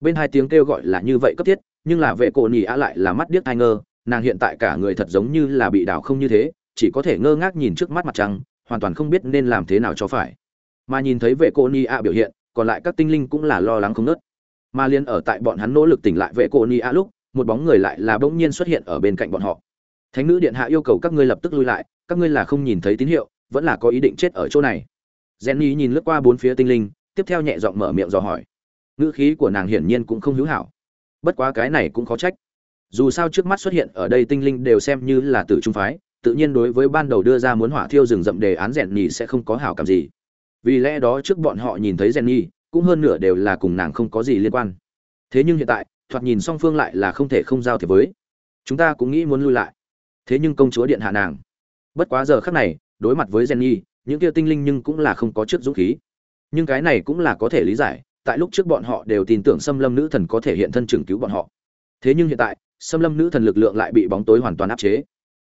Speaker 1: Bên hai tiếng kêu gọi là như vậy cấp thiết, nhưng là vệ cổ nhì a lại là mắt điếc hai ngơ, nàng hiện tại cả người thật giống như là bị đảo không như thế, chỉ có thể ngơ ngác nhìn trước mắt mặt trăng, hoàn toàn không biết nên làm thế nào cho phải. Mà nhìn thấy vệ cô ni a biểu hiện, còn lại các tinh linh cũng là lo lắng không nớt. Mà liên ở tại bọn hắn nỗ lực tỉnh lại vệ cô ni a lúc một bóng người lại là bỗng nhiên xuất hiện ở bên cạnh bọn họ. Thánh nữ điện hạ yêu cầu các ngươi lập tức lui lại, các ngươi là không nhìn thấy tín hiệu, vẫn là có ý định chết ở chỗ này. Jenny nhìn lướt qua bốn phía tinh linh, tiếp theo nhẹ giọng mở miệng dò hỏi. Ngữ khí của nàng hiển nhiên cũng không hữu hảo. Bất quá cái này cũng khó trách. Dù sao trước mắt xuất hiện ở đây tinh linh đều xem như là tử trung phái, tự nhiên đối với ban đầu đưa ra muốn hỏa thiêu rừng rậm đề án rèn nhì sẽ không có hảo cảm gì. Vì lẽ đó trước bọn họ nhìn thấy rèn nhì cũng hơn nửa đều là cùng nàng không có gì liên quan. Thế nhưng hiện tại thoạt nhìn song phương lại là không thể không giao thiệp với. Chúng ta cũng nghĩ muốn lui lại. Thế nhưng công chúa điện hạ nàng. Bất quá giờ khắc này, đối mặt với jenny, những kia tinh linh nhưng cũng là không có trước dũng khí. Nhưng cái này cũng là có thể lý giải, tại lúc trước bọn họ đều tin tưởng xâm lâm nữ thần có thể hiện thân trừng cứu bọn họ. Thế nhưng hiện tại, xâm lâm nữ thần lực lượng lại bị bóng tối hoàn toàn áp chế.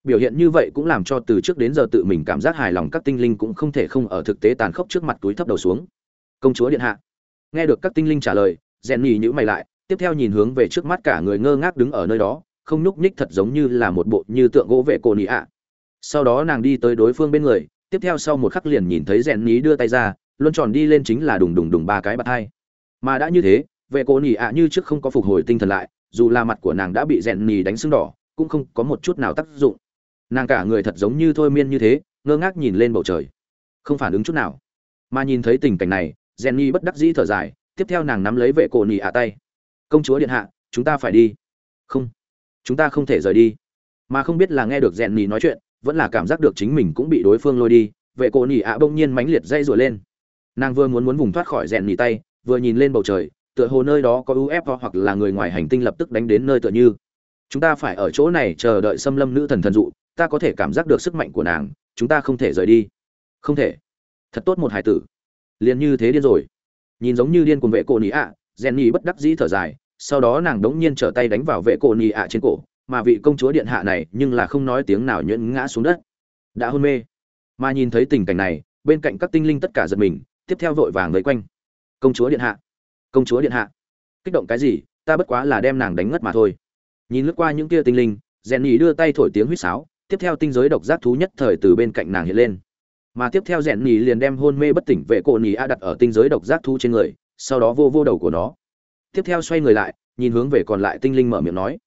Speaker 1: Biểu hiện như vậy cũng làm cho từ trước đến giờ tự mình cảm giác hài lòng các tinh linh cũng không thể không ở thực tế tàn khốc trước mặt túi thấp đầu xuống. Công chúa điện hạ. Nghe được các tinh linh trả lời rèn nhì nhữ mày lại tiếp theo nhìn hướng về trước mắt cả người ngơ ngác đứng ở nơi đó, không nhúc nhích thật giống như là một bộ như tượng gỗ vệ cổ nị ạ. Sau đó nàng đi tới đối phương bên người, tiếp theo sau một khắc liền nhìn thấy rèn ní đưa tay ra, luân tròn đi lên chính là đùng đùng đùng ba cái bạt hai. Mà đã như thế, vệ cổ nị ạ như trước không có phục hồi tinh thần lại, dù là mặt của nàng đã bị rèn nhì đánh sưng đỏ, cũng không có một chút nào tác dụng. Nàng cả người thật giống như thôi miên như thế, ngơ ngác nhìn lên bầu trời. Không phản ứng chút nào. Mà nhìn thấy tình cảnh này jenny bất đắc dĩ thở dài, tiếp theo nàng nắm lấy vệ cổ nỉ ạ tay công chúa điện hạ, chúng ta phải đi. Không. Chúng ta không thể rời đi. Mà không biết là nghe được jenny nói chuyện, vẫn là cảm giác được chính mình cũng bị đối phương lôi đi, vệ cổ nỉ ạ bỗng nhiên mãnh liệt dây rủa lên. Nàng vừa muốn muốn vùng thoát khỏi jenny tay, vừa nhìn lên bầu trời, tựa hồ nơi đó có ufo hoặc là người ngoài hành tinh lập tức đánh đến nơi tựa như. Chúng ta phải ở chỗ này chờ đợi xâm lâm nữ thần thần dụ, ta có thể cảm giác được sức mạnh của nàng, chúng ta không thể rời đi. Không thể. Thật tốt một hải tử. Liền như thế điên rồi. Nhìn giống như điên cùng vệ cổ nỉ ạ, rèn nỉ bất đắc dĩ thở dài sau đó nàng đống nhiên trở tay đánh vào vệ cổ nị ạ trên cổ, mà vị công chúa điện hạ này nhưng là không nói tiếng nào nhuyễn ngã xuống đất. Đã hôn mê. Mà nhìn thấy tình cảnh này, bên cạnh các tinh linh tất cả giật mình, tiếp theo vội vàng vây quanh. Công chúa điện hạ. Công chúa điện hạ. Kích động cái gì, ta bất quá là đem nàng đánh ngất mà thôi. Nhìn lướt qua những kia tinh linh rèn nhì đưa tay thổi tiếng huýt sáo, tiếp theo tinh giới độc giác thú nhất thời từ bên cạnh nàng hiện lên. Mà tiếp theo rèn nhì liền đem hôn mê bất tỉnh vệ cổ nhì a đặt ở tinh giới độc giác thú trên người, sau đó vô vô đầu của nó tiếp theo xoay người lại, nhìn hướng về còn lại tinh linh mở miệng nói.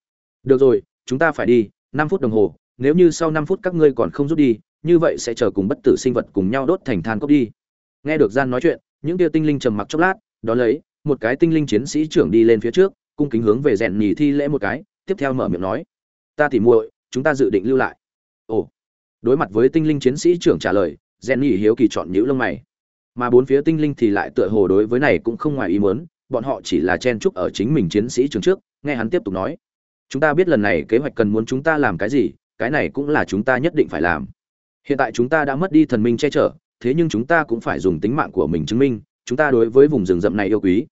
Speaker 1: Được rồi, chúng ta phải đi, năm phút đồng hồ, nếu như sau năm phút các ngươi còn không rút đi, như vậy sẽ chờ cùng bất tử sinh vật cùng nhau đốt thành than cốc đi. Nghe được gian nói chuyện, những tia tinh linh trầm mặc chốc lát, đó lấy, một cái tinh linh chiến sĩ trưởng đi lên phía trước, cung kính hướng về rèn nhì thi lễ một cái, tiếp theo mở miệng nói. Ta thì muội, chúng ta dự định lưu lại. Ồ. Đối mặt với tinh linh chiến sĩ trưởng trả lời, rèn nhì hiếu kỳ chọn nhữ lông mày. Mà bốn phía tinh linh thì lại tựa hồ đối với này cũng không ngoài ý muốn bọn họ chỉ là chen chúc ở chính mình chiến sĩ trường trước, nghe hắn tiếp tục nói. Chúng ta biết lần này kế hoạch cần muốn chúng ta làm cái gì, cái này cũng là chúng ta nhất định phải làm. Hiện tại chúng ta đã mất đi thần minh che chở, thế nhưng chúng ta cũng phải dùng tính mạng của mình chứng minh, chúng ta đối với vùng rừng rậm này yêu quý.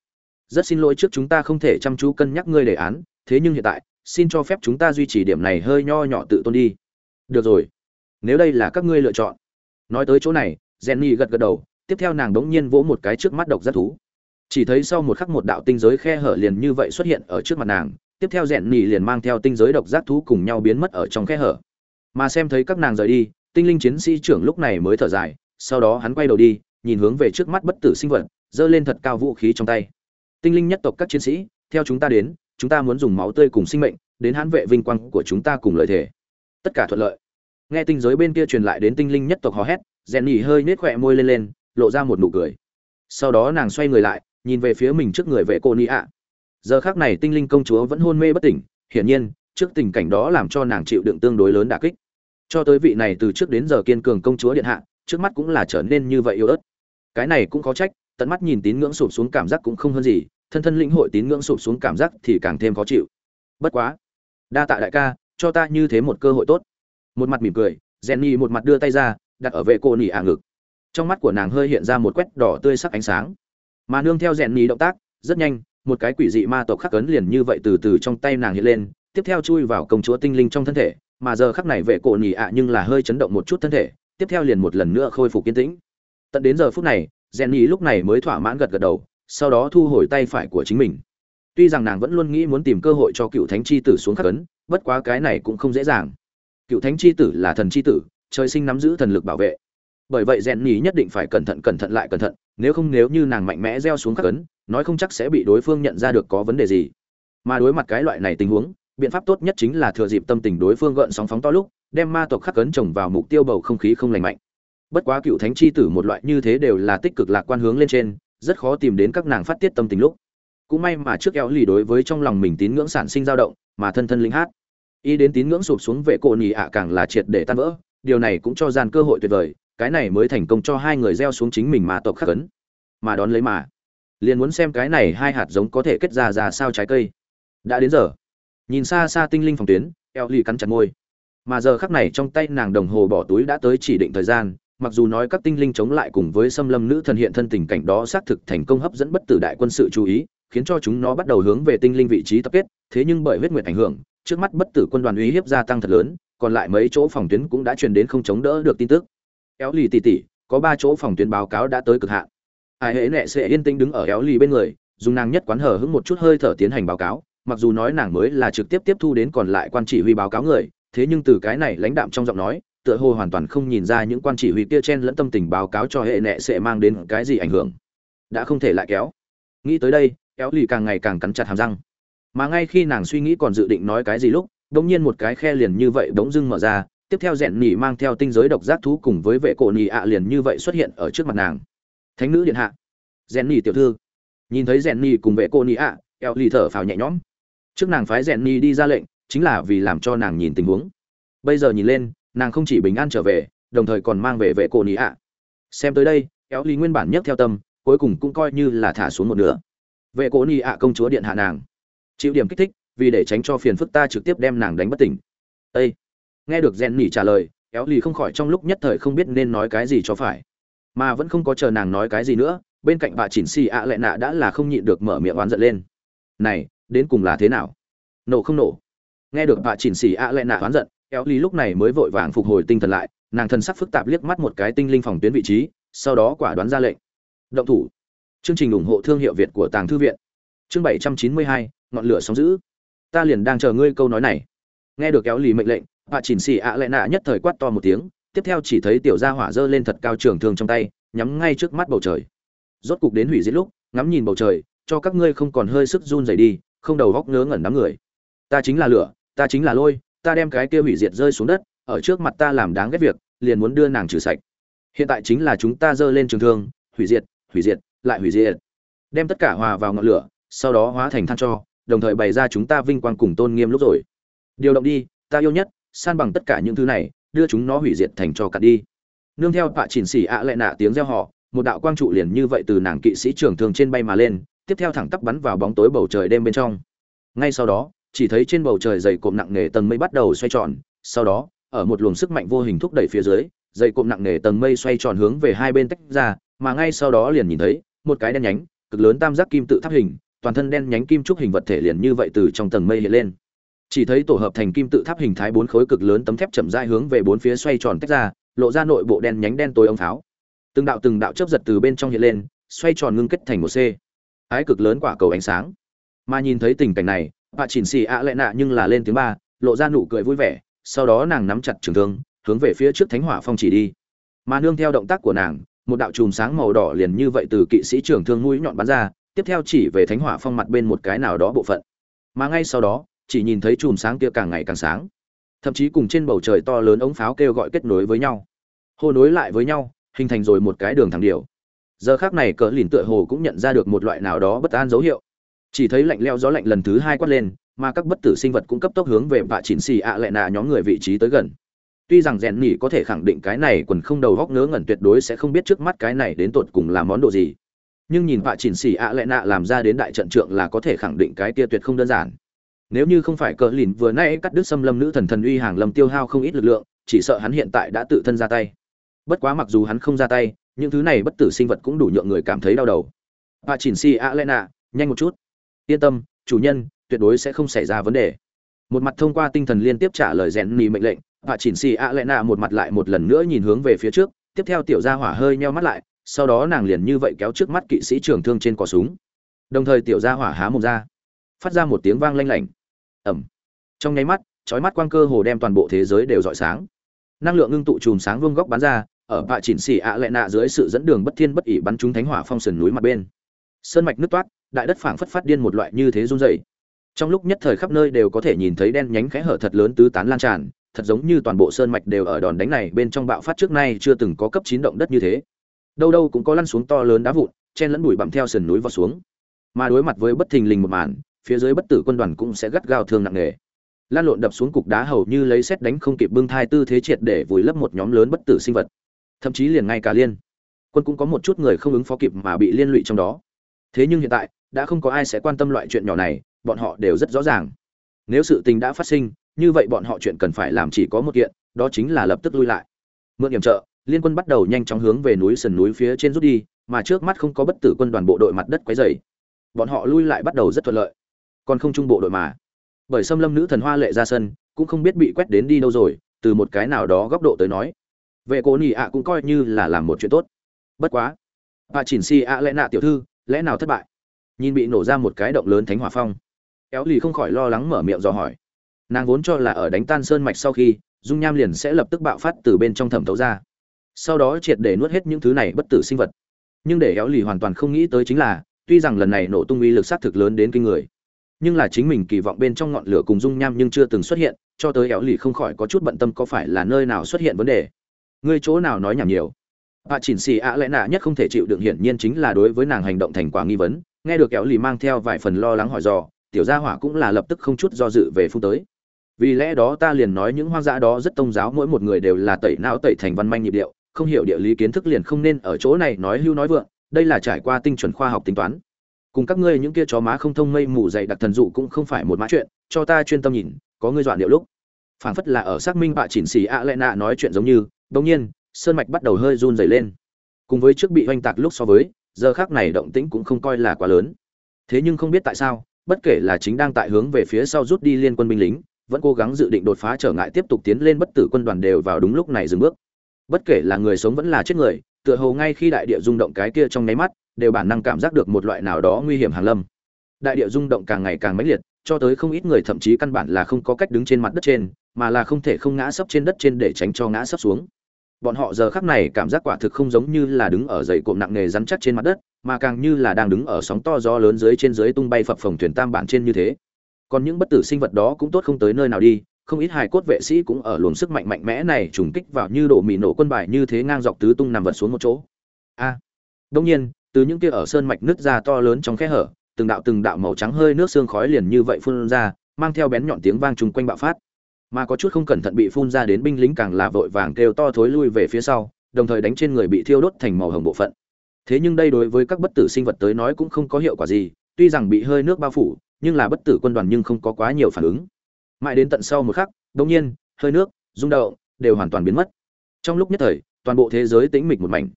Speaker 1: Rất xin lỗi trước chúng ta không thể chăm chú cân nhắc ngươi đề án, thế nhưng hiện tại, xin cho phép chúng ta duy trì điểm này hơi nho nhỏ tự tôn đi. Được rồi. Nếu đây là các ngươi lựa chọn. Nói tới chỗ này, jenny gật gật đầu, tiếp theo nàng đống nhiên vỗ một cái trước mắt độc giác thú chỉ thấy sau một khắc một đạo tinh giới khe hở liền như vậy xuất hiện ở trước mặt nàng, tiếp theo rèn nhì liền mang theo tinh giới độc giác thú cùng nhau biến mất ở trong khe hở. Mà xem thấy các nàng rời đi, tinh linh chiến sĩ trưởng lúc này mới thở dài, sau đó hắn quay đầu đi, nhìn hướng về trước mắt bất tử sinh vật, giơ lên thật cao vũ khí trong tay. Tinh linh nhất tộc các chiến sĩ, theo chúng ta đến, chúng ta muốn dùng máu tươi cùng sinh mệnh, đến hãn vệ vinh quang của chúng ta cùng lợi thể tất cả thuận lợi. Nghe tinh giới bên kia truyền lại đến tinh linh nhất tộc hò hét, rèn nhỉ hơi nết khỏe môi lên lên, lộ ra một nụ cười. Sau đó nàng xoay người lại nhìn về phía mình trước người vệ cô ni ạ. Giờ khác này tinh linh công chúa vẫn hôn mê bất tỉnh, hiển nhiên, trước tình cảnh đó làm cho nàng chịu đựng tương đối lớn đả kích. Cho tới vị này từ trước đến giờ kiên cường công chúa điện hạ, trước mắt cũng là trở nên như vậy yếu ớt. Cái này cũng có trách, tận mắt nhìn tín ngưỡng sụp xuống cảm giác cũng không hơn gì, thân thân lĩnh hội tín ngưỡng sụp xuống cảm giác thì càng thêm khó chịu. Bất quá, đa tạ đại ca, cho ta như thế một cơ hội tốt. Một mặt mỉm cười, jenny một mặt đưa tay ra, đặt ở vệ cô nỉ ả ngực. Trong mắt của nàng hơi hiện ra một quét đỏ tươi sắc ánh sáng mà nương theo rèn nhì động tác, rất nhanh, một cái quỷ dị ma tộc khắc cấn liền như vậy từ từ trong tay nàng hiện lên, tiếp theo chui vào công chúa tinh linh trong thân thể, mà giờ khắc này vệ cổ nhì ạ nhưng là hơi chấn động một chút thân thể, tiếp theo liền một lần nữa khôi phục kiên tĩnh. Tận đến giờ phút này, rèn nhì lúc này mới thỏa mãn gật gật đầu, sau đó thu hồi tay phải của chính mình. Tuy rằng nàng vẫn luôn nghĩ muốn tìm cơ hội cho cựu thánh chi tử xuống khắc ấn, bất quá cái này cũng không dễ dàng. Cựu thánh chi tử là thần chi tử, trời sinh nắm giữ thần lực bảo vệ. Bởi vậy rèn nhì nhất định phải cẩn thận cẩn thận lại cẩn thận nếu không nếu như nàng mạnh mẽ gieo xuống khắc ấn, nói không chắc sẽ bị đối phương nhận ra được có vấn đề gì. Mà đối mặt cái loại này tình huống, biện pháp tốt nhất chính là thừa dịp tâm tình đối phương gợn sóng phóng to lúc, đem ma tộc khắc ấn trồng vào mục tiêu bầu không khí không lành mạnh. Bất quá cựu thánh chi tử một loại như thế đều là tích cực lạc quan hướng lên trên, rất khó tìm đến các nàng phát tiết tâm tình lúc. Cũng may mà trước eo lì đối với trong lòng mình tín ngưỡng sản sinh dao động, mà thân thân linh hát. Y đến tín ngưỡng sụp xuống vệ cộ nhì ạ càng là triệt để tan vỡ, điều này cũng cho gian cơ hội tuyệt vời cái này mới thành công cho hai người gieo xuống chính mình mà tộc khắc ấn. Mà đón lấy mà, liền muốn xem cái này hai hạt giống có thể kết ra ra sao trái cây. Đã đến giờ, nhìn xa xa tinh linh phòng tuyến, eo lì cắn chặt môi. Mà giờ khắc này trong tay nàng đồng hồ bỏ túi đã tới chỉ định thời gian, mặc dù nói các tinh linh chống lại cùng với xâm lâm nữ thần hiện thân tình cảnh đó xác thực thành công hấp dẫn bất tử đại quân sự chú ý, khiến cho chúng nó bắt đầu hướng về tinh linh vị trí tập kết, thế nhưng bởi huyết nguyệt ảnh hưởng, trước mắt bất tử quân đoàn uy hiếp gia tăng thật lớn, còn lại mấy chỗ phòng tuyến cũng đã truyền đến không chống đỡ được tin tức éo lì tỉ tỉ, có ba chỗ phòng tuyến báo cáo đã tới cực hạn. Ai hễ nệ sẽ yên tĩnh đứng ở éo lì bên người, dùng nàng nhất quán hở hững một chút hơi thở tiến hành báo cáo, mặc dù nói nàng mới là trực tiếp tiếp thu đến còn lại quan chỉ huy báo cáo người, thế nhưng từ cái này lãnh đạm trong giọng nói, tựa hồ hoàn toàn không nhìn ra những quan chỉ huy kia chen lẫn tâm tình báo cáo cho hệ nệ sẽ mang đến cái gì ảnh hưởng. Đã không thể lại kéo. Nghĩ tới đây kéo lì càng ngày càng cắn chặt hàm răng. Mà ngay khi nàng suy nghĩ còn dự định nói cái gì lúc đống nhiên một cái khe liền như vậy đống dưng mở ra tiếp theo rèn nhỉ mang theo tinh giới độc giác thú cùng với vệ cổ nhị ạ liền như vậy xuất hiện ở trước mặt nàng. Thánh nữ điện hạ. Rèn nhỉ tiểu thư. Nhìn thấy rèn nhỉ cùng vệ cổ nhị ạ kéo lì thở phào nhẹ nhõm. Trước nàng phái rèn nhỉ đi ra lệnh, chính là vì làm cho nàng nhìn tình huống. Bây giờ nhìn lên, nàng không chỉ bình an trở về, đồng thời còn mang về vệ cổ nhị ạ. Xem tới đây kéo lì nguyên bản nhất theo tâm, cuối cùng cũng coi như là thả xuống một nửa. Vệ cổ nhị ạ công chúa điện hạ nàng. Chịu điểm kích thích, vì để tránh cho phiền phức ta trực tiếp đem nàng đánh bất tỉnh. Ê! Nghe được rèn nỉ trả lời éo lì không khỏi trong lúc nhất thời không biết nên nói cái gì cho phải. Mà vẫn không có chờ nàng nói cái gì nữa, bên cạnh bà chỉnh xì ạ à lệ nạ đã là không nhịn được mở miệng oán giận lên. Này, đến cùng là thế nào? Nổ không nổ. Nghe được bà chỉnh xì ạ à lệ nạ oán giận éo lì lúc này mới vội vàng phục hồi tinh thần lại, nàng thần sắc phức tạp liếc mắt một cái tinh linh phòng tuyến vị trí, sau đó quả đoán ra lệnh. Động thủ. Chương trình ủng hộ thương hiệu việt của tàng thư viện. Chương bảy trăm chín mươi hai, ngọn lửa sóng giữ ta liền đang chờ ngươi câu nói này. Nghe được kéo lì mệnh lệnh bà chỉnh xì ạ lệ nạ nhất thời quát to một tiếng, tiếp theo chỉ thấy tiểu gia hỏa giơ lên thật cao trường thương trong tay, nhắm ngay trước mắt bầu trời. Rốt cục đến hủy diệt lúc, ngắm nhìn bầu trời, cho các ngươi không còn hơi sức run rẩy đi, không đầu góc ngớ ngẩn đám người. Ta chính là lửa, ta chính là lôi, ta đem cái kia hủy diệt rơi xuống đất, ở trước mặt ta làm đáng ghét việc, liền muốn đưa nàng trừ sạch. Hiện tại chính là chúng ta giơ lên trường thương, hủy diệt hủy diệt, lại hủy diệt. Đem tất cả hòa vào ngọn lửa, sau đó hóa thành than cho, đồng thời bày ra chúng ta vinh quang cùng tôn nghiêm lúc rồi. Điều động đi, ta yêu nhất san bằng tất cả những thứ này, đưa chúng nó hủy diệt thành cho cạn đi. Nương theo bạ chỉnh xỉ ạ lại nạ tiếng reo họ một đạo quang trụ liền như vậy từ nàng kỵ sĩ trưởng thường trên bay mà lên, tiếp theo thẳng tắp bắn vào bóng tối bầu trời đêm bên trong. Ngay sau đó, chỉ thấy trên bầu trời dày cộm nặng nề tầng mây bắt đầu xoay tròn, sau đó, ở một luồng sức mạnh vô hình thúc đẩy phía dưới, dày cộm nặng nề tầng mây xoay tròn hướng về hai bên tách ra, mà ngay sau đó liền nhìn thấy, một cái đen nhánh, cực lớn tam giác kim tự tháp hình, toàn thân đen nhánh kim trúc hình vật thể liền như vậy từ trong tầng mây hiện lên chỉ thấy tổ hợp thành kim tự tháp hình thái bốn khối cực lớn tấm thép chậm rãi hướng về bốn phía xoay tròn tách ra, lộ ra nội bộ đen nhánh đen tối ống pháo. Từng đạo từng đạo chớp giật từ bên trong hiện lên, xoay tròn ngưng kết thành một c. Ái cực lớn quả cầu ánh sáng. Mà nhìn thấy tình cảnh này bà chỉnh xì ạ lệ nạ nhưng là lên tiếng ba, lộ ra nụ cười vui vẻ, sau đó nàng nắm chặt trường thương, hướng về phía trước thánh hỏa phong chỉ đi. Mà nương theo động tác của nàng, một đạo chùm sáng màu đỏ liền như vậy từ kỵ sĩ trường thương mũi nhọn bắn ra, tiếp theo chỉ về thánh hỏa phong mặt bên một cái nào đó bộ phận. Mà ngay sau đó chỉ nhìn thấy chùm sáng kia càng ngày càng sáng. Thậm chí cùng trên bầu trời to lớn ống pháo kêu gọi kết nối với nhau. Hô nối lại với nhau, hình thành rồi một cái đường thẳng điều giờ khác này cỡ lìn tựa hồ cũng nhận ra được một loại nào đó bất an dấu hiệu. Chỉ thấy lạnh leo gió lạnh lần thứ hai quát lên, mà các bất tử sinh vật cũng cấp tốc hướng về vạ chỉnh xì ạ à lại nạ nhóm người vị trí tới gần. Tuy rằng rèn nhỉ có thể khẳng định cái này quần không đầu góc ngớ ngẩn tuyệt đối sẽ không biết trước mắt cái này đến tột cùng là món đồ gì. Nhưng nhìn vạ chỉnh xì ạ à lại nạ làm ra đến đại trận trượng là có thể khẳng định cái kia tuyệt không đơn giản nếu như không phải cờ lìn vừa nay cắt đứt xâm lâm nữ thần thần uy hàng lâm tiêu hao không ít lực lượng, chỉ sợ hắn hiện tại đã tự thân ra tay. Bất quá mặc dù hắn không ra tay, những thứ này bất tử sinh vật cũng đủ nhượng người cảm thấy đau đầu. Bà chỉnh si a lena nhanh một chút. Yên tâm, chủ nhân, tuyệt đối sẽ không xảy ra vấn đề. Một mặt thông qua tinh thần liên tiếp trả lời rèn nỉ mệnh lệnh bà chỉnh si a lena một mặt lại một lần nữa nhìn hướng về phía trước, tiếp theo tiểu gia hỏa hơi nheo mắt lại, sau đó nàng liền như vậy kéo trước mắt kỵ sĩ trưởng thương trên cò súng. Đồng thời tiểu gia hỏa há mồm ra phát ra một tiếng vang lanh lảnh. Ẩm trong nháy mắt, chói mắt quang cơ hồ đem toàn bộ thế giới đều rọi sáng. Năng lượng ngưng tụ chùm sáng vương góc bắn ra, ở bạ chỉnh xỉ ạ lệ nạ dưới sự dẫn đường bất thiên bất ỉ bắn trúng thánh hỏa phong sườn núi mặt bên. Sơn mạch nứt toát, đại đất phảng phất phát điên một loại như thế run rẩy. Trong lúc nhất thời khắp nơi đều có thể nhìn thấy đen nhánh khẽ hở thật lớn tứ tán lan tràn, thật giống như toàn bộ sơn mạch đều ở đòn đánh này bên trong bạo phát trước nay chưa từng có cấp chín động đất như thế. Đâu đâu cũng có lăn xuống to lớn đá vụn, chen lẫn bụi bặm theo sườn núi vào xuống. Mà đối mặt với bất thình lình một màn phía dưới bất tử quân đoàn cũng sẽ gắt gao thương nặng nề lan lộn đập xuống cục đá hầu như lấy xét đánh không kịp bưng thai tư thế triệt để vùi lấp một nhóm lớn bất tử sinh vật. Thậm chí liền ngay cả liên quân cũng có một chút người không ứng phó kịp mà bị liên lụy trong đó. Thế nhưng hiện tại, đã không có ai sẽ quan tâm loại chuyện nhỏ này, bọn họ đều rất rõ ràng. Nếu sự tình đã phát sinh, như vậy bọn họ chuyện cần phải làm chỉ có một kiện, đó chính là lập tức lui lại. Mượn điểm trợ, liên quân bắt đầu nhanh chóng hướng về núi sườn núi phía trên rút đi, mà trước mắt không có bất tử quân đoàn bộ đội mặt đất quấy dày bọn họ lui lại bắt đầu rất thuận lợi còn không trung bộ đội mà. Bởi xâm lâm nữ thần hoa lệ ra sân, cũng không biết bị quét đến đi đâu rồi, từ một cái nào đó góc độ tới nói. Vệ cố nỉ ạ cũng coi như là làm một chuyện tốt. Bất quá. Bà chỉnh si ạ lẽ nạ tiểu thư, lẽ nào thất bại? Nhìn bị nổ ra một cái động lớn thánh hỏa phong. Éo lì không khỏi lo lắng mở miệng dò hỏi. Nàng vốn cho là ở đánh tan sơn mạch sau khi, dung nham liền sẽ lập tức bạo phát từ bên trong thẩm thấu ra. Sau đó triệt để nuốt hết những thứ này bất tử sinh vật. Nhưng để éo lì hoàn toàn không nghĩ tới chính là, tuy rằng lần này nổ tung uy lực sát thực lớn đến kinh người nhưng là chính mình kỳ vọng bên trong ngọn lửa cùng dung nham nhưng chưa từng xuất hiện, cho tới éo lì không khỏi có chút bận tâm có phải là nơi nào xuất hiện vấn đề. Ngươi chỗ nào nói nhảm nhiều? Bà chỉnh xì ạ lẽ nạ nhất không thể chịu đựng hiển nhiên chính là đối với nàng hành động thành quả nghi vấn, nghe được éo lì mang theo vài phần lo lắng hỏi dò, tiểu gia hỏa cũng là lập tức không chút do dự về phung tới. Vì lẽ đó ta liền nói những hoang dã đó rất tôn giáo mỗi một người đều là tẩy não tẩy thành văn manh nhịp điệu, không hiểu địa lý kiến thức liền không nên ở chỗ này nói hưu nói vượng, đây là trải qua tinh chuẩn khoa học tính toán cùng các ngươi những kia chó má không thông mây mù dày đặc thần dụ cũng không phải một mã chuyện, cho ta chuyên tâm nhìn, có ngươi dọa điệu lúc. Phảng phất là ở xác minh bạ chỉnh xì ạ lệ nạ nói chuyện giống như đống nhiên, sơn mạch bắt đầu hơi run dày lên. Cùng với trước bị oanh tạc lúc so với, giờ khác này động tĩnh cũng không coi là quá lớn. Thế nhưng không biết tại sao, bất kể là chính đang tại hướng về phía sau rút đi liên quân binh lính, vẫn cố gắng dự định đột phá trở ngại tiếp tục tiến lên bất tử quân đoàn đều vào đúng lúc này dừng bước. Bất kể là người sống vẫn là chết người, tựa hồ ngay khi đại địa rung động cái kia trong nháy mắt đều bản năng cảm giác được một loại nào đó nguy hiểm hàng lâm. Đại địa rung động càng ngày càng mãnh liệt cho tới không ít người thậm chí căn bản là không có cách đứng trên mặt đất trên mà là không thể không ngã sấp trên đất trên để tránh cho ngã sấp xuống. Bọn họ giờ khắc này cảm giác quả thực không giống như là đứng ở dậy cộm nặng nề rắn chắc trên mặt đất mà càng như là đang đứng ở sóng to gió lớn dưới trên dưới tung bay phập phồng thuyền tam bản trên như thế. Còn những bất tử sinh vật đó cũng tốt không tới nơi nào đi không ít hài cốt vệ sĩ cũng ở luồng sức mạnh mạnh mẽ này trùng kích vào như độ mì nổ quân bài như thế ngang dọc tứ tung nằm vật xuống một chỗ. A! À, đông nhiên từ những kia ở sơn mạch nứt ra to lớn trong khe hở, từng đạo từng đạo màu trắng hơi nước xương khói liền như vậy phun ra, mang theo bén nhọn tiếng vang chung quanh bạo phát. Mà có chút không cẩn thận bị phun ra đến binh lính càng là vội vàng kêu to thối lui về phía sau, đồng thời đánh trên người bị thiêu đốt thành màu hồng bộ phận. Thế nhưng đây đối với các bất tử sinh vật tới nói cũng không có hiệu quả gì, tuy rằng bị hơi nước bao phủ, nhưng là bất tử quân đoàn nhưng không có quá nhiều phản ứng. Mãi đến tận sau một khắc, đột nhiên, hơi nước, rung động, đều hoàn toàn biến mất. Trong lúc nhất thời, toàn bộ thế giới tĩnh mịch một mảnh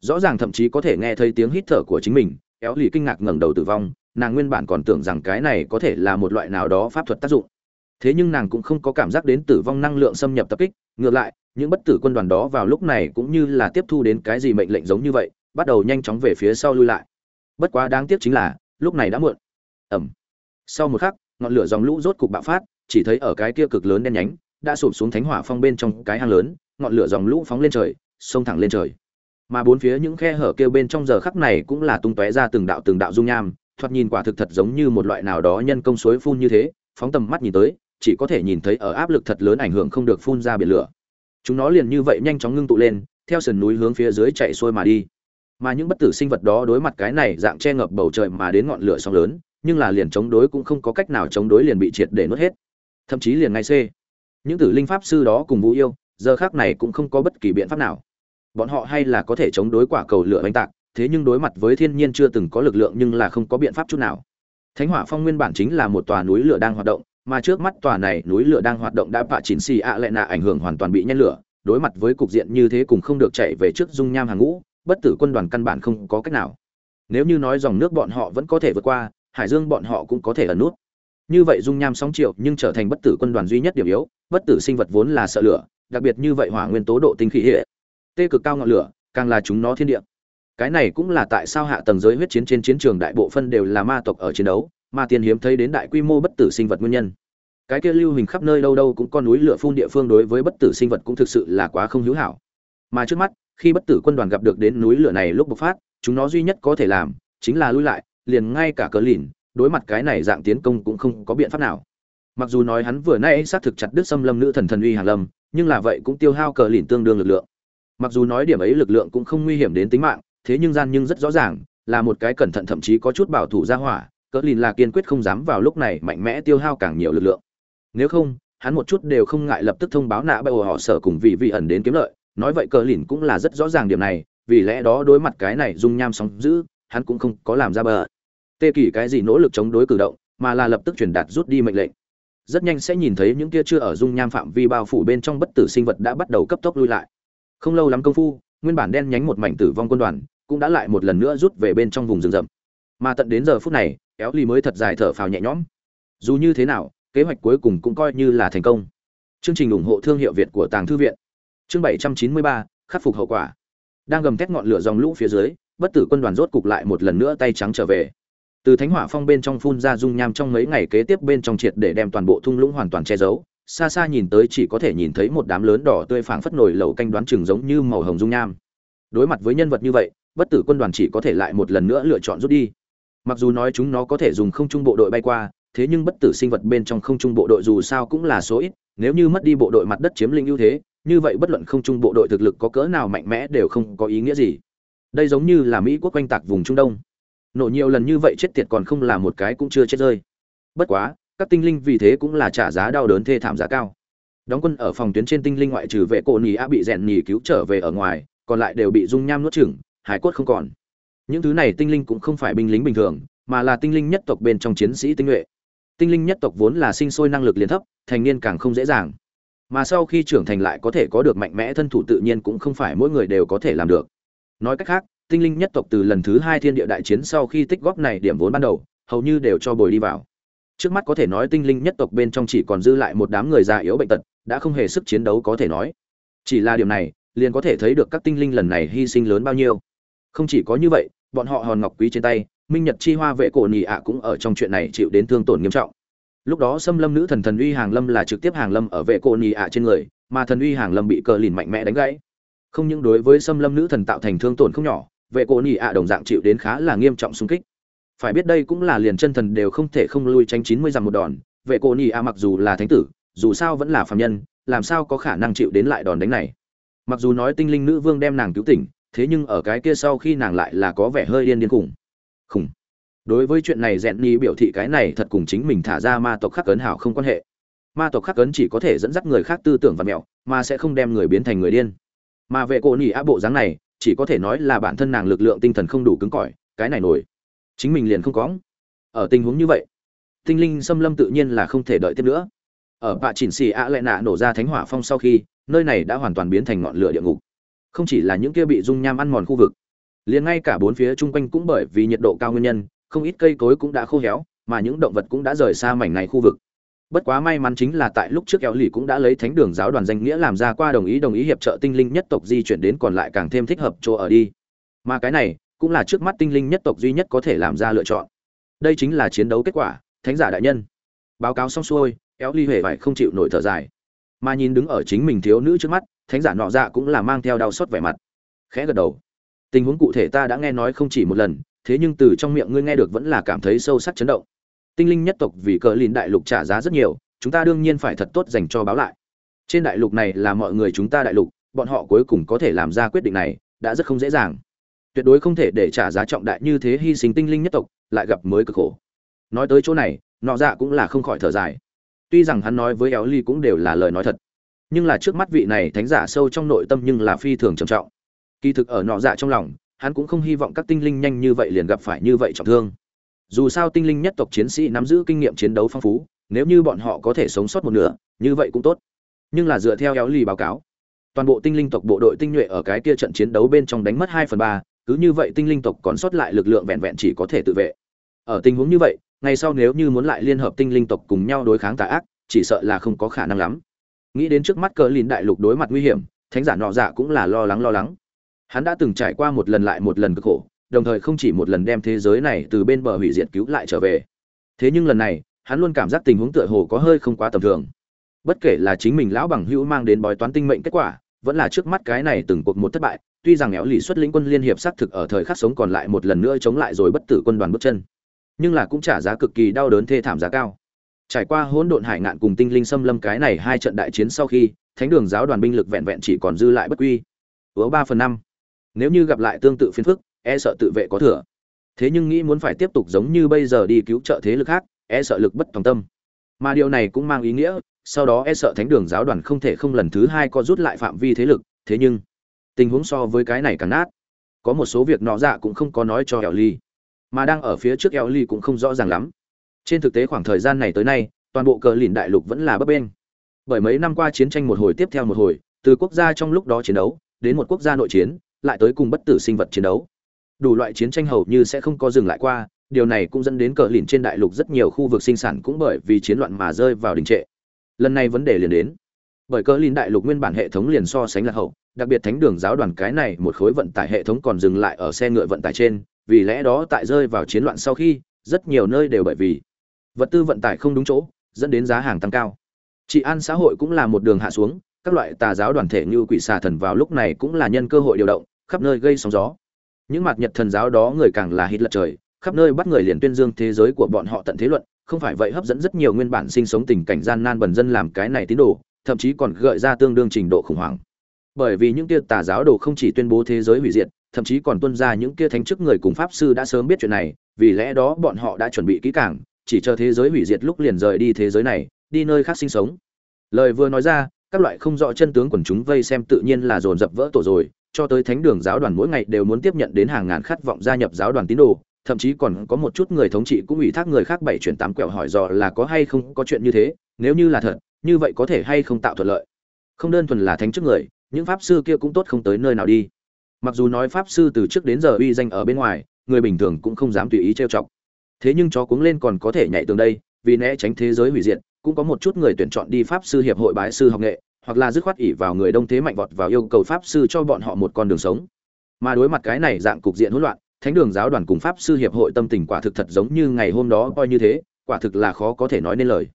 Speaker 1: rõ ràng thậm chí có thể nghe thấy tiếng hít thở của chính mình éo lì kinh ngạc ngẩng đầu tử vong, nàng nguyên bản còn tưởng rằng cái này có thể là một loại nào đó pháp thuật tác dụng. Thế nhưng nàng cũng không có cảm giác đến tử vong năng lượng xâm nhập tập kích, ngược lại, những bất tử quân đoàn đó vào lúc này cũng như là tiếp thu đến cái gì mệnh lệnh giống như vậy, bắt đầu nhanh chóng về phía sau lui lại. Bất quá đáng tiếc chính là, lúc này đã muộn. Ẩm sau một khắc, ngọn lửa dòng lũ rốt cục bạo phát, chỉ thấy ở cái kia cực lớn đen nhánh, đã sụp xuống thánh hỏa phong bên trong cái hang lớn, ngọn lửa dòng lũ phóng lên trời, xông thẳng lên trời mà bốn phía những khe hở kêu bên trong giờ khắc này cũng là tung tóe ra từng đạo từng đạo dung nham, thoạt nhìn quả thực thật giống như một loại nào đó nhân công suối phun như thế, phóng tầm mắt nhìn tới, chỉ có thể nhìn thấy ở áp lực thật lớn ảnh hưởng không được phun ra biển lửa. Chúng nó liền như vậy nhanh chóng ngưng tụ lên, theo sườn núi hướng phía dưới chạy xuôi mà đi. Mà những bất tử sinh vật đó đối mặt cái này dạng che ngập bầu trời mà đến ngọn lửa sóng lớn, nhưng là liền chống đối cũng không có cách nào chống đối liền bị triệt để nuốt hết. Thậm chí liền ngay c những tử linh pháp sư đó cùng vũ yêu, giờ khác này cũng không có bất kỳ biện pháp nào bọn họ hay là có thể chống đối quả cầu lửa oanh tạc, thế nhưng đối mặt với thiên nhiên chưa từng có lực lượng nhưng là không có biện pháp chút nào. Thánh hỏa phong nguyên bản chính là một tòa núi lửa đang hoạt động, mà trước mắt tòa này núi lửa đang hoạt động đã bạ chỉnh xì ạ lại nạ ảnh hưởng hoàn toàn bị nhen lửa, đối mặt với cục diện như thế cùng không được chạy về trước dung nham hàng ngũ, bất tử quân đoàn căn bản không có cách nào. Nếu như nói dòng nước bọn họ vẫn có thể vượt qua, hải dương bọn họ cũng có thể ẩn nút. Như vậy dung nham sóng triệu nhưng trở thành bất tử quân đoàn duy nhất điểm yếu, bất tử sinh vật vốn là sợ lửa, đặc biệt như vậy hỏa nguyên tố độ tinh khí hệ tê cực cao ngọn lửa, càng là chúng nó thiên địa. Cái này cũng là tại sao hạ tầng giới huyết chiến trên chiến trường đại bộ phân đều là ma tộc ở chiến đấu, mà tiền hiếm thấy đến đại quy mô bất tử sinh vật nguyên nhân. Cái kia lưu hình khắp nơi đâu đâu cũng con núi lửa phun địa phương đối với bất tử sinh vật cũng thực sự là quá không hữu hảo. Mà trước mắt, khi bất tử quân đoàn gặp được đến núi lửa này lúc bộc phát, chúng nó duy nhất có thể làm chính là lui lại, liền ngay cả cờ lìn, đối mặt cái này dạng tiến công cũng không có biện pháp nào. Mặc dù nói hắn vừa nay xác thực chặt đứt xâm lâm nữ thần thần uy hàn lâm, nhưng là vậy cũng tiêu hao cờ lìn tương đương lực lượng mặc dù nói điểm ấy lực lượng cũng không nguy hiểm đến tính mạng thế nhưng gian nhưng rất rõ ràng là một cái cẩn thận thậm chí có chút bảo thủ ra hỏa cỡ lìn là kiên quyết không dám vào lúc này mạnh mẽ tiêu hao càng nhiều lực lượng. Nếu không hắn một chút đều không ngại lập tức thông báo nạ bởi họ sở cùng vị vị ẩn đến kiếm lợi nói vậy cờ lìn cũng là rất rõ ràng điểm này vì lẽ đó đối mặt cái này dung nham sóng dữ, hắn cũng không có làm ra bờ. Tê kỳ cái gì nỗ lực chống đối cử động mà là lập tức truyền đạt rút đi mệnh lệnh. Rất nhanh sẽ nhìn thấy những kia chưa ở dung nham phạm vi bao phủ bên trong bất tử sinh vật đã bắt đầu cấp tốc lui lại không lâu lắm công phu, nguyên bản đen nhánh một mảnh tử vong quân đoàn cũng đã lại một lần nữa rút về bên trong vùng rừng rậm. Mà tận đến giờ phút này, éo ly mới thật dài thở phào nhẹ nhõm. Dù như thế nào, kế hoạch cuối cùng cũng coi như là thành công. Chương trình ủng hộ thương hiệu việt của tàng thư viện. Chương bảy trăm chín mươi ba, khắc phục hậu quả. Đang gầm thét ngọn lửa dòng lũ phía dưới, bất tử quân đoàn rốt cục lại một lần nữa tay trắng trở về. Từ thánh hỏa phong bên trong phun ra dung nham trong mấy ngày kế tiếp bên trong triệt để đem toàn bộ thung lũng hoàn toàn che giấu xa xa nhìn tới chỉ có thể nhìn thấy một đám lớn đỏ tươi phảng phất nổi lầu canh đoán chừng giống như màu hồng dung nham. Đối mặt với nhân vật như vậy, bất tử quân đoàn chỉ có thể lại một lần nữa lựa chọn rút đi. Mặc dù nói chúng nó có thể dùng không trung bộ đội bay qua, thế nhưng bất tử sinh vật bên trong không trung bộ đội dù sao cũng là số ít, nếu như mất đi bộ đội mặt đất chiếm lĩnh ưu thế, như vậy bất luận không trung bộ đội thực lực có cỡ nào mạnh mẽ đều không có ý nghĩa gì. Đây giống như là mỹ quốc quanh tạc vùng trung đông. Nổ nhiều lần như vậy chết tiệt còn không là một cái cũng chưa chết rơi. Bất quá các tinh linh vì thế cũng là trả giá đau đớn thê thảm giá cao. Đóng quân ở phòng tuyến trên tinh linh ngoại trừ vệ cổ nhì a bị rèn nhì cứu trở về ở ngoài, còn lại đều bị dung nham nuốt chửng hải cốt không còn. Những thứ này tinh linh cũng không phải binh lính bình thường, mà là tinh linh nhất tộc bên trong chiến sĩ tinh nhuệ. Tinh linh nhất tộc vốn là sinh sôi năng lực liền thấp, thành niên càng không dễ dàng. Mà sau khi trưởng thành lại có thể có được mạnh mẽ thân thủ tự nhiên cũng không phải mỗi người đều có thể làm được. Nói cách khác, tinh linh nhất tộc từ lần thứ hai thiên địa đại chiến sau khi tích góp này điểm vốn ban đầu, hầu như đều cho bồi đi vào trước mắt có thể nói tinh linh nhất tộc bên trong chỉ còn dư lại một đám người già yếu bệnh tật, đã không hề sức chiến đấu có thể nói. Chỉ là điều này, liền có thể thấy được các tinh linh lần này hy sinh lớn bao nhiêu. Không chỉ có như vậy, bọn họ hòn ngọc quý trên tay, minh nhật chi hoa vệ cổ nhị ạ cũng ở trong chuyện này chịu đến thương tổn nghiêm trọng. Lúc đó xâm lâm nữ thần thần uy hàng lâm là trực tiếp hàng lâm ở vệ cổ nhị ạ trên người, mà thần uy hàng lâm bị cờ lìn mạnh mẽ đánh gãy. Không những đối với xâm lâm nữ thần tạo thành thương tổn không nhỏ, vệ cổ nhị ạ đồng dạng chịu đến khá là nghiêm trọng xung kích phải biết đây cũng là liền chân thần đều không thể không lui tranh chín mươi dặm một đòn, vệ cổ nhị a mặc dù là thánh tử, dù sao vẫn là phàm nhân, làm sao có khả năng chịu đến lại đòn đánh này? Mặc dù nói tinh linh nữ vương đem nàng cứu tỉnh, thế nhưng ở cái kia sau khi nàng lại là có vẻ hơi điên điên khủng. Khủng. Đối với chuyện này rèn ni biểu thị cái này thật cùng chính mình thả ra ma tộc khắc cấn hảo không quan hệ. Ma tộc khắc cấn chỉ có thể dẫn dắt người khác tư tưởng và mẹo, mà sẽ không đem người biến thành người điên. Mà vệ cổ nhị a bộ dáng này, chỉ có thể nói là bản thân nàng lực lượng tinh thần không đủ cứng cỏi, cái này nổi chính mình liền không có. Ở tình huống như vậy, tinh linh xâm lâm tự nhiên là không thể đợi tiếp nữa. Ở bạ chỉnh xì ạ lại nạ nổ ra thánh hỏa phong sau khi, nơi này đã hoàn toàn biến thành ngọn lửa địa ngục. Không chỉ là những kia bị dung nham ăn mòn khu vực, liền ngay cả bốn phía chung quanh cũng bởi vì nhiệt độ cao nguyên nhân, không ít cây cối cũng đã khô héo, mà những động vật cũng đã rời xa mảnh này khu vực. Bất quá may mắn chính là tại lúc trước kéo lì cũng đã lấy thánh đường giáo đoàn danh nghĩa làm ra qua đồng ý đồng ý hiệp trợ tinh linh nhất tộc di chuyển đến còn lại càng thêm thích hợp chỗ ở đi. Mà cái này cũng là trước mắt tinh linh nhất tộc duy nhất có thể làm ra lựa chọn. Đây chính là chiến đấu kết quả, thánh giả đại nhân. Báo cáo xong xuôi, éo ly huệ phải không chịu nổi thở dài. Mà nhìn đứng ở chính mình thiếu nữ trước mắt, thánh giả nọ dạ cũng là mang theo đau xót vẻ mặt. Khẽ gật đầu. Tình huống cụ thể ta đã nghe nói không chỉ một lần, thế nhưng từ trong miệng ngươi nghe được vẫn là cảm thấy sâu sắc chấn động. Tinh linh nhất tộc vì cờ lìn đại lục trả giá rất nhiều, chúng ta đương nhiên phải thật tốt dành cho báo lại. Trên đại lục này là mọi người chúng ta đại lục, bọn họ cuối cùng có thể làm ra quyết định này, đã rất không dễ dàng tuyệt đối không thể để trả giá trọng đại như thế hy sinh tinh linh nhất tộc, lại gặp mới cực khổ. Nói tới chỗ này, nọ dạ cũng là không khỏi thở dài. Tuy rằng hắn nói với éo ly cũng đều là lời nói thật, nhưng là trước mắt vị này thánh giả sâu trong nội tâm nhưng là phi thường trầm trọng. Kỳ thực ở nọ dạ trong lòng, hắn cũng không hy vọng các tinh linh nhanh như vậy liền gặp phải như vậy trọng thương. Dù sao tinh linh nhất tộc chiến sĩ nắm giữ kinh nghiệm chiến đấu phong phú, nếu như bọn họ có thể sống sót một nửa, như vậy cũng tốt. Nhưng là dựa theo éo ly báo cáo, toàn bộ tinh linh tộc bộ đội tinh nhuệ ở cái kia trận chiến đấu bên trong đánh mất hai phần ba cứ như vậy tinh linh tộc còn sót lại lực lượng vẹn vẹn chỉ có thể tự vệ. Ở tình huống như vậy ngày sau nếu như muốn lại liên hợp tinh linh tộc cùng nhau đối kháng tà ác, chỉ sợ là không có khả năng lắm. Nghĩ đến trước mắt cờ lìn đại lục đối mặt nguy hiểm, thánh giả nọ dạ cũng là lo lắng lo lắng. Hắn đã từng trải qua một lần lại một lần cực khổ, đồng thời không chỉ một lần đem thế giới này từ bên bờ hủy diệt cứu lại trở về. Thế nhưng lần này, hắn luôn cảm giác tình huống tựa hồ có hơi không quá tầm thường. Bất kể là chính mình lão bằng hữu mang đến bói toán tinh mệnh kết quả, vẫn là trước mắt cái này từng cuộc một thất bại tuy rằng éo lì xuất lĩnh quân liên hiệp xác thực ở thời khắc sống còn lại một lần nữa chống lại rồi bất tử quân đoàn bước chân, nhưng là cũng trả giá cực kỳ đau đớn thê thảm giá cao. Trải qua hỗn độn hải ngạn cùng tinh linh xâm lâm cái này hai trận đại chiến sau khi, thánh đường giáo đoàn binh lực vẹn vẹn chỉ còn dư lại bất quy. Ứa ba phần năm. Nếu như gặp lại tương tự phiền phức e sợ tự vệ có thừa. Thế nhưng nghĩ muốn phải tiếp tục giống như bây giờ đi cứu trợ thế lực khác e sợ lực bất tòng tâm. Mà điều này cũng mang ý nghĩa, sau đó e sợ thánh đường giáo đoàn không thể không lần thứ hai có rút lại phạm vi thế lực, thế nhưng tình huống so với cái này càng nát. Có một số việc nọ dạ cũng không có nói cho eo ly, mà đang ở phía trước eo ly cũng không rõ ràng lắm. Trên thực tế khoảng thời gian này tới nay, toàn bộ cờ lìn đại lục vẫn là bấp bênh. Bởi mấy năm qua chiến tranh một hồi tiếp theo một hồi, từ quốc gia trong lúc đó chiến đấu, đến một quốc gia nội chiến, lại tới cùng bất tử sinh vật chiến đấu. Đủ loại chiến tranh hầu như sẽ không có dừng lại qua, điều này cũng dẫn đến cờ lìn trên đại lục rất nhiều khu vực sinh sản cũng bởi vì chiến loạn mà rơi vào đình trệ. Lần này vấn đề liền đến bởi cơ lìn đại lục nguyên bản hệ thống liền so sánh là hậu, đặc biệt thánh đường giáo đoàn cái này một khối vận tải hệ thống còn dừng lại ở xe ngựa vận tải trên, vì lẽ đó tại rơi vào chiến loạn sau khi, rất nhiều nơi đều bởi vì vật tư vận tải không đúng chỗ, dẫn đến giá hàng tăng cao. Trị an xã hội cũng là một đường hạ xuống, các loại tà giáo đoàn thể như quỷ xà thần vào lúc này cũng là nhân cơ hội điều động, khắp nơi gây sóng gió. Những mặt nhật thần giáo đó người càng là hít lật trời, khắp nơi bắt người liền tuyên dương thế giới của bọn họ tận thế luận, không phải vậy hấp dẫn rất nhiều nguyên bản sinh sống tình cảnh gian nan bần dân làm cái này tín đồ thậm chí còn gợi ra tương đương trình độ khủng hoảng. Bởi vì những kia tà giáo đồ không chỉ tuyên bố thế giới hủy diệt, thậm chí còn tuân ra những kia thánh chức người cùng pháp sư đã sớm biết chuyện này, vì lẽ đó bọn họ đã chuẩn bị kỹ càng, chỉ chờ thế giới hủy diệt lúc liền rời đi thế giới này, đi nơi khác sinh sống. Lời vừa nói ra, các loại không rõ chân tướng quần chúng vây xem tự nhiên là dồn dập vỡ tổ rồi, cho tới thánh đường giáo đoàn mỗi ngày đều muốn tiếp nhận đến hàng ngàn khát vọng gia nhập giáo đoàn tín đồ, thậm chí còn có một chút người thống trị cũng ủy thác người khác bảy chuyển tám quẹo hỏi dò là có hay không có chuyện như thế, nếu như là thật như vậy có thể hay không tạo thuận lợi? Không đơn thuần là thánh chức người, những pháp sư kia cũng tốt không tới nơi nào đi. Mặc dù nói pháp sư từ trước đến giờ uy danh ở bên ngoài, người bình thường cũng không dám tùy ý trêu chọc. Thế nhưng chó cuống lên còn có thể nhảy tường đây, vì né tránh thế giới hủy diệt, cũng có một chút người tuyển chọn đi pháp sư hiệp hội bái sư học nghệ, hoặc là dứt khoát ỉ vào người đông thế mạnh vọt vào yêu cầu pháp sư cho bọn họ một con đường sống. Mà đối mặt cái này dạng cục diện hỗn loạn, thánh đường giáo đoàn cùng pháp sư hiệp hội tâm tình quả thực thật giống như ngày hôm đó coi như thế, quả thực là khó có thể nói nên lời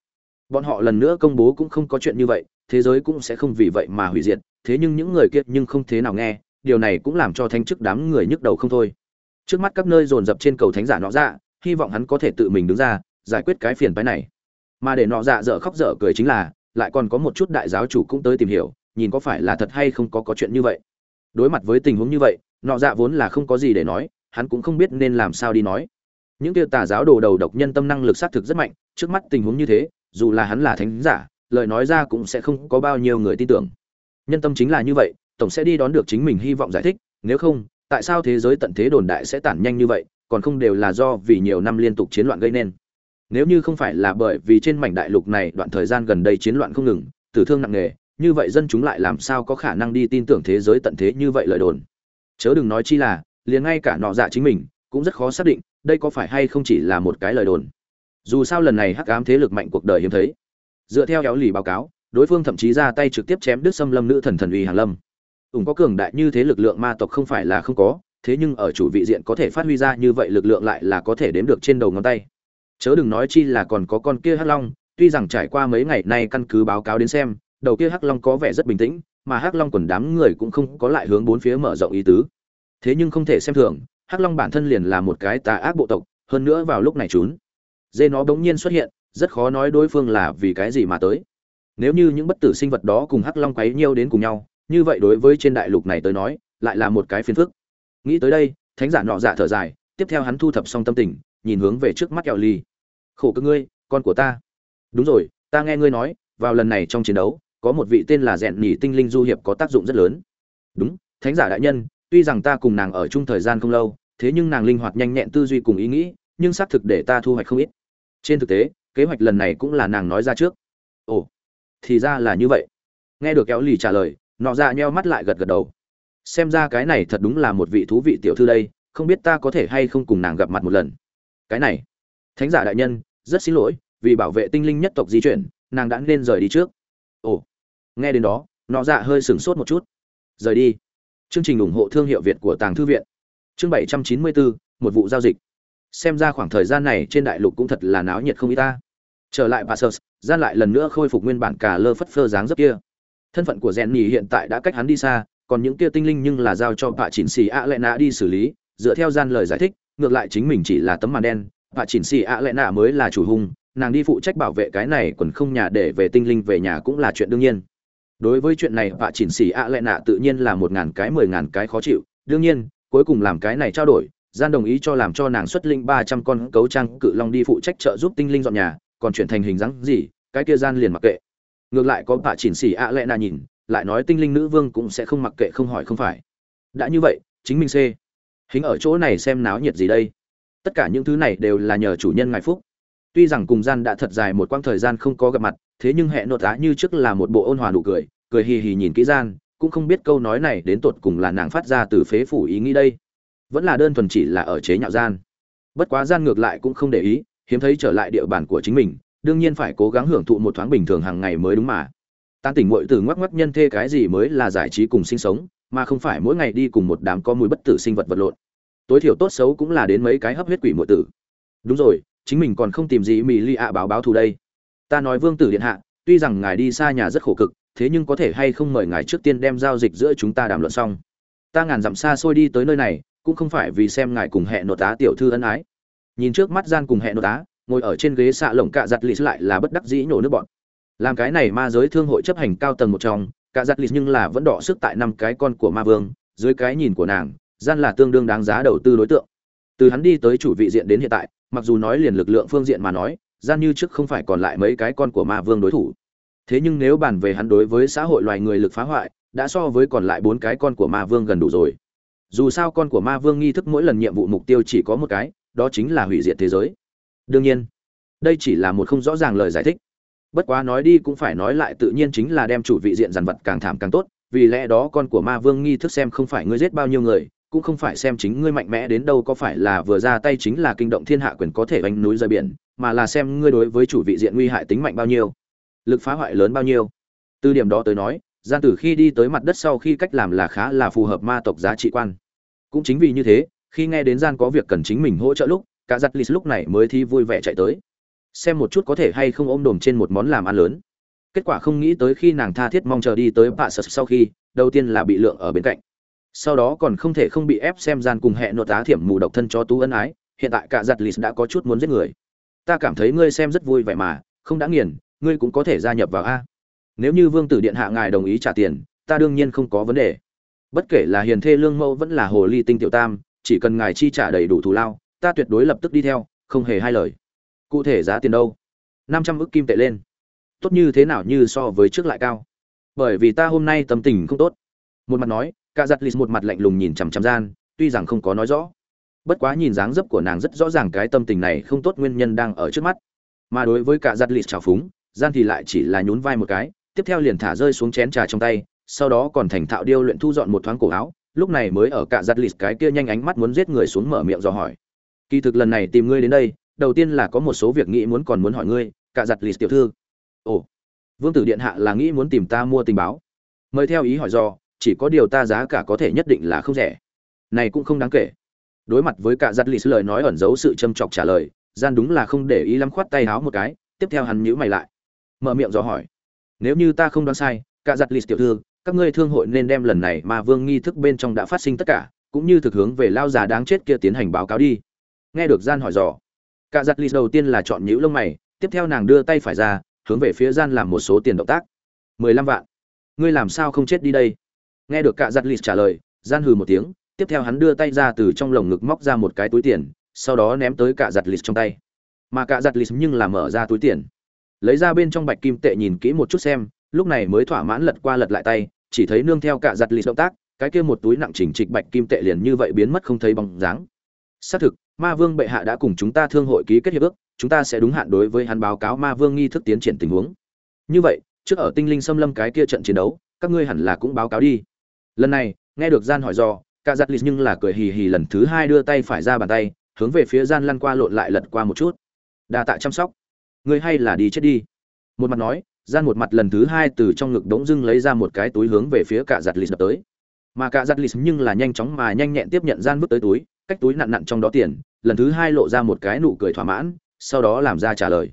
Speaker 1: bọn họ lần nữa công bố cũng không có chuyện như vậy thế giới cũng sẽ không vì vậy mà hủy diệt thế nhưng những người kia nhưng không thế nào nghe điều này cũng làm cho thánh chức đám người nhức đầu không thôi. Trước mắt các nơi dồn dập trên cầu thánh giả nọ dạ, hy vọng hắn có thể tự mình đứng ra giải quyết cái phiền phái này. Mà để nọ dạ dở khóc dở cười chính là lại còn có một chút đại giáo chủ cũng tới tìm hiểu nhìn có phải là thật hay không có có chuyện như vậy. Đối mặt với tình huống như vậy nọ dạ vốn là không có gì để nói hắn cũng không biết nên làm sao đi nói. Những kia tà giáo đồ đầu độc nhân tâm năng lực xác thực rất mạnh trước mắt tình huống như thế dù là hắn là thánh giả, lời nói ra cũng sẽ không có bao nhiêu người tin tưởng. Nhân tâm chính là như vậy, tổng sẽ đi đón được chính mình hy vọng giải thích, nếu không, tại sao thế giới tận thế đồn đại sẽ tản nhanh như vậy, còn không đều là do vì nhiều năm liên tục chiến loạn gây nên. Nếu như không phải là bởi vì trên mảnh đại lục này đoạn thời gian gần đây chiến loạn không ngừng, tử thương nặng nề, như vậy dân chúng lại làm sao có khả năng đi tin tưởng thế giới tận thế như vậy lời đồn? Chớ đừng nói chi là, liền ngay cả nọ dạ chính mình, cũng rất khó xác định, đây có phải hay không chỉ là một cái lời đồn dù sao lần này hắc ám thế lực mạnh cuộc đời hiếm thấy. Dựa theo kéo lì báo cáo, đối phương thậm chí ra tay trực tiếp chém đứt xâm lâm nữ thần thần uy hàn lâm. Ủng có cường đại như thế lực lượng ma tộc không phải là không có, thế nhưng ở chủ vị diện có thể phát huy ra như vậy lực lượng lại là có thể đếm được trên đầu ngón tay. Chớ đừng nói chi là còn có con kia hắc long, tuy rằng trải qua mấy ngày nay căn cứ báo cáo đến xem, đầu kia hắc long có vẻ rất bình tĩnh, mà hắc long quần đám người cũng không có lại hướng bốn phía mở rộng ý tứ. Thế nhưng không thể xem thường, hắc long bản thân liền là một cái tà ác bộ tộc, hơn nữa vào lúc này trốn dê nó bỗng nhiên xuất hiện, rất khó nói đối phương là vì cái gì mà tới. Nếu như những bất tử sinh vật đó cùng hắc long quấy nhiêu đến cùng nhau, như vậy đối với trên đại lục này tới nói, lại là một cái phiền phức. Nghĩ tới đây, thánh giả nọ dạ thở dài, tiếp theo hắn thu thập xong tâm tình, nhìn hướng về trước mắt kẹo ly. Khổ cơ ngươi, con của ta. Đúng rồi, ta nghe ngươi nói, vào lần này trong chiến đấu, có một vị tên là rèn nhỉ tinh linh du hiệp có tác dụng rất lớn. Đúng, thánh giả đại nhân, tuy rằng ta cùng nàng ở chung thời gian không lâu, thế nhưng nàng linh hoạt nhanh nhẹn tư duy cùng ý nghĩ, nhưng xác thực để ta thu hoạch không ít trên thực tế, kế hoạch lần này cũng là nàng nói ra trước. Ồ, thì ra là như vậy. Nghe được kéo lì trả lời, nọ ra nheo mắt lại gật gật đầu. Xem ra cái này thật đúng là một vị thú vị tiểu thư đây, không biết ta có thể hay không cùng nàng gặp mặt một lần. Cái này, thánh giả đại nhân, rất xin lỗi, vì bảo vệ tinh linh nhất tộc di chuyển, nàng đã nên rời đi trước. Ồ, nghe đến đó, nọ dạ hơi sửng sốt một chút. Rời đi. Chương trình ủng hộ thương hiệu việt của tàng thư viện. Chương bảy trăm chín mươi bốn, một vụ giao dịch xem ra khoảng thời gian này trên đại lục cũng thật là náo nhiệt không ít ta. Trở lại bà sơ gian lại lần nữa khôi phục nguyên bản cả lơ phất phơ dáng dấp kia. Thân phận của rèn nhì hiện tại đã cách hắn đi xa, còn những kia tinh linh nhưng là giao cho bà chỉnh xì ạ lệ nạ đi xử lý. Dựa theo gian lời giải thích, ngược lại chính mình chỉ là tấm màn đen. Bà chỉnh xì ạ lệ nạ mới là chủ hung, nàng đi phụ trách bảo vệ cái này còn không nhà để về tinh linh về nhà cũng là chuyện đương nhiên. Đối với chuyện này bà chỉnh xì ạ lệ nạ tự nhiên là một ngàn cái, mười ngàn cái khó chịu. Đương nhiên, cuối cùng làm cái này trao đổi gian đồng ý cho làm cho nàng xuất linh ba trăm con cấu trang cự long đi phụ trách trợ giúp tinh linh dọn nhà, còn chuyển thành hình dáng gì, cái kia gian liền mặc kệ. Ngược lại có bà chỉnh xỉ ạ lệ nà nhìn, lại nói tinh linh nữ vương cũng sẽ không mặc kệ không hỏi không phải. Đã như vậy, chính mình c hình ở chỗ này xem náo nhiệt gì đây? Tất cả những thứ này đều là nhờ chủ nhân ngài phúc. Tuy rằng cùng gian đã thật dài một quãng thời gian không có gặp mặt, thế nhưng hệ nội tá như trước là một bộ ôn hòa nụ cười cười hì hì nhìn kỹ gian, cũng không biết câu nói này đến tột cùng là nàng phát ra từ phế phủ ý nghĩ đây vẫn là đơn thuần chỉ là ở chế nhạo gian. Bất quá gian ngược lại cũng không để ý, hiếm thấy trở lại địa bàn của chính mình, đương nhiên phải cố gắng hưởng thụ một thoáng bình thường hàng ngày mới đúng mà. Tan tỉnh muội từ ngoắc ngoắc nhân thê cái gì mới là giải trí cùng sinh sống, mà không phải mỗi ngày đi cùng một đám có mùi bất tử sinh vật vật lộn. Tối thiểu tốt xấu cũng là đến mấy cái hấp huyết quỷ muội tử. Đúng rồi, chính mình còn không tìm gì mì li ạ báo báo thù đây. Ta nói vương tử điện hạ, tuy rằng ngài đi xa nhà rất khổ cực, thế nhưng có thể hay không mời ngài trước tiên đem giao dịch giữa chúng ta đàm luận xong. Ta ngàn dặm xa xôi đi tới nơi này cũng không phải vì xem ngài cùng hẹn nội tá tiểu thư ân ái. Nhìn trước mắt gian cùng hẹn nội tá ngồi ở trên ghế xạ lồng cạ giặt lì lại là bất đắc dĩ nhổ nước bọn. Làm cái này ma giới thương hội chấp hành cao tầng một trong, cạ giặt lì nhưng là vẫn đỏ sức tại năm cái con của ma vương, dưới cái nhìn của nàng, gian là tương đương đáng giá đầu tư đối tượng. Từ hắn đi tới chủ vị diện đến hiện tại, mặc dù nói liền lực lượng phương diện mà nói, gian như trước không phải còn lại mấy cái con của ma vương đối thủ. Thế nhưng nếu bàn về hắn đối với xã hội loài người lực phá hoại, đã so với còn lại bốn cái con của ma vương gần đủ rồi dù sao con của ma vương nghi thức mỗi lần nhiệm vụ mục tiêu chỉ có một cái, đó chính là hủy diệt thế giới. Đương nhiên, đây chỉ là một không rõ ràng lời giải thích. Bất quá nói đi cũng phải nói lại tự nhiên chính là đem chủ vị diện dàn vật càng thảm càng tốt, vì lẽ đó con của ma vương nghi thức xem không phải ngươi giết bao nhiêu người, cũng không phải xem chính ngươi mạnh mẽ đến đâu có phải là vừa ra tay chính là kinh động thiên hạ quyền có thể đánh núi rời biển, mà là xem ngươi đối với chủ vị diện nguy hại tính mạnh bao nhiêu, lực phá hoại lớn bao nhiêu. Từ điểm đó tới nói gian tử khi đi tới mặt đất sau khi cách làm là khá là phù hợp ma tộc giá trị quan cũng chính vì như thế, khi nghe đến gian có việc cần chính mình hỗ trợ lúc, cả giặt lì lúc này mới thi vui vẻ chạy tới. Xem một chút có thể hay không ôm đồm trên một món làm ăn lớn. Kết quả không nghĩ tới khi nàng tha thiết mong chờ đi tới bà sật sau khi, đầu tiên là bị lượng ở bên cạnh. Sau đó còn không thể không bị ép xem gian cùng hẹn nội tá thiểm mù độc thân cho tú ân ái, hiện tại cả giặt lì đã có chút muốn giết người. Ta cảm thấy ngươi xem rất vui vẻ mà, không đã nghiền, ngươi cũng có thể gia nhập vào a. Nếu như vương tử điện hạ ngài đồng ý trả tiền, ta đương nhiên không có vấn đề bất kể là hiền thê lương mẫu vẫn là hồ ly tinh tiểu tam, chỉ cần ngài chi trả đầy đủ thù lao, ta tuyệt đối lập tức đi theo, không hề hai lời. Cụ thể giá tiền đâu? Năm trăm ức kim tệ lên. Tốt như thế nào như so với trước lại cao? Bởi vì ta hôm nay tâm tình không tốt. Một mặt nói, cả giặt lì một mặt lạnh lùng nhìn chằm chằm gian, tuy rằng không có nói rõ. Bất quá nhìn dáng dấp của nàng rất rõ ràng cái tâm tình này không tốt nguyên nhân đang ở trước mắt. Mà đối với cả giặt lì trào phúng, gian thì lại chỉ là nhún vai một cái, tiếp theo liền thả rơi xuống chén trà trong tay sau đó còn thành thạo điêu luyện thu dọn một thoáng cổ áo, lúc này mới ở cả giặt lì cái kia nhanh ánh mắt muốn giết người xuống mở miệng dò hỏi. Kỳ thực lần này tìm ngươi đến đây, đầu tiên là có một số việc nghĩ muốn còn muốn hỏi ngươi cả giặt lì tiểu thư. Ồ, vương tử điện hạ là nghĩ muốn tìm ta mua tình báo. Mời theo ý hỏi do chỉ có điều ta giá cả có thể nhất định là không rẻ. Này cũng không đáng kể. Đối mặt với cả giặt lì lời nói ẩn giấu sự châm chọc trả lời, gian đúng là không để ý lắm khoát tay háo một cái, tiếp theo hắn nhíu mày lại. Mở miệng dò hỏi. Nếu như ta không đoán sai cả giặt lì tiểu thư các ngươi thương hội nên đem lần này mà vương nghi thức bên trong đã phát sinh tất cả, cũng như thực hướng về lao già đáng chết kia tiến hành báo cáo đi. Nghe được gian hỏi dò, cả giặt lì đầu tiên là chọn nhũ lông mày, tiếp theo nàng đưa tay phải ra, hướng về phía gian làm một số tiền động tác. Mười lăm vạn. Ngươi làm sao không chết đi đây? Nghe được cả giặt lì trả lời, gian hừ một tiếng, tiếp theo hắn đưa tay ra từ trong lồng ngực móc ra một cái túi tiền, sau đó ném tới cả giặt lì trong tay. Mà cả giặt lì nhưng là mở ra túi tiền. Lấy ra bên trong bạch kim tệ nhìn kỹ một chút xem lúc này mới thỏa mãn lật qua lật lại tay, chỉ thấy nương theo cả giặt lì động tác, cái kia một túi nặng chỉnh trịch bạch kim tệ liền như vậy biến mất không thấy bóng dáng. Xác thực, ma vương bệ hạ đã cùng chúng ta thương hội ký kết hiệp ước, chúng ta sẽ đúng hạn đối với hắn báo cáo ma vương nghi thức tiến triển tình huống. Như vậy, trước ở tinh linh xâm lâm cái kia trận chiến đấu, các ngươi hẳn là cũng báo cáo đi. Lần này, nghe được gian hỏi do, cả giặt lì nhưng là cười hì hì lần thứ hai đưa tay phải ra bàn tay, hướng về phía gian lăn qua lộn lại lật qua một chút. Đa tạ chăm sóc. Ngươi hay là đi chết đi. Một mặt nói gian một mặt lần thứ hai từ trong ngực đống dưng lấy ra một cái túi hướng về phía cả giặt lì đập tới. Mà cả giặt lì nhưng là nhanh chóng mà nhanh nhẹn tiếp nhận gian vứt tới túi, cách túi nặn nặn trong đó tiền, lần thứ hai lộ ra một cái nụ cười thỏa mãn, sau đó làm ra trả lời.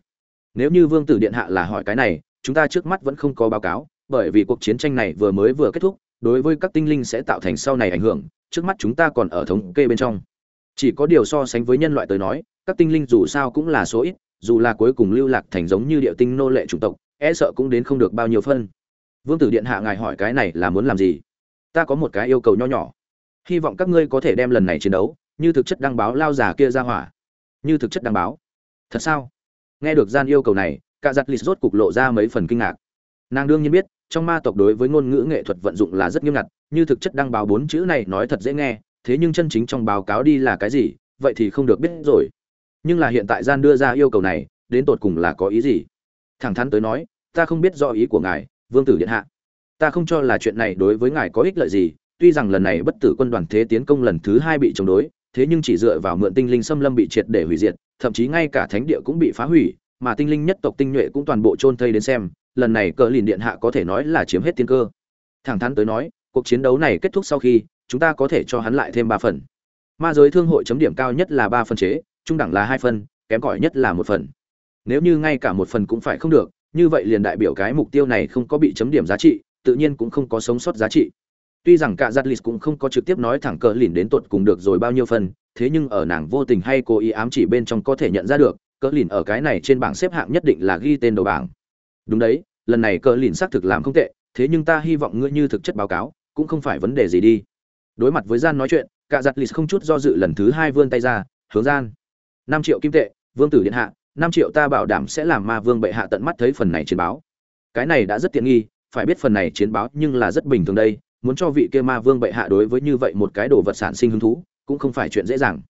Speaker 1: Nếu như vương tử điện hạ là hỏi cái này, chúng ta trước mắt vẫn không có báo cáo, bởi vì cuộc chiến tranh này vừa mới vừa kết thúc, đối với các tinh linh sẽ tạo thành sau này ảnh hưởng, trước mắt chúng ta còn ở thống kê bên trong. Chỉ có điều so sánh với nhân loại tới nói, các tinh linh dù sao cũng là số ít, dù là cuối cùng lưu lạc thành giống như địa tinh nô lệ chủng tộc e sợ cũng đến không được bao nhiêu phân. Vương tử điện hạ ngài hỏi cái này là muốn làm gì? Ta có một cái yêu cầu nho nhỏ. Hy vọng các ngươi có thể đem lần này chiến đấu, như thực chất đăng báo lao già kia ra hỏa. Như thực chất đăng báo. Thật sao? Nghe được gian yêu cầu này, cả giặt lịch rốt cục lộ ra mấy phần kinh ngạc. Nàng đương nhiên biết, trong ma tộc đối với ngôn ngữ nghệ thuật vận dụng là rất nghiêm ngặt, như thực chất đăng báo bốn chữ này nói thật dễ nghe, thế nhưng chân chính trong báo cáo đi là cái gì, vậy thì không được biết rồi. Nhưng là hiện tại gian đưa ra yêu cầu này, đến tột cùng là có ý gì? Thẳng thắn tới nói, ta không biết do ý của ngài, vương tử điện hạ. Ta không cho là chuyện này đối với ngài có ích lợi gì, tuy rằng lần này bất tử quân đoàn thế tiến công lần thứ hai bị chống đối, thế nhưng chỉ dựa vào mượn tinh linh xâm lâm bị triệt để hủy diệt, thậm chí ngay cả thánh địa cũng bị phá hủy, mà tinh linh nhất tộc tinh nhuệ cũng toàn bộ chôn thây đến xem, lần này cờ lìn điện hạ có thể nói là chiếm hết tiên cơ. Thẳng thắn tới nói, cuộc chiến đấu này kết thúc sau khi, chúng ta có thể cho hắn lại thêm ba phần. Ma giới thương hội chấm điểm cao nhất là ba phần chế, trung đẳng là hai phần, kém cỏi nhất là một phần nếu như ngay cả một phần cũng phải không được, như vậy liền đại biểu cái mục tiêu này không có bị chấm điểm giá trị, tự nhiên cũng không có sống sót giá trị. Tuy rằng cả giặt list cũng không có trực tiếp nói thẳng cờ lìn đến tột cùng được rồi bao nhiêu phần, thế nhưng ở nàng vô tình hay cố ý ám chỉ bên trong có thể nhận ra được, cờ lìn ở cái này trên bảng xếp hạng nhất định là ghi tên đầu bảng. Đúng đấy, lần này cờ lìn xác thực làm không tệ, thế nhưng ta hy vọng ngươi như thực chất báo cáo, cũng không phải vấn đề gì đi. Đối mặt với gian nói chuyện, cả giặt list không chút do dự lần thứ hai vươn tay ra, hướng gian, năm triệu kim tệ, vương tử điện hạ năm triệu ta bảo đảm sẽ làm ma vương bệ hạ tận mắt thấy phần này chiến báo. Cái này đã rất tiện nghi, phải biết phần này chiến báo nhưng là rất bình thường đây, muốn cho vị kia ma vương bệ hạ đối với như vậy một cái đồ vật sản sinh hứng thú, cũng không phải chuyện dễ dàng.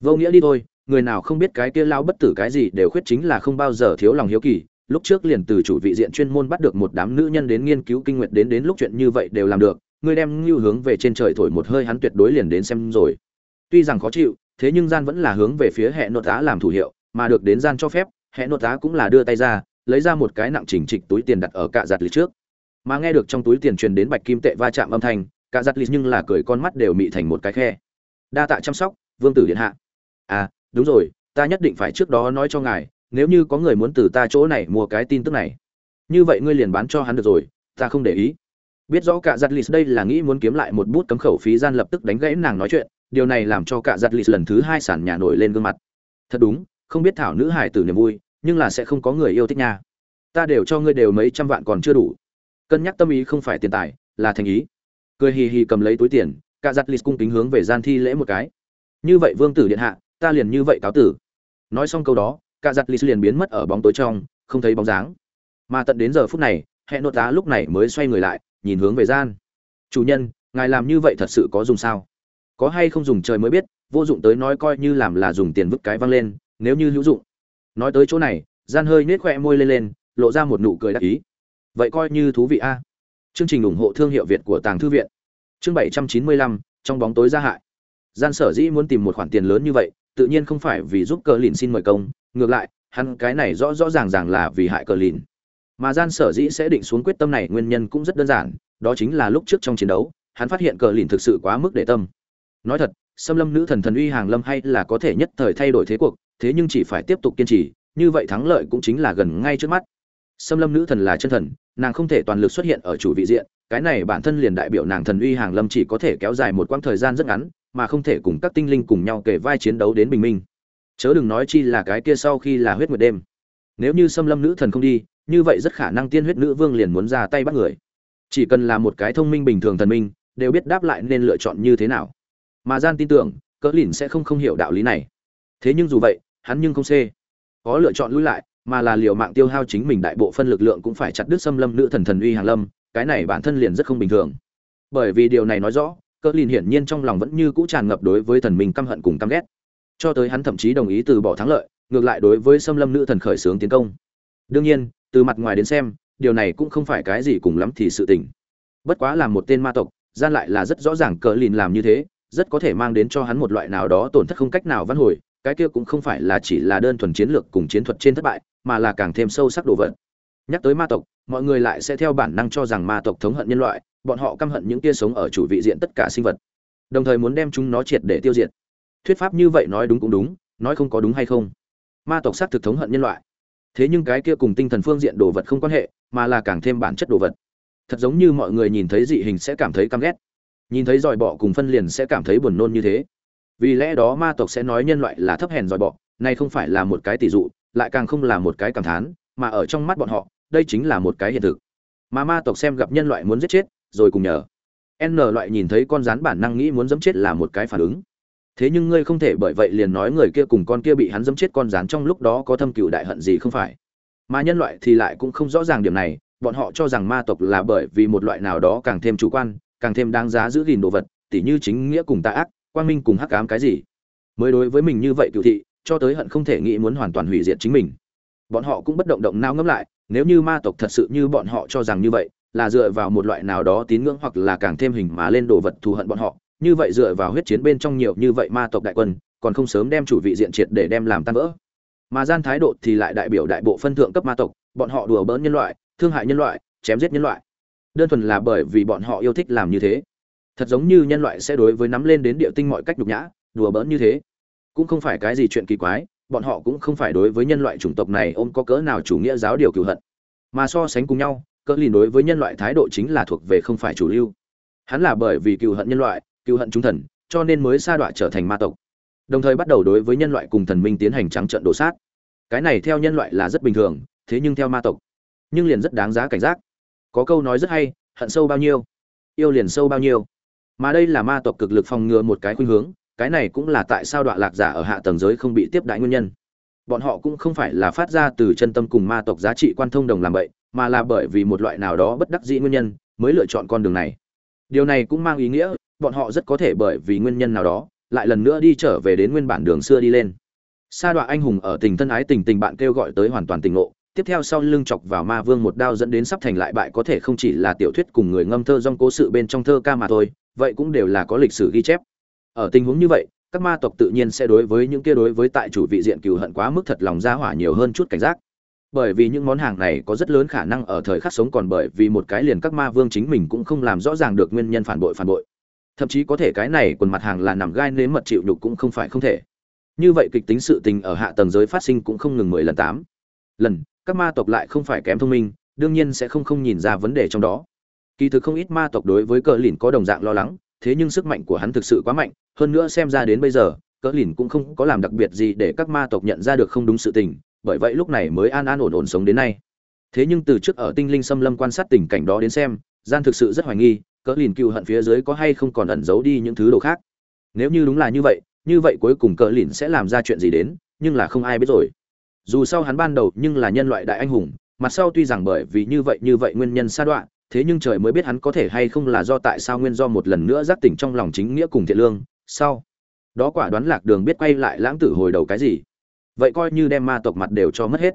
Speaker 1: Vô nghĩa đi thôi, người nào không biết cái kia lao bất tử cái gì đều khuyết chính là không bao giờ thiếu lòng hiếu kỳ. Lúc trước liền từ chủ vị diện chuyên môn bắt được một đám nữ nhân đến nghiên cứu kinh nguyệt đến đến lúc chuyện như vậy đều làm được, người đem lưu hướng về trên trời thổi một hơi hắn tuyệt đối liền đến xem rồi. Tuy rằng khó chịu, thế nhưng gian vẫn là hướng về phía hệ nội tá làm thủ hiệu mà được đến gian cho phép hệ nội tá cũng là đưa tay ra, lấy ra một cái nặng chỉnh trịch túi tiền đặt ở cạ giặt lịch trước. Mà nghe được trong túi tiền truyền đến bạch kim tệ va chạm âm thanh, cạ giặt lịch nhưng là cười con mắt đều mị thành một cái khe. Đa tạ chăm sóc, vương tử điện hạ. À đúng rồi, ta nhất định phải trước đó nói cho ngài, nếu như có người muốn từ ta chỗ này mua cái tin tức này. Như vậy ngươi liền bán cho hắn được rồi, ta không để ý. Biết rõ cả giặt lì đây là nghĩ muốn kiếm lại một bút cấm khẩu phí gian lập tức đánh gãy nàng nói chuyện, điều này làm cho cả giặt lì lần thứ hai sản nhà nổi lên gương mặt. Thật đúng không biết thảo nữ hải tử niềm vui, nhưng là sẽ không có người yêu thích nha. Ta đều cho ngươi đều mấy trăm vạn còn chưa đủ. Cân nhắc tâm ý không phải tiền tài, là thành ý. Cười hì hì cầm lấy túi tiền, cả giặt lì cung kính hướng về gian thi lễ một cái. Như vậy vương tử điện hạ, ta liền như vậy cáo tử. Nói xong câu đó, cả giặt lì liền biến mất ở bóng tối trong, không thấy bóng dáng. Mà tận đến giờ phút này hệ nội tá lúc này mới xoay người lại, nhìn hướng về gian. Chủ nhân, ngài làm như vậy thật sự có dùng sao? Có hay không dùng trời mới biết, vô dụng tới nói coi như làm là dùng tiền vứt cái văng lên nếu như hữu dụng. Nói tới chỗ này, gian hơi nết khoe môi lên lên, lộ ra một nụ cười đắc ý. Vậy coi như thú vị a. Chương trình ủng hộ thương hiệu việt của tàng thư viện. Chương bảy trăm chín mươi lăm, trong bóng tối gia hại. Gian sở dĩ muốn tìm một khoản tiền lớn như vậy, tự nhiên không phải vì giúp cờ lìn xin mời công, ngược lại, hắn cái này rõ rõ ràng ràng là vì hại cờ lìn. Mà gian sở dĩ sẽ định xuống quyết tâm này nguyên nhân cũng rất đơn giản, đó chính là lúc trước trong chiến đấu, hắn phát hiện cờ lìn thực sự quá mức để tâm. Nói thật, xâm lâm nữ thần thần uy hàng lâm hay là có thể nhất thời thay đổi thế cuộc thế nhưng chỉ phải tiếp tục kiên trì, như vậy thắng lợi cũng chính là gần ngay trước mắt. Xâm lâm nữ thần là chân thần, nàng không thể toàn lực xuất hiện ở chủ vị diện, cái này bản thân liền đại biểu nàng thần uy hàng lâm chỉ có thể kéo dài một quãng thời gian rất ngắn, mà không thể cùng các tinh linh cùng nhau kể vai chiến đấu đến bình minh. Chớ đừng nói chi là cái kia sau khi là huyết nguyệt đêm. Nếu như xâm lâm nữ thần không đi, như vậy rất khả năng tiên huyết nữ vương liền muốn ra tay bắt người. Chỉ cần là một cái thông minh bình thường thần minh, đều biết đáp lại nên lựa chọn như thế nào. Mà gian tin tưởng, cỡ lìn sẽ không không hiểu đạo lý này. Thế nhưng dù vậy hắn nhưng không xê. Có lựa chọn lui lại, mà là liều mạng tiêu hao chính mình đại bộ phân lực lượng cũng phải chặt đứt xâm lâm nữ thần thần uy hàng lâm, cái này bản thân liền rất không bình thường. Bởi vì điều này nói rõ cỡ lìn hiển nhiên trong lòng vẫn như cũ tràn ngập đối với thần mình căm hận cùng căm ghét. Cho tới hắn thậm chí đồng ý từ bỏ thắng lợi, ngược lại đối với xâm lâm nữ thần khởi xướng tiến công. Đương nhiên, từ mặt ngoài đến xem, điều này cũng không phải cái gì cùng lắm thì sự tình. Bất quá là một tên ma tộc, gian lại là rất rõ ràng cờ lìn làm như thế, rất có thể mang đến cho hắn một loại nào đó tổn thất không cách nào vãn hồi cái kia cũng không phải là chỉ là đơn thuần chiến lược cùng chiến thuật trên thất bại, mà là càng thêm sâu sắc đồ vật. Nhắc tới ma tộc, mọi người lại sẽ theo bản năng cho rằng ma tộc thống hận nhân loại, bọn họ căm hận những kia sống ở chủ vị diện tất cả sinh vật, đồng thời muốn đem chúng nó triệt để tiêu diệt. Thuyết pháp như vậy nói đúng cũng đúng, nói không có đúng hay không? Ma tộc xác thực thống hận nhân loại. Thế nhưng cái kia cùng tinh thần phương diện đồ vật không quan hệ, mà là càng thêm bản chất đồ vật. Thật giống như mọi người nhìn thấy dị hình sẽ cảm thấy căm ghét. Nhìn thấy giỏi bọ cùng phân liền sẽ cảm thấy buồn nôn như thế vì lẽ đó ma tộc sẽ nói nhân loại là thấp hèn dòi bọ này không phải là một cái tỷ dụ, lại càng không là một cái cảm thán, mà ở trong mắt bọn họ, đây chính là một cái hiện thực. Mà ma tộc xem gặp nhân loại muốn giết chết, rồi cùng nhờ. N loại nhìn thấy con rắn bản năng nghĩ muốn dẫm chết là một cái phản ứng. Thế nhưng ngươi không thể bởi vậy liền nói người kia cùng con kia bị hắn dẫm chết con rắn trong lúc đó có thâm cựu đại hận gì không phải. Mà nhân loại thì lại cũng không rõ ràng điểm này, bọn họ cho rằng ma tộc là bởi vì một loại nào đó càng thêm chủ quan, càng thêm đáng giá giữ gìn đồ vật, tỉ như chính nghĩa cùng tà ác quang minh cùng hắc ám cái gì? Mới đối với mình như vậy cựu thị, cho tới hận không thể nghĩ muốn hoàn toàn hủy diệt chính mình. Bọn họ cũng bất động động nao ngẫm lại, nếu như ma tộc thật sự như bọn họ cho rằng như vậy, là dựa vào một loại nào đó tín ngưỡng hoặc là càng thêm hình mà lên đồ vật thù hận bọn họ, như vậy dựa vào huyết chiến bên trong nhiều như vậy ma tộc đại quân, còn không sớm đem chủ vị diện triệt để đem làm tan vỡ. Mà gian thái độ thì lại đại biểu đại bộ phân thượng cấp ma tộc, bọn họ đùa bỡn nhân loại, thương hại nhân loại, chém giết nhân loại. Đơn thuần là bởi vì bọn họ yêu thích làm như thế thật giống như nhân loại sẽ đối với nắm lên đến địa tinh mọi cách nhục nhã, đùa bỡn như thế. Cũng không phải cái gì chuyện kỳ quái, bọn họ cũng không phải đối với nhân loại chủng tộc này ôm có cỡ nào chủ nghĩa giáo điều cựu hận. Mà so sánh cùng nhau, cỡ lìn đối với nhân loại thái độ chính là thuộc về không phải chủ lưu. Hắn là bởi vì cựu hận nhân loại cựu hận chúng thần, cho nên mới sa đọa trở thành ma tộc. Đồng thời bắt đầu đối với nhân loại cùng thần minh tiến hành trắng trận đổ sát. Cái này theo nhân loại là rất bình thường, thế nhưng theo ma tộc, nhưng liền rất đáng giá cảnh giác. Có câu nói rất hay, hận sâu bao nhiêu, yêu liền sâu bao nhiêu mà đây là ma tộc cực lực phòng ngừa một cái khuynh hướng, cái này cũng là tại sao đoạn lạc giả ở hạ tầng giới không bị tiếp đại nguyên nhân. Bọn họ cũng không phải là phát ra từ chân tâm cùng ma tộc giá trị quan thông đồng làm vậy, mà là bởi vì một loại nào đó bất đắc dĩ nguyên nhân mới lựa chọn con đường này. Điều này cũng mang ý nghĩa, bọn họ rất có thể bởi vì nguyên nhân nào đó, lại lần nữa đi trở về đến nguyên bản đường xưa đi lên. Sa đoạn anh hùng ở tình thân ái tình tình bạn kêu gọi tới hoàn toàn tình ngộ, tiếp theo sau lưng chọc vào ma vương một đao dẫn đến sắp thành lại bại có thể không chỉ là tiểu thuyết cùng người ngâm thơ dong cố sự bên trong thơ ca mà thôi vậy cũng đều là có lịch sử ghi chép. Ở tình huống như vậy, các ma tộc tự nhiên sẽ đối với những kia đối với tại chủ vị diện cừu hận quá mức thật lòng ra hỏa nhiều hơn chút cảnh giác. Bởi vì những món hàng này có rất lớn khả năng ở thời khắc sống còn bởi vì một cái liền các ma vương chính mình cũng không làm rõ ràng được nguyên nhân phản bội phản bội. Thậm chí có thể cái này quần mặt hàng là nằm gai nếm mật chịu nhục cũng không phải không thể. Như vậy kịch tính sự tình ở hạ tầng giới phát sinh cũng không ngừng mười lần tám. Lần, các ma tộc lại không phải kém thông minh, đương nhiên sẽ không không nhìn ra vấn đề trong đó kỳ thực không ít ma tộc đối với cờ lìn có đồng dạng lo lắng, thế nhưng sức mạnh của hắn thực sự quá mạnh, hơn nữa xem ra đến bây giờ, cờ lìn cũng không có làm đặc biệt gì để các ma tộc nhận ra được không đúng sự tình, bởi vậy lúc này mới an an ổn ổn sống đến nay. Thế nhưng từ trước ở tinh linh xâm lâm quan sát tình cảnh đó đến xem, gian thực sự rất hoài nghi cỡ lìn cựu hận phía dưới có hay không còn ẩn giấu đi những thứ đồ khác. Nếu như đúng là như vậy như vậy cuối cùng cỡ lìn sẽ làm ra chuyện gì đến, nhưng là không ai biết rồi. Dù sau hắn ban đầu nhưng là nhân loại đại anh hùng mặt sau tuy rằng bởi vì như vậy như vậy nguyên nhân sa đoạn thế nhưng trời mới biết hắn có thể hay không là do tại sao nguyên do một lần nữa giác tỉnh trong lòng chính nghĩa cùng thiện lương, sau. Đó quả đoán lạc đường biết quay lại lãng tử hồi đầu cái gì. Vậy coi như đem ma tộc mặt đều cho mất hết.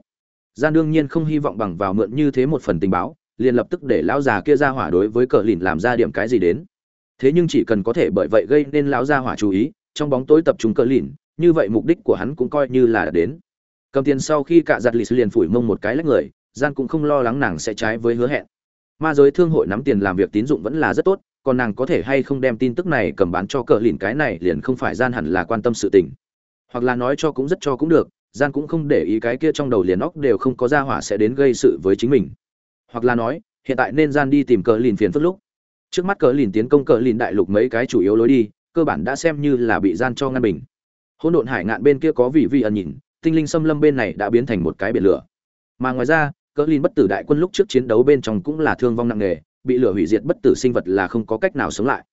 Speaker 1: Gian đương nhiên không hy vọng bằng vào mượn như thế một phần tình báo, liền lập tức để lão già kia ra hỏa đối với cờ lìn làm ra điểm cái gì đến. Thế nhưng chỉ cần có thể bởi vậy gây nên lão gia hỏa chú ý, trong bóng tối tập trung cờ lìn, như vậy mục đích của hắn cũng coi như là đã đến. Cầm tiền sau khi cạ giặt lì liền phủi mông một cái lách người, gian cũng không lo lắng nàng sẽ trái với hứa hẹn ma giới thương hội nắm tiền làm việc tín dụng vẫn là rất tốt, còn nàng có thể hay không đem tin tức này cầm bán cho cờ lìn cái này liền không phải gian hẳn là quan tâm sự tình. Hoặc là nói cho cũng rất cho cũng được, gian cũng không để ý cái kia trong đầu liền óc đều không có ra hỏa sẽ đến gây sự với chính mình. Hoặc là nói, hiện tại nên gian đi tìm cờ lìn phiền phức lúc. Trước mắt cờ lìn tiến công cờ lìn đại lục mấy cái chủ yếu lối đi, cơ bản đã xem như là bị gian cho ngăn bình. Hỗn độn hải ngạn bên kia có vị vi ẩn nhìn, tinh linh xâm lâm bên này đã biến thành một cái biển lửa. Mà ngoài ra cỡ lìn bất tử đại quân lúc trước chiến đấu bên trong cũng là thương vong nặng nề, bị lửa hủy diệt bất tử sinh vật là không có cách nào sống lại.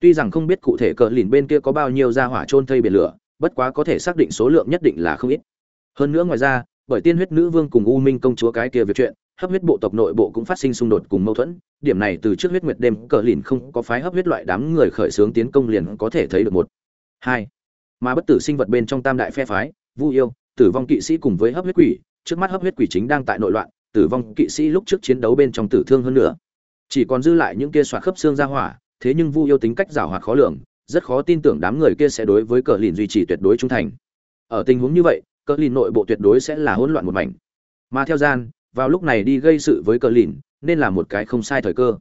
Speaker 1: Tuy rằng không biết cụ thể cỡ lìn bên kia có bao nhiêu ra hỏa trôn thây biển lửa, bất quá có thể xác định số lượng nhất định là không ít. Hơn nữa ngoài ra, bởi tiên huyết nữ vương cùng u minh công chúa cái kia việc chuyện, hấp huyết bộ tộc nội bộ cũng phát sinh xung đột cùng mâu thuẫn, điểm này từ trước huyết nguyệt đêm cờ lìn không có phái hấp huyết loại đám người khởi xướng tiến công liền có thể thấy được một. Hai, mà bất tử sinh vật bên trong tam đại phe phái, vu yêu, tử vong kỵ sĩ cùng với hấp huyết quỷ, trước mắt hấp huyết quỷ chính đang tại nội loạn tử vong kỵ sĩ lúc trước chiến đấu bên trong tử thương hơn nữa. Chỉ còn dư lại những kia xoạc khớp xương ra hỏa, thế nhưng vu yêu tính cách giảo hoạt khó lường, rất khó tin tưởng đám người kia sẽ đối với cờ lìn duy trì tuyệt đối trung thành. Ở tình huống như vậy, cờ lìn nội bộ tuyệt đối sẽ là hỗn loạn một mảnh. Mà theo gian, vào lúc này đi gây sự với cờ lìn, nên là một cái không sai thời cơ.